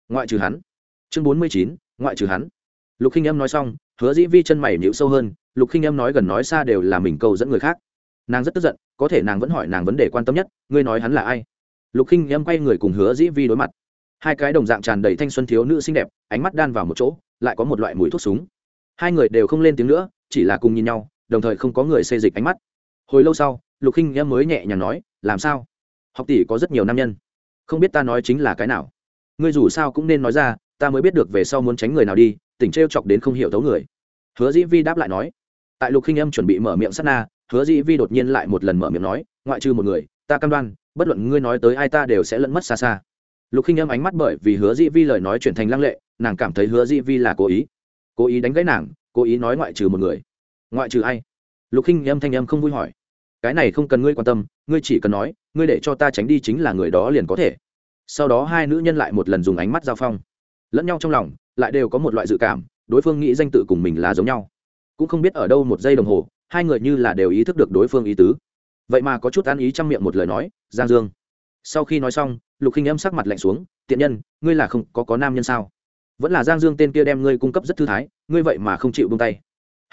Ngoại trừ hắn chương bốn mươi chín, ngoại trừ hắn. Lục khinh em nói xong, hứa dĩ vi chân mày nhịu sâu hơn, lục khinh em nói gần nói xa đều là mình câu dẫn người khác. Nàng rất tức giận, có thể nàng vẫn hỏi nàng vấn đề quan tâm nhất, ngươi nói hắn là ai? Lục khinh em quay người cùng hứa dĩ vi đối mặt. Hai cái đồng dạng tràn đầy thanh xuân thiếu nữ xinh đẹp, ánh mắt đan vào một chỗ, lại có một loại mùi thuốc súng. Hai người đều không lên tiếng nữa, chỉ là cùng nhìn nhau, đồng thời không có người xê dịch ánh mắt. Hồi lâu sau, lục khinh em mới nhẹ nhàng nói, làm sao? Học tỷ có rất nhiều nam nhân. Không biết ta nói chính là cái nào. Ngươi dù sao cũng nên nói ra ta mới biết được về sau muốn tránh người nào đi, tỉnh t chọc đến không hiểu thấu người. Hứa dĩ vi đáp lại nói. Tại lục khinh em chuẩn bị mở miệng sắt na, hứa dĩ vi đột nhiên lại một lần mở miệng nói, ngoại trừ một người, ta cam đoan, bất luận ngươi nói tới ai ta đều sẽ lẫn mất xa xa. Lục khinh em ánh mắt bởi vì hứa dĩ vi lời nói chuyển thành lăng lệ, nàng cảm thấy hứa dĩ vi là cố ý. Cố ý đánh gãy nàng, cố ý nói ngoại trừ một người. Ngoại trừ ai? Lục khinh em thanh em không vui hỏi. Cái này không cần ngươi quan tâm, ngươi chỉ cần nói, ngươi để cho ta tránh đi chính là người đó liền có thể. Sau đó hai nữ nhân lại một lần dùng ánh mắt giao phong lẫn nhau trong lòng, lại đều có một loại dự cảm, đối phương nghĩ danh tự cùng mình là giống nhau. Cũng không biết ở đâu một giây đồng hồ, hai người như là đều ý thức được đối phương ý tứ. Vậy mà có chút ăn ý chăm miệng một lời nói, giang dương. Sau khi nói xong, lục khinh âm sắc mặt lạnh xuống, tiện nhân, ngươi là không có có nam nhân sao? Vẫn là giang dương tên kia đem ngươi cung cấp rất thư thái, ngươi vậy mà không chịu bông tay.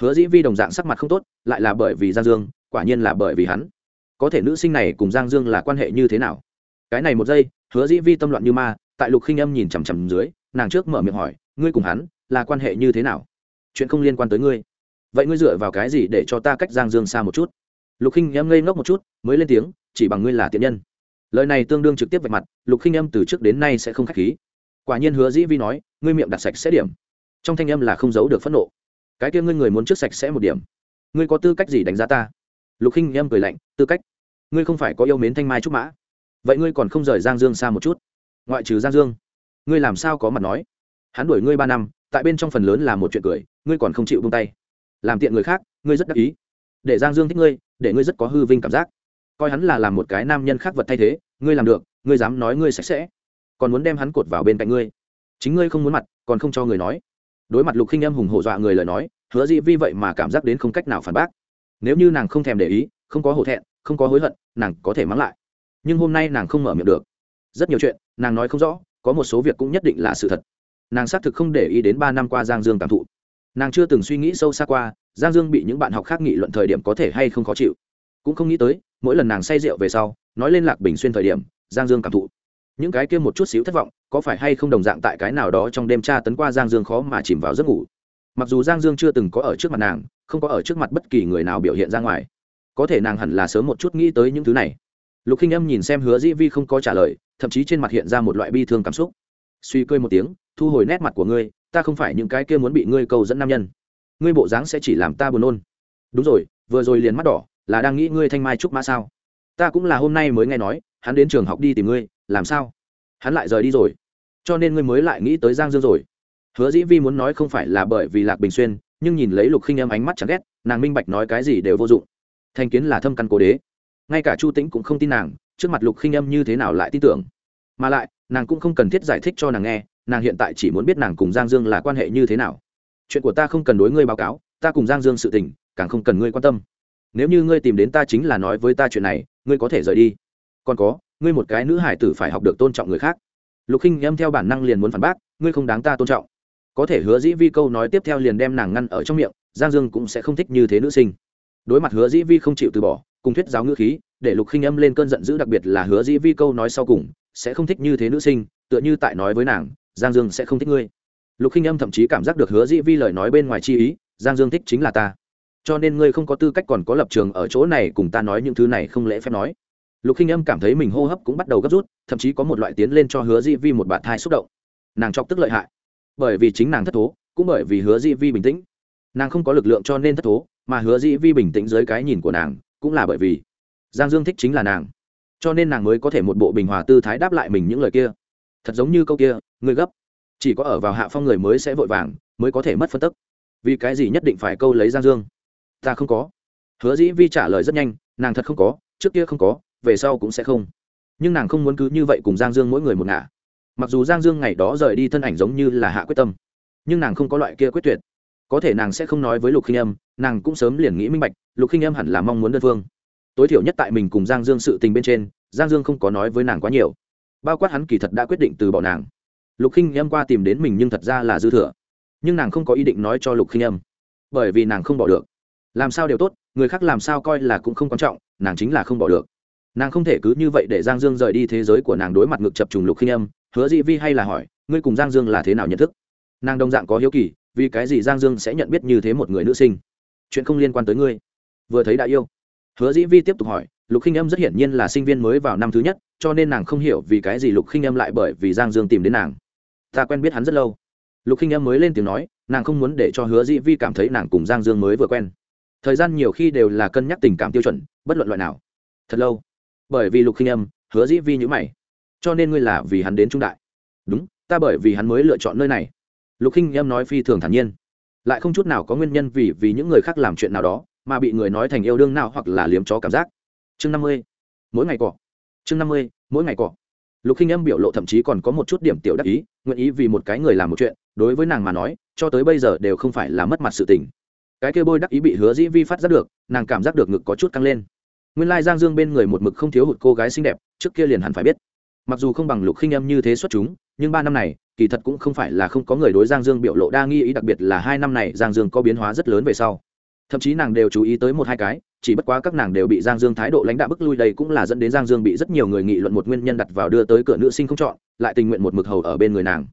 Hứa dĩ vi đồng dạng sắc mặt không tốt, lại là bởi vì giang dương, quả nhiên là bởi vì hắn. Có thể nữ sinh này cùng giang dương là quan hệ như thế nào? Cái này một giây, hứa dĩ vi tâm loạn như ma, tại lục khinh âm nhìn chằm chằm dưới nàng trước mở miệng hỏi, ngươi cùng hắn, là quan hệ như thế nào? Chuyện không liên quan tới ngươi. Vậy ngươi dựa vào cái gì để cho ta cách giang dương xa một chút? Lục khinh em ngây ngốc một chút, mới lên tiếng, chỉ bằng ngươi là tiện nhân. Lời này tương đương trực tiếp vạch mặt, lục khinh em từ trước đến nay sẽ không k h á c h khí. Quả nhiên hứa dĩ vi nói, ngươi miệng đặt sạch sẽ điểm. Trong thanh em là không giấu được phẫn nộ. Cái kia ngươi người muốn trước sạch sẽ một điểm. Ngươi có tư cách gì đánh giá ta? Lục khinh em cười lạnh, tư cách? Ngươi không phải có yêu mến thanh mai trúc mã. Vậy ngươi còn không rời giang dương xa một chút? Ngoại trừ giang dương ngươi làm sao có mặt nói? Hắn đuổi ngươi ba năm, tại bên trong phần lớn là một chuyện cười, ngươi còn không chịu bung tay. Làm tiện người khác, ngươi rất đắc ý. Để giang dương thích ngươi, để ngươi rất có hư vinh cảm giác. Coi hắn là làm một cái nam nhân khác vật thay thế, ngươi làm được, ngươi dám nói ngươi sạch sẽ. Còn muốn đem hắn cột vào bên cạnh ngươi. Chính ngươi không muốn mặt, còn không cho người nói. Đối mặt lục khinh em hùng hổ dọa người lời nói, hứa dị vi vậy mà cảm giác đến không cách nào phản bác. Nếu như nàng không thèm để ý, không có hổ thẹn, không có hối hận, nàng có thể mắng lại. Nhưng hôm nay nàng không mở miệng được. Rất nhiều chuyện, nàng nói không rõ có một số việc cũng nhất định là sự thật. Nàng xác thực không để ý đến ba năm qua giang dương cảm thụ. Nàng chưa từng suy nghĩ sâu xa qua, giang dương bị những bạn học khác nghị luận thời điểm có thể hay không khó chịu. Cũng không nghĩ tới, mỗi lần nàng say rượu về sau, nói lên lạc bình xuyên thời điểm, giang dương cảm thụ. Những cái kia một chút xíu thất vọng, có phải hay không đồng dạng tại cái nào đó trong đêm tra tấn qua giang dương khó mà chìm vào giấc ngủ. Mặc dù giang dương chưa từng có ở trước mặt nàng, không có ở trước mặt bất kỳ người nào biểu hiện ra ngoài. Có thể nàng hẳn là sớm một chút nghĩ tới những thứ này. Lục khinh âm nhìn xem hứa dĩ vi không có trả lời thậm chí trên mặt hiện ra một loại bi thương cảm xúc. Suy cười một tiếng, thu hồi nét mặt của ngươi, ta không phải những cái kia muốn bị ngươi cầu dẫn nam nhân. Ngươi bộ dáng sẽ chỉ làm ta buồn nôn. Đúng rồi, vừa rồi liền mắt đỏ, là đang nghĩ ngươi thanh mai trúc mã sao? Ta cũng là hôm nay mới nghe nói, hắn đến trường học đi tìm ngươi, làm sao? Hắn lại rời đi rồi. Cho nên ngươi mới lại nghĩ tới giang dương rồi. Hứa dĩ vi muốn nói không phải là bởi vì lạc bình xuyên, nhưng nhìn lấy lục khinh em ánh mắt chẳng ghét, nàng minh bạch nói cái gì đều vô dụng. Thành kiến là thâm căn cố đế. Ngay cả chu tĩnh cũng không tin nàng trước mặt lục khinh em như thế nào lại tin tưởng mà lại nàng cũng không cần thiết giải thích cho nàng nghe nàng hiện tại chỉ muốn biết nàng cùng giang dương là quan hệ như thế nào chuyện của ta không cần đối ngươi báo cáo ta cùng giang dương sự tình càng không cần ngươi quan tâm nếu như ngươi tìm đến ta chính là nói với ta chuyện này ngươi có thể rời đi còn có ngươi một cái nữ hải tử phải học được tôn trọng người khác lục khinh âm theo bản năng liền muốn phản bác ngươi không đáng ta tôn trọng có thể hứa dĩ vi câu nói tiếp theo liền đem nàng ngăn ở trong miệng giang dương cũng sẽ không thích như thế nữ sinh đối mặt hứa dĩ vi không chịu từ bỏ cùng thuyết giáo ngữ khí, để lục khinh âm lên cơn giận dữ đặc biệt là hứa dĩ vi câu nói sau cùng, sẽ không thích như thế nữ sinh, tựa như tại nói với nàng, giang dương sẽ không thích ngươi. Lục khinh âm thậm chí cảm giác được hứa dĩ vi lời nói bên ngoài chi ý, giang dương thích chính là ta, cho nên ngươi không có tư cách còn có lập trường ở chỗ này cùng ta nói những thứ này không lẽ phép nói. Lục khinh âm cảm thấy mình hô hấp cũng bắt đầu gấp rút, thậm chí có một loại tiến lên cho hứa dĩ vi một bạt thai xúc động. Nàng chọc tức lợi hại, bởi vì chính nàng thất thố, cũng bởi vì hứa dĩ vi bình tĩnh. Nàng không có lực lượng cho nên thất thố, mà hứa dĩ vi bình tĩnh dưới cái nhìn của nàng cũng là bởi vì giang dương thích chính là nàng, cho nên nàng mới có thể một bộ bình hòa tư thái đáp lại mình những lời kia. Thật giống như câu kia người gấp, chỉ có ở vào hạ phong người mới sẽ vội vàng, mới có thể mất phân tức. Vì cái gì nhất định phải câu lấy giang dương? Ta không có. Hứa dĩ vi trả lời rất nhanh, nàng thật không có, trước kia không có, về sau cũng sẽ không. Nhưng nàng không muốn cứ như vậy cùng giang dương mỗi người một ngả. Mặc dù giang dương ngày đó rời đi thân ảnh giống như là hạ quyết tâm, nhưng nàng không có loại kia quyết tuyệt. Có thể nàng sẽ không nói với lục khinh âm, nàng cũng sớm liền nghĩ minh bạch lục khinh âm hẳn là mong muốn đơn phương. Tối thiểu nhất tại mình cùng giang dương sự tình bên trên, giang dương không có nói với nàng quá nhiều. Bao quát hắn kỳ thật đã quyết định từ bỏ nàng. Lục khinh âm qua tìm đến mình nhưng thật ra là dư thừa. Nhưng nàng không có ý định nói cho lục khinh âm. Bởi vì nàng không bỏ được. Làm sao đều tốt, người khác làm sao coi là cũng không quan trọng, nàng chính là không bỏ được. Nàng không thể cứ như vậy để giang dương rời đi thế giới của nàng đối mặt ngực chập trùng lục khinh âm, hứa dị vi hay là hỏi, ngươi cùng giang dương là thế nào nhận thức? Nàng đồng dạng có hiếu kỳ, vì cái gì giang dương sẽ nhận biết như thế một người nữ sinh? Chuyện không liên quan tới ngươi vừa thấy đã yêu. Hứa dĩ vi tiếp tục hỏi, lục khinh âm rất hiển nhiên là sinh viên mới vào năm thứ nhất, cho nên nàng không hiểu vì cái gì lục khinh âm lại bởi vì giang dương tìm đến nàng. Ta quen biết hắn rất lâu. Lục khinh âm mới lên tiếng nói, nàng không muốn để cho hứa dĩ vi cảm thấy nàng cùng giang dương mới vừa quen. Thời gian nhiều khi đều là cân nhắc tình cảm tiêu chuẩn, bất luận loại nào. Thật lâu. Bởi vì lục khinh âm, hứa dĩ vi nhữ mày. Cho nên ngươi là vì hắn đến trung đại. Đúng, ta bởi vì hắn mới lựa chọn nơi này. Lục khinh âm nói phi thường thản nhiên. Lại không chút nào có nguyên nhân vì vì những người khác làm chuyện nào đó mà bị người nói thành yêu đương nào hoặc là liếm chó cảm giác. Chương năm mươi, mỗi ngày cỏ chương năm mươi, mỗi ngày cỏ lục khinh âm biểu lộ thậm chí còn có một chút điểm tiểu đắc ý, nguyện ý vì một cái người làm một chuyện, đối với nàng mà nói, cho tới bây giờ đều không phải là mất mặt sự tình. Cái kia bôi đắc ý bị hứa dĩ vi phát giác được, nàng cảm giác được ngực có chút căng lên. Nguyên lai giang dương bên người một mực không thiếu hụt cô gái xinh đẹp, trước kia liền hẳn phải biết. Mặc dù không bằng lục khinh âm như thế xuất chúng, nhưng ba năm này, kỳ thật cũng không phải là không có người đối giang dương biểu lộ đa nghi ý, đặc biệt là hai năm này giang dương có biến hóa rất lớn về sau thậm chí nàng đều chú ý tới một hai cái, chỉ bất quá các nàng đều bị giang dương thái độ lãnh đạo bức lui đây cũng là dẫn đến giang dương bị rất nhiều người nghị luận một nguyên nhân đặt vào đưa tới cửa nữ sinh không chọn, lại tình nguyện một mực hầu ở bên người nàng.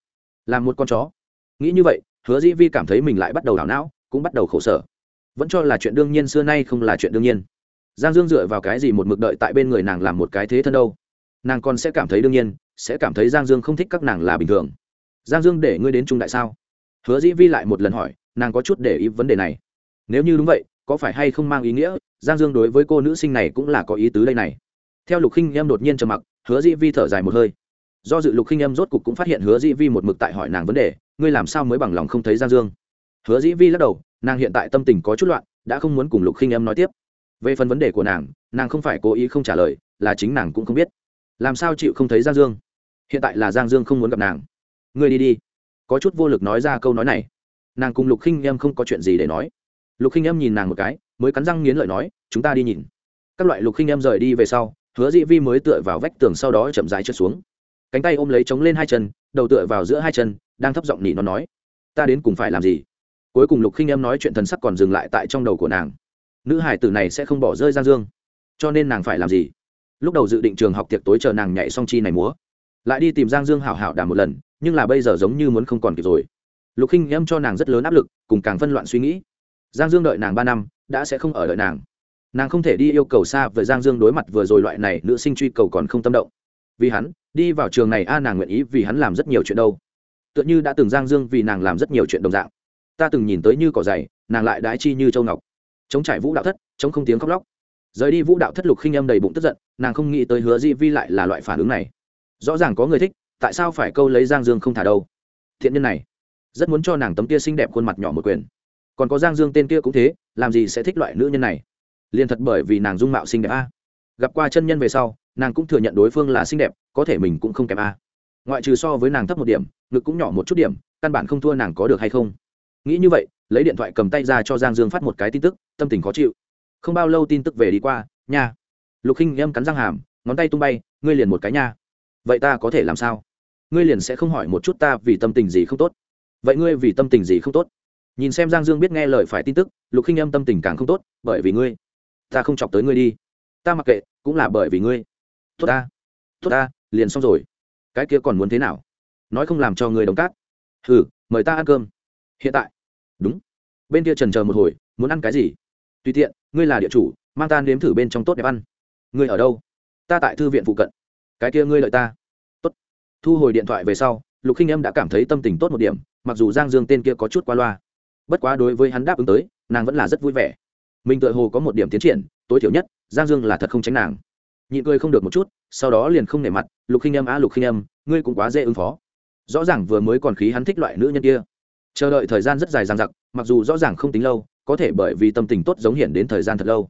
Làm một con chó. Nghĩ như vậy, hứa dĩ vi cảm thấy mình lại bắt đầu đảo não, cũng bắt đầu khổ sở. Vẫn cho là chuyện đương nhiên xưa nay không là chuyện đương nhiên. Giang dương dựa vào cái gì một mực đợi tại bên người nàng làm một cái thế thân đâu? Nàng còn sẽ cảm thấy đương nhiên, sẽ cảm thấy giang dương không thích các nàng là bình thường. Giang dương để ngươi đến trung đại sao? Hứa dĩ vi lại một lần hỏi, nàng có chút để ý vấn đề này nếu như đúng vậy, có phải hay không mang ý nghĩa, giang dương đối với cô nữ sinh này cũng là có ý tứ đây này. Theo lục khinh em đột nhiên trầm mặc, hứa dĩ vi thở dài một hơi. Do dự lục khinh em rốt cục cũng phát hiện hứa dĩ vi một mực tại hỏi nàng vấn đề, ngươi làm sao mới bằng lòng không thấy giang dương? Hứa dĩ vi lắc đầu, nàng hiện tại tâm tình có chút loạn, đã không muốn cùng lục khinh em nói tiếp. Về phần vấn đề của nàng nàng không phải cố ý không trả lời, là chính nàng cũng không biết. Làm sao chịu không thấy giang dương? Hiện tại là giang dương không muốn gặp nàng. Ngươi đi đi. Có chút vô lực nói ra câu nói này. Nàng cùng lục khinh em không có chuyện gì để nói lục khinh em nhìn nàng một cái, mới cắn răng nghiến lợi nói, chúng ta đi nhìn. Các loại lục khinh em rời đi về sau, hứa dĩ vi mới tựa vào vách tường sau đó chậm dài trượt xuống. Cánh tay ôm lấy chống lên hai chân, đầu tựa vào giữa hai chân, đang thấp giọng nỉ nó nói, ta đến cùng phải làm gì? Cuối cùng lục khinh em nói chuyện thần sắc còn dừng lại tại trong đầu của nàng. Nữ hải tử này sẽ không bỏ rơi giang dương, cho nên nàng phải làm gì? Lúc đầu dự định trường học tiệc tối chờ nàng nhảy song chi này múa, lại đi tìm giang dương hảo hảo đàm một lần, nhưng là bây giờ giống như muốn không còn kịp rồi. Lục khinh em cho nàng rất lớn áp lực, cùng càng phân loạn suy nghĩ giang dương đợi nàng ba năm, đã sẽ không ở đợi nàng. Nàng không thể đi yêu cầu xa với giang dương đối mặt vừa rồi loại này nữ sinh truy cầu còn không tâm động. Vì hắn, đi vào trường này a, nàng nguyện ý vì hắn làm rất nhiều chuyện đâu. Tựa như đã từng giang dương vì nàng làm rất nhiều chuyện đồng dạng. Ta từng nhìn tới như cỏ dày, nàng lại đái chi như châu ngọc. Chống trải vũ đạo thất, chống không tiếng khóc lóc. Rời đi vũ đạo thất lục khinh âm đầy bụng tức giận, nàng không nghĩ tới hứa di vi lại là loại phản ứng này. Rõ ràng có người thích, tại sao phải câu lấy giang dương không thả đâu? Thiện nhân này, rất muốn cho nàng tấm kia xinh đẹp khuôn mặt nhỏ một quyền còn có giang dương tên kia cũng thế, làm gì sẽ thích loại nữ nhân này? Liền thật bởi vì nàng dung mạo xinh đẹp a. Gặp qua chân nhân về sau, nàng cũng thừa nhận đối phương là xinh đẹp, có thể mình cũng không kém a. Ngoại trừ so với nàng thấp một điểm, ngực cũng nhỏ một chút điểm, căn bản không thua nàng có được hay không. Nghĩ như vậy, lấy điện thoại cầm tay ra cho giang dương phát một cái tin tức, tâm tình khó chịu. Không bao lâu tin tức về đi qua, nha. Lục khinh em cắn răng hàm, ngón tay tung bay, ngươi liền một cái nha. Vậy ta có thể làm sao? Ngươi liền sẽ không hỏi một chút ta vì tâm tình gì không tốt. Vậy ngươi vì tâm tình gì không tốt? Nhìn xem giang dương biết nghe lời phải tin tức, lục khinh âm tâm tình càng không tốt, bởi vì ngươi. Ta không chọc tới ngươi đi. Ta mặc kệ, cũng là bởi vì ngươi. Tốt ta. Tốt ta, liền xong rồi. Cái kia còn muốn thế nào? Nói không làm cho người đóng cát. Hừ, mời ta ăn cơm. Hiện tại. Đúng. Bên kia trần chờ một hồi, muốn ăn cái gì? Tùy tiện, ngươi là địa chủ, mang ta nếm thử bên trong tốt đẹp ăn. Ngươi ở đâu? Ta tại thư viện phụ cận. Cái kia ngươi lợi ta. Tốt. Thu hồi điện thoại về sau, lục khinh âm đã cảm thấy tâm tình tốt một điểm, mặc dù giang dương tên kia có chút qua loa bất quá đối với hắn đáp ứng tới, nàng vẫn là rất vui vẻ. Mình tự hồ có một điểm tiến triển, tối thiểu nhất, giang dương là thật không tránh nàng. Nhịn cười không được một chút, sau đó liền không nể mặt, lục khinh âm á, lục khinh âm, ngươi cũng quá dễ ứng phó. Rõ ràng vừa mới còn khí hắn thích loại nữ nhân kia. Chờ đợi thời gian rất dài dằng dặc, mặc dù rõ ràng không tính lâu, có thể bởi vì tâm tình tốt giống hiện đến thời gian thật lâu.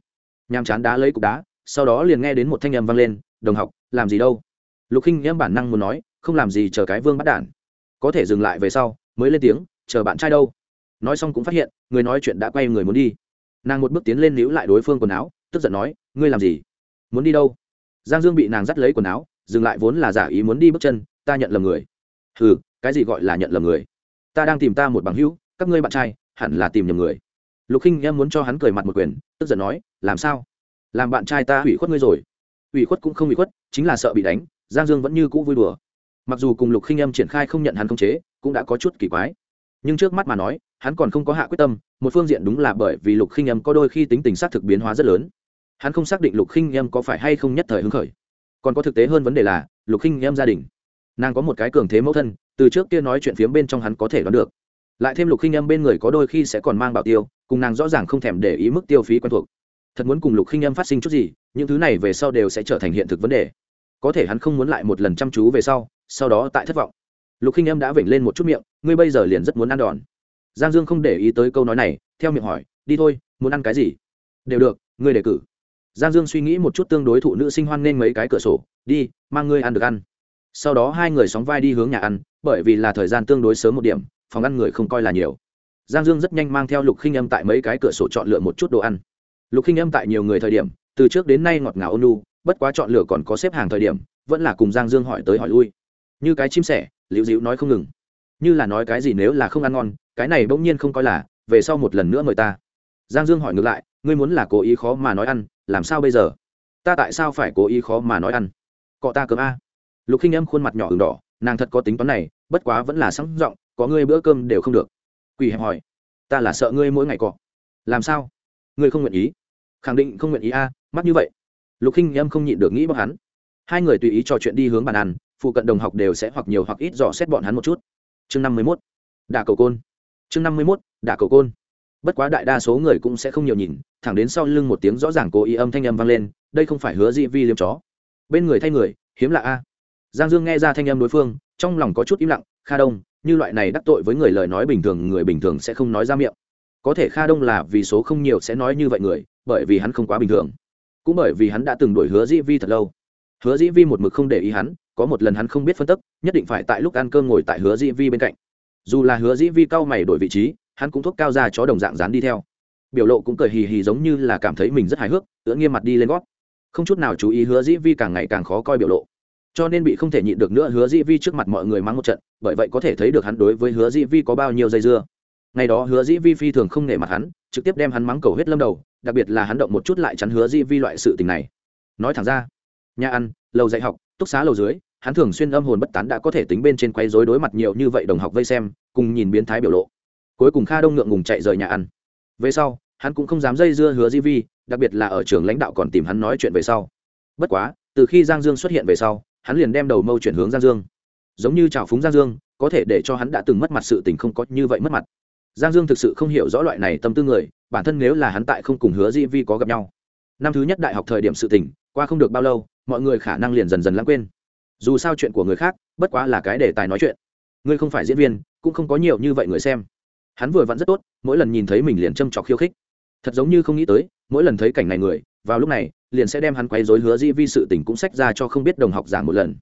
Nhàm chán đá lấy cục đá, sau đó liền nghe đến một thanh âm vang lên, đồng học, làm gì đâu? Lục khinh em bản năng muốn nói, không làm gì, chờ cái vương bắt đản có thể dừng lại về sau, mới lên tiếng, chờ bạn trai đâu? Nói xong cũng phát hiện, người nói chuyện đã quay người muốn đi. Nàng một bước tiến lên níu lại đối phương quần áo, tức giận nói, ngươi làm gì? Muốn đi đâu? Giang dương bị nàng dắt lấy quần áo, dừng lại vốn là giả ý muốn đi bước chân, ta nhận lầm người. Ừ cái gì gọi là nhận lầm người? Ta đang tìm ta một bằng hữu, các ngươi bạn trai, hẳn là tìm nhầm người. Lục khinh em muốn cho hắn cười mặt một quyền, tức giận nói, làm sao? Làm bạn trai ta hủy khuất ngươi rồi. Ủy khuất cũng không ủy khuất, chính là sợ bị đánh, giang dương vẫn như cũ vui đùa. Mặc dù cùng lục khinh Em triển khai không nhận hắn không chế, cũng đã có chút kỳ quái. Nhưng trước mắt mà nói hắn còn không có hạ quyết tâm, một phương diện đúng là bởi vì lục khinh âm có đôi khi tính tình xác thực biến hóa rất lớn. Hắn không xác định lục khinh âm có phải hay không nhất thời hứng khởi. Còn có thực tế hơn vấn đề là, lục khinh âm gia đình, nàng có một cái cường thế mẫu thân, từ trước kia nói chuyện phiếm bên trong hắn có thể đoán được. Lại thêm lục khinh âm bên người có đôi khi sẽ còn mang bảo tiêu, cùng nàng rõ ràng không thèm để ý mức tiêu phí quen thuộc. Thật muốn cùng lục khinh âm phát sinh chút gì, những thứ này về sau đều sẽ trở thành hiện thực vấn đề. Có thể hắn không muốn lại một lần chăm chú về sau sau đó tại thất vọng. Lục khinh âm đã vểnh lên một chút miệng, ngươi bây giờ liền rất muốn ăn đòn giang dương không để ý tới câu nói này, theo miệng hỏi, đi thôi, muốn ăn cái gì? Đều được, ngươi đề cử. Giang dương suy nghĩ một chút tương đối thụ nữ sinh hoan nên mấy cái cửa sổ, đi, mang ngươi ăn được ăn. Sau đó hai người sóng vai đi hướng nhà ăn, bởi vì là thời gian tương đối sớm một điểm, phòng ăn người không coi là nhiều. Giang dương rất nhanh mang theo lục khinh âm tại mấy cái cửa sổ chọn lựa một chút đồ ăn. Lục khinh âm tại nhiều người thời điểm, từ trước đến nay ngọt ngào ôn lu bất quá chọn lựa còn có xếp hàng thời điểm, vẫn là cùng giang dương hỏi tới hỏi lui. Như cái chim sẻ, liễu dịu nói không ngừng. Như là nói cái gì nếu là không ăn ngon cái này bỗng nhiên không coi là về sau một lần nữa mời ta. Giang dương hỏi ngược lại ngươi muốn là cố ý khó mà nói ăn làm sao bây giờ? Ta tại sao phải cố ý khó mà nói ăn? Cọ ta cơm a. Lục khinh em khuôn mặt nhỏ ửng đỏ nàng thật có tính toán này bất quá vẫn là sáng giọng có ngươi bữa cơm đều không được. Quỳ hẹp hỏi ta là sợ ngươi mỗi ngày cọ. Làm sao? Ngươi không nguyện ý. Khẳng định không nguyện ý a à, mắt như vậy. Lục khinh em không nhịn được nghĩ bóc hắn. Hai người tùy ý trò chuyện đi hướng bàn ăn phụ cận đồng học đều sẽ hoặc nhiều hoặc ít dò xét bọn hắn một chút. Chương năm mươi mốt. Đả cầu côn chương năm mươi mốt, đả cầu côn. Bất quá đại đa số người cũng sẽ không nhiều nhìn, thẳng đến sau lưng một tiếng rõ ràng cố ý âm thanh âm vang lên, đây không phải hứa dị vi liêm chó. Bên người thay người, hiếm lạ a. Giang dương nghe ra thanh âm đối phương, trong lòng có chút im lặng, kha đông, như loại này đắc tội với người lời nói bình thường, người bình thường sẽ không nói ra miệng. Có thể kha đông là vì số không nhiều sẽ nói như vậy người, bởi vì hắn không quá bình thường. Cũng bởi vì hắn đã từng đuổi hứa dĩ vi thật lâu. Hứa dĩ vi một mực không để ý hắn, có một lần hắn không biết phân tức, nhất định phải tại lúc ăn cơm ngồi tại hứa dĩ vi bên cạnh dù là hứa dĩ vi cao mày đổi vị trí, hắn cũng thuốc cao ra chó đồng dạng dán đi theo. Biểu lộ cũng cười hì hì giống như là cảm thấy mình rất hài hước tựa nghiêm mặt đi lên gót. Không chút nào chú ý hứa dĩ vi càng ngày càng khó coi biểu lộ. Cho nên bị không thể nhịn được nữa hứa dĩ vi trước mặt mọi người mắng một trận, bởi vậy có thể thấy được hắn đối với hứa dĩ vi có bao nhiêu dây dưa. Ngày đó hứa dĩ vi phi thường không nể mặt hắn, trực tiếp đem hắn mắng cầu hết lâm đầu, đặc biệt là hắn động một chút lại chắn hứa dĩ vi loại sự tình này. Nói thẳng ra, nhà ăn, lầu dạy học, túc xá lầu dưới hắn thường xuyên âm hồn bất tán đã có thể tính bên trên quay rối đối mặt nhiều như vậy đồng học vây xem, cùng nhìn biến thái biểu lộ. Cuối cùng kha đông ngượng ngùng chạy rời nhà ăn. Về sau, hắn cũng không dám dây dưa hứa di vi, đặc biệt là ở trường lãnh đạo còn tìm hắn nói chuyện về sau. Bất quá, từ khi giang dương xuất hiện về sau, hắn liền đem đầu mâu chuyển hướng giang dương. Giống như trào phúng giang dương, có thể để cho hắn đã từng mất mặt sự tình không có như vậy mất mặt. Giang dương thực sự không hiểu rõ loại này tâm tư người, bản thân nếu là hắn tại không cùng hứa di vi có gặp nhau. Năm thứ nhất đại học thời điểm sự tình, qua không được bao lâu, mọi người khả năng liền dần dần lãng quên dù sao chuyện của người khác, bất quá là cái đề tài nói chuyện. Ngươi không phải diễn viên, cũng không có nhiều như vậy người xem. Hắn vừa vặn rất tốt, mỗi lần nhìn thấy mình liền châm trọc khiêu khích. Thật giống như không nghĩ tới, mỗi lần thấy cảnh này người, vào lúc này, liền sẽ đem hắn quấy dối hứa di vi sự tình cũng sách ra cho không biết đồng học giảng một lần.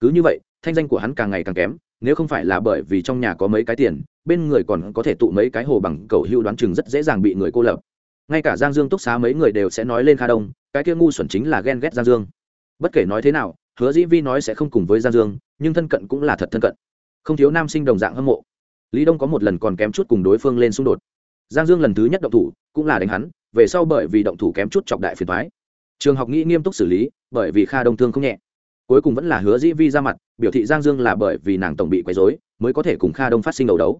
Cứ như vậy, thanh danh của hắn càng ngày càng kém, nếu không phải là bởi vì trong nhà có mấy cái tiền, bên người còn có thể tụ mấy cái hồ bằng cầu hưu đoán chừng rất dễ dàng bị người cô lập. Ngay cả giang dương túc xá mấy người đều sẽ nói lên kha đông, cái kia ngu xuẩn chính là ghen ghét giang dương. Bất kể nói thế nào hứa dĩ vi nói sẽ không cùng với giang dương, nhưng thân cận cũng là thật thân cận. Không thiếu nam sinh đồng dạng hâm mộ. Lý đông có một lần còn kém chút cùng đối phương lên xung đột. Giang dương lần thứ nhất động thủ, cũng là đánh hắn, về sau bởi vì động thủ kém chút chọc đại phiền thoái trường học nghĩ nghiêm túc xử lý, bởi vì kha đông thương không nhẹ. Cuối cùng vẫn là hứa dĩ vi ra mặt, biểu thị giang dương là bởi vì nàng tổng bị quấy dối mới có thể cùng kha đông phát sinh đầu đấu.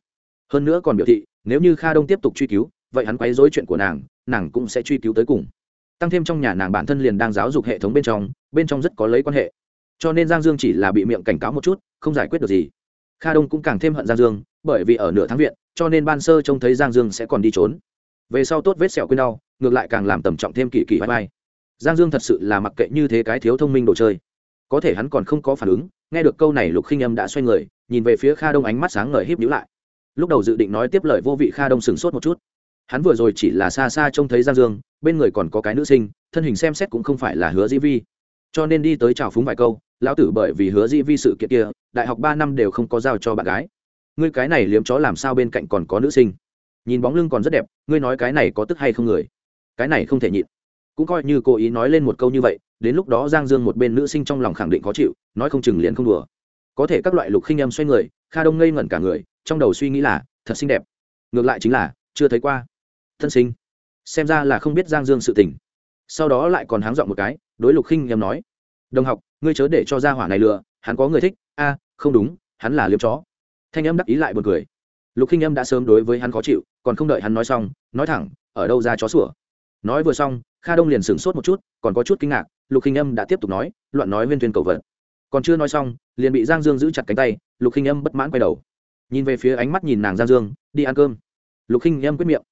Hơn nữa còn biểu thị, nếu như kha đông tiếp tục truy cứu, vậy hắn quấy dối chuyện của nàng nàng cũng sẽ truy cứu tới cùng. Tăng thêm trong nhà nàng bản thân liền đang giáo dục hệ thống bên trong bên trong rất có lấy quan hệ cho nên giang dương chỉ là bị miệng cảnh cáo một chút, không giải quyết được gì. Kha đông cũng càng thêm hận giang dương, bởi vì ở nửa tháng viện, cho nên ban sơ trông thấy giang dương sẽ còn đi trốn. Về sau tốt vết sẹo quên đau, ngược lại càng làm tầm trọng thêm kỳ kỳ vai vai. Giang dương thật sự là mặc kệ như thế cái thiếu thông minh đồ chơi. Có thể hắn còn không có phản ứng, nghe được câu này lục khinh âm đã xoay người, nhìn về phía kha đông ánh mắt sáng ngời híp nhữ lại. Lúc đầu dự định nói tiếp lời vô vị kha đông sửng sốt một chút. Hắn vừa rồi chỉ là xa xa trông thấy giang dương, bên người còn có cái nữ sinh, thân hình xem xét cũng không phải là hứa dĩ vi. Cho nên đi tới chào phúng vài câu lão tử bởi vì hứa dĩ vi sự kiện kia, đại học ba năm đều không có giao cho bạn gái. Ngươi cái này liếm chó làm sao bên cạnh còn có nữ sinh? Nhìn bóng lưng còn rất đẹp, ngươi nói cái này có tức hay không người? Cái này không thể nhịn. Cũng coi như cô ý nói lên một câu như vậy, đến lúc đó giang dương một bên nữ sinh trong lòng khẳng định khó chịu, nói không chừng liền không đùa. Có thể các loại lục khinh em xoay người, kha đông ngây ngẩn cả người, trong đầu suy nghĩ là, thật xinh đẹp. Ngược lại chính là, chưa thấy qua. Thân sinh. Xem ra là không biết giang dương sự tình. Sau đó lại còn háng dọn một cái, đối lục khinh em nói. Đồng học ngươi chớ để cho gia hỏa này lừa, hắn có người thích, a, không đúng, hắn là liếm chó. Thanh âm đắc ý lại b u ồ n cười. Lục khinh âm đã sớm đối với hắn khó chịu, còn không đợi hắn nói xong, nói thẳng, ở đâu ra chó sủa? Nói vừa xong, kha đông liền sửng sốt một chút, còn có chút kinh ngạc, lục khinh âm đã tiếp tục nói, loạn nói nguyên thuyền cầu vật. Còn chưa nói xong, liền bị giang dương giữ chặt cánh tay, lục khinh âm bất mãn quay đầu. Nhìn về phía ánh mắt nhìn nàng giang dương, đi ăn cơm. Lục khinh âm quyết miệng.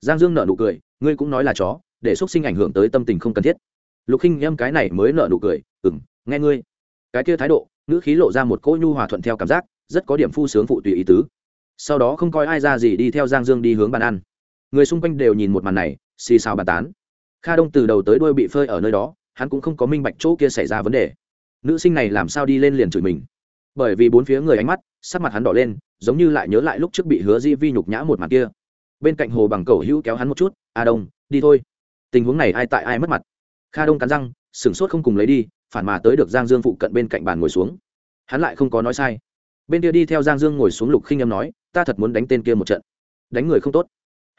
Giang dương nợ nụ cười, ngươi cũng nói là chó, để xúc sinh ảnh hưởng tới tâm tình không cần thiết. Lục khinh âm cái này mới nợ nụ cười ừng nghe ngươi. Cái kia thái độ, ngữ khí lộ ra một cỗ nhu hòa thuận theo cảm giác, rất có điểm phu sướng phụ tùy ý tứ. Sau đó không coi ai ra gì đi theo giang dương đi hướng bàn ăn. Người xung quanh đều nhìn một màn này, xì xào bàn tán. Kha đông từ đầu tới đuôi bị phơi ở nơi đó, hắn cũng không có minh bạch chỗ kia xảy ra vấn đề. Nữ sinh này làm sao đi lên liền chửi mình. Bởi vì bốn phía người ánh mắt, sắc mặt hắn đỏ lên, giống như lại nhớ lại lúc trước bị hứa di vi nhục nhã một mặt kia. Bên cạnh hồ bằng cầu hữu kéo hắn một chút, a đông, đi thôi. Tình huống này ai tại ai mất mặt? Kha đông cắn răng, sửng sốt không cùng lấy đi phản mà tới được giang dương phụ cận bên cạnh bàn ngồi xuống. Hắn lại không có nói sai. Bên kia đi theo giang dương ngồi xuống lục khinh em nói ta thật muốn đánh tên kia một trận. Đánh người không tốt.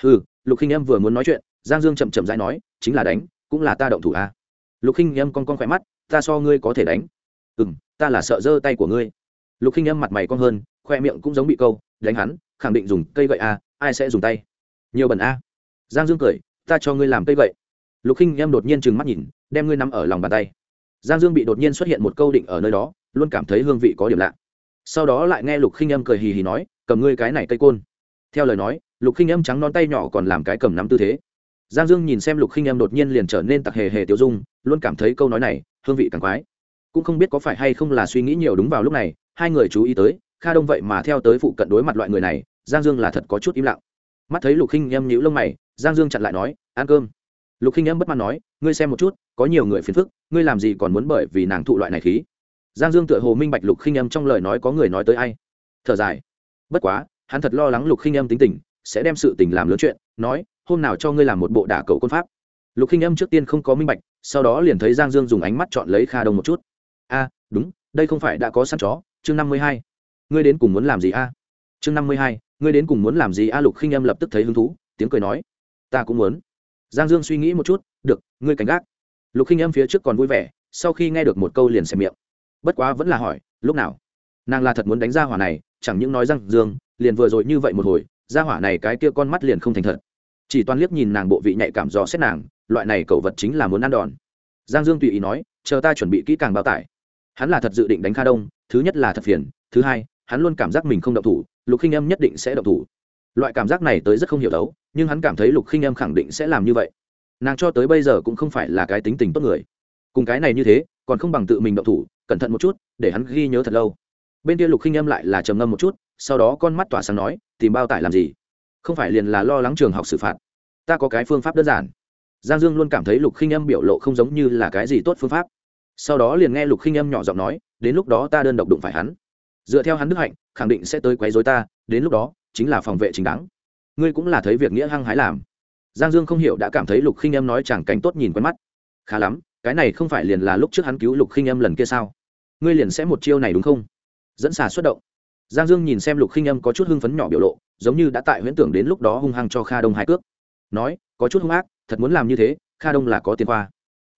Ừ lục khinh em vừa muốn nói chuyện giang dương chậm chậm dãi nói chính là đánh cũng là ta động thủ à. lục khinh em con con khỏe mắt ta so ngươi có thể đánh. Ừ m ta là sợ giơ tay của ngươi. Lục khinh em mặt mày con hơn khoe miệng cũng giống bị câu đánh hắn khẳng định dùng cây gậy à, ai sẽ dùng tay? Nhiều bẩn a à. giang dương cười ta cho ngươi làm cây gậy. Lục khinh em đột nhiên trừng mắt nhìn đem ngươi nằm ở lòng bàn tay giang dương bị đột nhiên xuất hiện một câu định ở nơi đó, luôn cảm thấy hương vị có điểm lạ. Sau đó lại nghe lục khinh âm cười hì hì nói, cầm ngươi cái này cây côn. Theo lời nói, lục khinh âm trắng non tay nhỏ còn làm cái cầm nắm tư thế. Giang dương nhìn xem lục khinh âm đột nhiên liền trở nên tặc hề hề tiêu dung, luôn cảm thấy câu nói này, hương vị càng quái. Cũng không biết có phải hay không là suy nghĩ nhiều đúng vào lúc này, hai người chú ý tới, kha đông vậy mà theo tới phụ cận đối mặt loại người này, giang dương là thật có chút im lặng. Mắt thấy lục khinh âm nhíu lông mày, giang dương chặn lại nói, ăn cơm lục khinh Em bất mãn nói, ngươi xem một chút, có nhiều người phiền phức, ngươi làm gì còn muốn bởi vì nàng thụ loại này khí? Giang dương tựa hồ minh bạch lục khinh Em trong lời nói có người nói tới ai. Thở dài. Bất quá, hắn thật lo lắng lục khinh Em tính tình, sẽ đem sự tình làm lớn chuyện, nói, hôm nào cho ngươi làm một bộ đả cầu quân pháp. Lục khinh Em trước tiên không có minh bạch, sau đó liền thấy giang dương dùng ánh mắt chọn lấy kha đông một chút. A, đúng, đây không phải đã có sẵn chó, chương năm mươi hai. Ngươi đến cùng muốn làm gì a? Chương năm mươi hai, ngươi đến cùng muốn làm gì a? Lục khinh Em lập tức thấy hứng thú, tiếng cười nói, ta cũng muốn giang dương suy nghĩ một chút, được, ngươi cảnh gác. Lục khinh âm phía trước còn vui vẻ, sau khi nghe được một câu liền xem miệng. Bất quá vẫn là hỏi, lúc nào? Nàng là thật muốn đánh ra hỏa này, chẳng những nói rằng dương, liền vừa rồi như vậy một hồi, ra hỏa này cái kia con mắt liền không thành thật. Chỉ toàn liếc nhìn nàng bộ vị nhạy cảm dò xét nàng, loại này cậu vật chính là muốn ăn đòn. Giang dương tùy ý nói, chờ ta chuẩn bị kỹ càng bao tải. Hắn là thật dự định đánh kha đông, thứ nhất là thật phiền, thứ hai, hắn luôn cảm giác mình không động thủ, lục khinh âm nhất định sẽ động thủ. Loại cảm giác này tới rất không hiểu đấu nhưng hắn cảm thấy lục khinh em khẳng định sẽ làm như vậy. Nàng cho tới bây giờ cũng không phải là cái tính tình tốt người. Cùng cái này như thế, còn không bằng tự mình động thủ, cẩn thận một chút, để hắn ghi nhớ thật lâu. Bên kia lục khinh em lại là trầm ngâm một chút, sau đó con mắt tỏa sáng nói, tìm bao tải làm gì? Không phải liền là lo lắng trường học xử phạt. Ta có cái phương pháp đơn giản. Giang dương luôn cảm thấy lục khinh em biểu lộ không giống như là cái gì tốt phương pháp. Sau đó liền nghe lục khinh em nhỏ giọng nói, đến lúc đó ta đơn độc đụng phải hắn. Dựa theo hắn đức hạnh, khẳng định sẽ tới quấy dối ta, đến lúc đó, chính là phòng vệ chính đáng ngươi cũng là thấy việc nghĩa hăng hái làm. Giang dương không hiểu đã cảm thấy lục khinh Em nói chẳng cảnh tốt nhìn quen mắt. Khá lắm, cái này không phải liền là lúc trước hắn cứu lục khinh Em lần kia sao? Ngươi liền sẽ một chiêu này đúng không? Dẫn xà xuất động. Giang dương nhìn xem lục khinh Em có chút hưng phấn nhỏ biểu lộ, giống như đã tại huyễn tưởng đến lúc đó hung hăng cho kha đông hai cước. Nói, có chút hung ác, thật muốn làm như thế, kha đông là có tiền khoa.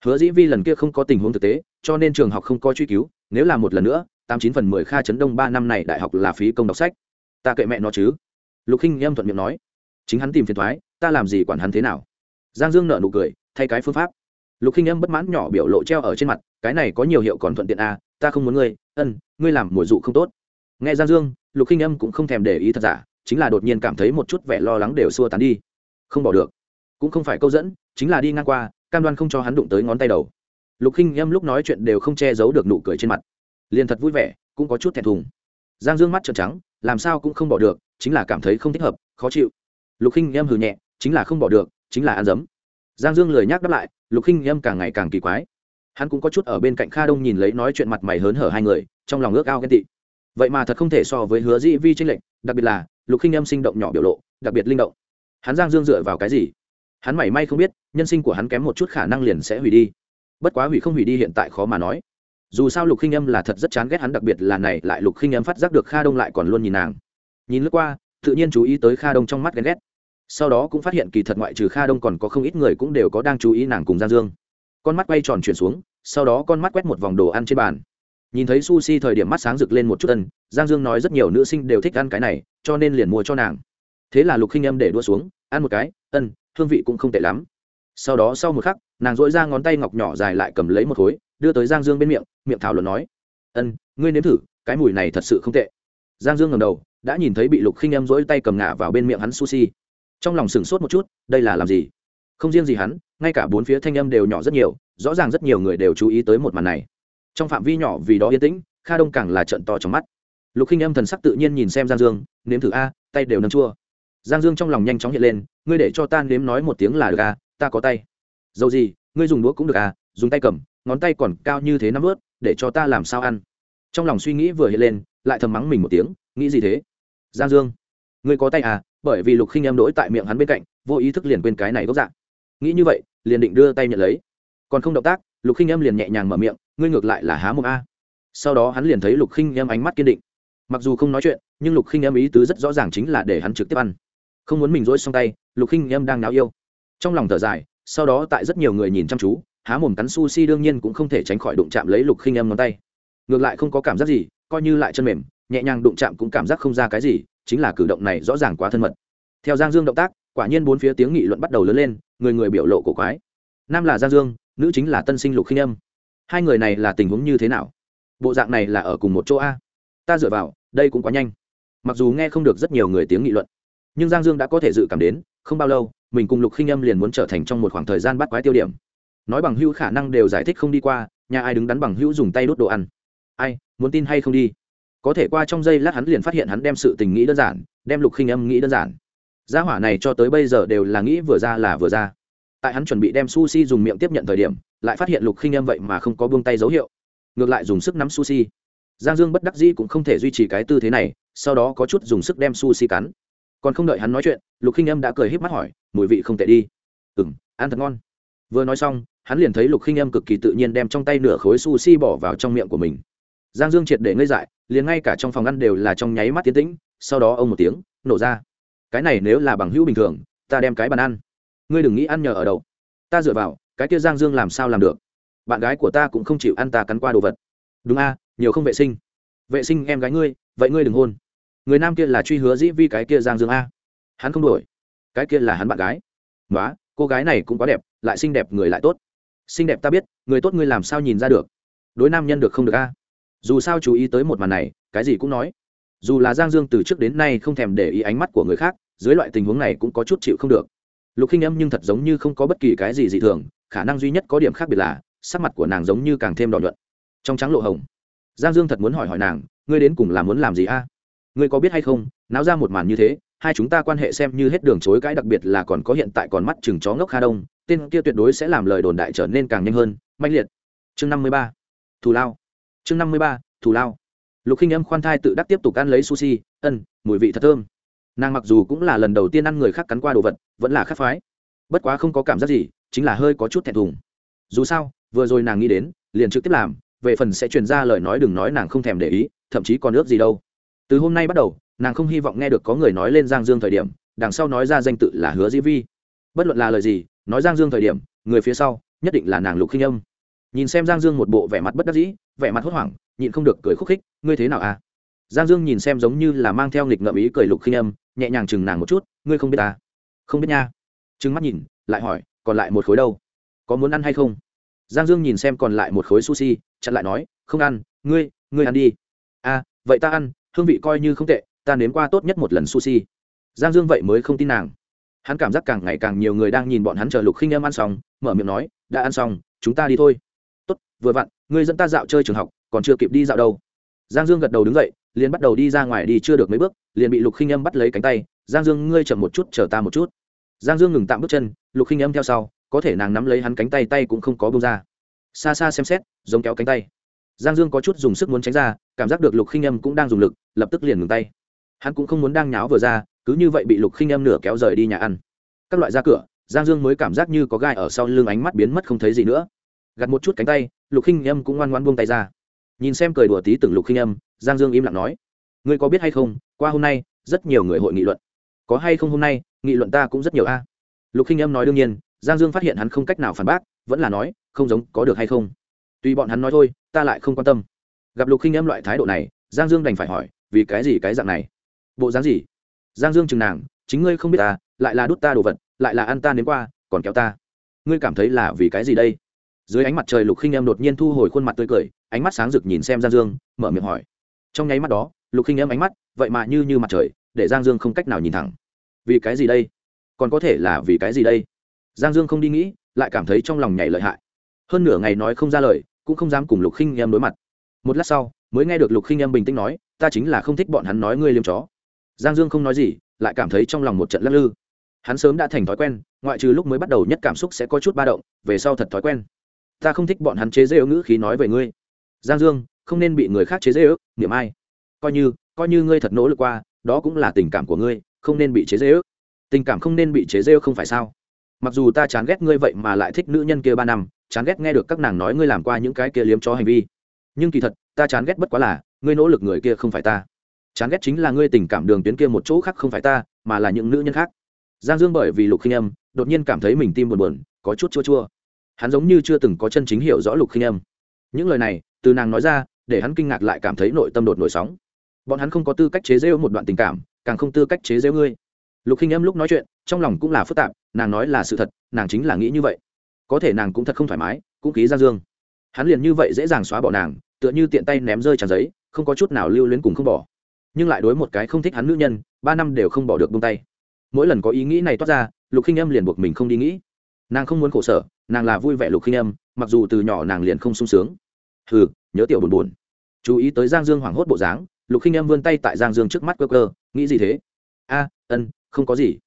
Hứa dĩ vi lần kia không có tình huống thực tế, cho nên trường học không có truy cứu, nếu là một lần nữa, tám chín phần mười kha chấn đông ba năm này đại học là phí công đọc sách. Ta kệ mẹ nó chứ. Lục khinh Em thuận miệng nói chính hắn tìm phiền thoái ta làm gì quản hắn thế nào? Giang dương nợ nụ cười thay cái phương pháp. Lục khinh âm bất mãn nhỏ biểu lộ treo ở trên mặt cái này có nhiều hiệu còn thuận tiện à, ta không muốn ngươi ân ngươi làm mùi dụ không tốt. Nghe giang dương lục khinh âm cũng không thèm để ý thật giả chính là đột nhiên cảm thấy một chút vẻ lo lắng đều xua tán đi. Không bỏ được. Cũng không phải câu dẫn chính là đi ngang qua cam đoan không cho hắn đụng tới ngón tay đầu. Lục khinh âm lúc nói chuyện đều không che giấu được nụ cười trên mặt. Liền thật vui vẻ cũng có chút thẹn thùng. Giang dương mắt trợn trắng làm sao cũng không bỏ được chính là cảm thấy không thích hợp khó chịu lục khinh em hừ nhẹ, chính là không bỏ được, chính là ăn dấm. Giang dương lời nhắc đáp lại, lục khinh em càng ngày càng kỳ quái. Hắn cũng có chút ở bên cạnh kha đông nhìn lấy nói chuyện mặt mày hớn hở hai người, trong lòng ước ao ghen tị. Vậy mà thật không thể so với hứa dĩ vi tranh lệch, đặc biệt là lục khinh em sinh động nhỏ biểu lộ, đặc biệt linh động. Hắn giang dương dựa vào cái gì? Hắn mảy may không biết, nhân sinh của hắn kém một chút khả năng liền sẽ hủy đi. Bất quá hủy không hủy đi hiện tại khó mà nói. Dù sao lục khinh em là thật rất chán ghét hắn, đặc biệt là này lại lục khinh em phát giác được kha đông lại còn luôn nhìn nàng. Nhìn lướt qua, tự nhiên chú ý tới kha đông trong mắt ghen ghét sau đó cũng phát hiện kỳ thật ngoại trừ kha đông còn có không ít người cũng đều có đang chú ý nàng cùng giang dương. Con mắt quay tròn chuyển xuống, sau đó con mắt quét một vòng đồ ăn trên bàn. Nhìn thấy sushi thời điểm mắt sáng rực lên một chút ân, giang dương nói rất nhiều nữ sinh đều thích ăn cái này, cho nên liền mua cho nàng. Thế là lục khinh âm để đua xuống, ăn một cái, ân, hương vị cũng không tệ lắm. Sau đó sau một khắc, nàng dỗi ra ngón tay ngọc nhỏ dài lại cầm lấy một khối, đưa tới giang dương bên miệng miệng thảo luận nói, ân, ngươi nếm thử, cái mùi này thật sự không tệ. Giang dương ngầm đầu, đã nhìn thấy bị lục khinh âm dỗi tay cầm ngả vào bên miệng hắn sushi trong lòng sửng sốt một chút, đây là làm gì? Không riêng gì hắn, ngay cả bốn phía thanh âm đều nhỏ rất nhiều, rõ ràng rất nhiều người đều chú ý tới một màn này. Trong phạm vi nhỏ vì đó yên tĩnh, kha đông càng là trận to trong mắt. Lục khinh âm thần sắc tự nhiên nhìn xem giang dương, nếm thử a, tay đều nâng chua. Giang dương trong lòng nhanh chóng hiện lên, ngươi để cho ta nếm nói một tiếng là được a, ta có tay. Dầu gì, ngươi dùng đũa cũng được à dùng tay cầm, ngón tay còn cao như thế nắm ướt để cho ta làm sao ăn? Trong lòng suy nghĩ vừa hiện lên, lại thầm mắng mình một tiếng, nghĩ gì thế? Giang dương, ngươi có tay à bởi vì lục khinh em đỗi tại miệng hắn bên cạnh, vô ý thức liền quên cái này gốc dạng nghĩ như vậy, liền định đưa tay nhận lấy. Còn không động tác, lục khinh em liền nhẹ nhàng mở miệng, ngươi ngược lại là há mồm a. Sau đó hắn liền thấy lục khinh em ánh mắt kiên định. Mặc dù không nói chuyện, nhưng lục khinh em ý tứ rất rõ ràng chính là để hắn trực tiếp ăn. Không muốn mình dỗi xong tay, lục khinh em đang náo yêu. Trong lòng thở dài, sau đó tại rất nhiều người nhìn chăm chú, há mồm cắn sushi đương nhiên cũng không thể tránh khỏi đụng chạm lấy lục khinh em ngón tay. Ngược lại không có cảm giác gì, coi như lại chân mềm, nhẹ nhàng đụng chạm cũng cảm giác không ra cái gì chính là cử động này rõ ràng quá thân mật. Theo giang dương động tác, quả nhiên bốn phía tiếng nghị luận bắt đầu lớn lên, người người biểu lộ cổ quái. Nam là giang dương, nữ chính là tân sinh lục khinh âm. Hai người này là tình huống như thế nào? Bộ dạng này là ở cùng một chỗ a? Ta dựa vào, đây cũng quá nhanh. Mặc dù nghe không được rất nhiều người tiếng nghị luận, nhưng giang dương đã có thể dự cảm đến, không bao lâu, mình cùng lục khinh âm liền muốn trở thành trong một khoảng thời gian bắt quái tiêu điểm. Nói bằng hữu khả năng đều giải thích không đi qua, nhà ai đứng đắn bằng hữu dùng tay đốt đồ ăn. Ai, muốn tin hay không đi? Có thể qua trong giây lát hắn liền phát hiện hắn đem sự tình nghĩ đơn giản, đem lục khinh âm nghĩ đơn giản. Gia hỏa này cho tới bây giờ đều là nghĩ vừa ra là vừa ra. Tại hắn chuẩn bị đem sushi dùng miệng tiếp nhận thời điểm, lại phát hiện lục khinh âm vậy mà không có buông tay dấu hiệu. Ngược lại dùng sức nắm sushi. Giang dương bất đắc dĩ cũng không thể duy trì cái tư thế này, sau đó có chút dùng sức đem sushi cắn. Còn không đợi hắn nói chuyện, lục khinh âm đã cười híp mắt hỏi, mùi vị không tệ đi. Ừ m ăn thật ngon. Vừa nói xong, hắn liền thấy lục khinh âm cực kỳ tự nhiên đem trong tay nửa khối sushi bỏ vào trong miệng của mình giang dương triệt để ngây dại, liền ngay cả trong phòng ăn đều là trong nháy mắt tiến tĩnh, sau đó ông một tiếng, nổ ra. Cái này nếu là bằng hữu bình thường, ta đem cái bàn ăn. Ngươi đừng nghĩ ăn nhờ ở đâu. Ta dựa vào, cái kia giang dương làm sao làm được? Bạn gái của ta cũng không chịu ăn ta cắn qua đồ vật. Đúng a, nhiều không vệ sinh. Vệ sinh em gái ngươi, vậy ngươi đừng hôn. Người nam kia là truy hứa dĩ vi cái kia giang dương a. Hắn không đổi cái kia là hắn bạn gái. Nói cô gái này cũng quá đẹp, lại xinh đẹp người lại tốt. Xinh đẹp ta biết, người tốt ngươi làm sao nhìn ra được? Đối nam nhân được không được a? Dù sao chú ý tới một màn này, cái gì cũng nói. Dù là giang dương từ trước đến nay không thèm để ý ánh mắt của người khác, dưới loại tình huống này cũng có chút chịu không được. Lục khinh âm nhưng thật giống như không có bất kỳ cái gì dị thường, khả năng duy nhất có điểm khác biệt là, sắc mặt của nàng giống như càng thêm đỏ nhuận. Trong trắng lộ hồng. Giang dương thật muốn hỏi hỏi nàng, ngươi đến cùng là muốn làm gì a? Ngươi có biết hay không, náo ra một màn như thế, hai chúng ta quan hệ xem như hết đường chối cãi, đặc biệt là còn có hiện tại còn mắt chừng chó ngốc kha đông, tên kia tuyệt đối sẽ làm lời đồn đại trở nên càng nhanh hơn. Manh liệt. Chương năm mươi ba. Thù lao chương năm mươi ba, thù lao. Lục khinh âm khoan thai tự đắc tiếp tục ăn lấy sushi, ân, mùi vị thật thơm. Nàng mặc dù cũng là lần đầu tiên ăn người khác cắn qua đồ vật, vẫn là khắc phái. Bất quá không có cảm giác gì, chính là hơi có chút thẹn thùng. Dù sao, vừa rồi nàng nghĩ đến, liền trực tiếp làm, về phần sẽ truyền ra lời nói đừng nói nàng không thèm để ý, thậm chí còn ước gì đâu. Từ hôm nay bắt đầu, nàng không hy vọng nghe được có người nói lên giang dương thời điểm, đằng sau nói ra danh tự là hứa dĩ vi. Bất luận là lời gì, nói giang dương thời điểm, người phía sau, nhất định là nàng lục khinh âm. Nhìn xem giang dương một bộ vẻ mặt bất đắc dĩ vẻ mặt hốt hoảng, nhịn không được cười khúc khích, ngươi thế nào à? Giang dương nhìn xem giống như là mang theo nghịch ngợm ý cười lục khinh âm, nhẹ nhàng chừng nàng một chút, ngươi không biết à? Không biết nha. Trừng mắt nhìn, lại hỏi, còn lại một khối đâu? Có muốn ăn hay không? Giang dương nhìn xem còn lại một khối sushi, chặn lại nói, không ăn, ngươi ngươi ăn đi. À vậy ta ăn, hương vị coi như không tệ, ta nếm qua tốt nhất một lần sushi. Giang dương vậy mới không tin nàng. Hắn cảm giác càng ngày càng nhiều người đang nhìn bọn hắn chờ lục khinh em ăn xong, mở miệng nói, đã ăn xong, chúng ta đi thôi. Tốt, vừa vặn ngươi dẫn ta dạo chơi trường học, còn chưa kịp đi dạo đâu. Giang dương gật đầu đứng dậy, liền bắt đầu đi ra ngoài đi chưa được mấy bước, liền bị lục khinh âm bắt lấy cánh tay. Giang dương, ngươi chậm một chút, chờ ta một chút. Giang dương ngừng tạm bước chân, lục khinh âm theo sau, có thể nàng nắm lấy hắn cánh tay tay cũng không có bông ra. Xa xa xem xét, giống kéo cánh tay. Giang dương có chút dùng sức muốn tránh ra, cảm giác được lục khinh âm cũng đang dùng lực, lập tức liền ngừng tay. Hắn cũng không muốn đang nháo vừa ra, cứ như vậy bị lục khinh âm nửa kéo rời đi nhà ăn. Các loại ra cửa, giang dương mới cảm giác như có gai ở sau lưng ánh mắt biến mất không thấy gì nữa. Gặt một chút cánh tay lục khinh âm cũng ngoan ngoan buông tay ra. Nhìn xem cười đùa tí từng lục khinh âm, giang dương im lặng nói, ngươi có biết hay không, qua hôm nay, rất nhiều người hội nghị luận. Có hay không hôm nay, nghị luận ta cũng rất nhiều a. Lục khinh âm nói đương nhiên, giang dương phát hiện hắn không cách nào phản bác, vẫn là nói, không giống, có được hay không? Tùy bọn hắn nói thôi, ta lại không quan tâm. Gặp lục khinh âm loại thái độ này, giang dương đành phải hỏi, vì cái gì cái dạng này? Bộ dáng gì? Giang dương chừng nàng, chính ngươi không biết ta, lại là đút ta đồ vật, lại là ăn ta đến qua, còn kéo ta. Ngươi cảm thấy là vì cái gì đây? Dưới ánh mặt trời lục khinh em đột nhiên thu hồi khuôn mặt tươi cười, ánh mắt sáng rực nhìn xem giang dương, mở miệng hỏi. Trong nháy mắt đó, lục khinh em ánh mắt, vậy mà như như mặt trời, để giang dương không cách nào nhìn thẳng. Vì cái gì đây? Còn có thể là vì cái gì đây? Giang dương không đi nghĩ, lại cảm thấy trong lòng nhảy lợi hại. Hơn nửa ngày nói không ra lời, cũng không dám cùng lục khinh em đối mặt. Một lát sau, mới nghe được lục khinh em bình tĩnh nói, ta chính là không thích bọn hắn nói ngươi liêm chó. Giang dương không nói gì, lại cảm thấy trong lòng một trận lắc lư. Hắn sớm đã thành thói quen, ngoại trừ lúc mới bắt đầu nhất cảm xúc sẽ có chút ba động, về sau thật thói quen ta không thích bọn hắn chế dễ ớ ngữ khí nói về ngươi. Giang dương, không nên bị người khác chế dễ ớ niệm ai? Coi như coi như ngươi thật nỗ lực qua, đó cũng là tình cảm của ngươi, không nên bị chế dễ ước tình cảm không nên bị chế dễ không phải sao? Mặc dù ta chán ghét ngươi vậy mà lại thích nữ nhân kia ba năm, chán ghét nghe được các nàng nói ngươi làm qua những cái kia liếm cho hành vi. Nhưng kỳ thật, ta chán ghét bất quá là, ngươi nỗ lực người kia không phải ta. Chán ghét chính là ngươi tình cảm đường tuyến kia một chỗ khác không phải ta, mà là những nữ nhân khác. Giang dương bởi vì lục khinh âm, đột nhiên cảm thấy mình tim buồn buồn, có chút chua chua hắn giống như chưa từng có chân chính hiểu rõ lục khinh âm. Những lời này, từ nàng nói ra, để hắn kinh ngạc lại cảm thấy nội tâm đột nổi sóng. Bọn hắn không có tư cách chế rêu một đoạn tình cảm, càng không tư cách chế rêu ngươi. Lục khinh âm lúc nói chuyện, trong lòng cũng là phức tạp, nàng nói là sự thật, nàng chính là nghĩ như vậy. Có thể nàng cũng thật không thoải mái, cũng ký ra dương. Hắn liền như vậy dễ dàng xóa bỏ nàng, tựa như tiện tay ném rơi tràn giấy, không có chút nào lưu luyến cùng không bỏ. Nhưng lại đối một cái không thích hắn nữ nhân, ba năm đều không bỏ được bông tay. Mỗi lần có ý nghĩ này toát ra, lục khinh âm liền buộc mình không đi nghĩ. Nàng không muốn khổ sở nàng là vui vẻ lục khinh âm, mặc dù từ nhỏ nàng liền không sung sướng. Hừ, nhớ tiểu buồn buồn. Chú ý tới giang dương hoảng hốt bộ dáng, lục khinh âm vươn tay tại giang dương trước mắt cơ cơ nghĩ gì thế? A, ân, không có gì.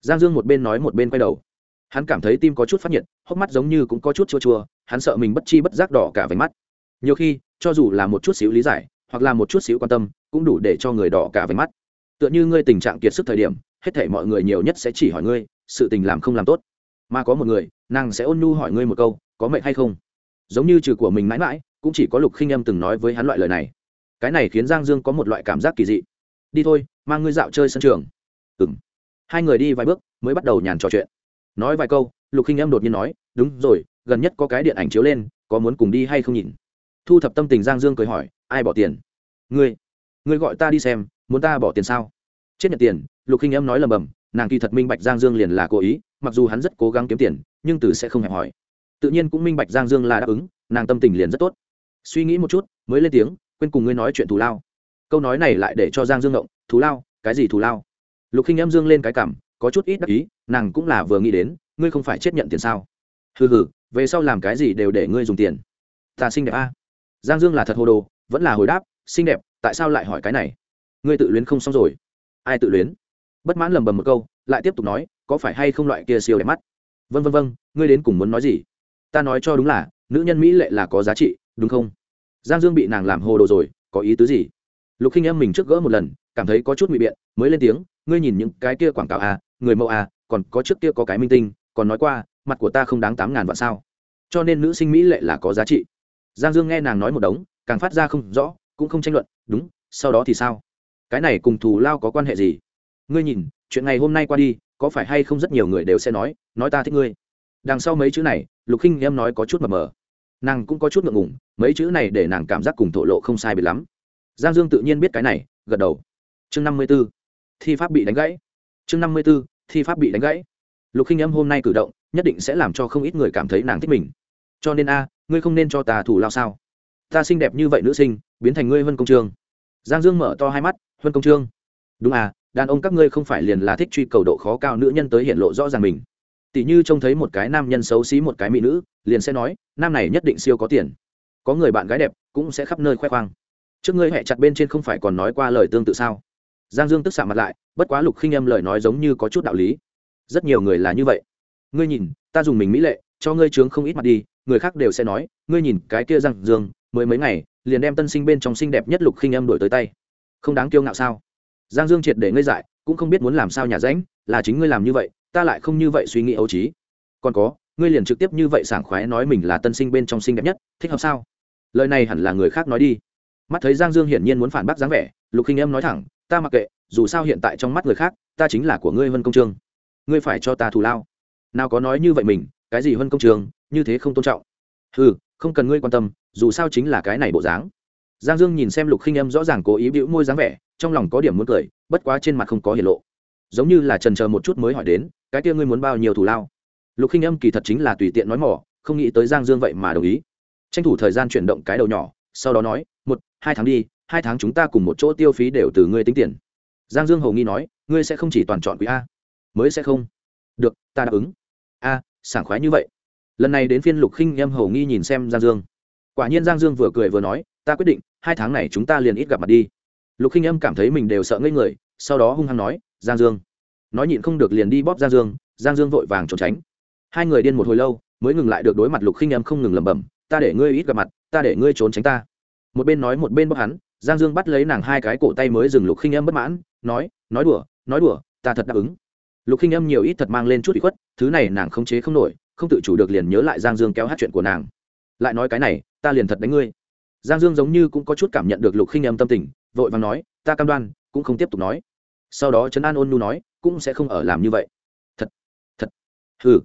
Giang dương một bên nói một bên quay đầu. Hắn cảm thấy tim có chút phát nhiệt, hốc mắt giống như cũng có chút chua chua, hắn sợ mình bất chi bất giác đỏ cả váy mắt. Nhiều khi, cho dù là một chút xíu lý giải, hoặc là một chút xíu quan tâm, cũng đủ để cho người đỏ cả váy mắt. Tựa như ngươi tình trạng kiệt sức thời điểm, hết thể mọi người nhiều nhất sẽ chỉ hỏi ngươi, sự tình làm không làm tốt mà có một người, nàng sẽ ôn nhu hỏi ngươi một câu, có mệnh hay không? Giống như trừ của mình mãi mãi, cũng chỉ có lục khinh em từng nói với hắn loại lời này. Cái này khiến giang dương có một loại cảm giác kỳ dị. Đi thôi, mang ngươi dạo chơi sân trường. Ừng hai người đi vài bước, mới bắt đầu nhàn trò chuyện. Nói vài câu, lục khinh em đột nhiên nói, đúng rồi, gần nhất có cái điện ảnh chiếu lên, có muốn cùng đi hay không nhìn? Thu thập tâm tình giang dương cười hỏi, ai bỏ tiền? Ngươi ngươi gọi ta đi xem, muốn ta bỏ tiền sao? Chết nhận tiền, lục khinh em nói lầm bầm, nàng kỳ thật minh bạch giang dương liền là cố ý mặc dù hắn rất cố gắng kiếm tiền, nhưng từ sẽ không hẹp hỏi tự nhiên cũng minh bạch giang dương là đáp ứng, nàng tâm tình liền rất tốt. Suy nghĩ một chút, mới lên tiếng, quên cùng ngươi nói chuyện thù lao. Câu nói này lại để cho giang dương động, thù lao? Cái gì thù lao? Lục khinh em dương lên cái cảm, có chút ít đắc ý, nàng cũng là vừa nghĩ đến, ngươi không phải chết nhận tiền sao? Hừ hừ, về sau làm cái gì đều để ngươi dùng tiền. Ta xinh đẹp a. Giang dương là thật hồ đồ, vẫn là hồi đáp, xinh đẹp, tại sao lại hỏi cái này? Ngươi tự luyến không xong rồi. Ai tự luyến? Bất mãn lầm bầm một câu, lại tiếp tục nói có phải hay không loại kia siêu đẹp mắt? Vân vân vân ngươi đến cùng muốn nói gì? Ta nói cho đúng là, nữ nhân mỹ lệ là có giá trị, đúng không? Giang dương bị nàng làm hồ đồ rồi, có ý tứ gì? Lục khinh em mình trước gỡ một lần, cảm thấy có chút bị biện, mới lên tiếng, ngươi nhìn những cái kia quảng cáo à người mẫu à còn có trước kia có cái minh tinh, còn nói qua, mặt của ta không đáng tám ngàn vạn sao? Cho nên nữ sinh mỹ lệ là có giá trị. Giang dương nghe nàng nói một đống, càng phát ra không rõ, cũng không tranh luận, đúng, sau đó thì sao? Cái này cùng thù lao có quan hệ gì? Ngươi nhìn, chuyện ngày hôm nay qua đi có phải hay không rất nhiều người đều sẽ nói nói ta thích ngươi. Đằng sau mấy chữ này, lục khinh em nói có chút mờ mờ. Nàng cũng có chút ngượng ngùng, mấy chữ này để nàng cảm giác cùng thổ lộ không sai biệt lắm. Giang dương tự nhiên biết cái này, gật đầu. Chương năm mươi b ố thi pháp bị đánh gãy. Chương năm mươi b ố thi pháp bị đánh gãy. Lục khinh em hôm nay cử động, nhất định sẽ làm cho không ít người cảm thấy nàng thích mình. Cho nên a, ngươi không nên cho ta thủ lao sao? Ta xinh đẹp như vậy nữ sinh, biến thành ngươi vân công trương. Giang dương mở to hai mắt vân công trương đúng à đàn ông các ngươi không phải liền là thích truy cầu độ khó cao nữ nhân tới hiện lộ rõ ràng mình. Tỷ như trông thấy một cái nam nhân xấu xí một cái mỹ nữ, liền sẽ nói, nam này nhất định siêu có tiền. Có người bạn gái đẹp cũng sẽ khắp nơi khoe khoang. Trước ngươi hẹ chặt bên trên không phải còn nói qua lời tương tự sao? Giang dương tức xạ mặt lại, bất quá lục khinh âm lời nói giống như có chút đạo lý. Rất nhiều người là như vậy. Ngươi nhìn, ta dùng mình mỹ lệ, cho ngươi trướng không ít mặt đi, người khác đều sẽ nói, ngươi nhìn, cái kia giang dương, mới mấy ngày, liền đem tân sinh bên trong xinh đẹp nhất lục khinh âm đổi tới tay. Không đáng kiêu ngạo sao? Giang dương triệt để ngươi dại, cũng không biết muốn làm sao nhà ránh là chính ngươi làm như vậy, ta lại không như vậy suy nghĩ ấu trí. Còn có, ngươi liền trực tiếp như vậy sảng khoái nói mình là tân sinh bên trong sinh đẹp nhất, thích hợp sao? Lời này hẳn là người khác nói đi. Mắt thấy giang dương hiển nhiên muốn phản bác dáng vẻ, lục khinh em nói thẳng, ta mặc kệ, dù sao hiện tại trong mắt người khác, ta chính là của ngươi vân công trương ngươi phải cho ta thù lao. Nào có nói như vậy mình, cái gì vân công trường, như thế không tôn trọng. Ừ không cần ngươi quan tâm, dù sao chính là cái này bộ dáng. Giang dương nhìn xem lục khinh em rõ ràng cố ý bĩu môi dáng vẻ trong lòng có điểm muốn cười, bất quá trên mặt không có hiển lộ. Giống như là trần chờ một chút mới hỏi đến, cái kia ngươi muốn bao nhiêu thù lao? Lục khinh âm kỳ thật chính là tùy tiện nói mỏ, không nghĩ tới giang dương vậy mà đồng ý. Tranh thủ thời gian chuyển động cái đầu nhỏ, sau đó nói, một, hai tháng đi, hai tháng chúng ta cùng một chỗ tiêu phí đều từ ngươi tính tiền. Giang dương hầu nghi nói, ngươi sẽ không chỉ toàn chọn quý a. Mới sẽ không. Được, ta đáp ứng. A, sảng khoái như vậy. Lần này đến phiên lục khinh em hầu nghi nhìn xem giang dương. Quả nhiên giang dương vừa cười vừa nói, ta quyết định, hai tháng này chúng ta liền ít gặp mặt đi lục khinh âm cảm thấy mình đều sợ ngây người, sau đó hung hăng nói, giang dương. Nói nhịn không được liền đi bóp giang dương giang dương vội vàng trốn tránh. Hai người điên một hồi lâu, mới ngừng lại được đối mặt lục khinh âm không ngừng lẩm bẩm, ta để ngươi ít gặp mặt, ta để ngươi trốn tránh ta. Một bên nói một bên bóp hắn, giang dương bắt lấy nàng hai cái cổ tay mới dừng lục khinh âm bất mãn, nói nói đùa nói đùa, ta thật đáp ứng. Lục khinh âm nhiều ít thật mang lên chút bị khuất, thứ này nàng không chế không nổi, không tự chủ được liền nhớ lại giang dương kéo hát chuyện của nàng. Lại nói cái này, ta liền thật đánh ngươi. Giang dương giống như cũng có chút cảm nhận được lục khinh âm tâm tình vội vàng nói, ta cam đoan, cũng không tiếp tục nói. Sau đó trấn an ôn nu nói, cũng sẽ không ở làm như vậy. Thật thật. Hừ.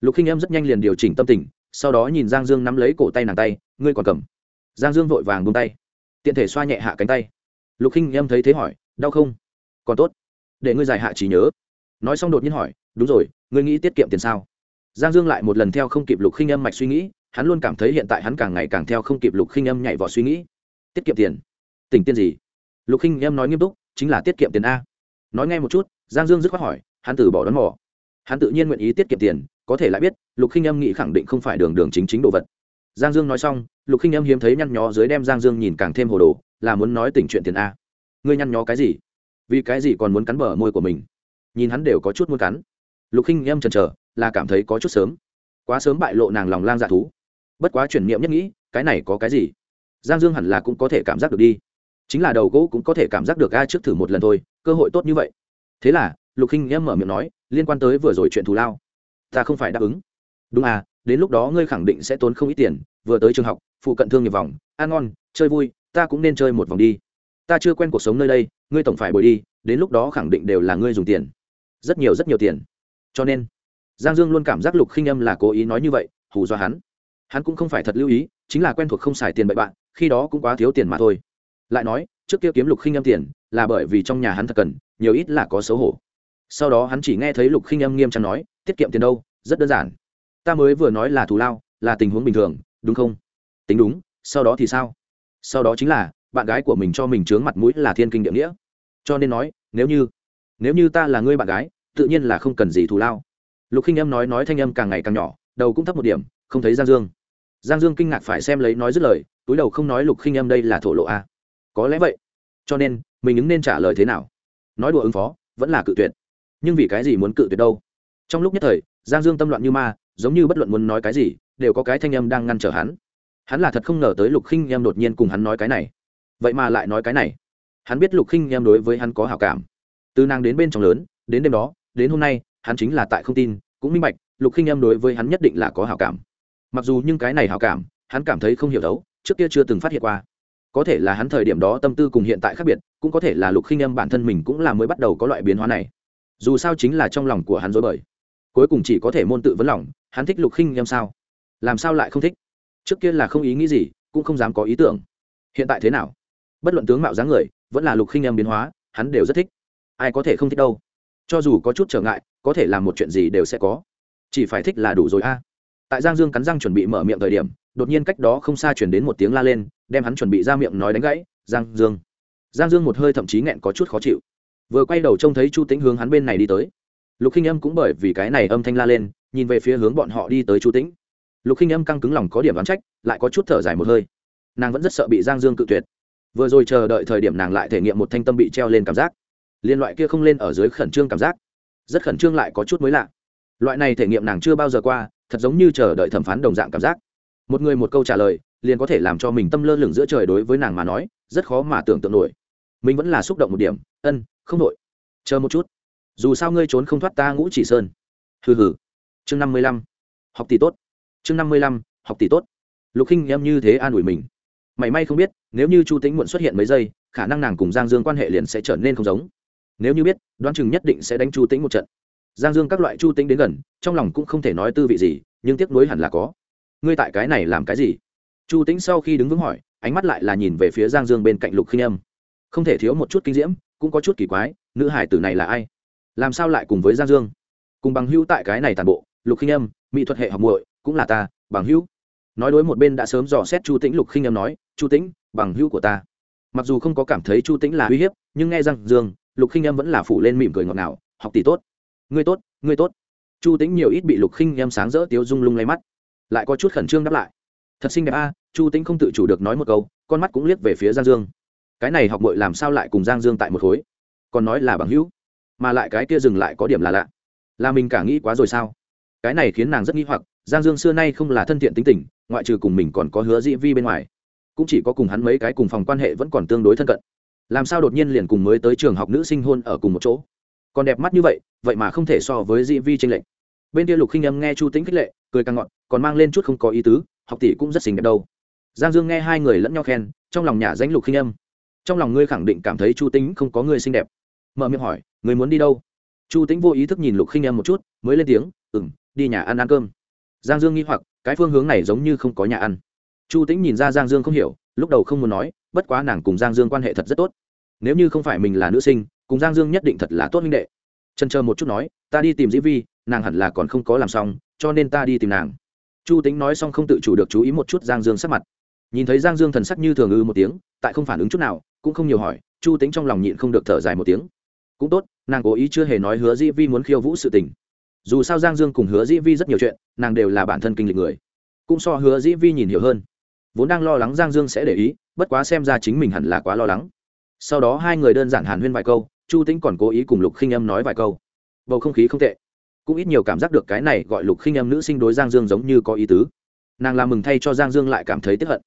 Lục khinh em rất nhanh liền điều chỉnh tâm tình, sau đó nhìn giang dương nắm lấy cổ tay nàng tay, ngươi còn cầm. Giang dương vội vàng bông tay. Tiện thể xoa nhẹ hạ cánh tay. Lục khinh em thấy thế hỏi, đau không? Còn tốt. Để ngươi giải hạ trí nhớ. Nói xong đột nhiên hỏi, đúng rồi, ngươi nghĩ tiết kiệm tiền sao? Giang dương lại một lần theo không kịp lục khinh âm mạch suy nghĩ, hắn luôn cảm thấy hiện tại hắn càng ngày càng theo không kịp lục khinh âm nhảy vào suy nghĩ. Tiết kiệm tiền? Tỉnh tiền gì? Lục khinh Em nói nghiêm túc, chính là tiết kiệm tiền a. Nói nghe một chút, giang dương dứt khoát hỏi, hắn từ bỏ đón mỏ hắn tự nhiên nguyện ý tiết kiệm tiền, có thể lại biết, lục khinh Em nghĩ khẳng định không phải đường đường chính chính đồ vật. Giang dương nói xong, lục khinh Em hiếm thấy nhăn nhó dưới đem giang dương nhìn càng thêm hồ đồ, là muốn nói tình chuyện tiền a. Ngươi nhăn nhó cái gì? Vì cái gì còn muốn cắn bờ môi của mình? Nhìn hắn đều có chút muốn cắn. Lục khinh Em chần chờ, là cảm thấy có chút sớm. Quá sớm bại lộ nàng lòng lang dạ thú. Bất quá chuyển niệm nhất nghĩ, cái này có cái gì? Giang dương hẳn là cũng có thể cảm giác được đi chính là đầu gỗ cũng có thể cảm giác được a trước thử một lần thôi, cơ hội tốt như vậy. Thế là, lục khinh em mở miệng nói, liên quan tới vừa rồi chuyện thù lao. Ta không phải đáp ứng. Đúng à đến lúc đó ngươi khẳng định sẽ tốn không ít tiền, vừa tới trường học, phụ cận thương nghiệp vòng, ăn ngon, chơi vui, ta cũng nên chơi một vòng đi. Ta chưa quen cuộc sống nơi đây, ngươi tổng phải bồi đi, đến lúc đó khẳng định đều là ngươi dùng tiền. Rất nhiều rất nhiều tiền. Cho nên, giang dương luôn cảm giác lục khinh âm là cố ý nói như vậy, hù do hắn. Hắn cũng không phải thật lưu ý, chính là quen thuộc không xài tiền bậy bạn, khi đó cũng quá thiếu tiền mà thôi lại nói, trước kia kiếm lục khinh âm tiền là bởi vì trong nhà hắn thật cần, nhiều ít là có xấu hổ. Sau đó hắn chỉ nghe thấy lục khinh âm nghiêm trang nói, tiết kiệm tiền đâu, rất đơn giản. Ta mới vừa nói là thù lao, là tình huống bình thường, đúng không? Tính đúng, sau đó thì sao? Sau đó chính là, bạn gái của mình cho mình trướng mặt mũi là thiên kinh địa nghĩa. Cho nên nói, nếu như nếu như ta là ngươi bạn gái, tự nhiên là không cần gì thù lao. Lục khinh em nói nói thanh âm càng ngày càng nhỏ, đầu cũng thấp một điểm, không thấy giang dương. Giang dương kinh ngạc phải xem lấy nói dứt lời, túi đầu không nói lục khinh em đây là thổ lộ a có lẽ vậy. Cho nên, mình ứng nên trả lời thế nào? Nói đùa ứng phó, vẫn là cự tuyệt. Nhưng vì cái gì muốn cự tuyệt đâu? Trong lúc nhất thời, giang dương tâm loạn như ma, giống như bất luận muốn nói cái gì, đều có cái thanh âm đang ngăn trở hắn. Hắn là thật không ngờ tới lục khinh em đột nhiên cùng hắn nói cái này. Vậy mà lại nói cái này. Hắn biết lục khinh em đối với hắn có hảo cảm. Từ nàng đến bên trong lớn, đến đêm đó, đến hôm nay, hắn chính là tại không tin, cũng minh bạch, lục khinh em đối với hắn nhất định là có hảo cảm. Mặc dù nhưng cái này hảo cảm, hắn cảm thấy không hiểu đấu, trước kia chưa từng phát hiện qua có thể là hắn thời điểm đó tâm tư cùng hiện tại khác biệt, cũng có thể là lục khinh em bản thân mình cũng là mới bắt đầu có loại biến hóa này. Dù sao chính là trong lòng của hắn dối bời. Cuối cùng chỉ có thể môn tự vấn lòng, hắn thích lục khinh em sao? Làm sao lại không thích? Trước kia là không ý nghĩ gì, cũng không dám có ý tưởng. Hiện tại thế nào? Bất luận tướng mạo dáng người, vẫn là lục khinh em biến hóa, hắn đều rất thích. Ai có thể không thích đâu. Cho dù có chút trở ngại, có thể làm một chuyện gì đều sẽ có. Chỉ phải thích là đủ rồi a. Tại giang dương cắn răng chuẩn bị mở miệng thời điểm, đột nhiên cách đó không xa chuyển đến một tiếng la lên đem hắn chuẩn bị ra miệng nói đánh gãy, giang dương. Giang dương một hơi thậm chí nghẹn có chút khó chịu. Vừa quay đầu trông thấy chu tĩnh hướng hắn bên này đi tới. Lục khinh âm cũng bởi vì cái này âm thanh la lên, nhìn về phía hướng bọn họ đi tới chu tĩnh. Lục khinh âm căng cứng lòng có điểm đoán trách, lại có chút thở dài một hơi. Nàng vẫn rất sợ bị giang dương cự tuyệt. Vừa rồi chờ đợi thời điểm nàng lại thể nghiệm một thanh tâm bị treo lên cảm giác. Liên loại kia không lên ở dưới khẩn trương cảm giác. Rất khẩn trương lại có chút mới lạ. Loại này thể nghiệm nàng chưa bao giờ qua, thật giống như chờ đợi thẩm phán đồng dạng cảm giác một người một câu trả lời, liền có thể làm cho mình tâm lơ lửng giữa trời đối với nàng mà nói, rất khó mà tưởng tượng nổi. Mình vẫn là xúc động một điểm, ân, không nội chờ một chút. Dù sao ngươi trốn không thoát ta ngũ chỉ sơn. Hừ hừ. Chương năm mươi lăm. Học tỷ tốt. Chương năm mươi lăm, học tỷ tốt. Lục khinh em như thế an ủi mình. Mảy may không biết, nếu như chu tính muộn xuất hiện mấy giây, khả năng nàng cùng giang dương quan hệ liền sẽ trở nên không giống. Nếu như biết, đoán chừng nhất định sẽ đánh chu tính một trận. Giang dương các loại chu tính đến gần, trong lòng cũng không thể nói tư vị gì, nhưng tiếc nuối hẳn là có ngươi tại cái này làm cái gì? Chu tính sau khi đứng vững hỏi, ánh mắt lại là nhìn về phía giang dương bên cạnh lục khinh âm. Không thể thiếu một chút kinh diễm, cũng có chút kỳ quái, nữ hải tử này là ai? Làm sao lại cùng với giang dương? Cùng bằng hữu tại cái này tàn bộ, lục khinh âm, mỹ thuật hệ học muội, cũng là ta, bằng hữu. Nói đối một bên đã sớm dò xét chu tĩnh, lục khinh âm nói, chu tĩnh, bằng hữu của ta. Mặc dù không có cảm thấy chu tĩnh là uy hiếp, nhưng nghe rằng dương, lục khinh âm vẫn là phủ lên mỉm cười ngọt ngào, học tỷ tốt, ngươi tốt ngươi tốt. Chu tĩnh nhiều ít bị lục khinh âm sáng rỡ tiếu dung lung lay mắt lại có chút khẩn trương đáp lại. Thật xinh đẹp a, chu tĩnh không tự chủ được nói một câu, con mắt cũng liếc về phía giang dương. Cái này học bội làm sao lại cùng giang dương tại một khối? Còn nói là bằng hữu, mà lại cái kia dừng lại có điểm là lạ. Là mình cả nghĩ quá rồi sao? Cái này khiến nàng rất nghi hoặc, giang dương xưa nay không là thân thiện tính tình, ngoại trừ cùng mình còn có hứa dĩ vi bên ngoài. Cũng chỉ có cùng hắn mấy cái cùng phòng quan hệ vẫn còn tương đối thân cận. Làm sao đột nhiên liền cùng mới tới trường học nữ sinh hôn ở cùng một chỗ? Còn đẹp mắt như vậy vậy mà không thể so với dĩ vi tranh lệch. Bên kia lục khinh âm nghe chu tính khích lệ cười càng ngọn còn mang lên chút không có ý tứ, học tỷ cũng rất xinh đẹp đâu. Giang dương nghe hai người lẫn nhau khen, trong lòng nhà danh lục khinh âm. Trong lòng ngươi khẳng định cảm thấy chu tính không có người xinh đẹp. Mở miệng hỏi người muốn đi đâu? Chu tính vô ý thức nhìn lục khinh âm một chút, mới lên tiếng ừ m đi nhà ăn ăn cơm. Giang dương nghi hoặc, cái phương hướng này giống như không có nhà ăn. Chu tính nhìn ra giang dương không hiểu, lúc đầu không muốn nói, bất quá nàng cùng giang dương quan hệ thật rất tốt. Nếu như không phải mình là nữ sinh, cùng giang dương nhất định thật là tốt minh đệ. Trần chờ một chút nói, ta đi tìm dĩ vi, nàng hẳn là còn không có làm xong cho nên ta đi tìm nàng. Chu tính nói xong không tự chủ được chú ý một chút giang dương sắc mặt. Nhìn thấy giang dương thần sắc như thường ư một tiếng, tại không phản ứng chút nào, cũng không nhiều hỏi, chu tính trong lòng nhịn không được thở dài một tiếng. Cũng tốt, nàng cố ý chưa hề nói hứa dĩ vi muốn khiêu vũ sự tình. Dù sao giang dương cùng hứa dĩ vi rất nhiều chuyện, nàng đều là bản thân kinh lịch người. Cũng so hứa dĩ vi nhìn hiểu hơn. Vốn đang lo lắng giang dương sẽ để ý, bất quá xem ra chính mình hẳn là quá lo lắng. Sau đó hai người đơn giản hàn huyên vài câu, chu tĩnh còn cố ý cùng lục khinh âm nói vài câu. Bầu không khí không tệ cũng ít nhiều cảm giác được cái này gọi lục khinh em nữ sinh đối giang dương giống như có ý tứ. Nàng làm mừng thay cho giang dương lại cảm thấy tiếp hận.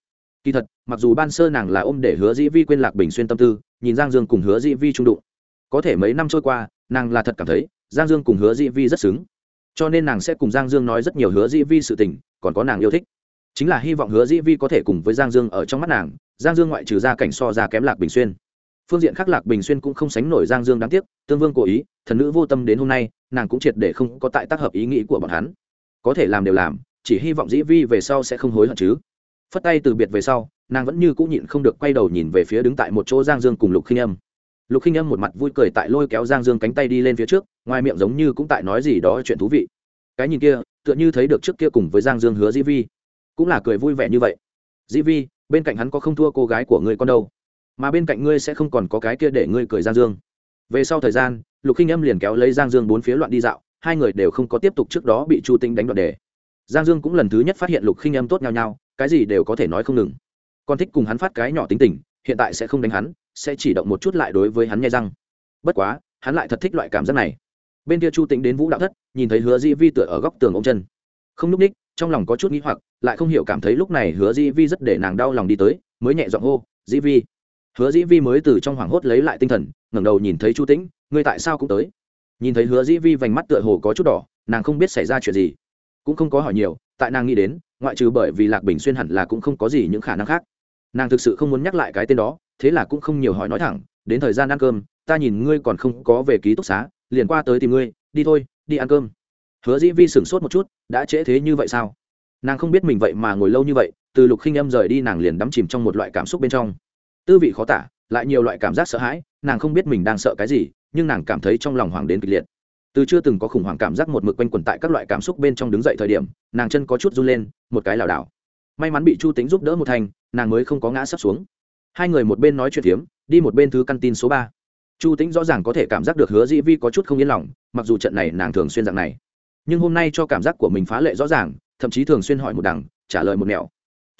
Kỳ thật, mặc dù ban sơ nàng là ôm để hứa dĩ vi quên lạc bình xuyên tâm tư, nhìn giang dương cùng hứa dĩ vi trung đụng. Có thể mấy năm trôi qua, nàng là thật cảm thấy giang dương cùng hứa dĩ vi rất xứng. Cho nên nàng sẽ cùng giang dương nói rất nhiều hứa dĩ vi sự tình, còn có nàng yêu thích. Chính là hy vọng hứa dĩ vi có thể cùng với giang dương ở trong mắt nàng, giang dương ngoại trừ ra cảnh so ra kém lạc bình xuyên phương diện khác lạc bình xuyên cũng không sánh nổi giang dương đáng tiếc, tương vương cố ý, thần nữ vô tâm đến hôm nay, nàng cũng triệt để không có tại tác hợp ý nghĩ của bọn hắn. Có thể làm đều làm, chỉ hy vọng dĩ vi về sau sẽ không hối hận chứ. Phất tay từ biệt về sau, nàng vẫn như cũng nhịn không được quay đầu nhìn về phía đứng tại một chỗ giang dương cùng lục khinh âm. Lục khinh âm một mặt vui cười tại lôi kéo giang dương cánh tay đi lên phía trước, ngoài miệng giống như cũng tại nói gì đó chuyện thú vị. Cái nhìn kia, tựa như thấy được trước kia cùng với giang dương hứa dĩ vi. Cũng là cười vui vẻ như vậy. Dĩ vi, bên cạnh hắn có không thua cô gái của người con đâu? Mà bên cạnh ngươi sẽ không còn có cái kia để ngươi cười giang dương. Về sau thời gian, lục khinh âm liền kéo lấy giang dương bốn phía loạn đi dạo, hai người đều không có tiếp tục trước đó bị chu tinh đánh đoạt đề. Giang dương cũng lần thứ nhất phát hiện lục khinh âm tốt nhau nhau cái gì đều có thể nói không ngừng. Con thích cùng hắn phát cái nhỏ tính tình, hiện tại sẽ không đánh hắn, sẽ chỉ động một chút lại đối với hắn nghe răng. Bất quá, hắn lại thật thích loại cảm giác này. Bên kia chu tĩnh đến vũ đạo thất, nhìn thấy hứa di vi tựa ở góc tường ông chân. Không n ú c ních, trong lòng có chút nghĩ hoặc, lại không hiểu cảm thấy lúc này hứa di vi rất để nàng đau lòng đi tới, mới nhẹ giọng hô, di vi hứa di vi mới từ trong hoảng hốt lấy lại tinh thần, ngẩng đầu nhìn thấy chu tĩnh, ngươi tại sao cũng tới? Nhìn thấy hứa di vi vành mắt tựa hồ có chút đỏ, nàng không biết xảy ra chuyện gì. Cũng không có hỏi nhiều, tại nàng nghĩ đến, ngoại trừ bởi vì lạc bình xuyên hẳn là cũng không có gì những khả năng khác. Nàng thực sự không muốn nhắc lại cái tên đó, thế là cũng không nhiều hỏi nói thẳng, đến thời gian ăn cơm, ta nhìn ngươi còn không có về ký túc xá, liền qua tới tìm ngươi, đi thôi, đi ăn cơm. Hứa dĩ vi sửng sốt một chút, đã trễ thế như vậy sao? Nàng không biết mình vậy mà ngồi lâu như vậy, từ lục khinh âm rời đi nàng liền đắm chìm trong một loại cảm xúc bên trong tư vị khó tả, lại nhiều loại cảm giác sợ hãi, nàng không biết mình đang sợ cái gì, nhưng nàng cảm thấy trong lòng hoàng đến kịch liệt. Từ chưa từng có khủng hoảng cảm giác một mực quanh quẩn tại các loại cảm xúc bên trong đứng dậy thời điểm, nàng chân có chút run lên, một cái lảo đảo. May mắn bị chu tính giúp đỡ một thành, nàng mới không có ngã sắp xuống. Hai người một bên nói chuyện phiếm, đi một bên thứ căn tin số ba. Chu tính rõ ràng có thể cảm giác được hứa dĩ vi có chút không yên lòng, mặc dù trận này nàng thường xuyên dạng này. Nhưng hôm nay cho cảm giác của mình phá lệ rõ ràng, thậm chí thường xuyên hỏi một đằng, trả lời một mẹo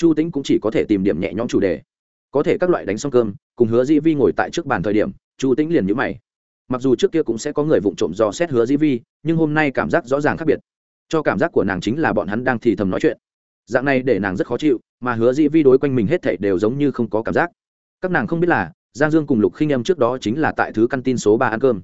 chu tính cũng chỉ có thể tìm điểm nhẹ nhõm chủ đề có thể các loại đánh xong cơm, cùng hứa dĩ vi ngồi tại trước bàn thời điểm, chu Tĩnh liền nhữ mày. Mặc dù trước kia cũng sẽ có người vụng trộm dò xét hứa dĩ vi, nhưng hôm nay cảm giác rõ ràng khác biệt. Cho cảm giác của nàng chính là bọn hắn đang thì thầm nói chuyện. Dạng này để nàng rất khó chịu, mà hứa dĩ vi đối quanh mình hết thảy đều giống như không có cảm giác. Các nàng không biết là, giang dương cùng lục khinh em trước đó chính là tại thứ căn tin số ba ăn cơm.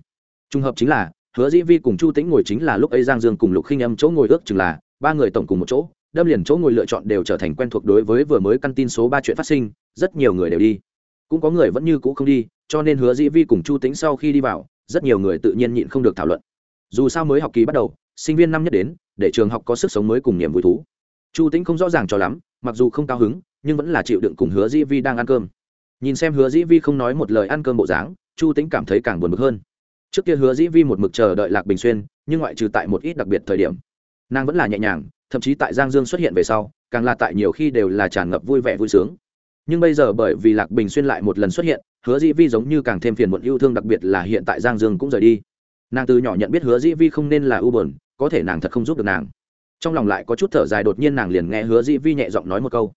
Trùng hợp chính là, hứa dĩ vi cùng chu tĩnh ngồi chính là lúc ấy giang dương cùng lục khinh em chỗ ngồi ước chừng là ba người tổng cùng một chỗ đâm liền chỗ ngồi lựa chọn đều trở thành quen thuộc đối với vừa mới căn tin số ba chuyện phát sinh, rất nhiều người đều đi. Cũng có người vẫn như cũ không đi, cho nên hứa dĩ vi cùng chu tĩnh sau khi đi vào, rất nhiều người tự nhiên nhịn không được thảo luận. Dù sao mới học kỳ bắt đầu, sinh viên năm nhất đến, để trường học có sức sống mới cùng niềm vui thú. Chu tĩnh không rõ ràng cho lắm, mặc dù không cao hứng, nhưng vẫn là chịu đựng cùng hứa dĩ vi đang ăn cơm. Nhìn xem hứa dĩ vi không nói một lời ăn cơm bộ dáng, chu tĩnh cảm thấy càng buồn bực hơn. Trước kia hứa dĩ vi một mực chờ đợi lạc bình xuyên, nhưng ngoại trừ tại một ít đặc biệt thời điểm, nàng vẫn là nhẹ nhàng thậm chí tại giang dương xuất hiện về sau, càng là tại nhiều khi đều là tràn ngập vui vẻ vui sướng. Nhưng bây giờ bởi vì lạc bình xuyên lại một lần xuất hiện, hứa dĩ vi giống như càng thêm phiền muộn yêu thương, đặc biệt là hiện tại giang dương cũng rời đi. Nàng từ nhỏ nhận biết hứa dĩ vi không nên là ưu bờn có thể nàng thật không giúp được nàng. Trong lòng lại có chút thở dài, đột nhiên nàng liền nghe hứa dĩ vi nhẹ giọng nói một câu.